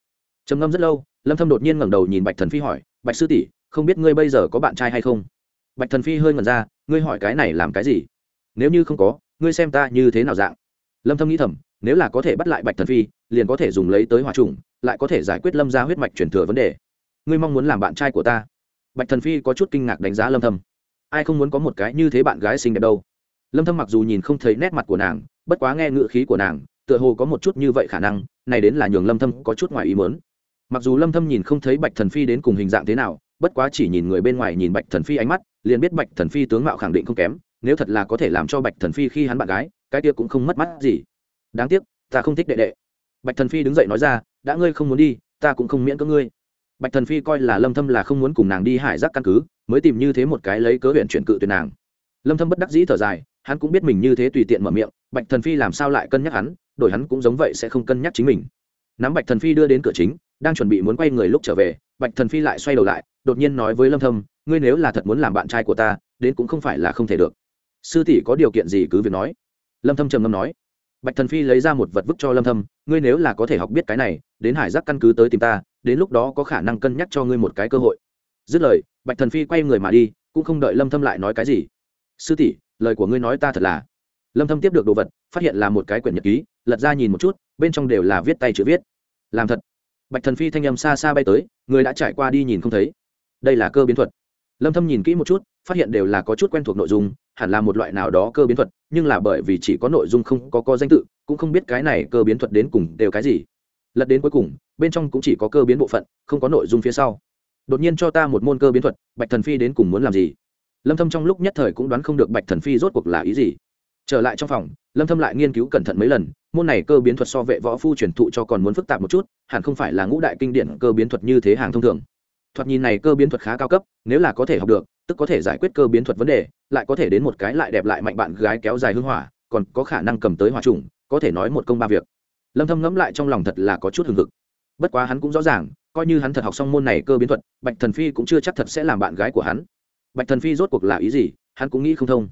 [SPEAKER 1] Trầm ngâm rất lâu, lâm thâm đột nhiên ngẩng đầu nhìn bạch thần phi hỏi, bạch sư tỷ, không biết ngươi bây giờ có bạn trai hay không? Bạch thần phi hơi ngẩn ra, ngươi hỏi cái này làm cái gì? Nếu như không có, ngươi xem ta như thế nào dạng? Lâm thâm nghĩ thầm, nếu là có thể bắt lại bạch thần phi, liền có thể dùng lấy tới hỏa trùng, lại có thể giải quyết lâm gia huyết mạch truyền thừa vấn đề. Ngươi mong muốn làm bạn trai của ta. Bạch thần phi có chút kinh ngạc đánh giá lâm thâm. Ai không muốn có một cái như thế bạn gái xinh đẹp đâu? Lâm thâm mặc dù nhìn không thấy nét mặt của nàng, bất quá nghe ngữ khí của nàng, tựa hồ có một chút như vậy khả năng, này đến là nhường lâm thâm có chút ngoài ý muốn. Mặc dù lâm thâm nhìn không thấy bạch thần phi đến cùng hình dạng thế nào, bất quá chỉ nhìn người bên ngoài nhìn bạch thần phi ánh mắt, liền biết bạch thần phi tướng mạo khẳng định không kém, nếu thật là có thể làm cho bạch thần phi khi hắn bạn gái, cái kia cũng không mất mắt gì. Đáng tiếc, ta không thích đệ đệ. Bạch thần phi đứng dậy nói ra, đã ngươi không muốn đi, ta cũng không miễn cưỡng ngươi. Bạch thần phi coi là lâm thâm là không muốn cùng nàng đi hải giác căn cứ, mới tìm như thế một cái lấy cớ huyện chuyển cự tuyệt nàng. Lâm thâm bất đắc dĩ thở dài hắn cũng biết mình như thế tùy tiện mở miệng, bạch thần phi làm sao lại cân nhắc hắn, đổi hắn cũng giống vậy sẽ không cân nhắc chính mình. Nắm bạch thần phi đưa đến cửa chính, đang chuẩn bị muốn quay người lúc trở về, bạch thần phi lại xoay đầu lại, đột nhiên nói với lâm thâm, ngươi nếu là thật muốn làm bạn trai của ta, đến cũng không phải là không thể được. Sư tỷ có điều kiện gì cứ việc nói. Lâm thâm trầm ngâm nói, bạch thần phi lấy ra một vật vứt cho lâm thâm, ngươi nếu là có thể học biết cái này, đến hải giác căn cứ tới tìm ta, đến lúc đó có khả năng cân nhắc cho ngươi một cái cơ hội. Dứt lời, bạch thần phi quay người mà đi, cũng không đợi lâm thâm lại nói cái gì. Sư tỷ lời của ngươi nói ta thật là. Lâm thâm tiếp được đồ vật, phát hiện là một cái quyển nhật ký, lật ra nhìn một chút, bên trong đều là viết tay chữ viết. Làm thật. Bạch thần phi thanh âm xa xa bay tới, người đã trải qua đi nhìn không thấy. Đây là cơ biến thuật. Lâm thâm nhìn kỹ một chút, phát hiện đều là có chút quen thuộc nội dung, hẳn là một loại nào đó cơ biến thuật, nhưng là bởi vì chỉ có nội dung không có có danh tự, cũng không biết cái này cơ biến thuật đến cùng đều cái gì. Lật đến cuối cùng, bên trong cũng chỉ có cơ biến bộ phận, không có nội dung phía sau. Đột nhiên cho ta một môn cơ biến thuật, bạch thần phi đến cùng muốn làm gì? Lâm thâm trong lúc nhất thời cũng đoán không được bạch thần phi rốt cuộc là ý gì. Trở lại trong phòng, lâm thâm lại nghiên cứu cẩn thận mấy lần, môn này cơ biến thuật so vệ võ phu truyền thụ cho còn muốn phức tạp một chút, hẳn không phải là ngũ đại kinh điển cơ biến thuật như thế hàng thông thường. Thoạt nhìn này cơ biến thuật khá cao cấp, nếu là có thể học được, tức có thể giải quyết cơ biến thuật vấn đề, lại có thể đến một cái lại đẹp lại mạnh bạn gái kéo dài hương hỏa, còn có khả năng cầm tới hỏa trùng, có thể nói một công ba việc. Lâm thâm ngẫm lại trong lòng thật là có chút hừng hực. Bất quá hắn cũng rõ ràng, coi như hắn thật học xong môn này cơ biến thuật, bạch thần phi cũng chưa chắc thật sẽ làm bạn gái của hắn bạch thần phi rốt cuộc là ý gì, hắn cũng nghĩ không thông.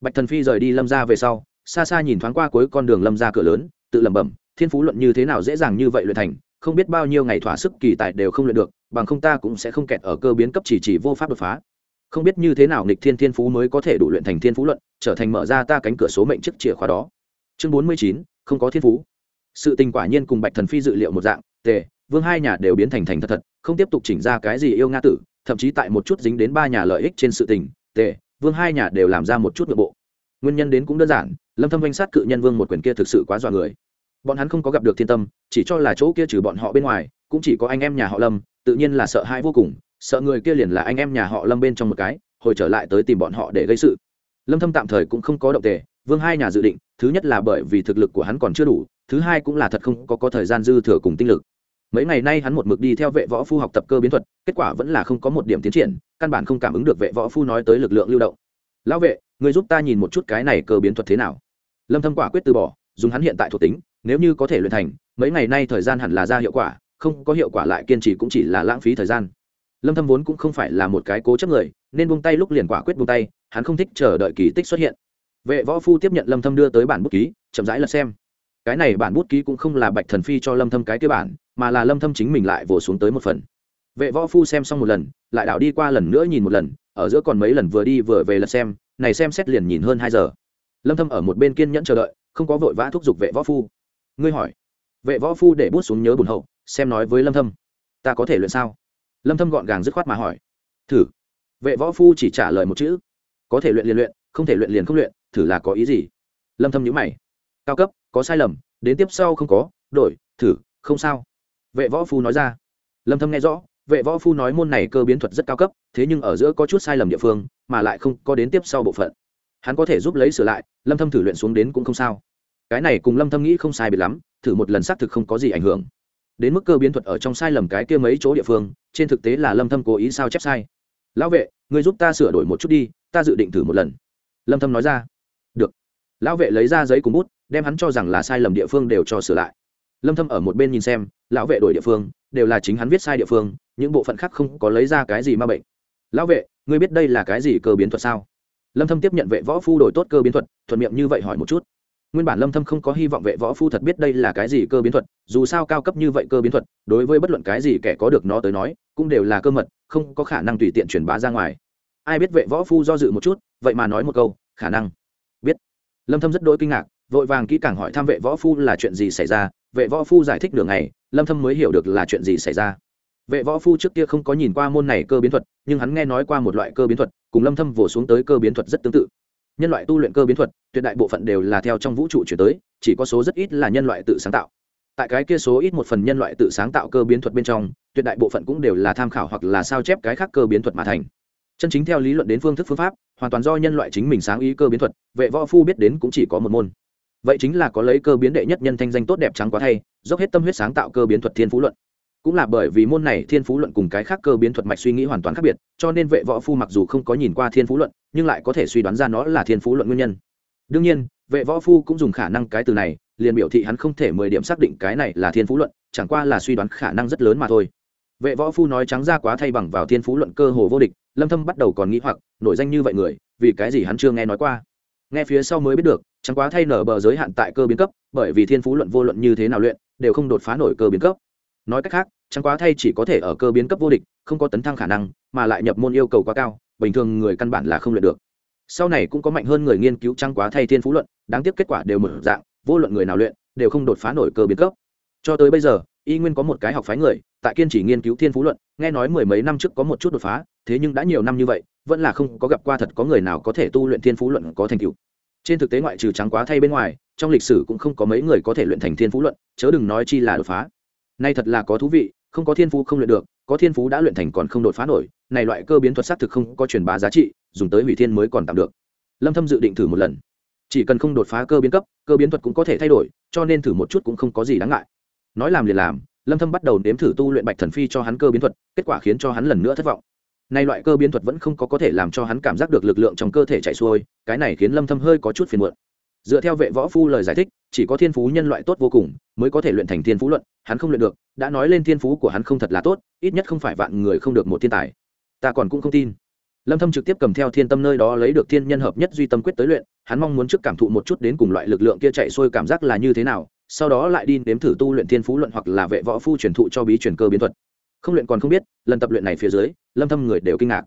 [SPEAKER 1] Bạch thần phi rời đi lâm ra về sau, xa xa nhìn thoáng qua cuối con đường lâm ra cửa lớn, tự lẩm bẩm, thiên phú luận như thế nào dễ dàng như vậy luyện thành, không biết bao nhiêu ngày thỏa sức kỳ tài đều không luyện được, bằng không ta cũng sẽ không kẹt ở cơ biến cấp chỉ chỉ vô pháp đột phá. Không biết như thế nào nghịch thiên thiên phú mới có thể đủ luyện thành thiên phú luận, trở thành mở ra ta cánh cửa số mệnh chiếc chìa khóa đó. Chương bốn mươi chín, không có thiên phú. Sự tình quả nhiên cùng bạch thần phi dự liệu một dạng, tề, vương hai nhà đều biến thành thành thật thật, không tiếp tục chỉnh ra cái gì yêu nga tử thậm chí tại một chút dính đến ba nhà lợi ích trên sự tình, tề, vương hai nhà đều làm ra một chút nội bộ. Nguyên nhân đến cũng đơn giản, lâm thâm danh sát cự nhân vương một quyền kia thực sự quá dọa người. Bọn hắn không có gặp được thiên tâm, chỉ cho là chỗ kia trừ bọn họ bên ngoài, cũng chỉ có anh em nhà họ lâm, tự nhiên là sợ hãi vô cùng, sợ người kia liền là anh em nhà họ lâm bên trong một cái, hồi trở lại tới tìm bọn họ để gây sự. Lâm thâm tạm thời cũng không có động tề, vương hai nhà dự định, thứ nhất là bởi vì thực lực của hắn còn chưa đủ, thứ hai cũng là thật không có có thời gian dư thừa cùng tinh lực mấy ngày nay hắn một mực đi theo vệ võ phu học tập cơ biến thuật, kết quả vẫn là không có một điểm tiến triển, căn bản không cảm ứng được vệ võ phu nói tới lực lượng lưu động. Lão vệ người giúp ta nhìn một chút cái này cơ biến thuật thế nào. Lâm thâm quả quyết từ bỏ, dùng hắn hiện tại thuộc tính, nếu như có thể luyện thành, mấy ngày nay thời gian hẳn là ra hiệu quả, không có hiệu quả lại kiên trì cũng chỉ là lãng phí thời gian. Lâm thâm vốn cũng không phải là một cái cố chấp người, nên buông tay lúc liền quả quyết buông tay, hắn không thích chờ đợi kỳ tích xuất hiện. Vệ võ phu tiếp nhận lâm thâm đưa tới bản bút ký, chậm rãi lật xem. Cái này bản bút ký cũng không là bạch thần phi cho lâm thâm cái kia bản mà là lâm thâm chính mình lại vồ xuống tới một phần. Vệ võ phu xem xong một lần, lại đảo đi qua lần nữa nhìn một lần, ở giữa còn mấy lần vừa đi vừa về lật xem, này xem xét liền nhìn hơn hai giờ. Lâm thâm ở một bên kiên nhẫn chờ đợi, không có vội vã thúc giục vệ võ phu. Ngươi hỏi, vệ võ phu để bút xuống nhớ buồn hậu, xem nói với lâm thâm, ta có thể luyện sao? Lâm thâm gọn gàng dứt khoát mà hỏi, thử. Vệ võ phu chỉ trả lời một chữ, có thể luyện liền luyện, không thể luyện liền không luyện, thử là có ý gì? Lâm thâm nhíu mày, cao cấp, có sai lầm, đến tiếp sau không có, đổi, thử, không sao vệ võ phu nói ra. Lâm thâm nghe rõ, vệ võ phu nói môn này cơ biến thuật rất cao cấp, thế nhưng ở giữa có chút sai lầm địa phương, mà lại không có đến tiếp sau bộ phận. Hắn có thể giúp lấy sửa lại, lâm thâm thử luyện xuống đến cũng không sao. Cái này cùng lâm thâm nghĩ không sai biệt lắm, thử một lần xác thực không có gì ảnh hưởng. Đến mức cơ biến thuật ở trong sai lầm cái kia mấy chỗ địa phương, trên thực tế là lâm thâm cố ý sao chép sai. Lão vệ người giúp ta sửa đổi một chút đi, ta dự định thử một lần. Lâm thâm nói ra. Được. Lão vệ lấy ra giấy cùng bút, đem hắn cho rằng là sai lầm địa phương đều cho sửa lại lâm thâm ở một bên nhìn xem, lão vệ đổi địa phương, đều là chính hắn viết sai địa phương, những bộ phận khác không có lấy ra cái gì ma bệnh. Lão vệ, ngươi biết đây là cái gì cơ biến thuật sao? Lâm thâm tiếp nhận vệ võ phu đổi tốt cơ biến thuật, thuận miệng như vậy hỏi một chút. Nguyên bản lâm thâm không có hy vọng vệ võ phu thật biết đây là cái gì cơ biến thuật, dù sao cao cấp như vậy cơ biến thuật, đối với bất luận cái gì kẻ có được nó tới nói, cũng đều là cơ mật, không có khả năng tùy tiện truyền bá ra ngoài. Ai biết vệ võ phu do dự một chút, vậy mà nói một câu, khả năng. Biết. Lâm thâm rất đỗi kinh ngạc, vội vàng kỹ càng hỏi thăm vệ võ phu là chuyện gì xảy ra vệ võ phu giải thích đường này lâm thâm mới hiểu được là chuyện gì xảy ra. Vệ võ phu trước kia không có nhìn qua môn này cơ biến thuật, nhưng hắn nghe nói qua một loại cơ biến thuật, cùng lâm thâm vồ xuống tới cơ biến thuật rất tương tự. Nhân loại tu luyện cơ biến thuật, tuyệt đại bộ phận đều là theo trong vũ trụ chuyển tới, chỉ có số rất ít là nhân loại tự sáng tạo. Tại cái kia số ít một phần nhân loại tự sáng tạo cơ biến thuật bên trong, tuyệt đại bộ phận cũng đều là tham khảo hoặc là sao chép cái khác cơ biến thuật mà thành. Chân chính theo lý luận đến phương thức phương pháp, hoàn toàn do nhân loại chính mình sáng ý cơ biến thuật, vệ võ phu biết đến cũng chỉ có một môn vậy chính là có lấy cơ biến đệ nhất nhân thanh danh tốt đẹp trắng quá thay, dốc hết tâm huyết sáng tạo cơ biến thuật thiên phú luận. Cũng là bởi vì môn này thiên phú luận cùng cái khác cơ biến thuật mạch suy nghĩ hoàn toàn khác biệt, cho nên vệ võ phu mặc dù không có nhìn qua thiên phú luận, nhưng lại có thể suy đoán ra nó là thiên phú luận nguyên nhân. Đương nhiên, vệ võ phu cũng dùng khả năng cái từ này, liền biểu thị hắn không thể mười điểm xác định cái này là thiên phú luận, chẳng qua là suy đoán khả năng rất lớn mà thôi. Vệ võ phu nói trắng ra quá thay bằng vào thiên phú luận cơ hồ vô địch, lâm thâm bắt đầu còn nghĩ hoặc, nổi danh như vậy người, vì cái gì hắn chưa nghe nói qua? Nghe phía sau mới biết được chẳng quá thay nở bờ giới hạn tại cơ biến cấp, bởi vì thiên phú luận vô luận như thế nào luyện, đều không đột phá nổi cơ biến cấp. Nói cách khác, chẳng quá thay chỉ có thể ở cơ biến cấp vô địch, không có tấn thăng khả năng, mà lại nhập môn yêu cầu quá cao, bình thường người căn bản là không luyện được. Sau này cũng có mạnh hơn người nghiên cứu trăng quá thay thiên phú luận, đáng tiếc kết quả đều mở dạng, vô luận người nào luyện, đều không đột phá nổi cơ biến cấp. Cho tới bây giờ, y nguyên có một cái học phái người, tại kiên trì nghiên cứu thiên phú luận, nghe nói mười mấy năm trước có một chút đột phá, thế nhưng đã nhiều năm như vậy, vẫn là không có gặp qua thật có người nào có thể tu luyện thiên phú luận có thành tựu trên thực tế ngoại trừ trắng quá thay bên ngoài, trong lịch sử cũng không có mấy người có thể luyện thành thiên phú luận, chớ đừng nói chi là đột phá. Nay thật là có thú vị, không có thiên phú không luyện được, có thiên phú đã luyện thành còn không đột phá nổi, này loại cơ biến thuật xác thực không có truyền bá giá trị, dùng tới hủy thiên mới còn tạm được. Lâm thâm dự định thử một lần. Chỉ cần không đột phá cơ biến cấp, cơ biến thuật cũng có thể thay đổi, cho nên thử một chút cũng không có gì đáng ngại. Nói làm liền làm, lâm thâm bắt đầu nếm thử tu luyện bạch thần phi cho hắn cơ biến thuật, kết quả khiến cho hắn lần nữa thất vọng nay loại cơ biến thuật vẫn không có có thể làm cho hắn cảm giác được lực lượng trong cơ thể chạy xuôi, cái này khiến lâm thâm hơi có chút phiền muộn. Dựa theo vệ võ phu lời giải thích, chỉ có thiên phú nhân loại tốt vô cùng mới có thể luyện thành thiên phú luận, hắn không luyện được, đã nói lên thiên phú của hắn không thật là tốt, ít nhất không phải vạn người không được một thiên tài. Ta còn cũng không tin. Lâm thâm trực tiếp cầm theo thiên tâm nơi đó lấy được thiên nhân hợp nhất duy tâm quyết tới luyện, hắn mong muốn trước cảm thụ một chút đến cùng loại lực lượng kia chạy xuôi cảm giác là như thế nào, sau đó lại đi nếm thử tu luyện thiên phú luận hoặc là vệ võ phu truyền thụ cho bí truyền cơ biến thuật không luyện còn không biết, lần tập luyện này phía dưới, lâm thâm người đều kinh ngạc.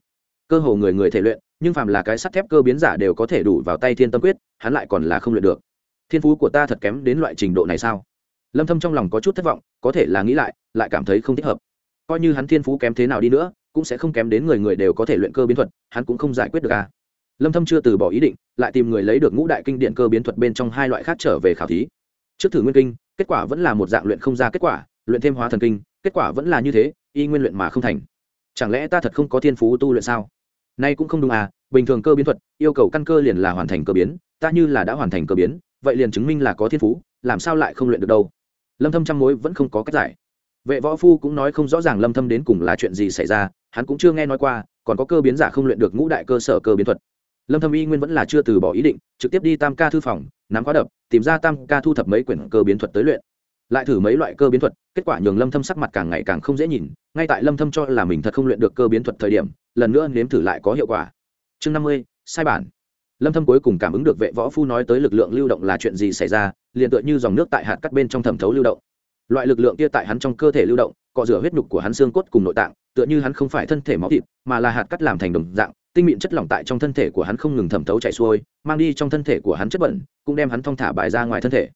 [SPEAKER 1] Cơ hồ người người thể luyện, nhưng phàm là cái sắt thép cơ biến giả đều có thể đủ vào tay thiên tâm quyết, hắn lại còn là không luyện được. Thiên phú của ta thật kém đến loại trình độ này sao? Lâm thâm trong lòng có chút thất vọng, có thể là nghĩ lại lại cảm thấy không thích hợp. Coi như hắn thiên phú kém thế nào đi nữa, cũng sẽ không kém đến người người đều có thể luyện cơ biến thuật, hắn cũng không giải quyết được à. Lâm thâm chưa từ bỏ ý định, lại tìm người lấy được ngũ đại kinh điển cơ biến thuật bên trong hai loại khác trở về khảo thí. Trước thử nguyên kinh, kết quả vẫn là một dạng luyện không ra kết quả, luyện thêm hóa thần kinh, kết quả vẫn là như thế y nguyên luyện mà không thành. Chẳng lẽ ta thật không có thiên phú tu luyện sao? Nay cũng không đúng à bình thường cơ biến thuật, yêu cầu căn cơ liền là hoàn thành cơ biến, ta như là đã hoàn thành cơ biến, vậy liền chứng minh là có thiên phú, làm sao lại không luyện được đâu? Lâm thâm trăm mối vẫn không có cách giải. Vệ võ phu cũng nói không rõ ràng lâm thâm đến cùng là chuyện gì xảy ra, hắn cũng chưa nghe nói qua, còn có cơ biến giả không luyện được ngũ đại cơ sở cơ biến thuật. Lâm thâm y nguyên vẫn là chưa từ bỏ ý định, trực tiếp đi tam ca thư phòng, nắm khóa đập, tìm ra tam ca thu thập mấy quyển cơ biến thuật tới luyện lại thử mấy loại cơ biến thuật kết quả nhường lâm thâm sắc mặt càng ngày càng không dễ nhìn ngay tại lâm thâm cho là mình thật không luyện được cơ biến thuật thời điểm lần nữa nếm thử lại có hiệu quả. Chương 50, sai bản. Lâm thâm cuối cùng cảm ứng được vệ võ phu nói tới lực lượng lưu động là chuyện gì xảy ra liền tựa như dòng nước tại hạt cắt bên trong thẩm thấu lưu động. Loại lực lượng kia tại hắn trong cơ thể lưu động cọ rửa huyết nhục của hắn xương cốt cùng nội tạng tựa như hắn không phải thân thể máu thịt mà là hạt cắt làm thành đồng dạng tinh mịn chất lỏng tại trong thân thể của hắn không ngừng thẩm thấu chảy xuôi mang đi trong thân thể của hắn chất bẩn cũng đem hắn thong thả bài ra ngoài thân thể.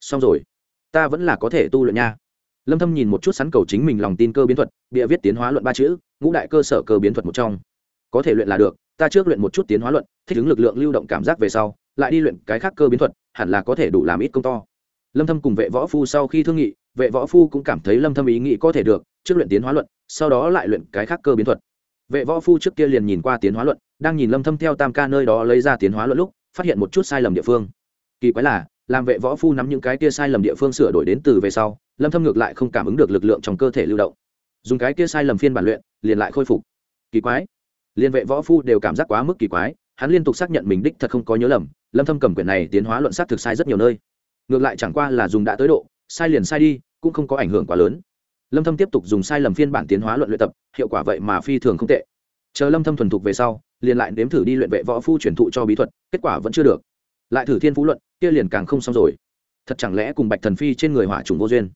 [SPEAKER 1] Xong rồi ta vẫn là có thể tu luyện nha. Lâm thâm nhìn một chút sắn cầu chính mình lòng tin cơ biến thuật, bịa viết tiến hóa luận ba chữ, ngũ đại cơ sở cơ biến thuật một trong. Có thể luyện là được, ta trước luyện một chút tiến hóa luận, thích ứng lực lượng lưu động cảm giác về sau, lại đi luyện cái khác cơ biến thuật, hẳn là có thể đủ làm ít công to. Lâm thâm cùng vệ võ phu sau khi thương nghị, vệ võ phu cũng cảm thấy lâm thâm ý nghĩ có thể được, trước luyện tiến hóa luận, sau đó lại luyện cái khác cơ biến thuật. Vệ võ phu trước kia liền nhìn qua tiến hóa luận, đang nhìn lâm thâm theo tam ca nơi đó lấy ra tiến hóa luận lúc, phát hiện một chút sai lầm địa phương. Kỳ quái là làm vệ võ phu nắm những cái kia sai lầm địa phương sửa đổi đến từ về sau, lâm thâm ngược lại không cảm ứng được lực lượng trong cơ thể lưu động. Dùng cái kia sai lầm phiên bản luyện, liền lại khôi phục. Kỳ quái. Liên vệ võ phu đều cảm giác quá mức kỳ quái, hắn liên tục xác nhận mình đích thật không có nhớ lầm, lâm thâm cầm quyển này tiến hóa luận sát thực sai rất nhiều nơi. Ngược lại chẳng qua là dùng đã tới độ, sai liền sai đi, cũng không có ảnh hưởng quá lớn. Lâm thâm tiếp tục dùng sai lầm phiên bản tiến hóa luận luyện tập, hiệu quả vậy mà phi thường không tệ. Chờ lâm thâm thuần thục về sau, liền lại nếm thử đi luyện vệ võ phu truyền thụ cho bí thuật, kết quả vẫn chưa được. Lại thử thiên phú luận kia liền càng không xong rồi. Thật chẳng lẽ cùng bạch thần phi trên người hỏa trùng vô duyên?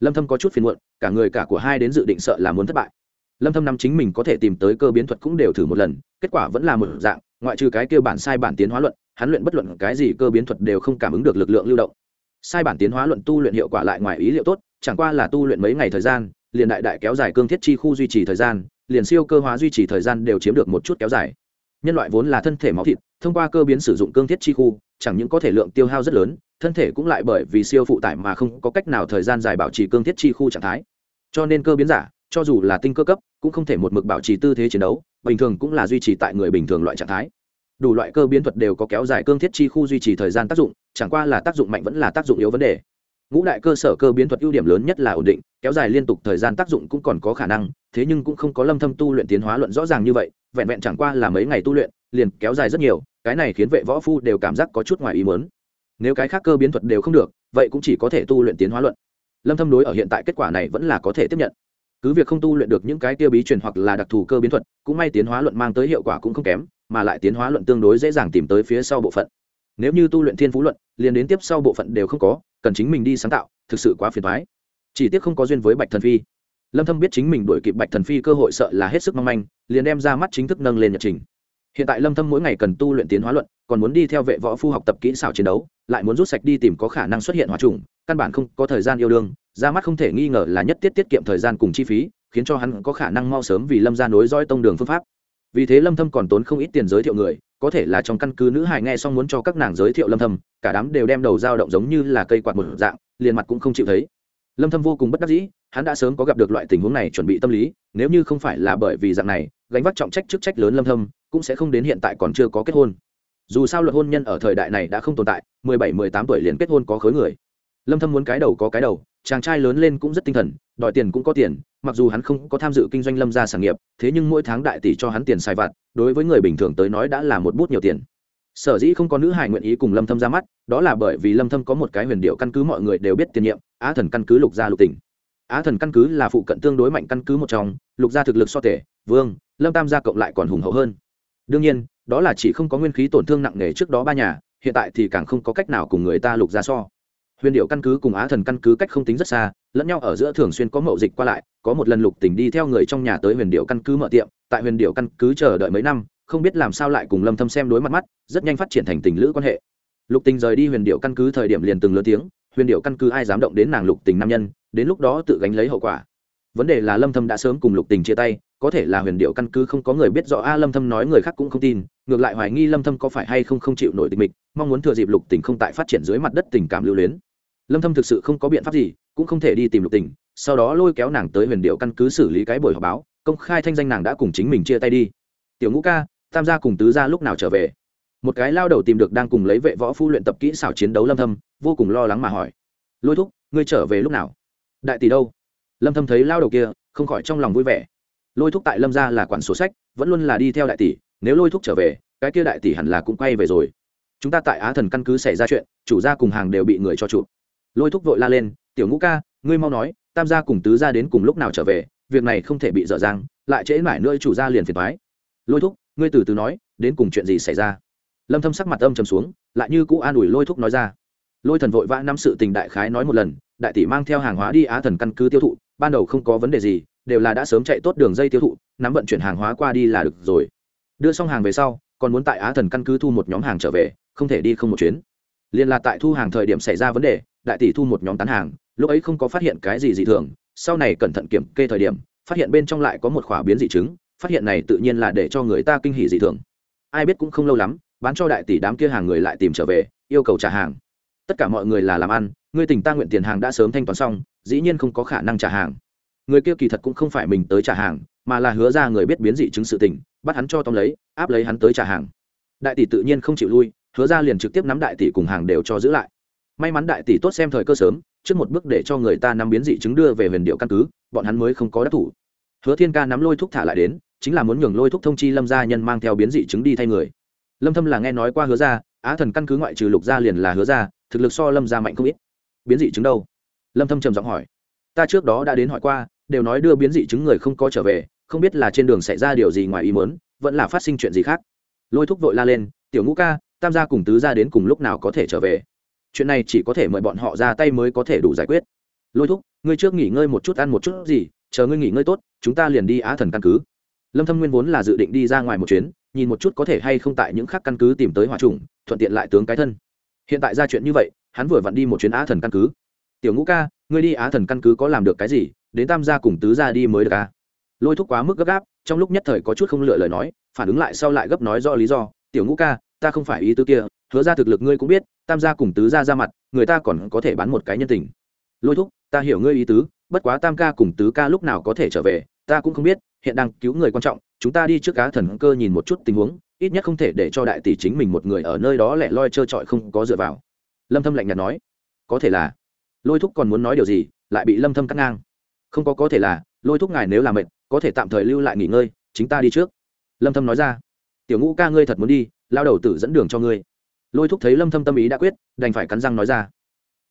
[SPEAKER 1] Lâm thâm có chút phiền muộn, cả người cả của hai đến dự định sợ là muốn thất bại. Lâm thâm năm chính mình có thể tìm tới cơ biến thuật cũng đều thử một lần, kết quả vẫn là một dạng, ngoại trừ cái kia bản sai bản tiến hóa luận, hắn luyện bất luận cái gì cơ biến thuật đều không cảm ứng được lực lượng lưu động. Sai bản tiến hóa luận tu luyện hiệu quả lại ngoài ý liệu tốt, chẳng qua là tu luyện mấy ngày thời gian, liền đại đại kéo dài cương thiết chi khu duy trì thời gian, liền siêu cơ hóa duy trì thời gian đều chiếm được một chút kéo dài nhân loại vốn là thân thể máu thịt, thông qua cơ biến sử dụng cương thiết chi khu, chẳng những có thể lượng tiêu hao rất lớn, thân thể cũng lại bởi vì siêu phụ tải mà không có cách nào thời gian dài bảo trì cương thiết chi khu trạng thái. Cho nên cơ biến giả, cho dù là tinh cơ cấp, cũng không thể một mực bảo trì tư thế chiến đấu, bình thường cũng là duy trì tại người bình thường loại trạng thái. Đủ loại cơ biến thuật đều có kéo dài cương thiết chi khu duy trì thời gian tác dụng, chẳng qua là tác dụng mạnh vẫn là tác dụng yếu vấn đề ngũ đại cơ sở cơ biến thuật ưu điểm lớn nhất là ổn định, kéo dài liên tục thời gian tác dụng cũng còn có khả năng, thế nhưng cũng không có lâm thâm tu luyện tiến hóa luận rõ ràng như vậy, vẹn vẹn chẳng qua là mấy ngày tu luyện, liền kéo dài rất nhiều, cái này khiến vệ võ phu đều cảm giác có chút ngoài ý muốn. Nếu cái khác cơ biến thuật đều không được, vậy cũng chỉ có thể tu luyện tiến hóa luận. Lâm thâm đối ở hiện tại kết quả này vẫn là có thể tiếp nhận. Cứ việc không tu luyện được những cái tiêu bí truyền hoặc là đặc thù cơ biến thuật, cũng may tiến hóa luận mang tới hiệu quả cũng không kém, mà lại tiến hóa luận tương đối dễ dàng tìm tới phía sau bộ phận. Nếu như tu luyện thiên phú luận, liền đến tiếp sau bộ phận đều không có cần chính mình đi sáng tạo, thực sự quá phiền thoái chỉ tiếc không có duyên với bạch thần phi. Lâm thâm biết chính mình đuổi kịp bạch thần phi cơ hội sợ là hết sức mong manh, liền đem ra mắt chính thức nâng lên nhật trình. Hiện tại lâm thâm mỗi ngày cần tu luyện tiến hóa luận, còn muốn đi theo vệ võ phu học tập kỹ xảo chiến đấu, lại muốn rút sạch đi tìm có khả năng xuất hiện hỏa trùng, căn bản không có thời gian yêu đương, ra mắt không thể nghi ngờ là nhất tiết tiết kiệm thời gian cùng chi phí, khiến cho hắn có khả năng mau sớm vì lâm gia nối dõi tông đường phương pháp. Vì thế lâm thâm còn tốn không ít tiền giới thiệu người có thể là trong căn cứ nữ hài nghe xong muốn cho các nàng giới thiệu lâm thâm, cả đám đều đem đầu dao động giống như là cây quạt một dạng, liền mặt cũng không chịu thấy. Lâm thâm vô cùng bất đắc dĩ, hắn đã sớm có gặp được loại tình huống này chuẩn bị tâm lý, nếu như không phải là bởi vì dạng này, gánh vác trọng trách chức trách lớn lâm thâm, cũng sẽ không đến hiện tại còn chưa có kết hôn. Dù sao luật hôn nhân ở thời đại này đã không tồn tại 17-18 tuổi liền kết hôn có khối người lâm thâm muốn cái đầu có cái đầu, chàng trai lớn lên cũng rất tinh thần, đòi tiền cũng có tiền, mặc dù hắn không có tham dự kinh doanh lâm gia sản nghiệp, thế nhưng mỗi tháng đại tỷ cho hắn tiền xài vặt, đối với người bình thường tới nói đã là một bút nhiều tiền. Sở dĩ không có nữ hài nguyện ý cùng lâm thâm ra mắt, đó là bởi vì lâm thâm có một cái huyền điệu căn cứ mọi người đều biết tiền nhiệm, á thần căn cứ lục gia lục tỉnh. Á thần căn cứ là phụ cận tương đối mạnh căn cứ một trong, lục gia thực lực so tể, vương, lâm tam gia cộng lại còn hùng hậu hơn. Đương nhiên, đó là chỉ không có nguyên khí tổn thương nặng nề trước đó ba nhà, hiện tại thì càng không có cách nào cùng người ta lục gia so huyền điệu căn cứ cùng á thần căn cứ cách không tính rất xa, lẫn nhau ở giữa thường xuyên có mậu dịch qua lại, có một lần lục tỉnh đi theo người trong nhà tới huyền điệu căn cứ mở tiệm, tại huyền điệu căn cứ chờ đợi mấy năm, không biết làm sao lại cùng lâm thâm xem đối mặt mắt, rất nhanh phát triển thành tình lữ quan hệ. Lục tình rời đi huyền điệu căn cứ thời điểm liền từng lớn tiếng, huyền điệu căn cứ ai dám động đến nàng lục tình nam nhân, đến lúc đó tự gánh lấy hậu quả. Vấn đề là lâm thâm đã sớm cùng lục tình chia tay, có thể là huyền điệu căn cứ không có người biết rõ, a, lâm thâm nói người khác cũng không tin, ngược lại hoài nghi lâm thâm có phải hay không không chịu nổi tình mịch, mong muốn thừa dịp lục tình không tại phát triển dưới mặt đất tình cảm lưu luyến lâm thâm thực sự không có biện pháp gì, cũng không thể đi tìm lục tình, sau đó lôi kéo nàng tới huyền điệu căn cứ xử lý cái buổi họp báo, công khai thanh danh nàng đã cùng chính mình chia tay đi. Tiểu ngũ ca, tam gia cùng tứ gia lúc nào trở về? Một cái lao đầu tìm được đang cùng lấy vệ võ phu luyện tập kỹ xảo chiến đấu lâm thâm, vô cùng lo lắng mà hỏi. Lôi thúc, ngươi trở về lúc nào? Đại tỷ đâu? Lâm thâm thấy lao đầu kia, không khỏi trong lòng vui vẻ. Lôi thúc tại lâm gia là quản sổ sách, vẫn luôn là đi theo đại tỷ, nếu lôi thúc trở về, cái kia đại tỷ hẳn là cũng quay về rồi. Chúng ta tại á thần căn cứ xảy ra chuyện, chủ gia cùng hàng đều bị người cho chụp lôi thúc vội la lên, tiểu ngũ ca, ngươi mau nói, tam gia cùng tứ gia đến cùng lúc nào trở về, việc này không thể bị dở dang, lại trễ mãi nữa chủ gia liền phiền thoái lôi thúc, ngươi từ từ nói, đến cùng chuyện gì xảy ra? Lâm thâm sắc mặt âm trầm xuống, lại như cũ an ủi lôi thúc nói ra. Lôi thần vội vã năm sự tình đại khái nói một lần, đại tỷ mang theo hàng hóa đi á thần căn cứ tiêu thụ, ban đầu không có vấn đề gì, đều là đã sớm chạy tốt đường dây tiêu thụ, nắm vận chuyển hàng hóa qua đi là được rồi. Đưa xong hàng về sau, còn muốn tại á thần căn cứ thu một nhóm hàng trở về, không thể đi không một chuyến liên là tại thu hàng thời điểm xảy ra vấn đề, đại tỷ thu một nhóm tán hàng, lúc ấy không có phát hiện cái gì dị thường, sau này cẩn thận kiểm kê thời điểm, phát hiện bên trong lại có một khỏa biến dị chứng, phát hiện này tự nhiên là để cho người ta kinh hỉ dị thường. Ai biết cũng không lâu lắm, bán cho đại tỷ đám kia hàng người lại tìm trở về, yêu cầu trả hàng. Tất cả mọi người là làm ăn người tỉnh ta nguyện tiền hàng đã sớm thanh toán xong, dĩ nhiên không có khả năng trả hàng. Người kia kỳ thật cũng không phải mình tới trả hàng, mà là hứa ra người biết biến dị chứng sự tình, bắt hắn cho tóm lấy, áp lấy hắn tới trả hàng. Đại tỷ tự nhiên không chịu lui hứa ra liền trực tiếp nắm đại tỷ cùng hàng đều cho giữ lại. May mắn đại tỷ tốt xem thời cơ sớm, trước một bước để cho người ta nắm biến dị chứng đưa về huyền điệu căn cứ, bọn hắn mới không có đắc thủ. Hứa thiên ca nắm lôi thúc thả lại đến, chính là muốn nhường lôi thúc thông chi lâm gia nhân mang theo biến dị chứng đi thay người. Lâm thâm là nghe nói qua hứa gia á thần căn cứ ngoại trừ lục gia liền là hứa gia thực lực so lâm gia mạnh không ít. Biến dị chứng đâu? Lâm thâm trầm giọng hỏi. Ta trước đó đã đến hỏi qua, đều nói đưa biến dị chứng người không có trở về, không biết là trên đường xảy ra điều gì ngoài ý muốn, vẫn là phát sinh chuyện gì khác. Lôi thúc vội la lên, tiểu ngũ ca tam gia cùng tứ gia đến cùng lúc nào có thể trở về? Chuyện này chỉ có thể mời bọn họ ra tay mới có thể đủ giải quyết. Lôi thúc, ngươi trước nghỉ ngơi một chút ăn một chút gì, chờ ngươi nghỉ ngơi tốt, chúng ta liền đi á thần căn cứ. Lâm thâm nguyên vốn là dự định đi ra ngoài một chuyến, nhìn một chút có thể hay không tại những khác căn cứ tìm tới hỏa trùng, thuận tiện lại tướng cái thân. Hiện tại ra chuyện như vậy, hắn vừa vặn đi một chuyến á thần căn cứ. Tiểu ngũ ca, ngươi đi á thần căn cứ có làm được cái gì, đến tam gia cùng tứ gia đi mới được à? Lôi thúc quá mức gấp gáp, trong lúc nhất thời có chút không lựa lời nói, phản ứng lại sau lại gấp nói rõ lý do. Tiểu ngũ ca ta không phải ý tứ kia, hứa ra thực lực ngươi cũng biết, tam gia cùng tứ gia ra mặt, người ta còn có thể bán một cái nhân tình. Lôi thúc, ta hiểu ngươi ý tứ, bất quá tam ca cùng tứ ca lúc nào có thể trở về, ta cũng không biết, hiện đang cứu người quan trọng, chúng ta đi trước cá thần cơ nhìn một chút tình huống, ít nhất không thể để cho đại tỷ chính mình một người ở nơi đó lẻ loi trơ trọi không có dựa vào. Lâm thâm lạnh nhạt nói. Có thể là. Lôi thúc còn muốn nói điều gì, lại bị lâm thâm cắt ngang. Không có có thể là, lôi thúc ngài nếu là mệt, có thể tạm thời lưu lại nghỉ ngơi, chính ta đi trước. Lâm thâm nói ra. Tiểu ngũ ca ngươi thật muốn đi lao đầu tử dẫn đường cho ngươi. Lôi thúc thấy lâm thâm tâm ý đã quyết, đành phải cắn răng nói ra.